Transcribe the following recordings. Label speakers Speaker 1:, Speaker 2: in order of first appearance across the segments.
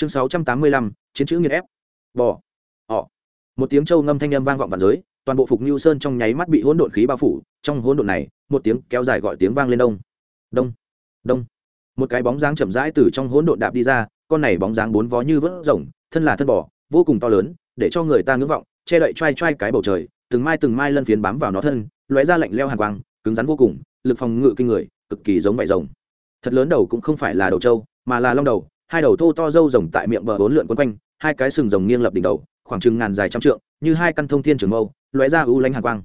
Speaker 1: chương sáu trăm tám mươi lăm, chiến chữ nghiên ép. Bò. Họ một tiếng trâu ngâm thanh âm vang vọng vạn giới, toàn bộ phục như sơn trong nháy mắt bị hỗn độn khí bao phủ. Trong hỗn độn này, một tiếng kéo dài gọi tiếng vang lên đông. Đông. Đông. Một cái bóng dáng chậm rãi từ trong hỗn độn đạp đi ra, con này bóng dáng bốn vó như vớt rồng, thân là thân bò, vô cùng to lớn, để cho người ta ngưỡng vọng, che đậy trai trai cái bầu trời, từng mai từng mai lân phiến bám vào nó thân, lóe ra lạnh leo hàng quang, cứng rắn vô cùng, lực phòng ngự kinh người, cực kỳ giống vải rồng. Thật lớn đầu cũng không phải là đầu trâu, mà là long đầu hai đầu thô to râu rồng tại miệng bờ bốn lượn quấn quanh, hai cái sừng rồng nghiêng lập đỉnh đầu, khoảng chừng ngàn dài trăm trượng, như hai căn thông thiên trường mâu, lóe ra ưu lánh hàng quang.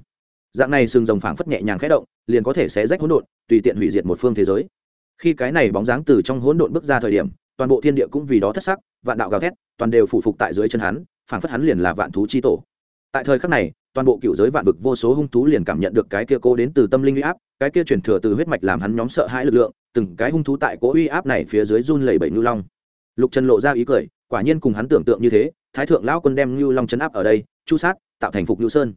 Speaker 1: Dạng này sừng rồng phảng phất nhẹ nhàng khẽ động, liền có thể sẽ rách hỗn độn, tùy tiện hủy diệt một phương thế giới. Khi cái này bóng dáng từ trong hỗn độn bước ra thời điểm, toàn bộ thiên địa cũng vì đó thất sắc, vạn đạo gào thét, toàn đều phụ phục tại dưới chân hắn, phảng phất hắn liền là vạn thú chi tổ. Tại thời khắc này, toàn bộ cựu giới vạn vực vô số hung thú liền cảm nhận được cái kia cố đến từ tâm linh uy áp, cái kia chuyển thừa từ huyết mạch làm hắn nhóm sợ hãi lực lượng, từng cái hung thú tại cố uy áp này phía dưới run lẩy bẩy ngưu long lục trần lộ ra ý cười, quả nhiên cùng hắn tưởng tượng như thế, thái thượng lão quân đem ngưu long chấn áp ở đây, chu sát, tạo thành phục ngưu sơn.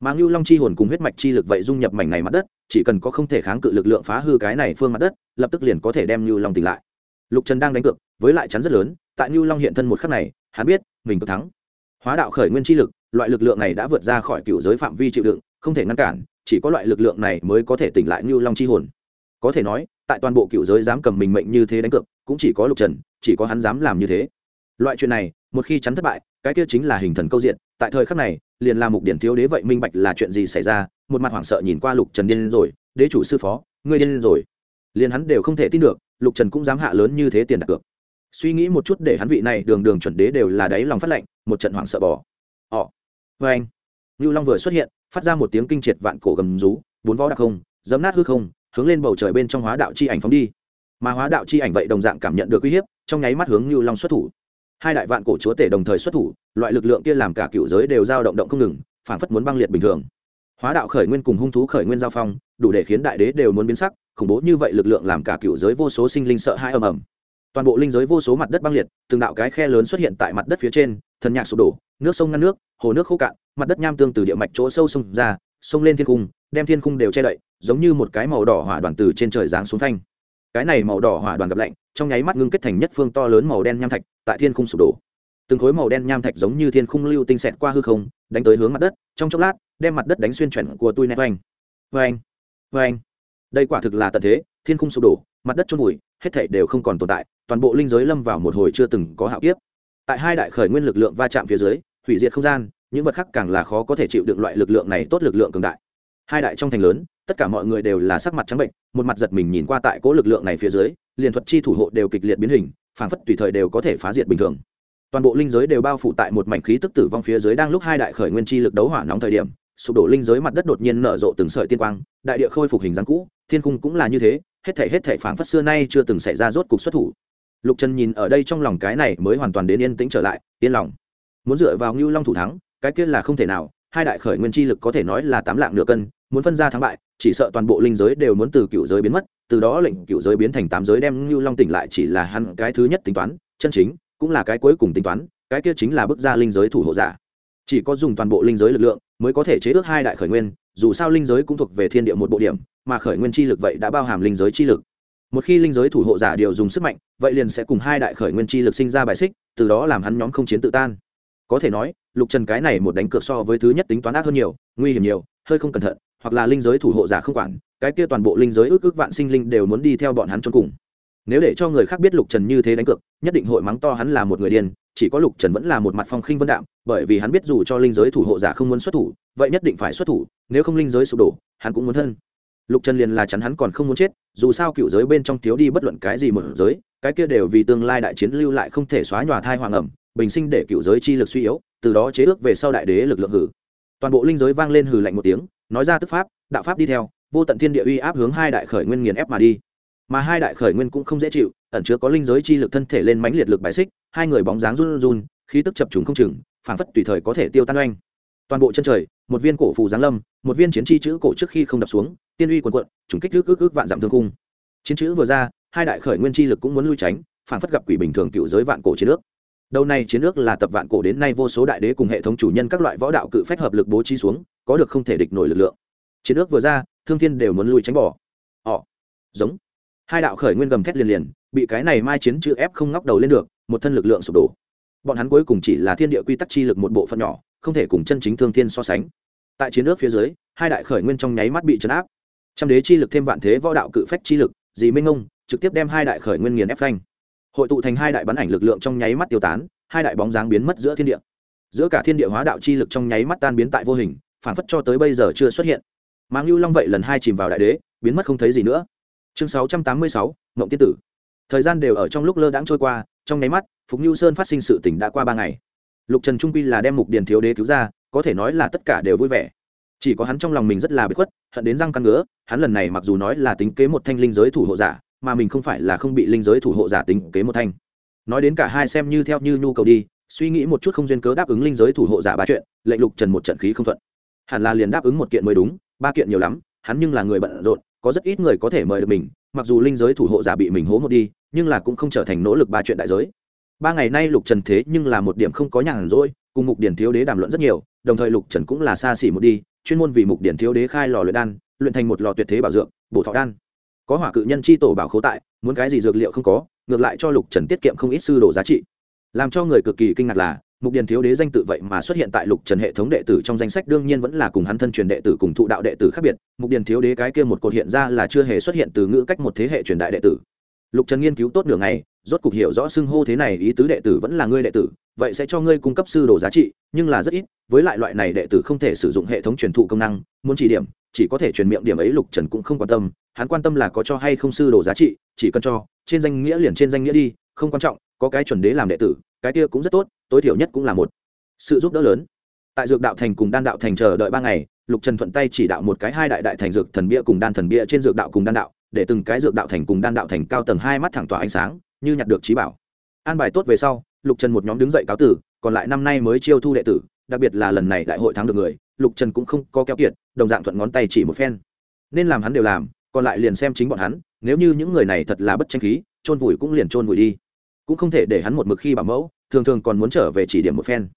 Speaker 1: Mà ngưu long chi hồn cùng huyết mạch chi lực vậy dung nhập mảnh này mặt đất, chỉ cần có không thể kháng cự lực lượng phá hư cái này phương mặt đất, lập tức liền có thể đem ngưu long tỉnh lại. Lục trần đang đánh cược, với lại chắn rất lớn, tại ngưu long hiện thân một khắc này, hắn biết, mình có thắng. Hóa đạo khởi nguyên chi lực, loại lực lượng này đã vượt ra khỏi cựu giới phạm vi chịu đựng, không thể ngăn cản, chỉ có loại lực lượng này mới có thể tỉnh lại ngưu long chi hồn. Có thể nói tại toàn bộ cựu giới dám cầm mình mệnh như thế đánh cược, cũng chỉ có lục trần, chỉ có hắn dám làm như thế. Loại chuyện này, một khi chắn thất bại, cái kia chính là hình thần câu diện, tại thời khắc này, liền là mục điển thiếu đế vậy minh bạch là chuyện gì xảy ra, một mặt hoảng sợ nhìn qua lục trần điên rồi, đế chủ sư phó, ngươi điên rồi. Liền hắn đều không thể tin được, lục trần cũng dám hạ lớn như thế tiền đặt cược. Suy nghĩ một chút để hắn vị này đường đường chuẩn đế đều là đáy lòng phát lệnh, một trận hoảng sợ bỏ ỏ vê anh ngưu long vừa xuất hiện, phát ra một tiếng kinh triệt vạn cổ gầm rú, bốn vó đặc không dấm nát hư không hướng lên bầu trời bên trong hóa đạo chi ảnh phóng đi. Mà hóa đạo chi ảnh vậy đồng dạng cảm nhận được uy hiếp, trong nháy mắt hướng như long xuất thủ. Hai đại vạn cổ chúa tể đồng thời xuất thủ, loại lực lượng kia làm cả cựu giới đều giao động động không ngừng phản phất muốn băng liệt bình thường. Hóa đạo khởi nguyên cùng hung thú khởi nguyên giao phong, đủ để khiến đại đế đều muốn biến sắc, khủng bố như vậy lực lượng làm cả cựu giới vô số sinh linh sợ hãi ầm ầm. Toàn bộ linh giới vô số mặt đất băng liệt, từng đạo cái khe lớn xuất hiện tại mặt đất phía trên, thần nhạc sụp đổ, nước sông ngăn nước, hồ nước khô cạn, mặt đất nham tương từ địa mạch chỗ sâu sông ra sông lên thiên cung đem thiên cung đều che đậy, giống như một cái màu đỏ hỏa đoàn từ trên trời giáng xuống phanh. Cái này màu đỏ hỏa đoàn gặp lạnh, trong nháy mắt ngưng kết thành nhất phương to lớn màu đen nham thạch, tại thiên cung sụp đổ. Từng khối màu đen nham thạch giống như thiên khung lưu tinh xẹt qua hư không, đánh tới hướng mặt đất, trong chốc lát, đem mặt đất đánh xuyên chuyển của tui nét oanh. Oanh oanh. Đây quả thực là tận thế, thiên khung sụp đổ, mặt đất trôn vùi, hết thảy đều không còn tồn tại, toàn bộ linh giới lâm vào một hồi chưa từng có hạo kiếp. Tại hai đại khởi nguyên lực lượng va chạm phía dưới, hủy diệt không gian, những vật khác càng là khó có thể chịu đựng loại lực lượng này tốt lực lượng cường đại hai đại trong thành lớn, tất cả mọi người đều là sắc mặt trắng bệnh, một mặt giật mình nhìn qua tại cố lực lượng này phía dưới, liền thuật chi thủ hộ đều kịch liệt biến hình, phảng phất tùy thời đều có thể phá diệt bình thường. Toàn bộ linh giới đều bao phủ tại một mảnh khí tức tử vong phía dưới đang lúc hai đại khởi nguyên chi lực đấu hỏa nóng thời điểm, sụp đổ linh giới mặt đất đột nhiên nở rộ từng sợi tiên quang, đại địa khôi phục hình dáng cũ, thiên cung cũng là như thế, hết thể hết thể phảng phất xưa nay chưa từng xảy ra rốt cục xuất thủ. Lục trần nhìn ở đây trong lòng cái này mới hoàn toàn đến yên tĩnh trở lại, yên lòng. Muốn dựa vào ngưu long thủ thắng, cái kia là không thể nào hai đại khởi nguyên chi lực có thể nói là tám lạng nửa cân, muốn phân ra thắng bại, chỉ sợ toàn bộ linh giới đều muốn từ cựu giới biến mất, từ đó lệnh cựu giới biến thành tám giới đem ngưu long tỉnh lại chỉ là hắn cái thứ nhất tính toán, chân chính, cũng là cái cuối cùng tính toán, cái kia chính là bước ra linh giới thủ hộ giả. Chỉ có dùng toàn bộ linh giới lực lượng mới có thể chế ước hai đại khởi nguyên, dù sao linh giới cũng thuộc về thiên địa một bộ điểm, mà khởi nguyên chi lực vậy đã bao hàm linh giới chi lực. Một khi linh giới thủ hộ giả điều dùng sức mạnh, vậy liền sẽ cùng hai đại khởi nguyên chi lực sinh ra bài xích, từ đó làm hắn nhóm không chiến tự tan. Có thể nói lục trần cái này một đánh cược so với thứ nhất tính toán ác hơn nhiều, nguy hiểm nhiều, hơi không cẩn thận, hoặc là linh giới thủ hộ giả không quản, cái kia toàn bộ linh giới ước ước vạn sinh linh đều muốn đi theo bọn hắn cho cùng. Nếu để cho người khác biết lục trần như thế đánh cược, nhất định hội mắng to hắn là một người điên, chỉ có lục trần vẫn là một mặt phong khinh vân đạm, bởi vì hắn biết dù cho linh giới thủ hộ giả không muốn xuất thủ, vậy nhất định phải xuất thủ, nếu không linh giới sụp đổ, hắn cũng muốn thân. Lục trần liền là chắn hắn còn không muốn chết, dù sao cựu giới bên trong thiếu đi bất luận cái gì một giới, cái kia đều vì tương lai đại chiến lưu lại không thể xóa nhòa thai hoàng ẩm, bình sinh để cựu giới chi lực suy yếu từ đó chế ước về sau đại đế lực lượng hử. Toàn bộ linh giới vang lên hử lạnh một tiếng, nói ra tức pháp, đạo pháp đi theo, vô tận thiên địa uy áp hướng hai đại khởi nguyên nghiền ép mà đi. Mà hai đại khởi nguyên cũng không dễ chịu, ẩn chứa có linh giới chi lực thân thể lên mãnh liệt lực bài xích, hai người bóng dáng run run, khí tức chập trùng không chừng, phảng phất tùy thời có thể tiêu tan oanh. Toàn bộ chân trời, một viên cổ phù giáng lâm, một viên chiến chi chữ cổ trước khi không đập xuống, tiên uy quần quận trùng kích ước ước ước vạn giảm thương cung chiến chữ vừa ra, hai đại khởi nguyên chi lực cũng muốn lui tránh, phảng phất gặp quỷ bình thường cựu giới vạn cổ chiến nước đầu này chiến nước là tập vạn cổ đến nay vô số đại đế cùng hệ thống chủ nhân các loại võ đạo cự phách hợp lực bố trí xuống, có được không thể địch nổi lực lượng. Chiến nước vừa ra, thương thiên đều muốn lùi tránh bỏ. Họ giống. Hai đạo khởi nguyên gầm thét liền liền, bị cái này mai chiến chữ ép không ngóc đầu lên được, một thân lực lượng sụp đổ. Bọn hắn cuối cùng chỉ là thiên địa quy tắc chi lực một bộ phận nhỏ, không thể cùng chân chính thương thiên so sánh. Tại chiến nước phía dưới, hai đại khởi nguyên trong nháy mắt bị chấn áp. Trăm đế chi lực thêm vạn thế võ đạo cự phách chi lực dì minh ông trực tiếp đem hai đại khởi nguyên nghiền ép phanh hội tụ thành hai đại bắn ảnh lực lượng trong nháy mắt tiêu tán, hai đại bóng dáng biến mất giữa thiên địa. Giữa cả thiên địa hóa đạo chi lực trong nháy mắt tan biến tại vô hình phản phất cho tới bây giờ chưa xuất hiện. Mà ngưu long vậy lần hai chìm vào đại đế, biến mất không thấy gì nữa. Chương sáu trăm tám mươi sáu mộng tiên tử. Thời gian đều ở trong lúc lơ đãng trôi qua, trong nháy mắt, phục ngưu sơn phát sinh sự tỉnh đã qua ba ngày. Lục trần trung quy là đem mục điền thiếu đế cứu ra, có thể nói là tất cả đều vui vẻ. Chỉ có hắn trong lòng mình rất là bất khuất, hận đến răng căn ngứa, hắn lần này mặc dù nói là tính kế một thanh linh giới thủ hộ giả mà mình không phải là không bị linh giới thủ hộ giả tính kế một thanh. Nói đến cả hai xem như theo như nhu cầu đi, suy nghĩ một chút không duyên cớ đáp ứng linh giới thủ hộ giả ba chuyện, lệnh lục trần một trận khí không thuận. Hẳn là liền đáp ứng một kiện mới đúng, ba kiện nhiều lắm, hắn nhưng là người bận rộn, có rất ít người có thể mời được mình, mặc dù linh giới thủ hộ giả bị mình hố một đi, nhưng là cũng không trở thành nỗ lực ba chuyện đại giới. Ba ngày nay lục trần thế nhưng là một điểm không có nhàn rỗi, cùng mục điển thiếu đế đàm luận rất nhiều, đồng thời lục trần cũng là xa xỉ một đi, chuyên môn vì mục điển thiếu đế khai lò luyện đan, luyện thành một lò tuyệt thế bảo dược, bổ thọ đan có hỏa cự nhân chi tổ bảo khấu tại, muốn cái gì dược liệu không có, ngược lại cho lục trần tiết kiệm không ít sư đồ giá trị. Làm cho người cực kỳ kinh ngạc là, mục điền thiếu đế danh tự vậy mà xuất hiện tại lục trần hệ thống đệ tử trong danh sách đương nhiên vẫn là cùng hắn thân truyền đệ tử cùng thụ đạo đệ tử khác biệt, mục điền thiếu đế cái kia một cột hiện ra là chưa hề xuất hiện từ ngữ cách một thế hệ truyền đại đệ tử. Lục trần nghiên cứu tốt nửa ngày rốt cục hiểu rõ xưng hô thế này ý tứ đệ tử vẫn là ngươi đệ tử, vậy sẽ cho ngươi cung cấp sư đồ giá trị, nhưng là rất ít, với lại loại này đệ tử không thể sử dụng hệ thống truyền thụ công năng, muốn chỉ điểm, chỉ có thể truyền miệng điểm ấy lục trần cũng không quan tâm, hắn quan tâm là có cho hay không sư đồ giá trị, chỉ cần cho, trên danh nghĩa liền trên danh nghĩa đi, không quan trọng, có cái chuẩn đế làm đệ tử, cái kia cũng rất tốt, tối thiểu nhất cũng là một sự giúp đỡ lớn. Tại dược đạo thành cùng đan đạo thành chờ đợi ba ngày, lục trần thuận tay chỉ đạo một cái hai đại đại thành dược thần bia cùng đan thần bia trên dược đạo cùng đan đạo, để từng cái dược đạo thành cùng đan đạo thành cao tầng hai mắt thẳng tỏa ánh sáng như nhặt được trí bảo. An bài tốt về sau, lục trần một nhóm đứng dậy cáo tử, còn lại năm nay mới chiêu thu đệ tử, đặc biệt là lần này đại hội thắng được người, lục trần cũng không có keo kiệt, đồng dạng thuận ngón tay chỉ một phen. Nên làm hắn đều làm, còn lại liền xem chính bọn hắn, nếu như những người này thật là bất tranh khí, chôn vùi cũng liền chôn vùi đi. Cũng không thể để hắn một mực khi bảo mẫu, thường thường còn muốn trở về chỉ điểm một phen.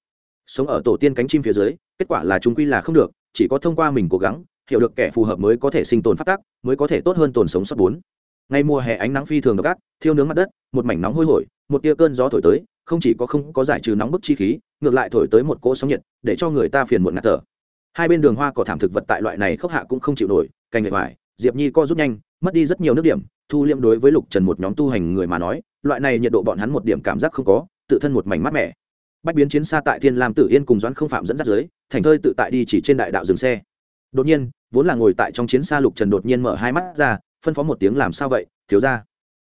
Speaker 1: Sống ở tổ tiên cánh chim phía dưới, kết quả là chúng quy là không được, chỉ có thông qua mình cố gắng, hiểu được kẻ phù hợp mới có thể sinh tồn phát tác mới có thể tốt hơn tồn sống sót bốn ngay mùa hè ánh nắng phi thường độc ác, thiêu nướng mặt đất, một mảnh nóng hôi hổi, một tia cơn gió thổi tới, không chỉ có không có giải trừ nóng bức chi khí, ngược lại thổi tới một cỗ sóng nhiệt, để cho người ta phiền muộn ngạt thở. Hai bên đường hoa cỏ thảm thực vật tại loại này khốc hạ cũng không chịu nổi, cành nghệ hoài, diệp nhi co rút nhanh, mất đi rất nhiều nước điểm, thu liêm đối với lục trần một nhóm tu hành người mà nói, loại này nhiệt độ bọn hắn một điểm cảm giác không có, tự thân một mảnh mát mẻ. Bách biến chiến xa tại thiên lam tử yên cùng doãn không phạm dẫn dắt dưới, thành thơi tự tại đi chỉ trên đại đạo dừng xe. Đột nhiên, vốn là ngồi tại trong chiến xa lục trần đột nhiên mở hai mắt ra phân phó một tiếng làm sao vậy, thiếu ra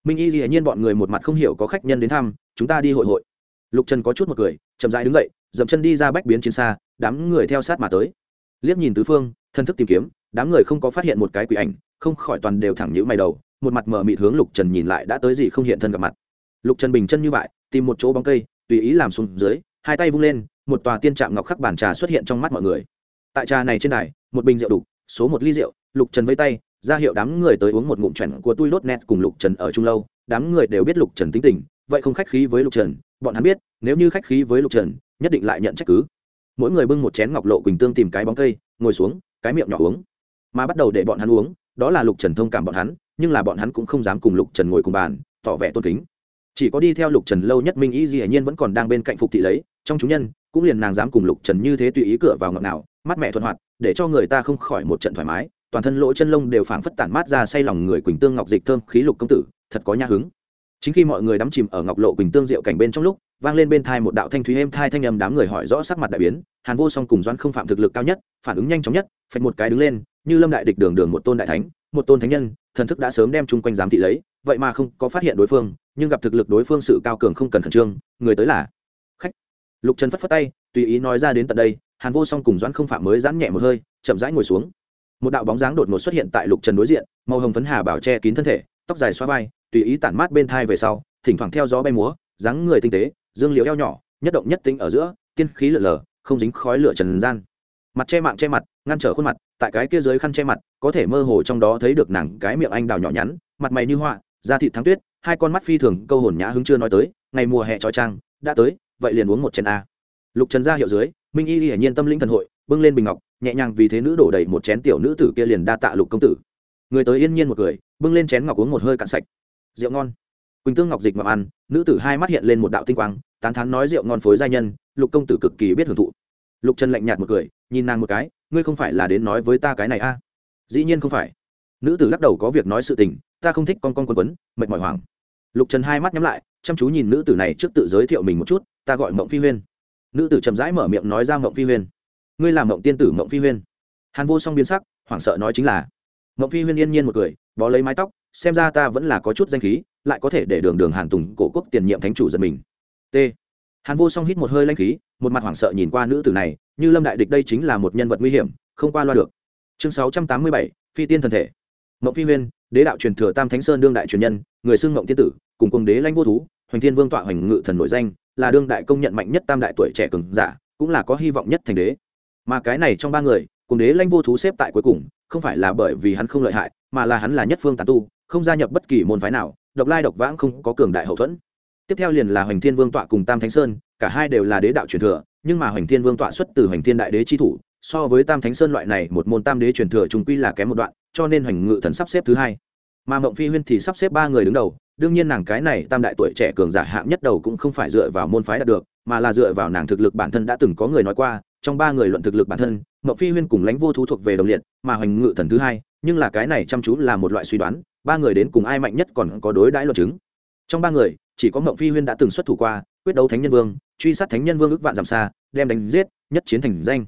Speaker 1: minh y dĩ nhiên bọn người một mặt không hiểu có khách nhân đến thăm, chúng ta đi hội hội. Lục trần có chút một cười, chậm rãi đứng dậy, dậm chân đi ra bách biến chiến xa, đám người theo sát mà tới. Liếc nhìn tứ phương, thân thức tìm kiếm, đám người không có phát hiện một cái quỷ ảnh, không khỏi toàn đều thẳng nhữ mày đầu, một mặt mở mịt hướng lục trần nhìn lại đã tới gì không hiện thân gặp mặt. Lục trần bình chân như vậy, tìm một chỗ bóng cây, tùy ý làm xuống dưới, hai tay vung lên, một tòa tiên trạm ngọc khắc bản trà xuất hiện trong mắt mọi người. Tại trà này trên đài, một bình rượu đục số một ly rượu, lục trần vây tay ra hiệu đám người tới uống một ngụm chuẩn của tui đốt nét cùng lục trần ở trung lâu. Đám người đều biết lục trần tính tình, vậy không khách khí với lục trần, bọn hắn biết, nếu như khách khí với lục trần, nhất định lại nhận trách cứ. Mỗi người bưng một chén ngọc lộ quỳnh tương tìm cái bóng cây, ngồi xuống, cái miệng nhỏ uống. Mà bắt đầu để bọn hắn uống, đó là lục trần thông cảm bọn hắn, nhưng là bọn hắn cũng không dám cùng lục trần ngồi cùng bàn, tỏ vẻ tôn kính. Chỉ có đi theo lục trần lâu nhất minh y di nhiên vẫn còn đang bên cạnh phục thị lấy, trong chúng nhân, cũng liền nàng dám cùng lục trần như thế tùy ý cửa vào ngọc nào mắt mẹ thuận hoạt, để cho người ta không khỏi một trận thoải mái toàn thân lỗ chân lông đều phảng phất tản mát ra say lòng người quỳnh tương ngọc dịch thơm khí lục công tử, thật có nhã hứng. Chính khi mọi người đắm chìm ở ngọc lộ quỳnh tương rượu cảnh bên trong lúc, vang lên bên thai một đạo thanh thúy êm thai thanh âm đám người hỏi rõ sắc mặt đại biến, hàn vô song cùng doãn không phạm thực lực cao nhất, phản ứng nhanh chóng nhất, phạch một cái đứng lên, như lâm đại địch đường đường một tôn đại thánh, một tôn thánh nhân, thần thức đã sớm đem chung quanh giám thị lấy, vậy mà không có phát hiện đối phương, nhưng gặp thực lực đối phương sự cao cường không cần khẩn trương, người tới là khách. Lục trần phất phất tay, tùy ý nói ra đến tận đây, hàn vô song cùng doãn không phạm mới giãn nhẹ một hơi, chậm rãi ngồi xuống một đạo bóng dáng đột ngột xuất hiện tại lục trần đối diện, màu hồng phấn hà bảo che kín thân thể, tóc dài xoa vai, tùy ý tản mát bên thai về sau, thỉnh thoảng theo gió bay múa, dáng người tinh tế, dương liễu eo nhỏ, nhất động nhất tính ở giữa, tiên khí lở lở không dính khói lửa trần gian. Mặt che mạng che mặt, ngăn trở khuôn mặt, tại cái kia dưới khăn che mặt, có thể mơ hồ trong đó thấy được nàng cái miệng anh đào nhỏ nhắn, mặt mày như họa da thịt thắng tuyết, hai con mắt phi thường, câu hồn nhã hứng chưa nói tới, ngày mùa hè trói trang, đã tới, vậy liền uống một chén a. Lục trần ra hiệu dưới, minh y hiển nhiên tâm linh thần hội, bưng lên bình ngọc nhẹ nhàng vì thế nữ đổ đầy một chén tiểu nữ tử kia liền đa tạ lục công tử. Người tới yên nhiên một cười bưng lên chén ngọc uống một hơi cạn sạch. Rượu ngon. Quỳnh tương ngọc dịch mà ăn, nữ tử hai mắt hiện lên một đạo tinh quang, tán thán nói rượu ngon phối giai nhân, lục công tử cực kỳ biết hưởng thụ. Lục trần lạnh nhạt một cười, nhìn nàng một cái, ngươi không phải là đến nói với ta cái này a à? dĩ nhiên không phải. Nữ tử lắc đầu có việc nói sự tình, ta không thích con con quần quấn, mệt mỏi hoảng. Lục trần hai mắt nhắm lại, chăm chú nhìn nữ tử này trước tự giới thiệu mình một chút, ta gọi mộng phi huyên. Nữ tử chậm rãi mở miệng nói ra mộng phi huyên ngươi làm mộng tiên tử mộng phi huyên. Hàn vô song biến sắc, hoảng sợ nói chính là, mộng phi huyên yên nhiên một cười, bó lấy mái tóc, xem ra ta vẫn là có chút danh khí, lại có thể để đường đường hàn tùng cổ quốc tiền nhiệm thánh chủ giật mình. T. Hàn vô song hít một hơi lanh khí, một mặt hoảng sợ nhìn qua nữ tử này, như lâm đại địch đây chính là một nhân vật nguy hiểm, không qua loa được. Chương sáu trăm tám mươi bảy, phi tiên thần thể. Mộng phi huyên, đế đạo truyền thừa tam thánh sơn đương đại truyền nhân, người xưng mộng tiên tử, cùng cùng đế lanh vô thú, hoành thiên vương tọa hoành ngự thần nội danh, là đương đại công nhận mạnh nhất tam đại tuổi trẻ cường giả, cũng là có hy vọng nhất thành đế mà cái này trong ba người, cùng đế lanh vô thú xếp tại cuối cùng, không phải là bởi vì hắn không lợi hại, mà là hắn là nhất phương tàn tu, không gia nhập bất kỳ môn phái nào, độc lai độc vãng không có cường đại hậu thuẫn. Tiếp theo liền là hoành thiên vương tọa cùng tam thánh sơn, cả hai đều là đế đạo truyền thừa, nhưng mà hoành thiên vương tọa xuất từ hoành thiên đại đế chi thủ, so với tam thánh sơn loại này một môn tam đế truyền thừa trùng quy là kém một đoạn, cho nên hoành ngự thần sắp xếp thứ hai. Mà mộng phi huyên thì sắp xếp ba người đứng đầu, đương nhiên nàng cái này tam đại tuổi trẻ cường giả hạng nhất đầu cũng không phải dựa vào môn phái đạt được, mà là dựa vào nàng thực lực bản thân đã từng có người nói qua trong ba người luận thực lực bản thân mậu phi huyên cùng lãnh vô thú thuộc về đồng liệt, mà hoành ngự thần thứ hai, nhưng là cái này chăm chú là một loại suy đoán, ba người đến cùng ai mạnh nhất còn có đối đãi luận chứng. Trong ba người, chỉ có mậu phi huyên đã từng xuất thủ qua, quyết đấu thánh nhân vương, truy sát thánh nhân vương ước vạn dặm xa, đem đánh giết, nhất chiến thành danh.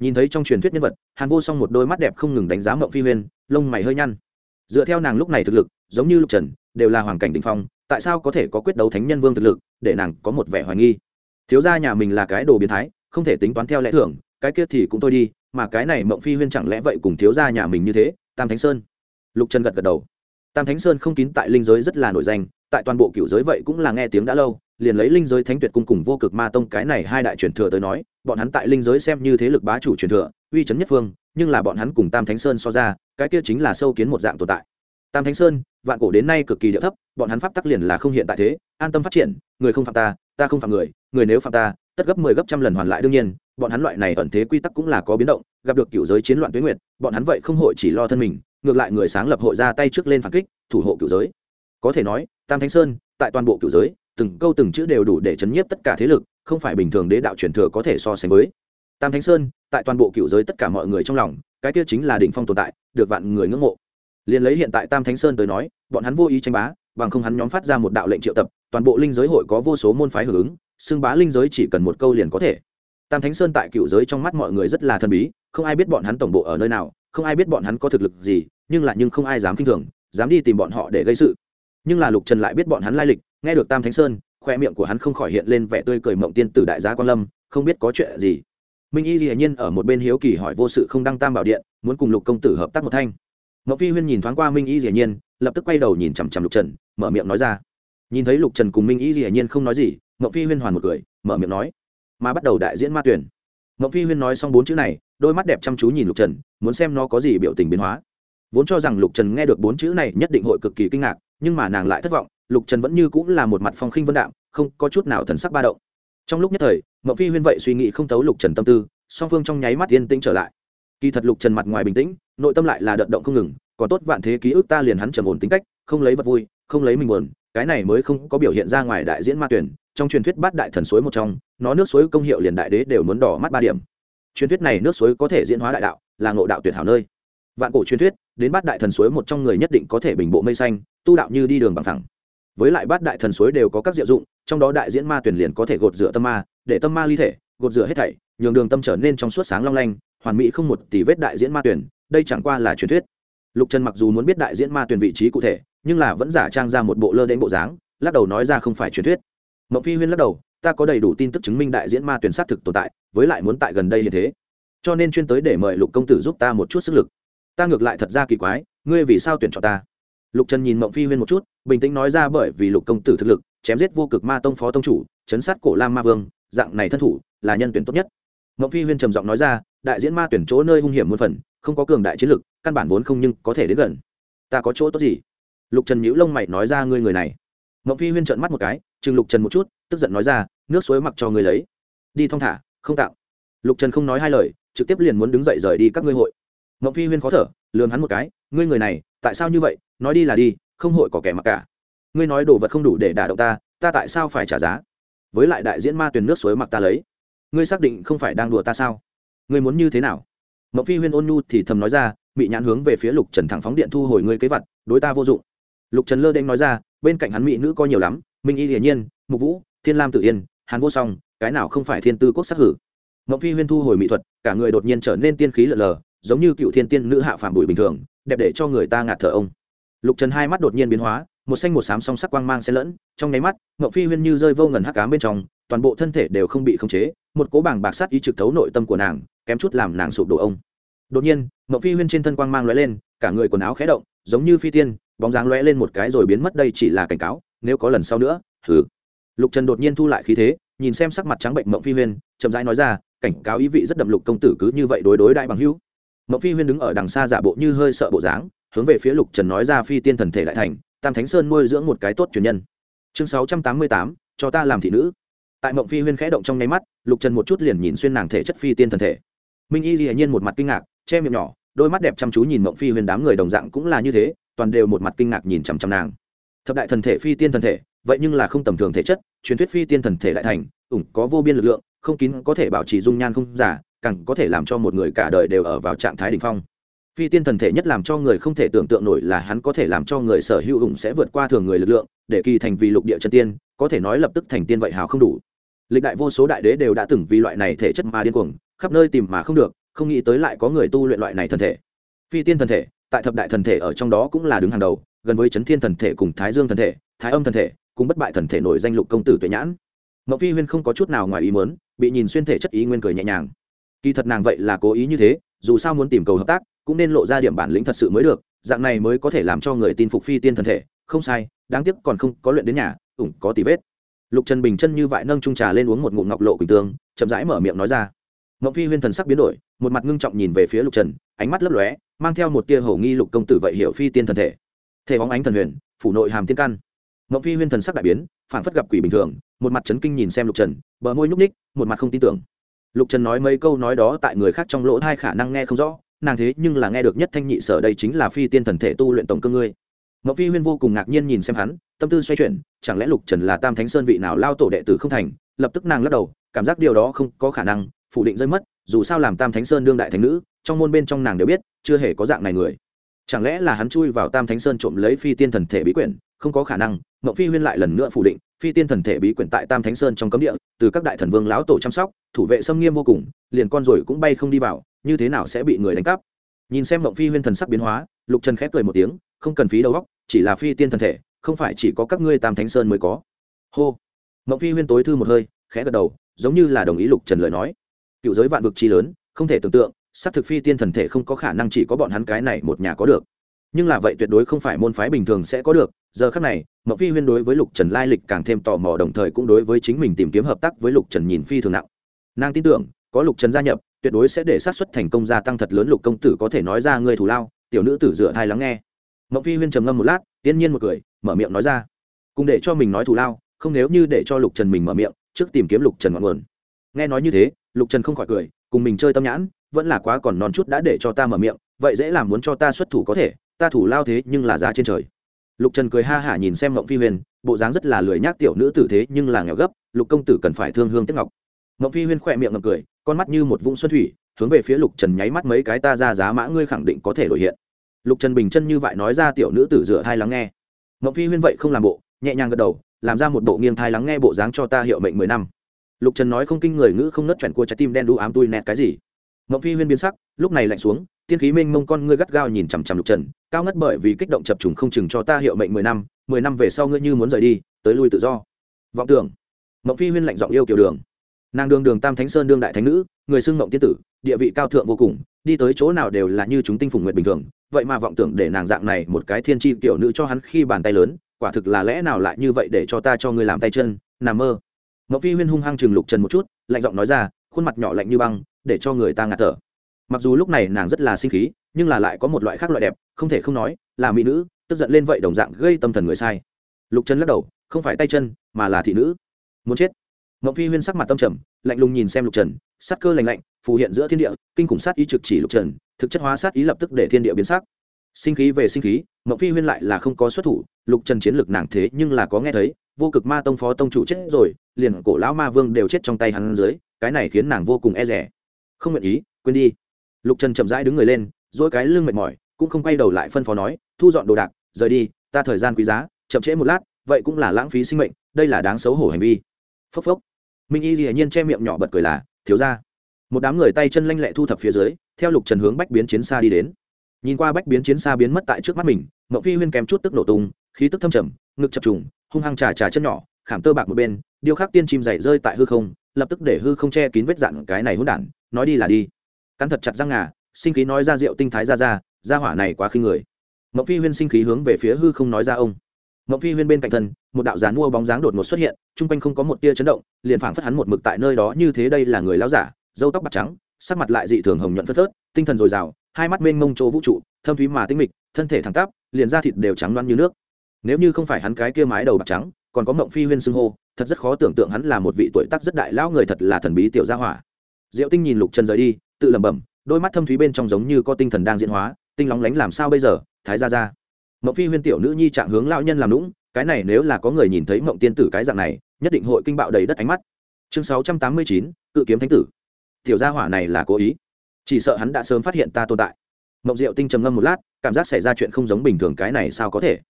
Speaker 1: Nhìn thấy trong truyền thuyết nhân vật, hàn vô song một đôi mắt đẹp không ngừng đánh giá mậu phi huyên, lông mày hơi nhăn. Dựa theo nàng lúc này thực lực, giống như lục trần, đều là hoàn cảnh đình phong, tại sao có thể có quyết đấu thánh nhân vương thực lực, để nàng có một vẻ hoài nghi. Thiếu gia nhà mình là cái đồ biến thái không thể tính toán theo lẽ thường, cái kia thì cũng thôi đi mà cái này mộng phi huyên chẳng lẽ vậy cùng thiếu gia nhà mình như thế? Tam thánh sơn. Lục trần gật gật đầu. Tam thánh sơn không kín tại linh giới rất là nổi danh tại toàn bộ cựu giới vậy cũng là nghe tiếng đã lâu liền lấy linh giới thánh tuyệt cung cùng vô cực ma tông cái này hai đại truyền thừa tới nói bọn hắn tại linh giới xem như thế lực bá chủ truyền thừa uy chấn nhất phương nhưng là bọn hắn cùng tam thánh sơn so ra cái kia chính là sâu kiến một dạng tồn tại. Tam thánh sơn vạn cổ đến nay cực kỳ địa thấp bọn hắn pháp tắc liền là không hiện tại thế an tâm phát triển người không phạm ta ta không phạm người người nếu phạm ta tất gấp mười 10 gấp trăm lần hoàn lại đương nhiên, bọn hắn loại này ẩn thế quy tắc cũng là có biến động, gặp được cựu giới chiến loạn tuyết nguyệt, bọn hắn vậy không hội chỉ lo thân mình, ngược lại người sáng lập hội ra tay trước lên phản kích, thủ hộ cựu giới. Có thể nói, tam thánh sơn, tại toàn bộ cựu giới, từng câu từng chữ đều đủ để chấn nhiếp tất cả thế lực, không phải bình thường đế đạo truyền thừa có thể so sánh với. Tam thánh sơn, tại toàn bộ cựu giới tất cả mọi người trong lòng, cái kia chính là đỉnh phong tồn tại, được vạn người ngưỡng mộ. Liền lấy hiện tại tam thánh sơn tới nói, bọn hắn vô ý tranh bá bằng không hắn nhóm phát ra một đạo lệnh triệu tập, toàn bộ linh giới hội có vô số môn phái hưởng ứng, xưng bá linh giới chỉ cần một câu liền có thể. Tam thánh sơn tại cựu giới trong mắt mọi người rất là thần bí, không ai biết bọn hắn tổng bộ ở nơi nào, không ai biết bọn hắn có thực lực gì, nhưng lại nhưng không ai dám k i n h thường, dám đi tìm bọn họ để gây sự. Nhưng là lục trần lại biết bọn hắn lai lịch, nghe được tam thánh sơn, khoe miệng của hắn không khỏi hiện lên vẻ tươi cười mộng tiên tử đại gia quan lâm, không biết có chuyện gì. Minh y hiển nhiên ở một bên hiếu kỳ hỏi vô sự không đăng tam bảo điện, muốn cùng lục công tử hợp tác một thanh. Ngọc phi huyên nhìn thoáng qua minh y Dĩ nhiên, lập tức quay đầu nhìn chằm chằm lục trần, mở miệng nói ra. Nhìn thấy lục trần cùng minh y Dĩ nhiên không nói gì, Ngọc phi huyên hoàn một cười, mở miệng nói. Mà bắt đầu đại diễn ma tuyển. Ngọc phi huyên nói xong bốn chữ này, đôi mắt đẹp chăm chú nhìn lục trần, muốn xem nó có gì biểu tình biến hóa. Vốn cho rằng lục trần nghe được bốn chữ này nhất định hội cực kỳ kinh ngạc, nhưng mà nàng lại thất vọng, lục trần vẫn như cũng là một mặt phong khinh vân đạm, không có chút nào thần sắc ba động. Trong lúc nhất thời mậu phi huyên vậy suy nghĩ không tấu lục trần tâm tư, song phương trong nháy mắt yên tĩnh trở lại kỳ thật lục trần mặt ngoài bình tĩnh, nội tâm lại là đợt động không ngừng, còn tốt vạn thế ký ức ta liền hắn trầm ổn tính cách, không lấy vật vui, không lấy mình buồn, cái này mới không có biểu hiện ra ngoài đại diễn ma tuyển, trong truyền thuyết bát đại thần suối một trong, nó nước suối công hiệu liền đại đế đều muốn đỏ mắt ba điểm. Truyền thuyết này nước suối có thể diễn hóa đại đạo, là ngộ đạo tuyệt hảo nơi. Vạn cổ truyền thuyết, đến bát đại thần suối một trong người nhất định có thể bình bộ mây xanh, tu đạo như đi đường bằng thẳng với lại bát đại thần suối đều có các diệu dụng, trong đó đại diễn ma tuyển liền có thể gột rửa tâm ma, để tâm ma ly thể, gột rửa hết thảy, nhường đường tâm trở nên trong suốt sáng long lanh hoàn mỹ không một tỷ vết đại diễn ma tuyển, đây chẳng qua là truyền thuyết. Lục trần mặc dù muốn biết đại diễn ma tuyển vị trí cụ thể, nhưng là vẫn giả trang ra một bộ lơ đến bộ dáng, lắc đầu nói ra không phải truyền thuyết. Mộng phi huyên lắc đầu, ta có đầy đủ tin tức chứng minh đại diễn ma tuyển sát thực tồn tại, với lại muốn tại gần đây như thế. Cho nên chuyên tới để mời lục công tử giúp ta một chút sức lực. Ta ngược lại thật ra kỳ quái, ngươi vì sao tuyển chọn ta? Lục trần nhìn mộng phi huyên một chút, bình tĩnh nói ra bởi vì lục công tử thực lực, chém giết vô cực ma tông phó tông chủ, chấn sát cổ lam ma vương, dạng này thân thủ, là nhân tuyển tốt nhất. Mộng phi huyên trầm giọng nói ra đại diễn ma tuyển chỗ nơi hung hiểm muôn phần, không có cường đại chiến lực, căn bản vốn không nhưng có thể đến gần. Ta có chỗ tốt gì? Lục trần nhữ lông mày nói ra ngươi người này. Mộng phi huyên trợn mắt một cái, chừng lục trần một chút, tức giận nói ra, nước suối mặc cho người lấy. Đi thong thả, không tạo. Lục trần không nói hai lời, trực tiếp liền muốn đứng dậy rời đi các ngươi hội. Mộng phi huyên khó thở, lườm hắn một cái, ngươi người này, tại sao như vậy? Nói đi là đi, không hội có kẻ mặc cả. Ngươi nói đồ vật không đủ để đả động ta ta tại sao phải trả giá? Với lại đại diễn ma tuyển nước suối mặc ta lấy. Ngươi xác định không phải đang đùa ta sao? Ngươi muốn như thế nào? Mộng phi huyên ôn nhu thì thầm nói ra, bị nhãn hướng về phía lục trần thẳng phóng điện thu hồi ngươi kế vật, đối ta vô dụng. Lục trần lơ đênh nói ra, bên cạnh hắn mỹ nữ có nhiều lắm, minh y hiển nhiên, mục vũ, thiên lam tự yên, hàn vô song, cái nào không phải thiên tư quốc sắc hử? Mộng phi huyên thu hồi mỹ thuật, cả người đột nhiên trở nên tiên khí lờ lờ, giống như cựu thiên tiên nữ hạ phàm bụi bình thường, đẹp để cho người ta ngạt thở ông. Lục trần hai mắt đột nhiên biến hóa, một xanh một xám song sắc quang mang xen lẫn, trong nháy mắt mộng phi huyên như rơi vô ngần hắc cám bên trong toàn bộ thân thể đều không bị khống chế, một cố bảng bạc sát ý trực thấu nội tâm của nàng, kém chút làm nàng sụp đổ ông. Đột nhiên mậu phi huyên trên thân quang mang lóe lên, cả người quần áo khé động, giống như phi tiên, bóng dáng lóe lên một cái rồi biến mất đây chỉ là cảnh cáo, nếu có lần sau nữa thử lục trần đột nhiên thu lại khí thế, nhìn xem sắc mặt trắng bệnh mộng phi huyên, chậm rãi nói ra, cảnh cáo ý vị rất đậm lục công tử cứ như vậy đối đối đại bằng hữu. Mộng phi huyên đứng ở đằng xa giả bộ như hơi sợ bộ dáng, hướng về phía lục trần nói ra phi tiên thần thể đại thành, tam thánh sơn nuôi dưỡng một cái tốt truyền nhân. Chương sáu trăm tám mươi tám, cho ta làm thị nữ tại mộng phi huyên khẽ động trong nháy mắt, lục trần một chút liền nhìn xuyên nàng thể chất phi tiên thần thể. Minh y hiển nhiên một mặt kinh ngạc, che miệng nhỏ, đôi mắt đẹp chăm chú nhìn mộng phi Huyên đám người đồng dạng cũng là như thế, toàn đều một mặt kinh ngạc nhìn chằm chằm nàng. Thập đại thần thể phi tiên thần thể, vậy nhưng là không tầm thường thể chất, truyền thuyết phi tiên thần thể lại thành, ủng có vô biên lực lượng, không kín có thể bảo trì dung nhan không giả, càng có thể làm cho một người cả đời đều ở vào trạng thái đ ỉ n h phong. Phi tiên thần thể nhất làm cho người không thể tưởng tượng nổi là hắn có thể làm cho người sở hữu ủng sẽ vượt qua thường người lực lượng, để kỳ thành vì lục địa chân tiên, có thể nói lập tức thành tiên vậy hào không đủ lịch đại vô số đại đế đều đã từng vì loại này thể chất mà điên cuồng, khắp nơi tìm mà không được, không nghĩ tới lại có người tu luyện loại này thần thể. Phi tiên thần thể, tại thập đại thần thể ở trong đó cũng là đứng hàng đầu, gần với chấn thiên thần thể cùng thái dương thần thể, thái âm thần thể, cùng bất bại thần thể nổi danh lục công tử tuệ nhãn. Mậu phi huyên không có chút nào ngoài ý muốn, bị nhìn xuyên thể chất ý nguyên cười nhẹ nhàng. Kỳ thật nàng vậy là cố ý như thế, dù sao muốn tìm cầu hợp tác, cũng nên lộ ra điểm bản lĩnh thật sự mới được, dạng này mới có thể làm cho người tin phục phi tiên thần thể, không sai, đáng tiếc còn không có luyện đến nhà, ủng có tí vết lục trần bình chân như vại nâng trung trà lên uống một ngụm ngọc lộ quỳnh tương, chậm rãi mở miệng nói ra. Ngọc phi huyên thần sắc biến đổi, một mặt ngưng trọng nhìn về phía lục trần, ánh mắt lấp lóe, mang theo một tia hầu nghi lục công tử vậy hiểu phi tiên thần thể. Thể bóng ánh thần huyền, phủ nội hàm tiên căn. Ngọc phi huyên thần sắc đại biến, phản phất gặp quỷ bình thường, một mặt chấn kinh nhìn xem lục trần, bờ môi nhúc ních một mặt không tin tưởng. Lục trần nói mấy câu nói đó tại người khác trong lỗ hai khả năng nghe không rõ, nàng thế nhưng là nghe được nhất thanh nhị sở đây chính là phi tiên thần thể tu luyện tổng cơ ngươi. Ngọc phi huyên vô cùng ngạc nhiên nhìn xem hắn, tâm tư xoay chuyển, chẳng lẽ lục trần là tam thánh sơn vị nào lao tổ đệ tử không thành? Lập tức nàng lắc đầu, cảm giác điều đó không có khả năng, phủ định rơi mất, dù sao làm tam thánh sơn đương đại thánh nữ, trong môn bên trong nàng đều biết, chưa hề có dạng này người. Chẳng lẽ là hắn chui vào tam thánh sơn trộm lấy phi tiên thần thể bí quyển? Không có khả năng mậu phi huyên lại lần nữa phủ định, phi tiên thần thể bí quyển tại tam thánh sơn trong cấm địa, từ các đại thần vương lão tổ chăm sóc, thủ vệ xâm nghiêm vô cùng, liền con rồi cũng bay không đi vào, như thế nào sẽ bị người đánh cắp? Nhìn xem mậu phi huyên thần sắc biến hóa, lục trần khép cười một tiếng, không cần phí đầu góc chỉ là phi tiên thần thể, không phải chỉ có các ngươi tam thánh sơn mới có. Hô. Mậu phi huyên tối thư một hơi, khẽ gật đầu, giống như là đồng ý lục trần lời nói. Cựu giới vạn vực chi lớn, không thể tưởng tượng, xác thực phi tiên thần thể không có khả năng chỉ có bọn hắn cái này một nhà có được. Nhưng là vậy tuyệt đối không phải môn phái bình thường sẽ có được. Giờ khác này mậu phi huyên đối với lục trần lai lịch càng thêm tò mò đồng thời cũng đối với chính mình tìm kiếm hợp tác với lục trần nhìn phi thường nặng. Nàng tin tưởng, có lục trần gia nhập, tuyệt đối sẽ để sát xuất thành công gia tăng thật lớn. Lục công tử có thể nói ra người thù lao, tiểu nữ tử dựa thai lắng nghe mộng phi huyên trầm ngâm một lát tiên nhiên một cười mở miệng nói ra. Cùng để cho mình nói thù lao không nếu như để cho lục trần mình mở miệng trước tìm kiếm lục trần ngọn nguồn. Nghe nói như thế lục trần không khỏi cười cùng mình chơi tâm nhãn vẫn là quá còn non chút đã để cho ta mở miệng vậy dễ làm muốn cho ta xuất thủ có thể ta thủ lao thế nhưng là giá trên trời. Lục trần cười ha hả nhìn xem mộng phi Huyên, bộ dáng rất là lười nhác tiểu nữ tử thế nhưng là nghèo gấp lục công tử cần phải thương hương tiếc ngọc. Mộng phi Huyên khỏe miệng ngậm cười con mắt như một vũng xuân thủy hướng về phía lục trần nháy mắt mấy cái ta ra giá mã ngươi khẳng định có thể đổi hiện lục trần bình chân như vậy nói ra tiểu nữ tử dựa thai lắng nghe. Ngọc phi huyên vậy không làm bộ, nhẹ nhàng gật đầu, làm ra một bộ nghiêng thai lắng nghe bộ dáng cho ta hiệu mệnh mười năm. Lục trần nói không kinh người ngữ không nớt chuẩn của trái tim đen đu ám tui nẹt cái gì. Ngọc phi huyên biến sắc, lúc này lạnh xuống, tiên khí minh mông con ngươi gắt gao nhìn chằm chằm lục trần, cao ngất bởi vì kích động chập trùng không chừng cho ta hiệu mệnh mười năm mười năm về sau ngươi như muốn rời đi, tới lui tự do. Vọng tưởng. Ngọc phi huyên lạnh giọng yêu kiểu đường. Nàng đường đường tam thánh sơn đương đại thánh nữ, người xưng ngộng tiên tử, địa vị cao thượng vô cùng, đi tới chỗ nào đều là như chúng tinh phùng nguyệt bình thường vậy mà vọng tưởng để nàng dạng này một cái thiên tri tiểu nữ cho hắn khi bàn tay lớn, quả thực là lẽ nào lại như vậy để cho ta cho ngươi làm tay chân, nằm mơ. Mộng phi huyên hung hăng chừng lục trần một chút, lạnh giọng nói ra, khuôn mặt nhỏ lạnh như băng, để cho người ta ngạt thở. Mặc dù lúc này nàng rất là sinh khí, nhưng là lại có một loại khác loại đẹp, không thể không nói, là mỹ nữ, tức giận lên vậy đồng dạng gây tâm thần người sai. Lục trần lắc đầu, không phải tay chân, mà là thị nữ. Muốn chết. Mộng phi huyên sắc mặt tâm trầm, lạnh lùng nhìn xem lục trần sát cơ lành lạnh, phù hiện giữa thiên địa, kinh khủng sát ý trực chỉ lục trần, thực chất hóa sát ý lập tức để thiên địa biến sắc. Sinh khí về sinh khí mậu phi huyên lại là không có xuất thủ, lục trần chiến lược nàng thế nhưng là có nghe thấy, vô cực ma tông phó tông chủ chết rồi, liền cổ lão ma vương đều chết trong tay hắn dưới, cái này khiến nàng vô cùng e rẻ không nguyện ý, quên đi. Lục trần chậm rãi đứng người lên, dỗi cái lưng mệt mỏi, cũng không quay đầu lại phân phó nói, thu dọn đồ đạc, rời đi, ta thời gian quý giá, chậm trễ một lát, vậy cũng là lãng phí sinh mệnh, đây là đáng xấu hổ hành vi. Phốc phốc. Minh y dĩ nhiên che miệng nhỏ bật cười là thiếu ra. Một đám người tay chân lanh lẹ thu thập phía dưới, theo lục trần hướng bách biến chiến xa đi đến. Nhìn qua bách biến chiến xa biến mất tại trước mắt mình, mậu phi huyên kém chút tức nổ tung, khí tức thâm trầm, ngực chập trùng, hung hăng trà trà chân nhỏ, khảm tơ bạc một bên, điêu khắc tiên chim dày rơi tại hư không, lập tức để hư không che kín vết dạn cái này hỗn đản, nói đi là đi. Cắn thật chặt răng ngà, sinh khí nói ra rượu tinh thái ra ra ra hỏa này quá khinh người. Mậu phi huyên sinh khí hướng về phía hư không nói ra ông mộng phi huyên bên cạnh thân, một đạo gián mua bóng dáng đột ngột xuất hiện, chung quanh không có một tia chấn động, liền phảng phất hắn một mực tại nơi đó như thế đây là người lão giả dâu tóc bạc trắng, sắc mặt lại dị thường hồng nhuận phất phớt, tinh thần dồi dào, hai mắt mênh mông chỗ vũ trụ, thâm thúy mà tinh mịch, thân thể thẳng tắp, liền da thịt đều trắng loăn như nước. Nếu như không phải hắn cái kia mái đầu bạc trắng, còn có mộng phi huyên xưng hô, thật rất khó tưởng tượng hắn là một vị tuổi tác rất đại lão người thật là thần bí tiểu gia hỏa. Diệu tinh nhìn lục trần rời đi, tự lẩm bẩm, đôi mắt thâm thúy bên trong giống như có tinh thần đang diễn hóa, tinh lóng lánh làm sao bây giờ, thái ra ra mộng phi huyên tiểu nữ nhi trạng hướng lão nhân làm lũng cái này nếu là có người nhìn thấy mộng tiên tử cái dạng này, nhất định hội kinh bạo đầy đất ánh mắt. Chương sáu trăm tám mươi chín, cự kiếm thánh tử. Tiểu gia hỏa này là cố ý. Chỉ sợ hắn đã sớm phát hiện ta tồn tại. Mộng diệu tinh trầm ngâm một lát, cảm giác xảy ra chuyện không giống bình thường cái này sao có thể?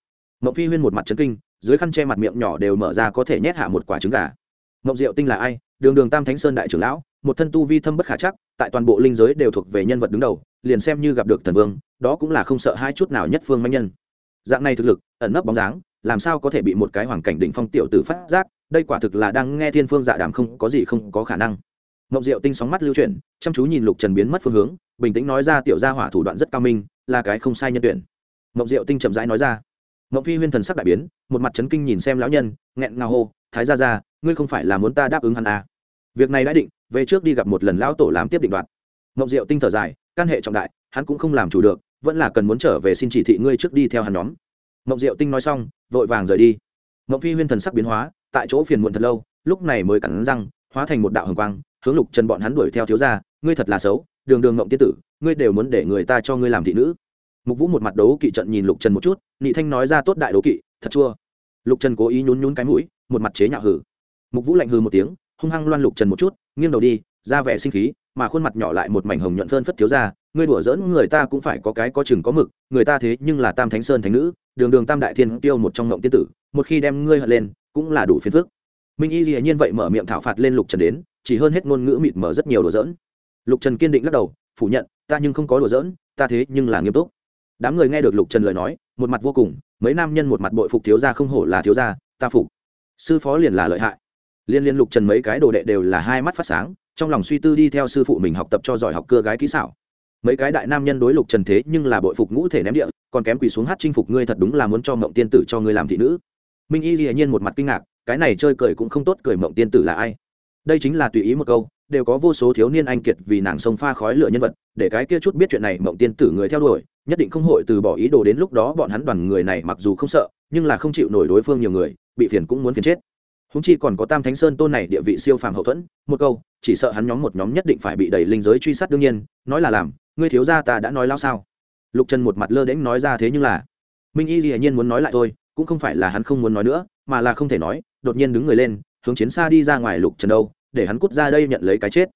Speaker 1: Mộng phi huyên một mặt trấn kinh, dưới khăn che mặt miệng nhỏ đều mở ra có thể nhét hạ một quả trứng gà. Mộng diệu tinh là ai? Đường đường tam thánh sơn đại trưởng lão, một thân tu vi thâm bất khả chắc, tại toàn bộ linh giới đều thuộc về nhân vật đứng đầu, liền xem như gặp được thần vương, đó cũng là không sợ hai chút nào nhất phương manh nhân dạng này thực lực, ẩn nấp bóng dáng, làm sao có thể bị một cái hoàng cảnh đỉnh phong tiểu tử phát giác? Đây quả thực là đang nghe thiên phương dạ đàm không có gì không có khả năng. Ngọc diệu tinh sóng mắt lưu chuyển, chăm chú nhìn lục trần biến mất phương hướng, bình tĩnh nói ra tiểu gia hỏa thủ đoạn rất cao minh, là cái không sai nhân tuyển. Ngọc diệu tinh chậm rãi nói ra. Ngọc phi huyên thần sắc đại biến, một mặt trấn kinh nhìn xem lão nhân, nghẹn ngào hô, thái gia gia, ngươi không phải là muốn ta đáp ứng hắn à. việc này đã định, về trước đi gặp một lần lão tổ làm tiếp định đoạt. Ngọc diệu tinh thở dài căn hệ trọng đại, hắn cũng không làm chủ được vẫn là cần muốn trở về xin chỉ thị ngươi trước đi theo hắn nhóm. Mộng diệu tinh nói xong, vội vàng rời đi. Mộng phi huyên thần sắc biến hóa, tại chỗ phiền muộn thật lâu, lúc này mới cắn răng, hóa thành một đạo hồng quang, hướng lục trần bọn hắn đuổi theo thiếu gia, ngươi thật là xấu, đường đường ngộng tiết tử, ngươi đều muốn để người ta cho ngươi làm thị nữ. Mục vũ một mặt đấu kỵ trận nhìn lục trần một chút, nị thanh nói ra tốt đại đấu kỵ, thật chua. Lục trần cố ý nhún nhún cái mũi, một mặt chế nhạo hử. Mục vũ lạnh hư một tiếng, hung hăng loan lục trần một chút, nghiêng đầu đi, ra vẻ sinh khí, mà khuôn mặt nhỏ lại một mảnh hồng nhuận phơn phất thiếu ra ngươi đùa giỡn người ta cũng phải có cái có chừng có mực, người ta thế nhưng là tam thánh sơn thánh nữ, đường đường tam đại thiên tiêu một trong ngộng tiên tử, một khi đem ngươi hận lên, cũng là đủ phiền phức. Minh y dĩ nhiên vậy mở miệng thảo phạt lên lục trần đến, chỉ hơn hết ngôn ngữ mịt mở rất nhiều đùa giỡn. Lục trần kiên định lắc đầu, phủ nhận, ta nhưng không có đùa giỡn, ta thế nhưng là nghiêm túc. Đám người nghe được lục trần lời nói, một mặt vô cùng, mấy nam nhân một mặt bội phục thiếu gia không hổ là thiếu gia, ta phục. Sư phó liền là lợi hại. Liên liên lục trần mấy cái đồ đệ đều là hai mắt phát sáng, trong lòng suy tư đi theo sư phụ mình học tập cho giỏi học cưa gái kỹ xảo mấy cái đại nam nhân đối lục trần thế nhưng là bội phục ngũ thể ném địa, còn kém quỳ xuống hát chinh phục ngươi thật đúng là muốn cho mộng tiên tử cho ngươi làm thị nữ. Minh y hiển nhiên một mặt kinh ngạc, cái này chơi cười cũng không tốt, cười mộng tiên tử là ai? Đây chính là tùy ý một câu, đều có vô số thiếu niên anh kiệt vì nàng sông pha khói lửa nhân vật, để cái kia chút biết chuyện này mộng tiên tử người theo đuổi, nhất định không hội từ bỏ ý đồ đến lúc đó bọn hắn đoàn người này mặc dù không sợ, nhưng là không chịu nổi đối phương nhiều người, bị phiền cũng muốn phiền chết. Húng chi còn có tam thánh sơn tôn này địa vị siêu phàm hậu thuẫn, một câu, chỉ sợ hắn nhóm một nhóm nhất định phải bị đẩy linh giới truy sát đương nhiên, nói là làm ngươi thiếu gia ta đã nói lao sao? Lục trần một mặt lơ đễnh nói ra thế nhưng là, minh y dĩ nhiên muốn nói lại thôi, cũng không phải là hắn không muốn nói nữa, mà là không thể nói, đột nhiên đứng người lên, hướng chiến xa đi ra ngoài lục trần đâu, để hắn cút ra đây nhận lấy cái chết.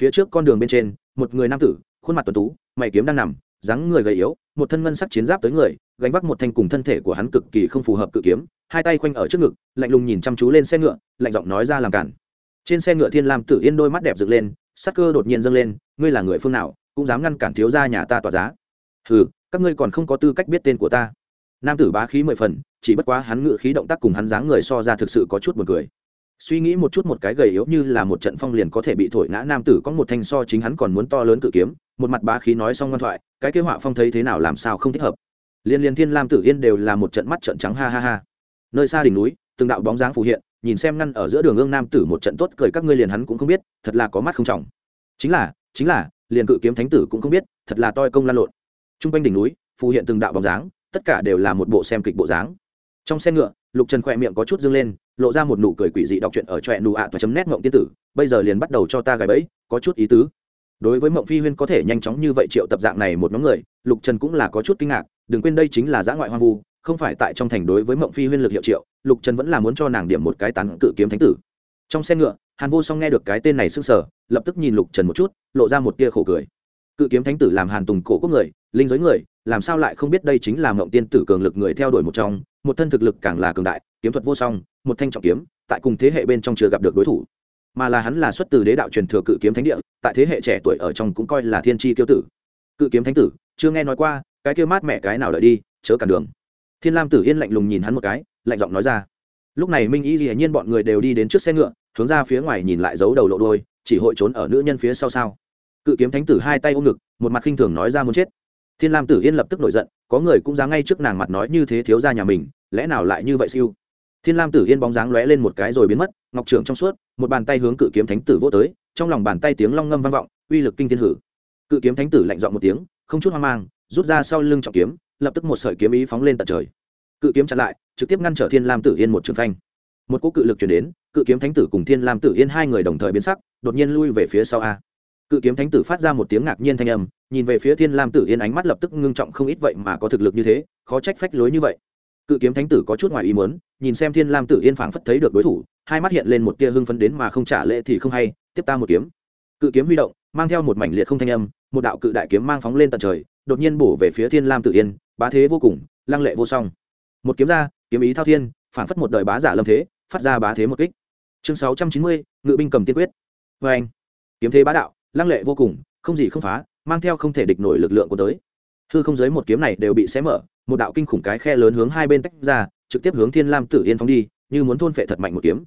Speaker 1: Phía trước con đường bên trên, một người nam tử, khuôn mặt tuần tú, mày kiếm đang nằm, dáng người gầy yếu, một thân ngân sắc chiến giáp tới người, gánh vác một thanh cùng thân thể của hắn cực kỳ không phù hợp cự kiếm, hai tay khoanh ở trước ngực, lạnh lùng nhìn chăm chú lên xe ngựa, lạnh giọng nói ra làm cản. Trên xe ngựa thiên lam tử yên đôi mắt đẹp dựng lên, sắc cơ đột nhiên dâng lên, ngươi là người phương nào? Cũng dám ngăn cản thiếu gia nhà ta tỏa giá. Hừ, các ngươi còn không có tư cách biết tên của ta. Nam tử bá khí mười phần, chỉ bất quá hắn ngự khí động tác cùng hắn dáng người so ra thực sự có chút buồn cười. Suy nghĩ một chút một cái gầy yếu như là một trận phong liền có thể bị thổi ngã nam tử có một thanh so chính hắn còn muốn to lớn cự kiếm, một mặt bá khí nói xong ngoan thoại, cái kế họa phong thấy thế nào làm sao không thích hợp. Liên liên thiên lam tử yên đều là một trận mắt trận trắng ha ha ha. Nơi xa đỉnh núi, từng đạo bóng dáng phù hiện, nhìn xem ngăn ở giữa đường ương nam tử một trận tốt cười các ngươi liền hắn cũng không biết, thật là có mắt không trọng. Chính là chính là liền cự kiếm thánh tử cũng không biết, thật là toi công lan lộn. T r u n g quanh đỉnh núi, phù hiện từng đạo bóng dáng, tất cả đều là một bộ xem kịch bộ dáng. Trong xe ngựa, lục trần khỏe miệng có chút dâng lên, lộ ra một nụ cười quỷ dị đọc truyện ở trọe nụ ạ toa chấm nét mộng tiên tử, bây giờ liền bắt đầu cho ta gài bẫy, có chút ý tứ. Đối với mộng phi huyên có thể nhanh chóng như vậy triệu tập dạng này một nhóm người, lục trần cũng là có chút kinh ngạc, đừng quên đây chính là giã ngoại hoang vu, không phải tại trong thành đối với mộng phi huyên lực hiệu triệu, lục trần vẫn là muốn cho nàng điểm một cái tán cự kiếm thánh tử. Trong xe ngựa hàn vô song nghe được cái tên này s ư n g sở lập tức nhìn lục trần một chút, lộ ra một tia khổ cười. Cự kiếm thánh tử làm hàn tùng cổ quốc người, linh giới người, làm sao lại không biết đây chính là mộng tiên tử cường lực người theo đuổi một trong, một thân thực lực càng là cường đại, kiếm thuật vô song, một thanh trọng kiếm, tại cùng thế hệ bên trong chưa gặp được đối thủ. Mà là hắn là xuất từ đế đạo truyền thừa cự kiếm thánh địa, tại thế hệ trẻ tuổi ở trong cũng coi là thiên tri kiêu tử. Cự kiếm thánh tử, chưa nghe nói qua, cái kia mát mẹ cái nào đợi đi, chớ cản đường. Thiên lam tử yên lạnh lùng nhìn hắn một cái, lạnh giọng nói ra. Lúc này minh y dĩ nhiên bọn người đều đi đến trước xe ngựa hướng ra phía ngoài nhìn lại giấu đầu lộ đôi chỉ hội trốn ở nữ nhân phía sau sao? Cự kiếm thánh tử hai tay ôm ngực, một mặt khinh thường nói ra muốn chết. Thiên lam tử yên lập tức nổi giận, có người cũng dám ngay trước nàng mặt nói như thế thiếu ra nhà mình, lẽ nào lại như vậy siêu? Thiên lam tử yên bóng dáng lóe lên một cái rồi biến mất, ngọc trưởng trong suốt, một bàn tay hướng cự kiếm thánh tử vô tới, trong lòng bàn tay tiếng long ngâm vang vọng, uy lực kinh thiên hử. Cự kiếm thánh tử lạnh dọn một tiếng, không chút hoang mang, rút ra sau lưng trọng kiếm, lập tức một sợi kiếm ý phóng lên tận trời. Cự kiếm chặn lại, trực tiếp ngăn trở thiên lam tử yên một trường phanh một cỗ cự lực chuyển đến, cự kiếm thánh tử cùng thiên lam tử yên hai người đồng thời biến sắc, đột nhiên lui về phía sau a. Cự kiếm thánh tử phát ra một tiếng ngạc nhiên thanh âm, nhìn về phía thiên lam tử yên ánh mắt lập tức ngưng trọng không ít vậy mà có thực lực như thế, khó trách phách lối như vậy. Cự kiếm thánh tử có chút ngoài ý muốn, nhìn xem thiên lam tử yên phảng phất thấy được đối thủ, hai mắt hiện lên một tia hưng phấn đến mà không trả lễ thì không hay, tiếp ta một kiếm. Cự kiếm huy động, mang theo một mảnh liệt không thanh âm, một đạo cự đại kiếm mang phóng lên tận trời, đột nhiên bổ về phía thiên lam tử yên, bá thế vô cùng, lăng lệ vô song. Một kiếm ra, kiếm ý thao thiên, phảng phất một đời bá giả lâm thế phát ra bá thế một kích. Chương sáu trăm chín mươi, ngự binh cầm tiên quyết. Vê anh, kiếm thế bá đạo, lăng lệ vô cùng, không gì không phá, mang theo không thể địch nổi lực lượng của tới. Hư không giới một kiếm này đều bị xé mở, một đạo kinh khủng cái khe lớn hướng hai bên tách ra, trực tiếp hướng thiên lam tử yên phóng đi, như muốn thôn phệ thật mạnh một kiếm.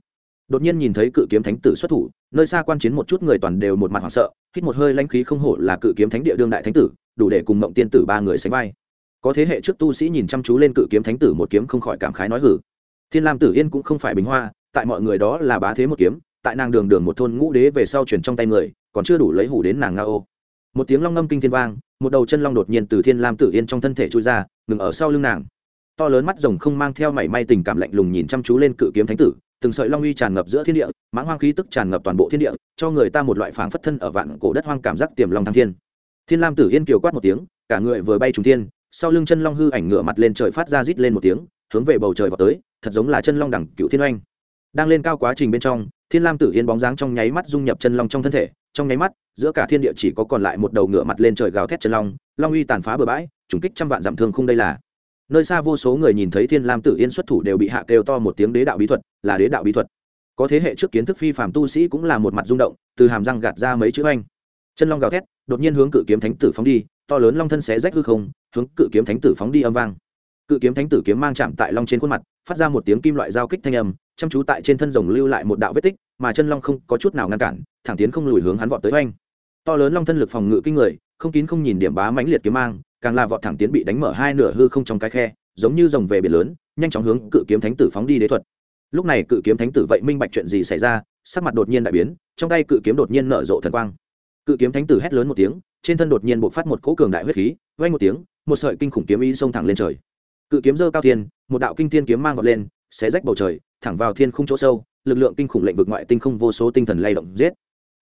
Speaker 1: Đột nhiên nhìn thấy cự kiếm thánh tử xuất thủ, nơi xa quan chiến một chút người toàn đều một mặt hoảng sợ, hít một hơi lãnh khí không hổ là cự kiếm thánh địa đương đại thánh tử, đủ để cùng mộng tiên tử ba người sánh vai. Có thế hệ trước tu sĩ nhìn chăm chú lên cự kiếm thánh tử một kiếm không khỏi cảm khái nói hử thiên lam tử yên cũng không phải bình hoa, tại mọi người đó là bá thế một kiếm, tại nàng đường đường một thôn ngũ đế về sau chuyển trong tay người, còn chưa đủ lấy hủ đến nàng nga ô một tiếng long ngâm kinh thiên vang, một đầu chân long đột nhiên từ thiên lam tử yên trong thân thể trôi ra, ngừng ở sau lưng nàng. To lớn mắt rồng không mang theo mảy may tình cảm lạnh lùng nhìn chăm chú lên cự kiếm thánh tử, từng sợi long uy tràn ngập giữa thiên địa, mãng hoang khí tức tràn ngập toàn bộ thiên địa, cho người ta một loại phảng phất thân ở vạn cổ đất hoang cảm giác tiềm long thăng thiên. Thiên lam tử yên kiều quát một tiếng, cả người vừa bay trùng thiên, sau lưng chân long hư ảnh ngửa mặt lên trời phát ra rít lên một tiếng, hướng về bầu trời vào tới thật giống là chân long đẳng cựu thiên oanh. Đang lên cao quá trình bên trong, thiên lam tử yên bóng dáng trong nháy mắt dung nhập chân long trong thân thể, trong nháy mắt, giữa cả thiên địa chỉ có còn lại một đầu ngựa mặt lên trời gào thét chân long long uy tàn phá bừa bãi, trùng kích trăm vạn dặm thương không đây là. Nơi xa vô số người nhìn thấy thiên lam tử yên xuất thủ đều bị hạ kêu to một tiếng đế đạo bí thuật, là đế đạo bí thuật. Có thế hệ trước kiến thức phi phàm tu sĩ cũng là một mặt rung động, từ hàm răng gạt ra mấy chữ anh chân long gào thét, đột nhiên hướng cự kiếm thánh tử phóng đi, to lớn long thân xé rách hư không, hướng cự kiếm thánh tử phóng đi âm vang cự kiếm thánh tử kiếm mang chạm tại long trên khuôn mặt, phát ra một tiếng kim loại giao kích thanh âm, chăm chú tại trên thân rồng lưu lại một đạo vết tích, mà chân long không có chút nào ngăn cản, thẳng tiến không lùi hướng hắn vọt tới oanh. To lớn long thân lực phòng ngự kinh người, không kín không nhìn điểm bá mãnh liệt kiếm mang, càng là vọt thẳng tiến bị đánh mở hai nửa hư không trong cái khe, giống như rồng về biển lớn, nhanh chóng hướng cự kiếm thánh tử phóng đi đế thuật. Lúc này cự kiếm thánh tử vậy minh bạch chuyện gì xảy ra, sắc mặt đột nhiên đại biến, trong tay cự kiếm đột nhiên nở rộ thần quang. Cự kiếm thánh tử hét lớn một tiếng, trên thân đột nhiên bộc phát một cỗ cường đại huyết khí vang một tiếng, một sợi kinh khủng kiếm ý xông thẳng lên trời cự kiếm dơ cao thiên, một đạo kinh thiên kiếm mang vọt lên, xé rách bầu trời, thẳng vào thiên không chỗ sâu, lực lượng kinh khủng lệnh vực ngoại tinh không vô số tinh thần lay động giết.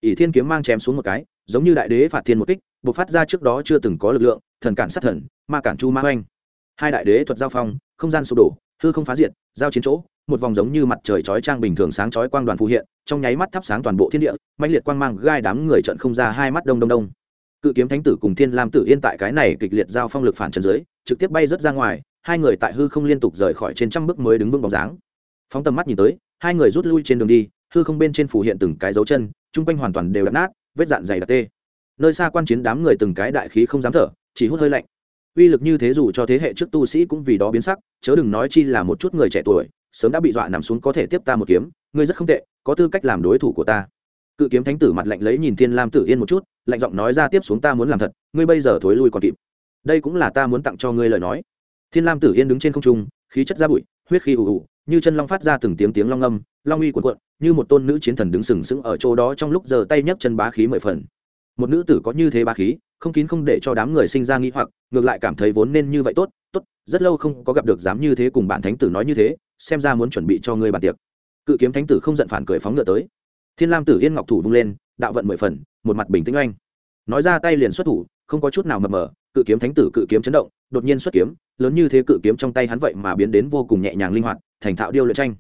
Speaker 1: Ỷ thiên kiếm mang chém xuống một cái, giống như đại đế phạt thiên một kích, bộc phát ra trước đó chưa từng có lực lượng, thần cản sát thần, ma cản chu ma oanh hai đại đế thuật giao phong, không gian sụp đổ, hư không phá diệt, giao chiến chỗ, một vòng giống như mặt trời chói trang bình thường sáng chói quang đoàn phù hiện, trong nháy mắt thắp sáng toàn bộ thiên địa mạnh liệt quang mang gai đám người trận không ra hai mắt đông đông đông. Cự kiếm thánh tử cùng thiên lam tử yên tại cái này kịch liệt giao phong lực phản trần dưới, trực tiếp bay rớt ra ngoài hai người tại hư không liên tục rời khỏi trên trăm bước mới đứng vững bóng dáng. Phóng tầm mắt nhìn tới, hai người rút lui trên đường đi, hư không bên trên phủ hiện từng cái dấu chân, chung quanh hoàn toàn đều đập nát, vết dạn dày đặc tê. Nơi xa quan chiến đám người từng cái đại khí không dám thở, chỉ hút hơi lạnh. Uy lực như thế dù cho thế hệ trước tu sĩ cũng vì đó biến sắc, chớ đừng nói chi là một chút người trẻ tuổi, sớm đã bị dọa nằm xuống có thể tiếp ta một kiếm, ngươi rất không tệ, có tư cách làm đối thủ của ta. Cự kiếm thánh tử mặt lạnh lấy nhìn thiên lam tử yên một chút, lạnh giọng nói ra tiếp xuống ta muốn làm thật, ngươi bây giờ thối lui còn kịp. Đây cũng là ta muốn tặng cho ngươi lời nói thiên lam tử yên đứng trên không trung, khí chất ra bụi, huyết khí ù ù, như chân long phát ra từng tiếng tiếng long âm, long uy cuộn cuộn, như một tôn nữ chiến thần đứng sừng sững ở chỗ đó trong lúc giờ tay nhấc chân bá khí mười phần. Một nữ tử có như thế bá khí, không kín không để cho đám người sinh ra nghi hoặc, ngược lại cảm thấy vốn nên như vậy tốt tốt, rất lâu không có gặp được dám như thế cùng bản thánh tử nói như thế, xem ra muốn chuẩn bị cho ngươi bàn tiệc. Cự kiếm thánh tử không giận phản cười phóng ngựa tới. Thiên lam tử yên ngọc thủ vung lên, đạo vận mười phần, một mặt bình tĩnh oanh. Nói ra tay liền xuất thủ, không có chút nào mập mờ cự kiếm thánh tử cự kiếm chấn động, đột nhiên xuất kiếm, lớn như thế cự kiếm trong tay hắn vậy mà biến đến vô cùng nhẹ nhàng linh hoạt, thành thạo điêu luyện tranh.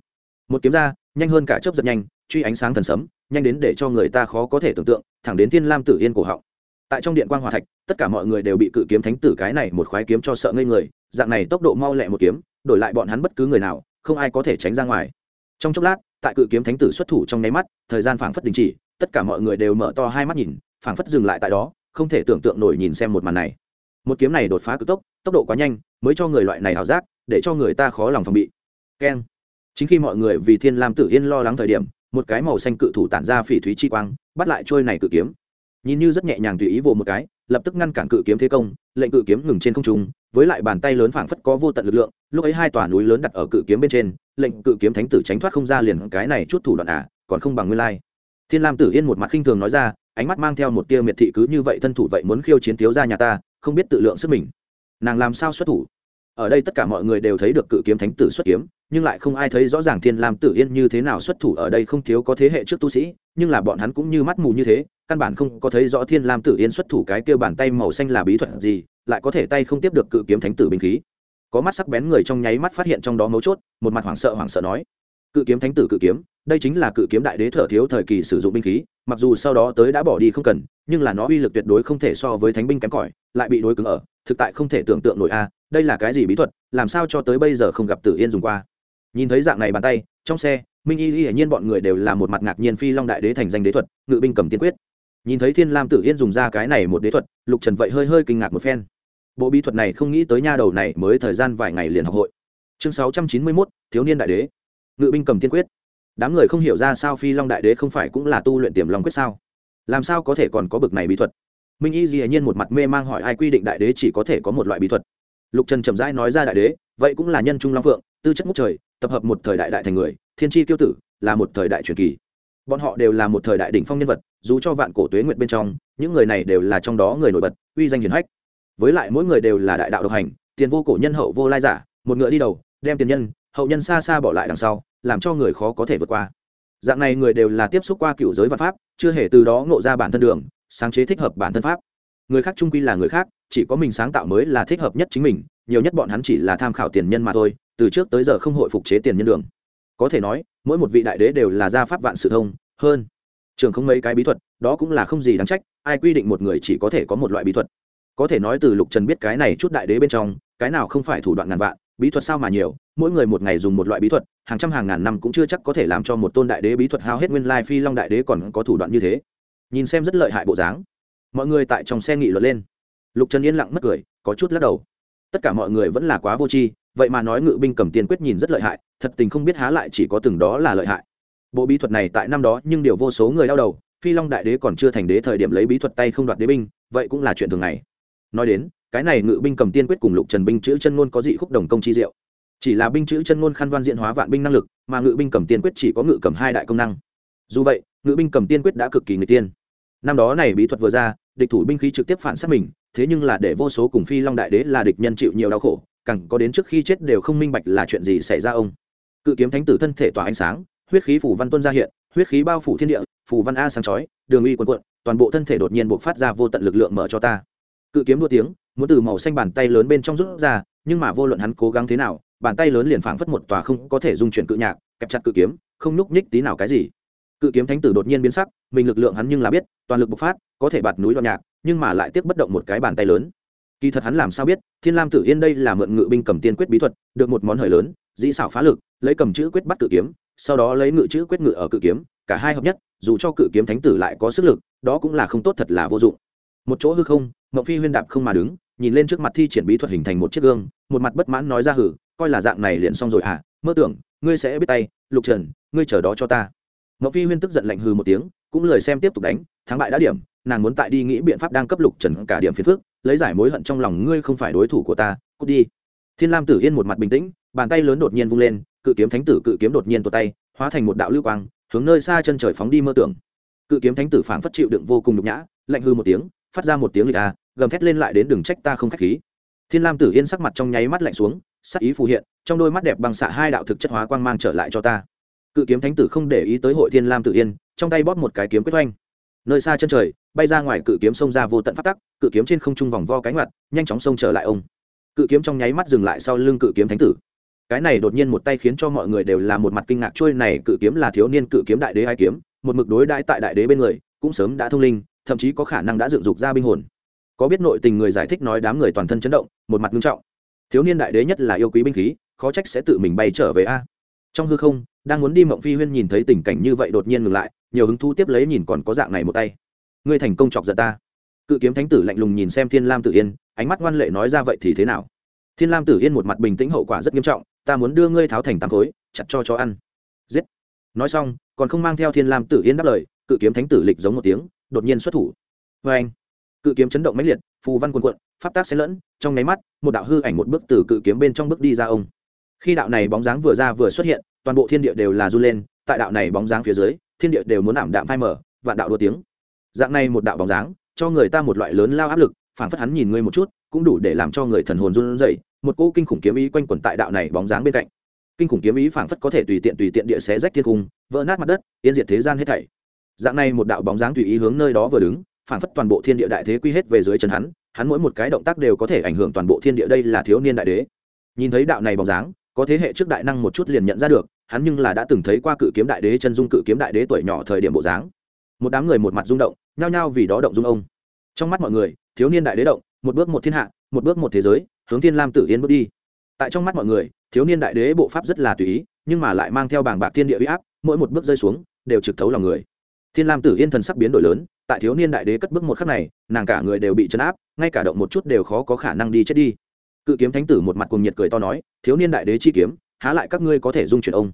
Speaker 1: Một kiếm ra, nhanh hơn cả chớp giật nhanh, truy ánh sáng thần sấm, nhanh đến để cho người ta khó có thể tưởng tượng, thẳng đến thiên lam tử yên cổ họng. Tại trong điện quan hòa thạch, tất cả mọi người đều bị cự kiếm thánh tử cái này một khoái kiếm cho sợ ngây người, dạng này tốc độ mau lẹ một kiếm, đổi lại bọn hắn bất cứ người nào, không ai có thể tránh ra ngoài. Trong chốc lát, tại cự kiếm thánh tử xuất thủ trong nháy mắt, thời gian phảng phất đình chỉ, tất cả mọi người đều mở to hai mắt nhìn, phảng phất dừng lại tại đó, không thể tưởng tượng nổi nhìn xem một màn này một kiếm này đột phá cực tốc tốc độ quá nhanh, mới cho người loại này ảo giác, để cho người ta khó lòng phòng bị. Keng. Chính khi mọi người vì thiên lam tử yên lo lắng thời điểm, một cái màu xanh cự thủ tản ra phỉ thúy chi quang, bắt lại trôi này cự kiếm. Nhìn như rất nhẹ nhàng tùy ý vồ một cái, lập tức ngăn cản cự kiếm thế công, lệnh cự kiếm ngừng trên không trung, với lại bàn tay lớn phảng phất có vô tận lực lượng, lúc ấy hai tòa núi lớn đặt ở cự kiếm bên trên, lệnh cự kiếm thánh tử tránh thoát không ra liền cái này chút thủ đoạn à còn không bằng nguyên lai. Thiên lam tử yên một mặt khinh thường nói ra, ánh mắt mang theo một tia miệt thị cứ như vậy thân thủ vậy muốn khiêu chiến thiếu gia nhà ta không biết tự lượng sức mình. Nàng làm sao xuất thủ? Ở đây tất cả mọi người đều thấy được cự kiếm thánh tử xuất kiếm, nhưng lại không ai thấy rõ ràng thiên lam tử yên như thế nào xuất thủ ở đây không thiếu có thế hệ trước tu sĩ, nhưng là bọn hắn cũng như mắt mù như thế, căn bản không có thấy rõ thiên lam tử yên xuất thủ cái kêu bàn tay màu xanh là bí thuật gì, lại có thể tay không tiếp được cự kiếm thánh tử binh khí. Có mắt sắc bén người trong nháy mắt phát hiện trong đó mấu chốt, một mặt hoảng sợ hoảng sợ nói, cự kiếm thánh tử cự kiếm, đây chính là cự kiếm đại đế thở thiếu thời kỳ sử dụng binh khí mặc dù sau đó tới đã bỏ đi không cần, nhưng là nó uy lực tuyệt đối không thể so với thánh binh kém cỏi, lại bị đối cứng ở, thực tại không thể tưởng tượng nổi a, đây là cái gì bí thuật, làm sao cho tới bây giờ không gặp tử yên dùng qua. Nhìn thấy dạng này bàn tay, trong xe, minh y hiển nhiên bọn người đều là một mặt ngạc nhiên phi long đại đế thành danh đế thuật, ngự binh cầm tiên quyết. Nhìn thấy thiên lam tử yên dùng ra cái này một đế thuật, lục trần vậy hơi hơi kinh ngạc một phen. Bộ bí thuật này không nghĩ tới nha đầu này mới thời gian vài ngày liền học hội. Chương sáu trăm chín mươi mốt, thiếu niên đại đế. Ngự binh cầm tiên quyết đám người không hiểu ra sao phi long đại đế không phải cũng là tu luyện tiềm long quyết sao? Làm sao có thể còn có bực này bí thuật? Minh y dĩ nhiên một mặt mê mang hỏi ai quy định đại đế chỉ có thể có một loại bí thuật. Lục trần chậm rãi nói ra đại đế, vậy cũng là nhân trung long phượng, tư chất ngút trời, tập hợp một thời đại đại thành người, thiên tri tiêu tử, là một thời đại truyền kỳ. Bọn họ đều là một thời đại đỉnh phong nhân vật, dù cho vạn cổ tuế nguyện bên trong, những người này đều là trong đó người nổi bật, uy danh hiển hách. Với lại mỗi người đều là đại đạo độc hành, tiền vô cổ nhân hậu vô lai giả, một ngựa đi đầu, đem tiền nhân, hậu nhân xa xa bỏ lại đằng sau làm cho người khó có thể vượt qua. Dạng này người đều là tiếp xúc qua cựu giới văn pháp, chưa hề từ đó ngộ ra bản thân đường, sáng chế thích hợp bản thân pháp. Người khác trung quy là người khác, chỉ có mình sáng tạo mới là thích hợp nhất chính mình, nhiều nhất bọn hắn chỉ là tham khảo tiền nhân mà thôi, từ trước tới giờ không hội phục chế tiền nhân đường. Có thể nói, mỗi một vị đại đế đều là gia pháp vạn sự thông, hơn. Trường không mấy cái bí thuật, đó cũng là không gì đáng trách, ai quy định một người chỉ có thể có một loại bí thuật. Có thể nói từ lục trần biết cái này chút đại đế bên trong, cái nào không phải thủ đoạn ngàn vạn, bí thuật sao mà nhiều mỗi người một ngày dùng một loại bí thuật, hàng trăm hàng ngàn năm cũng chưa chắc có thể làm cho một tôn đại đế bí thuật hao hết nguyên lai phi long đại đế còn có thủ đoạn như thế. Nhìn xem rất lợi hại bộ dáng, mọi người tại trong xe nghị luận lên. Lục trần yên lặng mất cười, có chút lắc đầu. Tất cả mọi người vẫn là quá vô tri, vậy mà nói ngự binh cầm tiền quyết nhìn rất lợi hại, thật tình không biết há lại chỉ có từng đó là lợi hại. Bộ bí thuật này tại năm đó, nhưng điều vô số người đau đầu, phi long đại đế còn chưa thành đế thời điểm lấy bí thuật tay không đoạt đế binh, vậy cũng là chuyện thường ngày. Nói đến, cái này ngự binh cầm tiên quyết cùng lục trần binh chữ chân ngôn có dị khúc đồng công chi diệu chỉ là binh chữ chân ngôn khăn văn diện hóa vạn binh năng lực, mà ngự binh cầm tiên quyết chỉ có ngự cầm hai đại công năng. Dù vậy, ngự binh cầm tiên quyết đã cực kỳ người tiên. Năm đó này bí thuật vừa ra, địch thủ binh khí trực tiếp phản sát mình, thế nhưng là để vô số cùng phi long đại đế là địch nhân chịu nhiều đau khổ, càng có đến trước khi chết đều không minh bạch là chuyện gì xảy ra ông. Cự kiếm thánh tử thân thể tỏa ánh sáng, huyết khí phủ văn tuân ra hiện, huyết khí bao phủ thiên địa, phủ văn a sáng chói, đường uy quần quận toàn bộ thân thể đột nhiên buộc phát ra vô tận lực lượng mở cho ta. Cự kiếm đua tiếng, muốn từ màu xanh bàn tay lớn bên trong rút ra, nhưng mà vô luận hắn cố gắng thế nào bàn tay lớn liền phảng phất một tòa không có thể dung chuyển cự nhạc, kẹp chặt cự kiếm, không núc nhích tí nào cái gì. Cự kiếm thánh tử đột nhiên biến sắc, mình lực lượng hắn nhưng là biết, toàn lực bộc phát, có thể bạt núi đoạn nhạc, nhưng mà lại tiếc bất động một cái bàn tay lớn. Kỳ thật hắn làm sao biết, thiên lam tử yên đây là mượn ngự binh cầm tiên quyết bí thuật, được một món hời lớn, dĩ xảo phá lực, lấy cầm chữ quyết bắt cự kiếm, sau đó lấy ngự chữ quyết ngự ở cự kiếm, cả hai hợp nhất, dù cho cự kiếm thánh tử lại có sức lực, đó cũng là không tốt thật là vô dụng. Một chỗ hư không ngọc phi huyên đạp không mà đứng, nhìn lên trước mặt thi triển bí thuật hình thành một chiếc gương, một mặt bất mãn nói ra hử coi là dạng này liền xong rồi à? Mơ tưởng, ngươi sẽ biết tay, lục trần, ngươi chờ đó cho ta. Ngọc phi huyên tức giận lạnh hừ một tiếng, cũng lời xem tiếp tục đánh, thắng bại đã điểm, nàng muốn tại đi nghĩ biện pháp đang cấp lục trần cả điểm phiền phước lấy giải mối hận trong lòng ngươi không phải đối thủ của ta, cút đi. Thiên lam tử yên một mặt bình tĩnh, bàn tay lớn đột nhiên vung lên, cự kiếm thánh tử cự kiếm đột nhiên tuột tay, hóa thành một đạo lưu quang, hướng nơi xa chân trời phóng đi mơ tưởng. Cự kiếm thánh tử phảng phất chịu đựng vô cùng nhục nhã, lạnh hư một tiếng, phát ra một tiếng lịch a gầm thét lên lại đến đường trách ta không khách khí. Thiên lam tử yên sắc mặt trong nháy mắt lạnh xuống sắc ý phù hiện, trong đôi mắt đẹp bằng xạ hai đạo thực chất hóa quang mang trở lại cho ta. Cự kiếm thánh tử không để ý tới hội thiên lam tự yên, trong tay bóp một cái kiếm quyết oanh. Nơi xa chân trời, bay ra ngoài cự kiếm xông ra vô tận phát tắc, cự kiếm trên không trung vòng vo cánh ngoặt, nhanh chóng xông trở lại ông. Cự kiếm trong nháy mắt dừng lại sau lưng cự kiếm thánh tử. Cái này đột nhiên một tay khiến cho mọi người đều là một mặt kinh ngạc, trôi này cự kiếm là thiếu niên cự kiếm đại đế hai kiếm, một mực đối đãi tại đại đế bên người, cũng sớm đã thông linh, thậm chí có khả năng đã dựng dục ra binh hồn. Có biết nội tình người giải thích nói đám người toàn thân chấn động, một mặt nghiêm trọng thiếu niên đại đế nhất là yêu quý binh khí, khó trách sẽ tự mình bay trở về a. Trong hư không, đang muốn đi mộng phi huyên nhìn thấy tình cảnh như vậy đột nhiên ngừng lại, nhiều hứng thú tiếp lấy nhìn còn có dạng này một tay. Ngươi thành công chọc giận ta. Cự kiếm thánh tử lạnh lùng nhìn xem thiên lam tử yên, ánh mắt ngoan lệ nói ra vậy thì thế nào? Thiên lam tử yên một mặt bình tĩnh hậu quả rất nghiêm trọng, ta muốn đưa ngươi tháo thành tám khối, chặt cho chó ăn. Giết. Nói xong, còn không mang theo thiên lam tử yên đáp lời, cự kiếm thánh tử lịch giống một tiếng, đột nhiên xuất thủ. Vê anh cự kiếm chấn động mãnh liệt phù văn quần quận pháp tác xen lẫn, trong nháy mắt, một đạo hư ảnh một bước từ cự kiếm bên trong bước đi ra ông. Khi đạo này bóng dáng vừa ra vừa xuất hiện, toàn bộ thiên địa đều là run lên, tại đạo này bóng dáng phía dưới, thiên địa đều muốn ảm đạm phai mở vạn đạo đua tiếng. Dạng này một đạo bóng dáng, cho người ta một loại lớn lao áp lực phản phất hắn nhìn ngươi một chút, cũng đủ để làm cho người thần hồn run rẩy, một cỗ kinh khủng kiếm ý quanh quẩn tại đạo này bóng dáng bên cạnh. Kinh khủng kiếm ý phảng phất có thể tùy tiện tùy tiện địa xé rách thiên cung, vỡ nát mặt đất, yên diệt thế gian hết thảy. Dạng này một đạo bóng dáng tùy ý hướng nơi đó vừa đứng phảng phất toàn bộ thiên địa đại thế quy hết về dưới chân hắn hắn mỗi một cái động tác đều có thể ảnh hưởng toàn bộ thiên địa đây là thiếu niên đại đế. Nhìn thấy đạo này bóng dáng, có thế hệ trước đại năng một chút liền nhận ra được, hắn nhưng là đã từng thấy qua cự kiếm đại đế chân dung cự kiếm đại đế tuổi nhỏ thời điểm bộ dáng. Một đám người một mặt rung động, nhao nhao vì đó động dung ông. Trong mắt mọi người, thiếu niên đại đế động, một bước một thiên hạ, một bước một thế giới, hướng thiên lam tử yên bước đi. Tại trong mắt mọi người, thiếu niên đại đế bộ pháp rất là tùy ý, nhưng mà lại mang theo bảng bạc thiên địa huy áp, mỗi một bước rơi xuống, đều trực thấu lòng người. Thiên lam tử yên thần sắc biến đổi lớn tại thiếu niên đại đế cất bước một khắc này, nàng cả người đều bị chấn áp, ngay cả động một chút đều khó có khả năng đi chết đi. Cự kiếm thánh tử một mặt cùng nhiệt cười to nói, thiếu niên đại đế chi kiếm, há lại các ngươi có thể dung chuyển ông?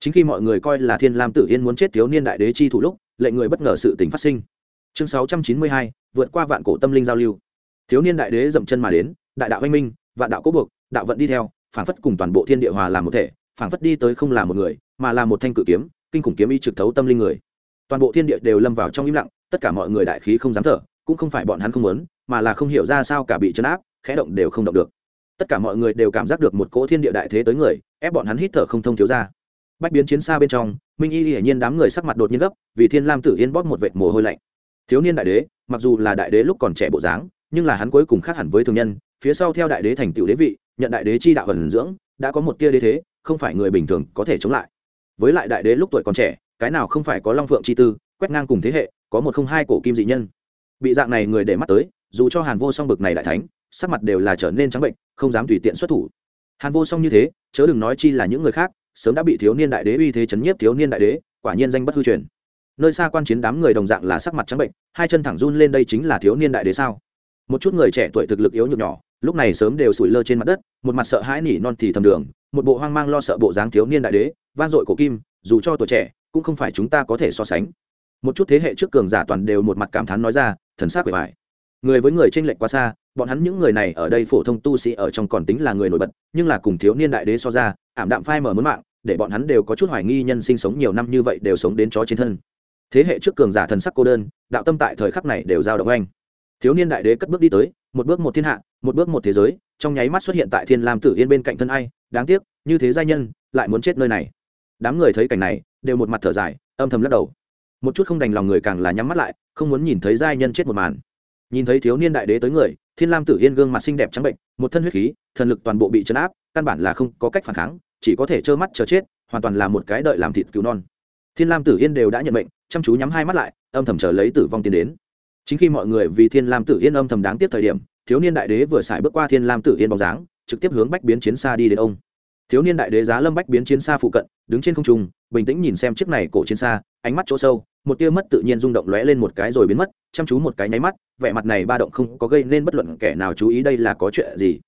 Speaker 1: Chính khi mọi người coi là thiên lam tử yên muốn chết thiếu niên đại đế chi thủ lúc lệnh người bất ngờ sự tình phát sinh. Chương sáu trăm chín mươi hai, vượt qua vạn cổ tâm linh giao lưu. Thiếu niên đại đế dậm chân mà đến, đại đạo anh minh, vạn đạo cố buộc, đạo vận đi theo, phảng phất cùng toàn bộ thiên địa hòa làm một thể, phảng phất đi tới không là một người, mà là một thanh cự kiếm, kinh khủng kiếm y trực thấu tâm linh người. Toàn bộ thiên địa đều lâm vào trong im lặng tất cả mọi người đại khí không dám thở, cũng không phải bọn hắn không muốn, mà là không hiểu ra sao cả bị chấn áp, khẽ động đều không động được. Tất cả mọi người đều cảm giác được một cỗ thiên địa đại thế tới người, ép bọn hắn hít thở không thông thiếu ra. Bách biến chiến xa bên trong, minh y hiển nhiên đám người sắc mặt đột nhiên gấp, vì thiên lam tử yên bóp một vệt mồ hôi lạnh. Thiếu niên đại đế, mặc dù là đại đế lúc còn trẻ bộ dáng, nhưng là hắn cuối cùng khác hẳn với thường nhân, phía sau theo đại đế thành tựu đế vị, nhận đại đế chi đạo ẩn dưỡng, đã có một tia đế thế, không phải người bình thường có thể chống lại. Với lại đại đế lúc tuổi còn trẻ, cái nào không phải có long phượng chi tư, quét ngang cùng thế hệ có một không hai cổ kim dị nhân. Bị dạng này người để mắt tới, dù cho hàn vô song bực này đại thánh, sắc mặt đều là trở nên trắng bệnh, không dám tùy tiện xuất thủ. Hàn vô song như thế, chớ đừng nói chi là những người khác, sớm đã bị thiếu niên đại đế uy thế chấn nhiếp thiếu niên đại đế, quả nhiên danh bất hư truyền. Nơi xa quan chiến đám người đồng dạng là sắc mặt trắng bệnh, hai chân thẳng run lên đây chính là thiếu niên đại đế sao? Một chút người trẻ tuổi thực lực yếu nhược nhỏ, lúc này sớm đều sủi lơ trên mặt đất, một mặt sợ hãi nỉ non thì thầm đường, một bộ hoang mang lo sợ bộ dáng thiếu niên đại đế van dội cổ kim, dù cho tuổi trẻ, cũng không phải chúng ta có thể so sánh một chút thế hệ trước cường giả toàn đều một mặt cảm thán nói ra, thần sắc bề bài người với người tranh lệch quá xa, bọn hắn những người này ở đây phổ thông tu sĩ ở trong còn tính là người nổi bật, nhưng là cùng thiếu niên đại đế so ra, ảm đạm phai mở muốn mạng, để bọn hắn đều có chút hoài nghi nhân sinh sống nhiều năm như vậy đều sống đến chó trên thân. Thế hệ trước cường giả thần sắc cô đơn, đạo tâm tại thời khắc này đều giao động anh. Thiếu niên đại đế cất bước đi tới, một bước một thiên hạ, một bước một thế giới, trong nháy mắt xuất hiện tại thiên lam tử yên bên cạnh thân ai, đáng tiếc, như thế giai nhân, lại muốn chết nơi này. Đám người thấy cảnh này, đều một mặt thở dài, âm thầm lắc đầu một chút không đành lòng người càng là nhắm mắt lại, không muốn nhìn thấy giai nhân chết một màn. Nhìn thấy thiếu niên đại đế tới người, thiên lam tử yên gương mặt xinh đẹp trắng bệnh, một thân huyết khí, thần lực toàn bộ bị chấn áp, căn bản là không có cách phản kháng, chỉ có thể trơ mắt chờ chết, hoàn toàn là một cái đợi làm thịt cứu non. Thiên lam tử yên đều đã nhận mệnh, chăm chú nhắm hai mắt lại, âm thầm chờ lấy tử vong tiến đến. Chính khi mọi người vì thiên lam tử yên âm thầm đáng tiếc thời điểm, thiếu niên đại đế vừa xài bước qua thiên lam tử yên bóng dáng, trực tiếp hướng bách biến chiến xa đi đến ông. Thiếu niên đại đế giá lâm bách biến chiến xa phụ cận, đứng trên không trung, bình tĩnh nhìn xem chiếc này cổ chiến xa ánh mắt chỗ sâu, một tia mất tự nhiên rung động lóe lên một cái rồi biến mất, chăm chú một cái nháy mắt, vẻ mặt này ba động không có gây nên bất luận kẻ nào chú ý đây là có chuyện gì.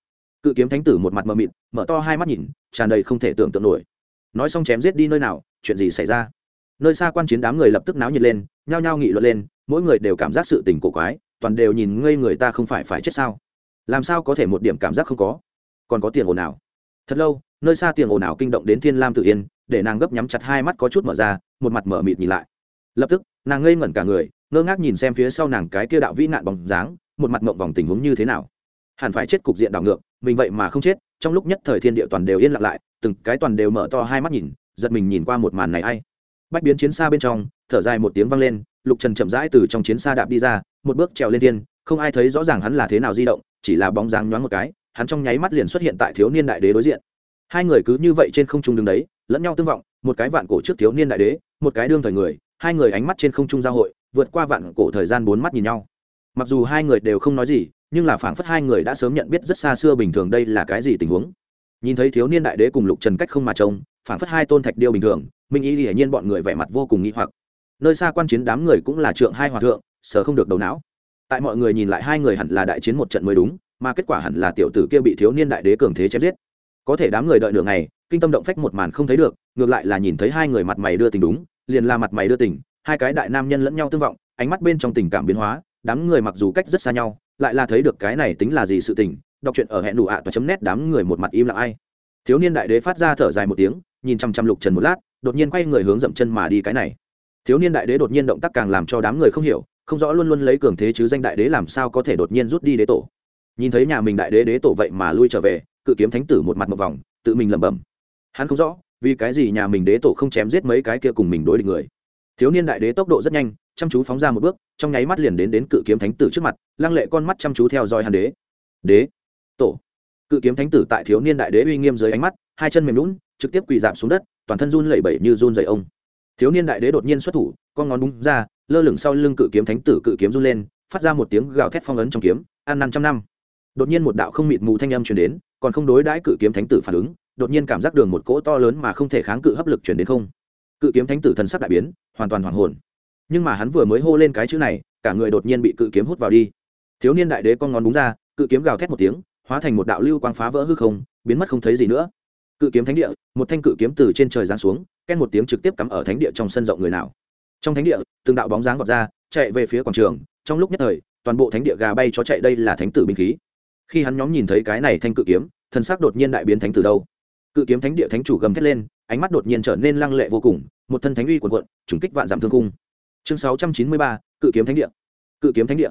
Speaker 1: Cự kiếm thánh tử một mặt mờ mịt, mở to hai mắt nhìn, tràn đầy không thể tưởng tượng nổi. Nói xong chém giết đi nơi nào, chuyện gì xảy ra? Nơi xa quan chiến đám người lập tức náo nhiệt lên, nhao nhao nghị luận lên, mỗi người đều cảm giác sự tình cổ quái, toàn đều nhìn ngây người ta không phải phải chết sao? Làm sao có thể một điểm cảm giác không có? Còn có tiền ồn ào. Thật lâu, nơi xa tiền ồn ào kinh động đến thiên lam tự yên, để nàng gấp nhắm chặt hai mắt có chút mở ra một mặt mở mịt nhìn lại. Lập tức, nàng ngây ngẩn cả người, ngơ ngác nhìn xem phía sau nàng cái kia đạo vĩ nạn bóng dáng, một mặt mộng vòng tình huống như thế nào. Hẳn phải chết cục diện đảo ngược, mình vậy mà không chết, trong lúc nhất thời thiên địa toàn đều yên lặng lại, từng cái toàn đều mở to hai mắt nhìn, giật mình nhìn qua một màn này a bách biến chiến xa bên trong, thở dài một tiếng vang lên, lục trần chậm rãi từ trong chiến xa đạp đi ra, một bước trèo lên thiên, không ai thấy rõ ràng hắn là thế nào di động, chỉ là bóng dáng nhoáng một cái, hắn trong nháy mắt liền xuất hiện tại thiếu niên đại đế đối diện. Hai người cứ như vậy trên không trung đứng đấy lẫn nhau tương vọng, một cái vạn cổ trước thiếu niên đại đế, một cái đương thời người, hai người ánh mắt trên không trung giao hội, vượt qua vạn cổ thời gian bốn mắt nhìn nhau. Mặc dù hai người đều không nói gì, nhưng là phảng phất hai người đã sớm nhận biết rất xa xưa bình thường đây là cái gì tình huống. Nhìn thấy thiếu niên đại đế cùng lục trần cách không mà trông, phảng phất hai tôn thạch điêu bình thường, minh ý hiển nhiên bọn người vẻ mặt vô cùng nghĩ hoặc. Nơi xa quan chiến đám người cũng là trượng hai hòa thượng sờ không được đầu não. Tại mọi người nhìn lại hai người hẳn là đại chiến một trận mới đúng, mà kết quả hẳn là tiểu tử kia bị thiếu niên đại đế cường thế chém giết có thể đám người đợi nửa ngày, kinh tâm động phách một màn không thấy được, ngược lại là nhìn thấy hai người mặt mày đưa tình đúng, liền là mặt mày đưa tình, hai cái đại nam nhân lẫn nhau tương vọng, ánh mắt bên trong tình cảm biến hóa, đám người mặc dù cách rất xa nhau, lại là thấy được cái này tính là gì sự tình, đọc truyện ở hẹn đủ ạ và chấm nét đám người một mặt im lặng ai. Thiếu niên đại đế phát ra thở dài một tiếng, nhìn chăm chăm lục trần một lát, đột nhiên quay người hướng dậm chân mà đi cái này. Thiếu niên đại đế đột nhiên động tác càng làm cho đám người không hiểu, không rõ luôn luôn lấy cường thế chứ danh đại đế làm sao có thể đột nhiên rút đi đế tổ. Nhìn thấy nhà mình đại đế đế tổ vậy mà lui trở về cự kiếm thánh tử một mặt một vòng, tự mình lẩm bẩm. Hắn không rõ, vì cái gì nhà mình đế tổ không chém giết mấy cái kia cùng mình đối địch người. Thiếu niên đại đế tốc độ rất nhanh, chăm chú phóng ra một bước, trong nháy mắt liền đến đến cự kiếm thánh tử trước mặt, lăng lệ con mắt chăm chú theo dõi hàn đế. Đế, tổ. Cự kiếm thánh tử tại thiếu niên đại đế uy nghiêm dưới ánh mắt, hai chân mềm lún trực tiếp quỳ giảm xuống đất, toàn thân run lẩy bẩy như run dày ông. Thiếu niên đại đế đột nhiên xuất thủ, con ngón búng ra, lơ lửng sau lưng cự kiếm thánh tử cự kiếm run lên, phát ra một tiếng gào thét phong ấn trong kiếm, ăn năm trăm năm. Đột nhiên một đạo không mịt mù thanh âm truyền đến còn không đối đãi cự kiếm thánh tử phản ứng, đột nhiên cảm giác đường một cỗ to lớn mà không thể kháng cự hấp lực truyền đến không. Cự kiếm thánh tử thần sắc đại biến, hoàn toàn hoàng hồn. Nhưng mà hắn vừa mới hô lên cái chữ này, cả người đột nhiên bị cự kiếm hút vào đi. Thiếu niên đại đế con ngón búng ra, cự kiếm gào thét một tiếng, hóa thành một đạo lưu quang phá vỡ hư không, biến mất không thấy gì nữa. Cự kiếm thánh địa, một thanh cự kiếm từ trên trời giáng xuống ken một tiếng trực tiếp cắm ở thánh địa trong sân rộng người nào. Trong thánh địa, từng đạo bóng dáng vọt ra, chạy về phía quảng trường, trong lúc nhất thời, toàn bộ thánh địa gà bay chó chạy đây là thánh tử binh khí. Khi hắn nhóm nhìn thấy cái này thanh cự kiếm thân xác đột nhiên đại biến thánh tử đâu. Cự kiếm thánh địa thánh chủ gầm thét lên, ánh mắt đột nhiên trở nên lăng lệ vô cùng, một thân thánh uy quần quận trùng kích vạn giảm thương cung. Chương sáu trăm chín mươi ba, cự kiếm thánh địa. Cự kiếm thánh địa.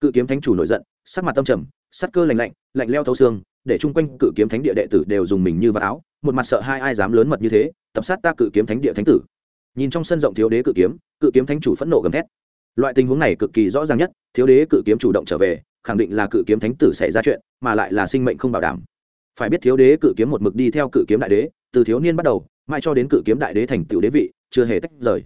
Speaker 1: Cự kiếm thánh chủ nổi giận, sắc mặt tâm trầm, sắc cơ lạnh lạnh lạnh leo thấu xương, để chung quanh cự kiếm thánh địa đệ tử đều dùng mình như vạt áo, một mặt sợ hai ai dám lớn mật như thế, tập sát ta cự kiếm thánh địa thánh tử. Nhìn trong sân rộng thiếu đế cự kiếm cự kiếm thánh chủ phẫn nộ gầm thét. Loại tình huống này cực kỳ rõ ràng nhất, thiếu đế cự kiếm chủ động trở về, khẳng định là cự kiếm thánh tử xảy ra chuyện, mà lại là sinh mệnh không bảo đảm phải biết thiếu đế cự kiếm một mực đi theo cự kiếm đại đế, từ thiếu niên bắt đầu, mãi cho đến cự kiếm đại đế thành tựu đế vị, chưa hề tách rời.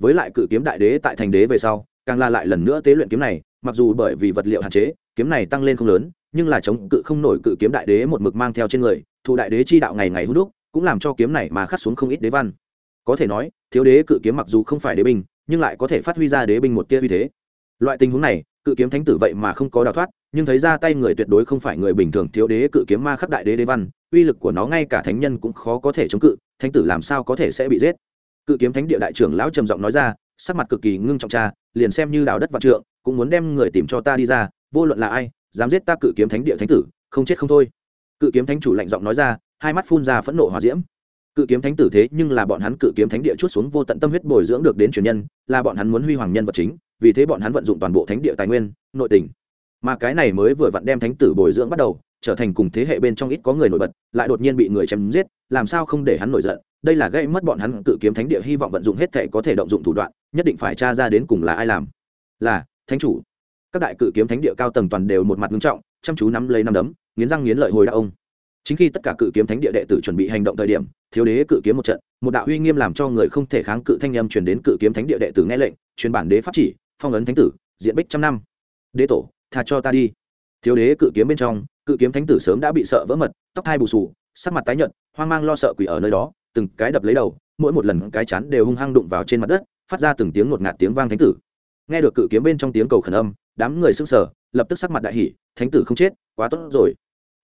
Speaker 1: Với lại cự kiếm đại đế tại thành đế về sau, càng la lại lần nữa tế luyện kiếm này, mặc dù bởi vì vật liệu hạn chế, kiếm này tăng lên không lớn, nhưng là chống cự không nổi cự kiếm đại đế một mực mang theo trên người, thụ đại đế chi đạo ngày ngày hút đúc, cũng làm cho kiếm này mà khắc xuống không ít đế văn. Có thể nói, thiếu đế cự kiếm mặc dù không phải đế binh, nhưng lại có thể phát huy ra đế binh một tia uy thế. Loại tình huống này cự kiếm thánh tử vậy mà không có đào thoát, nhưng thấy ra tay người tuyệt đối không phải người bình thường thiếu đế cự kiếm ma khắc đại đế đế văn, uy lực của nó ngay cả thánh nhân cũng khó có thể chống cự, thánh tử làm sao có thể sẽ bị giết? Cự kiếm thánh địa đại trưởng lão trầm giọng nói ra, sắc mặt cực kỳ ngưng trọng cha, liền xem như đào đất vạn trượng, cũng muốn đem người tìm cho ta đi ra, vô luận là ai, dám giết ta cự kiếm thánh địa thánh tử, không chết không thôi. Cự kiếm thánh chủ lạnh giọng nói ra, hai mắt phun ra phẫn nộ hòa diễm. Cự kiếm thánh tử thế nhưng là bọn hắn cự kiếm thánh địa chút xuống vô tận tâm huyết bồi dưỡng được đến truyền nhân, là bọn hắn muốn huy hoàng nhân vật chính vì thế bọn hắn vận dụng toàn bộ thánh địa tài nguyên, nội tình. Mà cái này mới vừa vặn đem thánh tử bồi dưỡng bắt đầu, trở thành cùng thế hệ bên trong ít có người nổi bật, lại đột nhiên bị người chém giết, làm sao không để hắn nổi giận? Đây là gây mất bọn hắn cự kiếm thánh địa hy vọng vận dụng hết thể có thể động dụng thủ đoạn, nhất định phải tra ra đến cùng là ai làm. Là, thánh chủ. Các đại cự kiếm thánh địa cao tầng toàn đều một mặt nghiêm trọng, chăm chú nắm lấy năm đấm, nghiến răng nghiến lợi hồi đạo ông. Chính khi tất cả cự kiếm thánh địa đệ tử chuẩn bị hành động thời điểm, thiếu đế cự kiếm một trận, một đạo uy nghiêm làm cho người không thể kháng cự thanh âm truyền đến cự kiếm thánh địa đệ tử nghe lệnh, truyền bản đế pháp chỉ phong ấn thánh tử, diện bích trăm năm. Đế tổ, tha cho ta đi. Thiếu đế cự kiếm bên trong, cự kiếm thánh tử sớm đã bị sợ vỡ mật, tóc hai bù sù sắc mặt tái nhợt, hoang mang lo sợ quỷ ở nơi đó, từng cái đập lấy đầu, mỗi một lần cái chán đều hung hăng đụng vào trên mặt đất, phát ra từng tiếng ngột ngạt tiếng vang thánh tử. Nghe được cự kiếm bên trong tiếng cầu khẩn âm, đám người sững sờ, lập tức sắc mặt đại hỉ, thánh tử không chết, quá tốt rồi.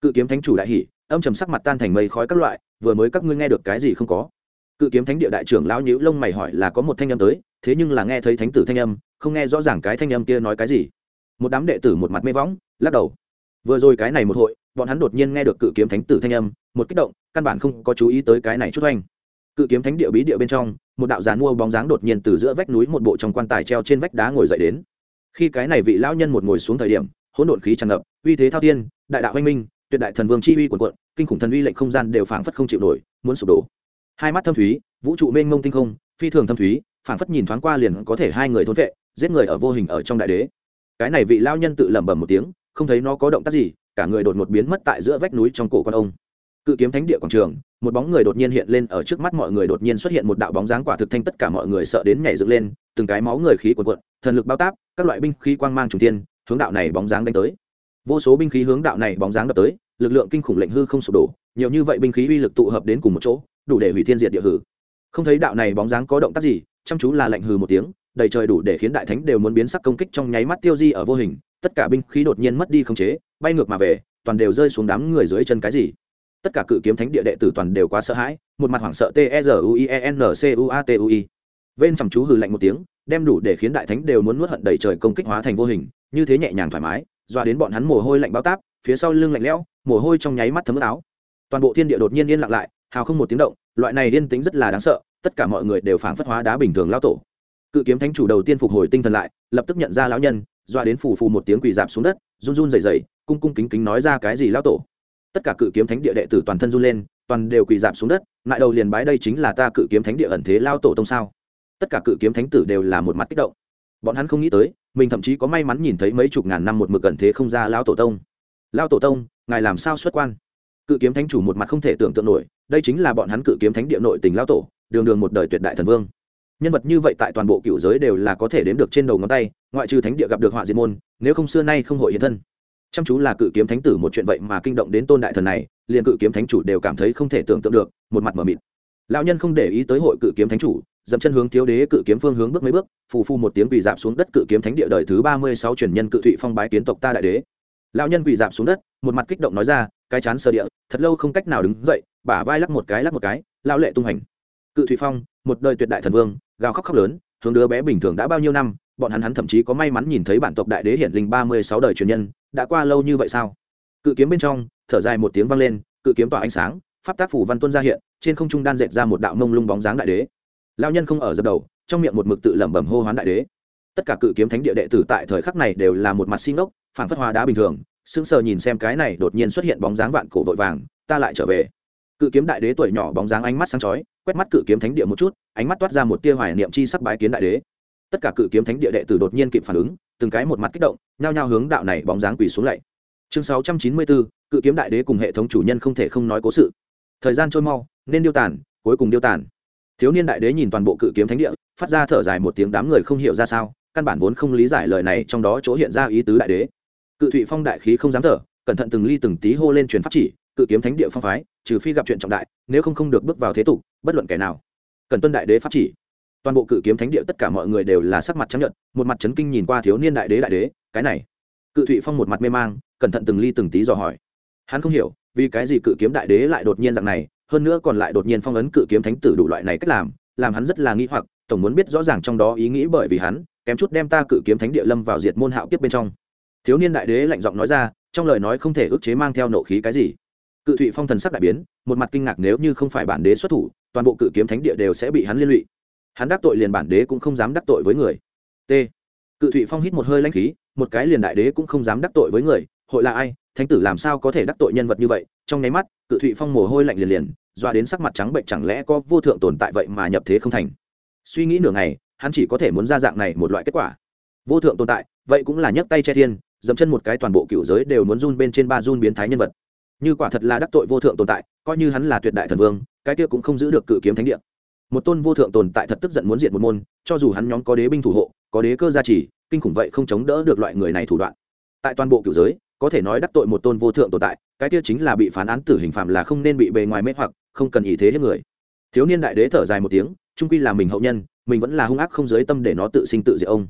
Speaker 1: Cự kiếm thánh chủ đại hỉ, âm trầm sắc mặt tan thành mây khói các loại, vừa mới các ngươi nghe được cái gì không có cự kiếm thánh địa đại trưởng lão nhữ lông mày hỏi là có một thanh âm tới, thế nhưng là nghe thấy thánh tử thanh âm, không nghe rõ ràng cái thanh âm kia nói cái gì. Một đám đệ tử một mặt mê võng, lắc đầu. Vừa rồi cái này một hội, bọn hắn đột nhiên nghe được cự kiếm thánh tử thanh âm, một kích động, căn bản không có chú ý tới cái này chút oanh. Cự kiếm thánh địa bí địa bên trong, một đạo giàn mua bóng dáng đột nhiên từ giữa vách núi một bộ trong quan tài treo trên vách đá ngồi dậy đến. Khi cái này vị lão nhân một ngồi xuống thời điểm, hỗn độn khí tràn ngập, uy thế thao thiên, đại đạo anh minh, tuyệt đại thần vương chi uy quần quận kinh khủng thần uy lệnh không gian đều phảng phất không chịu nổi, muốn sụp đổ hai mắt thâm thúy, vũ trụ mênh mông tinh không, phi thường thâm thúy, phảng phất nhìn thoáng qua liền có thể hai người thốn vệ, giết người ở vô hình ở trong đại đế. Cái này vị lao nhân tự lẩm bẩm một tiếng, không thấy nó có động tác gì, cả người đột ngột biến mất tại giữa vách núi trong cổ con ông. Cự kiếm thánh địa quảng trường, một bóng người đột nhiên hiện lên ở trước mắt mọi người đột nhiên xuất hiện một đạo bóng dáng quả thực thanh tất cả mọi người sợ đến nhảy dựng lên, từng cái máu người khí cuồn cuộn, thần lực bao táp, các loại binh khí quang mang trùng tiên hướng đạo này bóng dáng đánh tới. Vô số binh khí hướng đạo này bóng dáng đập tới, lực lượng kinh khủng lệnh hư không sụp đổ, nhiều như vậy binh khí uy lực tụ hợp đến cùng một chỗ đủ để hủy thiên diệt địa hử. Không thấy đạo này bóng dáng có động tác gì, chăm chú là lệnh hừ một tiếng, đầy trời đủ để khiến đại thánh đều muốn biến sắc công kích trong nháy mắt tiêu di ở vô hình, tất cả binh khí đột nhiên mất đi khống chế, bay ngược mà về, toàn đều rơi xuống đám người dưới chân cái gì. Tất cả cự kiếm thánh địa đệ tử toàn đều quá sợ hãi, một mặt hoảng sợ t e r u i e n c u a t u i. Vên chăm chú hừ lạnh một tiếng, đem đủ để khiến đại thánh đều muốn nuốt hận đầy trời công kích hóa thành vô hình, như thế nhẹ nhàng thoải mái doa đến bọn hắn mồ hôi lạnh bao táp, phía sau lưng lạnh lẽo, mồ hôi trong nháy mắt thấm ướt áo. Toàn bộ thiên địa đột nhiên yên lặng lại hào không một tiếng động, loại này yên tĩnh rất là đáng sợ, tất cả mọi người đều phảng phất hóa đá bình thường lao tổ. Cự kiếm thánh chủ đầu tiên phục hồi tinh thần lại, lập tức nhận ra lão nhân doa đến phù phù một tiếng quỳ dạp xuống đất, run run dày dày cung cung kính kính nói ra cái gì lao tổ. Tất cả cự kiếm thánh địa đệ tử toàn thân run lên, toàn đều quỳ dạp xuống đất, ngại đầu liền bái đây chính là ta cự kiếm thánh địa ẩn thế lao tổ tông sao? Tất cả cự kiếm thánh tử đều là một mặt kích động. Bọn hắn không nghĩ tới, mình thậm chí có may mắn nhìn thấy mấy chục ngàn năm một mực ẩn thế không ra lao tổ tông. Lao tổ tông, ngài làm sao xuất quan? Cự kiếm thánh chủ một mặt không thể tưởng tượng nổi, đây chính là bọn hắn cự kiếm thánh địa nội tình lao tổ, đường đường một đời tuyệt đại thần vương. Nhân vật như vậy tại toàn bộ cựu giới đều là có thể đếm được trên đầu ngón tay, ngoại trừ thánh địa gặp được họa diệt môn, nếu không xưa nay không hội hiện thân. Chăm chú là cự kiếm thánh tử một chuyện vậy mà kinh động đến tôn đại thần này, liền cự kiếm thánh chủ đều cảm thấy không thể tưởng tượng được, một mặt m ở mịt. Lão nhân không để ý tới hội cự kiếm thánh chủ, dậm chân hướng thiếu đế cự kiếm phương hướng bước mấy bước, phù phu một tiếng quỳ dạp xuống đất cự kiếm thánh địa đời thứ ba mươi sáu truyền nhân cự thụy phong bái kiến tộc ta đại đế. Lão nhân quỳ dạp xuống đất, một mặt kích động nói ra cái chán sơ địa, thật lâu không cách nào đứng dậy, bả vai lắc một cái lắc một cái, lao lệ tung hành. Cự Thủy phong, một đời tuyệt đại thần vương, gào khóc khóc lớn, hướng đứa bé bình thường đã bao nhiêu năm, bọn hắn hắn thậm chí có may mắn nhìn thấy bản tộc đại đế hiển linh ba mươi sáu đời truyền nhân, đã qua lâu như vậy sao? Cự kiếm bên trong, thở dài một tiếng vang lên, cự kiếm tỏa ánh sáng, pháp tác phủ văn tuân ra hiện, trên không trung đan dệt ra một đạo mông lung bóng dáng đại đế. Lao nhân không ở dập đầu, trong miệng một mực tự lẩm bẩm hô hoán đại đế. Tất cả cự kiếm thánh địa đệ tử tại thời khắc này đều là một mặt xin ốc phản phất hoa đá bình thường sững sờ nhìn xem cái này đột nhiên xuất hiện bóng dáng vạn cổ vội vàng, ta lại trở về. Cự kiếm đại đế tuổi nhỏ bóng dáng ánh mắt sáng chói, quét mắt cự kiếm thánh địa một chút, ánh mắt toát ra một tia hoài niệm chi sắc bái kiến đại đế. Tất cả cự kiếm thánh địa đệ tử đột nhiên kịp phản ứng, từng cái một mặt kích động, nhao nhao hướng đạo này bóng dáng quỳ xuống lạy. Chương sáu trăm chín mươi bốn cự kiếm đại đế cùng hệ thống chủ nhân không thể không nói cố sự. Thời gian trôi mau, nên điêu tàn, cuối cùng điêu tàn. Thiếu niên đại đế nhìn toàn bộ cự kiếm thánh địa, phát ra thở dài một tiếng đám người không hiểu ra sao, căn bản vốn không lý giải lời này trong đó chỗ hiện ra ý tứ đại đế cự thụy phong đại khí không dám thở, cẩn thận từng ly từng tí hô lên truyền pháp chỉ, cự kiếm thánh địa phong phái, trừ phi gặp chuyện trọng đại, nếu không không được bước vào thế tục, bất luận kẻ nào. Cần tuân đại đế pháp chỉ. Toàn bộ cự kiếm thánh địa tất cả mọi người đều là sắc mặt chấp nhận một mặt chấn kinh nhìn qua thiếu niên đại đế đại đế, cái này. Cự thụy phong một mặt mê mang, cẩn thận từng ly từng tí dò hỏi. Hắn không hiểu, vì cái gì cự kiếm đại đế lại đột nhiên dạng này, hơn nữa còn lại đột nhiên phong ấn cự kiếm thánh tử đủ loại này cách làm làm hắn rất là nghĩ hoặc, tổng muốn biết rõ ràng trong đó ý nghĩ bởi vì hắn, kém chút đem ta cự kiếm thánh địa lâm vào diệt môn hạo kiếp bên trong thiếu niên đại đế lạnh giọng nói ra, trong lời nói không thể ức chế mang theo nộ khí cái gì. Cự thụy phong thần sắc đại biến, một mặt kinh ngạc nếu như không phải bản đế xuất thủ, toàn bộ cự kiếm thánh địa đều sẽ bị hắn liên lụy. Hắn đắc tội liền bản đế cũng không dám đắc tội với người. T. Cự thụy phong hít một hơi lãnh khí, một cái liền đại đế cũng không dám đắc tội với người. Hội là ai? Thánh tử làm sao có thể đắc tội nhân vật như vậy? Trong nháy mắt, cự thụy phong mồ hôi lạnh liền liền, doa đến sắc mặt trắng bệnh chẳng lẽ có vô thượng tồn tại vậy mà nhập thế không thành? Suy nghĩ nửa ngày, hắn chỉ có thể muốn ra dạng này một loại kết quả. Vô thượng tồn tại, vậy cũng là nhấc tay che thiên dẫm chân một cái toàn bộ cựu giới đều muốn run bên trên ba run biến thái nhân vật. Như quả thật là đắc tội vô thượng tồn tại, coi như hắn là tuyệt đại thần vương, cái kia cũng không giữ được cự kiếm thánh địa. Một tôn vô thượng tồn tại thật tức giận muốn diện một môn, cho dù hắn nhóm có đế binh thủ hộ, có đế cơ gia trì, kinh khủng vậy không chống đỡ được loại người này thủ đoạn. Tại toàn bộ cựu giới, có thể nói đắc tội một tôn vô thượng tồn tại, cái kia chính là bị phán án tử hình phạm là không nên bị bề ngoài mê hoặc, không cần ý thế hết người. Thiếu niên đại đế thở dài một tiếng trung quy là mình hậu nhân, mình vẫn là hung ác không giới tâm để nó tự sinh tự diệt ông.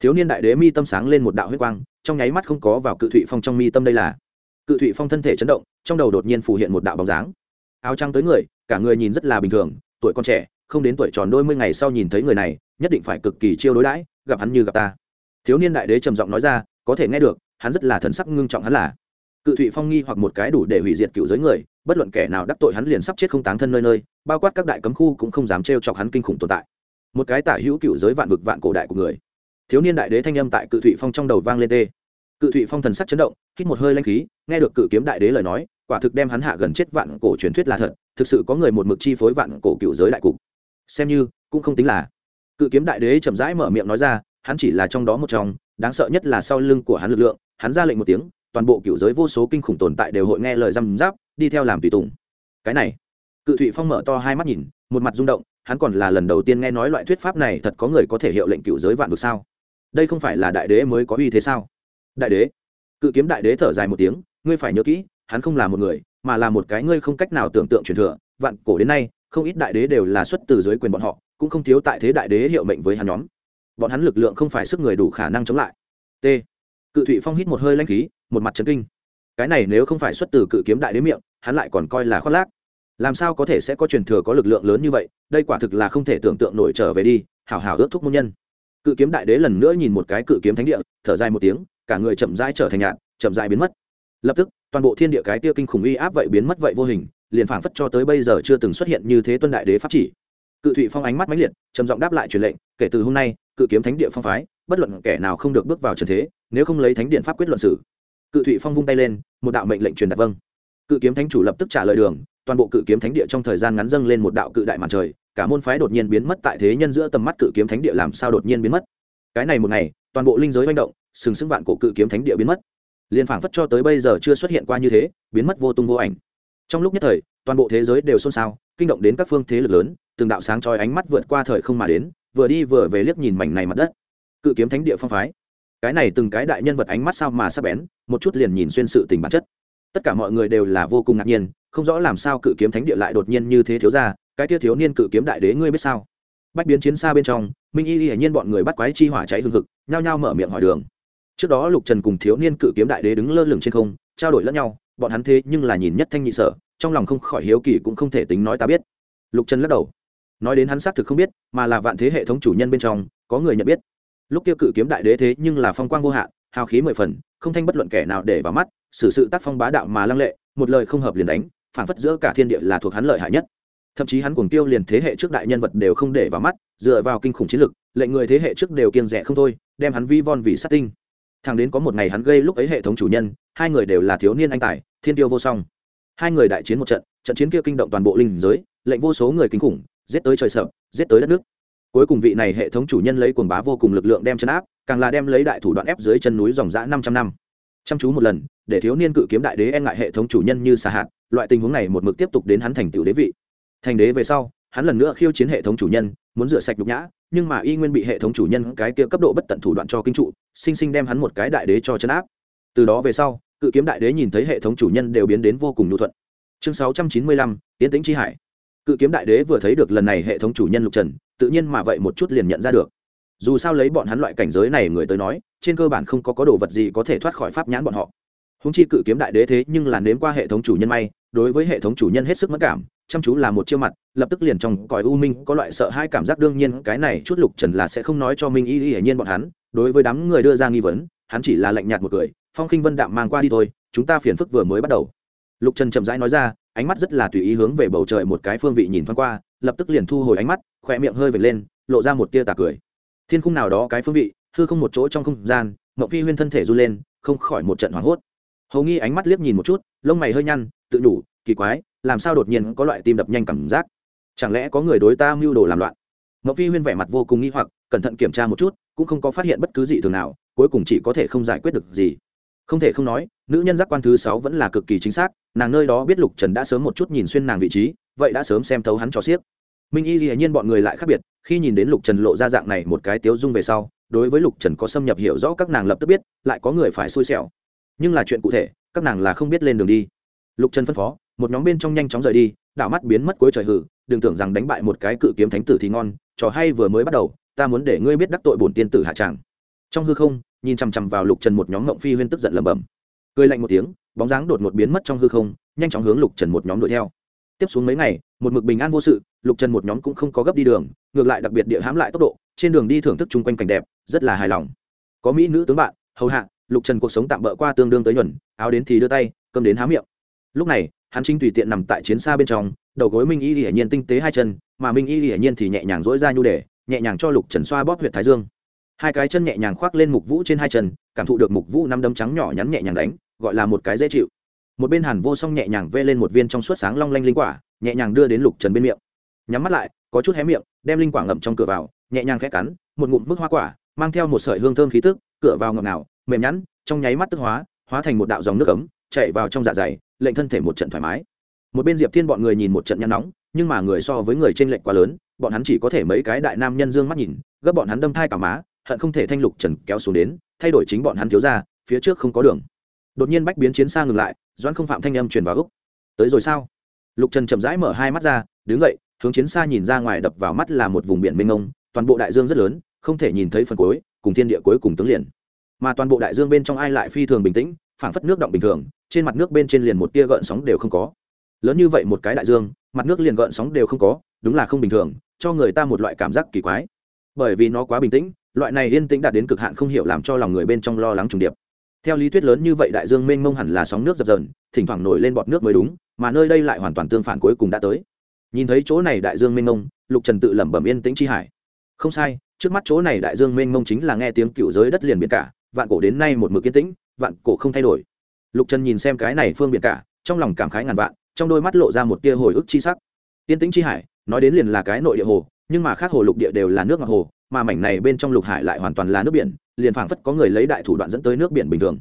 Speaker 1: Thiếu niên đại đế mi tâm sáng lên một đạo huyết quang trong nháy mắt không có vào cự thụy phong trong mi tâm đây là. Cự thụy phong thân thể chấn động, trong đầu đột nhiên phủ hiện một đạo bóng dáng. Áo trắng tới người, cả người nhìn rất là bình thường, tuổi con trẻ, không đến tuổi tròn đôi mươi ngày sau nhìn thấy người này, nhất định phải cực kỳ chiêu đối đãi, gặp hắn như gặp ta. Thiếu niên đại đế trầm giọng nói ra, có thể nghe được, hắn rất là thần sắc ngưng trọng hắn là. Cự thụy phong nghi hoặc một cái đủ để hủy diệt cựu giới người, bất luận kẻ nào đắc tội hắn liền sắp chết không táng thân nơi nơi, bao quát các đại cấm khu cũng không dám trêu chọc hắn kinh khủng tồn tại. Một cái tả hữu cựu giới vạn vực vạn cổ đại của người. Thiếu niên đại đế thanh âm tại cự thụy phong trong đầu vang lên tê cự thụy phong thần sắc chấn động, hít một hơi lanh khí, nghe được cự kiếm đại đế lời nói, quả thực đem hắn hạ gần chết vạn cổ truyền thuyết là thật, thực sự có người một mực chi phối vạn cổ cựu giới đại cục. Xem như, cũng không tính là. Cự kiếm đại đế chậm rãi mở miệng nói ra, hắn chỉ là trong đó một trong, đáng sợ nhất là sau lưng của hắn lực lượng, hắn ra lệnh một tiếng, toàn bộ cựu giới vô số kinh khủng tồn tại đều hội nghe lời răm giáp đi theo làm tùy tùng. Cái này, cự thụy phong mở to hai mắt nhìn, một mặt rung động, hắn còn là lần đầu tiên nghe nói loại thuyết pháp này thật có người có thể hiệu lệnh cựu giới vạn vực sao? Đây không phải là đại đế mới có uy thế sao? Đại đế. Cự kiếm đại đế thở dài một tiếng, ngươi phải nhớ kỹ, hắn không là một người, mà là một cái ngươi không cách nào tưởng tượng truyền thừa. Vạn cổ đến nay, không ít đại đế đều là xuất từ dưới quyền bọn họ, cũng không thiếu tại thế đại đế hiệu mệnh với hắn nhóm. Bọn hắn lực lượng không phải sức người đủ khả năng chống lại. T. Cự thụy phong hít một hơi lanh khí, một mặt trấn kinh. Cái này nếu không phải xuất từ cự kiếm đại đế miệng, hắn lại còn coi là khoác lác. Làm sao có thể sẽ có truyền thừa có lực lượng lớn như vậy, đây quả thực là không thể tưởng tượng nổi trở về đi, hảo hảo ước thúc môn nhân. Cự kiếm đại đế lần nữa nhìn một cái cự kiếm thánh địa, thở dài một tiếng cả người chậm rãi trở thành nhạn chậm rãi biến mất. Lập tức, toàn bộ thiên địa cái tia kinh khủng uy áp vậy biến mất vậy vô hình, liền phảng phất cho tới bây giờ chưa từng xuất hiện như thế tuân đại đế pháp chỉ. Cự thụy phong ánh mắt mãnh liệt, trầm giọng đáp lại truyền lệnh, kể từ hôm nay, cự kiếm thánh địa phong phái, bất luận kẻ nào không được bước vào trần thế, nếu không lấy thánh điện pháp quyết luận xử. Cự thụy phong vung tay lên, một đạo mệnh lệnh truyền đạt vâng. Cự kiếm thánh chủ lập tức trả lời đường, toàn bộ cự kiếm thánh địa trong thời gian ngắn dâng lên một đạo cự đại màn trời, cả môn phái đột nhiên biến mất tại thế nhân giữa tầm mắt cự kiếm thánh địa làm sao đột nhiên biến mất. Cái này một ngày, toàn bộ linh giới manh động sừng sững vạn cổ cự kiếm thánh địa biến mất. Liền phảng phất cho tới bây giờ chưa xuất hiện qua như thế, biến mất vô tung vô ảnh. Trong lúc nhất thời, toàn bộ thế giới đều xôn xao, kinh động đến các phương thế lực lớn, từng đạo sáng trói ánh mắt vượt qua thời không mà đến, vừa đi vừa về liếc nhìn mảnh này mặt đất. Cự kiếm thánh địa phong phái. Cái này từng cái đại nhân vật ánh mắt sao mà sắp bén, một chút liền nhìn xuyên sự tình bản chất. Tất cả mọi người đều là vô cùng ngạc nhiên, không rõ làm sao cự kiếm thánh địa lại đột nhiên như thế thiếu ra, cái tia thiếu niên cự kiếm đại đế ngươi biết sao? Bách biến chiến xa bên trong, minh y hiển nhiên bọn người bắt quái chi hỏa cháy hương thực nhao nhao mở miệng hỏi đường trước đó lục trần cùng thiếu niên cự kiếm đại đế đứng lơ lửng trên không, trao đổi lẫn nhau, bọn hắn thế nhưng là nhìn nhất thanh nhị sở, trong lòng không khỏi hiếu kỳ cũng không thể tính nói ta biết. Lục trần lắc đầu. Nói đến hắn xác thực không biết, mà là vạn thế hệ thống chủ nhân bên trong, có người nhận biết. Lúc kia cự kiếm đại đế thế nhưng là phong quang vô hạn, hào khí mười phần, không thanh bất luận kẻ nào để vào mắt, xử sự tác phong bá đạo mà lăng lệ, một lời không hợp liền đánh, phản phất giữa cả thiên địa là thuộc hắn lợi hại nhất. Thậm chí hắn cuồng tiêu liền thế hệ trước đại nhân vật đều không để vào mắt, dựa vào kinh khủng chiến lực, lệnh người thế hệ trước đều kiêng rẻ không thôi, đem hắn vi von vì sát tinh thằng đến có một ngày hắn gây lúc ấy hệ thống chủ nhân, hai người đều là thiếu niên anh tài, thiên tiêu vô song. Hai người đại chiến một trận trận chiến kia kinh động toàn bộ linh giới, lệnh vô số người kinh khủng, giết tới trời sợ, giết tới đất nước. Cuối cùng vị này hệ thống chủ nhân lấy cuồng bá vô cùng lực lượng đem chân áp, càng là đem lấy đại thủ đoạn ép dưới chân núi dòng dã năm trăm năm. Chăm chú một lần, để thiếu niên cự kiếm đại đế e ngại hệ thống chủ nhân như xà hạt, loại tình huống này một mực tiếp tục đến hắn thành tựu đế vị. Thành đế về sau hắn lần nữa khiêu chiến hệ thống chủ nhân, muốn rửa sạch nhục nhã, nhưng mà y nguyên bị hệ thống chủ nhân cái kia cấp độ bất tận thủ đoạn cho kinh trụ, sinh sinh đem hắn một cái đại đế cho chấn áp. Từ đó về sau, cự kiếm đại đế nhìn thấy hệ thống chủ nhân đều biến đến vô cùng nhu thuận. Chương sáu trăm chín mươi lăm tiến tĩnh chi hải. Cự kiếm đại đế vừa thấy được lần này hệ thống chủ nhân lục trần, tự nhiên mà vậy một chút liền nhận ra được. Dù sao lấy bọn hắn loại cảnh giới này người tới nói, trên cơ bản không có có đồ vật gì có thể thoát khỏi pháp nhãn bọn họ. Húng chi cự kiếm đại đế thế nhưng là nếm qua hệ thống chủ nhân may, đối với hệ thống chủ nhân hết sức mất cảm chăm chú là một chiêu mặt, lập tức liền trong còi u minh có loại sợ hai cảm giác đương nhiên, cái này chút lục trần là sẽ không nói cho minh y y hiển nhiên bọn hắn, đối với đám người đưa ra nghi vấn, hắn chỉ là lạnh nhạt một cười, phong khinh vân đạm mang qua đi thôi, chúng ta phiền phức vừa mới bắt đầu. Lục trần chậm rãi nói ra, ánh mắt rất là tùy ý hướng về bầu trời một cái phương vị nhìn thoáng qua, lập tức liền thu hồi ánh mắt, khỏe miệng hơi vệt lên, lộ ra một tia tà cười. Thiên khung nào đó cái phương vị, hư không một chỗ trong không gian mậu phi huyên thân thể r u lên, không khỏi một trận hoảng hốt hầu nghi ánh mắt liếc nhìn một chút, lông mày hơi nhăn, tự đủ, kỳ quái, làm sao đột nhiên có loại tim đập nhanh cảm giác? Chẳng lẽ có người đối ta mưu đồ làm loạn? Mậu phi huyên vẻ mặt vô cùng nghi hoặc, cẩn thận kiểm tra một chút, cũng không có phát hiện bất cứ gì thường nào, cuối cùng chỉ có thể không giải quyết được gì. Không thể không nói, nữ nhân giác quan thứ sáu vẫn là cực kỳ chính xác, nàng nơi đó biết lục trần đã sớm một chút nhìn xuyên nàng vị trí, vậy đã sớm xem thấu hắn cho xiếc. Minh y dĩ nhiên bọn người lại khác biệt, khi nhìn đến lục trần lộ ra dạng này một cái tiếu dung về sau, đối với lục trần có xâm nhập hiểu rõ các nàng lập tức biết, lại có người phải xui xẻo nhưng là chuyện cụ thể, các nàng là không biết lên đường đi. Lục trần phân phó, một nhóm bên trong nhanh chóng rời đi, đảo mắt biến mất cuối trời hử, đừng tưởng rằng đánh bại một cái cự kiếm thánh tử thì ngon, trò hay vừa mới bắt đầu, ta muốn để ngươi biết đắc tội bổn tiên tử hạ tràng. Trong hư không, nhìn chằm chằm vào lục trần một nhóm ngộng phi huyên tức giận lẩm bẩm. Cười lạnh một tiếng, bóng dáng đột ngột biến mất trong hư không, nhanh chóng hướng lục trần một nhóm đuổi theo. Tiếp xuống mấy ngày, một mực bình an vô sự, lục trần một nhóm cũng không có gấp đi đường, ngược lại đặc biệt địa hãm lại tốc độ, trên đường đi thưởng thức chung quanh cảnh đẹp, rất là hài lòng. Có mỹ nữ tướng bạn, hầu hạ lục trần cuộc sống tạm bỡ qua tương đương tới nhuần, áo đến thì đưa tay, cơm đến há miệng. Lúc này, hắn chính tùy tiện nằm tại chiến xa bên trong, đầu gối minh y hiển nhiên tinh tế hai chân, mà minh y hiển nhiên thì nhẹ nhàng dỗi ra nhu đề, nhẹ nhàng cho lục trần xoa bóp huyệt thái dương. Hai cái chân nhẹ nhàng khoác lên mục vũ trên hai chân, cảm thụ được mục vũ năm đấm trắng nhỏ nhắn nhẹ nhàng đánh, gọi là một cái dễ chịu. Một bên hàn vô song nhẹ nhàng vê lên một viên trong suốt sáng long lanh linh quả, nhẹ nhàng đưa đến lục trần bên miệng. Nhắm mắt lại, có chút hé miệng, đem linh quả ngậm trong cửa vào, nhẹ nhàng khẽ cắn, một ngụm mức hoa quả, mang theo một sợi hương thơm khí tức, cửa vào ngọt ngào mềm nhẵn, trong nháy mắt tức hóa hóa thành một đạo dòng nước ấm, chạy vào trong dạ dày, lệnh thân thể một trận thoải mái. Một bên diệp thiên bọn người nhìn một trận nhăn nóng, nhưng mà người so với người trên lệnh quá lớn, bọn hắn chỉ có thể mấy cái đại nam nhân dương mắt nhìn, gấp bọn hắn đâm thai cả má, hận không thể thanh lục trần kéo xuống đến, thay đổi chính bọn hắn thiếu ra, phía trước không có đường. Đột nhiên bách biến chiến xa ngừng lại, doãn không phạm thanh âm truyền vào úc. Tới rồi sao? Lục trần chậm rãi mở hai mắt ra, đứng dậy, hướng chiến xa nhìn ra ngoài đập vào mắt là một vùng biển mênh mông, toàn bộ đại dương rất lớn, không thể nhìn thấy phần cuối, cùng thiên địa cuối cùng tướng liền mà toàn bộ đại dương bên trong ai lại phi thường bình tĩnh, phảng phất nước động bình thường, trên mặt nước bên trên liền một tia gợn sóng đều không có. Lớn như vậy một cái đại dương, mặt nước liền gợn sóng đều không có, đúng là không bình thường, cho người ta một loại cảm giác kỳ quái. Bởi vì nó quá bình tĩnh, loại này yên tĩnh đạt đến cực hạn không hiểu làm cho lòng người bên trong lo lắng trùng điệp. Theo lý thuyết lớn như vậy đại dương mênh mông hẳn là sóng nước dập dờn, thỉnh thoảng nổi lên bọt nước mới đúng, mà nơi đây lại hoàn toàn tương phản cuối cùng đã tới. Nhìn thấy chỗ này đại dương mênh mông, lục trần tự lẩm bẩm yên tĩnh chi hải. Không sai, trước mắt chỗ này đại dương mênh mông chính là nghe tiếng cựu giới đất liền biển cả vạn cổ đến nay một mực kiên tĩnh, vạn cổ không thay đổi. Lục trần nhìn xem cái này phương biển cả, trong lòng cảm khái ngàn vạn, trong đôi mắt lộ ra một tia hồi ức chi sắc. Yên tĩnh chi hải, nói đến liền là cái nội địa hồ, nhưng mà khác hồ lục địa đều là nước ngọt hồ, mà mảnh này bên trong lục hải lại hoàn toàn là nước biển, liền phảng phất có người lấy đại thủ đoạn dẫn tới nước biển bình thường.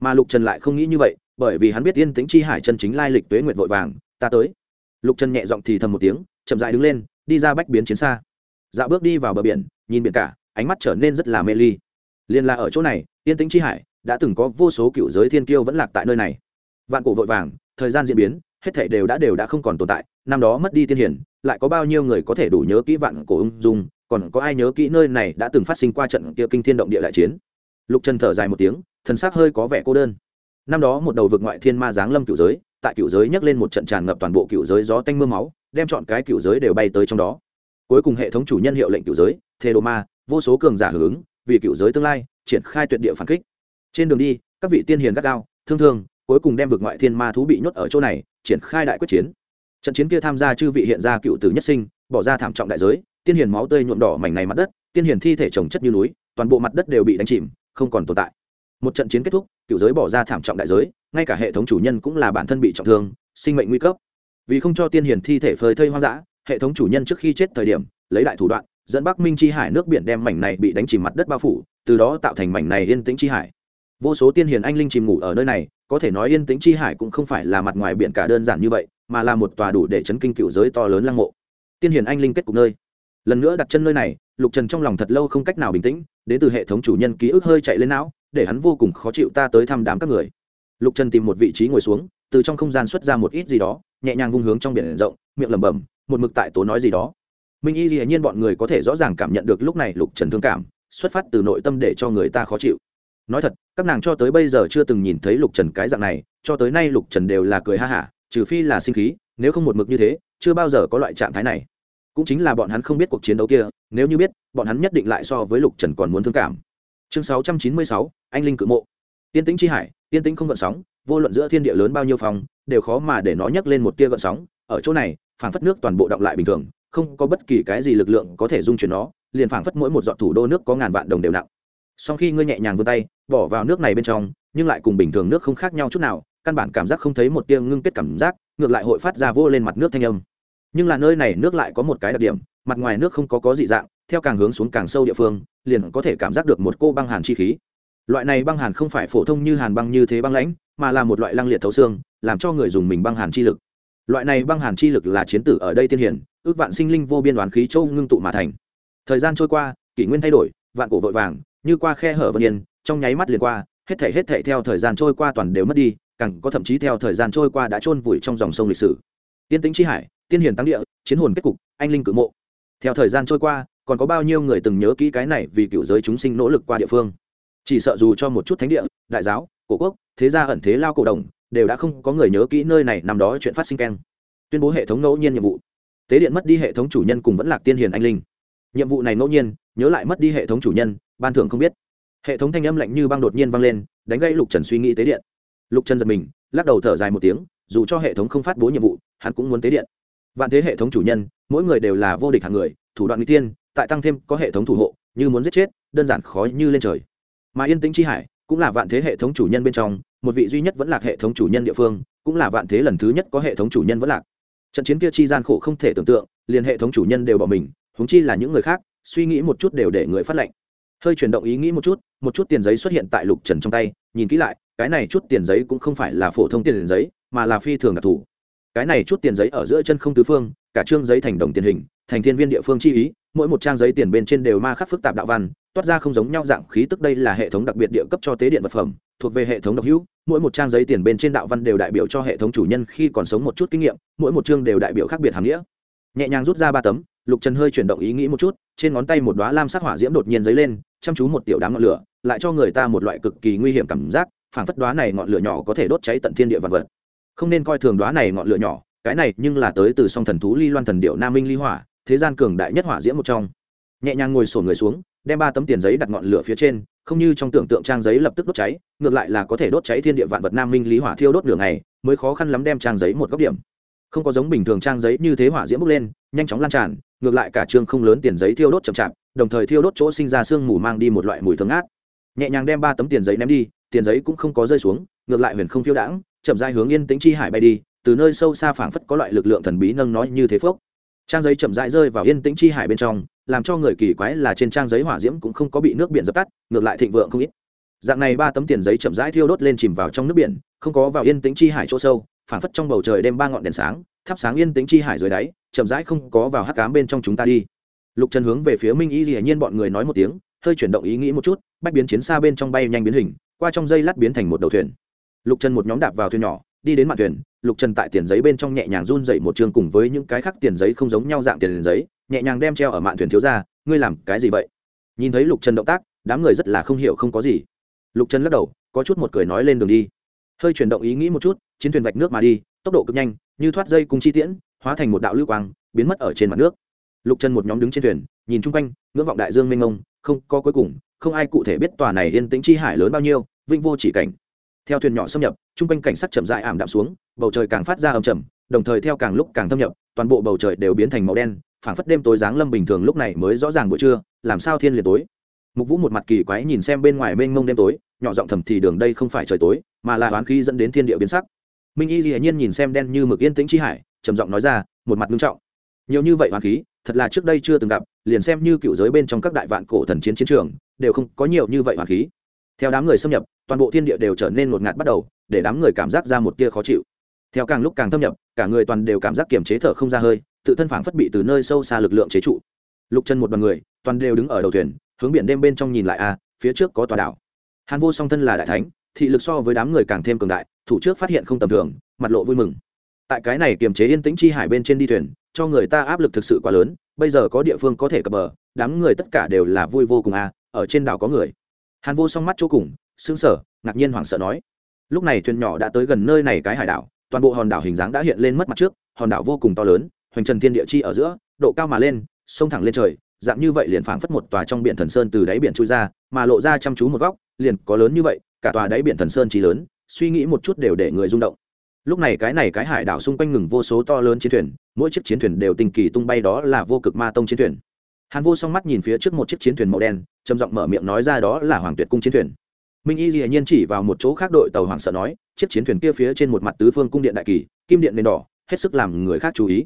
Speaker 1: Mà lục trần lại không nghĩ như vậy, bởi vì hắn biết yên tĩnh chi hải chân chính lai lịch tuế nguyệt vội vàng, ta tới. Lục trần nhẹ giọng thì thầm một tiếng, chậm dại đứng lên, đi ra bách biến chiến xa. Dạo bước đi vào bờ biển, nhìn biển cả, ánh mắt trở nên rất là mê ly liền là ở chỗ này, yên tĩnh chi hải đã từng có vô số cựu giới thiên kiêu vẫn lạc tại nơi này. Vạn cổ vội vàng, thời gian diễn biến, hết thảy đều đã đều đã không còn tồn tại, năm đó mất đi tiên hiển, lại có bao nhiêu người có thể đủ nhớ kỹ vạn cổ ung dung, còn có ai nhớ kỹ nơi này đã từng phát sinh qua trận kia kinh thiên động địa đại chiến? Lục trần thở dài một tiếng, thần xác hơi có vẻ cô đơn. Năm đó một đầu vực ngoại thiên ma giáng lâm cựu giới, tại cựu giới nhấc lên một trận tràn ngập toàn bộ cựu giới gió tanh m ư a máu, đem chọn cái cựu giới đều bay tới trong đó. Cuối cùng hệ thống chủ nhân hiệu lệnh cựu giới, thê đồ ma, vô số cường giả hưởng ứng vì cựu giới tương lai, triển khai tuyệt địa phản kích. Trên đường đi, các vị tiên hiền gắt gao, thương thương, cuối cùng đem vực ngoại thiên ma thú bị nhốt ở chỗ này, triển khai đại quyết chiến. Trận chiến kia tham gia chư vị hiện ra cựu tử nhất sinh, bỏ ra thảm trọng đại giới, tiên hiền máu tươi nhuộm đỏ mảnh này mặt đất, tiên hiền thi thể trồng chất như núi, toàn bộ mặt đất đều bị đánh chìm, không còn tồn tại. Một trận chiến kết thúc, cựu giới bỏ ra thảm trọng đại giới, ngay cả hệ thống chủ nhân cũng là bản thân bị trọng thương, sinh mệnh nguy cấp. Vì không cho tiên hiền thi thể phơi thây hoang dã, hệ thống chủ nhân trước khi chết thời điểm, lấy đại thủ đoạn dẫn bắc minh chi hải nước biển đem mảnh này bị đánh chìm mặt đất bao phủ, từ đó tạo thành mảnh này yên tĩnh chi hải. Vô số tiên hiền anh linh chìm ngủ ở nơi này, có thể nói yên tĩnh chi hải cũng không phải là mặt ngoài biển cả đơn giản như vậy, mà là một tòa đủ để chấn kinh cựu giới to lớn lăng mộ. Tiên hiền anh linh kết cục nơi. Lần nữa đặt chân nơi này, lục trần trong lòng thật lâu không cách nào bình tĩnh, đến từ hệ thống chủ nhân ký ức hơi chạy lên não, để hắn vô cùng khó chịu ta tới thăm đám các người. Lục trần tìm một vị trí ngồi xuống, từ trong không gian xuất ra một ít gì đó, nhẹ nhàng vung hướng trong biển rộng, miệng lẩm bẩm, một mực tại tố nói gì đó minh y dĩ nhiên bọn người có thể rõ ràng cảm nhận được lúc này lục trần thương cảm, xuất phát từ nội tâm để cho người ta khó chịu. Nói thật, các nàng cho tới bây giờ chưa từng nhìn thấy lục trần cái dạng này, cho tới nay lục trần đều là cười ha hả, trừ phi là sinh khí, nếu không một mực như thế, chưa bao giờ có loại trạng thái này. Cũng chính là bọn hắn không biết cuộc chiến đấu kia, nếu như biết, bọn hắn nhất định lại so với lục trần còn muốn thương cảm. Chương sáu trăm chín mươi sáu, anh linh cự mộ. Tiên tĩnh chi hải tiên tĩnh không gợn sóng, vô luận giữa thiên địa lớn bao nhiêu phòng, đều khó mà để nó nhấc lên một tia gợn sóng. Ở chỗ này, phảng phất nước toàn bộ động lại bình thường không có bất kỳ cái gì lực lượng có thể dung chuyển nó, liền phảng phất mỗi một giọt thủ đô nước có ngàn vạn đồng đều nặng. Sau khi ngươi nhẹ nhàng vươn tay, bỏ vào nước này bên trong, nhưng lại cùng bình thường nước không khác nhau chút nào, căn bản cảm giác không thấy một tia ngưng kết cảm giác, ngược lại hội phát ra vô lên mặt nước thanh âm. Nhưng là nơi này nước lại có một cái đặc điểm, mặt ngoài nước không có có dị dạng, theo càng hướng xuống càng sâu địa phương, liền có thể cảm giác được một cô băng hàn chi khí. Loại này băng hàn không phải phổ thông như hàn băng như thế băng lãnh, mà là một loại lăng liệt thấu xương, làm cho người dùng mình băng hàn chi lực. Loại này băng hàn chi lực là chiến tử ở đây tiên hiển ước vạn sinh linh vô biên đoán khí châu ngưng tụ mà thành. Thời gian trôi qua, kỷ nguyên thay đổi, vạn cổ vội vàng, như qua khe hở vân yên, trong nháy mắt liền qua, hết thể hết thể theo thời gian trôi qua toàn đều mất đi, càng có thậm chí theo thời gian trôi qua đã chôn vùi trong dòng sông lịch sử. Tiên tĩnh chi hải, tiên hiền tăng địa, chiến hồn kết cục, anh linh cử mộ. Theo thời gian trôi qua, còn có bao nhiêu người từng nhớ kỹ cái này vì cựu giới chúng sinh nỗ lực qua địa phương? Chỉ sợ dù cho một chút thánh địa, đại giáo, cổ quốc, thế gia ẩn thế lao cổ đồng đều đã không có người nhớ kỹ nơi này nằm đó chuyện phát sinh keng. Tuyên bố hệ thống ngẫu nhiên nhiệm vụ tế điện mất đi hệ thống chủ nhân cùng vẫn lạc tiên hiền anh linh. Nhiệm vụ này ngẫu nhiên, nhớ lại mất đi hệ thống chủ nhân, ban thưởng không biết. Hệ thống thanh âm lạnh như băng đột nhiên vang lên, đánh gây lục trần suy nghĩ tế điện. Lục trần giật mình, lắc đầu thở dài một tiếng, dù cho hệ thống không phát bố nhiệm vụ, hắn cũng muốn tế điện. Vạn thế hệ thống chủ nhân, mỗi người đều là vô địch hàng người, thủ đoạn n g tiên, tại tăng thêm có hệ thống thủ hộ, như muốn giết chết, đơn giản khó như lên trời. Mà yên tĩnh c h i hải, cũng là vạn thế hệ thống chủ nhân bên trong, một vị duy nhất vẫn là hệ thống chủ nhân địa phương, cũng là vạn thế lần thứ nhất có hệ thống chủ nhân vẫn lạc trận chiến kia chi gian khổ không thể tưởng tượng, liền hệ thống chủ nhân đều bỏ mình húng chi là những người khác, suy nghĩ một chút đều để người phát lệnh. Hơi chuyển động ý nghĩ một chút một chút tiền giấy xuất hiện tại lục trần trong tay, nhìn kỹ lại, cái này chút tiền giấy cũng không phải là phổ thông tiền giấy, mà là phi thường đặc thù. Cái này chút tiền giấy ở giữa chân không tứ phương, cả trương giấy thành đồng tiền hình, thành thiên viên địa phương chi ý, mỗi một trang giấy tiền bên trên đều ma khắc phức tạp đạo văn toát ra không giống nhau dạng khí tức đây là hệ thống đặc biệt địa cấp cho tế điện vật phẩm, thuộc về hệ thống độc hữu, mỗi một trang giấy tiền bên trên đạo văn đều đại biểu cho hệ thống chủ nhân khi còn sống một chút kinh nghiệm, mỗi một chương đều đại biểu khác biệt hàm nghĩa. Nhẹ nhàng rút ra ba tấm, lục trần hơi chuyển động ý nghĩ một chút, trên ngón tay một đoá lam sắc hỏa diễm đột nhiên dấy lên, chăm chú một tiểu đám ngọn lửa, lại cho người ta một loại cực kỳ nguy hiểm cảm giác, phảng phất đoá này ngọn lửa nhỏ có thể đốt cháy tận thiên địa vật vật. Không nên coi thường đoá này ngọn lửa nhỏ, cái này nhưng là tới từ song thần thú ly loan thần điệu nam minh ly hỏa, thế gian cường đại nhất hỏa diễm một trong. Nhẹ nhàng ngồi sổ người xuống đem ba tấm tiền giấy đặt ngọn lửa phía trên, không như trong tưởng tượng trang giấy lập tức đốt cháy, ngược lại là có thể đốt cháy thiên địa vạn vật nam minh lý hỏa thiêu đốt đường này mới khó khăn lắm đem trang giấy một góc điểm. Không có giống bình thường trang giấy như thế hỏa diễm bốc lên, nhanh chóng lan tràn, ngược lại cả trường không lớn tiền giấy thiêu đốt chậm chạp, đồng thời thiêu đốt chỗ sinh ra sương mù mang đi một loại mùi thơm ngát. Nhẹ nhàng đem ba tấm tiền giấy ném đi, tiền giấy cũng không có rơi xuống, ngược lại huyền không phiêu đãng, chậm rãi hướng yên tĩnh chi hải bay đi, từ nơi sâu xa phảng phất có loại lực lượng thần bí nâng nói như thế phốc. Trang giấy chậm rãi rơi vào yên tĩnh chi hải bên trong làm cho người kỳ quái là trên trang giấy hỏa diễm cũng không có bị nước biển dập tắt, ngược lại thịnh vượng không ít. Dạng này ba tấm tiền giấy chậm rãi thiêu đốt lên chìm vào trong nước biển, không có vào yên tĩnh chi hải chỗ sâu phản phất trong bầu trời đêm ba ngọn đèn sáng, thắp sáng yên tĩnh chi hải dưới đáy, chậm rãi không có vào hắc cám bên trong chúng ta đi. Lục trần hướng về phía minh y hiển nhiên bọn người nói một tiếng, hơi chuyển động ý nghĩ một chút, bách biến chiến xa bên trong bay nhanh biến hình, qua trong dây lát biến thành một đầu thuyền. Lục trần một nhóm đạp vào thuyền nhỏ, đi đến mạn thuyền, lục trần tại tiền giấy bên trong nhẹ nhàng run dậy một trường cùng với những cái khác tiền giấy không giống nhau dạng tiền giấy nhẹ nhàng đem treo ở mạn thuyền thiếu ra ngươi làm cái gì vậy? Nhìn thấy lục trần động tác, đám người rất là không hiểu không có gì. Lục trần lắc đầu, có chút một cười nói lên đường đi. Hơi chuyển động ý nghĩ một chút, chiến thuyền vạch nước mà đi, tốc độ cực nhanh, như thoát dây cùng chi tiễn, hóa thành một đạo lưu quang, biến mất ở trên mặt nước. Lục trần một nhóm đứng trên thuyền, nhìn chung quanh, ngưỡng vọng đại dương mênh mông, không có cuối cùng, không ai cụ thể biết tòa này yên tĩnh chi hải lớn bao nhiêu vinh vô chỉ cảnh. Theo thuyền nhỏ xâm nhập, chung quanh cảnh sắc chậm dại ảm đạm xuống, bầu trời càng phát ra ầm chầm đồng thời theo càng lúc càng thâm nhập, toàn bộ bầu trời đều biến thành màu đen phảng phất đêm tối dáng lâm bình thường lúc này mới rõ ràng buổi trưa, làm sao thiên liền tối. Mục vũ một mặt kỳ quái nhìn xem bên ngoài mênh mông đêm tối, nhỏ giọng thầm thì đường đây không phải trời tối, mà là oán khí dẫn đến thiên địa biến sắc. Minh y dĩ nhiên nhìn xem đen như mực yên tĩnh chi hải, trầm giọng nói ra, một mặt nghiêm trọng. Nhiều như vậy oán khí, thật là trước đây chưa từng gặp, liền xem như cựu giới bên trong các đại vạn cổ thần chiến chiến trường, đều không có nhiều như vậy oán khí. Theo đám người xâm nhập, toàn bộ thiên địa đều trở nên ngột ngạt bắt đầu, để đám người cảm giác ra một tia khó chịu. Theo càng lúc càng thâm nhập, cả người toàn đều cảm giác kiềm chế thở không ra hơi tự thân phảng phất bị từ nơi sâu xa lực lượng chế trụ. Lục chân một đoàn người, toàn đều đứng ở đầu thuyền, hướng biển đêm bên trong nhìn lại a phía trước có tòa đảo. Hàn vô song thân là đại thánh, thị lực so với đám người càng thêm cường đại, thủ trước phát hiện không tầm thường, mặt lộ vui mừng. Tại cái này kiềm chế yên tĩnh chi hải bên trên đi thuyền, cho người ta áp lực thực sự quá lớn, bây giờ có địa phương có thể cập bờ, đám người tất cả đều là vui vô cùng a ở trên đảo có người. Hàn vô song mắt chỗ cùng xương sở ngạc nhiên hoảng sợ nói. Lúc này thuyền nhỏ đã tới gần nơi này cái hải đảo, toàn bộ hòn đảo hình dáng đã hiện lên mất mặt trước, hòn đảo vô cùng to lớn hoành trần thiên địa chi ở giữa, độ cao mà lên, sông thẳng lên trời, dạng như vậy liền phảng phất một tòa trong biển thần sơn từ đáy biển trôi ra, mà lộ ra chăm chú một góc, liền có lớn như vậy, cả tòa đáy biển thần sơn trí lớn, suy nghĩ một chút đều để người rung động. Lúc này cái này cái hải đảo xung quanh ngừng vô số to lớn chiến thuyền, mỗi chiếc chiến thuyền đều tình kỳ tung bay đó là vô cực ma tông chiến thuyền. Hàn vô song mắt nhìn phía trước một chiếc chiến thuyền màu đen, trầm giọng mở miệng nói ra đó là hoàng tuyệt cung chiến thuyền. Minh y dĩ nhiên chỉ vào một chỗ khác đội tàu hoàng sợ nói, chiếc chiến thuyền kia phía trên một mặt tứ phương cung điện đại kỳ, kim điện nền đỏ, hết sức làm người khác chú ý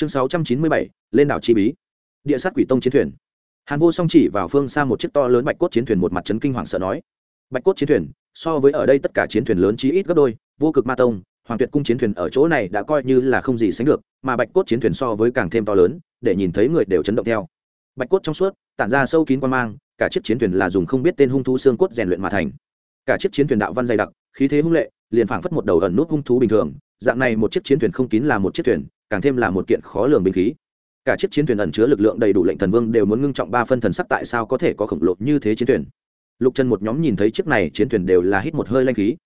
Speaker 1: chương sáu trăm chín mươi bảy, lên đảo chi bí. Địa sát quỷ tông chiến thuyền. Hàn vô song chỉ vào phương xa một chiếc to lớn bạch cốt chiến thuyền một mặt trấn kinh hoàng sợ nói, bạch cốt chiến thuyền, so với ở đây tất cả chiến thuyền lớn chí ít gấp đôi, vô cực ma tông, hoàng tuyệt cung chiến thuyền ở chỗ này đã coi như là không gì sánh được, mà bạch cốt chiến thuyền so với càng thêm to lớn, để nhìn thấy người đều chấn động theo. Bạch cốt trong suốt, tản ra sâu kín quan mang, cả chiếc chiến thuyền là dùng không biết tên hung thú xương cốt rèn luyện mà thành. Cả chiếc chiến thuyền đạo văn dày đặc, khí thế hung lệ, liền phảng phất một đầu ẩn nút hung thú bình thường dạng này một chiếc chiến thuyền không kín là một chiếc thuyền, càng thêm là một kiện khó lường binh khí. Cả chiếc chiến thuyền ẩn chứa lực lượng đầy đủ lệnh thần vương đều muốn ngưng trọng ba phân thần sắc tại sao có thể có khổng lồ như thế chiến thuyền. Lục trần một nhóm nhìn thấy chiếc này chiến thuyền đều là hít một hơi lanh khí.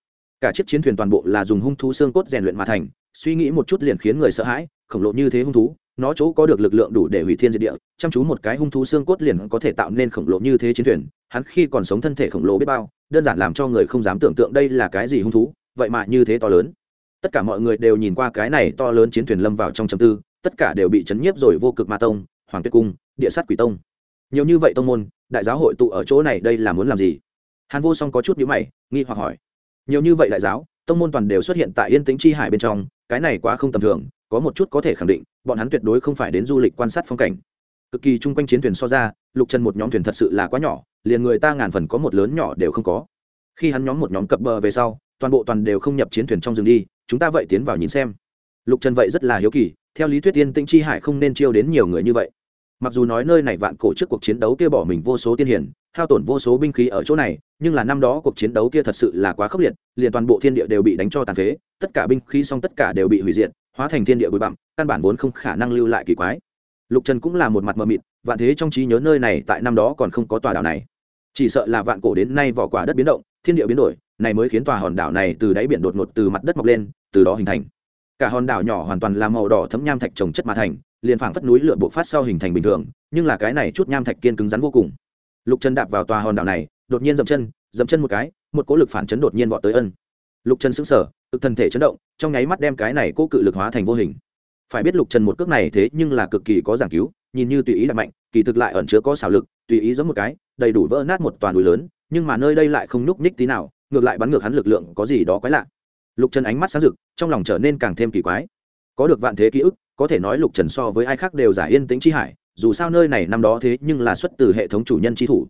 Speaker 1: Cả chiếc chiến thuyền toàn bộ là dùng hung thú xương cốt rèn luyện mà thành, suy nghĩ một chút liền khiến người sợ hãi, khổng lồ như thế hung thú, nó chỗ có được lực lượng đủ để hủy thiên diệt địa, chăm chú một cái hung thú xương cốt liền có thể tạo nên khổng lồ như thế chiến thuyền, hắn khi còn sống thân thể khổng lồ biết bao, đơn giản làm cho người không dám tưởng tượng đây là cái gì hung thú, vậy mà như thế to lớn tất cả mọi người đều nhìn qua cái này to lớn chiến thuyền lâm vào trong chầm tư, tất cả đều bị chấn nhiếp rồi vô cực ma tông, hoàng tuyết cung, địa sát quỷ tông. Nhiều như vậy tông môn, đại giáo hội tụ ở chỗ này đây là muốn làm gì? Hàn vô song có chút nhữ mày, nghi hoặc hỏi. Nhiều như vậy đại giáo, tông môn toàn đều xuất hiện tại yên tĩnh chi hải bên trong, cái này quá không tầm thường, có một chút có thể khẳng định, bọn hắn tuyệt đối không phải đến du lịch quan sát phong cảnh. Cực kỳ chung quanh chiến thuyền so ra, lục trần một nhóm thuyền thật sự là quá nhỏ, liền người ta ngàn phần có một lớn nhỏ đều không có. Khi hắn nhóm một nhóm cập bờ về sau toàn bộ toàn đều không nhập chiến thuyền trong rừng đi, chúng ta vậy tiến vào nhìn xem. Lục trần vậy rất là hiếu kỳ, theo lý thuyết tiên tĩnh chi hải không nên chiêu đến nhiều người như vậy. Mặc dù nói nơi này vạn cổ trước cuộc chiến đấu kia bỏ mình vô số tiên hiển, hao tổn vô số binh khí ở chỗ này, nhưng là năm đó cuộc chiến đấu kia thật sự là quá khốc liệt, liền toàn bộ thiên địa đều bị đánh cho tàn phế, tất cả binh khí xong tất cả đều bị hủy diệt, hóa thành thiên địa bụi bặm, căn bản vốn không khả năng lưu lại kỳ quái. Lục trần cũng là một mặt mờ mịt, vạn thế trong trí nhớ nơi này tại năm đó còn không có tòa đảo này. Chỉ sợ là vạn cổ đến nay vỏ quả đất biến động thiên địa biến đổi, này mới khiến tòa hòn đảo này từ đáy biển đột ngột từ mặt đất mọc lên, từ đó hình thành. Cả hòn đảo nhỏ hoàn toàn là màu đỏ thấm nham thạch trồng chất mà thành, liền phảng phất núi lửa bộ phát sau hình thành bình thường, nhưng là cái này chút nham thạch kiên cứng rắn vô cùng. Lục trần đạp vào tòa hòn đảo này, đột nhiên dậm chân dậm chân một cái, một cỗ lực phản chấn đột nhiên vọt tới ân. Lục trần sững sờ, cực thân thể chấn động, trong nháy mắt đem cái này cỗ cự lực hóa thành vô hình. Phải biết lục trần một cước này thế nhưng là cực kỳ có giảng cứu, nhìn như tùy ý là mạnh, kỳ thực lại ẩn chứa có xảo lực, tùy ý giống một cái, đầy đủ vỡ nát một toàn núi lớn nhưng mà nơi đây lại không nhúc nhích tí nào, ngược lại bắn ngược hắn lực lượng có gì đó quái lạ. Lục trần ánh mắt sáng rực, trong lòng trở nên càng thêm kỳ quái. Có được vạn thế ký ức, có thể nói lục trần so với ai khác đều giải yên tĩnh chi hải, dù sao nơi này năm đó thế nhưng là xuất từ hệ thống chủ nhân chi thủ.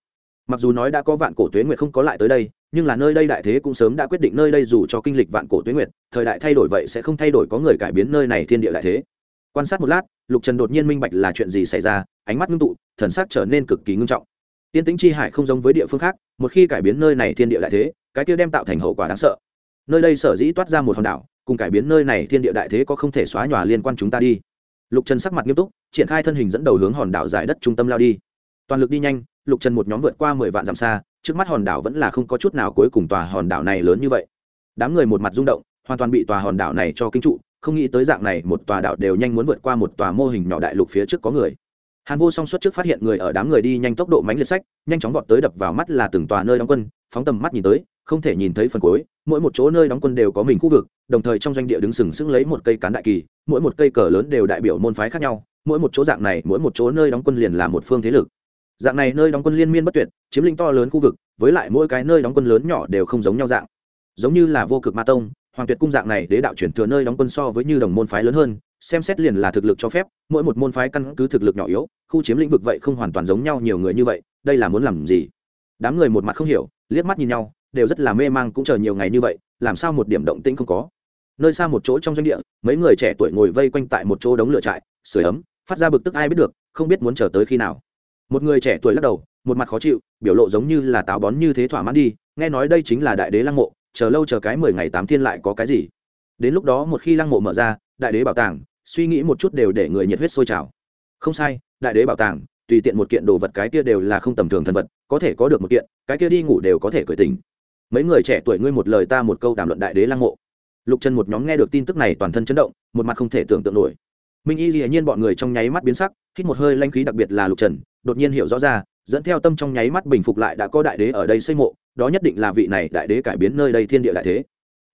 Speaker 1: Mặc dù nói đã có vạn cổ tuế nguyệt không có lại tới đây, nhưng là nơi đây đại thế cũng sớm đã quyết định nơi đây dù cho kinh lịch vạn cổ tuế nguyệt, thời đại thay đổi vậy sẽ không thay đổi có người cải biến nơi này thiên địa đại thế. Quan sát một lát, lục trần đột nhiên minh bạch là chuyện gì xảy ra, ánh mắt ngưng tụ, thần sắc trở nên cực kỳ ngưng trọng tiên tĩnh chi hải không giống với địa phương khác, một khi cải biến nơi này thiên địa đại thế, cái kia đem tạo thành hậu quả đáng sợ. Nơi đây sở dĩ toát ra một hòn đảo, cùng cải biến nơi này thiên địa đại thế có không thể xóa nhòa liên quan chúng ta đi. Lục trần sắc mặt nghiêm túc, triển khai thân hình dẫn đầu hướng hòn đảo giải đất trung tâm lao đi. Toàn lực đi nhanh, lục trần một nhóm vượt qua mười vạn dặm xa, trước mắt hòn đảo vẫn là không có chút nào cuối cùng tòa hòn đảo này lớn như vậy. Đám người một mặt rung động, hoàn toàn bị tòa hòn đảo này cho kinh trụ, không nghĩ tới dạng này một tòa đảo đều nhanh muốn vượt qua một tòa mô hình nhỏ đại lục phía trước có người hàn vô song xuất trước phát hiện người ở đám người đi nhanh tốc độ mánh liệt sách, nhanh chóng vọt tới đập vào mắt là từng tòa nơi đóng quân, phóng tầm mắt nhìn tới, không thể nhìn thấy phần cuối, mỗi một chỗ nơi đóng quân đều có mình khu vực, đồng thời trong doanh địa đứng sừng sững lấy một cây cán đại kỳ, mỗi một cây cờ lớn đều đại biểu môn phái khác nhau, mỗi một chỗ dạng này, mỗi một chỗ nơi đóng quân liền là một phương thế lực. Dạng này nơi đóng quân liên miên bất tuyệt, chiếm lĩnh to lớn khu vực, với lại mỗi cái nơi đóng quân lớn nhỏ đều không giống nhau dạng. Giống như là vô cực ma tông, hoàng tuyệt cung dạng này đế đạo chuyển thừa nơi đóng quân so với như đồng môn phái lớn hơn xem xét liền là thực lực cho phép, mỗi một môn phái căn cứ thực lực nhỏ yếu, khu chiếm lĩnh vực vậy không hoàn toàn giống nhau nhiều người như vậy, đây là muốn làm gì? Đám người một mặt không hiểu, liếc mắt nhìn nhau, đều rất là mê mang cũng chờ nhiều ngày như vậy, làm sao một điểm động tĩnh không có? Nơi xa một chỗ trong doanh địa, mấy người trẻ tuổi ngồi vây quanh tại một chỗ đống lửa trại sửa ấm, phát ra bực tức ai biết được, không biết muốn chờ tới khi nào. Một người trẻ tuổi lắc đầu, một mặt khó chịu, biểu lộ giống như là táo bón như thế thỏa mãn đi, nghe nói đây chính là đại đế lăng mộ, chờ lâu chờ cái mười ngày tám thiên lại có cái gì? Đến lúc đó một khi lăng mộ mở ra, đại đế bảo tàng suy nghĩ một chút đều để người nhiệt huyết sôi trào. Không sai, đại đế bảo tàng, tùy tiện một kiện đồ vật cái kia đều là không tầm thường thần vật, có thể có được một kiện, cái kia đi ngủ đều có thể cởi tình mấy người trẻ tuổi ngươi một lời ta một câu đàm luận đại đế lăng mộ. Lục trần một nhóm nghe được tin tức này toàn thân chấn động, một mặt không thể tưởng tượng nổi. Minh y dĩ nhiên bọn người trong nháy mắt biến sắc, hít một hơi lanh khí đặc biệt là lục trần, đột nhiên hiểu rõ ra, dẫn theo tâm trong nháy mắt bình phục lại đã có đại đế ở đây xây mộ, đó nhất định là vị này đại đế cải biến nơi đây thiên địa đại thế.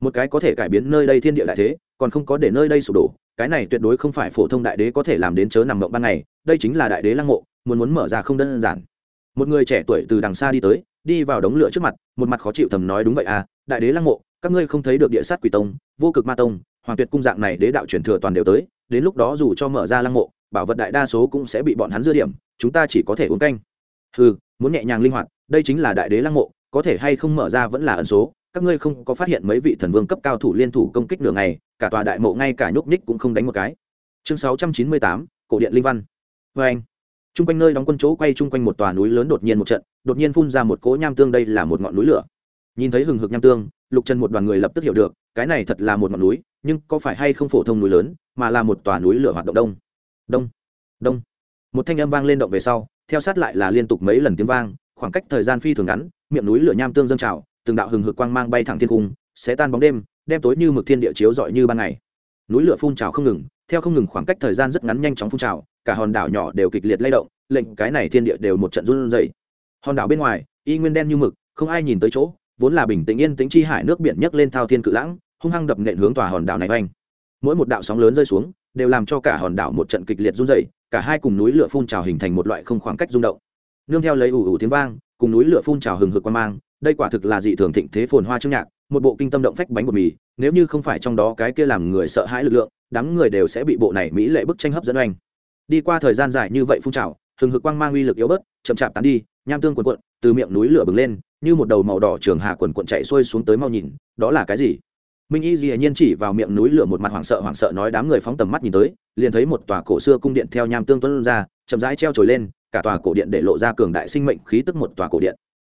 Speaker 1: Một cái có thể cải biến nơi đây thiên địa đại thế, còn không có để nơi đây sụp đổ cái này tuyệt đối không phải phổ thông đại đế có thể làm đến chớ nằm mộng ban ngày, đây chính là đại đế lăng mộ, muốn muốn mở ra không đơn giản. Một người trẻ tuổi từ đằng xa đi tới, đi vào đống lửa trước mặt, một mặt khó chịu thầm nói đúng vậy à đại đế lăng mộ, các ngươi không thấy được địa sát quỷ tông, vô cực ma tông, hoàng tuyệt cung dạng này đế đạo truyền thừa toàn đều tới, đến lúc đó dù cho mở ra lăng mộ, bảo vật đại đa số cũng sẽ bị bọn hắn dưa điểm, chúng ta chỉ có thể uống canh. Ừ muốn nhẹ nhàng linh hoạt, đây chính là đại đế lăng mộ, có thể hay không mở ra vẫn là ẩn số các ngươi không có phát hiện mấy vị thần vương cấp cao thủ liên thủ công kích nửa ngày, cả tòa đại mộ ngay cả nhúc nhích cũng không đánh một cái. Chương sáu trăm chín mươi tám, cổ điện linh văn. Vê anh, chung quanh nơi đóng quân chỗ quay chung quanh một tòa núi lớn đột nhiên một trận, đột nhiên phun ra một cỗ nham tương, đây là một ngọn núi lửa. Nhìn thấy hừng hực nham tương, lục trần một đoàn người lập tức hiểu được, cái này thật là một ngọn núi, nhưng có phải hay không phổ thông núi lớn, mà là một tòa núi lửa hoạt động đông. Đông đông. Một thanh âm vang lên động về sau, theo sát lại là liên tục mấy lần tiếng vang, khoảng cách thời gian phi thường ngắn, miệng núi lửa nham tương dâng trào từng đạo hừng hực quang mang bay thẳng thiên cung sẽ tan bóng đêm, đem tối như mực thiên địa chiếu rọi như ban ngày. Núi lửa phun trào không ngừng, theo không ngừng khoảng cách thời gian rất ngắn nhanh chóng phun trào, cả hòn đảo nhỏ đều kịch liệt lay động, lệnh cái này thiên địa đều một trận run rẩy. Hòn đảo bên ngoài, y nguyên đen như mực, không ai nhìn tới chỗ, vốn là bình tĩnh yên tĩnh chi hải nước biển nhấc lên thao thiên cự lãng, hung hăng đập nện hướng tòa hòn đảo này oanh mỗi một đạo sóng lớn rơi xuống, đều làm cho cả hòn đảo một trận kịch liệt run rẩy, cả hai cùng núi lửa phun trào hình thành một loại không khoảng cách rung động. Nương theo lấy ủ ủ tiếng vang, cùng núi lửa phun trào hừng hực quan mang đây quả thực là dị thường thịnh thế phồn hoa chương nhạc, một bộ kinh tâm động phách bánh bột mì, nếu như không phải trong đó cái kia làm người sợ hãi lực lượng, đám người đều sẽ bị bộ này mỹ lệ bức tranh hấp dẫn oanh. Đi qua thời gian dài như vậy phun trào, hừng hực quang mang uy lực yếu bớt, chậm chạp tán đi, nham tương quần quận từ miệng núi lửa bừng lên, như một đầu màu đỏ trường hà quần quận chạy xuôi xuống tới mau nhìn, đó là cái gì? Minh y dĩ nhiên chỉ vào miệng núi lửa một mặt hoảng sợ hoảng sợ nói đám người phóng tầm mắt nhìn tới, liền thấy một tòa cổ xưa cung điện theo nham tương tuấn ra, chậm rãi treo trồi lên, cả tòa cổ điện để lộ ra cường đại sinh mệnh khí tức một tòa cổ điện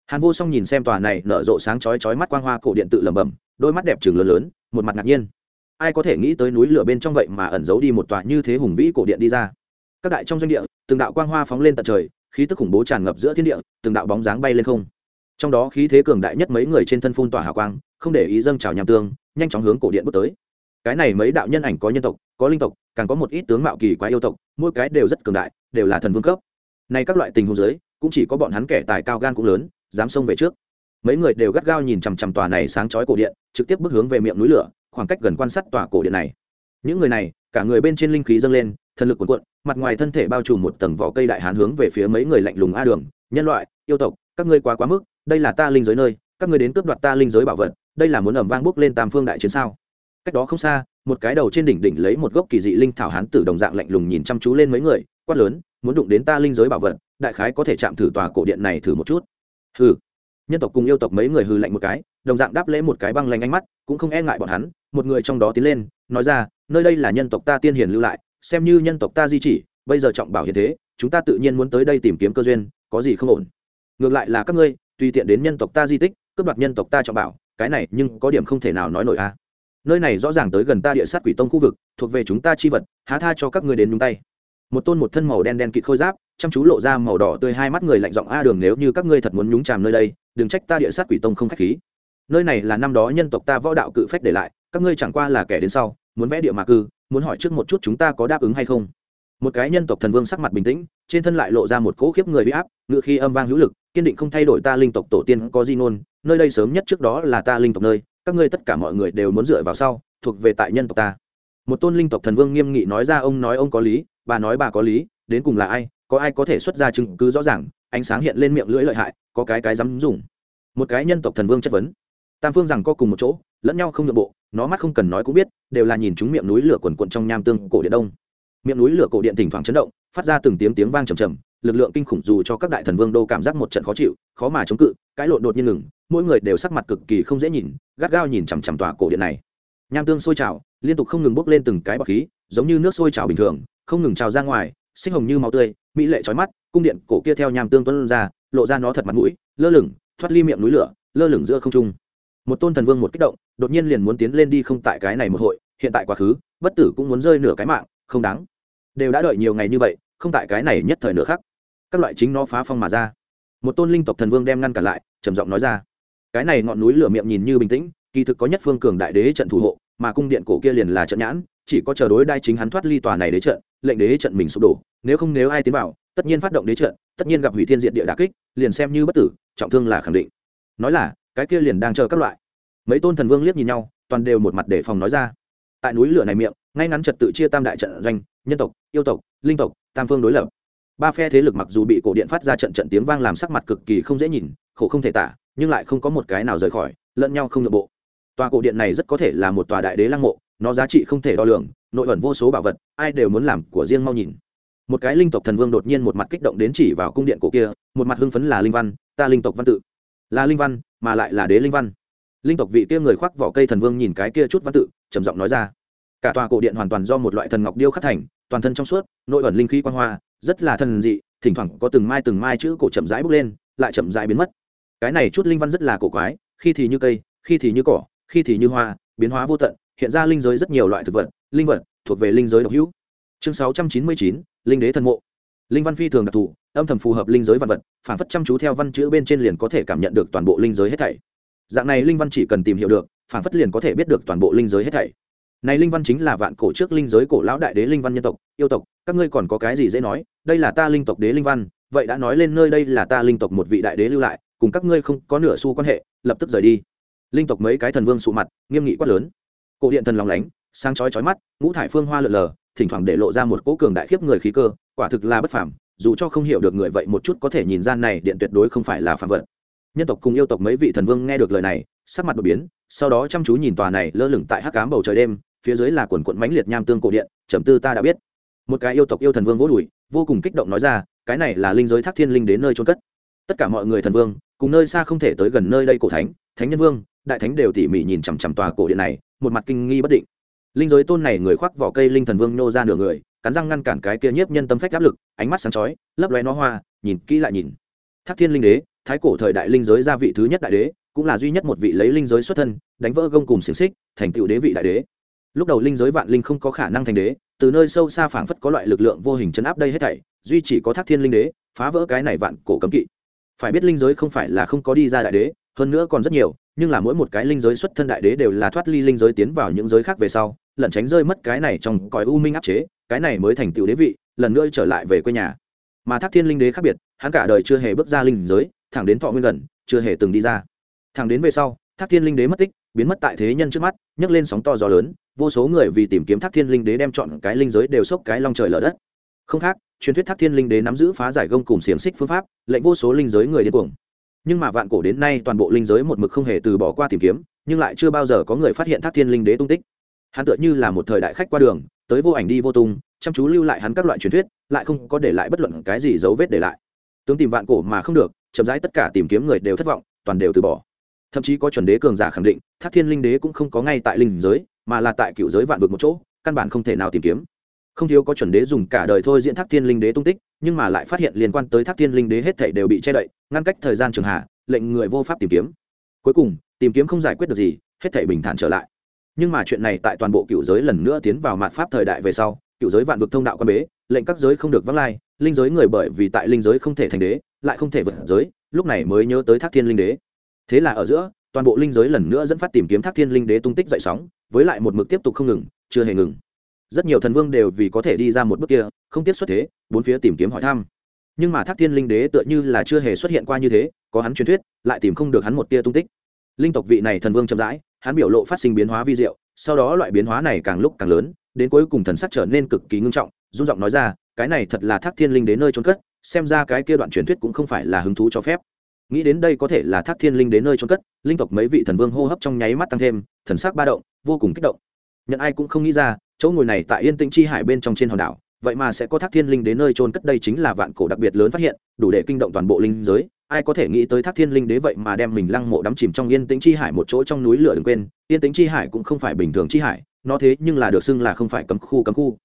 Speaker 1: hàn vô song nhìn xem tòa này nở rộ sáng chói chói mắt quang hoa cổ điện tự lẩm bẩm, đôi mắt đẹp trừng lớn lớn, một mặt ngạc nhiên. Ai có thể nghĩ tới núi lửa bên trong vậy mà ẩn giấu đi một tòa như thế hùng vĩ cổ điện đi ra. Các đại trong doanh địa, từng đạo quang hoa phóng lên tận trời, khí tức khủng bố tràn ngập giữa thiên địa, từng đạo bóng dáng bay lên không. Trong đó khí thế cường đại nhất mấy người trên thân phun tỏa hào quang, không để ý dâng trào nham tương, nhanh chóng hướng cổ điện bước tới. Cái này mấy đạo nhân ảnh có nhân tộc, có linh tộc, càng có một ít tướng mạo kỳ quái yêu tộc, mỗi cái đều rất cường đại, đều là thần vương cấp. Này các loại tình huống giới cũng chỉ có bọn hắn kẻ tài cao gan cũng lớn dám xông về trước. Mấy người đều gắt gao nhìn chằm chằm tòa này sáng chói cổ điện, trực tiếp bước hướng về miệng núi lửa, khoảng cách gần quan sát tòa cổ điện này. Những người này, cả người bên trên linh khí dâng lên, thần lực cuộn cuộn, mặt ngoài thân thể bao trùm một tầng vỏ cây đại hán hướng về phía mấy người lạnh lùng a đường, nhân loại, yêu tộc, các ngươi quá quá mức, đây là ta linh giới nơi, các ngươi đến cướp đoạt ta linh giới bảo vật, đây là muốn ẩm vang bước lên tam phương đại chiến sao? Cách đó không xa, một cái đầu trên đỉnh đỉnh lấy một gốc kỳ dị linh thảo hán tử đồng dạng lạnh lùng nhìn chăm chú lên mấy người, quát lớn, muốn đụng đến ta linh giới bảo vật, đại khái có thể chạm thử tòa cổ điện này thử một chút hừ. Nhân tộc cùng yêu tộc mấy người hừ lạnh một cái, đồng dạng đáp lễ một cái băng lanh ánh mắt, cũng không e ngại bọn hắn, một người trong đó tiến lên, nói ra, nơi đây là nhân tộc ta tiên hiền lưu lại, xem như nhân tộc ta di chỉ, bây giờ trọng bảo hiện thế, chúng ta tự nhiên muốn tới đây tìm kiếm cơ duyên, có gì không ổn. Ngược lại là các ngươi, tùy tiện đến nhân tộc ta di tích, cướp đoạt nhân tộc ta trọng bảo, cái này nhưng có điểm không thể nào nói nổi a. Nơi này rõ ràng tới gần ta địa sát quỷ tông khu vực, thuộc về chúng ta chi vật, há tha cho các ngươi đến nhúng tay một tôn một thân màu đen đen kịt khôi giáp, chăm chú lộ ra màu đỏ tươi hai mắt người lạnh giọng, a đường, nếu như các ngươi thật muốn nhúng chàm nơi đây, đừng trách ta địa sát quỷ tông không khách khí. Nơi này là năm đó nhân tộc ta võ đạo cự phách để lại, các ngươi chẳng qua là kẻ đến sau, muốn vẽ địa mạc cư, muốn hỏi trước một chút chúng ta có đáp ứng hay không? Một cái nhân tộc thần vương sắc mặt bình tĩnh, trên thân lại lộ ra một cỗ khiếp người huy áp, ngự khi âm vang hữu lực, kiên định không thay đổi ta linh tộc tổ tiên có di ngôn, nơi đây sớm nhất trước đó là ta linh tộc nơi, các ngươi tất cả mọi người đều muốn dựa vào sau, thuộc về tại nhân tộc ta. Một tôn linh tộc thần vương nghiêm nghị nói ra, ông nói ông có lý bà nói bà có lý, đến cùng là ai, có ai có thể xuất ra chứng cứ rõ ràng, ánh sáng hiện lên miệng lưỡi lợi hại, có cái cái dám dùng. Một cái nhân tộc thần vương chất vấn. Tam phương rằng có cùng một chỗ, lẫn nhau không nhượng bộ, nó mắt không cần nói cũng biết, đều là nhìn chúng miệng núi lửa quần quận trong nham tương cổ điện đông. Miệng núi lửa cổ điện thỉnh thoảng chấn động, phát ra từng tiếng tiếng vang trầm trầm, lực lượng kinh khủng dù cho các đại thần vương đô cảm giác một trận khó chịu, khó mà chống cự, cái lộn đột nhiên ngừng, mỗi người đều sắc mặt cực kỳ không dễ nhìn, gắt gao nhìn chằm chằm tòa cổ điện này. Nham tương sôi trào, liên tục không ngừng bốc lên từng cái bọc khí, giống như nước sôi trào bình thường không ngừng trào ra ngoài sinh hồng như máu tươi, mỹ lệ trói mắt, cung điện cổ kia theo nham tương tuân ra, lộ ra nó thật mặt mũi, lơ lửng, thoát ly miệng núi lửa, lơ lửng giữa không trung. Một tôn thần vương một kích động, đột nhiên liền muốn tiến lên đi không tại cái này một hội, hiện tại quá khứ, bất tử cũng muốn rơi nửa cái mạng, không đáng. Đều đã đợi nhiều ngày như vậy, không tại cái này nhất thời nửa khác các loại chính nó phá phong mà ra. Một tôn linh tộc thần vương đem ngăn cản lại, trầm giọng nói ra. Cái này ngọn núi lửa miệng nhìn như bình tĩnh, kỳ thực có nhất phương cường đại đế trận thủ hộ, mà cung điện cổ kia liền là trận nhãn, chỉ có chờ đối đai chính hắn thoát ly tòa này đế trận lệnh đế trận mình sụp đổ, nếu không nếu ai tiến vào, tất nhiên phát động đế trận, tất nhiên gặp hủy thiên diện địa đà kích, liền xem như bất tử, trọng thương là khẳng định. Nói là, cái kia liền đang chờ các loại. Mấy tôn thần vương liếc nhìn nhau, toàn đều một mặt để phòng nói ra. Tại núi lửa này miệng, ngay ngắn trật tự chia tam đại trận doanh, nhân tộc, yêu tộc, linh tộc, tam phương đối lập. Ba phe thế lực mặc dù bị cổ điện phát ra trận trận tiếng vang làm sắc mặt cực kỳ không dễ nhìn, khổ không thể tả, nhưng lại không có một cái nào rời khỏi, lẫn nhau không nội bộ. Tòa cổ điện này rất có thể là một tòa đại đế lăng mộ, nó giá trị không thể đo lường nội ẩn vô số bảo vật, ai đều muốn làm của riêng mau nhìn. Một cái linh tộc thần vương đột nhiên một mặt kích động đến chỉ vào cung điện cổ kia, một mặt hưng phấn là linh văn, ta linh tộc văn tự. Là linh văn, mà lại là đế linh văn. Linh tộc vị kia người khoác vỏ cây thần vương nhìn cái kia chút văn tự, trầm giọng nói ra. Cả tòa cổ điện hoàn toàn do một loại thần ngọc điêu khắc thành, toàn thân trong suốt, nội ẩn linh khí quan hoa, rất là thần dị, thỉnh thoảng có từng mai từng mai chữ cổ chậm rãi bốc lên, lại chậm rãi biến mất. Cái này chút linh văn rất là cổ quái, khi thì như cây, khi thì như cỏ, khi thì như hoa, biến hóa vô tận, hiện ra linh giới rất nhiều loại thực vật linh vật thuộc về linh giới độc hữu. Chương sáu trăm chín mươi chín, linh đế thần mộ. Linh văn phi thường đặc thù, âm thầm phù hợp linh giới văn vật, phản phất chăm chú theo văn chữ bên trên liền có thể cảm nhận được toàn bộ linh giới hết thảy. Dạng này linh văn chỉ cần tìm hiểu được, phản phất liền có thể biết được toàn bộ linh giới hết thảy. Này linh văn chính là vạn cổ trước linh giới cổ lão đại đế linh văn nhân tộc, yêu tộc, các ngươi còn có cái gì dễ nói, đây là ta linh tộc đế linh văn, vậy đã nói lên nơi đây là ta linh tộc một vị đại đế lưu lại, cùng các ngươi không có nửa xu quan hệ, lập tức rời đi. Linh tộc mấy cái thần vương sụ mặt, nghiêm nghị quát lớn. Cổ điện thần lòng lánh sáng chói chói mắt, ngũ thải phương hoa lượn lờ, thỉnh thoảng để lộ ra một cỗ cường đại khiếp người khí cơ, quả thực là bất phàm, dù cho không hiểu được người vậy một chút có thể nhìn ra này điện tuyệt đối không phải là phàm vật. Nhân tộc cùng yêu tộc mấy vị thần vương nghe được lời này, sắc mặt đột biến, sau đó chăm chú nhìn tòa này lơ lửng tại hắc cám bầu trời đêm, phía dưới là quần quận mãnh liệt nham tương cổ điện, trầm tư ta đã biết. Một cái yêu tộc yêu thần vương vỗ đùi, vô cùng kích động nói ra, cái này là linh giới thác thiên linh đến nơi trôn cất. Tất cả mọi người thần vương, cùng nơi xa không thể tới gần nơi đây cổ thánh thánh nhân vương, đại thánh đều tỉ mỉ nhìn chằm chằm tòa cổ điện này, một mặt kinh nghi bất định linh giới tôn này người khoác vỏ cây linh thần vương nô ra nửa người, cắn răng ngăn cản cái kia nhiếp nhân tâm phách áp lực, ánh mắt sáng chói, lấp lóe nó hoa, nhìn kỹ lại nhìn. Thác thiên linh đế, thái cổ thời đại linh giới gia vị thứ nhất đại đế, cũng là duy nhất một vị lấy linh giới xuất thân, đánh vỡ gông cùng xiềng xích, thành tựu đế vị đại đế. Lúc đầu linh giới vạn linh không có khả năng thành đế, từ nơi sâu xa phảng phất có loại lực lượng vô hình chấn áp đây hết thảy, duy chỉ có thác thiên linh đế, phá vỡ cái này vạn cổ cấm kỵ. Phải biết linh giới không phải là không có đi ra đại đế, hơn nữa còn rất nhiều, nhưng là mỗi một cái linh giới xuất thân đại đế đều là thoát ly linh giới tiến vào những giới khác về sau lẩn tránh rơi mất cái này trong cõi u minh áp chế, cái này mới thành tựu đế vị, lần nữa trở lại về quê nhà. Mà thác thiên linh đế khác biệt, hắn cả đời chưa hề bước ra linh giới, thẳng đến thọ nguyên gần, chưa hề từng đi ra. Thẳng đến về sau, thác thiên linh đế mất tích, biến mất tại thế nhân trước mắt, nhấc lên sóng to gió lớn, vô số người vì tìm kiếm thác thiên linh đế đem chọn cái linh giới đều sốc cái long trời lở đất. Không khác, truyền thuyết thác thiên linh đế nắm giữ phá giải gông cùng xiềng xích phương pháp, lệnh vô số linh giới người điên cuồng. Nhưng mà vạn cổ đến nay toàn bộ linh giới một mực không hề từ bỏ qua tìm kiếm, nhưng lại chưa bao giờ có người phát hiện thác thiên linh đế tung tích hắn tựa như là một thời đại khách qua đường, tới vô ảnh đi vô tung, chăm chú lưu lại hắn các loại truyền thuyết, lại không có để lại bất luận cái gì dấu vết để lại. Tướng tìm vạn cổ mà không được, chậm rãi tất cả tìm kiếm người đều thất vọng, toàn đều từ bỏ. Thậm chí có chuẩn đế cường giả khẳng định, thác thiên linh đế cũng không có ngay tại linh giới, mà là tại cựu giới vạn vực một chỗ, căn bản không thể nào tìm kiếm. Không thiếu có chuẩn đế dùng cả đời thôi diễn thác thiên linh đế tung tích, nhưng mà lại phát hiện liên quan tới thác thiên linh đế hết thể đều bị che đậy, ngăn cách thời gian trường hạ, lệnh người vô pháp tìm kiếm. Cuối cùng, tìm kiếm không giải quyết được gì, hết thể bình thản trở lại nhưng mà chuyện này tại toàn bộ cựu giới lần nữa tiến vào mạt pháp thời đại về sau, cựu giới vạn vực thông đạo quan bế, lệnh các giới không được vắng lai, linh giới người bởi vì tại linh giới không thể thành đế, lại không thể vượt giới, lúc này mới nhớ tới thác thiên linh đế. Thế là ở giữa, toàn bộ linh giới lần nữa dẫn phát tìm kiếm thác thiên linh đế tung tích dậy sóng, với lại một mực tiếp tục không ngừng, chưa hề ngừng. Rất nhiều thần vương đều vì có thể đi ra một bước kia, không tiết xuất thế, bốn phía tìm kiếm hỏi thăm. Nhưng mà thác thiên linh đế tựa như là chưa hề xuất hiện qua như thế, có hắn truyền thuyết, lại tìm không được hắn một tia tung tích. Linh tộc vị này thần vương chậm rãi hắn biểu lộ phát sinh biến hóa vi diệu, sau đó loại biến hóa này càng lúc càng lớn, đến cuối cùng thần sắc trở nên cực kỳ ngưng trọng, run giọng nói ra, cái này thật là thác thiên linh đến nơi trốn cất, xem ra cái kia đoạn truyền thuyết cũng không phải là hứng thú cho phép. Nghĩ đến đây có thể là thác thiên linh đến nơi trốn cất, linh tộc mấy vị thần vương hô hấp trong nháy mắt tăng thêm, thần sắc ba động, vô cùng kích động. Nhận ai cũng không nghĩ ra, chỗ ngồi này tại yên tĩnh chi hải bên trong trên hòn đảo, vậy mà sẽ có thác thiên linh đến nơi trôn cất đây chính là vạn cổ đặc biệt lớn phát hiện, đủ để kinh động toàn bộ linh giới ai có thể nghĩ tới thác thiên linh đế vậy mà đem mình lăng mộ đắm chìm trong yên tĩnh chi hải một chỗ trong núi lửa đừng quên, yên tĩnh chi hải cũng không phải bình thường chi hải, nó thế nhưng là được xưng là không phải cấm khu cấm khu.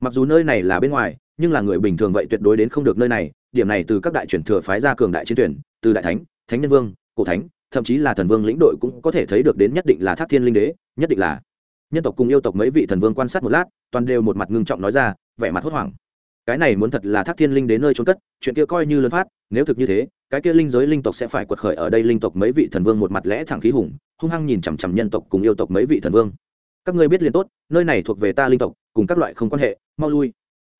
Speaker 1: Mặc dù nơi này là bên ngoài, nhưng là người bình thường vậy tuyệt đối đến không được nơi này, điểm này từ các đại truyền thừa phái ra cường đại chiến tuyển, từ đại thánh thánh nhân vương, cổ thánh, thậm chí là thần vương lĩnh đội cũng có thể thấy được đến nhất định là thác thiên linh đế, nhất định là nhân tộc cùng yêu tộc mấy vị thần vương quan sát một lát, toàn đều một mặt ngưng trọng nói ra, vẻ mặt hốt hoảng. Cái này muốn thật là thác thiên linh đến nơi trốn cất, chuyện kia coi như lớn phát, nếu thực như thế cái kia linh giới linh tộc sẽ phải quật khởi ở đây linh tộc mấy vị thần vương một mặt lẽ thẳng khí hùng, hung hăng nhìn chằm chằm nhân tộc cùng yêu tộc mấy vị thần vương. Các ngươi biết liền tốt, nơi này thuộc về ta linh tộc, cùng các loại không quan hệ, mau lui.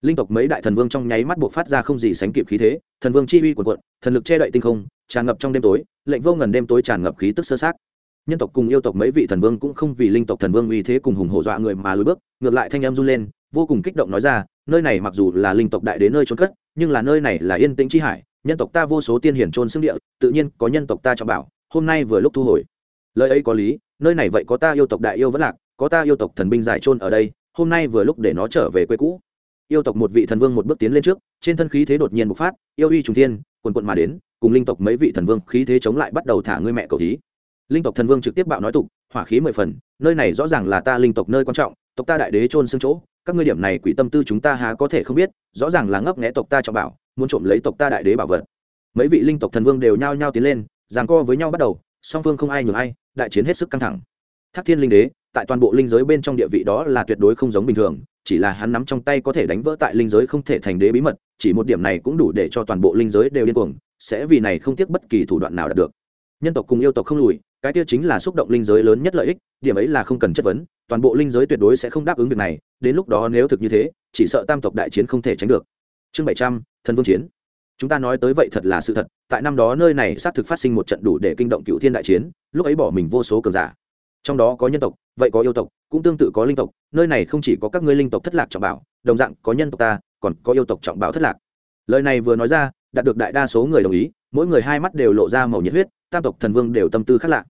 Speaker 1: Linh tộc mấy đại thần vương trong nháy mắt buộc phát ra không gì sánh kịp khí thế, thần vương chi uy quần quận thần lực che đậy tinh không, tràn ngập trong đêm tối, lệnh vô ngần đêm tối tràn ngập khí tức sơ sát nhân tộc cùng yêu tộc mấy vị thần vương cũng không vì linh tộc thần vương uy thế cùng hùng hổ dọa người mà lùi bước, ngược lại thanh em run lên, vô cùng kích động nói ra, nơi này mặc dù là linh tộc đại đến nơi trốn cất, nhưng là nơi này là yên tĩnh chi hải nhân tộc ta vô số tiên hiển trôn xương địa, tự nhiên có nhân tộc ta cho bảo, hôm nay vừa lúc thu hồi. Lời ấy có lý, nơi này vậy có ta yêu tộc đại yêu vẫn lạc, có ta yêu tộc thần binh giải trôn ở đây, hôm nay vừa lúc để nó trở về quê cũ. Yêu tộc một vị thần vương một bước tiến lên trước, trên thân khí thế đột nhiên bộc phát, yêu uy trùng thiên, quần quận mà đến, cùng linh tộc mấy vị thần vương khí thế chống lại bắt đầu thả ngươi mẹ cầu thí. Linh tộc thần vương trực tiếp bạo nói tục, hỏa khí mười phần, nơi này rõ ràng là ta linh tộc nơi quan trọng, tộc ta đại đế trôn xương chỗ, các ngươi điểm này quỷ tâm tư chúng ta há có thể không biết, rõ ràng là ngấp nghẽ tộc ta cho bảo muốn trộm lấy tộc ta đại đế bảo vật. Mấy vị linh tộc thần vương đều nhao nhao tiến lên, giằng co với nhau bắt đầu, song phương không ai nhường ai, đại chiến hết sức căng thẳng. Thác thiên linh đế, tại toàn bộ linh giới bên trong địa vị đó là tuyệt đối không giống bình thường, chỉ là hắn nắm trong tay có thể đánh vỡ tại linh giới không thể thành đế bí mật, chỉ một điểm này cũng đủ để cho toàn bộ linh giới đều điên cuồng, sẽ vì này không tiếc bất kỳ thủ đoạn nào đạt được. Nhân tộc cùng yêu tộc không lùi, cái tiêu chính là xúc động linh giới lớn nhất lợi ích, điểm ấy là không cần chất vấn, toàn bộ linh giới tuyệt đối sẽ không đáp ứng việc này, đến lúc đó nếu thực như thế, chỉ sợ tam tộc đại chiến không thể tránh được chương bảy trăm, thần vương chiến. Chúng ta nói tới vậy thật là sự thật, tại năm đó nơi này xác thực phát sinh một trận đủ để kinh động cựu thiên đại chiến, lúc ấy bỏ mình vô số cường giả. Trong đó có nhân tộc, vậy có yêu tộc, cũng tương tự có linh tộc, nơi này không chỉ có các ngươi linh tộc thất lạc trọng bảo, đồng dạng có nhân tộc ta, còn có yêu tộc trọng bảo thất lạc. Lời này vừa nói ra, đạt được đại đa số người đồng ý, mỗi người hai mắt đều lộ ra màu nhiệt huyết, tam tộc thần vương đều tâm tư khác lạ.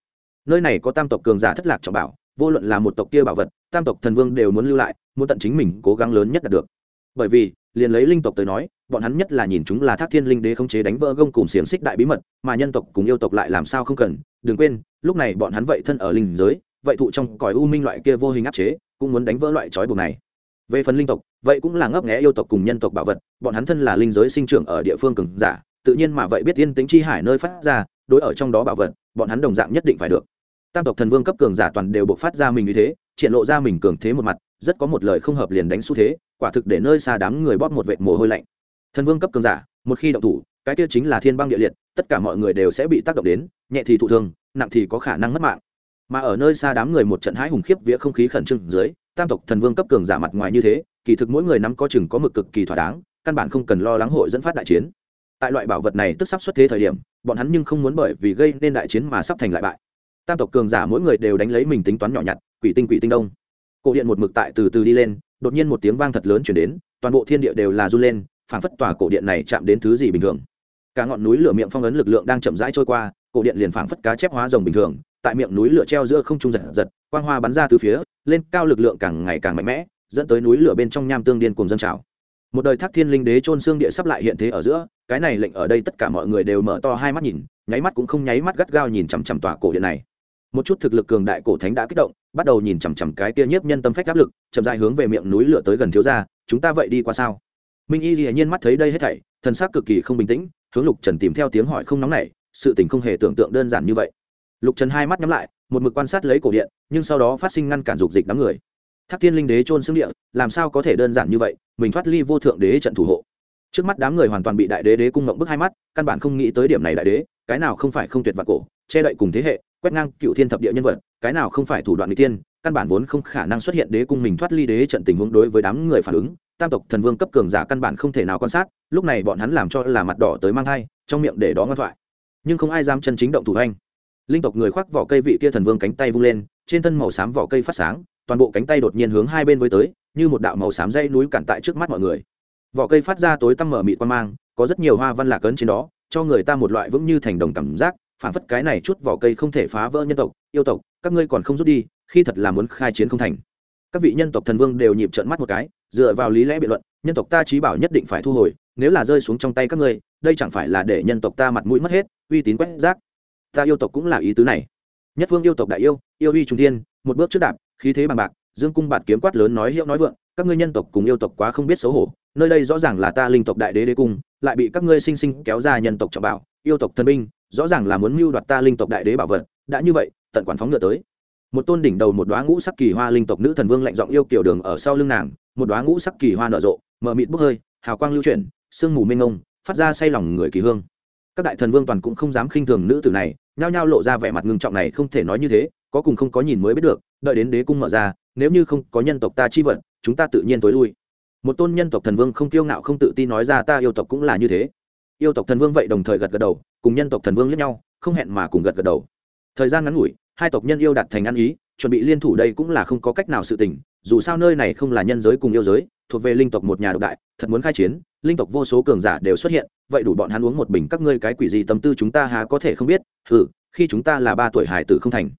Speaker 1: Nơi này có tam tộc cường giả thất lạc trọng bảo, vô luận là một tộc kia bảo vật, tam tộc thần vương đều muốn lưu lại, muốn tận chính mình cố gắng lớn nhất đạt được. Bởi vì liền lấy linh tộc tới nói, bọn hắn nhất là nhìn chúng là thác thiên linh đế không chế đánh vỡ gông cùng xiềng xích đại bí mật, mà nhân tộc cùng yêu tộc lại làm sao không cần, đừng quên, lúc này bọn hắn vậy thân ở linh giới, vậy thụ trong cõi u minh loại kia vô hình áp chế, cũng muốn đánh vỡ loại trói buộc này. Về phần linh tộc, vậy cũng là ngấp nghé yêu tộc cùng nhân tộc bảo vật, bọn hắn thân là linh giới sinh trưởng ở địa phương cường giả, tự nhiên mà vậy biết yên tính chi hải nơi phát ra, đối ở trong đó bảo vật, bọn hắn đồng dạng nhất định phải được. Tam tộc thần vương cấp cường giả toàn đều buộc phát ra mình như thế, triển lộ ra mình cường thế một mặt rất có một lời không hợp liền đánh xu thế, quả thực để nơi xa đám người bóp một vệt mồ hôi lạnh. Thần vương cấp cường giả, một khi động thủ, cái kia chính là thiên băng địa liệt, tất cả mọi người đều sẽ bị tác động đến, nhẹ thì thụ thương, nặng thì có khả năng mất mạng. Mà ở nơi xa đám người một trận hãi hùng khiếp vía không khí khẩn trương dưới, tam tộc thần vương cấp cường giả mặt ngoài như thế, kỳ thực mỗi người nắm có chừng có mực cực kỳ thỏa đáng, căn bản không cần lo lắng hội dẫn phát đại chiến. Tại loại bảo vật này tức sắp xuất thế thời điểm, bọn hắn nhưng không muốn bởi vì gây nên đại chiến mà sắp thành lại bại. Tam tộc cường giả mỗi người đều đánh lấy mình tính toán nhỏ nhặt, quỷ tinh quỷ tinh đông cổ điện một mực tại từ từ đi lên, đột nhiên một tiếng vang thật lớn chuyển đến, toàn bộ thiên địa đều là run lên, phảng phất tòa cổ điện này chạm đến thứ gì bình thường. Cả ngọn núi lửa miệng phong ấn lực lượng đang chậm rãi trôi qua, cổ điện liền phảng phất cá chép hóa rồng bình thường, tại miệng núi lửa treo giữa không trung giật giật, quang hoa bắn ra từ phía, lên cao lực lượng càng ngày càng mạnh mẽ, dẫn tới núi lửa bên trong nham tương điên cùng dân trào. Một đời thác thiên linh đế trôn xương địa sắp lại hiện thế ở giữa, cái này lệnh ở đây tất cả mọi người đều mở to hai mắt nhìn, nháy mắt cũng không nháy mắt gắt gao nhìn chằm chằm tòa cổ điện này. Một chút thực lực cường đại cổ thánh đã kích động bắt đầu nhìn chằm chằm cái kia nhiếp nhân tâm phách áp lực, chậm dài hướng về miệng núi lửa tới gần thiếu gia, chúng ta vậy đi qua sao? Minh y dĩ nhiên mắt thấy đây hết thảy thân xác cực kỳ không bình tĩnh, hướng lục trần tìm theo tiếng hỏi không nóng nảy, sự tình không hề tưởng tượng đơn giản như vậy. Lục trần hai mắt nhắm lại, một mực quan sát lấy cổ điện, nhưng sau đó phát sinh ngăn cản dục dịch đám người. Thác thiên linh đế trôn xương địa, làm sao có thể đơn giản như vậy, mình thoát ly vô thượng đế trận thủ hộ. Trước mắt đám người hoàn toàn bị đại đế đế cung ngộng bức hai mắt, căn bản không nghĩ tới điểm này đại đế, cái nào không phải không tuyệt vạn cổ, che đậy cùng thế hệ, quét ngang cựu thiên thập địa nhân vật cái nào không phải thủ đoạn n tiên, căn bản vốn không khả năng xuất hiện đế cung mình thoát ly đế trận tình huống đối với đám người phản ứng, tam tộc thần vương cấp cường giả căn bản không thể nào quan sát, lúc này bọn hắn làm cho là mặt đỏ tới mang thai, trong miệng để đó ngoan thoại. Nhưng không ai dám chân chính động thủ anh. Linh tộc người khoác vỏ cây vị kia thần vương cánh tay vung lên, trên thân màu xám vỏ cây phát sáng, toàn bộ cánh tay đột nhiên hướng hai bên với tới, như một đạo màu xám dây núi cản tại trước mắt mọi người. Vỏ cây phát ra tối tăm mở mịt quan mang, có rất nhiều hoa văn lạc ấn trên đó, cho người ta một loại vững như thành đồng cảm giác phản phất cái này chút vỏ cây không thể phá vỡ nhân tộc yêu tộc, các ngươi còn không rút đi, khi thật là muốn khai chiến không thành. Các vị nhân tộc thần vương đều nhịp trợn mắt một cái, dựa vào lý lẽ biện luận, nhân tộc ta trí bảo nhất định phải thu hồi, nếu là rơi xuống trong tay các ngươi, đây chẳng phải là để nhân tộc ta mặt mũi mất hết, uy tín quét rác. Ta yêu tộc cũng là ý tứ này. Nhất phương yêu tộc đại yêu yêu uy trung thiên, một bước trước đạp, khí thế bằng bạc, dương cung bạt kiếm quát lớn nói hiệu nói vượng, các ngươi nhân tộc cùng yêu tộc quá không biết xấu hổ, nơi đây rõ ràng là ta linh tộc đại đế đế cung, lại bị các ngươi sinh sinh kéo ra nhân tộc trọng bảo, yêu tộc thần binh, rõ ràng là muốn mưu đoạt ta linh tộc đại đế bảo vật, đã như vậy tận quản phóng ngựa tới. Một tôn đỉnh đầu một đoá ngũ sắc kỳ hoa linh tộc nữ thần vương lạnh giọng yêu kiểu đường ở sau lưng nàng, một đoá ngũ sắc kỳ hoa nở rộ, mờ mịt bốc hơi, hào quang lưu chuyển, sương mù mênh ngông phát ra say lòng người kỳ hương. Các đại thần vương toàn cũng không dám khinh thường nữ tử này, nhao nhao lộ ra vẻ mặt ngưng trọng này không thể nói như thế, có cùng không có nhìn mới biết được, đợi đến đế cung mở ra, nếu như không có nhân tộc ta chi vận chúng ta tự nhiên tối lui. Một tôn nhân tộc thần vương không kiêu ngạo không tự tin nói ra ta yêu tộc cũng là như thế. Yêu tộc thần vương vậy đồng thời gật gật đầu, cùng nhân tộc thần vương lẫn nhau, không hẹn mà cùng gật gật đầu. Thời gian ngắn ngủi hai tộc nhân yêu đạt thành ăn ý, chuẩn bị liên thủ đây cũng là không có cách nào sự tình, dù sao nơi này không là nhân giới cùng yêu giới, thuộc về linh tộc một nhà độc đại, thật muốn khai chiến, linh tộc vô số cường giả đều xuất hiện, vậy đủ bọn hắn uống một bình các ngươi cái quỷ gì tâm tư chúng ta há có thể không biết ừ khi chúng ta là ba tuổi hải tử không thành.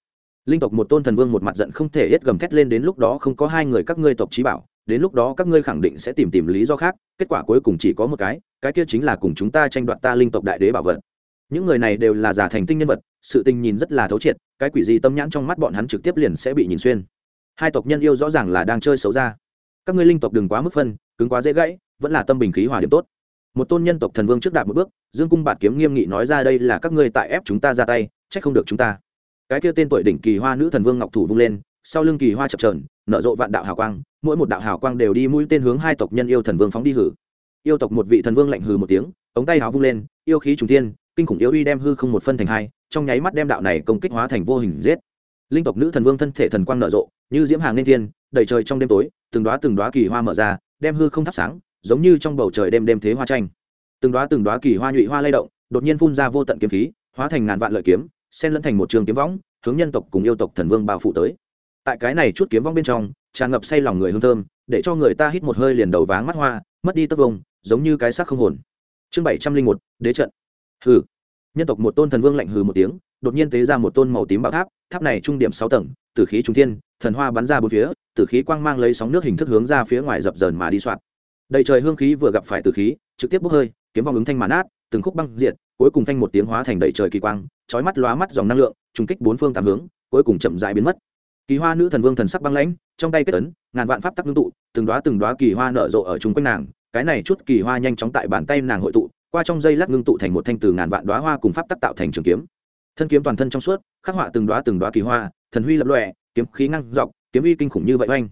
Speaker 1: Linh tộc một tôn thần vương một mặt giận không thể hết gầm thét lên đến lúc đó không có hai người các ngươi tộc trí bảo, đến lúc đó các ngươi khẳng định sẽ tìm tìm lý do khác, kết quả cuối cùng chỉ có một cái cái kia chính là cùng chúng ta tranh đoạt ta linh tộc đại đế bảo vật. Những người này đều là giả thành tinh nhân vật sự tình nhìn rất là thấu triệt, cái quỷ gì tâm nhãn trong mắt bọn hắn trực tiếp liền sẽ bị nhìn xuyên. Hai tộc nhân yêu rõ ràng là đang chơi xấu ra. Các ngươi linh tộc đừng quá mức phân, cứng quá dễ gãy, vẫn là tâm bình khí hòa điểm tốt. Một tôn nhân tộc thần vương trước đạp một bước, dương cung bạt kiếm nghiêm nghị nói ra đây là các ngươi tại ép chúng ta ra tay trách không được chúng ta. Cái kia tên tuổi đỉnh kỳ hoa nữ thần vương ngọc thủ vung lên, sau lưng kỳ hoa chập trờn nở rộ vạn đạo hào quang, mỗi một đạo hào quang đều đi mũi tên hướng hai tộc nhân yêu thần vương phóng đi hử. Yêu tộc một vị thần vương lạnh hừ một tiếng, ống tay hào vung lên, yêu khí trùng thiên, kinh khủng yêu uy đem hư không một phân thành hai trong nháy mắt đem đạo này công kích hóa thành vô hình giết. Linh tộc nữ thần vương thân thể thần quang nở rộ, như diễm hàng lên thiên, đầy trời trong đêm tối, từng đoá từng đoá kỳ hoa mở ra, đem hư không thắp sáng, giống như trong bầu trời đêm đêm thế hoa tranh. Từng đoá từng đoá kỳ hoa nhụy hoa lay động, đột nhiên phun ra vô tận kiếm khí, hóa thành ngàn vạn lợi kiếm, xen lẫn thành một trường kiếm võng, hướng nhân tộc cùng yêu tộc thần vương bao phủ tới. Tại cái này chút kiếm vong bên trong, tràn ngập say lòng người hương thơm, để cho người ta hít một hơi liền đầu váng mắt hoa, mất đi tất vông giống như cái xác không hồn. Chương bảy trăm linh một, đế trận. Hừ nhân tộc một tôn thần vương lạnh hừ một tiếng, đột nhiên tế ra một tôn màu tím bảo tháp tháp này trung điểm sáu tầng, tử khí trung thiên, thần hoa bắn ra bốn phía, tử khí quang mang lấy sóng nước hình thức hướng ra phía ngoài dập dờn mà đi soạt đầy trời hương khí vừa gặp phải tử khí, trực tiếp bốc hơi, kiếm vòng ứng thanh màn át từng khúc băng diệt, cuối cùng phanh một tiếng hóa thành đầy trời kỳ quang, chói mắt lóa mắt dòng năng lượng, trùng kích bốn phương tám hướng, cuối cùng chậm rãi biến mất. Kỳ hoa nữ thần vương thần sắc băng lãnh, trong tay kết ấn, ngàn vạn pháp tắc ngưng tụ, từng đóa từng đóa kỳ hoa nở rộ ở chung quanh nàng, cái này chút kỳ hoa nhanh chóng tại bàn tay nàng hội tụ qua trong dây lát ngưng tụ thành một thanh từ ngàn vạn đóa hoa cùng pháp tắc tạo thành trường kiếm. Thân kiếm toàn thân trong suốt, khắc họa từng đoá từng đoá kỳ hoa, thần huy lập lòe, kiếm khí ngăng dọc, kiếm uy kinh khủng như vậy oanh.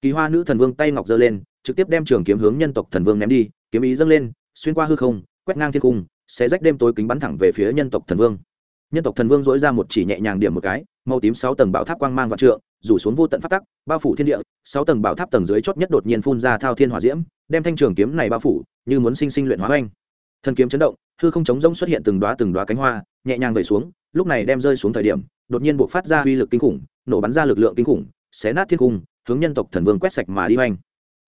Speaker 1: Kỳ hoa nữ thần vương tay ngọc giơ lên, trực tiếp đem trường kiếm hướng nhân tộc thần vương ném đi, kiếm ý dâng lên, xuyên qua hư không, quét ngang thiên cung sẽ rách đêm tối kính bắn thẳng về phía nhân tộc thần vương. Nhân tộc thần vương dỗi ra một chỉ nhẹ nhàng điểm một cái, màu tím sáu tầng bảo tháp quang mang vạn trượng, rủ xuống vô tận phát tắc, bao phủ thiên địa, sáu tầng bảo tháp tầng dưới chót nhất đột nhiên phun ra thao thiên hỏa diễm, đem thanh trường kiếm này bao phủ, như muốn sinh sinh luyện hóa oanh thần kiếm chấn động, hư không chống rông xuất hiện từng đoá từng đoá cánh hoa, nhẹ nhàng vẩy xuống, lúc này đem rơi xuống thời điểm, đột nhiên buộc phát ra uy lực kinh khủng, nổ bắn ra lực lượng kinh khủng, xé nát thiên cung, hướng nhân tộc thần vương quét sạch mà đi hoành.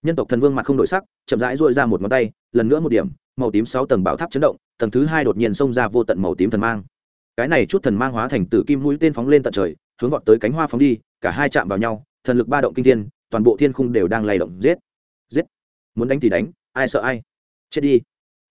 Speaker 1: Nhân tộc thần vương mặt không đổi sắc, chậm rãi dội ra một ngón tay, lần nữa một điểm, màu tím sáu tầng bảo tháp chấn động, tầng thứ hai đột nhiên xông ra vô tận màu tím thần mang. Cái này chút thần mang hóa thành tử kim mũi tên phóng lên tận trời, hướng vọt tới cánh hoa phóng đi, cả hai chạm vào nhau, thần lực ba động kinh thiên, toàn bộ thiên khung đều đang lay động, giết. Giết. Muốn đánh thì đánh, ai sợ ai. Chết đi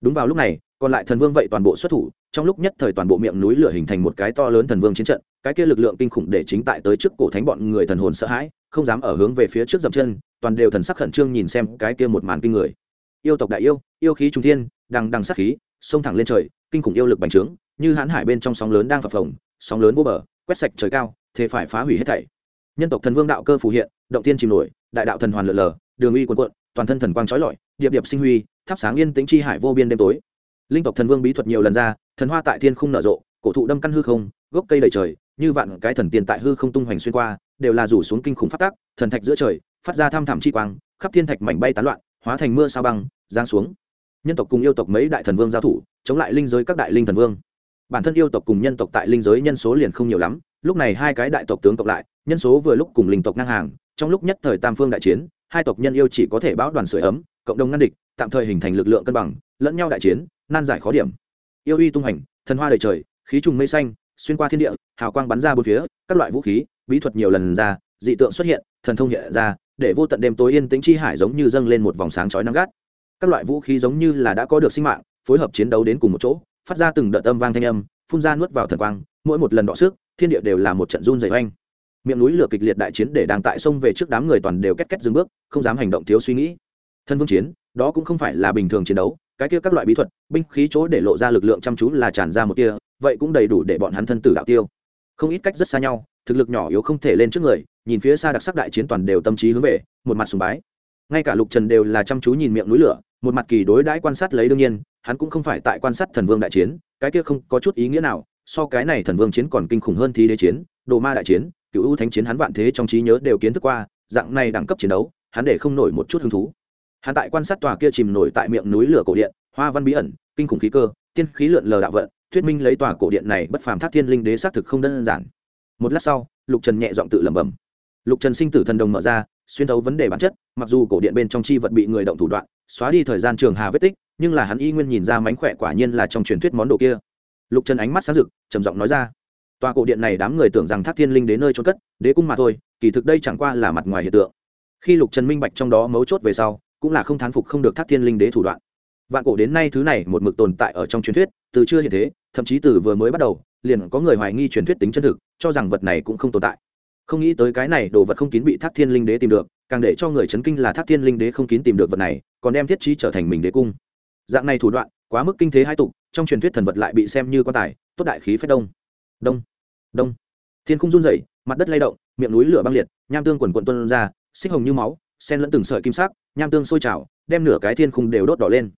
Speaker 1: đúng vào lúc này, còn lại thần vương vậy toàn bộ xuất thủ, trong lúc nhất thời toàn bộ miệng núi lửa hình thành một cái to lớn thần vương chiến trận, cái kia lực lượng kinh khủng để chính tại tới trước cổ thánh bọn người thần hồn sợ hãi, không dám ở hướng về phía trước dậm chân, toàn đều thần sắc khẩn trương nhìn xem cái kia một màn kinh người. Yêu tộc đại yêu yêu khí trung thiên, đằng đằng sắc khí, xông thẳng lên trời, kinh khủng yêu lực bành trướng, như hãn hải bên trong sóng lớn đang phập phồng, sóng lớn vô bờ, quét sạch trời cao, thế phải phá hủy hết thảy. Nhân tộc thần vương đạo cơ phù hiện, động tiên chìm nổi, đại đạo thần hoàn lượn lờ, đường uy quần quận toàn thân thần quang trói lọi, điệp điệp sinh huy thắp sáng yên tĩnh chi hải vô biên đêm tối. Linh tộc thần vương bí thuật nhiều lần ra, thần hoa tại thiên không nở rộ, cổ thụ đâm căn hư không, gốc cây đầy trời, như vạn cái thần tiền tại hư không tung hoành xuyên qua, đều là rủ xuống kinh khủng phát tác, thần thạch giữa trời, phát ra tham thảm chi quang, khắp thiên thạch mảnh bay tán loạn, hóa thành mưa sao băng, giáng xuống. Nhân tộc cùng yêu tộc mấy đại thần vương giao thủ, chống lại linh giới các đại linh thần vương. Bản thân yêu tộc cùng nhân tộc tại linh giới nhân số liền không nhiều lắm, lúc này hai cái đại tộc tướng cộng lại, nhân số vừa lúc cùng linh tộc ngang hàng, trong lúc nhất thời tam phương đại chiến, hai tộc nhân yêu chỉ có thể báo đoàn sửa ấm cộng đồng ngăn địch, tạm thời hình thành lực lượng cân bằng, lẫn nhau đại chiến, nan giải khó điểm. Yêu uy tung hành thần hoa đầy trời, khí trùng mây xanh, xuyên qua thiên địa, hào quang bắn ra bốn phía, các loại vũ khí, bí thuật nhiều lần ra, dị tượng xuất hiện, thần thông hiện ra, để vô tận đêm tối yên tĩnh chi hải giống như dâng lên một vòng sáng chói nắng gắt. Các loại vũ khí giống như là đã có được sinh mạng, phối hợp chiến đấu đến cùng một chỗ, phát ra từng đợt âm vang thanh âm, phun ra nuốt vào thần quang, mỗi một lần đọ sức, thiên địa đều là một trận run dày oanh. Miệng núi lửa kịch liệt đại chiến để đang tại sông về trước đám người toàn đều két két dừng bước, không dám hành động thiếu suy nghĩ thân vương chiến, đó cũng không phải là bình thường chiến đấu, cái kia các loại bí thuật, binh khí chỗ để lộ ra lực lượng chăm chú là tràn ra một kia vậy cũng đầy đủ để bọn hắn thân tử đạo tiêu. Không ít cách rất xa nhau, thực lực nhỏ yếu không thể lên trước người, nhìn phía xa đặc sắc đại chiến toàn đều tâm trí hướng về, một mặt sùng bái. Ngay cả lục trần đều là chăm chú nhìn miệng núi lửa, một mặt kỳ đối đãi quan sát lấy đương nhiên, hắn cũng không phải tại quan sát thần vương đại chiến, cái kia không có chút ý nghĩa nào, so cái này thần vương chiến còn kinh khủng hơn thi đế chiến, đồ ma đại chiến, cựu ưu thánh chiến hắn vạn thế trong trí nhớ đều kiến thức qua, dạng này đẳng cấp chiến đấu, hắn để không nổi một chút hứng thú hắn tại quan sát tòa kia chìm nổi tại miệng núi lửa cổ điện, hoa văn bí ẩn, kinh khủng khí cơ, tiên khí lượn lờ đạo vận, thuyết minh lấy tòa cổ điện này bất phàm thác thiên linh đế xác thực không đơn giản. Một lát sau, lục trần nhẹ giọng tự lẩm bẩm. Lục trần sinh tử thần đồng mở ra, xuyên thấu vấn đề bản chất, mặc dù cổ điện bên trong chi vật bị người động thủ đoạn, xóa đi thời gian trường hà vết tích, nhưng là hắn y nguyên nhìn ra mánh khỏe quả nhiên là trong truyền thuyết món đồ kia. Lục trần ánh mắt sáng rực, trầm giọng nói ra, tòa cổ điện này đám người tưởng rằng thác thiên linh đến nơi trốn cất, đế cung mà thôi, kỳ thực đây chẳng qua là mặt ngoài hiện tượng. Khi lục trần minh bạch trong đó mấu chốt về sau cũng là không thán phục không được thác thiên linh đế thủ đoạn. Vạn cổ đến nay thứ này một mực tồn tại ở trong truyền thuyết, từ chưa hiện thế, thậm chí từ vừa mới bắt đầu, liền có người hoài nghi truyền thuyết tính chân thực, cho rằng vật này cũng không tồn tại. Không nghĩ tới cái này đồ vật không kín bị thác thiên linh đế tìm được, càng để cho người chấn kinh là thác thiên linh đế không kín tìm được vật này, còn đem thiết trí trở thành mình đế cung. Dạng này thủ đoạn, quá mức kinh thế hai tục, trong truyền thuyết thần vật lại bị xem như quan tài, tốt đại khí phép đông. Đông đông. Thiên cung run rẩy, mặt đất lay động, miệng núi lửa băng liệt, nham tương quần quận tuân ra, xích hồng như máu sen lẫn từng sợi kim sắc, nham tương sôi trào, đem nửa cái thiên khung đều đốt đỏ lên.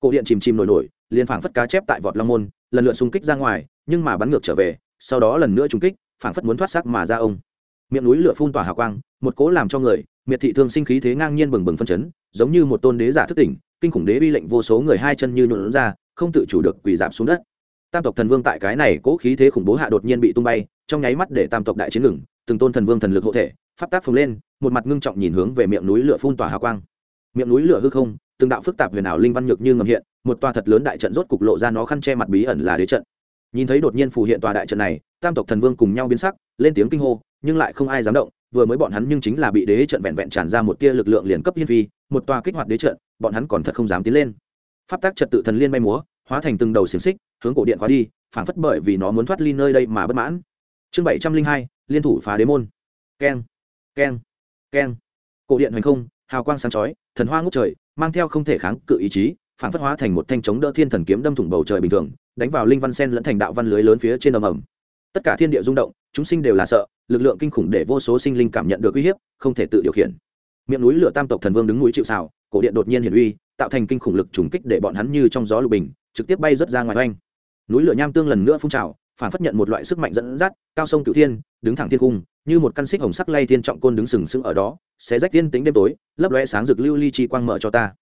Speaker 1: Cổ điện chìm chìm nổi nổi, liền phảng phất cá chép tại vọt long môn, lần lượt xung kích ra ngoài, nhưng mà bắn ngược trở về, sau đó lần nữa trúng kích, phảng phất muốn thoát sắc mà ra ông. Miệng núi lửa phun tỏa hào quang, một cỗ làm cho người, miệt thị thương sinh khí thế ngang nhiên bừng bừng phân chấn, giống như một tôn đế giả thức tỉnh, kinh khủng đế bi lệnh vô số người hai chân như nhuộn ra, không tự chủ được quỳ giảm xuống đất. Tam tộc thần vương tại cái này cố khí thế khủng bố hạ đột nhiên bị tung bay, trong nháy mắt để tam tộc đại chiến ngừng, từng tôn thần vương thần lực hộ thể pháp tác phồng lên, một mặt ngưng trọng nhìn hướng về miệng núi lửa phun tỏa hào quang. Miệng núi lửa hư không, từng đạo phức tạp huyền ảo linh văn nhược như ngầm hiện, một tòa thật lớn đại trận rốt cục lộ ra nó khăn che mặt bí ẩn là đế trận. Nhìn thấy đột nhiên phù hiện tòa đại trận này, tam tộc thần vương cùng nhau biến sắc, lên tiếng kinh hô, nhưng lại không ai dám động, vừa mới bọn hắn nhưng chính là bị đế trận vẹn vẹn tràn ra một tia lực lượng liền cấp hiên phi, một tòa kích hoạt đế trận, bọn hắn còn thật không dám tiến lên. Pháp tác trật tự thần liên bay múa, hóa thành từng đầu xiềng xích, hướng cổ điện khóa đi, phảng phất bởi vì nó muốn thoát ly nơi đây mà bất mãn. Chương bảy trăm linh hai, liên thủ phá đế môn. Keng keng. Keng. Cổ điện hoành không, hào quang sáng chói, thần hoa ngút trời, mang theo không thể kháng cự ý chí, phản phất hóa thành một thanh chống đỡ thiên thần kiếm đâm thủng bầu trời bình thường, đánh vào linh văn sen lẫn thành đạo văn lưới lớn phía trên ầm ầm. Tất cả thiên địa rung động, chúng sinh đều là sợ, lực lượng kinh khủng để vô số sinh linh cảm nhận được uy hiếp, không thể tự điều khiển. Miệng núi lửa tam tộc thần vương đứng núi chịu xào cổ điện đột nhiên hiển uy, tạo thành kinh khủng lực trùng kích để bọn hắn như trong gió lục bình, trực tiếp bay rớt ra ngoài oanh. Núi lửa nham tương lần nữa phun trào, phản phất nhận một loại sức mạnh dẫn dắt, cao sông cửu thiên, đứng thẳng thiên cung như một căn xích hồng sắc lay thiên trọng côn đứng sừng sững ở đó sẽ rách tiên tính đêm tối, lấp lóe sáng rực lưu ly chi quang mở cho ta.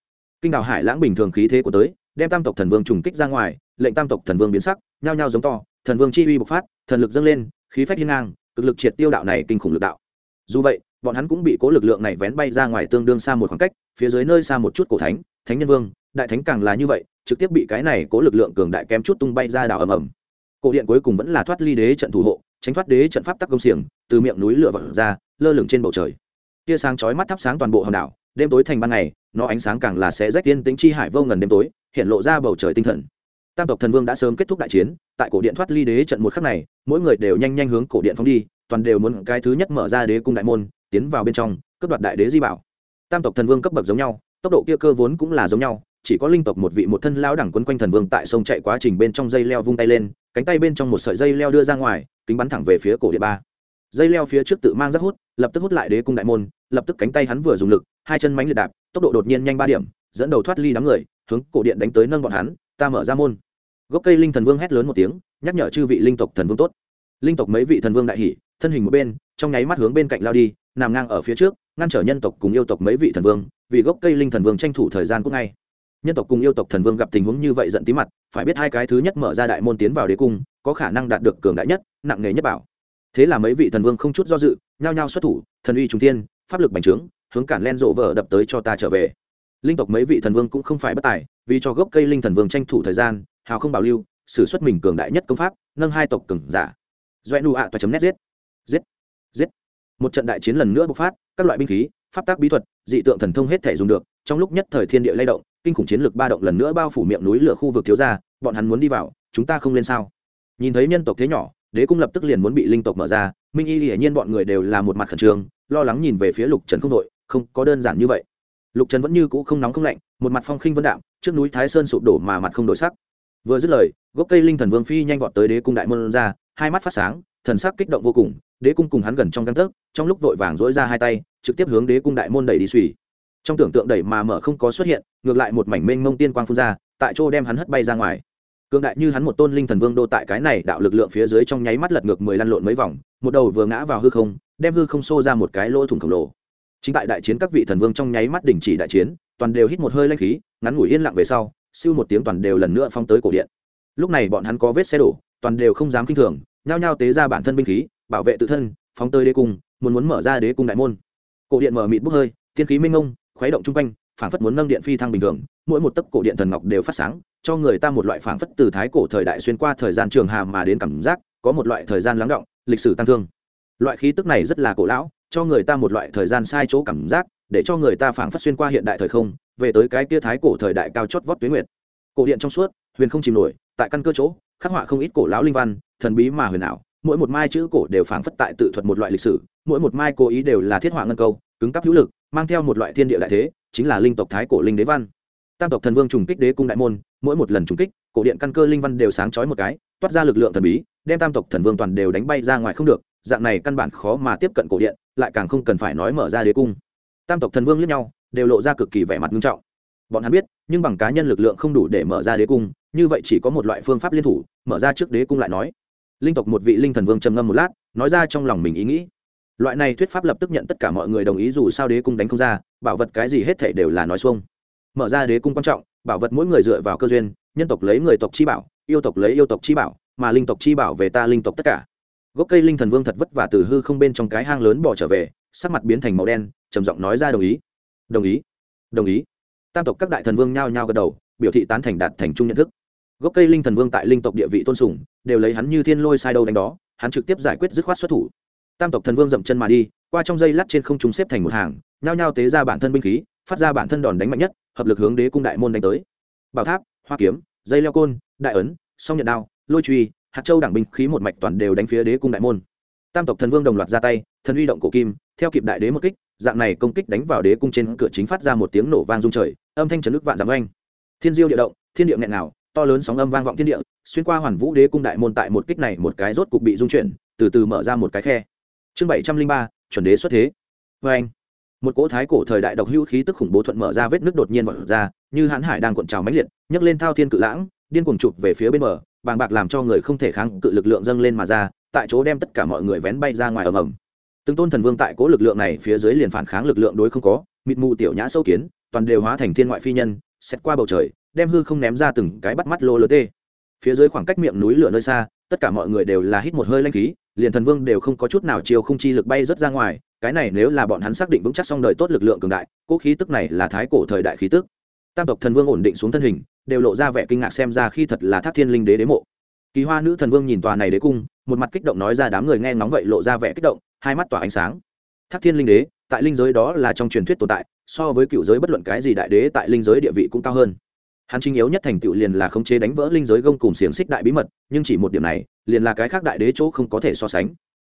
Speaker 1: Kinh đào hải lãng bình thường khí thế của tới, đem tam tộc thần vương trùng kích ra ngoài, lệnh tam tộc thần vương biến sắc, nhao nhao giống to, thần vương chi uy bộc phát, thần lực dâng lên, khí phách hiên ngang, cực lực triệt tiêu đạo này kinh khủng lực đạo. Dù vậy, bọn hắn cũng bị cố lực lượng này vén bay ra ngoài tương đương xa một khoảng cách, phía dưới nơi xa một chút cổ thánh thánh nhân vương, đại thánh càng là như vậy, trực tiếp bị cái này cố lực lượng cường đại kém chút tung bay ra đảo ầm ầm. Cổ điện cuối cùng vẫn là thoát ly đế trận thủ hộ, tránh thoát đế trận pháp tắc công xiềng từ miệng núi lửa vọt ra, lơ lửng trên bầu trời. Tia sáng chói mắt thắp sáng toàn bộ hòn đảo, đêm tối thành ban ngày, nó ánh sáng càng là sẽ rách tiên tính chi hải vô ngần đêm tối, hiện lộ ra bầu trời tinh thần. Tam tộc thần vương đã sớm kết thúc đại chiến, tại cổ điện thoát ly đế trận một khắc này, mỗi người đều nhanh nhanh hướng cổ điện phóng đi, toàn đều muốn cái thứ nhất mở ra đế cung đại môn, tiến vào bên trong, cướp đoạt đại đế di bảo. Tam tộc thần vương cấp bậc giống nhau, tốc độ kia cơ vốn cũng là giống nhau, chỉ có linh tộc một vị một thân lao đẳng quấn quanh thần vương tại sông chạy quá trình bên trong dây leo vung tay lên, cánh tay bên trong một sợi dây leo đưa ra ngoài, kính bắn thẳng về phía cổ điện ba dây leo phía trước tự mang rất hút, lập tức hút lại đế cung đại môn, lập tức cánh tay hắn vừa dùng lực, hai chân mánh liệt đạp, tốc độ đột nhiên nhanh ba điểm, dẫn đầu thoát ly đám người, hướng cổ điện đánh tới nâng bọn hắn, ta mở ra môn. Gốc cây linh thần vương hét lớn một tiếng, nhắc nhở chư vị linh tộc thần vương tốt. Linh tộc mấy vị thần vương đại hỷ thân hình một bên, trong nháy mắt hướng bên cạnh lao đi, nằm ngang ở phía trước, ngăn trở nhân tộc cùng yêu tộc mấy vị thần vương, vì gốc cây linh thần vương tranh thủ thời gian cũng ngay. Nhân tộc cùng yêu tộc thần vương gặp tình huống như vậy giận tí mặt, phải biết hai cái thứ nhất mở ra đại môn tiến vào đế cung, có khả năng đạt được cường đại nhất, nặng nghề nhất bảo thế là mấy vị thần vương không chút do dự, nhao nhao xuất thủ, thần uy trung tiên pháp lực bành trướng, hướng cản len rộ vợ đập tới cho ta trở về. Linh tộc mấy vị thần vương cũng không phải bất tài, vì cho gốc cây linh thần vương tranh thủ thời gian, hào không bảo lưu s ử suất mình cường đại nhất công pháp, nâng hai tộc cường giả. Doẹ nụ ạ toa chấm nét giết. Giết. Giết. Một trận đại chiến lần nữa bộc phát, các loại binh khí, pháp tác bí thuật, dị tượng thần thông hết thể dùng được, trong lúc nhất thời thiên địa lay động, kinh khủng chiến lực ba động lần nữa bao phủ miệng núi lửa khu vực thiếu ra bọn hắn muốn đi vào, chúng ta không lên sao? Nhìn thấy nhân tộc thế nhỏ đế cung lập tức liền muốn bị linh tộc mở ra, minh y hiển nhiên bọn người đều là một mặt khẩn trương, lo lắng nhìn về phía lục trần không đội, không có đơn giản như vậy. Lục trần vẫn như cũ không nóng không lạnh, một mặt phong khinh vân đạm, trước núi thái sơn sụp đổ mà mặt không đổi sắc. Vừa dứt lời, gốc cây linh thần vương phi nhanh vọt tới đế cung đại môn ra, hai mắt phát sáng, thần sắc kích động vô cùng, đế cung cùng hắn gần trong căn tấc, trong lúc vội vàng dỗi ra hai tay, trực tiếp hướng đế cung đại môn đẩy đi suy trong tưởng tượng đẩy mà mở không có xuất hiện, ngược lại một mảnh mênh mông tiên quang phun ra, tại chỗ đem hắn hất bay ra ngoài cường đại như hắn một tôn linh thần vương đô tại cái này đạo lực lượng phía dưới trong nháy mắt lật ngược mười lăn lộn mấy vòng, một đầu vừa ngã vào hư không, đem hư không xô ra một cái lỗ thủng khổng lồ. Chính tại đại chiến các vị thần vương trong nháy mắt đình chỉ đại chiến, toàn đều hít một hơi lanh khí, ngắn ngủi yên lặng về sau, siêu một tiếng toàn đều lần nữa phong tới cổ điện. Lúc này bọn hắn có vết xe đổ, toàn đều không dám kinh thường, nhao nhao tế ra bản thân binh khí, bảo vệ tự thân, phóng tới đế cung, muốn muốn mở ra đế cung đại môn. Cổ điện mở mịt bốc hơi, tiên khí minh ngông khuấy động chung quanh phảng phất muốn nâng điện phi thăng bình thường, mỗi một tấc cổ điện thần ngọc đều phát sáng cho người ta một loại phảng phất từ thái cổ thời đại xuyên qua thời gian trường hà mà đến cảm giác, có một loại thời gian lắng động, lịch sử tăng thương. Loại khí tức này rất là cổ lão, cho người ta một loại thời gian sai chỗ cảm giác, để cho người ta phảng phất xuyên qua hiện đại thời không, về tới cái kia thái cổ thời đại cao chót vót tuyến nguyệt. Cổ điện trong suốt, huyền không chìm nổi, tại căn cơ chỗ, khắc họa không ít cổ lão linh văn, thần bí mà huyền ảo, mỗi một mai chữ cổ đều phảng phất tại tự thuật một loại lịch sử, mỗi một mai cố ý đều là thiết họa ngân câu, cứng cắp hữu lực, mang theo một loại thiên địa đại thế, chính là linh tộc thái cổ linh đế văn. Tam tộc thần vương trùng kích đế cung đại môn mỗi một lần trùng kích, cổ điện căn cơ linh văn đều sáng chói một cái, toát ra lực lượng thần bí, đem tam tộc thần vương toàn đều đánh bay ra ngoài không được, dạng này căn bản khó mà tiếp cận cổ điện, lại càng không cần phải nói mở ra đế cung. Tam tộc thần vương liếc nhau, đều lộ ra cực kỳ vẻ mặt nghiêm trọng. Bọn hắn biết, nhưng bằng cá nhân lực lượng không đủ để mở ra đế cung, như vậy chỉ có một loại phương pháp liên thủ, mở ra trước đế cung lại nói. Linh tộc một vị linh thần vương trầm ngâm một lát, nói ra trong lòng mình ý nghĩ. Loại này thuyết pháp lập tức nhận tất cả mọi người đồng ý dù sao đế cung đánh không ra, bảo vật cái gì hết thể đều là nói xuông. Mở ra đế cung quan trọng bảo vật mỗi người dựa vào cơ duyên, nhân tộc lấy người tộc chi bảo, yêu tộc lấy yêu tộc chi bảo, mà linh tộc chi bảo về ta linh tộc tất cả. Gốc cây linh thần vương thật vất vả từ hư không bên trong cái hang lớn bỏ trở về, sắc mặt biến thành màu đen, trầm giọng nói ra đồng ý. Đồng ý đồng ý. Tam tộc các đại thần vương nhao nhao gật đầu, biểu thị tán thành đạt thành chung nhận thức. Gốc cây linh thần vương tại linh tộc địa vị tôn sùng, đều lấy hắn như thiên lôi sai đâu đánh đó, hắn trực tiếp giải quyết dứt khoát xuất thủ. Tam tộc thần vương dậm chân mà đi, qua trong dây lát trên không trung xếp thành một hàng, nhao nhao tế ra bản thân binh khí phát ra bản thân đòn đánh mạnh nhất, hợp lực hướng đế cung đại môn đánh tới. Bảo tháp, hoa kiếm, dây leo côn, đại ấn, song nhận đao, lôi truy, hạt châu đảng binh khí một mạch toàn đều đánh phía đế cung đại môn. Tam tộc thần vương đồng loạt ra tay, thần uy động cổ kim, theo kịp đại đế một kích, dạng này công kích đánh vào đế cung trên cửa chính phát ra một tiếng nổ vang rung trời, âm thanh trấn nước vạn giảm oanh. Thiên diêu địa động, thiên địa nghẹn nào to lớn sóng âm vang vọng thiên địa, xuyên qua hoàn vũ đế cung đại môn tại một kích này một cái rốt cục bị dung chuyển, từ từ mở ra một cái khe. Chương bảy trăm linh ba, chuẩn đế xuất thế. Vê anh một cỗ thái cổ thời đại độc hữu khí tức khủng bố thuận mở ra vết nước đột nhiên vọt ra, như hãn hải đang cuộn trào mãnh liệt, nhấc lên thao thiên cự lãng, điên cuồng chụp về phía bên bờ, bàng bạc làm cho người không thể kháng cự lực lượng dâng lên mà ra, tại chỗ đem tất cả mọi người vén bay ra ngoài ầm ầm. Từng tôn thần vương tại cỗ lực lượng này phía dưới liền phản kháng lực lượng đối không có, mịt mù tiểu nhã sâu kiến, toàn đều hóa thành thiên ngoại phi nhân xét qua bầu trời, đem hư không ném ra từng cái bắt mắt lô lơ tê. Phía dưới khoảng cách miệng núi lửa nơi xa, tất cả mọi người đều là hít một hơi lanh khí, liền thần vương đều không có chút nào chiều không chi lực bay rớt ra ngoài cái này nếu là bọn hắn xác định vững chắc xong đời tốt lực lượng cường đại cỗ khí tức này là thái cổ thời đại khí tức. Tam tộc thần vương ổn định xuống thân hình, đều lộ ra vẻ kinh ngạc xem ra khi thật là thác thiên linh đế đế mộ. Kỳ hoa nữ thần vương nhìn tòa này đế cung, một mặt kích động nói ra đám người nghe ngóng vậy lộ ra vẻ kích động, hai mắt tỏa ánh sáng. Thác thiên linh đế, tại linh giới đó là trong truyền thuyết tồn tại, so với cựu giới bất luận cái gì đại đế tại linh giới địa vị cũng cao hơn. Hắn chính yếu nhất thành tựu liền là khống chế đánh vỡ linh giới gông cùng xiềng xích đại bí mật, nhưng chỉ một điểm này, liền là cái khác đại đế chỗ không có thể so sánh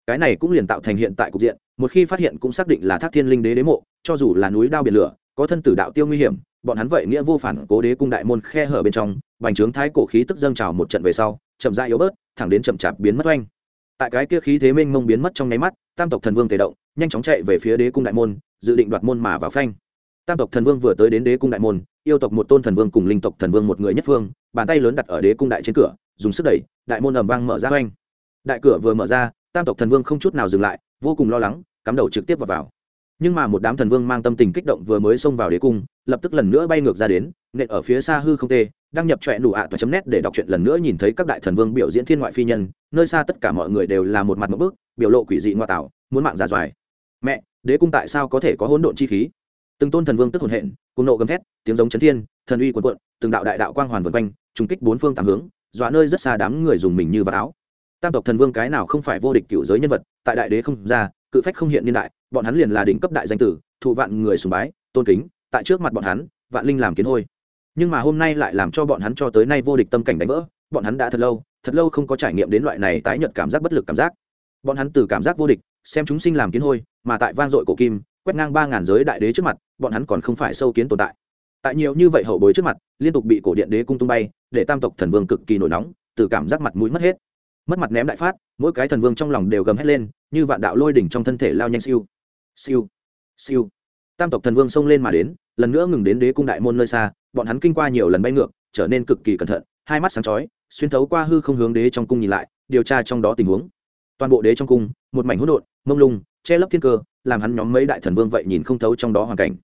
Speaker 1: cái này cũng liền tạo thành hiện tại cục diện, một khi phát hiện cũng xác định là thác thiên linh đế đế mộ, cho dù là núi đao biển lửa, có thân tử đạo tiêu nguy hiểm, bọn hắn vậy nghĩa vô phản cố đế cung đại môn khe hở bên trong, bành trướng thái cổ khí tức dâng trào một trận về sau, chậm rãi yếu bớt, thẳng đến chậm chạp biến mất oanh. Tại cái kia khí thế mênh mông biến mất trong nháy mắt, tam tộc thần vương tề động, nhanh chóng chạy về phía đế cung đại môn, dự định đoạt môn mà vào phanh. Tam tộc thần vương vừa tới đến đế cung đại môn, yêu tộc một tôn thần vương cùng linh tộc thần vương một người nhất phương, bàn tay lớn đặt ở đế cung đại trên cửa, dùng sức đẩy, đại môn ầm vang mở ra oanh. Đại cửa vừa mở ra tam tộc thần vương không chút nào dừng lại vô cùng lo lắng cắm đầu trực tiếp vào, vào. nhưng mà một đám thần vương mang tâm tình kích động vừa mới xông vào đế cung lập tức lần nữa bay ngược ra đến nện ở phía xa hư không tê đăng nhập trọe nụ ạ toa chấm nét để đọc truyện lần nữa nhìn thấy các đại thần vương biểu diễn thiên ngoại phi nhân nơi xa tất cả mọi người đều là một mặt một bước biểu lộ quỷ dị ngoa tạo muốn mạng giả doài mẹ đế cung tại sao có thể có hỗn độn chi khí? Từng tôn thần vương tức hồn hện cùng nộ gầm thét tiếng giống chấn thiên thần uy quần quận từng đạo đại đạo quang hoàn vân quanh trùng kích bốn phương tám hướng dọa nơi rất xa đám người dùng mình như vào áo tam tộc thần vương cái nào không phải vô địch cựu giới nhân vật, tại đại đế không ra, cự phách không hiện niên đại, bọn hắn liền là đỉnh cấp đại danh tử, thụ vạn người sùng bái, tôn kính, tại trước mặt bọn hắn, vạn linh làm kiến hôi. Nhưng mà hôm nay lại làm cho bọn hắn cho tới nay vô địch tâm cảnh đánh vỡ, bọn hắn đã thật lâu thật lâu không có trải nghiệm đến loại này tái nhợt cảm giác bất lực cảm giác. Bọn hắn từ cảm giác vô địch, xem chúng sinh làm kiến hôi, mà tại vang dội cổ kim, quét ngang ba ngàn giới đại đế trước mặt, bọn hắn còn không phải sâu kiến tồn tại. Tại nhiều như vậy hậu bối trước mặt, liên tục bị cổ điện đế cung tung bay, để tam tộc thần vương cực kỳ nổi nóng, từ cảm giác mặt mũi mất hết mất mặt ném đại phát, mỗi cái thần vương trong lòng đều gầm hét lên, như vạn đạo lôi đỉnh trong thân thể lao nhanh siêu siêu siêu. Tam tộc thần vương xông lên mà đến, lần nữa ngừng đến đế cung đại môn nơi xa, bọn hắn kinh qua nhiều lần bay ngược, trở nên cực kỳ cẩn thận, hai mắt sáng chói, xuyên thấu qua hư không hướng đế trong cung nhìn lại, điều tra trong đó tình huống. Toàn bộ đế trong cung, một mảnh hỗn độn, mông lung, che lấp thiên cơ, làm hắn nhóm mấy đại thần vương vậy nhìn không thấu trong đó hoàn cảnh.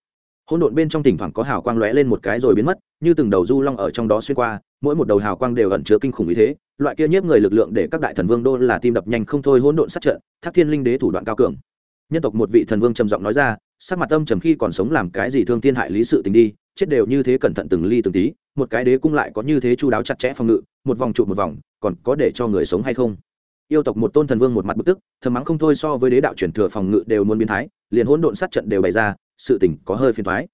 Speaker 1: Hỗn độn bên trong thỉnh thoảng có hào quang lóe lên một cái rồi biến mất, như từng đầu du long ở trong đó xuyên qua mỗi một đầu hào quang đều ẩn chứa kinh khủng ý thế, loại kia nhiếp người lực lượng để các đại thần vương đô là tim đập nhanh không thôi, hỗn độn sát trận, thác thiên linh đế thủ đoạn cao cường. Nhân tộc một vị thần vương trầm giọng nói ra, sắc mặt tâm trầm khi còn sống làm cái gì thương thiên hại lý sự tình đi, chết đều như thế cẩn thận từng ly từng tí, một cái đế cung lại có như thế chu đáo chặt chẽ phòng ngự, một vòng trụ một vòng, còn có để cho người sống hay không? Yêu tộc một tôn thần vương một mặt bực tức, thầm mắng không thôi so với đế đạo chuyển thừa phòng ngự đều muốn biến thái, liền hỗn độn sát trận đều bày ra, sự tình có hơi phiền thoái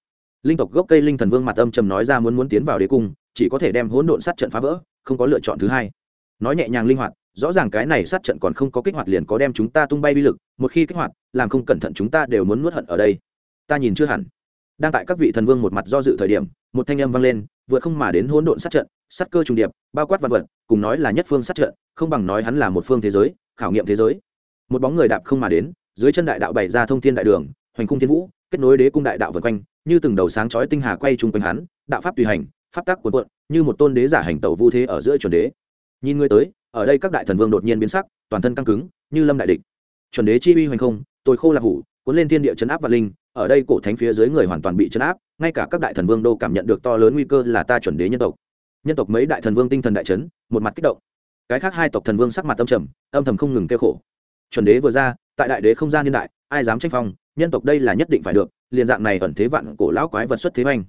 Speaker 1: linh tộc gốc cây linh thần vương mặt âm trầm nói ra muốn muốn tiến vào đế cung, chỉ có thể đem hỗn độn sát trận phá vỡ, không có lựa chọn thứ hai. Nói nhẹ nhàng linh hoạt, rõ ràng cái này sát trận còn không có kích hoạt liền có đem chúng ta tung bay bi lực, một khi kích hoạt, làm không cẩn thận chúng ta đều muốn nuốt hận ở đây. Ta nhìn chưa hẳn. Đang tại các vị thần vương một mặt do dự thời điểm, một thanh âm vang lên, vượt không mà đến hỗn độn sát trận, sát cơ trùng điệp, bao quát vạn vật, cùng nói là nhất phương sát trận, không bằng nói hắn là một phương thế giới, khảo nghiệm thế giới. Một bóng người đạp không mà đến, dưới chân đại đạo bày ra thông thiên đại đường, hoành cung thiên vũ, kết nối đế cung đại đạo vượt quanh như từng đầu sáng chói tinh hà quay chung quanh hắn, đạo pháp tùy hành, pháp tắc cuộn cuộn, như một tôn đế giả hành tẩu vu thế ở giữa chuẩn đế. Nhìn người tới, ở đây các đại thần vương đột nhiên biến sắc, toàn thân căng cứng, như lâm đại địch. Chuẩn đế chi uy hoành không, tôi khô là hủ, cuốn lên thiên địa chấn áp và linh, ở đây cổ thánh phía dưới người hoàn toàn bị chấn áp, ngay cả các đại thần vương đô cảm nhận được to lớn nguy cơ là ta chuẩn đế nhân tộc. Nhân tộc mấy đại thần vương tinh thần đại chấn, một mặt kích động. Cái khác hai tộc thần vương sắc mặt âm trầm, âm thầm không ngừng kêu khổ. Chuẩn đế vừa ra tại đại đế không gian niên đại, ai dám tranh phong, nhân tộc đây là nhất định phải được, liền dạng này ẩn thế vạn cổ lão quái vật xuất thế oanh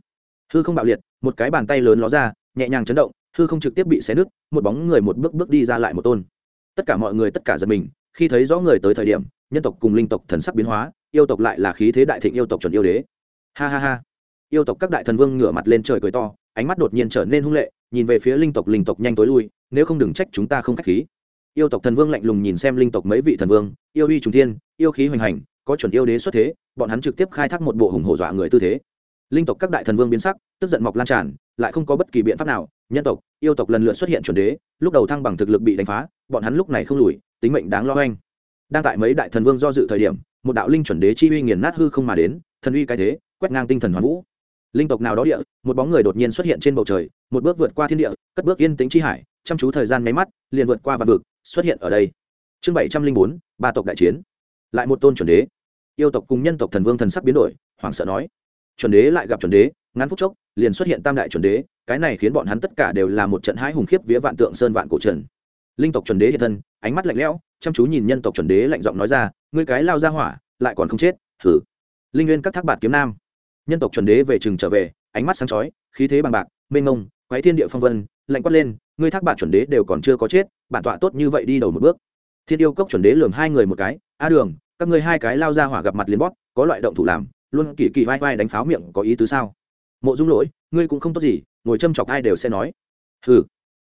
Speaker 1: hư không bạo liệt, một cái bàn tay lớn ló ra, nhẹ nhàng chấn động, hư không trực tiếp bị xé nứt, một bóng người một bước bước đi ra lại một tôn. Tất cả mọi người tất cả giật mình, khi thấy rõ người tới thời điểm, nhân tộc cùng linh tộc thần sắc biến hóa, yêu tộc lại là khí thế đại thịnh yêu tộc chuẩn yêu đế. Ha ha ha. Yêu tộc các đại thần vương ngửa mặt lên trời cười to, ánh mắt đột nhiên trở nên hung lệ, nhìn về phía linh tộc linh tộc nhanh tối lui, nếu không đừng trách chúng ta không k h á c h khí yêu tộc thần vương lạnh lùng nhìn xem linh tộc mấy vị thần vương, yêu uy trùng thiên, yêu khí hoành hành, có chuẩn yêu đế xuất thế, bọn hắn trực tiếp khai thác một bộ hùng hổ dọa người tư thế. Linh tộc các đại thần vương biến sắc, tức giận mọc lan tràn, lại không có bất kỳ biện pháp nào, nhân tộc, yêu tộc lần lượt xuất hiện chuẩn đế, lúc đầu thăng bằng thực lực bị đánh phá, bọn hắn lúc này không lùi, tính mệnh đáng lo anh đang tại mấy đại thần vương do dự thời điểm, một đạo linh chuẩn đế chi uy nghiền nát hư không mà đến, thần uy cái thế, quét ngang tinh thần hoàn vũ. Linh tộc nào đó địa, một bóng người đột nhiên xuất hiện trên bầu trời, một bước vượt qua thiên địa, cất bước yên tĩnh chi hải chăm chú thời gian máy mắt, liền vượt qua vạn vực, xuất hiện ở đây. Chương bảy trăm linh bốn, ba tộc đại chiến. Lại một tôn chuẩn đế. Yêu tộc cùng nhân tộc thần vương thần sắc biến đổi, hoảng sợ nói. Chuẩn đế lại gặp chuẩn đế, ngắn phút chốc, liền xuất hiện tam đại chuẩn đế, cái này khiến bọn hắn tất cả đều là một trận hãi hùng khiếp vía vạn tượng sơn vạn cổ trần. Linh tộc chuẩn đế hiện thân, ánh mắt lạnh lẽo, chăm chú nhìn nhân tộc chuẩn đế lạnh giọng nói ra, ngươi cái lao ra hỏa, lại còn không chết thử linh nguyên các thác bạt kiếm nam. Nhân tộc chuẩn đế về chừng trở về, ánh mắt sáng chói, khí thế bằng bạc, mênh ngông quái thiên địa phong vân, lạnh quát lên ngươi thác bạn chuẩn đế đều còn chưa có chết bản tọa tốt như vậy đi đầu một bước. Thiên yêu cốc chuẩn đế lường hai người một cái a đường các ngươi hai cái lao ra hỏa gặp mặt liền bót, có loại động thủ làm luôn kỳ kỳ vai vai đánh pháo miệng có ý tứ sao? Mộ dung lỗi ngươi cũng không tốt gì ngồi châm chọc ai đều sẽ nói. Hừ.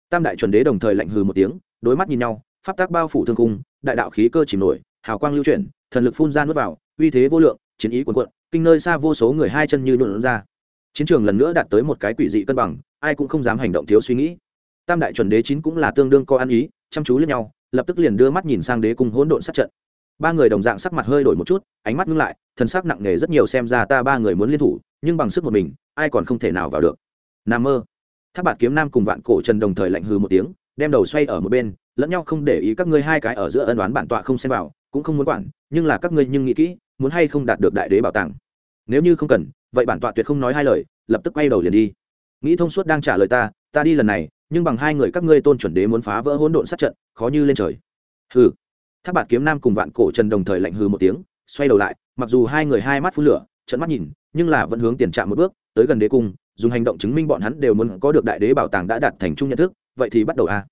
Speaker 1: Tam đại chuẩn đế đồng thời lạnh hừ một tiếng đối mắt nhìn nhau pháp tác bao phủ thương cung đại đạo khí cơ chìm nổi hào quang lưu chuyển thần lực phun ra nuốt vào uy thế vô lượng chiến ý cuồn cuộn kinh nơi xa vô số người hai chân như nhuộn ra. Chiến trường lần nữa đạt tới một cái quỷ dị cân bằng ai cũng không dám hành động thiếu suy nghĩ tam đại chuẩn đế chín cũng là tương đương có ăn ý, chăm chú lẫn nhau, lập tức liền đưa mắt nhìn sang đế cung hỗn độn sát trận. Ba người đồng dạng sắc mặt hơi đổi một chút, ánh mắt ngưng lại, thần sắc nặng nề rất nhiều xem ra ta ba người muốn liên thủ, nhưng bằng sức một mình, ai còn không thể nào vào được. Nam mơ. Tháp bạt kiếm nam cùng vạn cổ trần đồng thời lạnh hừ một tiếng, đem đầu xoay ở một bên, lẫn nhau không để ý các ngươi hai cái ở giữa ân đoán bản tọa không xem vào, cũng không muốn quản, nhưng là các ngươi nhưng nghĩ kỹ, muốn hay không đạt được đại đế bảo tàng. Nếu như không cần, vậy bản tọa tuyệt không nói hai lời, lập tức quay đầu liền đi. Nghĩ thông suốt đang trả lời ta ta đi lần này nhưng bằng hai người các ngươi tôn chuẩn đế muốn phá vỡ hỗn độn sát trận, khó như lên trời. Hừ. Tháp bạt kiếm nam cùng vạn cổ trần đồng thời lạnh hừ một tiếng, xoay đầu lại, mặc dù hai người hai mắt phun lửa trận mắt nhìn, nhưng là vẫn hướng tiền trạm một bước, tới gần đế cung, dùng hành động chứng minh bọn hắn đều muốn có được đại đế bảo tàng đã đạt thành chung nhận thức, vậy thì bắt đầu a.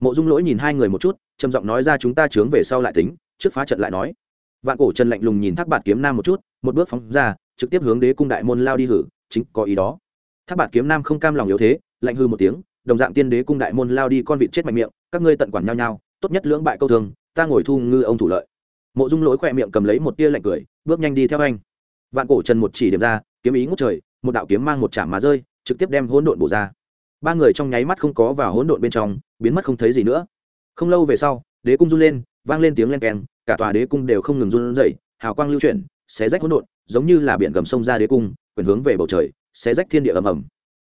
Speaker 1: Mộ dung lỗi nhìn hai người một chút, trầm giọng nói ra chúng ta chướng về sau lại tính, trước phá trận lại nói. Vạn cổ trần lạnh lùng nhìn thác bạt kiếm nam một chút, một bước phóng ra, trực tiếp hướng đế cung đại môn lao đi hử, chính có ý đó. Thác bạt kiếm nam không cam lòng yếu thế, lạnh hư một tiếng đồng dạng tiên đế cung đại môn lao đi con vịt chết mạnh miệng, các ngươi tận quản nhau nhau, tốt nhất lưỡng bại câu thường, ta ngồi thu ngư ông thủ lợi. Mộ dung lỗi khỏe miệng cầm lấy một tia lạnh cười, bước nhanh đi theo anh. Vạn cổ trần một chỉ điểm ra, kiếm ý ngút trời, một đạo kiếm mang một chạm mà rơi, trực tiếp đem hỗn độn bổ ra. Ba người trong nháy mắt không có vào hỗn độn bên trong, biến mất không thấy gì nữa. Không lâu về sau, đế cung run lên, vang lên tiếng len keng, cả tòa đế cung đều không ngừng run rẩy, hào quang lưu chuyển, xé rách hỗn độn, giống như là biển gầm sông ra đế cung, quyền hướng về bầu trời, xé rách thiên địa ầm ầm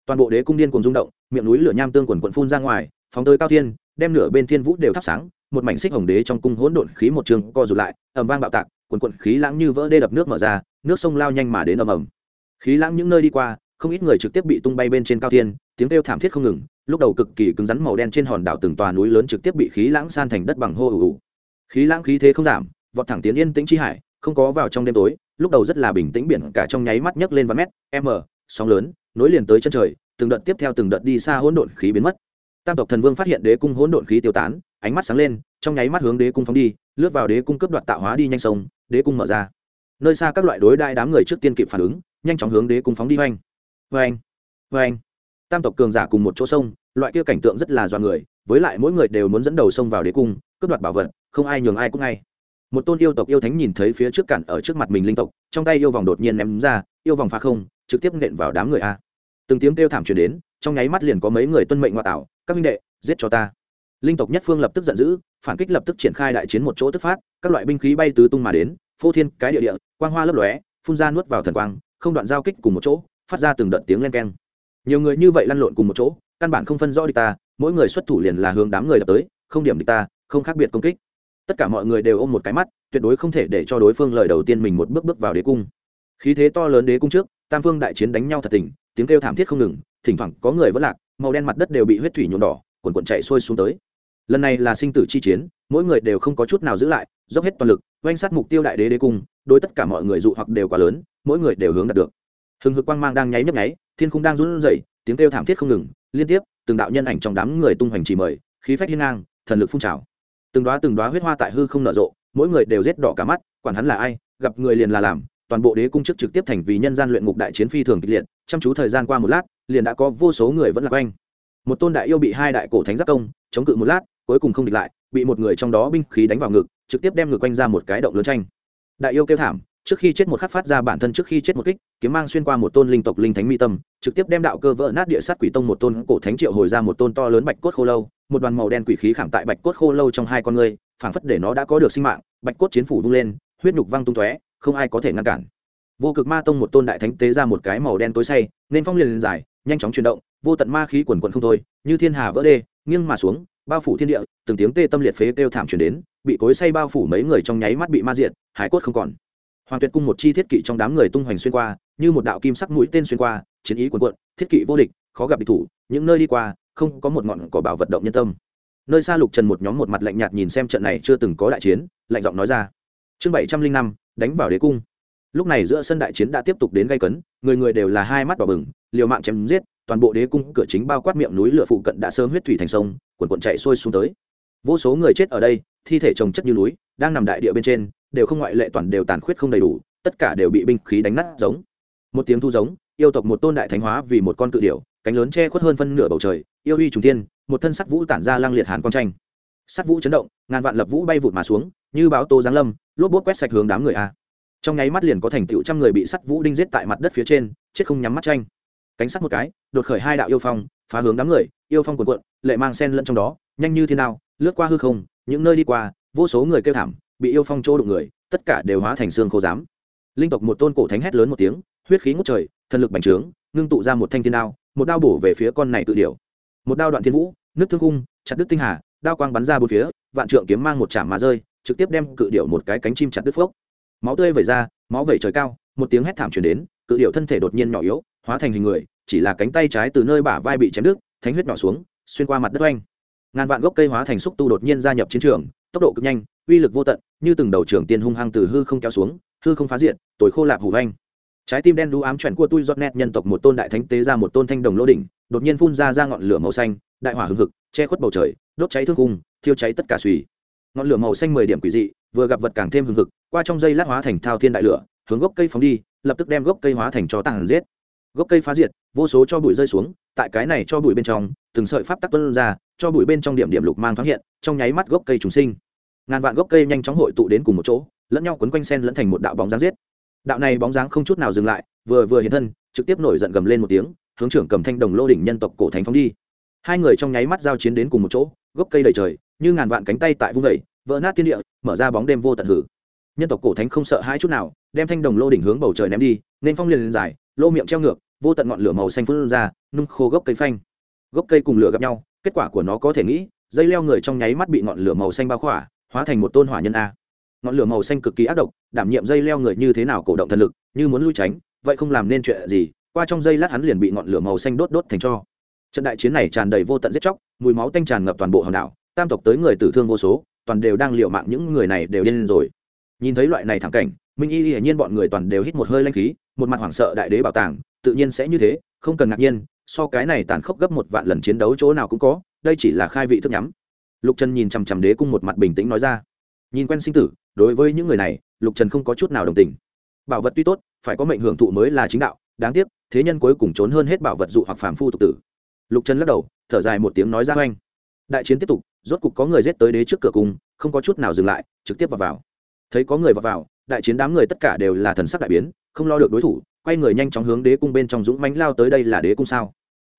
Speaker 1: toàn bộ đế cung điên cuồng rung động, miệng núi lửa nham tương quần quận phun ra ngoài, phóng tới cao thiên, đem nửa bên thiên vũ đều thắp sáng, một mảnh xích hồng đế trong cung hỗn độn khí một trường co rụt lại, ầm vang bạo tạc, quần quận khí lãng như vỡ đê đập nước mở ra, nước sông lao nhanh mà đến ầm ầm. Khí lãng những nơi đi qua, không ít người trực tiếp bị tung bay bên trên cao thiên, tiếng kêu thảm thiết không ngừng, lúc đầu cực kỳ cứng rắn màu đen trên hòn đảo từng tòa núi lớn trực tiếp bị khí lãng san thành đất bằng hô ủ ủ khí lãng khí thế không giảm, vọt thẳng tiến yên tĩnh chi hải, không có vào trong đêm tối, lúc đầu rất là bình tĩnh biển cả trong nháy mắt nhấc lên vài mét, m, sóng lớn nối liền tới chân trời, từng đợt tiếp theo từng đợt đi xa hỗn độn khí biến mất. Tam tộc thần vương phát hiện đế cung hỗn độn khí tiêu tán, ánh mắt sáng lên, trong nháy mắt hướng đế cung phóng đi, lướt vào đế cung cấp đoạt tạo hóa đi nhanh sông, đế cung mở ra. Nơi xa các loại đối đai đám người trước tiên kịp phản ứng, nhanh chóng hướng đế cung phóng đi. Hoành hoành hoành tam tộc cường giả cùng một chỗ sông, loại kia cảnh tượng rất là do người, với lại mỗi người đều muốn dẫn đầu sông vào đế cung, cướp đoạt bảo vật, không ai nhường ai cũng ngay. Một tôn yêu tộc yêu thánh nhìn thấy phía trước cản ở trước mặt mình linh tộc, trong tay yêu vòng đột nhiên ném ra, yêu vòng phá không, trực tiếp nện vào đám người a từng tiếng kêu thảm truyền đến, trong nháy mắt liền có mấy người tuân mệnh ngoại tạo, các minh đệ, giết cho ta. Linh tộc nhất phương lập tức giận dữ, phản kích lập tức triển khai đại chiến một chỗ tức phát, các loại binh khí bay tứ tung mà đến, phô thiên cái địa địa, quang hoa lấp lóe, phun ra nuốt vào thần quang, không đoạn giao kích cùng một chỗ, phát ra từng đợt tiếng len keng. Nhiều người như vậy lăn lộn cùng một chỗ, căn bản không phân rõ địch ta, mỗi người xuất thủ liền là hướng đám người đập tới, không điểm địch ta, không khác biệt công kích. Tất cả mọi người đều ôm một cái mắt, tuyệt đối không thể để cho đối phương lời đầu tiên mình một bước bước vào đế cung. Khí thế to lớn đế cung trước, tam phương đại chiến đánh nhau thật tình tiếng kêu thảm thiết không ngừng, thỉnh thoảng có người vẫn lạc, màu đen mặt đất đều bị huyết thủy nhuộm đỏ quần quần chạy xuôi xuống tới. Lần này là sinh tử chi chiến, mỗi người đều không có chút nào giữ lại, dốc hết toàn lực, oanh sát mục tiêu đại đế đế cung, đối tất cả mọi người dụ hoặc đều quá lớn, mỗi người đều hướng đạt được. Hừng hực quang mang đang nháy nhấp nháy, thiên khung đang run rẩy, tiếng kêu thảm thiết không ngừng, liên tiếp, từng đạo nhân ảnh trong đám người tung hoành chỉ mời, khí phách hiên ngang, thần lực phun trào. Từng đóa từng đóa huyết hoa tại hư không nở rộ, mỗi người đều rết đỏ cả mắt, quản hắn là ai, gặp người liền là làm, toàn bộ đế cung trước trực tiếp thành vì nhân gian luyện ngục đại chiến phi thường kịch liệt chăm chú thời gian qua một lát, liền đã có vô số người vẫn là quanh. Một tôn đại yêu bị hai đại cổ thánh giáp công chống cự một lát, cuối cùng không địch lại, bị một người trong đó binh khí đánh vào ngực, trực tiếp đem ngực quanh ra một cái động lớn tranh. Đại yêu kêu thảm, trước khi chết một khắc phát ra bản thân trước khi chết một kích, kiếm mang xuyên qua một tôn linh tộc linh thánh mi tâm, trực tiếp đem đạo cơ vỡ nát địa sát quỷ tông một tôn cổ thánh triệu hồi ra một tôn to lớn bạch cốt khô lâu, một đoàn màu đen quỷ khí khảm tại bạch cốt khô lâu trong hai con người, phảng phất để nó đã có được sinh mạng, bạch cốt chiến phủ vung lên, huyết nhục văng tung tóe, không ai có thể ngăn cản vô cực ma tông một tôn đại thánh tế ra một cái màu đen tối say, nên phong liền liền dài nhanh chóng chuyển động, vô tận ma khí quần quần không thôi, như thiên hà vỡ đê, nghiêng mà xuống, bao phủ thiên địa, từng tiếng tê tâm liệt phế kêu thảm chuyển đến, bị cối say bao phủ mấy người trong nháy mắt bị ma diệt, hải cốt không còn. Hoàng tuyệt cung một chi thiết kỵ trong đám người tung hoành xuyên qua, như một đạo kim sắc mũi tên xuyên qua, chiến ý quần quận thiết kỵ vô địch, khó gặp địch thủ, những nơi đi qua, không có một ngọn cỏ bảo vận động nhân tâm. Nơi xa lục trần một nhóm một mặt lạnh nhạt nhìn xem trận này chưa từng có đại chiến, lạnh giọng nói ra. Chương bảy trăm linh năm, đánh vào đế cung lúc này giữa sân đại chiến đã tiếp tục đến gây cấn, người người đều là hai mắt đỏ bừng, liều mạng chém giết, toàn bộ đế cung cửa chính bao quát miệng núi lửa phụ cận đã sớm huyết thủy thành sông quần quần chạy xuôi xuống tới. Vô số người chết ở đây, thi thể trồng chất như núi, đang nằm đại địa bên trên, đều không ngoại lệ toàn đều tàn khuyết không đầy đủ, tất cả đều bị binh khí đánh nát giống. Một tiếng thu giống, yêu tộc một tôn đại thánh hóa vì một con cự điểu, cánh lớn che khuất hơn phân nửa bầu trời, yêu uy trùng tiên một thân sắt vũ tản ra lang liệt hàn quang tranh. Sắt vũ chấn động, ngàn vạn lập vũ bay vụt mà xuống, như báo tô giáng lâm, lốp bốt quét sạch hướng đám người a trong nháy mắt liền có thành tựu trăm người bị sắt vũ đinh giết tại mặt đất phía trên chết không nhắm mắt tranh. Cánh sắt một cái đột khởi hai đạo yêu phong phá hướng đám người yêu phong cuộn cuộn lệ mang sen lẫn trong đó nhanh như thế nào, lướt qua hư không những nơi đi qua vô số người kêu thảm bị yêu phong chỗ đụng người tất cả đều hóa thành xương khô giám. Linh tộc một tôn cổ thánh hét lớn một tiếng huyết khí ngút trời thần lực bành trướng ngưng tụ ra một thanh thiên đao một đao bổ về phía con này tự điều một đao đoạn thiên vũ nước thương cung chặt đứt tinh hà đao quang bắn ra bốn phía vạn trượng kiếm mang một chạm mà rơi trực tiếp đem cự điểu một cái cánh chim chặt đứt phốc máu tươi vẩy ra, máu vẩy trời cao, một tiếng hét thảm truyền đến, cự điệu thân thể đột nhiên nhỏ yếu, hóa thành hình người, chỉ là cánh tay trái từ nơi bả vai bị chém đứt, thánh huyết nhỏ xuống, xuyên qua mặt đất oanh. Ngàn vạn gốc cây hóa thành xúc tu đột nhiên gia nhập chiến trường, tốc độ cực nhanh, uy lực vô tận, như từng đầu trưởng tiên hung hăng từ hư không kéo xuống, hư không phá diện tối khô lạp hủ oanh. Trái tim đen đu ám chuẩn của tui giọt nét nhân tộc một tôn đại thánh tế ra một tôn thanh đồng lô đỉnh, đột nhiên phun ra ra ngọn lửa màu xanh, đại hỏa hừng hực, che khuất bầu trời, đốt cháy thương cung thiêu cháy tất cả suy ngọn lửa màu xanh mười điểm quỷ dị, vừa gặp vật càng thêm hừng hực qua trong dây lát hóa thành thao thiên đại lửa, hướng gốc cây phóng đi, lập tức đem gốc cây hóa thành cho tàn giết. Gốc cây phá diệt, vô số cho bụi rơi xuống, tại cái này cho bụi bên trong, từng sợi pháp tắc tuân ra, cho bụi bên trong điểm điểm lục mang thoáng hiện, trong nháy mắt gốc cây trùng sinh. Ngàn vạn gốc cây nhanh chóng hội tụ đến cùng một chỗ, lẫn nhau quấn quanh sen lẫn thành một đạo bóng dáng giết. Đạo này bóng dáng không chút nào dừng lại, vừa vừa hiện thân, trực tiếp nổi giận gầm lên một tiếng, hướng trưởng cầm thanh đồng lô đỉnh nhân tộc cổ thánh phóng đi. Hai người trong nháy mắt giao chiến đến cùng một chỗ, gốc cây đầy trời, như ngàn vạn cánh tay tại vung vẩy vỡ nát thiên địa, mở ra bóng đêm vô tận hử nhân tộc cổ thánh không sợ hai chút nào, đem thanh đồng lô đỉnh hướng bầu trời ném đi, nên phong liền lên dài, lô miệng treo ngược, vô tận ngọn lửa màu xanh phun ra, nung khô gốc cây phanh. Gốc cây cùng lửa gặp nhau, kết quả của nó có thể nghĩ, dây leo người trong nháy mắt bị ngọn lửa màu xanh bao khỏa, hóa thành một tôn hỏa nhân a. Ngọn lửa màu xanh cực kỳ ác độc, đảm nhiệm dây leo người như thế nào cổ động thần lực, như muốn lui tránh, vậy không làm nên chuyện gì, qua trong dây lát hắn liền bị ngọn lửa màu xanh đốt đốt thành cho. Trận đại chiến này tràn đầy vô tận giết chóc, mùi máu tanh tràn ngập toàn bộ hòn đảo, tam tộc tới người tử thương vô số, toàn đều đang liệu mạng những người này đều điên rồi nhìn thấy loại này thẳng cảnh, minh y hiển nhiên bọn người toàn đều hít một hơi lanh khí, một mặt hoảng sợ đại đế bảo tàng, tự nhiên sẽ như thế, không cần ngạc nhiên, so cái này tàn khốc gấp một vạn lần chiến đấu chỗ nào cũng có, đây chỉ là khai vị thức nhắm. Lục trần nhìn chằm chằm đế cung một mặt bình tĩnh nói ra. Nhìn quen sinh tử, đối với những người này, lục trần không có chút nào đồng tình. Bảo vật tuy tốt, phải có mệnh hưởng thụ mới là chính đạo, đáng tiếc, thế nhân cuối cùng trốn hơn hết bảo vật dụ hoặc phàm phu tục tử. Lục trần lắc đầu, thở dài một tiếng nói ra, oanh. Đại chiến tiếp tục, rốt cục có người giết tới đế trước cửa cung, không có chút nào dừng lại, trực tiếp vào vào thấy có người vào vào, đại chiến đám người tất cả đều là thần sắc đại biến, không lo được đối thủ, quay người nhanh chóng hướng đế cung bên trong dũng mánh lao tới đây là đế cung sao?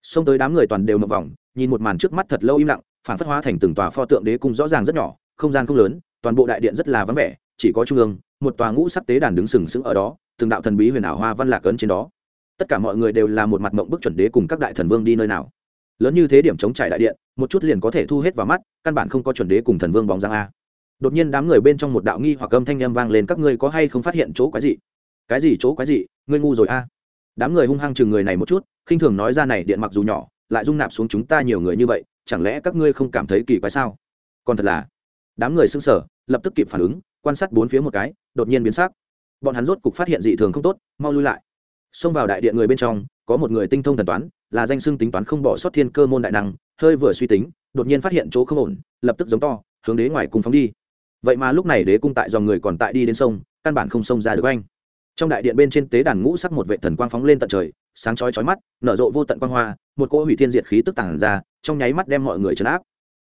Speaker 1: Xông tới đám người toàn đều mập vòng, nhìn một màn trước mắt thật lâu im lặng, phản phất hóa thành từng tòa pho tượng đế cung rõ ràng rất nhỏ, không gian không lớn, toàn bộ đại điện rất là vắng vẻ, chỉ có trung ương, một tòa ngũ sắc tế đàn đứng sừng sững ở đó, từng đạo thần bí huyền ảo hoa văn lạc ấn trên đó. Tất cả mọi người đều là một mặt mộng bức chuẩn đế cùng các đại thần vương đi nơi nào. Lớn như thế điểm chống trải đại điện, một chút liền có thể thu hết vào mắt, căn bản không có chuẩn đế cùng thần vương bóng giang a đột nhiên đám người bên trong một đạo nghi hoặc âm thanh â m vang lên, các ngươi có hay không phát hiện chỗ quái gì cái gì chỗ quái gì ngươi ngu rồi a. Đám người hung hăng chừng người này một chút, khinh thường nói ra này, điện mặc dù nhỏ, lại dung nạp xuống chúng ta nhiều người như vậy, chẳng lẽ các ngươi không cảm thấy kỳ quái sao? Còn thật là. Đám người xưng sở lập tức kịp phản ứng, quan sát bốn phía một cái, đột nhiên biến sắc. Bọn hắn rốt cục phát hiện dị thường không tốt, mau lui lại. Xông vào đại điện người bên trong, có một người tinh thông thần toán, là danh xưng tính toán không bỏ sót thiên cơ môn đại năng, hơi vừa suy tính, đột nhiên phát hiện chỗ không ổn, lập tức giống to, hướng đế ngoài cùng phóng đi vậy mà lúc này đế cung tại dòng người còn tại đi đến sông, căn bản không xông ra được anh trong đại điện bên trên tế đàn ngũ sắc một vệ thần quang phóng lên tận trời, sáng chói chói mắt, nở rộ vô tận quang hoa, một cỗ hủy thiên diệt khí tức tàng ra, trong nháy mắt đem mọi người chấn áp.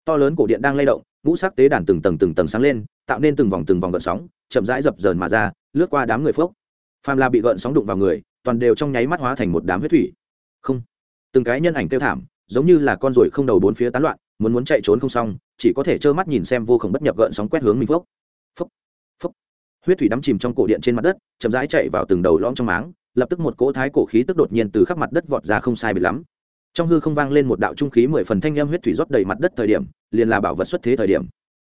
Speaker 1: To lớn cổ điện đang lay động, ngũ sắc tế đàn từng tầng từng tầng sáng lên, tạo nên từng vòng từng vòng gợn sóng, chậm rãi dập dờn mà ra, lướt qua đám người phước phàm la bị gợn sóng đụng vào người, toàn đều trong nháy mắt hóa thành một đám huyết thủy. Không. Từng cái nhân ảnh tiêu thảm, giống như là con ruồi không đầu bốn phía tán loạn muốn muốn chạy trốn không xong, chỉ có thể trơ mắt nhìn xem vô khổng bất nhập gợn sóng quét hướng mình phước phốc phốc. Huyết thủy đắm chìm trong cổ điện trên mặt đất, chậm rãi chạy vào từng đầu lõm trong máng, lập tức một cỗ thái cổ khí tức đột nhiên từ khắp mặt đất vọt ra không sai biệt lắm. Trong hư không vang lên một đạo trung khí mười phần thanh âm huyết thủy rót đầy mặt đất thời điểm, liền là bảo vật xuất thế thời điểm.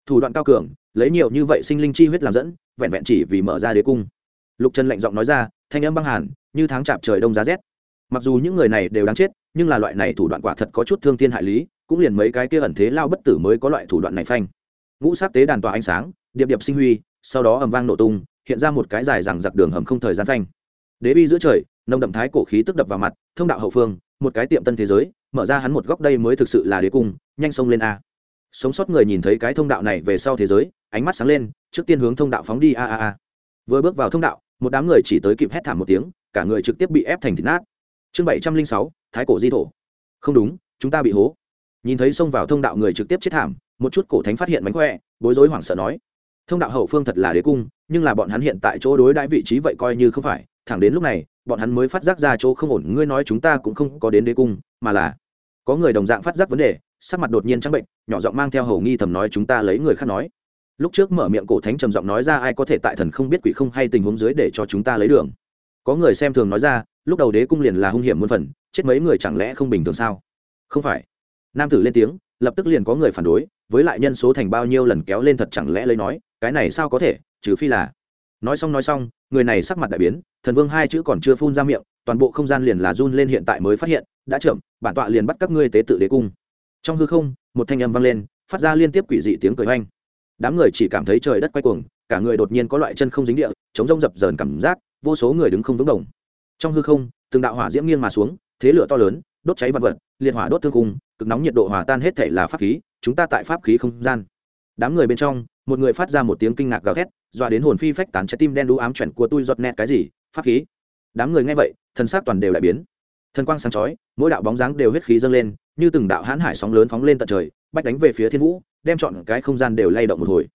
Speaker 1: Thủ đoạn cao cường, lấy nhiều như vậy sinh linh chi huyết làm dẫn, vẹn vẹn chỉ vì mở ra đế cung. Lục trần lạnh giọng nói ra, thanh âm băng hàn, như tháng chạp trời đông giá rét. Mặc dù những người này đều đáng chết, nhưng là loại này thủ đoạn quả thật có chút thương thiên hại lý cũng liền mấy cái kia ẩn thế lao bất tử mới có loại thủ đoạn này phanh. Ngũ sát tế đàn tỏa ánh sáng, điệp điệp sinh huy, sau đó ầm vang nổ tung, hiện ra một cái dài rằng giặc đường hầm không thời gian phanh. Đế bi giữa trời nông đậm thái cổ khí tức đập vào mặt, thông đạo hậu phương, một cái tiệm tân thế giới, mở ra hắn một góc đây mới thực sự là đế cung, nhanh xông lên a. Sống sót người nhìn thấy cái thông đạo này về sau thế giới, ánh mắt sáng lên, trước tiên hướng thông đạo phóng đi a a a. Vừa bước vào thông đạo, một đám người chỉ tới kịp hét thảm một tiếng, cả người trực tiếp bị ép thành thịt nát. Chương bảy trăm linh sáu, thái cổ di thổ. Không đúng, chúng ta bị hố nhìn thấy xông vào thông đạo người trực tiếp chết thảm, một chút cổ thánh phát hiện mánh khỏe, bối rối hoảng sợ nói, thông đạo hậu phương thật là đế cung, nhưng là bọn hắn hiện tại chỗ đối đãi vị trí vậy coi như không phải, thẳng đến lúc này, bọn hắn mới phát giác ra chỗ không ổn, ngươi nói chúng ta cũng không có đến đế cung, mà là có người đồng dạng phát giác vấn đề, sắc mặt đột nhiên trắng bệnh, nhỏ giọng mang theo hầu nghi thầm nói chúng ta lấy người khác nói. Lúc trước mở miệng cổ thánh trầm giọng nói ra ai có thể tại thần không biết quỷ không hay tình huống dưới để cho chúng ta lấy đường. Có người xem thường nói ra, lúc đầu đế cung liền là hung hiểm muôn phần, chết mấy người chẳng lẽ không bình thường sao? Không phải nam tử lên tiếng, lập tức liền có người phản đối, với lại nhân số thành bao nhiêu lần kéo lên thật chẳng lẽ lấy nói, cái này sao có thể, trừ phi là. Nói xong nói xong, người này sắc mặt đại biến, thần vương hai chữ còn chưa phun ra miệng, toàn bộ không gian liền là run lên hiện tại mới phát hiện, đã chậm, bản tọa liền bắt các ngươi tế tự đế cung. Trong hư không, một thanh âm vang lên, phát ra liên tiếp quỷ dị tiếng cười hoanh đám người chỉ cảm thấy trời đất quay cuồng, cả người đột nhiên có loại chân không dính địa, chống rông dập dờn cảm giác, vô số người đứng không vững đồng. Trong hư không, từng đạo hỏa diễm nghiêng mà xuống, thế lửa to lớn, đốt cháy vật vật, liệt hỏa đốt thương cung cực nóng nhiệt độ hòa tan hết thể là pháp khí, chúng ta tại pháp khí không gian. Đám người bên trong, một người phát ra một tiếng kinh ngạc gào thét, dọa đến hồn phi phách tán, trái tim đen đu ám chuẩn của tôi giọt nét cái gì, pháp khí. Đám người nghe vậy thân xác toàn đều lại biến. Thân quang sáng chói, mỗi đạo bóng dáng đều huyết khí dâng lên, như từng đạo hãn hải sóng lớn phóng lên tận trời, bách đánh về phía thiên vũ, đem chọn cái không gian đều lay động một hồi.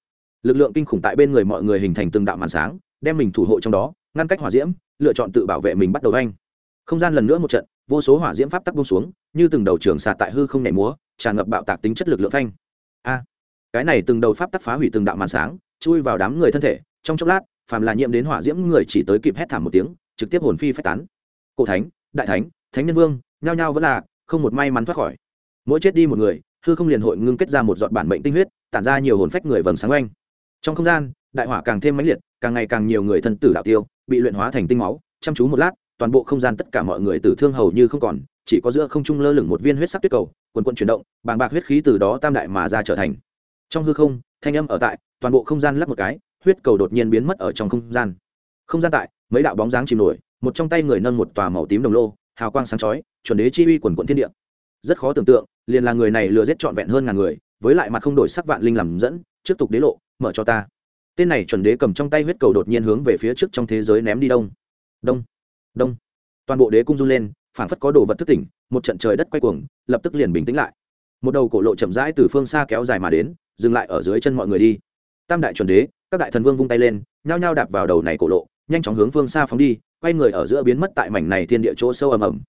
Speaker 1: Lực lượng kinh khủng tại bên người mọi người hình thành từng đạo màn sáng, đem mình thủ hộ trong đó, ngăn cách hỏa diễm, lựa chọn tự bảo vệ mình bắt đầu anh. Không gian lần nữa một trận, vô số hỏa diễm pháp tắc bung xuống như từng đầu trường xạ tại hư không nhảy múa, tràn ngập bạo tạc tính chất lực lượng phanh. A, cái này từng đầu pháp tắc phá hủy từng đạo màn sáng, chui vào đám người thân thể, trong chốc lát, phàm là nhiễm đến hỏa diễm người chỉ tới kịp hét thảm một tiếng, trực tiếp hồn phi phách tán. Cổ thánh, đại thánh thánh nhân vương, nhao nhao vẫn là, không một may mắn thoát khỏi. Mỗi chết đi một người, hư không liền hội ngưng kết ra một giọt bản mệnh tinh huyết, tản ra nhiều hồn phách người vầng sáng oanh. Trong không gian, đại hỏa càng thêm mãnh liệt, càng ngày càng nhiều người thân tử đạo tiêu, bị luyện hóa thành tinh máu, chăm chú một lát, toàn bộ không gian tất cả mọi người tử thương hầu như không còn chỉ có giữa không trung lơ lửng một viên huyết sắc tuyết cầu, quần quận chuyển động, bàng bạc huyết khí từ đó tam đại mà ra trở thành. Trong hư không, thanh âm ở tại, toàn bộ không gian lắp một cái, huyết cầu đột nhiên biến mất ở trong không gian. Không gian tại, mấy đạo bóng dáng chìm nổi, một trong tay người nâng một tòa màu tím đồng lô, hào quang sáng chói, chuẩn đế chi uy quần quận thiên địa. Rất khó tưởng tượng, liền là người này lừa giết trọn vẹn hơn ngàn người, với lại mặt không đổi sắc vạn linh làm dẫn, trước tục đế lộ, mở cho ta. Tên này chuẩn đế cầm trong tay huyết cầu đột nhiên hướng về phía trước trong thế giới ném đi đông. Đông đông. Toàn bộ đế cung run lên phảng phất có đồ vật thức tỉnh, một trận trời đất quay cuồng, lập tức liền bình tĩnh lại. Một đầu cổ lộ chậm rãi từ phương xa kéo dài mà đến, dừng lại ở dưới chân mọi người đi. Tam đại chuẩn đế, các đại thần vương vung tay lên, nhao nhao đạp vào đầu này cổ lộ, nhanh chóng hướng phương xa phóng đi, quay người ở giữa biến mất tại mảnh này thiên địa chỗ sâu ầm ầm.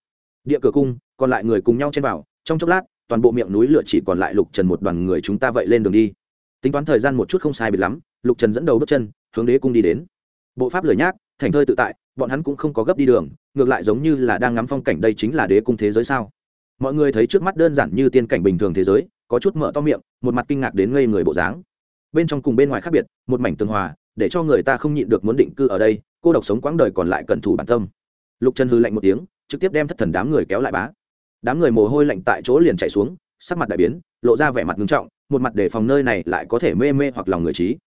Speaker 1: Địa cửa cung, còn lại người cùng nhau chen vào, trong chốc lát, toàn bộ miệng núi lửa chỉ còn lại lục trần một đoàn người chúng ta vậy lên đường đi. Tính toán thời gian một chút không sai biệt lắm, lục trần dẫn đầu bước chân, hướng đế cung đi đến. Bộ pháp lười nhác, thành thơi tự tại bọn hắn cũng không có gấp đi đường, ngược lại giống như là đang ngắm phong cảnh đây chính là đế cung thế giới sao? Mọi người thấy trước mắt đơn giản như tiên cảnh bình thường thế giới, có chút mở to miệng, một mặt kinh ngạc đến ngây người bộ dáng. Bên trong cùng bên ngoài khác biệt, một mảnh tường hòa, để cho người ta không nhịn được muốn định cư ở đây, cô độc sống quãng đời còn lại cẩn thủ bản tâm. Lục trần hư lạnh một tiếng, trực tiếp đem thất thần đám người kéo lại bá. Đám người mồ hôi lạnh tại chỗ liền chạy xuống, sắc mặt đại biến, lộ ra vẻ mặt ngưng trọng, một mặt đề phòng nơi này lại có thể mê mê hoặc lòng người trí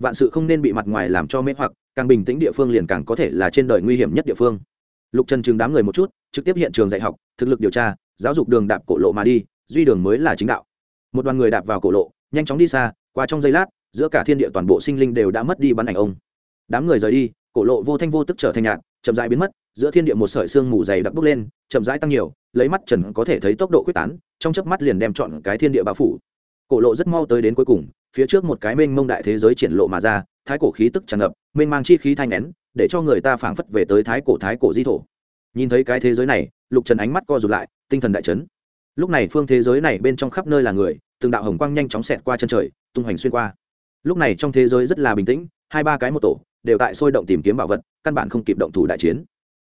Speaker 1: vạn sự không nên bị mặt ngoài làm cho mê hoặc, càng bình tĩnh địa phương liền càng có thể là trên đời nguy hiểm nhất địa phương. Lục trần chừng đám người một chút, trực tiếp hiện trường dạy học, thực lực điều tra, giáo dục đường đạp cổ lộ mà đi, duy đường mới là chính đạo. Một đoàn người đạp vào cổ lộ, nhanh chóng đi xa, qua trong giây lát, giữa cả thiên địa toàn bộ sinh linh đều đã mất đi bắn ảnh ông. Đám người rời đi, cổ lộ vô thanh vô tức trở thành nhạt, chậm rãi biến mất, giữa thiên địa một sợi xương mù dày đặc bốc lên, chậm rãi tăng nhiều, lấy mắt trần có thể thấy tốc độ quyết tán, trong chớp mắt liền đem chọn cái thiên địa bao phủ. Cổ lộ rất mau tới đến cuối cùng phía trước một cái mênh mông đại thế giới triển lộ mà ra, thái cổ khí tức tràn ngập, mênh mang chi khí thanh nén, để cho người ta phảng phất về tới thái cổ thái cổ di thổ. Nhìn thấy cái thế giới này, lục trần ánh mắt co rụt lại, tinh thần đại chấn. Lúc này phương thế giới này bên trong khắp nơi là người, từng đạo hồng quang nhanh chóng xẹt qua chân trời, tung hoành xuyên qua. Lúc này trong thế giới rất là bình tĩnh, hai ba cái một tổ, đều tại sôi động tìm kiếm bảo vật, căn bản không kịp động thủ đại chiến.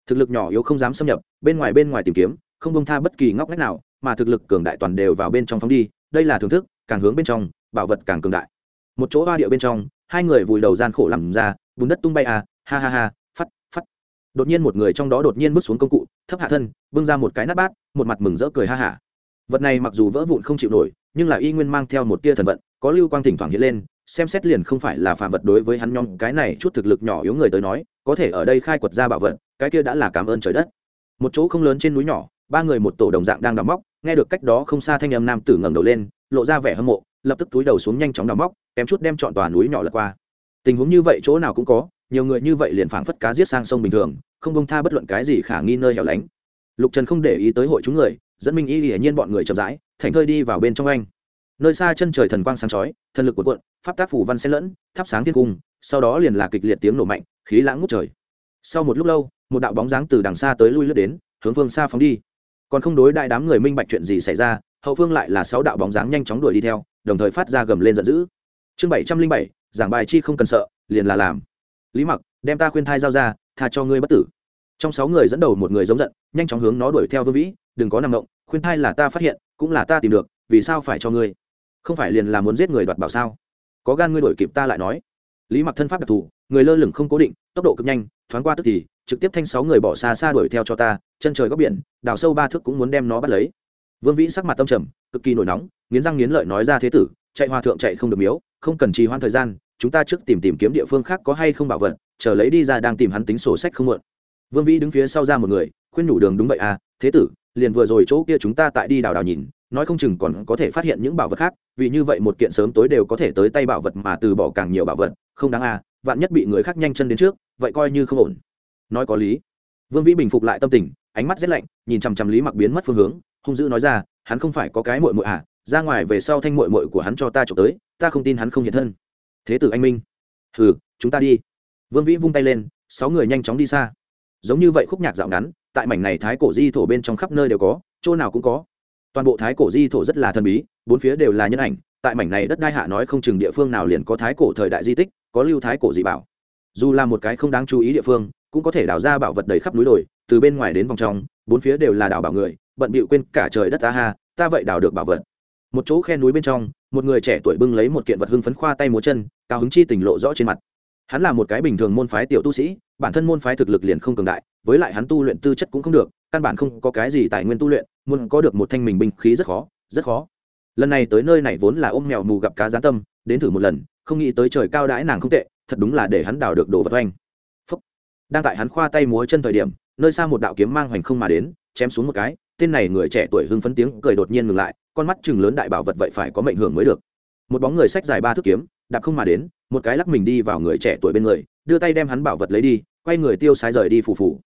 Speaker 1: Thực lực nhỏ yếu không dám xâm nhập, bên ngoài bên ngoài tìm kiếm, không bông tha bất kỳ ngóc ngách nào, mà thực lực cường đại toàn đều vào bên trong phóng đi, đây là thưởng thức, càng hướng bên trong bảo vật càng cường đại. Một chỗ hoa địa bên trong, hai người vùi đầu gian khổ làm ra, bùn đất tung bay à ha ha ha, phắt phắt. Đột nhiên một người trong đó đột nhiên bước xuống công cụ, thấp hạ thân, bưng ra một cái nát bát, một mặt mừng rỡ cười ha hả. Vật này mặc dù vỡ vụn không chịu nổi, nhưng là y nguyên mang theo một tia thần vận, có lưu quang thỉnh thoảng hiện lên, xem xét liền không phải là phạm vật đối với hắn nhóm, cái này chút thực lực nhỏ yếu người tới nói, có thể ở đây khai quật ra bảo vật, cái kia đã là cảm ơn trời đất. Một chỗ không lớn trên núi nhỏ, ba người một tổ đồng dạng đang đào móc, nghe được cách đó không xa thanh âm nam tử ngẩng đầu lên, lộ ra vẻ hâm mộ lập tức túi đầu xuống nhanh chóng đào móc, kém chút đem chọn tòa núi nhỏ lật qua. Tình huống như vậy chỗ nào cũng có, nhiều người như vậy liền phảng phất cá giết sang sông bình thường, không bông tha bất luận cái gì khả nghi nơi hẻo lánh. Lục trần không để ý tới hội chúng người, dẫn minh y hiển nhiên bọn người chậm rãi thành thơi đi vào bên trong anh. Nơi xa chân trời thần quang sáng chói, thần lực của cuộn, pháp tác phủ văn xen lẫn, thắp sáng thiên cung, sau đó liền là kịch liệt tiếng nổ mạnh, khí lãng ngút trời. Sau một lúc lâu, một đạo bóng dáng từ đằng xa tới lui lướt đến, hướng phương xa phóng đi. Còn không đối đại đám người minh bạch chuyện gì xảy ra, hậu phương lại là sáu đạo bóng dáng nhanh chóng đuổi đi theo đồng thời phát ra gầm lên giận dữ. Chương bảy trăm linh bảy, giảng bài chi không cần sợ, liền là làm. Lý mặc, đem ta khuyên thai giao ra, tha cho ngươi bất tử. Trong sáu người dẫn đầu một người giống giận, nhanh chóng hướng nó đuổi theo vương vĩ, đừng có nằm động, khuyên thai là ta phát hiện, cũng là ta tìm được, vì sao phải cho ngươi? Không phải liền là muốn giết người đoạt bảo sao? Có gan ngươi đuổi kịp ta lại nói. Lý mặc thân pháp đặc thù, người lơ lửng không cố định, tốc độ cực nhanh, thoáng qua tức thì, trực tiếp thanh sáu người bỏ xa xa đuổi theo cho ta, chân trời góc biển, đào sâu ba thước cũng muốn đem nó bắt lấy vương vĩ sắc mặt tâm trầm, cực kỳ nổi nóng, nghiến răng nghiến lợi nói ra thế tử, chạy hòa thượng chạy không được miếu, không cần trì hoãn thời gian, chúng ta trước tìm tìm kiếm địa phương khác có hay không bảo vật, chờ lấy đi ra đang tìm hắn tính sổ sách không muộn vương vĩ đứng phía sau ra một người, khuyên nhủ đường đúng vậy à thế tử, liền vừa rồi chỗ kia chúng ta tại đi đào đào nhìn, nói không chừng còn có thể phát hiện những bảo vật khác, vì như vậy một kiện sớm tối đều có thể tới tay bảo vật mà từ bỏ càng nhiều bảo vật, không đáng à vạn nhất bị người khác nhanh chân đến trước, vậy coi như không ổn. Nói có lý. Vương vĩ bình phục lại tâm tình, ánh mắt rét lạnh, nhìn chằm chằm lý mặc biến mất phương hướng hung dữ nói ra, hắn không phải có cái mội mội à ra ngoài về sau thanh mội mội của hắn cho ta trộm tới, ta không tin hắn không hiện thân. Thế tử anh minh. Hừ, chúng ta đi. Vương vĩ vung tay lên, sáu người nhanh chóng đi xa. Giống như vậy khúc nhạc dạo ngắn, tại mảnh này thái cổ di thổ bên trong khắp nơi đều có, chỗ nào cũng có. Toàn bộ thái cổ di thổ rất là thần bí, bốn phía đều là nhân ảnh, tại mảnh này đất đai hạ nói không chừng địa phương nào liền có thái cổ thời đại di tích, có lưu thái cổ dị bảo. Dù là một cái không đáng chú ý địa phương, cũng có thể đào ra bảo vật đầy khắp núi đồi, từ bên ngoài đến vòng trong, bốn phía đều là đảo bảo người bận bịu quên cả trời đất ta ha, ta vậy đào được bảo vật. Một chỗ khe núi bên trong, một người trẻ tuổi bưng lấy một kiện vật hưng phấn khoa tay múa chân, cao hứng chi tình lộ rõ trên mặt. Hắn là một cái bình thường môn phái tiểu tu sĩ, bản thân môn phái thực lực liền không cường đại, với lại hắn tu luyện tư chất cũng không được, căn bản không có cái gì tài nguyên tu luyện, muốn có được một thanh mình binh khí rất khó rất khó. Lần này tới nơi này vốn là ôm mèo mù gặp cá gián tâm, đến thử một lần, không nghĩ tới trời cao đãi nàng không tệ, thật đúng là để hắn đào được đồ vật oanh. Phúc. đang tại hắn khoa tay múa chân thời điểm, nơi xa một đạo kiếm mang hoành không mà đến, chém xuống một cái tên này người trẻ tuổi hưng phấn tiếng cười đột nhiên ngừng lại, con mắt chừng lớn đại bảo vật vậy phải có mệnh hưởng mới được. Một bóng người sách dài ba thước kiếm, đạp không mà đến, một cái lắc mình đi vào người trẻ tuổi bên người, đưa tay đem hắn bảo vật lấy đi, quay người tiêu sái rời đi phù phù.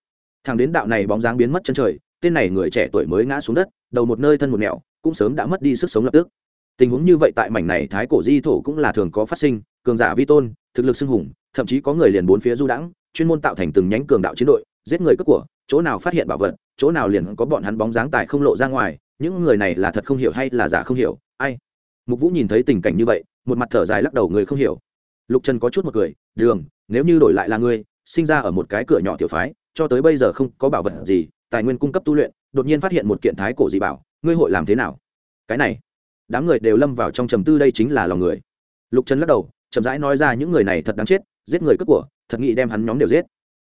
Speaker 1: Thằng đến đạo này bóng dáng biến mất chân trời, tên này người trẻ tuổi mới ngã xuống đất, đầu một nơi thân một nẻo, cũng sớm đã mất đi sức sống lập tức. Tình huống như vậy tại mảnh này thái cổ di thổ cũng là thường có phát sinh, cường giả vi tôn, thực lực xưng hùng, thậm chí có người liền bốn phía du đãng, chuyên môn tạo thành từng nhánh cường đạo chiến đội, giết người cướp của, chỗ nào phát hiện bảo vật chỗ nào liền có bọn hắn bóng dáng tài không lộ ra ngoài, những người này là thật không hiểu hay là giả không hiểu, ai? Mục vũ nhìn thấy tình cảnh như vậy, một mặt thở dài lắc đầu, người không hiểu. Lục trần có chút một cười, đường, nếu như đổi lại là ngươi, sinh ra ở một cái cửa nhỏ tiểu phái, cho tới bây giờ không có bảo vật gì, tài nguyên cung cấp tu luyện, đột nhiên phát hiện một kiện thái cổ dị bảo, ngươi hội làm thế nào? Cái này, đám người đều lâm vào trong trầm tư, đây chính là lòng người. Lục trần lắc đầu, chậm rãi nói ra, những người này thật đáng chết, giết người cướp của, thật nghĩ đem hắn nhóm đều giết.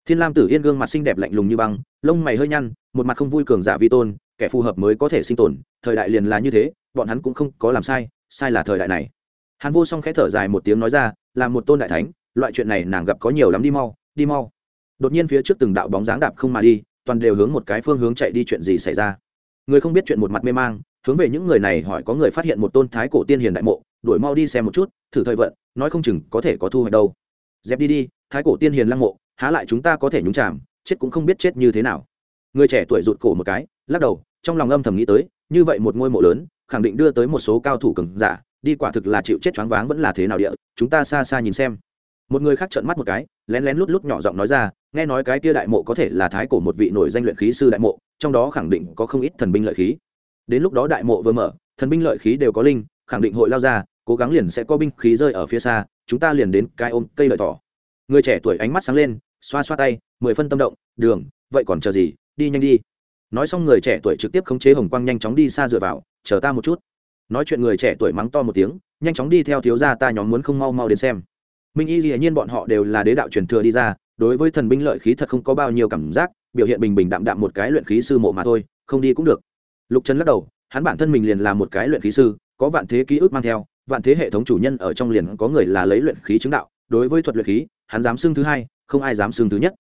Speaker 1: Thiên lam tử yên gương mặt xinh đẹp lạnh lùng như băng lông mày hơi nhăn, một mặt không vui cường giả vi tôn, kẻ phù hợp mới có thể sinh tồn, thời đại liền là như thế, bọn hắn cũng không có làm sai sai là thời đại này. Hàn vô song khẽ thở dài một tiếng nói ra, là một tôn đại thánh, loại chuyện này nàng gặp có nhiều lắm, đi mau đi mau. Đột nhiên phía trước từng đạo bóng dáng đạp không mà đi, toàn đều hướng một cái phương hướng chạy đi chuyện gì xảy ra. Người không biết chuyện một mặt mê mang, hướng về những người này hỏi có người phát hiện một tôn thái cổ tiên hiền đại mộ, đuổi mau đi xem một chút, thử thời vận, nói không chừng có thể có thu hoạch đâu. Dẹp đi đi, thái cổ tiên hiền lăng mộ, há lại chúng ta có thể nhúng chạm chết cũng không biết chết như thế nào. Người trẻ tuổi rụt cổ một cái, lắc đầu, trong lòng âm thầm nghĩ tới, như vậy một ngôi mộ lớn, khẳng định đưa tới một số cao thủ cường giả, đi quả thực là chịu chết choáng váng vẫn là thế nào địa, chúng ta xa xa nhìn xem. Một người khác trợn mắt một cái, lén lén lút lút nhỏ giọng nói ra, nghe nói cái kia đại mộ có thể là thái cổ một vị nổi danh luyện khí sư đại mộ, trong đó khẳng định có không ít thần binh lợi khí. Đến lúc đó đại mộ vừa mở, thần binh lợi khí đều có linh, khẳng định hội lao ra, cố gắng liền sẽ có binh khí rơi ở phía xa, chúng ta liền đến cái ôm cây lợi thỏ. Người trẻ tuổi ánh mắt sáng lên, xoa xoa tay mười phân tâm động, đường, vậy còn chờ gì? Đi nhanh đi. Nói xong người trẻ tuổi trực tiếp khống chế hồng quang nhanh chóng đi xa dựa vào, chờ ta một chút. Nói chuyện người trẻ tuổi mắng to một tiếng, nhanh chóng đi theo thiếu gia ta nhóm muốn không mau mau đến xem. Minh y dĩ nhiên bọn họ đều là đế đạo truyền thừa đi ra, đối với thần binh lợi khí thật không có bao nhiêu cảm giác, biểu hiện bình bình đạm đạm một cái luyện khí sư mộ mà thôi, không đi cũng được. Lục trần lắc đầu, hắn bản thân mình liền là một cái luyện khí sư, có vạn thế ký ức mang theo, vạn thế hệ thống chủ nhân ở trong liền có người là lấy luyện khí chứng đạo, đối với thuật luyện khí, hắn dám xưng thứ hai, không ai dám xưng thứ nhất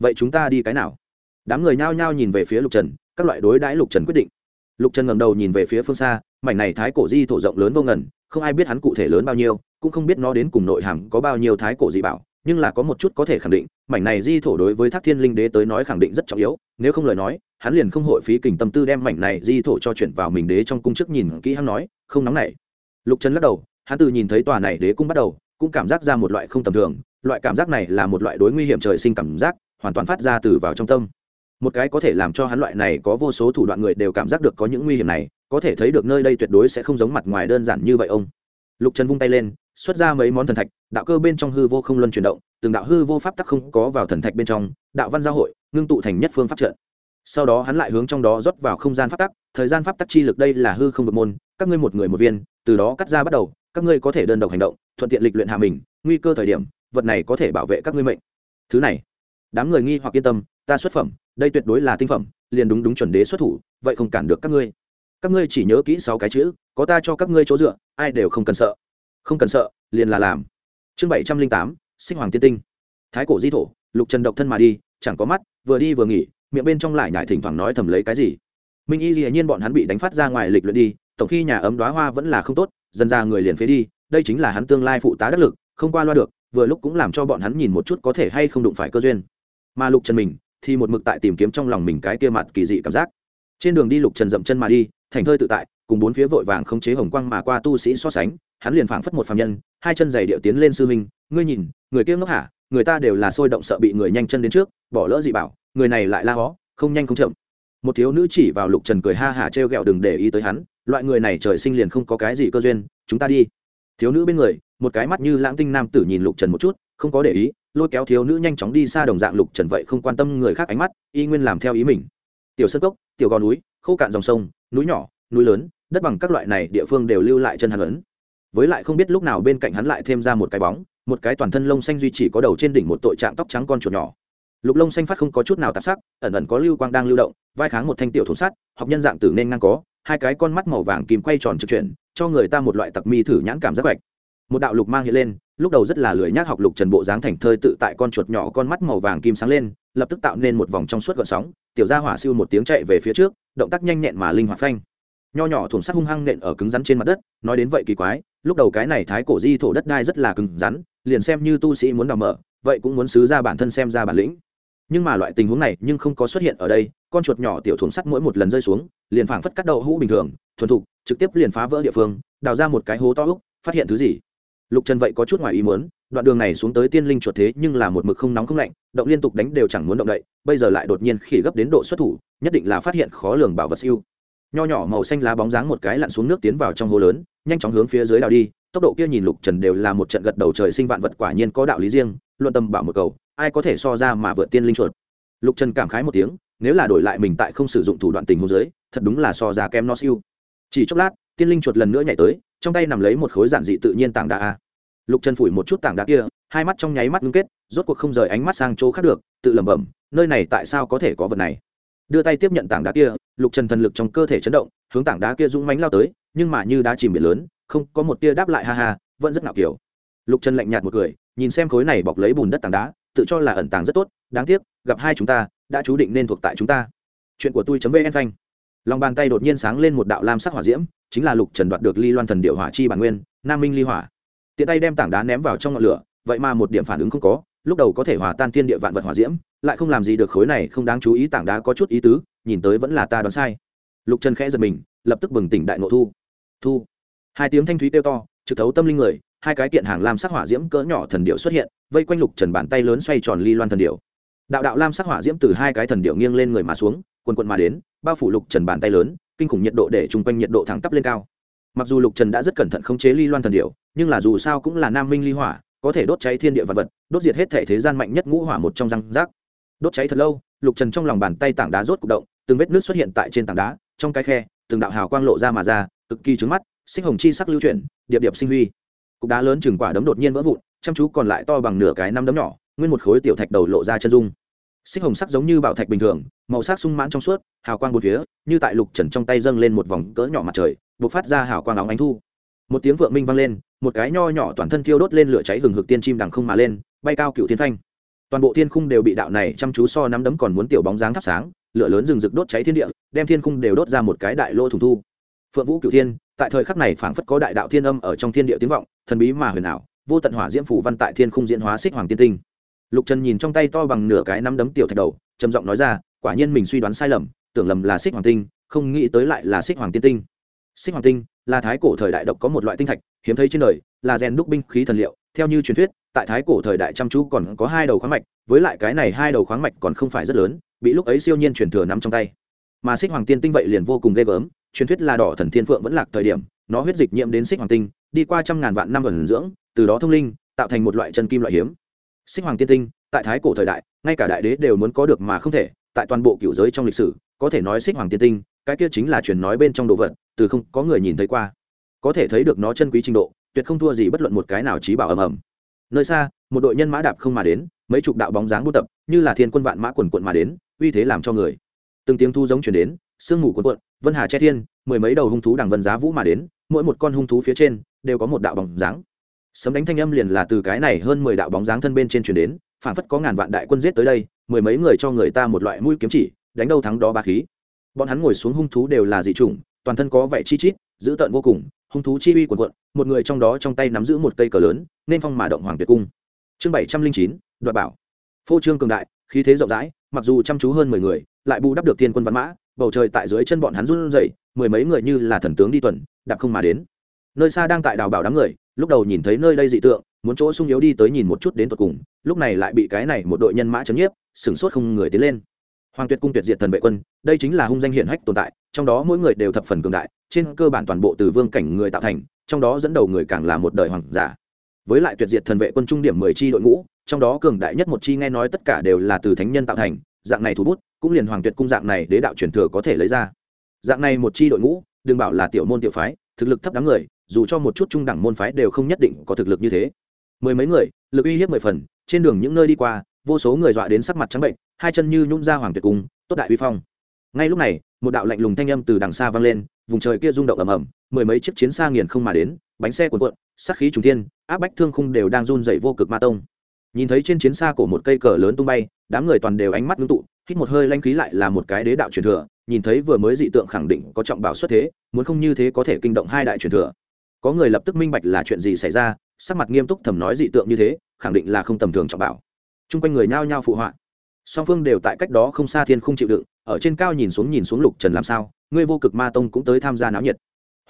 Speaker 1: vậy chúng ta đi cái nào? Đám người nhao nhao nhìn về phía lục trần, các loại đối đãi lục trần quyết định. Lục trần ngầm đầu nhìn về phía phương xa, mảnh này thái cổ di thổ rộng lớn vô ngần, không ai biết hắn cụ thể lớn bao nhiêu, cũng không biết nó đến cùng nội hàm có bao nhiêu thái cổ dị bảo, nhưng là có một chút có thể khẳng định, mảnh này di thổ đối với thác thiên linh đế tới nói khẳng định rất trọng yếu, nếu không lời nói, hắn liền không hội phí kình tâm tư đem mảnh này di thổ cho chuyển vào mình đế trong cung chức nhìn kỹ hắn nói, không nóng này lục trần lắc đầu, hắn từ nhìn thấy tòa này đế cung bắt đầu, cũng cảm giác ra một loại không tầm thường, loại cảm giác này là một loại đối nguy hiểm trời sinh cảm giác hoàn toàn phát ra từ vào trong tâm. Một cái có thể làm cho hắn loại này có vô số thủ đoạn người đều cảm giác được có những nguy hiểm này, có thể thấy được nơi đây tuyệt đối sẽ không giống mặt ngoài đơn giản như vậy ông. Lục trần vung tay lên, xuất ra mấy món thần thạch, đạo cơ bên trong hư vô không luân chuyển động, từng đạo hư vô pháp tắc không có vào thần thạch bên trong, đạo văn giao hội, ngưng tụ thành nhất phương pháp trận. Sau đó hắn lại hướng trong đó rót vào không gian pháp tắc, thời gian pháp tắc chi lực đây là hư không vực môn, các ngươi một người một viên, từ đó cắt ra bắt đầu, các ngươi có thể đơn độc hành động, thuận tiện lịch luyện hạ mình, nguy cơ thời điểm, vật này có thể bảo vệ các ngươi mệnh. Thứ này đám người nghi hoặc yên tâm, ta xuất phẩm, đây tuyệt đối là tinh phẩm, liền đúng đúng chuẩn đế xuất thủ, vậy không cản được các ngươi. Các ngươi chỉ nhớ kỹ sáu cái chữ, có ta cho các ngươi chỗ dựa, ai đều không cần sợ. Không cần sợ, liền là làm. Chương bảy trăm linh tám, sinh hoàng tiên tinh. Thái cổ di thổ, lục trần độc thân mà đi, chẳng có mắt, vừa đi vừa nghỉ, miệng bên trong lại nhải thỉnh thoảng nói thầm lấy cái gì. Minh y dĩ nhiên bọn hắn bị đánh phát ra ngoài lịch luyện đi, tổng khi nhà ấm đoá hoa vẫn là không tốt, dần ra người liền phế đi, đây chính là hắn tương lai phụ tá đắc lực, không qua loa được, vừa lúc cũng làm cho bọn hắn nhìn một chút có thể hay không đụng phải cơ duyên mà lục trần mình thì một mực tại tìm kiếm trong lòng mình cái kia mặt kỳ dị cảm giác. Trên đường đi lục trần dậm chân mà đi, thành thơi tự tại, cùng bốn phía vội vàng không chế hồng quang mà qua tu sĩ so sánh, hắn liền phảng phất một phạm nhân, hai chân giày điệu tiến lên sư minh ngươi nhìn, người kia ngốc hả? Người ta đều là sôi động sợ bị người nhanh chân đến trước, bỏ lỡ dị bảo, người này lại la hó, không nhanh không chậm. Một thiếu nữ chỉ vào lục trần cười ha hả trêu o đừng để ý tới hắn, loại người này trời sinh liền không có cái gì cơ duyên, chúng ta đi. Thiếu nữ bên người, một cái mắt như lãng tinh nam tử nhìn lục trần một chút không có để ý, lôi kéo thiếu nữ nhanh chóng đi xa đồng dạng lục trần vậy không quan tâm người khác ánh mắt, y nguyên làm theo ý mình. Tiểu sân cốc, tiểu gò núi, khô cạn dòng sông, núi nhỏ, núi lớn, đất bằng các loại này địa phương đều lưu lại chân hắn ấn. Với lại không biết lúc nào bên cạnh hắn lại thêm ra một cái bóng, một cái toàn thân lông xanh duy chỉ có đầu trên đỉnh một tội trạng tóc trắng con chuột nhỏ. Lục lông xanh phát không có chút nào tạp sắc, ẩn ẩn có lưu quang đang lưu động, vai kháng một thanh tiểu thốn sắt, học nhân dạng tử nên ngang có, hai cái con mắt màu vàng kìm quay tròn trực chuyển, cho người ta một loại tặc mi thử nhãn cảm giác bạch một đạo lục mang hiện lên, lúc đầu rất là lười nhác học lục trần bộ dáng thành thơi tự tại con chuột nhỏ con mắt màu vàng kim sáng lên, lập tức tạo nên một vòng trong suốt gợn sóng, tiểu gia hỏa siêu một tiếng chạy về phía trước, động tác nhanh nhẹn mà linh hoạt phanh. Nho nhỏ thủng sắt hung hăng nện ở cứng rắn trên mặt đất, nói đến vậy kỳ quái, lúc đầu cái này thái cổ di thổ đất đai rất là cứng rắn, liền xem như tu sĩ muốn đào mở, vậy cũng muốn xứ ra bản thân xem ra bản lĩnh. Nhưng mà loại tình huống này nhưng không có xuất hiện ở đây, con chuột nhỏ tiểu thủng sắt mỗi một lần rơi xuống, liền phảng phất cắt đầu hũ bình thường, thuần thục, trực tiếp liền phá vỡ địa phương, đào ra một cái hố to úc, phát hiện thứ gì? Lục trần vậy có chút ngoài ý muốn, đoạn đường này xuống tới tiên linh chuột thế nhưng là một mực không nóng không lạnh, động liên tục đánh đều chẳng muốn động đậy, bây giờ lại đột nhiên khỉ gấp đến độ xuất thủ, nhất định là phát hiện khó lường bảo vật siêu. Nho nhỏ màu xanh lá bóng dáng một cái lặn xuống nước tiến vào trong hố lớn, nhanh chóng hướng phía dưới đào đi, tốc độ kia nhìn lục trần đều là một trận gật đầu trời sinh vạn vật quả nhiên có đạo lý riêng, luận tâm bảo một cầu, ai có thể so ra mà vượt tiên linh chuột. Lục trần cảm khái một tiếng, nếu là đổi lại mình tại không sử dụng thủ đoạn tình huống dưới, thật đúng là so ra kem nó siêu. Chỉ chốc lát, tiên linh chuột lần nữa nhảy tới trong tay nằm lấy một khối giản dị tự nhiên tảng đá a. Lục trần phủi một chút tảng đá kia, hai mắt trong nháy mắt ngưng kết, rốt cuộc không rời ánh mắt sang chỗ khác được, tự lẩm bẩm, nơi này tại sao có thể có vật này? Đưa tay tiếp nhận tảng đá kia, lục trần thần lực trong cơ thể chấn động, hướng tảng đá kia rung mánh lao tới, nhưng mà như đá chìm biển lớn, không có một tia đáp lại, ha ha, vẫn rất ngạo kiểu. Lục trần lạnh nhạt một cười, nhìn xem khối này bọc lấy bùn đất tảng đá, tự cho là ẩn tàng rất tốt, đáng tiếc, gặp hai chúng ta, đã chú định nên thuộc tại chúng ta. Chuyện của tôi chấm vn phanh lòng bàn tay đột nhiên sáng lên một đạo lam sắc hỏa diễm, chính là lục trần đoạt được ly loan thần điệu hỏa chi bản nguyên, nam minh ly hỏa. Tiện tay đem tảng đá ném vào trong ngọn lửa, vậy mà một điểm phản ứng không có, lúc đầu có thể hòa tan thiên địa vạn vật hỏa diễm, lại không làm gì được khối này không đáng chú ý tảng đá có chút ý tứ, nhìn tới vẫn là ta đoán sai. Lục trần khẽ giật mình, lập tức bừng tỉnh đại ngộ thu. Thu. Hai tiếng thanh thúy kêu to, trực thấu tâm linh người, hai cái kiện hàng lam sắc hỏa diễm cỡ nhỏ thần điệu xuất hiện, vây quanh lục trần bàn tay lớn xoay tròn ly loan thần điệu. Đạo đạo lam sắc hỏa diễm từ hai cái thần điệu nghiêng lên người mà xuống quần quận mà đến, bao phủ lục trần bàn tay lớn, kinh khủng nhiệt độ để chung quanh nhiệt độ thẳng tắp lên cao. Mặc dù lục trần đã rất cẩn thận khống chế ly loan thần điệu nhưng là dù sao cũng là nam minh ly hỏa, có thể đốt cháy thiên địa vật vật, đốt diệt hết thể thế gian mạnh nhất ngũ hỏa một trong răng rác. Đốt cháy thật lâu, lục trần trong lòng bàn tay tảng đá rốt c ụ c động, từng vết nước xuất hiện tại trên tảng đá, trong cái khe, từng đạo hào quang lộ ra mà ra, cực kỳ trứng mắt sinh hồng chi sắc lưu chuyển, điệp điệp sinh huy. Cục đá lớn chừng quả đấm đột nhiên vỡ vụn, chăm chú còn lại to bằng nửa cái năm đấm nhỏ, nguyên một khối tiểu thạch đầu lộ ra chân dung xích hồng sắc giống như bảo thạch bình thường, màu sắc sung mãn trong suốt, hào quang một phía, như tại lục trần trong tay dâng lên một vòng cỡ nhỏ mặt trời b ộ c phát ra hào quang óng ánh thu. Một tiếng vượng minh vang lên, một cái nho nhỏ toàn thân thiêu đốt lên lửa cháy hừng hực tiên chim đằng không mà lên, bay cao cựu thiên phanh. Toàn bộ thiên khung đều bị đạo này chăm chú so nắm đấm còn muốn tiểu bóng dáng thắp sáng, lửa lớn rừng rực đốt cháy thiên địa, đem thiên khung đều đốt ra một cái đại lô thủng thu. Phượng vũ cựu thiên, tại thời khắc này phảng phất có đại đạo thiên âm ở trong thiên địa tiếng vọng, thần bí mà huyền ảo, vô tận hỏa diễm phủ văn tại thiên khung diễn hóa xích hoàng tiên tinh lục trần nhìn trong tay to bằng nửa cái nắm đấm tiểu thạch đầu, trầm giọng nói ra, quả nhiên mình suy đoán sai lầm, tưởng lầm là xích hoàng tinh, không nghĩ tới lại là xích hoàng tiên tinh. Xích hoàng tinh là thái cổ thời đại độc có một loại tinh thạch, hiếm thấy trên đời, là rèn đúc binh khí thần liệu, theo như truyền thuyết, tại thái cổ thời đại chăm chú còn có hai đầu khoáng mạch, với lại cái này hai đầu khoáng mạch còn không phải rất lớn, bị lúc ấy siêu nhiên truyền thừa nắm trong tay. Mà xích hoàng tiên tinh vậy liền vô cùng ghê gớm, truyền thuyết là đỏ thần thiên phượng vẫn lạc thời điểm, nó huyết dịch nhiễm đến xích hoàng tinh, đi qua trăm ngàn vạn năm ẩn dưỡng, từ đó thông linh, tạo thành một loại chân kim loại hiếm xích hoàng tiên tinh, tại thái cổ thời đại, ngay cả đại đế đều muốn có được mà không thể, tại toàn bộ cựu giới trong lịch sử, có thể nói xích hoàng tiên tinh, cái kia chính là truyền nói bên trong đồ vật, từ không có người nhìn thấy qua. Có thể thấy được nó chân quý trình độ, tuyệt không thua gì bất luận một cái nào trí bảo ầm ầm. Nơi xa, một đội nhân mã đạp không mà đến, mấy chục đạo bóng dáng buôn tập, như là thiên quân vạn mã quần quận mà đến, uy thế làm cho người. Từng tiếng thu giống chuyển đến, sương mù quần quận vân hà che thiên, mười mấy đầu hung thú đằng vân giá vũ mà đến, mỗi một con hung thú phía trên, đều có một đạo bóng dáng sấm đánh thanh âm liền là từ cái này hơn mười đạo bóng dáng thân bên trên chuyển đến phản phất có ngàn vạn đại quân giết tới đây, mười mấy người cho người ta một loại mũi kiếm chỉ, đánh đâu thắng đó ba khí. Bọn hắn ngồi xuống hung thú đều là dị chủng, toàn thân có vẻ chi chít, dữ tợn vô cùng, hung thú chi uy quần quận một người trong đó trong tay nắm giữ một cây cờ lớn, nên phong mà động hoàng tuyệt cung. Chương bảy trăm linh chín, đoạt bảo. Phô trương cường đại, khí thế rộng rãi, mặc dù chăm chú hơn mười người, lại bù đắp được tiên quân văn mã, bầu trời tại dưới chân bọn hắn run rẩy, mười mấy người như là thần tướng đi tuần, đạp không mà đến nơi xa đang tại đào bảo đám người, lúc đầu nhìn thấy nơi đây dị tượng, muốn chỗ sung yếu đi tới nhìn một chút đến tận cùng, lúc này lại bị cái này một đội nhân mã chấn nhiếp, sửng sốt không người tiến lên. Hoàng tuyệt cung tuyệt diệt thần vệ quân, đây chính là hung danh hiển hách tồn tại, trong đó mỗi người đều thập phần cường đại, trên cơ bản toàn bộ từ vương cảnh người tạo thành, trong đó dẫn đầu người càng là một đời hoàng giả. Với lại tuyệt diệt thần vệ quân trung điểm mười chi đội ngũ, trong đó cường đại nhất một chi nghe nói tất cả đều là từ thánh nhân tạo thành, dạng này thủ bút, cũng liền hoàng tuyệt cung dạng này đế đạo truyền thừa có thể lấy ra. Dạng này một chi đội ngũ, đừng bảo là tiểu môn tiểu phái, thực lực thấp đám người dù cho một chút trung đẳng môn phái đều không nhất định có thực lực như thế. Mười mấy người, lực uy hiếp mười phần, trên đường những nơi đi qua, vô số người dọa đến sắc mặt trắng bệnh, hai chân như nhún ra hoàng tuyệt cung, tốt đại uy phong. Ngay lúc này, một đạo lạnh lùng thanh âm từ đằng xa vang lên, vùng trời kia rung động ầm ầm, mười mấy chiếc chiến xa nghiền không mà đến, bánh xe cuộn cuộn, sát khí trùng thiên, áp bách thương khung đều đang run dậy vô cực ma tông. Nhìn thấy trên chiến xa của một cây cờ lớn tung bay, đám người toàn đều ánh mắt ngưng tụ, hít một hơi lanh khí lại là một cái đế đạo truyền thừa, nhìn thấy vừa mới dị tượng khẳng định có trọng bảo xuất thế, muốn không như thế có thể kinh động hai đại truyền thừa có người lập tức minh bạch là chuyện gì xảy ra, sắc mặt nghiêm túc thầm nói dị tượng như thế, khẳng định là không tầm thường trọng bảo. Chung quanh người nhao nhao phụ họa. Song phương đều tại cách đó không xa thiên không chịu đựng, ở trên cao nhìn xuống nhìn xuống lục trần làm sao, ngươi vô cực ma tông cũng tới tham gia náo nhiệt.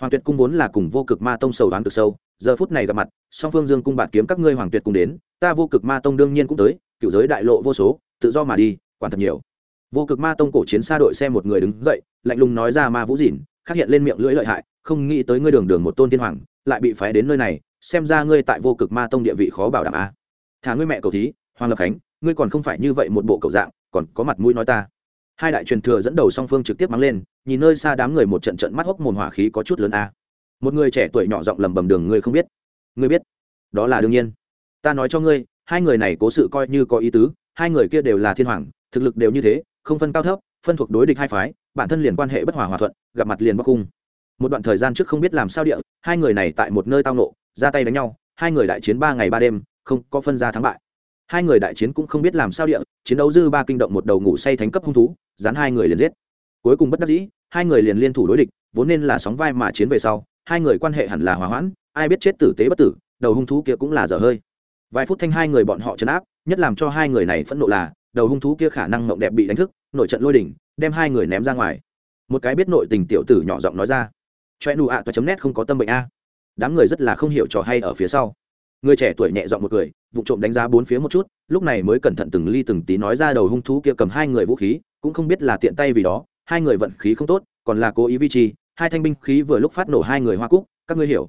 Speaker 1: Hoàng tuyệt cung vốn là cùng vô cực ma tông sầu đoán cực sâu, giờ phút này gặp mặt, song phương dương cung bạt kiếm các ngươi hoàng tuyệt cung đến, ta vô cực ma tông đương nhiên cũng tới, cựu giới đại lộ vô số, tự do mà đi, quản thật nhiều. Vô cực ma tông cổ chiến xa đội xe một người đứng dậy, lạnh lùng nói ra ma vũ dỉn khắc hiện lên miệng lưỡi lợi hại không nghĩ tới ngươi đường đường một tôn thiên hoàng, lại bị phái đến nơi này, xem ra ngươi tại vô cực ma tông địa vị khó bảo đảm a. Thả ngươi mẹ cầu thí, hoàng lập khánh, ngươi còn không phải như vậy một bộ cầu dạng, còn có mặt mũi nói ta. Hai đại truyền thừa dẫn đầu song phương trực tiếp mắng lên, nhìn nơi xa đám người một trận trận mắt hốc mồm hỏa khí có chút lớn a. Một người trẻ tuổi nhỏ giọng lầm bầm đường, ngươi không biết. Ngươi biết? Đó là đương nhiên. Ta nói cho ngươi, hai người này cố sự coi như có ý tứ, hai người kia đều là thiên hoàng, thực lực đều như thế, không phân cao thấp, phân thuộc đối địch hai phái, bản thân liền quan hệ bất hòa hòa thuận, gặp mặt liền bắc cung một đoạn thời gian trước không biết làm sao địa, hai người này tại một nơi tao nộ ra tay đánh nhau, hai người đại chiến ba ngày ba đêm, không có phân ra thắng bại. Hai người đại chiến cũng không biết làm sao địa, chiến đấu dư ba kinh động một đầu ngủ say thánh cấp hung thú, dán hai người liền giết. Cuối cùng bất đắc dĩ, hai người liền liên thủ đối địch, vốn nên là sóng vai mà chiến về sau, hai người quan hệ hẳn là hòa hoãn, ai biết chết tử tế bất tử, đầu hung thú kia cũng là dở hơi. Vài phút thanh hai người bọn họ chấn áp, nhất làm cho hai người này phẫn nộ là, đầu hung thú kia khả năng mộng đẹp bị đánh thức, nội trận lôi đỉnh, đem hai người ném ra ngoài. Một cái biết nội tình tiểu tử nhỏ giọng nói ra choe nụ ạ toa chấm nét không có tâm bệnh a. Đám người rất là không hiểu trò hay ở phía sau. Người trẻ tuổi nhẹ dọn một cười vụ trộm đánh giá bốn phía một chút, lúc này mới cẩn thận từng ly từng tí nói ra đầu hung thú kia cầm hai người vũ khí, cũng không biết là tiện tay vì đó, hai người vận khí không tốt, còn là cố ý vi trì, hai thanh binh khí vừa lúc phát nổ hai người hoa cúc, các ngươi hiểu.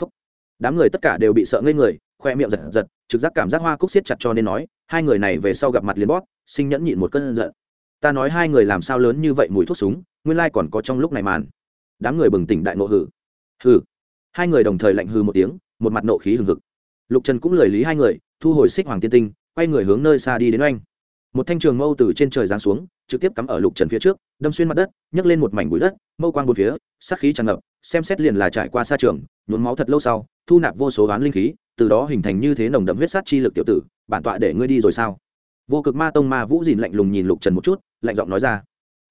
Speaker 1: Phúc. đám người tất cả đều bị sợ ngây người, khoe miệng giật giật, trực giác cảm giác hoa cúc siết chặt cho nên nói, hai người này về sau gặp mặt liền bóp, sinh nhẫn nhịn một cơn giận. Ta nói hai người làm sao lớn như vậy mùi thuốc súng, nguyên lai còn có trong lúc này màn đám người bừng tỉnh đại nộ hử. Hử hai người đồng thời lạnh hư một tiếng, một mặt nộ khí hừng hực. Lục trần cũng lời lý hai người, thu hồi xích hoàng tiên tinh, quay người hướng nơi xa đi đến oanh. Một thanh trường mâu từ trên trời giáng xuống, trực tiếp cắm ở lục trần phía trước, đâm xuyên mặt đất, nhấc lên một mảnh bụi đất, mâu quang một phía, sát khí tràn ngập, xem xét liền là trải qua xa trường, nhuốm máu thật lâu sau, thu nạp vô số oán linh khí, từ đó hình thành như thế nồng đậm huyết sát chi lực tiểu tử, bản tọa để ngươi đi rồi sao? Vô cực ma tông ma vũ dìn lạnh lùng nhìn lục trần một chút, lạnh giọng nói ra.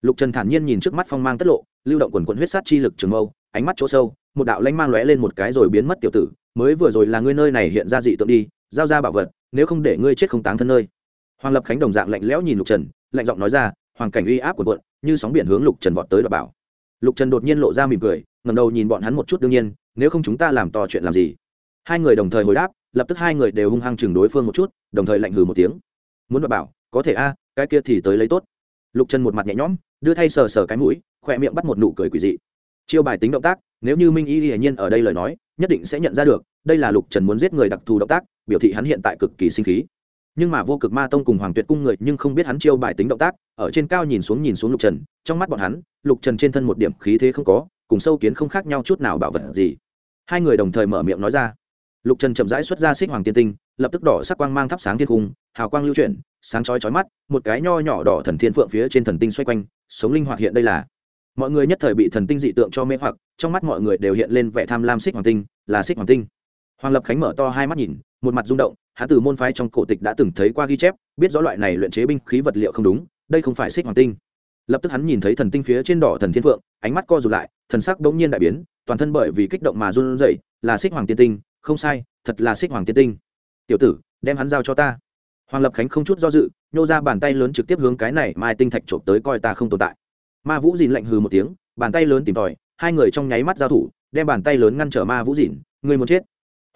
Speaker 1: Lục trần thản nhiên nhìn trước mắt phong mang tất lộ lưu động quần quần huyết sát chi lực trường mâu, ánh mắt chỗ sâu, một đạo lanh mang lóe lên một cái rồi biến mất tiểu tử, mới vừa rồi là ngươi nơi này hiện ra dị tượng đi, giao ra bảo vật, nếu không để ngươi chết không táng thân nơi. Hoàng lập khánh đồng dạng lạnh lẽo nhìn lục trần, lạnh giọng nói ra, hoàng cảnh uy áp của quận, như sóng biển hướng lục trần vọt tới đ bảo. Lục trần đột nhiên lộ ra mỉm cười ngầm đầu nhìn bọn hắn một chút đương nhiên, nếu không chúng ta làm to chuyện làm gì? Hai người đồng thời hồi đáp, lập tức hai người đều hung hăng chừng đối phương một chút, đồng thời lạnh hừ một tiếng. Muốn đ bảo, có thể a, cái kia thì tới lấy tốt. Lục trần một mặt nhẹ nhõm đưa thay sờ sờ cái mũi, khỏe miệng bắt một nụ cười quỳ dị. Chiêu bài tính động tác, nếu như minh y hiển nhiên ở đây lời nói, nhất định sẽ nhận ra được, đây là lục trần muốn giết người đặc thù động tác, biểu thị hắn hiện tại cực kỳ sinh khí. Nhưng mà vô cực ma tông cùng hoàng tuyệt cung người nhưng không biết hắn chiêu bài tính động tác, ở trên cao nhìn xuống nhìn xuống lục trần, trong mắt bọn hắn, lục trần trên thân một điểm khí thế không có, cùng sâu kiến không khác nhau chút nào bảo vật gì. Hai người đồng thời mở miệng nói ra. Lục trần chậm rãi xuất ra xích hoàng tiên tinh, lập tức đỏ sắc quang mang thắp sáng thiên cung hào quang lưu chuyển sáng chói chói mắt, một cái nho nhỏ đỏ thần thiên phượng phía trên thần tinh xoay quanh, sống linh hoạt hiện đây là. Mọi người nhất thời bị thần tinh dị tượng cho mê hoặc, trong mắt mọi người đều hiện lên vẻ tham lam xích hoàng tinh, là xích hoàng tinh. Hoàng lập khánh mở to hai mắt nhìn, một mặt rung động, hắn từ môn phái trong cổ tịch đã từng thấy qua ghi chép, biết rõ loại này luyện chế binh khí vật liệu không đúng, đây không phải xích hoàng tinh. Lập tức hắn nhìn thấy thần tinh phía trên đỏ thần thiên phượng, ánh mắt co rụt lại, thần sắc bỗng nhiên đại biến, toàn thân bởi vì kích động mà run rẩy, là xích hoàng tiên tinh, không sai, thật là xích hoàng tiên tinh. Tiểu tử, đem hắn giao cho ta hoàng lập khánh không chút do dự, nhô ra bàn tay lớn trực tiếp hướng cái này mai tinh thạch trộm tới coi ta không tồn tại. Ma vũ dìn lạnh hừ một tiếng, bàn tay lớn tìm tòi, hai người trong nháy mắt giao thủ, đem bàn tay lớn ngăn trở ma vũ dìn, người muốn chết.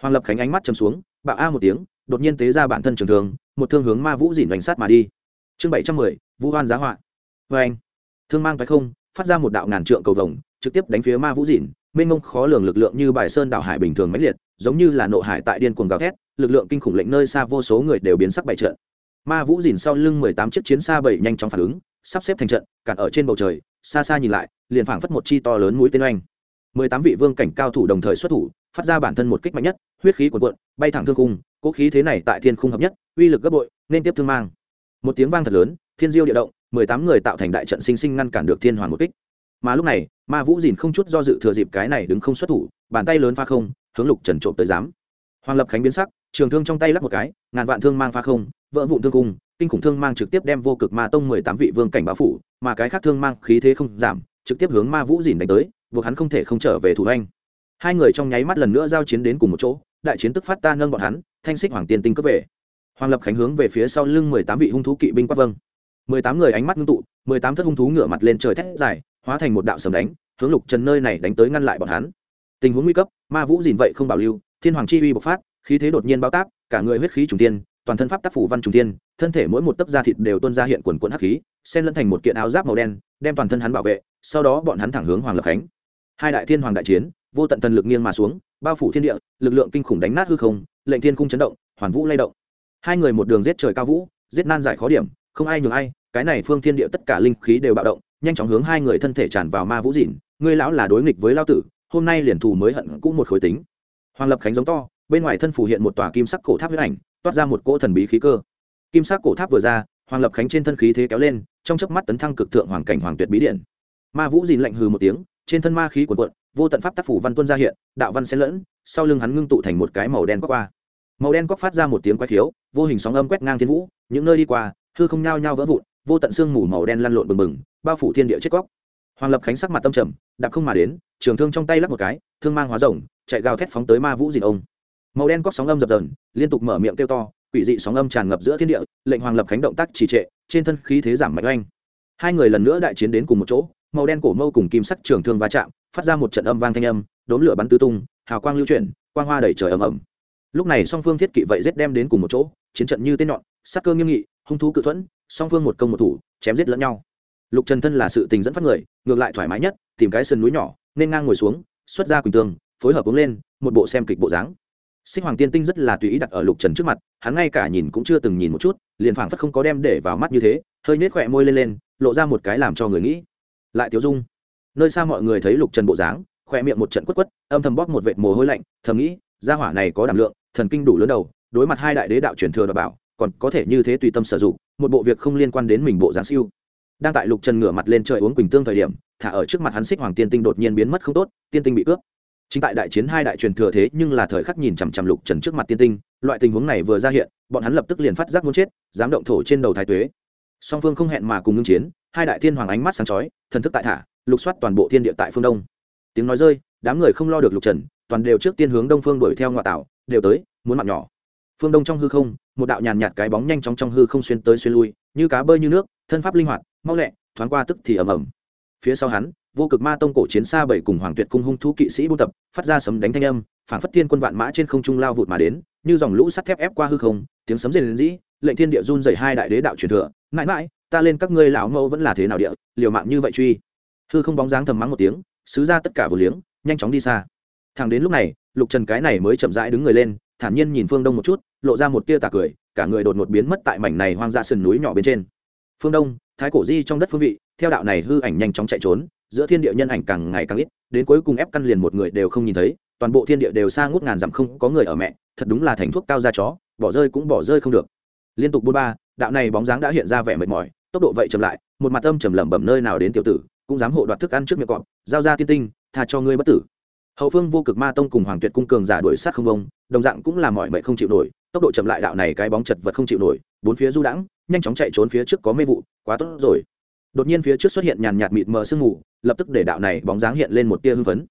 Speaker 1: Hoàng lập khánh ánh mắt chầm xuống bạo a một tiếng, đột nhiên tế ra bản thân trường thường một thương hướng ma vũ dìn đánh sát mà đi. Chương bảy trăm mười, vũ hoan giá họa. Vê anh, thương mang phải không, phát ra một đạo ngàn trượng cầu vồng, trực tiếp đánh phía ma vũ dìn, mênh mông khó lường lực lượng như bài sơn đảo hải bình thường mãnh liệt, giống như là nộ hải tại điên cuồng gào thét lực lượng kinh khủng lệnh nơi xa vô số người đều biến sắc bảy trận. Ma vũ dìn sau lưng mười tám chiếc chiến xa bảy nhanh chóng phản ứng, sắp xếp thành trận, cản ở trên bầu trời, xa xa nhìn lại, liền phảng phất một chi to lớn mũi tên oanh. mười tám vị vương cảnh cao thủ đồng thời xuất thủ, phát ra bản thân một kích mạnh nhất, huyết khí cuồn cuộn, bay thẳng thương khung cỗ khí thế này tại thiên khung hợp nhất, uy lực gấp bội, nên tiếp thương mang. Một tiếng vang thật lớn, thiên diêu địa động, mười tám người tạo thành đại trận sinh sinh ngăn cản được thiên hoàng một kích. Mà lúc này, ma vũ dìn không chút do dự thừa dịp cái này đứng không xuất thủ, bàn tay lớn pha không, hướng lục trần trộm tới dám. hoàng lập khánh biến sắc trường thương trong tay lắp một cái, ngàn vạn thương mang pha không, vỡ vụn thương cung, kinh khủng thương mang trực tiếp đem vô cực ma tông mười tám vị vương cảnh bao phủ, mà cái khác thương mang khí thế không giảm, trực tiếp hướng ma vũ dìn đánh tới, buộc hắn không thể không trở về thủ anh hai người trong nháy mắt lần nữa giao chiến đến cùng một chỗ, đại chiến tức phát ta nâng bọn hắn, thanh xích hoàng tiên tinh cướp về. Hoàng lập khánh hướng về phía sau lưng mười tám vị hung thú kỵ binh quát vâng. mười tám người ánh mắt ngưng tụ, mười tám thất hung thú ngửa mặt lên trời thét dài, hóa thành một đạo sầm đánh, hướng lục trần nơi này đánh tới ngăn lại bọn hắn. Tình huống nguy cấp, ma vũ dìn vậy không bảo lưu, thiên hoàng chi uy bộc phát khí thế đột nhiên bao táp cả người huyết khí trùng tiên toàn thân pháp tác phủ văn trùng tiên thân thể mỗi một tấc da thịt đều tuôn ra hiện quần quần hắc khí, xen lẫn thành một kiện áo giáp màu đen, đem toàn thân hắn bảo vệ, sau đó bọn hắn thẳng hướng hoàng lập khánh. Hai đại thiên hoàng đại chiến, vô tận thần lực nghiêng mà xuống, bao phủ thiên địa, lực lượng kinh khủng đánh nát hư không, lệnh thiên cung chấn động, hoàn vũ lay động. Hai người một đường giết trời cao vũ, giết nan giải khó điểm, không ai nhường ai, cái này phương thiên địa tất cả linh khí đều bạo động, nhanh chóng hướng hai người thân thể tràn vào ma vũ dịn, ngươi lão là đối nghịch với lao tử, hôm nay liền thù mới hận cũng một khối tính. Hoàng lập khánh giống to bên ngoài thân phủ hiện một tòa kim sắc cổ tháp huyết ảnh, toát ra một cỗ thần bí khí cơ. Kim sắc cổ tháp vừa ra, hoàng lập khánh trên thân khí thế kéo lên, trong chớp mắt tấn thăng cực thượng hoàng cảnh hoàng tuyệt bí điện. Ma vũ dìn lạnh hừ một tiếng, trên thân ma khí cuộn cuộn, vô tận pháp tác phủ văn tuân ra hiện, đạo văn xen lẫn, sau lưng hắn ngưng tụ thành một cái màu đen quắc qua. Màu đen quắc phát ra một tiếng quái khiếu, vô hình sóng âm quét ngang thiên vũ, những nơi đi qua, hư không nhao nhao vỡ vụn, vô tận xương mù màu đen lăn lộn bừng bừng, bao phủ thiên địa chết góc hoàng lập khánh sắc mặt tâm trầm, đạp không mà đến, trường thương trong tay lắc một cái, thương mang hóa rồng, chạy gào thét phóng tới ma vũ dìn ông màu đen cóc sóng âm dập dờn, liên tục mở miệng kêu to, quỷ dị sóng âm tràn ngập giữa thiên địa, lệnh hoàng lập khánh động tác trì trệ, trên thân khí thế giảm mạnh oanh. Hai người lần nữa đại chiến đến cùng một chỗ, màu đen cổ mâu cùng kim sắc trường thương va chạm, phát ra một trận âm vang thanh âm đốn lửa bắn tứ tung, hào quang lưu chuyển, quang hoa đầy trời ầm ầm. Lúc này song phương thiết kỵ vậy giết đem đến cùng một chỗ, chiến trận như tên nhọn, sắc cơ nghiêm nghị, hung thú cự thuẫn, song phương một công một thủ, chém giết lẫn nhau. Lục trần thân là sự tình dẫn phát người, ngược lại thoải mái nhất, tìm cái sườn núi nhỏ, nên ngang ngồi xuống, xuất ra quỳnh tường, phối hợp uống lên, một bộ xem kịch bộ dáng sinh hoàng tiên tinh rất là tùy ý đặt ở lục trần trước mặt, hắn ngay cả nhìn cũng chưa từng nhìn một chút, liền phảng phất không có đem để vào mắt như thế, hơi nhếch khóe môi lên lên, lộ ra một cái làm cho người nghĩ. Lại Tiểu dung. Nơi xa mọi người thấy lục trần bộ dáng, khóe miệng một trận quất quất, âm thầm bóp một vệt mồ hôi lạnh, thầm nghĩ, gia hỏa này có đảm lượng, thần kinh đủ lớn đầu, đối mặt hai đại đế đạo truyền thừa đ bảo, còn có thể như thế tùy tâm sử dụng, một bộ việc không liên quan đến mình bộ dáng siêu. Đang tại lục trần ngửa mặt lên trời uống quỳnh tương thời điểm, thả ở trước mặt hắn xích hoàng tiên tinh đột nhiên biến mất không tốt, tiên tinh bị cướp chính tại đại chiến hai đại truyền thừa thế nhưng là thời khắc nhìn chằm chằm lục trần trước mặt tiên tinh, loại tình huống này vừa ra hiện, bọn hắn lập tức liền phát giác muốn chết, dám động thổ trên đầu thái tuế. Song phương không hẹn mà cùng ngưng chiến, hai đại thiên hoàng ánh mắt sáng chói, thần thức tại thả, lục soát toàn bộ thiên địa tại phương đông. Tiếng nói rơi, đám người không lo được lục trần, toàn đều trước tiên hướng đông phương đuổi theo ngoại tảo đều tới, muốn mạng nhỏ. Phương đông trong hư không, một đạo nhàn nhạt cái bóng nhanh chóng trong hư không xuyên tới xuyên lui, như cá bơi như nước, thân pháp linh hoạt, mau lẹ, thoáng qua tức thì ầm ầm. Phía sau hắn vô cực ma tông cổ chiến xa bảy cùng hoàng tuyệt cung hung thú kỵ sĩ buôn tập, phát ra sấm đánh thanh âm, phảng phất thiên quân vạn mã trên không trung lao vụt mà đến, như dòng lũ sắt thép ép qua hư không, tiếng sấm rền dĩ lệnh thiên địa run dày hai đại đế đạo truyền thừa, mãi mãi, ta lên các ngươi lão mẫu vẫn là thế nào địa, liều mạng như vậy truy. Hư không bóng dáng thầm mắng một tiếng xứ ra tất cả vừa liếng, nhanh chóng đi xa. Thẳng đến lúc này, lục trần cái này mới chậm rãi đứng người lên, thản nhiên nhìn phương đông một chút, lộ ra một tia tà cười, cả người đột ngột biến mất tại mảnh này hoang dã sườn núi nhỏ bên trên. Phương đông, thái cổ di trong đất phương vị, theo đạo này hư ảnh nhanh chóng chạy trốn giữa thiên địa nhân ảnh càng ngày càng ít, đến cuối cùng ép căn liền một người đều không nhìn thấy, toàn bộ thiên địa đều xa ngút ngàn dặm không có người ở mẹ, thật đúng là thành thuốc cao ra chó, bỏ rơi cũng bỏ rơi không được. Liên tục bôn ba, đạo này bóng dáng đã hiện ra vẻ mệt mỏi, tốc độ vậy chậm lại, một mặt âm trầm lẩm bẩm nơi nào đến tiểu tử, cũng dám hộ đoạt thức ăn trước miệng cọp, giao ra tiên tinh, tha cho ngươi bất tử. Hậu phương vô cực ma tông cùng hoàng tuyệt cung cường giả đuổi sát không ông đồng dạng cũng là mọi mệnh không chịu nổi, tốc độ chậm lại đạo này cái bóng chật vật không chịu nổi, bốn phía du đãng, nhanh chóng chạy trốn phía trước có mê vụ, quá tốt rồi. Đột nhiên phía trước xuất hiện nhàn nhạt mịt mờ sương mù lập tức để đạo này bóng dáng hiện lên một tia hưng phấn.